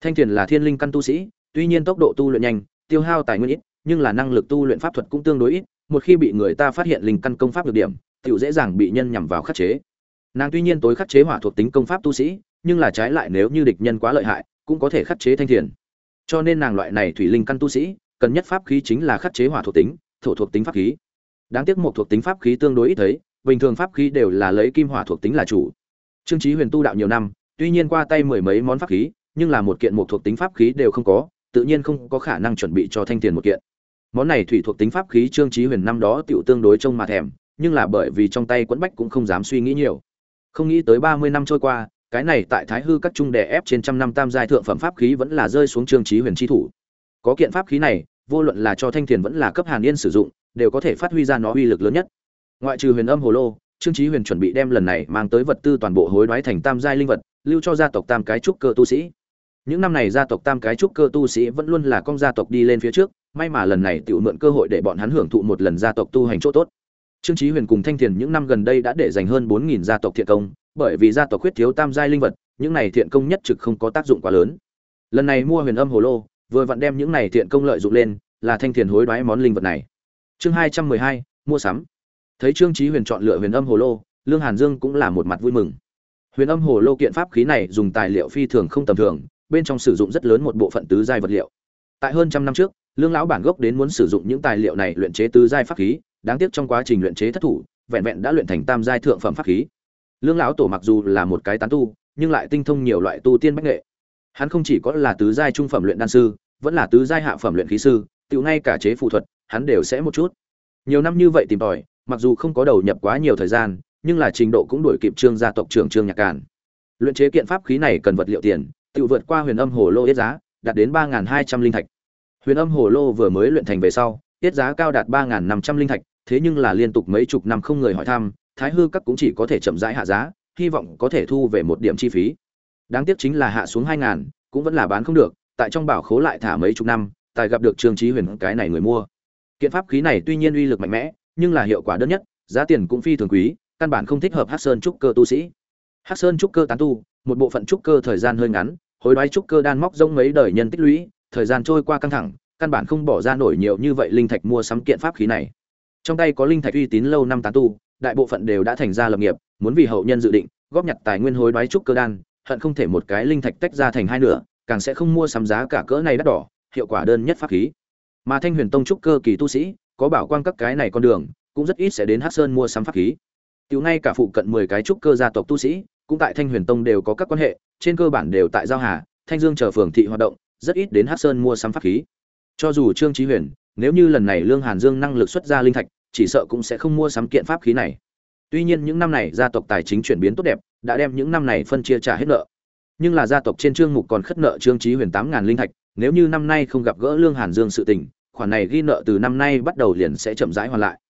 Thanh tiền là thiên linh căn tu sĩ, tuy nhiên tốc độ tu luyện nhanh, tiêu hao tài nguyên ít, nhưng là năng lực tu luyện pháp thuật cũng tương đối ít, một khi bị người ta phát hiện linh căn công pháp được điểm, tiểu dễ dàng bị nhân nhằm vào khắc chế. Nàng tuy nhiên tối khắc chế hỏa thuộc tính công pháp tu sĩ, nhưng là trái lại nếu như địch nhân quá lợi hại, cũng có thể khắc chế thanh thiền. Cho nên nàng loại này thủy linh căn tu sĩ cần nhất pháp khí chính là khắc chế hỏa thuộc tính, thổ thuộc tính pháp khí. Đáng tiếc một thuộc tính pháp khí tương đối ít thấy, bình thường pháp khí đều là lấy kim hỏa thuộc tính là chủ. Trương chí huyền tu đạo nhiều năm, tuy nhiên qua tay mười mấy món pháp khí, nhưng là một kiện một thuộc tính pháp khí đều không có, tự nhiên không có khả năng chuẩn bị cho thanh tiền một kiện. Món này thủy thuộc tính pháp khí trương chí huyền năm đó tiểu tương đối trông mà thèm, nhưng là bởi vì trong tay quẫn bách cũng không dám suy nghĩ nhiều. Không nghĩ tới ba mươi năm trôi qua, cái này tại thái hư các trung đè ép trên trăm năm tam giai thượng phẩm pháp khí vẫn là rơi xuống trương chí huyền chi thủ có kiện pháp khí này, vô luận là cho thanh thiền vẫn là cấp hàn yên sử dụng, đều có thể phát huy ra nó uy lực lớn nhất. Ngoại trừ huyền âm hồ lô, trương trí huyền chuẩn bị đem lần này mang tới vật tư toàn bộ hối đoái thành tam giai linh vật, lưu cho gia tộc tam cái trúc cơ tu sĩ. Những năm này gia tộc tam cái trúc cơ tu sĩ vẫn luôn là con gia tộc đi lên phía trước, may mà lần này tự mượn cơ hội để bọn hắn hưởng thụ một lần gia tộc tu hành chỗ tốt. Trương trí huyền cùng thanh thiền những năm gần đây đã để dành hơn bốn nghìn gia tộc thiện công, bởi vì gia tộc khuyết thiếu tam giai linh vật, những này thiện công nhất trực không có tác dụng quá lớn. Lần này mua huyền âm hồ lô vừa vặn đem những này thiện công lợi dụng lên, là thanh thiền hối đoái món linh vật này. Chương hai trăm mười hai, mua sắm. Thấy trương chí huyền chọn lựa huyền âm hồ lô, lương hàn dương cũng là một mặt vui mừng. Huyền âm hồ lô kiện pháp khí này dùng tài liệu phi thường không tầm thường, bên trong sử dụng rất lớn một bộ phận tứ giai vật liệu. Tại hơn trăm năm trước, lương lão bản gốc đến muốn sử dụng những tài liệu này luyện chế tứ giai pháp khí, đáng tiếc trong quá trình luyện chế thất thủ, vẹn vẹn đã luyện thành tam giai thượng phẩm pháp khí. Lương lão tổ mặc dù là một cái tán tu, nhưng lại tinh thông nhiều loại tu tiên bách nghệ hắn không chỉ có là tứ giai trung phẩm luyện đan sư, vẫn là tứ giai hạ phẩm luyện khí sư tự ngay cả chế phù thuật, hắn đều sẽ một chút. Nhiều năm như vậy tìm tòi, mặc dù không có đầu nhập quá nhiều thời gian, nhưng là trình độ cũng đổi kịp trương gia tộc trưởng trương nhạc càn. Luyện chế kiện pháp khí này cần vật liệu tiền tự vượt qua huyền âm hồ lô yết giá, đạt đến ba hai trăm linh thạch. Huyền âm hồ lô vừa mới luyện thành về sau, yết giá cao đạt ba năm trăm linh thạch, thế nhưng là liên tục mấy chục năm không người hỏi thăm, thái hư các cũng chỉ có thể chậm rãi hạ giá, hy vọng có thể thu về một điểm chi phí đáng tiếc chính là hạ xuống hai ngàn, cũng vẫn là bán không được, tại trong bảo khố lại thả mấy chục năm, tài gặp được trương trí huyền cái này người mua. Kiện pháp khí này tuy nhiên uy lực mạnh mẽ, nhưng là hiệu quả đơn nhất, giá tiền cũng phi thường quý, căn bản không thích hợp hát sơn trúc cơ tu sĩ. Hát sơn trúc cơ tán tu, một bộ phận trúc cơ thời gian hơi ngắn, hối đoái trúc cơ đan móc rông mấy đời nhân tích lũy, thời gian trôi qua căng thẳng, căn bản không bỏ ra nổi nhiều như vậy linh thạch mua sắm kiện pháp khí này. Trong tay có linh thạch uy tín lâu năm tán tu, đại bộ phận đều đã thành ra lập nghiệp, muốn vì hậu nhân dự định, góp nhặt tài nguyên hối đoái trúc cơ đan hận không thể một cái linh thạch tách ra thành hai nửa, càng sẽ không mua sắm giá cả cỡ này đắt đỏ, hiệu quả đơn nhất pháp khí. Mà thanh huyền tông trúc cơ kỳ tu sĩ, có bảo quang các cái này con đường, cũng rất ít sẽ đến hắc sơn mua sắm pháp khí. Tiểu ngay cả phụ cận mười cái trúc cơ gia tộc tu sĩ, cũng tại thanh huyền tông đều có các quan hệ, trên cơ bản đều tại giao hà, thanh dương chờ phường thị hoạt động, rất ít đến hắc sơn mua sắm pháp khí. Cho dù trương trí huyền, nếu như lần này lương hàn dương năng lực xuất ra linh thạch, chỉ sợ cũng sẽ không mua sắm kiện pháp khí này tuy nhiên những năm này gia tộc tài chính chuyển biến tốt đẹp, đã đem những năm này phân chia trả hết nợ. Nhưng là gia tộc trên trương mục còn khất nợ trương trí huyền tám ngàn linh thạch, nếu như năm nay không gặp gỡ lương hàn dương sự tình, khoản này ghi nợ từ năm nay bắt đầu liền sẽ chậm rãi hoàn lại.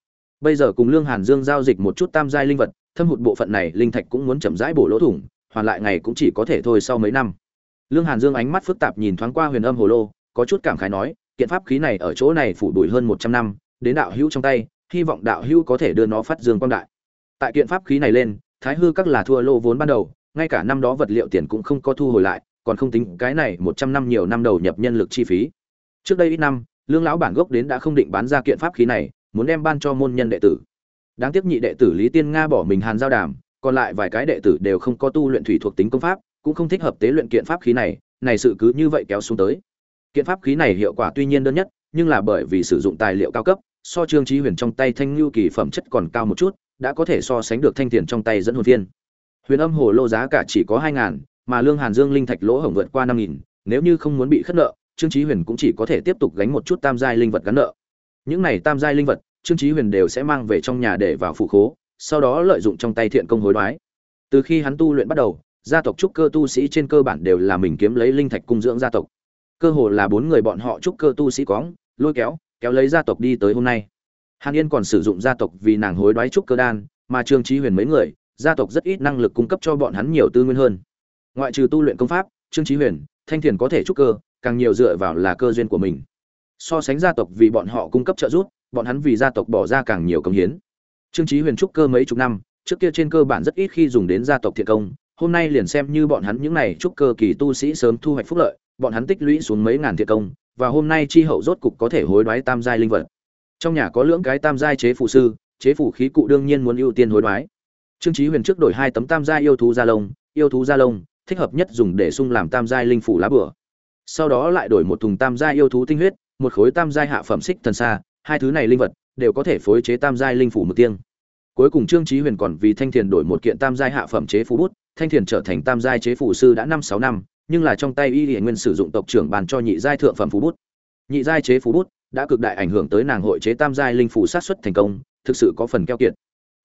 Bây giờ cùng lương hàn dương giao dịch một chút tam giai linh vật, thâm hụt bộ phận này linh thạch cũng muốn chậm rãi bổ lỗ thủng, hoàn lại ngày cũng chỉ có thể thôi sau mấy năm. Lương hàn dương ánh mắt phức tạp nhìn thoáng qua huyền âm hồ lô, có chút cảm khái nói, kiện pháp khí này ở chỗ này phủ đuổi hơn một trăm năm, đến đạo hữu trong tay, hy vọng đạo hữu có thể đưa nó phát dương quang đại tại kiện pháp khí này lên, thái hư các là thua lô vốn ban đầu, ngay cả năm đó vật liệu tiền cũng không có thu hồi lại, còn không tính cái này một trăm năm nhiều năm đầu nhập nhân lực chi phí. Trước đây ít năm, lương lão bản gốc đến đã không định bán ra kiện pháp khí này, muốn đem ban cho môn nhân đệ tử. Đáng tiếc nhị đệ tử lý tiên nga bỏ mình hàn giao đàm, còn lại vài cái đệ tử đều không có tu luyện thủy thuộc tính công pháp, cũng không thích hợp tế luyện kiện pháp khí này này sự cứ như vậy kéo xuống tới. Kiện pháp khí này hiệu quả tuy nhiên đơn nhất, nhưng là bởi vì sử dụng tài liệu cao cấp, so trương trí huyền trong tay thanh lưu kỳ phẩm chất còn cao một chút đã có thể so sánh được thanh tiền trong tay dẫn hồn viên. Huyền âm hồ lô giá cả chỉ có hai ngàn, mà lương hàn dương linh thạch lỗ hổng vượt qua năm nghìn, nếu như không muốn bị khất nợ, trương trí huyền cũng chỉ có thể tiếp tục gánh một chút tam giai linh vật gắn nợ. Những này tam giai linh vật, trương chí huyền đều sẽ mang về trong nhà để vào phụ khố, sau đó lợi dụng trong tay thiện công hối đoái. Từ khi hắn tu luyện bắt đầu, gia tộc trúc cơ tu sĩ trên cơ bản đều là mình kiếm lấy linh thạch cung dưỡng gia tộc. Cơ hồ là bốn người bọn họ trúc cơ tu sĩ quáng lôi kéo kéo lấy gia tộc đi tới hôm nay hàn yên còn sử dụng gia tộc vì nàng hối đoái trúc cơ đan, mà trương chí huyền mấy người, gia tộc rất ít năng lực cung cấp cho bọn hắn nhiều tư nguyên hơn. Ngoại trừ tu luyện công pháp, trương chí huyền, thanh thiền có thể trúc cơ, càng nhiều dựa vào là cơ duyên của mình. So sánh gia tộc vì bọn họ cung cấp trợ giúp, bọn hắn vì gia tộc bỏ ra càng nhiều công hiến. Trương chí huyền trúc cơ mấy chục năm, trước kia trên cơ bản rất ít khi dùng đến gia tộc thiện công, hôm nay liền xem như bọn hắn những này trúc cơ kỳ tu sĩ sớm thu hoạch phúc lợi, bọn hắn tích lũy xuống mấy ngàn thiện công, và hôm nay chi hậu rốt cục có thể hối đoái tam giai linh vật trong nhà có lưỡng cái tam giai chế phụ sư, chế phủ khí cụ đương nhiên muốn ưu tiên hối đoái. Trương chí huyền trước đổi hai tấm tam giai yêu thú gia lông, yêu thú gia lông, thích hợp nhất dùng để sung làm tam giai linh phủ lá bửa. Sau đó lại đổi một thùng tam giai yêu thú tinh huyết, một khối tam giai hạ phẩm xích thần xa hai thứ này linh vật đều có thể phối chế tam giai linh phủ mực tiêng. Cuối cùng trương chí huyền còn vì thanh thiền đổi một kiện tam giai hạ phẩm chế phủ bút, thanh thiền trở thành tam giai chế phủ sư đã năm sáu năm, nhưng là trong tay y hiển nguyên sử dụng tộc trưởng bàn cho nhị giai thượng phẩm phú bút. Nhị giai chế phú bút đã cực đại ảnh hưởng tới nàng hội chế tam giai linh phù sát xuất thành công, thực sự có phần keo kiệt.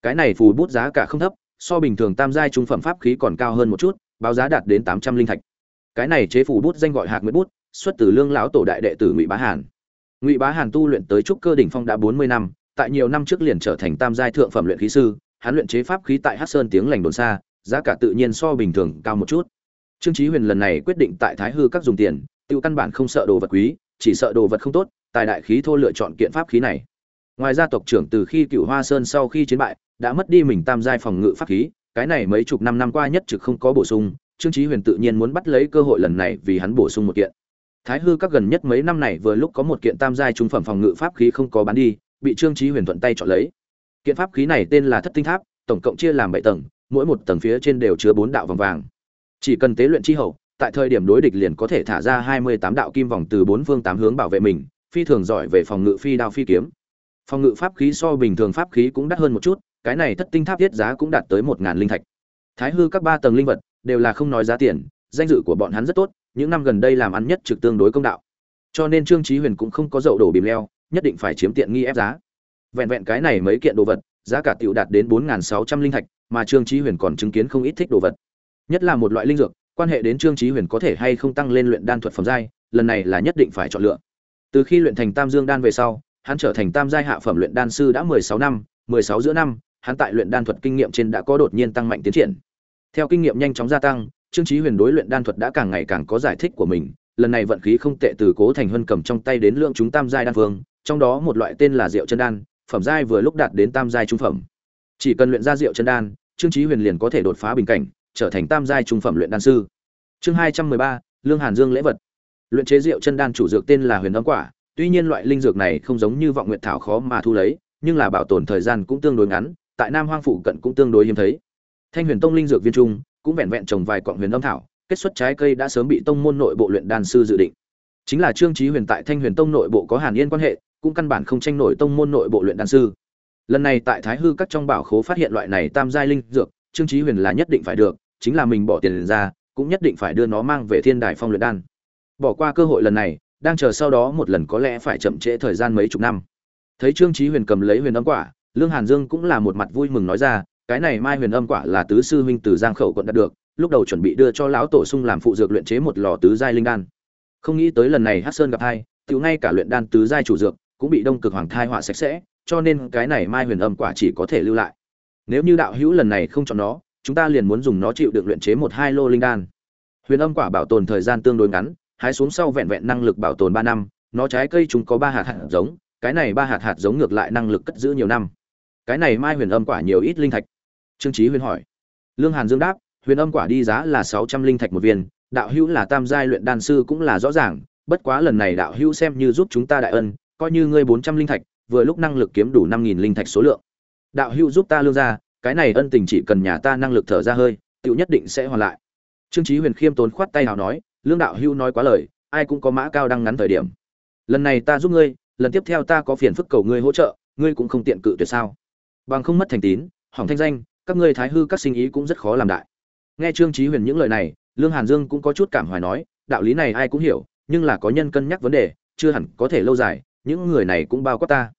Cái này phù bút giá cả không thấp, so bình thường tam giai trung phẩm pháp khí còn cao hơn một chút, báo giá đạt đến tám trăm linh thạch. Cái này chế phù bút danh gọi hạc nguyệt bút, xuất từ lương lão tổ đại đệ tử ngụy bá hàn. Ngụy bá hàn tu luyện tới trúc cơ đỉnh phong đã bốn mươi năm, tại nhiều năm trước liền trở thành tam giai thượng phẩm luyện khí sư, hắn luyện chế pháp khí tại hắc sơn tiếng lành đồn xa, giá cả tự nhiên so bình thường cao một chút. Trương chí huyền lần này quyết định tại thái hư các dùng tiền, tiêu căn bản không sợ đồ vật quý, chỉ sợ đồ vật không tốt tài đại khí thô lựa chọn kiện pháp khí này. Ngoài ra tộc trưởng từ khi cựu hoa sơn sau khi chiến bại, đã mất đi mình tam giai phòng ngự pháp khí, cái này mấy chục năm năm qua nhất trực không có bổ sung, trương chí huyền tự nhiên muốn bắt lấy cơ hội lần này vì hắn bổ sung một kiện. Thái hư các gần nhất mấy năm này vừa lúc có một kiện tam giai trung phẩm phòng ngự pháp khí không có bán đi, bị trương chí huyền thuận tay chọn lấy. Kiện pháp khí này tên là thất tinh tháp, tổng cộng chia làm bảy tầng, mỗi một tầng phía trên đều chứa bốn đạo vòng vàng. Chỉ cần tế luyện chi hậu, tại thời điểm đối địch liền có thể thả ra hai mươi tám đạo kim vòng từ bốn phương tám hướng bảo vệ mình phi thường giỏi về phòng ngự phi đao phi kiếm. Phòng ngự pháp khí so bình thường pháp khí cũng đắt hơn một chút, cái này thất tinh tháp thiết giá cũng đạt tới một ngàn linh thạch. Thái hư các ba tầng linh vật đều là không nói giá tiền, danh dự của bọn hắn rất tốt, những năm gần đây làm ăn nhất trực tương đối công đạo. Cho nên trương chí huyền cũng không có dậu đổ bìm leo, nhất định phải chiếm tiện nghi ép giá. Vẹn vẹn cái này mấy kiện đồ vật, giá cả tiểu đạt đến bốn sáu trăm linh thạch, mà trương chí huyền còn chứng kiến không ít thích đồ vật. Nhất là một loại linh dược, quan hệ đến trương chí huyền có thể hay không tăng lên luyện đan thuật phẩm giai, lần này là nhất định phải chọn lựa từ khi luyện thành tam dương đan về sau hắn trở thành tam giai hạ phẩm luyện đan sư đã mười sáu năm mười sáu giữa năm hắn tại luyện đan thuật kinh nghiệm trên đã có đột nhiên tăng mạnh tiến triển. Theo kinh nghiệm nhanh chóng gia tăng trương chí huyền đối luyện đan thuật đã càng ngày càng có giải thích của mình lần này vận khí không tệ từ cố thành huân cầm trong tay đến lượng chúng tam giai đan vương, trong đó một loại tên là rượu chân đan phẩm giai vừa lúc đạt đến tam giai trung phẩm. Chỉ cần luyện ra rượu chân đan trương chí huyền liền có thể đột phá bình cảnh trở thành tam giai trung phẩm luyện đan sư. Chương hai trăm mười ba lương hàn dương lễ vật luyện chế rượu chân đan chủ dược tên là huyền âm quả. Tuy nhiên loại linh dược này không giống như vọng nguyệt thảo khó mà thu lấy, nhưng là bảo tồn thời gian cũng tương đối ngắn, tại nam hoang phụ cận cũng tương đối hiếm thấy. Thanh huyền tông linh dược viên trung, cũng vẹn vẹn trồng vài cọng huyền âm thảo, kết xuất trái cây đã sớm bị tông môn nội bộ luyện đan sư dự định. Chính là trương chí huyền tại thanh huyền tông nội bộ có hàn yên quan hệ, cũng căn bản không tranh nổi tông môn nội bộ luyện đan sư. Lần này tại thái hư các trong bảo khố phát hiện loại này tam giai linh dược, trương chí huyền là nhất định phải được, chính là mình bỏ tiền ra, cũng nhất định phải đưa nó mang về thiên đài phong luyện đan bỏ qua cơ hội lần này, đang chờ sau đó một lần có lẽ phải chậm trễ thời gian mấy chục năm. Thấy trương chí huyền cầm lấy huyền âm quả, lương hàn dương cũng là một mặt vui mừng nói ra, cái này mai huyền âm quả là tứ sư huynh từ giang khẩu quận đạt được, lúc đầu chuẩn bị đưa cho lão tổ sung làm phụ dược luyện chế một lò tứ giai linh đan. Không nghĩ tới lần này hắc sơn gặp hai, tiểu ngay cả luyện đan tứ giai chủ dược cũng bị đông cực hoàng thai họa sạch sẽ, cho nên cái này mai huyền âm quả chỉ có thể lưu lại. Nếu như đạo hữu lần này không chọn nó, chúng ta liền muốn dùng nó chịu được luyện chế một hai lô linh đan. Huyền âm quả bảo tồn thời gian tương đối ngắn hái xuống sau vẹn vẹn năng lực bảo tồn ba năm, nó trái cây chúng có ba hạt hạt giống, cái này ba hạt hạt giống ngược lại năng lực cất giữ nhiều năm. Cái này mai huyền âm quả nhiều ít linh thạch. Trương trí huyền hỏi. Lương hàn dương đáp, huyền âm quả đi giá là sáu trăm linh thạch một viên, đạo hữu là tam giai luyện đan sư cũng là rõ ràng, bất quá lần này đạo hữu xem như giúp chúng ta đại ân, coi như ngươi bốn trăm linh thạch, vừa lúc năng lực kiếm đủ năm nghìn linh thạch số lượng. Đạo hữu giúp ta lương ra, cái này ân tình chỉ cần nhà ta năng lực thở ra hơi, tiểu nhất định sẽ hoàn lại. Trương chí huyền khiêm tốn khoát tay nào nói lương đạo hữu nói quá lời, ai cũng có mã cao đăng ngắn thời điểm. Lần này ta giúp ngươi, lần tiếp theo ta có phiền phức cầu ngươi hỗ trợ, ngươi cũng không tiện cự tuyệt sao? Bằng không mất thành tín, hỏng thanh danh, các ngươi thái hư các sinh ý cũng rất khó làm đại. Nghe trương chí huyền những lời này, lương hàn dương cũng có chút cảm hoài nói, đạo lý này ai cũng hiểu, nhưng là có nhân cân nhắc vấn đề, chưa hẳn có thể lâu dài, những người này cũng bao quát ta.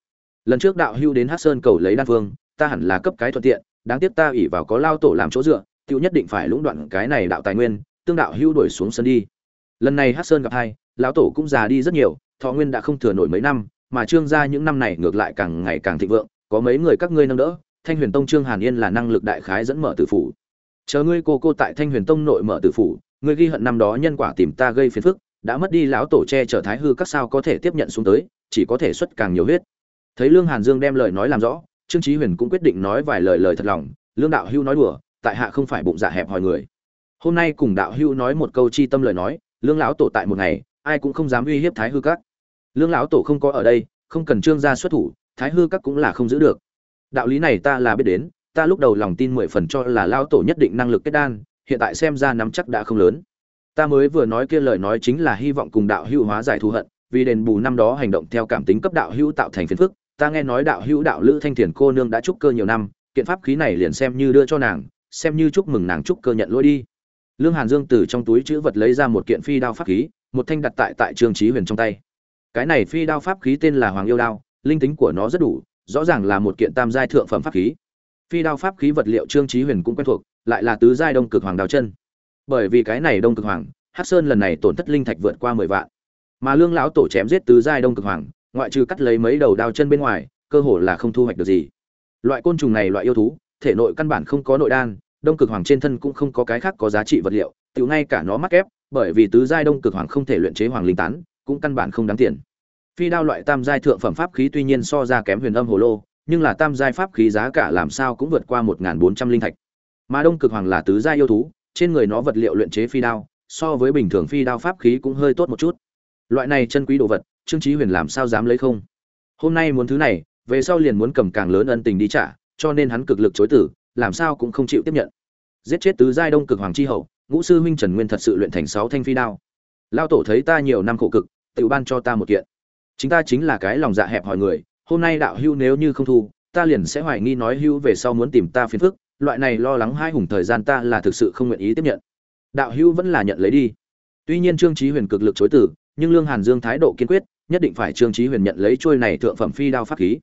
Lần trước đạo hưu đến hát sơn cầu lấy đan phương, ta hẳn là cấp cái thuận tiện, đáng tiếc ta ỉ vào có lao tổ làm chỗ dựa tiêu nhất định phải lũng đoạn cái này đạo tài nguyên, tương đạo hưu đuổi xuống sân đi lần này hát sơn gặp hai, lão tổ cũng già đi rất nhiều, thọ nguyên đã không thừa nổi mấy năm, mà trương gia những năm này ngược lại càng ngày càng thịnh vượng, có mấy người các ngươi nâng đỡ, thanh huyền tông trương hàn yên là năng lực đại khái dẫn mở tử phủ. Chờ ngươi cô cô tại thanh huyền tông nội mở tử phủ, ngươi ghi hận năm đó nhân quả tìm ta gây phiền phức, đã mất đi lão tổ che chở thái hư các sao có thể tiếp nhận xuống tới, chỉ có thể xuất càng nhiều huyết. Thấy lương hàn dương đem lời nói làm rõ, trương chí huyền cũng quyết định nói vài lời lời thật lòng, lương đạo hưu nói đùa, tại hạ không phải bụng dạ hẹp hòi người. Hôm nay cùng đạo hưu nói một câu chi tâm lời nói lương lão tổ tại một ngày, ai cũng không dám uy hiếp thái hư các. Lương lão tổ không có ở đây, không cần trương gia xuất thủ, thái hư các cũng là không giữ được. Đạo lý này ta là biết đến, ta lúc đầu lòng tin mười phần cho là lão tổ nhất định năng lực kết đan, hiện tại xem ra nắm chắc đã không lớn. Ta mới vừa nói kia lời nói chính là hy vọng cùng đạo hữu hóa giải thù hận, vì đền bù năm đó hành động theo cảm tính cấp đạo hữu tạo thành phiền phức, ta nghe nói đạo hữu đạo lữ thanh thiền cô nương đã trúc cơ nhiều năm, kiện pháp khí này liền xem như đưa cho nàng, xem như chúc mừng nàng trúc cơ nhận lỗi đi lương hàn dương từ trong túi chữ vật lấy ra một kiện phi đao pháp khí, một thanh đặt tại tại trương trí huyền trong tay. Cái này phi đao pháp khí tên là hoàng yêu đao, linh tính của nó rất đủ, rõ ràng là một kiện tam giai thượng phẩm pháp khí. Phi đao pháp khí vật liệu trương trí huyền cũng quen thuộc, lại là tứ giai đông cực hoàng đào chân. Bởi vì cái này đông cực hoàng hát sơn lần này tổn thất linh thạch vượt qua mười vạn. Mà lương lão tổ chém giết tứ giai đông cực hoàng, ngoại trừ cắt lấy mấy đầu đao chân bên ngoài, cơ hồ là không thu hoạch được gì. Loại côn trùng này loại yêu thú, thể nội căn bản không có nội đan đông cực hoàng trên thân cũng không có cái khác có giá trị vật liệu tự ngay cả nó mắc ép bởi vì tứ giai đông cực hoàng không thể luyện chế hoàng linh tán, cũng căn bản không đáng tiền. Phi đao loại tam giai thượng phẩm pháp khí tuy nhiên so ra kém huyền âm hồ lô, nhưng là tam giai pháp khí giá cả làm sao cũng vượt qua một bốn trăm linh thạch. Mà đông cực hoàng là tứ giai yêu thú, trên người nó vật liệu luyện chế phi đao, so với bình thường phi đao pháp khí cũng hơi tốt một chút. Loại này chân quý đồ vật, trương chí huyền làm sao dám lấy không? Hôm nay muốn thứ này, về sau liền muốn cầm càng lớn ân tình đi trả, cho nên hắn cực lực chối tử làm sao cũng không chịu tiếp nhận. Giết chết tứ giai đông cực hoàng chi hậu, ngũ sư huynh trần nguyên thật sự luyện thành sáu thanh phi đao. Lao tổ thấy ta nhiều năm khổ cực, tự ban cho ta một kiện. Chính ta chính là cái lòng dạ hẹp hỏi người, hôm nay đạo hưu nếu như không thu, ta liền sẽ hoài nghi nói hưu về sau muốn tìm ta phiền phức, loại này lo lắng hai hùng thời gian ta là thực sự không nguyện ý tiếp nhận. Đạo hưu vẫn là nhận lấy đi. Tuy nhiên trương trí huyền cực lực chối từ, nhưng lương hàn dương thái độ kiên quyết, nhất định phải trương trí huyền nhận lấy trôi này thượng phẩm phi đao pháp khí.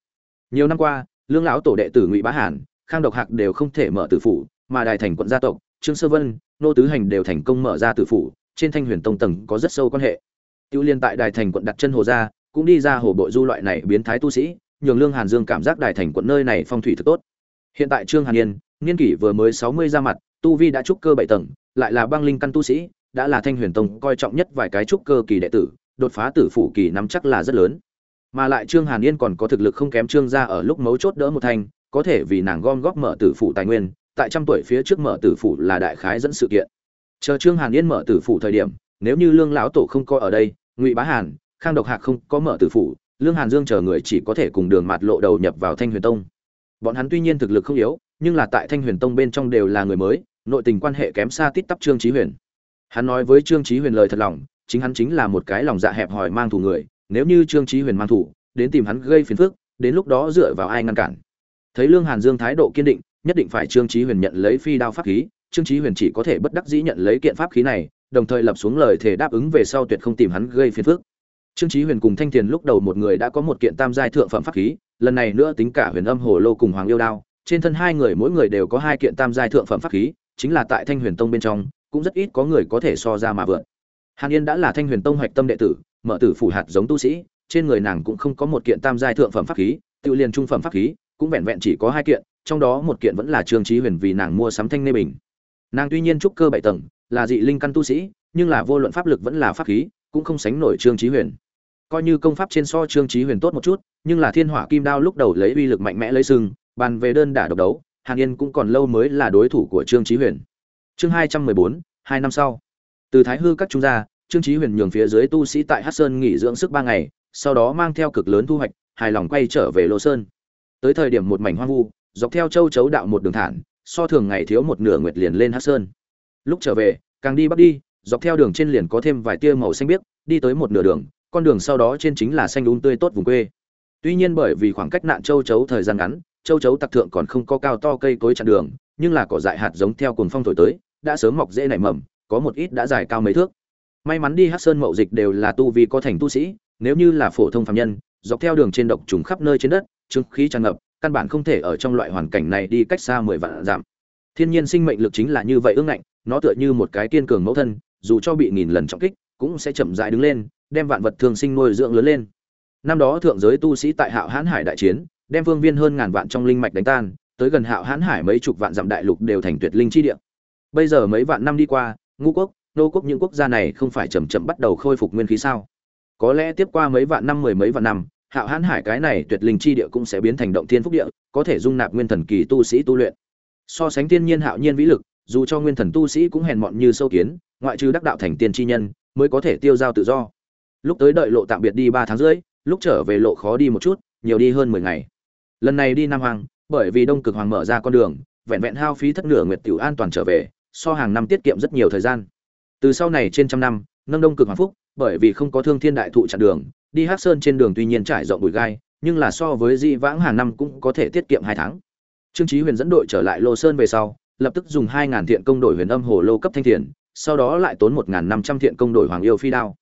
Nhiều năm qua, lương lão tổ đệ tử ngụy bá hàn khang độc hạc đều không thể mở tử phủ, mà đài thành quận gia tộc, trương sơ vân, nô tứ hành đều thành công mở ra tử phủ, trên thanh huyền tông tầng có rất sâu quan hệ. Tiêu liên tại đài thành quận đặt chân hồ gia, cũng đi ra hồ bội du loại này biến thái tu sĩ, nhường lương hàn dương cảm giác đài thành quận nơi này phong thủy thật tốt. Hiện tại trương hàn yên, niên kỷ vừa mới sáu mươi ra mặt, tu vi đã trúc cơ bảy tầng, lại là băng linh căn tu sĩ, đã là thanh huyền tông coi trọng nhất vài cái trúc cơ kỳ đệ tử, đột phá tử phủ kỳ nắm chắc là rất lớn. Mà lại trương hàn yên còn có thực lực không kém trương gia ở lúc mấu chốt đỡ một thanh có thể vì nàng gom góp mở tử phủ tài nguyên, tại trăm tuổi phía trước mở tử phủ là đại khái dẫn sự kiện. Chờ trương hàn yên mở tử phủ thời điểm, nếu như lương lão tổ không có ở đây, ngụy bá hàn, khang độc hạc không có mở tử phủ, lương hàn dương chờ người chỉ có thể cùng đường mạt lộ đầu nhập vào thanh huyền tông. Bọn hắn tuy nhiên thực lực không yếu, nhưng là tại thanh huyền tông bên trong đều là người mới, nội tình quan hệ kém xa tít tắp trương trí huyền. Hắn nói với trương trí huyền lời thật lòng, chính hắn chính là một cái lòng dạ hẹp hòi mang thù người, nếu như trương trí huyền mang thù, đến tìm hắn gây phiền phức, đến lúc đó dựa vào ai ngăn cản thấy lương hàn dương thái độ kiên định, nhất định phải trương trí huyền nhận lấy phi đao pháp khí, trương trí huyền chỉ có thể bất đắc dĩ nhận lấy kiện pháp khí này, đồng thời lập xuống lời thể đáp ứng về sau tuyệt không tìm hắn gây phiền phức. Trương trí huyền cùng thanh thiền lúc đầu một người đã có một kiện tam giai thượng phẩm pháp khí, lần này nữa tính cả huyền âm hồ lô cùng hoàng yêu đao, trên thân hai người mỗi người đều có hai kiện tam giai thượng phẩm pháp khí, chính là tại thanh huyền tông bên trong, cũng rất ít có người có thể so ra mà vượt. Hàn yên đã là thanh huyền tông hoạch tâm đệ tử, mở tử phủ hạt giống tu sĩ, trên người nàng cũng không có một kiện tam giai thượng phẩm pháp khí, tự liền trung phẩm pháp khí cũng vẹn vẹn chỉ có hai kiện, trong đó một kiện vẫn là trương trí huyền vì nàng mua sắm thanh nê bình. Nàng tuy nhiên trúc cơ bảy tầng, là dị linh căn tu sĩ, nhưng là vô luận pháp lực vẫn là pháp khí, cũng không sánh nổi trương trí huyền. Coi như công pháp trên so trương trí huyền tốt một chút, nhưng là thiên hỏa kim đao lúc đầu lấy uy lực mạnh mẽ lấy sừng, bàn về đơn đả độc đấu, hàn yên cũng còn lâu mới là đối thủ của trương trí huyền. Chương hai trăm mười bốn, hai năm sau. Từ thái hư các trung gia, trương trí huyền nhường phía dưới tu sĩ tại hát sơn nghỉ dưỡng sức ba ngày, sau đó mang theo cực lớn thu hoạch, hài lòng quay trở về lô sơn tới thời điểm một mảnh hoang vu, dọc theo châu chấu đạo một đường thản, so thường ngày thiếu một nửa nguyệt liền lên hát sơn. Lúc trở về, càng đi bắc đi, dọc theo đường trên liền có thêm vài tia màu xanh biếc, đi tới một nửa đường, con đường sau đó trên chính là xanh đúng tươi tốt vùng quê. Tuy nhiên bởi vì khoảng cách nạn châu chấu thời gian ngắn, châu chấu tặc thượng còn không có cao to cây cối chặn đường, nhưng là cỏ dại hạt giống theo cồn phong thổi tới, đã sớm mọc dễ nảy mầm, có một ít đã dài cao mấy thước. May mắn đi hát sơn mậu dịch đều là tu vi có thành tu sĩ, nếu như là phổ thông phạm nhân dọc theo đường trên độc trùng khắp nơi trên đất, chứng khí tràn ngập, căn bản không thể ở trong loại hoàn cảnh này đi cách xa mười vạn giảm thiên nhiên sinh mệnh lực chính là như vậy ương ngạnh, nó tựa như một cái kiên cường mẫu thân, dù cho bị nghìn lần trọng kích, cũng sẽ chậm rãi đứng lên, đem vạn vật thường sinh nuôi dưỡng lớn lên. Năm đó thượng giới tu sĩ tại hạo hãn hải đại chiến, đem vương viên hơn ngàn vạn trong linh mạch đánh tan, tới gần hạo hãn hải mấy chục vạn dặm đại lục đều thành tuyệt linh chi địa. Bây giờ mấy vạn năm đi qua, ngũ quốc, nô quốc những quốc gia này không phải chậm chậm bắt đầu khôi phục nguyên khí sao? Có lẽ tiếp qua mấy vạn năm mười mấy vạn năm hạo hãn hải cái này tuyệt linh chi địa cũng sẽ biến thành động thiên phúc địa, có thể dung nạp nguyên thần kỳ tu sĩ tu luyện. So sánh thiên nhiên hạo nhiên vĩ lực, dù cho nguyên thần tu sĩ cũng hèn mọn như sâu kiến, ngoại trừ đắc đạo thành tiên chi nhân, mới có thể tiêu giao tự do. Lúc tới đợi lộ tạm biệt đi ba tháng rưỡi, lúc trở về lộ khó đi một chút, nhiều đi hơn mười ngày. Lần này đi nam hoàng bởi vì đông cực hoàng mở ra con đường, vẹn vẹn hao phí thất nửa nguyệt tiểu an toàn trở về, so hàng năm tiết kiệm rất nhiều thời gian. Từ sau này trên trăm năm, nâng đông cực hoàng phúc, bởi vì không có thương thiên đại thụ chặn đường đi hát sơn trên đường tuy nhiên trải rộng bụi gai, nhưng là so với di vãng hàng năm cũng có thể tiết kiệm hai tháng. Trương trí huyền dẫn đội trở lại lô sơn về sau, lập tức dùng hai ngàn thiện công đổi huyền âm hồ lô cấp thanh thiền, sau đó lại tốn một ngàn năm trăm thiện công đổi hoàng yêu phi đao.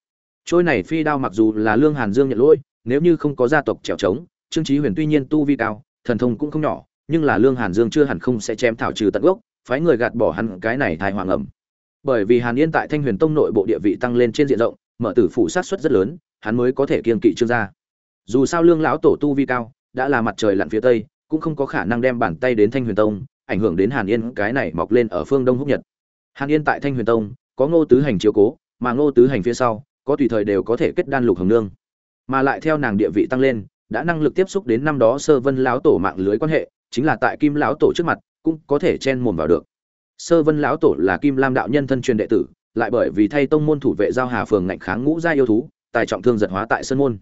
Trôi này phi đao mặc dù là lương hàn dương nhận lỗi, nếu như không có gia tộc trèo trống, trương trí huyền tuy nhiên tu vi cao, thần thông cũng không nhỏ, nhưng là lương hàn dương chưa hẳn không sẽ chém thảo trừ tận gốc, phái người gạt bỏ hắn cái này thai hoàng ẩm. Bởi vì hàn yên tại thanh huyền tông nội bộ địa vị tăng lên trên diện rộng, mở tử phụ sát suất rất lớn hắn mới có thể kiên kỵ trương gia. Dù sao lương lão tổ tu vi cao, đã là mặt trời lặn phía tây, cũng không có khả năng đem bàn tay đến thanh huyền tông, ảnh hưởng đến hàn yên, cái này mọc lên ở phương đông húc nhật. Hàn yên tại thanh huyền tông, có ngô tứ hành chiếu cố, mà ngô tứ hành phía sau, có tùy thời đều có thể kết đan lục hồng nương. Mà lại theo nàng địa vị tăng lên, đã năng lực tiếp xúc đến năm đó sơ vân lão tổ mạng lưới quan hệ, chính là tại kim lão tổ trước mặt, cũng có thể chen mồm vào được. Sơ vân lão tổ là kim lam đạo nhân thân truyền đệ tử, lại bởi vì thay tông môn thủ vệ giao hà phường ngạnh kháng ngũ gia yêu thú tài trọng thương giật hóa tại sơn môn.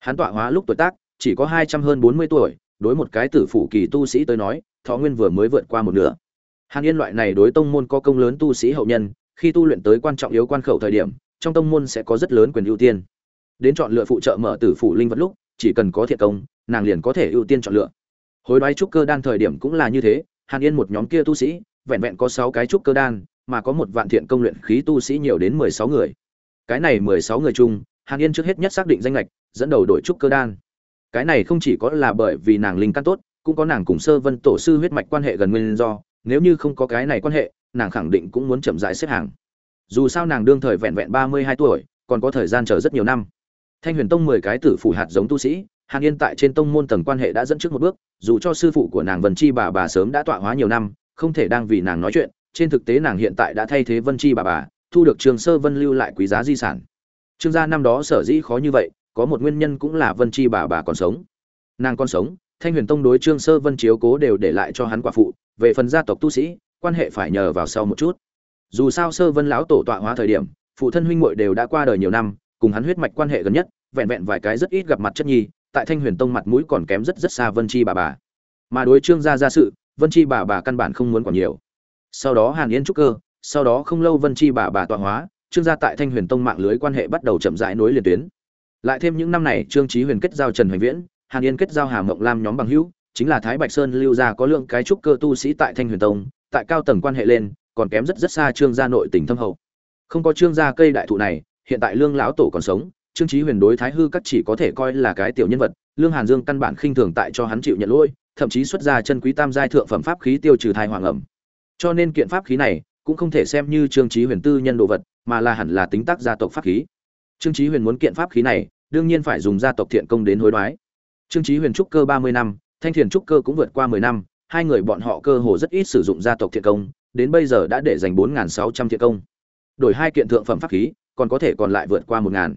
Hắn tọa hóa lúc tuổi tác, chỉ có hai trăm hơn bốn mươi tuổi, đối một cái tử phủ kỳ tu sĩ tới nói, thọ nguyên vừa mới vượt qua một nửa. Hàn yên loại này đối tông môn có công lớn tu sĩ hậu nhân, khi tu luyện tới quan trọng yếu quan khẩu thời điểm, trong tông môn sẽ có rất lớn quyền ưu tiên. Đến chọn lựa phụ trợ mở tử phủ linh vật lúc, chỉ cần có thiện công, nàng liền có thể ưu tiên chọn lựa. Hối đoái trúc cơ đan thời điểm cũng là như thế, hàn yên một nhóm kia tu sĩ, vẹn vẹn có sáu cái trúc cơ đan, mà có một vạn thiện công luyện khí tu sĩ nhiều đến mười sáu người. Cái này mười sáu người chung hàn yên trước hết nhất xác định danh lệch dẫn đầu đội trúc cơ đan. Cái này không chỉ có là bởi vì nàng linh căn tốt, cũng có nàng cùng sơ vân tổ sư huyết mạch quan hệ gần nguyên do. Nếu như không có cái này quan hệ, nàng khẳng định cũng muốn chậm rãi xếp hàng. Dù sao nàng đương thời vẹn vẹn ba mươi hai tuổi, còn có thời gian chờ rất nhiều năm. Thanh huyền tông mười cái tử phủ hạt giống tu sĩ, hàn yên tại trên tông môn tầng quan hệ đã dẫn trước một bước, dù cho sư phụ của nàng vân chi bà bà sớm đã tọa hóa nhiều năm, không thể đang vì nàng nói chuyện, trên thực tế nàng hiện tại đã thay thế vân chi bà bà, thu được trường sơ vân lưu lại quý giá di sản trương gia năm đó sở dĩ khó như vậy, có một nguyên nhân cũng là vân chi bà bà còn sống. Nàng còn sống, thanh huyền tông đối trương sơ vân chiếu cố đều để lại cho hắn quả phụ, về phần gia tộc tu sĩ, quan hệ phải nhờ vào sau một chút. Dù sao sơ vân lão tổ tọa hóa thời điểm, phụ thân huynh muội đều đã qua đời nhiều năm, cùng hắn huyết mạch quan hệ gần nhất, vẹn vẹn vài cái rất ít gặp mặt chất nhi, tại thanh huyền tông mặt mũi còn kém rất rất xa vân chi bà bà. Mà đối trương gia gia sự, vân chi bà bà căn bản không muốn quản nhiều. Sau đó hàn yên trúc cơ, sau đó không lâu vân chi bà bà tọa hóa trương gia tại thanh huyền tông mạng lưới quan hệ bắt đầu chậm rãi nối liền tuyến. Lại thêm những năm này, trương trí huyền kết giao trần hoành viễn, hàn yên kết giao hà mộng lam nhóm bằng hữu, chính là thái bạch sơn lưu gia có lượng cái trúc cơ tu sĩ tại thanh huyền tông, tại cao tầng quan hệ lên, còn kém rất rất xa trương gia nội tỉnh thâm hậu. Không có trương gia cây đại thụ này, hiện tại lương lão tổ còn sống, trương trí huyền đối thái hư các chỉ có thể coi là cái tiểu nhân vật, lương hàn dương căn bản khinh thường tại cho hắn chịu nhận lỗi, thậm chí xuất ra chân quý tam giai thượng phẩm pháp khí tiêu trừ thai hoàng ẩm. Cho nên kiện pháp khí này cũng không thể xem như trương trí huyền tư nhân đồ vật mà là hẳn là tính tác gia tộc pháp khí. Trương Chí huyền muốn kiện pháp khí này, đương nhiên phải dùng gia tộc thiện công đến hối đoái. Trương Chí huyền trúc cơ ba mươi năm, thanh thiền trúc cơ cũng vượt qua mười năm, hai người bọn họ cơ hồ rất ít sử dụng gia tộc thiện công, đến bây giờ đã để dành bốn sáu trăm thiện công. Đổi hai kiện thượng phẩm pháp khí, còn có thể còn lại vượt qua một ngàn.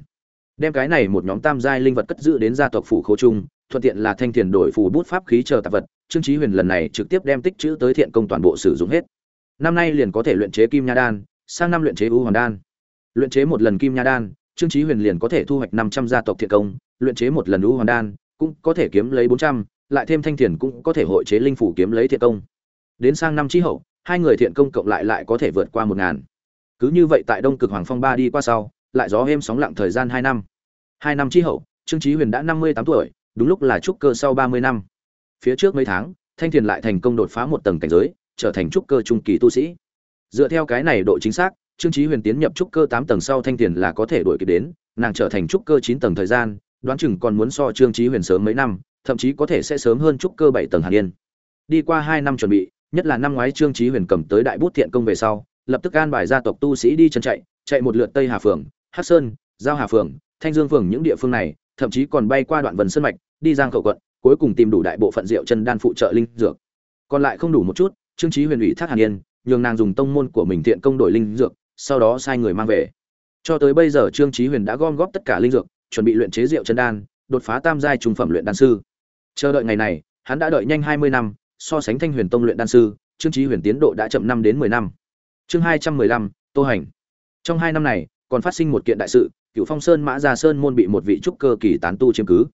Đem cái này một nhóm tam giai linh vật cất giữ đến gia tộc phủ khố trung thuận tiện là thanh thiền đổi phù bút pháp khí chờ tạp vật, trương Chí huyền lần này trực tiếp đem tích chữ tới thiện công toàn bộ sử dụng hết. Năm nay liền có thể luyện chế kim nha đan sang năm luyện chế u hoàng đan. Luyện chế một lần kim nha đan, trương chí huyền liền có thể thu hoạch năm trăm gia tộc thiện công. Luyện chế một lần u hoàng đan, cũng có thể kiếm lấy bốn trăm, lại thêm thanh thiền cũng có thể hội chế linh phủ kiếm lấy thiện công. Đến sang năm chi hậu, hai người thiện công cộng lại lại có thể vượt qua một ngàn. Cứ như vậy tại đông cực hoàng phong ba đi qua sau, lại gió êm sóng lặng thời gian hai năm. Hai năm chi hậu, trương chí huyền đã năm mươi tám tuổi, đúng lúc là trúc cơ sau ba mươi năm. Phía trước mấy tháng, thanh thiền lại thành công đột phá một tầng cảnh giới, trở thành trúc cơ trung kỳ tu sĩ dựa theo cái này độ chính xác, trương trí huyền tiến nhập trúc cơ tám tầng sau thanh tiền là có thể đổi kịp đến, nàng trở thành trúc cơ chín tầng thời gian, đoán chừng còn muốn so trương chí huyền sớm mấy năm, thậm chí có thể sẽ sớm hơn trúc cơ bảy tầng hàn yên. Đi qua hai năm chuẩn bị, nhất là năm ngoái trương chí huyền cầm tới đại bút thiện công về sau, lập tức an bài gia tộc tu sĩ đi chân chạy chạy một lượt tây hà phường, hắc sơn, giao hà phường, thanh dương phường những địa phương này, thậm chí còn bay qua đoạn vần sơn mạch, đi giang khẩu quận, cuối cùng tìm đủ đại bộ phận rượu chân đan phụ trợ linh dược. Còn lại không đủ một chút, trương chí huyền ủy thác hàn yên nhường nàng dùng tông môn của mình thiện công đổi linh dược sau đó sai người mang về. Cho tới bây giờ trương chí huyền đã gom góp tất cả linh dược chuẩn bị luyện chế rượu chân đan đột phá tam giai trung phẩm luyện đan sư. Chờ đợi ngày này hắn đã đợi nhanh 20 năm so sánh thanh huyền tông luyện đan sư trương chí huyền tiến độ đã chậm năm đến 10 năm. Chương 215, tô hành. Trong hai năm này còn phát sinh một kiện đại sự Cửu phong sơn mã gia sơn môn bị một vị trúc cơ kỳ tán tu chiếm cứ.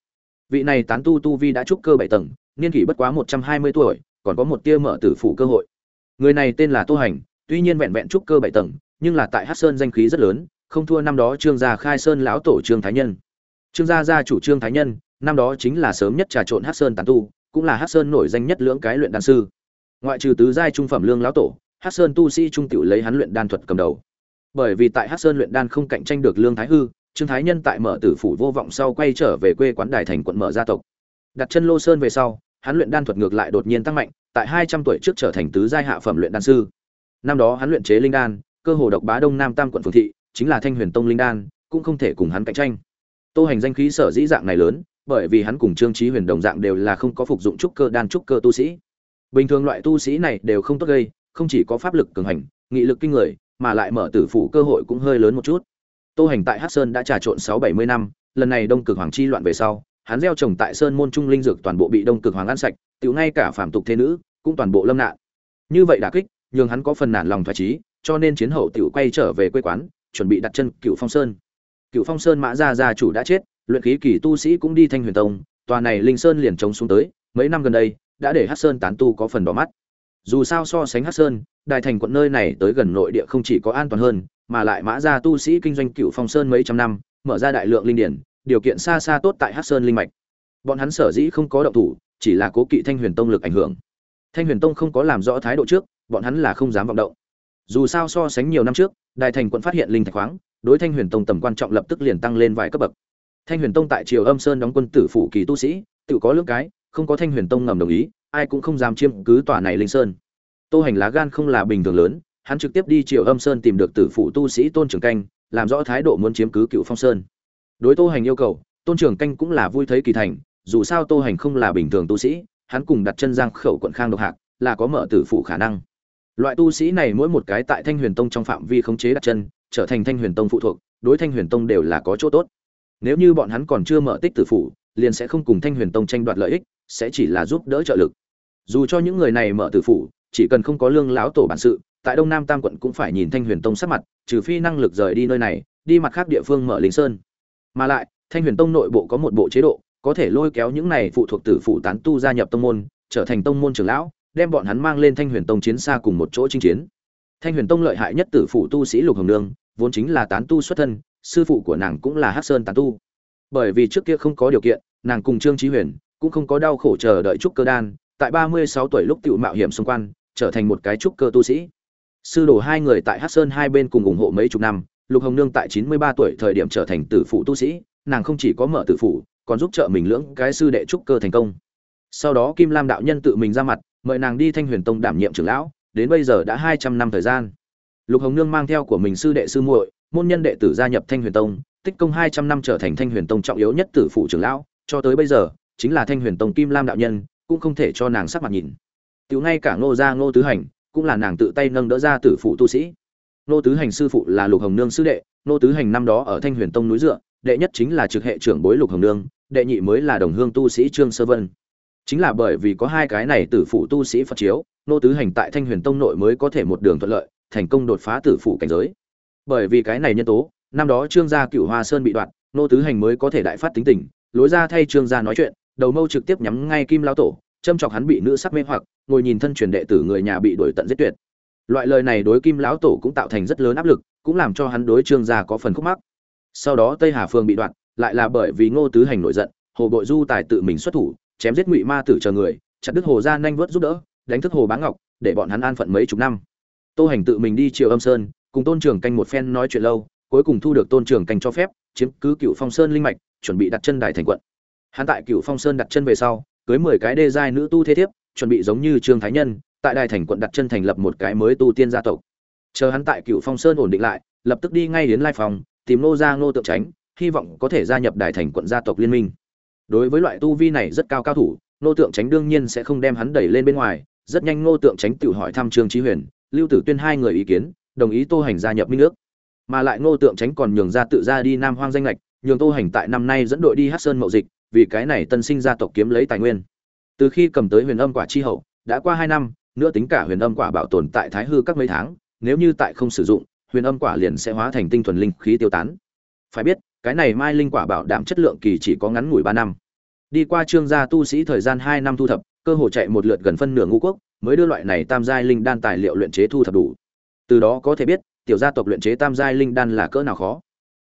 Vị này tán tu tu vi đã trúc cơ bảy tầng niên kỷ bất quá một trăm hai mươi tuổi còn có một tia mở tử phủ cơ hội người này tên là tô hành, tuy nhiên vẹn vẹn trúc cơ bảy tầng, nhưng là tại hát sơn danh khí rất lớn, không thua năm đó trương gia khai sơn lão tổ trương thái nhân. Trương gia gia chủ trương thái nhân, năm đó chính là sớm nhất trà trộn hát sơn tán tu, cũng là hát sơn nổi danh nhất lưỡng cái luyện đan sư. Ngoại trừ tứ giai trung phẩm lương lão tổ hát sơn tu sĩ trung tiểu lấy hắn luyện đan thuật cầm đầu. Bởi vì tại hát sơn luyện đan không cạnh tranh được lương thái hư, trương thái nhân tại mở tử phủ vô vọng sau quay trở về quê quán đài thành quận mở gia tộc. Đặt chân lô sơn về sau, hắn luyện đan thuật ngược lại đột nhiên tăng mạnh tại hai trăm tuổi trước trở thành tứ giai hạ phẩm luyện đan sư. Năm đó hắn luyện chế linh đan, cơ hồ độc bá đông nam tam quận phường thị, chính là thanh huyền tông linh đan, cũng không thể cùng hắn cạnh tranh. Tô hành danh khí sở dĩ dạng này lớn, bởi vì hắn cùng trương trí huyền đồng dạng đều là không có phục dụng trúc cơ đan trúc cơ tu sĩ. Bình thường loại tu sĩ này đều không tốt gây, không chỉ có pháp lực cường hành, nghị lực kinh người, mà lại mở tử phủ cơ hội cũng hơi lớn một chút. Tô hành tại hắc sơn đã trà trộn sáu bảy mươi năm, lần này đông cực hoàng chi loạn về sau hắn gieo trồng tại sơn môn trung linh dược toàn bộ bị đông cực hoàng ăn sạch tự ngay cả phàm tục thế nữ cũng toàn bộ lâm nạn. Như vậy đả kích, nhường hắn có phần nản lòng thoải trí, cho nên chiến hậu tiểu quay trở về quê quán, chuẩn bị đặt chân cựu phong sơn. Cựu phong sơn mã gia gia chủ đã chết, luyện khí kỳ tu sĩ cũng đi thanh huyền tông, tòa này linh sơn liền trống xuống tới, mấy năm gần đây, đã để hát sơn tán tu có phần đỏ mắt. Dù sao so sánh hát sơn đại thành quận nơi này tới gần nội địa không chỉ có an toàn hơn, mà lại mã gia tu sĩ kinh doanh cựu phong sơn mấy trăm năm, mở ra đại lượng linh điển điều kiện xa xa tốt tại Hắc sơn linh mạch. Bọn hắn sở dĩ không có động thủ, chỉ là cố kỵ thanh huyền tông lực ảnh hưởng. Thanh huyền tông không có làm rõ thái độ trước, bọn hắn là không dám vọng động. Dù sao so sánh nhiều năm trước đại thành quận phát hiện linh thạch khoáng, đối thanh huyền tông tầm quan trọng lập tức liền tăng lên vài cấp bậc. Thanh huyền tông tại triều âm sơn đóng quân tử phủ kỳ tu sĩ, tự có lưỡng cái, không có thanh huyền tông ngầm đồng ý, ai cũng không dám chiếm cứ tòa này linh sơn. Tô hành lá gan không là bình thường lớn, hắn trực tiếp đi triều âm sơn tìm được tử phủ tu sĩ tôn trường canh, làm rõ thái độ muốn chiếm cứ cựu phong sơn đối tô hành yêu cầu tôn trường canh cũng là vui thấy kỳ thành dù sao tô hành không là bình thường tu sĩ hắn cùng đặt chân giang khẩu quận khang độc hạc là có mở tử phụ khả năng. Loại tu sĩ này mỗi một cái tại thanh huyền tông trong phạm vi khống chế đặt chân trở thành thanh huyền tông phụ thuộc đối thanh huyền tông đều là có chỗ tốt. Nếu như bọn hắn còn chưa mở tích tử phụ, liền sẽ không cùng thanh huyền tông tranh đoạt lợi ích sẽ chỉ là giúp đỡ trợ lực. Dù cho những người này mở tử phụ, chỉ cần không có lương lão tổ bản sự tại đông nam tam quận cũng phải nhìn thanh huyền tông sắc mặt trừ phi năng lực rời đi nơi này đi mặt khác địa phương mở lính sơn mà lại, thanh huyền tông nội bộ có một bộ chế độ, có thể lôi kéo những này phụ thuộc tử phụ tán tu gia nhập tông môn, trở thành tông môn trưởng lão, đem bọn hắn mang lên thanh huyền tông chiến xa cùng một chỗ chinh chiến. Thanh huyền tông lợi hại nhất tử phụ tu sĩ lục hồng nương, vốn chính là tán tu xuất thân, sư phụ của nàng cũng là hắc sơn tán tu. Bởi vì trước kia không có điều kiện, nàng cùng trương trí huyền cũng không có đau khổ chờ đợi trúc cơ đan, tại ba mươi sáu tuổi lúc tự mạo hiểm xung quanh, trở thành một cái trúc cơ tu sĩ. Sư đồ hai người tại hắc sơn hai bên cùng ủng hộ mấy chục năm lục hồng nương tại chín mươi ba tuổi thời điểm trở thành tử phụ tu sĩ, nàng không chỉ có mở tử phụ còn giúp trợ mình lưỡng cái sư đệ trúc cơ thành công. Sau đó kim lam đạo nhân tự mình ra mặt, mời nàng đi thanh huyền tông đảm nhiệm trưởng lão, đến bây giờ đã hai trăm năm thời gian. Lục hồng nương mang theo của mình sư đệ sư muội, môn nhân đệ tử gia nhập thanh huyền tông, tích công hai trăm năm trở thành thanh huyền tông trọng yếu nhất tử phụ trưởng lão, cho tới bây giờ, chính là thanh huyền tông kim lam đạo nhân, cũng không thể cho nàng sắc mặt nhìn. Tiểu ngay cả ngô gia ngô tứ hành, cũng là nàng tự tay nâng đỡ ra tử phụ tu sĩ. Nô tứ hành sư phụ là lục hồng nương sư đệ, Nô tứ hành năm đó ở thanh huyền tông núi dựa, đệ nhất chính là trực hệ trưởng bối lục hồng nương, đệ nhị mới là đồng hương tu sĩ trương sơ vân. Chính là bởi vì có hai cái này tử phụ tu sĩ phật chiếu, nô tứ hành tại thanh huyền tông nội mới có thể một đường thuận lợi, thành công đột phá tử phụ cảnh giới. Bởi vì cái này nhân tố, năm đó trương gia cựu hoa sơn bị đoạt, nô tứ hành mới có thể đại phát tính tình, lối ra thay trương gia nói chuyện, đầu mâu trực tiếp nhắm ngay kim lao tổ, châm chọc hắn bị nữ sắc mê hoặc, ngồi nhìn thân truyền đệ tử người nhà bị đuổi tận giết tuyệt loại lời này đối kim lão tổ cũng tạo thành rất lớn áp lực cũng làm cho hắn đối trương gia có phần khúc mắc. Sau đó tây hà phương bị đoạn, lại là bởi vì ngô tứ hành nổi giận hồ bội du tài tự mình xuất thủ chém giết ngụy ma tử chờ người chặt đứt hồ ra nhanh vớt giúp đỡ đánh thức hồ bá ngọc để bọn hắn an phận mấy chục năm. Tô hành tự mình đi triều âm sơn cùng tôn trưởng canh một phen nói chuyện lâu cuối cùng thu được tôn trưởng canh cho phép chiếm cứ cựu phong sơn linh mạch chuẩn bị đặt chân đài thành quận. Hắn tại cựu phong sơn đặt chân về sau cưới mười cái đê giai nữ tu thế thiếp chuẩn bị giống như trương thái nhân tại đài thành quận đặt chân thành lập một cái mới tu tiên gia tộc. Chờ hắn tại cựu phong sơn ổn định lại, lập tức đi ngay đến lai phòng tìm nô gia nô tượng tránh hy vọng có thể gia nhập đài thành quận gia tộc liên minh. Đối với loại tu vi này rất cao cao thủ nô tượng tránh đương nhiên sẽ không đem hắn đẩy lên bên ngoài, rất nhanh nô tượng tránh tự hỏi thăm trương trí huyền, lưu tử tuyên hai người ý kiến, đồng ý tô hành gia nhập minh nước mà lại nô tượng tránh còn nhường ra tự ra đi nam hoang danh lệch, nhường tô hành tại năm nay dẫn đội đi hát sơn mậu dịch, vì cái này tân sinh gia tộc kiếm lấy tài nguyên. Từ khi cầm tới huyền âm quả chi hậu, đã qua hai năm nữa tính cả huyền âm quả bảo tồn tại thái hư các mấy tháng, nếu như tại không sử dụng, huyền âm quả liền sẽ hóa thành tinh thuần linh khí tiêu tán. Phải biết, cái này mai linh quả bảo đảm chất lượng kỳ chỉ có ngắn ngủi ba năm. Đi qua trương gia tu sĩ thời gian hai năm thu thập, cơ hội chạy một lượt gần phân nửa ngũ quốc mới đưa loại này tam giai linh đan tài liệu luyện chế thu thập đủ. Từ đó có thể biết, tiểu gia tộc luyện chế tam giai linh đan là cỡ nào khó.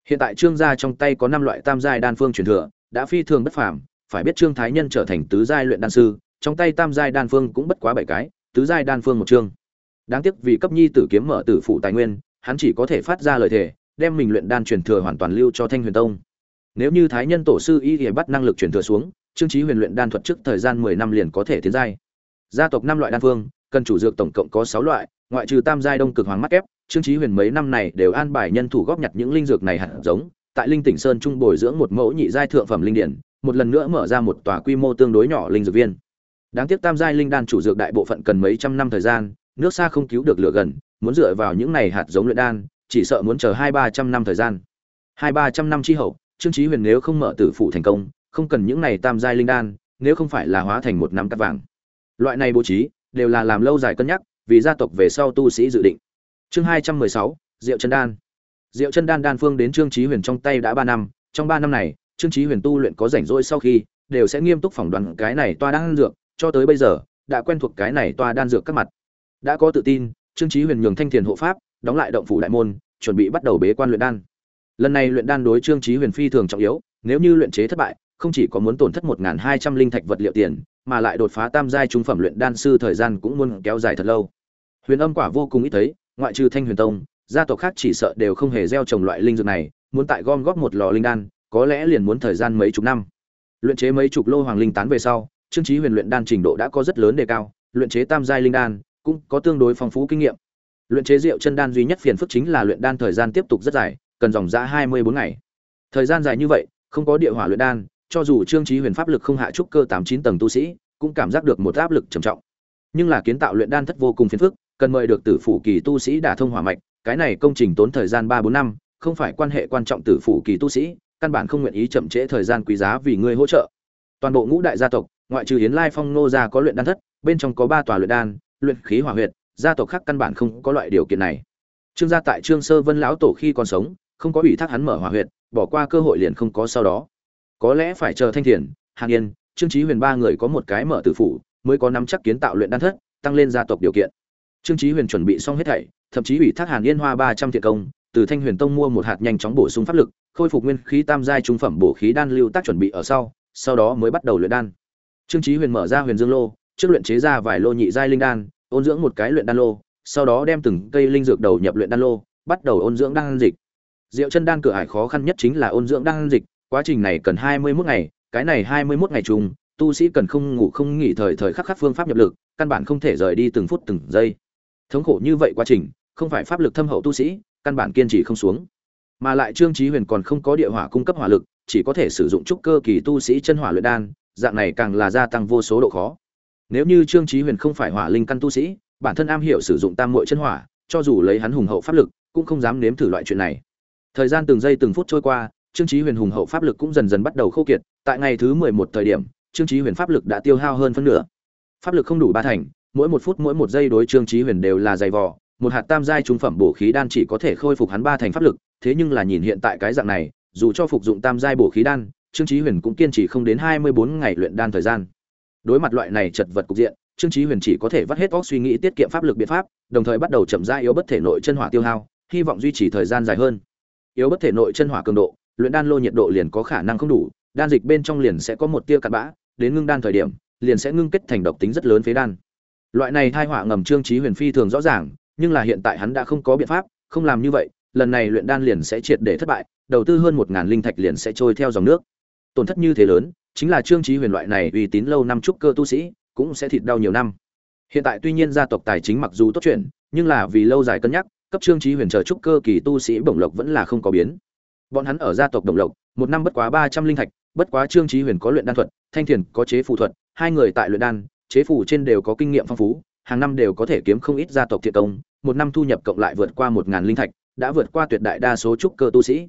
Hiện tại trương gia trong tay có năm loại tam giai đan phương truyền thừa, đã phi thường bất phàm. Phải biết trương thái nhân trở thành tứ giai luyện đan sư, trong tay tam giai đan phương cũng bất quá bảy cái tứ giai đan phương một chương. Đáng tiếc vì cấp nhi tử kiếm mở tử phụ tài nguyên, hắn chỉ có thể phát ra lời thề, đem mình luyện đan truyền thừa hoàn toàn lưu cho thanh huyền tông. Nếu như thái nhân tổ sư y thì bắt năng lực truyền thừa xuống, trương trí huyền luyện đan thuật trước thời gian mười năm liền có thể tiến giai. Gia tộc năm loại đan phương, cần chủ dược tổng cộng có sáu loại, ngoại trừ tam giai đông cực hoàng mắt ép trương trí huyền mấy năm này đều an bài nhân thủ góp nhặt những linh dược này hạt giống. Tại linh tỉnh sơn trung bồi dưỡng một mẫu nhị giai thượng phẩm linh điển, một lần nữa mở ra một tòa quy mô tương đối nhỏ linh dược viên đáng tiếc tam giai linh đan chủ dược đại bộ phận cần mấy trăm năm thời gian, nước xa không cứu được lửa gần, muốn dựa vào những này hạt giống luyện đan, chỉ sợ muốn chờ hai ba trăm năm thời gian. Hai ba trăm năm chi hậu, trương chí huyền nếu không mở tử phụ thành công, không cần những này tam giai linh đan, nếu không phải là hóa thành một năm cắt vàng. Loại này bố trí, đều là làm lâu dài cân nhắc, vì gia tộc về sau tu sĩ dự định. Chương hai trăm mười sáu, diệu chân đan. Diệu chân đan đan phương đến trương chí huyền trong tay đã ba năm, trong ba năm này, trương chí huyền tu luyện có rảnh rỗi sau khi, đều sẽ nghiêm túc phỏng đoán cái này toa đan dược cho tới bây giờ, đã quen thuộc cái này toa đan dược các mặt. Đã có tự tin, trương chí huyền nhường thanh thiền hộ pháp, đóng lại động phủ đại môn, chuẩn bị bắt đầu bế quan luyện đan. Lần này luyện đan đối trương chí huyền phi thường trọng yếu, nếu như luyện chế thất bại, không chỉ có muốn tổn thất một hai trăm linh thạch vật liệu tiền, mà lại đột phá tam giai trung phẩm luyện đan sư thời gian cũng muốn kéo dài thật lâu. Huyền âm quả vô cùng ít thấy, ngoại trừ thanh huyền tông, gia tộc khác chỉ sợ đều không hề gieo trồng loại linh dược này, muốn tại gom góp một lò linh đan, có lẽ liền muốn thời gian mấy chục năm. Luyện chế mấy chục lô hoàng linh tán về sau trương Chí huyền luyện đan trình độ đã có rất lớn đề cao, luyện chế tam giai linh đan cũng có tương đối phong phú kinh nghiệm. Luyện chế rượu chân đan duy nhất phiền phức chính là luyện đan thời gian tiếp tục rất dài, cần dòng giá hai mươi bốn ngày. Thời gian dài như vậy, không có địa hỏa luyện đan, cho dù trương Chí huyền pháp lực không hạ trúc cơ tám chín tầng tu sĩ, cũng cảm giác được một áp lực trầm trọng. Nhưng là kiến tạo luyện đan thất vô cùng phiền phức, cần mời được tử phủ kỳ tu sĩ đả thông hỏa mạch, cái này công trình tốn thời gian ba bốn năm, không phải quan hệ quan trọng tử phủ kỳ tu sĩ, căn bản không nguyện ý chậm trễ thời gian quý giá vì ngươi hỗ trợ. Toàn bộ ngũ đại gia tộc ngoại trừ hiến lai phong nô gia có luyện đan thất, bên trong có ba tòa luyện đan, luyện khí hỏa huyệt, gia tộc khác căn bản không có loại điều kiện này. Trương gia tại trương sơ vân lão tổ khi còn sống, không có ủy thác hắn mở hỏa huyệt, bỏ qua cơ hội liền không có sau đó. Có lẽ phải chờ thanh thiền, hàn yên, trương trí huyền ba người có một cái mở tử phủ, mới có nắm chắc kiến tạo luyện đan thất, tăng lên gia tộc điều kiện. Trương trí huyền chuẩn bị xong hết thảy, thậm chí ủy thác hàn yên hoa ba trăm thiện công, từ thanh huyền tông mua một hạt nhanh chóng bổ sung pháp lực, khôi phục nguyên khí tam giai trung phẩm bổ khí đan lưu tác chuẩn bị ở sau sau đó mới bắt đầu luyện đan trương Chí huyền mở ra huyền dương lô trước luyện chế ra vài lô nhị giai linh đan ôn dưỡng một cái luyện đan lô sau đó đem từng cây linh dược đầu nhập luyện đan lô bắt đầu ôn dưỡng đan dịch Diệu chân đan cửa ải khó khăn nhất chính là ôn dưỡng đan dịch, quá trình này cần 21 ngày, cái này 21 ngày trùng, tu sĩ cần không ngủ không nghỉ thời thời khắc khắc phương pháp nhập lực, căn bản không thể rời đi từng phút từng giây. Thống khổ như vậy quá trình, không phải pháp lực thâm hậu tu sĩ, căn bản kiên trì không xuống. Mà lại Trương Chí Huyền còn không có địa hỏa cung cấp hỏa lực, chỉ có thể sử dụng trúc cơ kỳ tu sĩ chân hỏa luyện đan, dạng này càng là gia tăng vô số độ khó. Nếu như Trương Chí Huyền không phải hỏa linh căn tu sĩ, bản thân am hiểu sử dụng tam muội chân hỏa, cho dù lấy hắn hùng hậu pháp lực, cũng không dám nếm thử loại chuyện này thời gian từng giây từng phút trôi qua trương chí huyền hùng hậu pháp lực cũng dần dần bắt đầu khô kiệt tại ngày thứ mười một thời điểm trương chí huyền pháp lực đã tiêu hao hơn phân nửa pháp lực không đủ ba thành mỗi một phút mỗi một giây đối trương chí huyền đều là dày vò một hạt tam giai trung phẩm bổ khí đan chỉ có thể khôi phục hắn ba thành pháp lực thế nhưng là nhìn hiện tại cái dạng này dù cho phục dụng tam giai bổ khí đan trương chí huyền cũng kiên trì không đến hai mươi bốn ngày luyện đan thời gian. Đối mặt loại này chật vật cục diện, trương chí huyền chỉ có thể vắt hết óc suy nghĩ tiết kiệm pháp lực biện pháp, đồng thời bắt đầu chậm rãi yếu bất thể nội chân hỏa tiêu hao, hy vọng duy trì thời gian dài hơn. Yếu bất thể nội chân hỏa cường độ, luyện đan lô nhiệt độ liền có khả năng không đủ, đan dịch bên trong liền sẽ có một tia cặn bã, đến ngưng đan thời điểm, liền sẽ ngưng kết thành độc tính rất lớn phế đan. Loại này thai họa ngầm trương Chí huyền phi thường rõ ràng, nhưng là hiện tại hắn đã không có biện pháp, không làm như vậy, lần này luyện đan liền sẽ triệt để thất bại, đầu tư hơn một ngàn linh thạch liền sẽ trôi theo dòng nước tổn thất như thế lớn, chính là trương trí huyền loại này uy tín lâu năm trúc cơ tu sĩ, cũng sẽ thịt đau nhiều năm. Hiện tại tuy nhiên gia tộc tài chính mặc dù tốt chuyện nhưng là vì lâu dài cân nhắc, cấp trương trí huyền chờ trúc cơ kỳ tu sĩ bổng lộc vẫn là không có biến. Bọn hắn ở gia tộc đồng lộc, một năm bất quá ba trăm linh thạch, bất quá trương trí huyền có luyện đan thuật, thanh thiền có chế phù thuật, hai người tại luyện đan, chế phù trên đều có kinh nghiệm phong phú, hàng năm đều có thể kiếm không ít gia tộc thiện công, một năm thu nhập cộng lại vượt qua một ngàn linh thạch, đã vượt qua tuyệt đại đa số trúc cơ tu sĩ.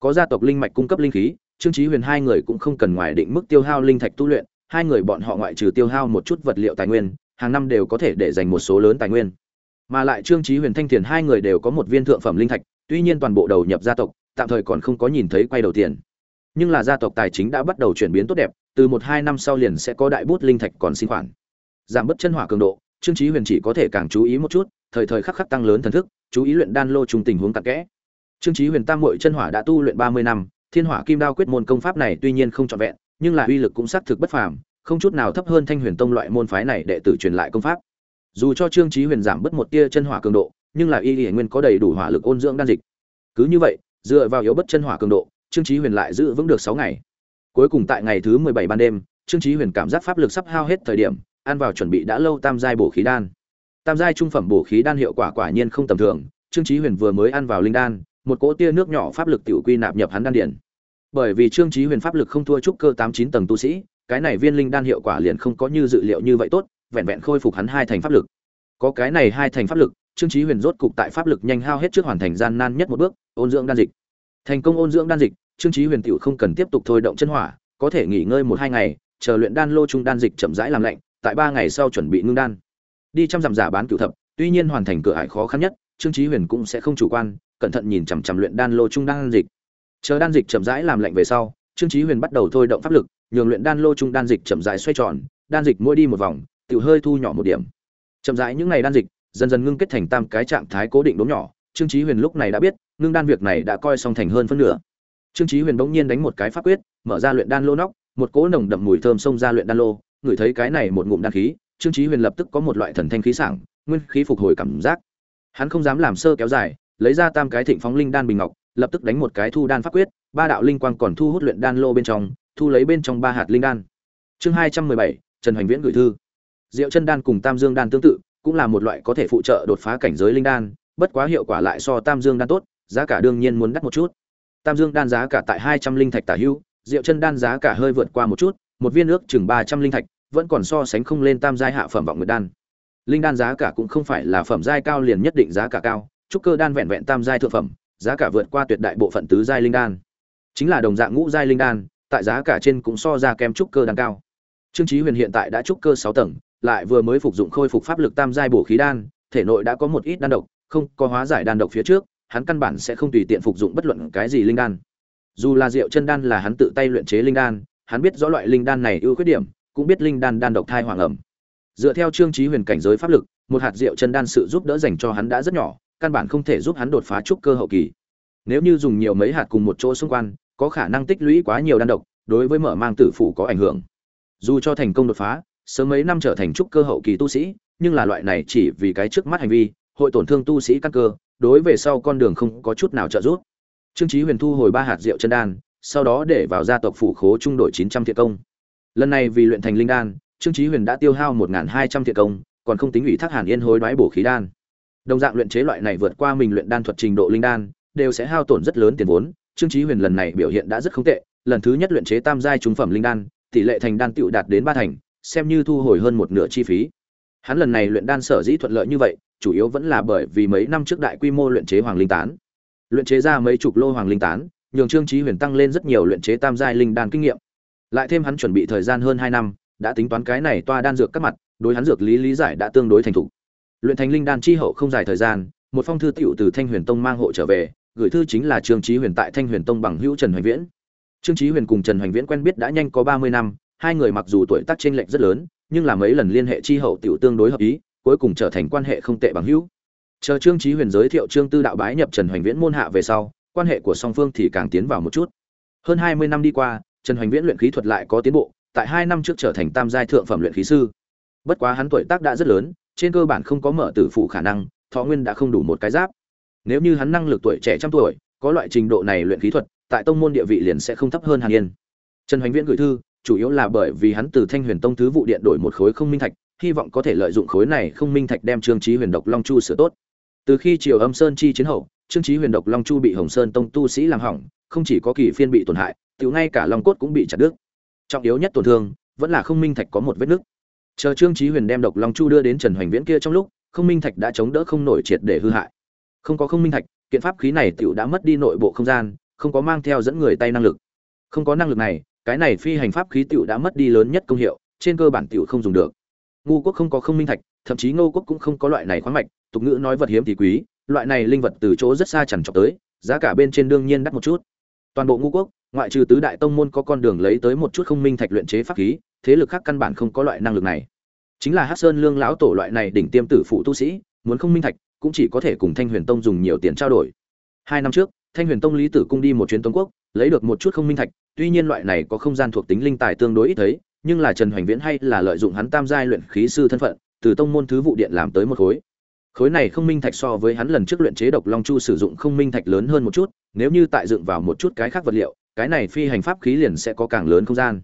Có gia tộc linh mạch cung cấp linh khí trương Chí huyền hai người cũng không cần ngoài định mức tiêu hao linh thạch tu luyện, hai người bọn họ ngoại trừ tiêu hao một chút vật liệu tài nguyên, hàng năm đều có thể để dành một số lớn tài nguyên. Mà lại trương Chí huyền thanh Tiền hai người đều có một viên thượng phẩm linh thạch, tuy nhiên toàn bộ đầu nhập gia tộc, tạm thời còn không có nhìn thấy quay đầu tiền. Nhưng là gia tộc tài chính đã bắt đầu chuyển biến tốt đẹp, từ một hai năm sau liền sẽ có đại bút linh thạch còn sinh khoản. Giảm bớt chân hỏa cường độ, trương Chí huyền chỉ có thể càng chú ý một chút, thời thời khắc khắc tăng lớn thần thức, chú ý luyện đan lô trùng tình huống cặn kẽ. Trương Chí huyền tam muội chân hỏa đã tu luyện ba mươi năm thiên hỏa kim đao quyết môn công pháp này tuy nhiên không trọn vẹn, nhưng là uy lực cũng xác thực bất phàm, không chút nào thấp hơn thanh huyền tông loại môn phái này đệ tử truyền lại công pháp. Dù cho trương trí huyền giảm bớt một tia chân hỏa cường độ, nhưng là y y nguyên có đầy đủ hỏa lực ôn dưỡng đan dịch. Cứ như vậy, dựa vào yếu bất chân hỏa cường độ, trương chí huyền lại giữ vững được sáu ngày. Cuối cùng tại ngày thứ mười bảy ban đêm, trương chí huyền cảm giác pháp lực sắp hao hết thời điểm, ăn vào chuẩn bị đã lâu tam giai bổ khí đan. Tam giai trung phẩm bổ khí đan hiệu quả quả nhiên không tầm thường, trương chí huyền vừa mới ăn vào linh đan, một cỗ tia nước nhỏ pháp lực tiểu quy nạp nhập hắn đan điển bởi vì trương chí huyền pháp lực không thua trúc cơ tám chín tầng tu sĩ, cái này viên linh đan hiệu quả liền không có như dự liệu như vậy tốt, vẹn vẹn khôi phục hắn hai thành pháp lực. Có cái này hai thành pháp lực, trương chí huyền rốt cục tại pháp lực nhanh hao hết trước hoàn thành gian nan nhất một bước, ôn dưỡng đan dịch. Thành công ôn dưỡng đan dịch, trương chí huyền tiểu không cần tiếp tục thôi động chân hỏa, có thể nghỉ ngơi một hai ngày, chờ luyện đan lô trung đan dịch chậm rãi làm lạnh, tại ba ngày sau chuẩn bị ngưng đan. Đi trăm dặm giả bán cửu thập, tuy nhiên hoàn thành cửa hải khó khăn nhất, trương chí huyền cũng sẽ không chủ quan, cẩn thận nhìn chằm chằm luyện đan lô trung đan dịch chờ đan dịch chậm rãi làm lạnh về sau, trương chí huyền bắt đầu thôi động pháp lực, nhường luyện đan lô trung đan dịch chậm rãi xoay tròn, đan dịch mỗi đi một vòng, tiểu hơi thu nhỏ một điểm. Chậm rãi những ngày đan dịch, dần dần ngưng kết thành tam cái trạng thái cố định đốm nhỏ, trương chí huyền lúc này đã biết, ngưng đan việc này đã coi xong thành hơn phân nửa. Trương chí huyền bỗng nhiên đánh một cái pháp quyết, mở ra luyện đan lô nóc, một cỗ nồng đậm mùi thơm xông ra luyện đan lô, ngửi thấy cái này một ngụm đan khí, trương chí huyền lập tức có một loại thần thanh khí sảng, nguyên khí phục hồi cảm giác. Hắn không dám làm sơ kéo dài, lấy ra tam cái thịnh phóng linh đan bình ngọc lập tức đánh một cái thu đan pháp quyết, ba đạo linh quang còn thu hút luyện đan lô bên trong, thu lấy bên trong ba hạt linh đan. Chương hai trăm mười bảy, trần hoành viễn gửi thư. Diệu chân đan cùng tam dương đan tương tự, cũng là một loại có thể phụ trợ đột phá cảnh giới linh đan, bất quá hiệu quả lại so tam dương đan tốt, giá cả đương nhiên muốn đắt một chút. Tam dương đan giá cả tại hai trăm linh thạch tả hưu, diệu chân đan giá cả hơi vượt qua một chút, một viên nước chừng ba trăm linh thạch, vẫn còn so sánh không lên tam giai hạ phẩm vọng nguyệt đan. Linh đan giá cả cũng không phải là phẩm giai cao liền nhất định giá cả cao, trúc cơ đan vẹn vẹn tam giai thượng phẩm giá cả vượt qua tuyệt đại bộ phận tứ giai linh đan chính là đồng dạng ngũ giai linh đan tại giá cả trên cũng so ra kém trúc cơ đan cao trương chí huyền hiện tại đã trúc cơ sáu tầng lại vừa mới phục dụng khôi phục pháp lực tam giai bổ khí đan thể nội đã có một ít đan độc không có hóa giải đan độc phía trước hắn căn bản sẽ không tùy tiện phục dụng bất luận cái gì linh đan. Dù là rượu chân đan là hắn tự tay luyện chế linh đan, hắn biết rõ loại linh đan này ưu khuyết điểm, cũng biết linh đan đan độc thai hoàng ẩm. Dựa theo Trương Chí Huyền cảnh giới pháp lực, một hạt rượu chân đan sự giúp đỡ dành cho hắn đã rất nhỏ, căn bản không thể giúp hắn đột phá trúc cơ hậu kỳ. Nếu như dùng nhiều mấy hạt cùng một chỗ xung quanh, có khả năng tích lũy quá nhiều đan độc, đối với mở mang tử phủ có ảnh hưởng. Dù cho thành công đột phá, sớm mấy năm trở thành trúc cơ hậu kỳ tu sĩ, nhưng là loại này chỉ vì cái trước mắt hành vi, hội tổn thương tu sĩ căn cơ, đối về sau con đường không có chút nào trợ giúp. Trương Chí Huyền thu hồi ba hạt rượu chân đan, sau đó để vào gia tộc phủ khố trung đổi 900 thiện công. Lần này vì luyện thành linh đan, Trương Chí Huyền đã tiêu hao 1200 thiện công, còn không tính ủy thác Hàn Yên hối đoái bổ khí đan. Đồng dạng luyện chế loại này vượt qua mình luyện đan thuật trình độ linh đan, đều sẽ hao tổn rất lớn tiền vốn. Trương Chí Huyền lần này biểu hiện đã rất không tệ, lần thứ nhất luyện chế tam giai trung phẩm linh đan, tỷ lệ thành đan tựu đạt đến ba thành, xem như thu hồi hơn một nửa chi phí. Hắn lần này luyện đan sở dĩ thuận lợi như vậy, chủ yếu vẫn là bởi vì mấy năm trước đại quy mô luyện chế hoàng linh tán. Luyện chế ra mấy chục lô hoàng linh tán, nhường Trương Chí Huyền tăng lên rất nhiều luyện chế tam giai linh đan kinh nghiệm. Lại thêm hắn chuẩn bị thời gian hơn 2 năm, đã tính toán cái này toa đan dược các mặt, đối hắn dược lý lý giải đã tương đối thành thục. Luyện thành linh đan chi hậu không dài thời gian, một phong thư tiểu từ Thanh Huyền Tông mang hộ trở về, gửi thư chính là Trương Chí Huyền tại Thanh Huyền Tông bằng hữu Trần Hoành Viễn. Trương Chí Huyền cùng Trần Hoành Viễn quen biết đã nhanh có 30 năm, hai người mặc dù tuổi tác chênh lệch rất lớn, nhưng là mấy lần liên hệ chi hậu tiểu tương đối hợp ý, cuối cùng trở thành quan hệ không tệ bằng hữu. Chờ Trương Chí Huyền giới thiệu Trương Tư đạo bái nhập Trần Hoành Viễn môn hạ về sau, quan hệ của song phương thì càng tiến vào một chút. Hơn 20 năm đi qua, Trần Hoành Viễn luyện khí thuật lại có tiến bộ, tại hai năm trước trở thành tam giai thượng phẩm luyện khí sư. Bất quá hắn tuổi tác đã rất lớn, trên cơ bản không có mở tử phụ khả năng, thọ nguyên đã không đủ một cái giáp. Nếu như hắn năng lực tuổi trẻ trăm tuổi, có loại trình độ này luyện khí thuật, tại tông môn địa vị liền sẽ không thấp hơn Hàn Yên. trần hoành viễn gửi thư chủ yếu là bởi vì hắn từ thanh huyền tông thứ vụ điện đổi một khối không minh thạch hy vọng có thể lợi dụng khối này không minh thạch đem trương trí huyền độc long chu sửa tốt từ khi triều âm sơn chi chiến hậu trương trí huyền độc long chu bị hồng sơn tông tu sĩ làm hỏng không chỉ có kỳ phiên bị tổn hại tiểu ngay cả long cốt cũng bị chặt đứt trọng yếu nhất tổn thương vẫn là không minh thạch có một vết nứt chờ trương trí huyền đem độc long chu đưa đến trần hoành viễn kia trong lúc không minh thạch đã chống đỡ không nổi triệt để hư hại. Không có không minh thạch, kiện pháp khí này tiểu đã mất đi nội bộ không gian, không có mang theo dẫn người tay năng lực. Không có năng lực này, cái này phi hành pháp khí tiểu đã mất đi lớn nhất công hiệu, trên cơ bản tiểu không dùng được. Ngu quốc không có không minh thạch, thậm chí ngô quốc cũng không có loại này khoáng mạch, tục ngữ nói vật hiếm thì quý, loại này linh vật từ chỗ rất xa chẳng chọc tới, giá cả bên trên đương nhiên đắt một chút. Toàn bộ ngũ quốc, ngoại trừ tứ đại tông môn có con đường lấy tới một chút không minh thạch luyện chế pháp khí thế lực khác căn bản không có loại năng lực này. Chính là hát sơn lương lão tổ loại này đỉnh tiêm tử phụ tu sĩ, muốn không minh thạch, cũng chỉ có thể cùng thanh huyền tông dùng nhiều tiền trao đổi. Hai năm trước, thanh huyền tông lý tử cung đi một chuyến tống quốc, lấy được một chút không minh thạch, tuy nhiên loại này có không gian thuộc tính linh tài tương đối ít thấy, nhưng là trần hoành viễn hay là lợi dụng hắn tam giai luyện khí sư thân phận, từ tông môn thứ vụ điện làm tới một khối. Khối này không minh thạch so với hắn lần trước luyện chế độc long chu sử dụng không minh thạch lớn hơn một chút, nếu như tại dựng vào một chút cái khác vật liệu, cái này phi hành pháp khí liền sẽ có càng lớn không gian.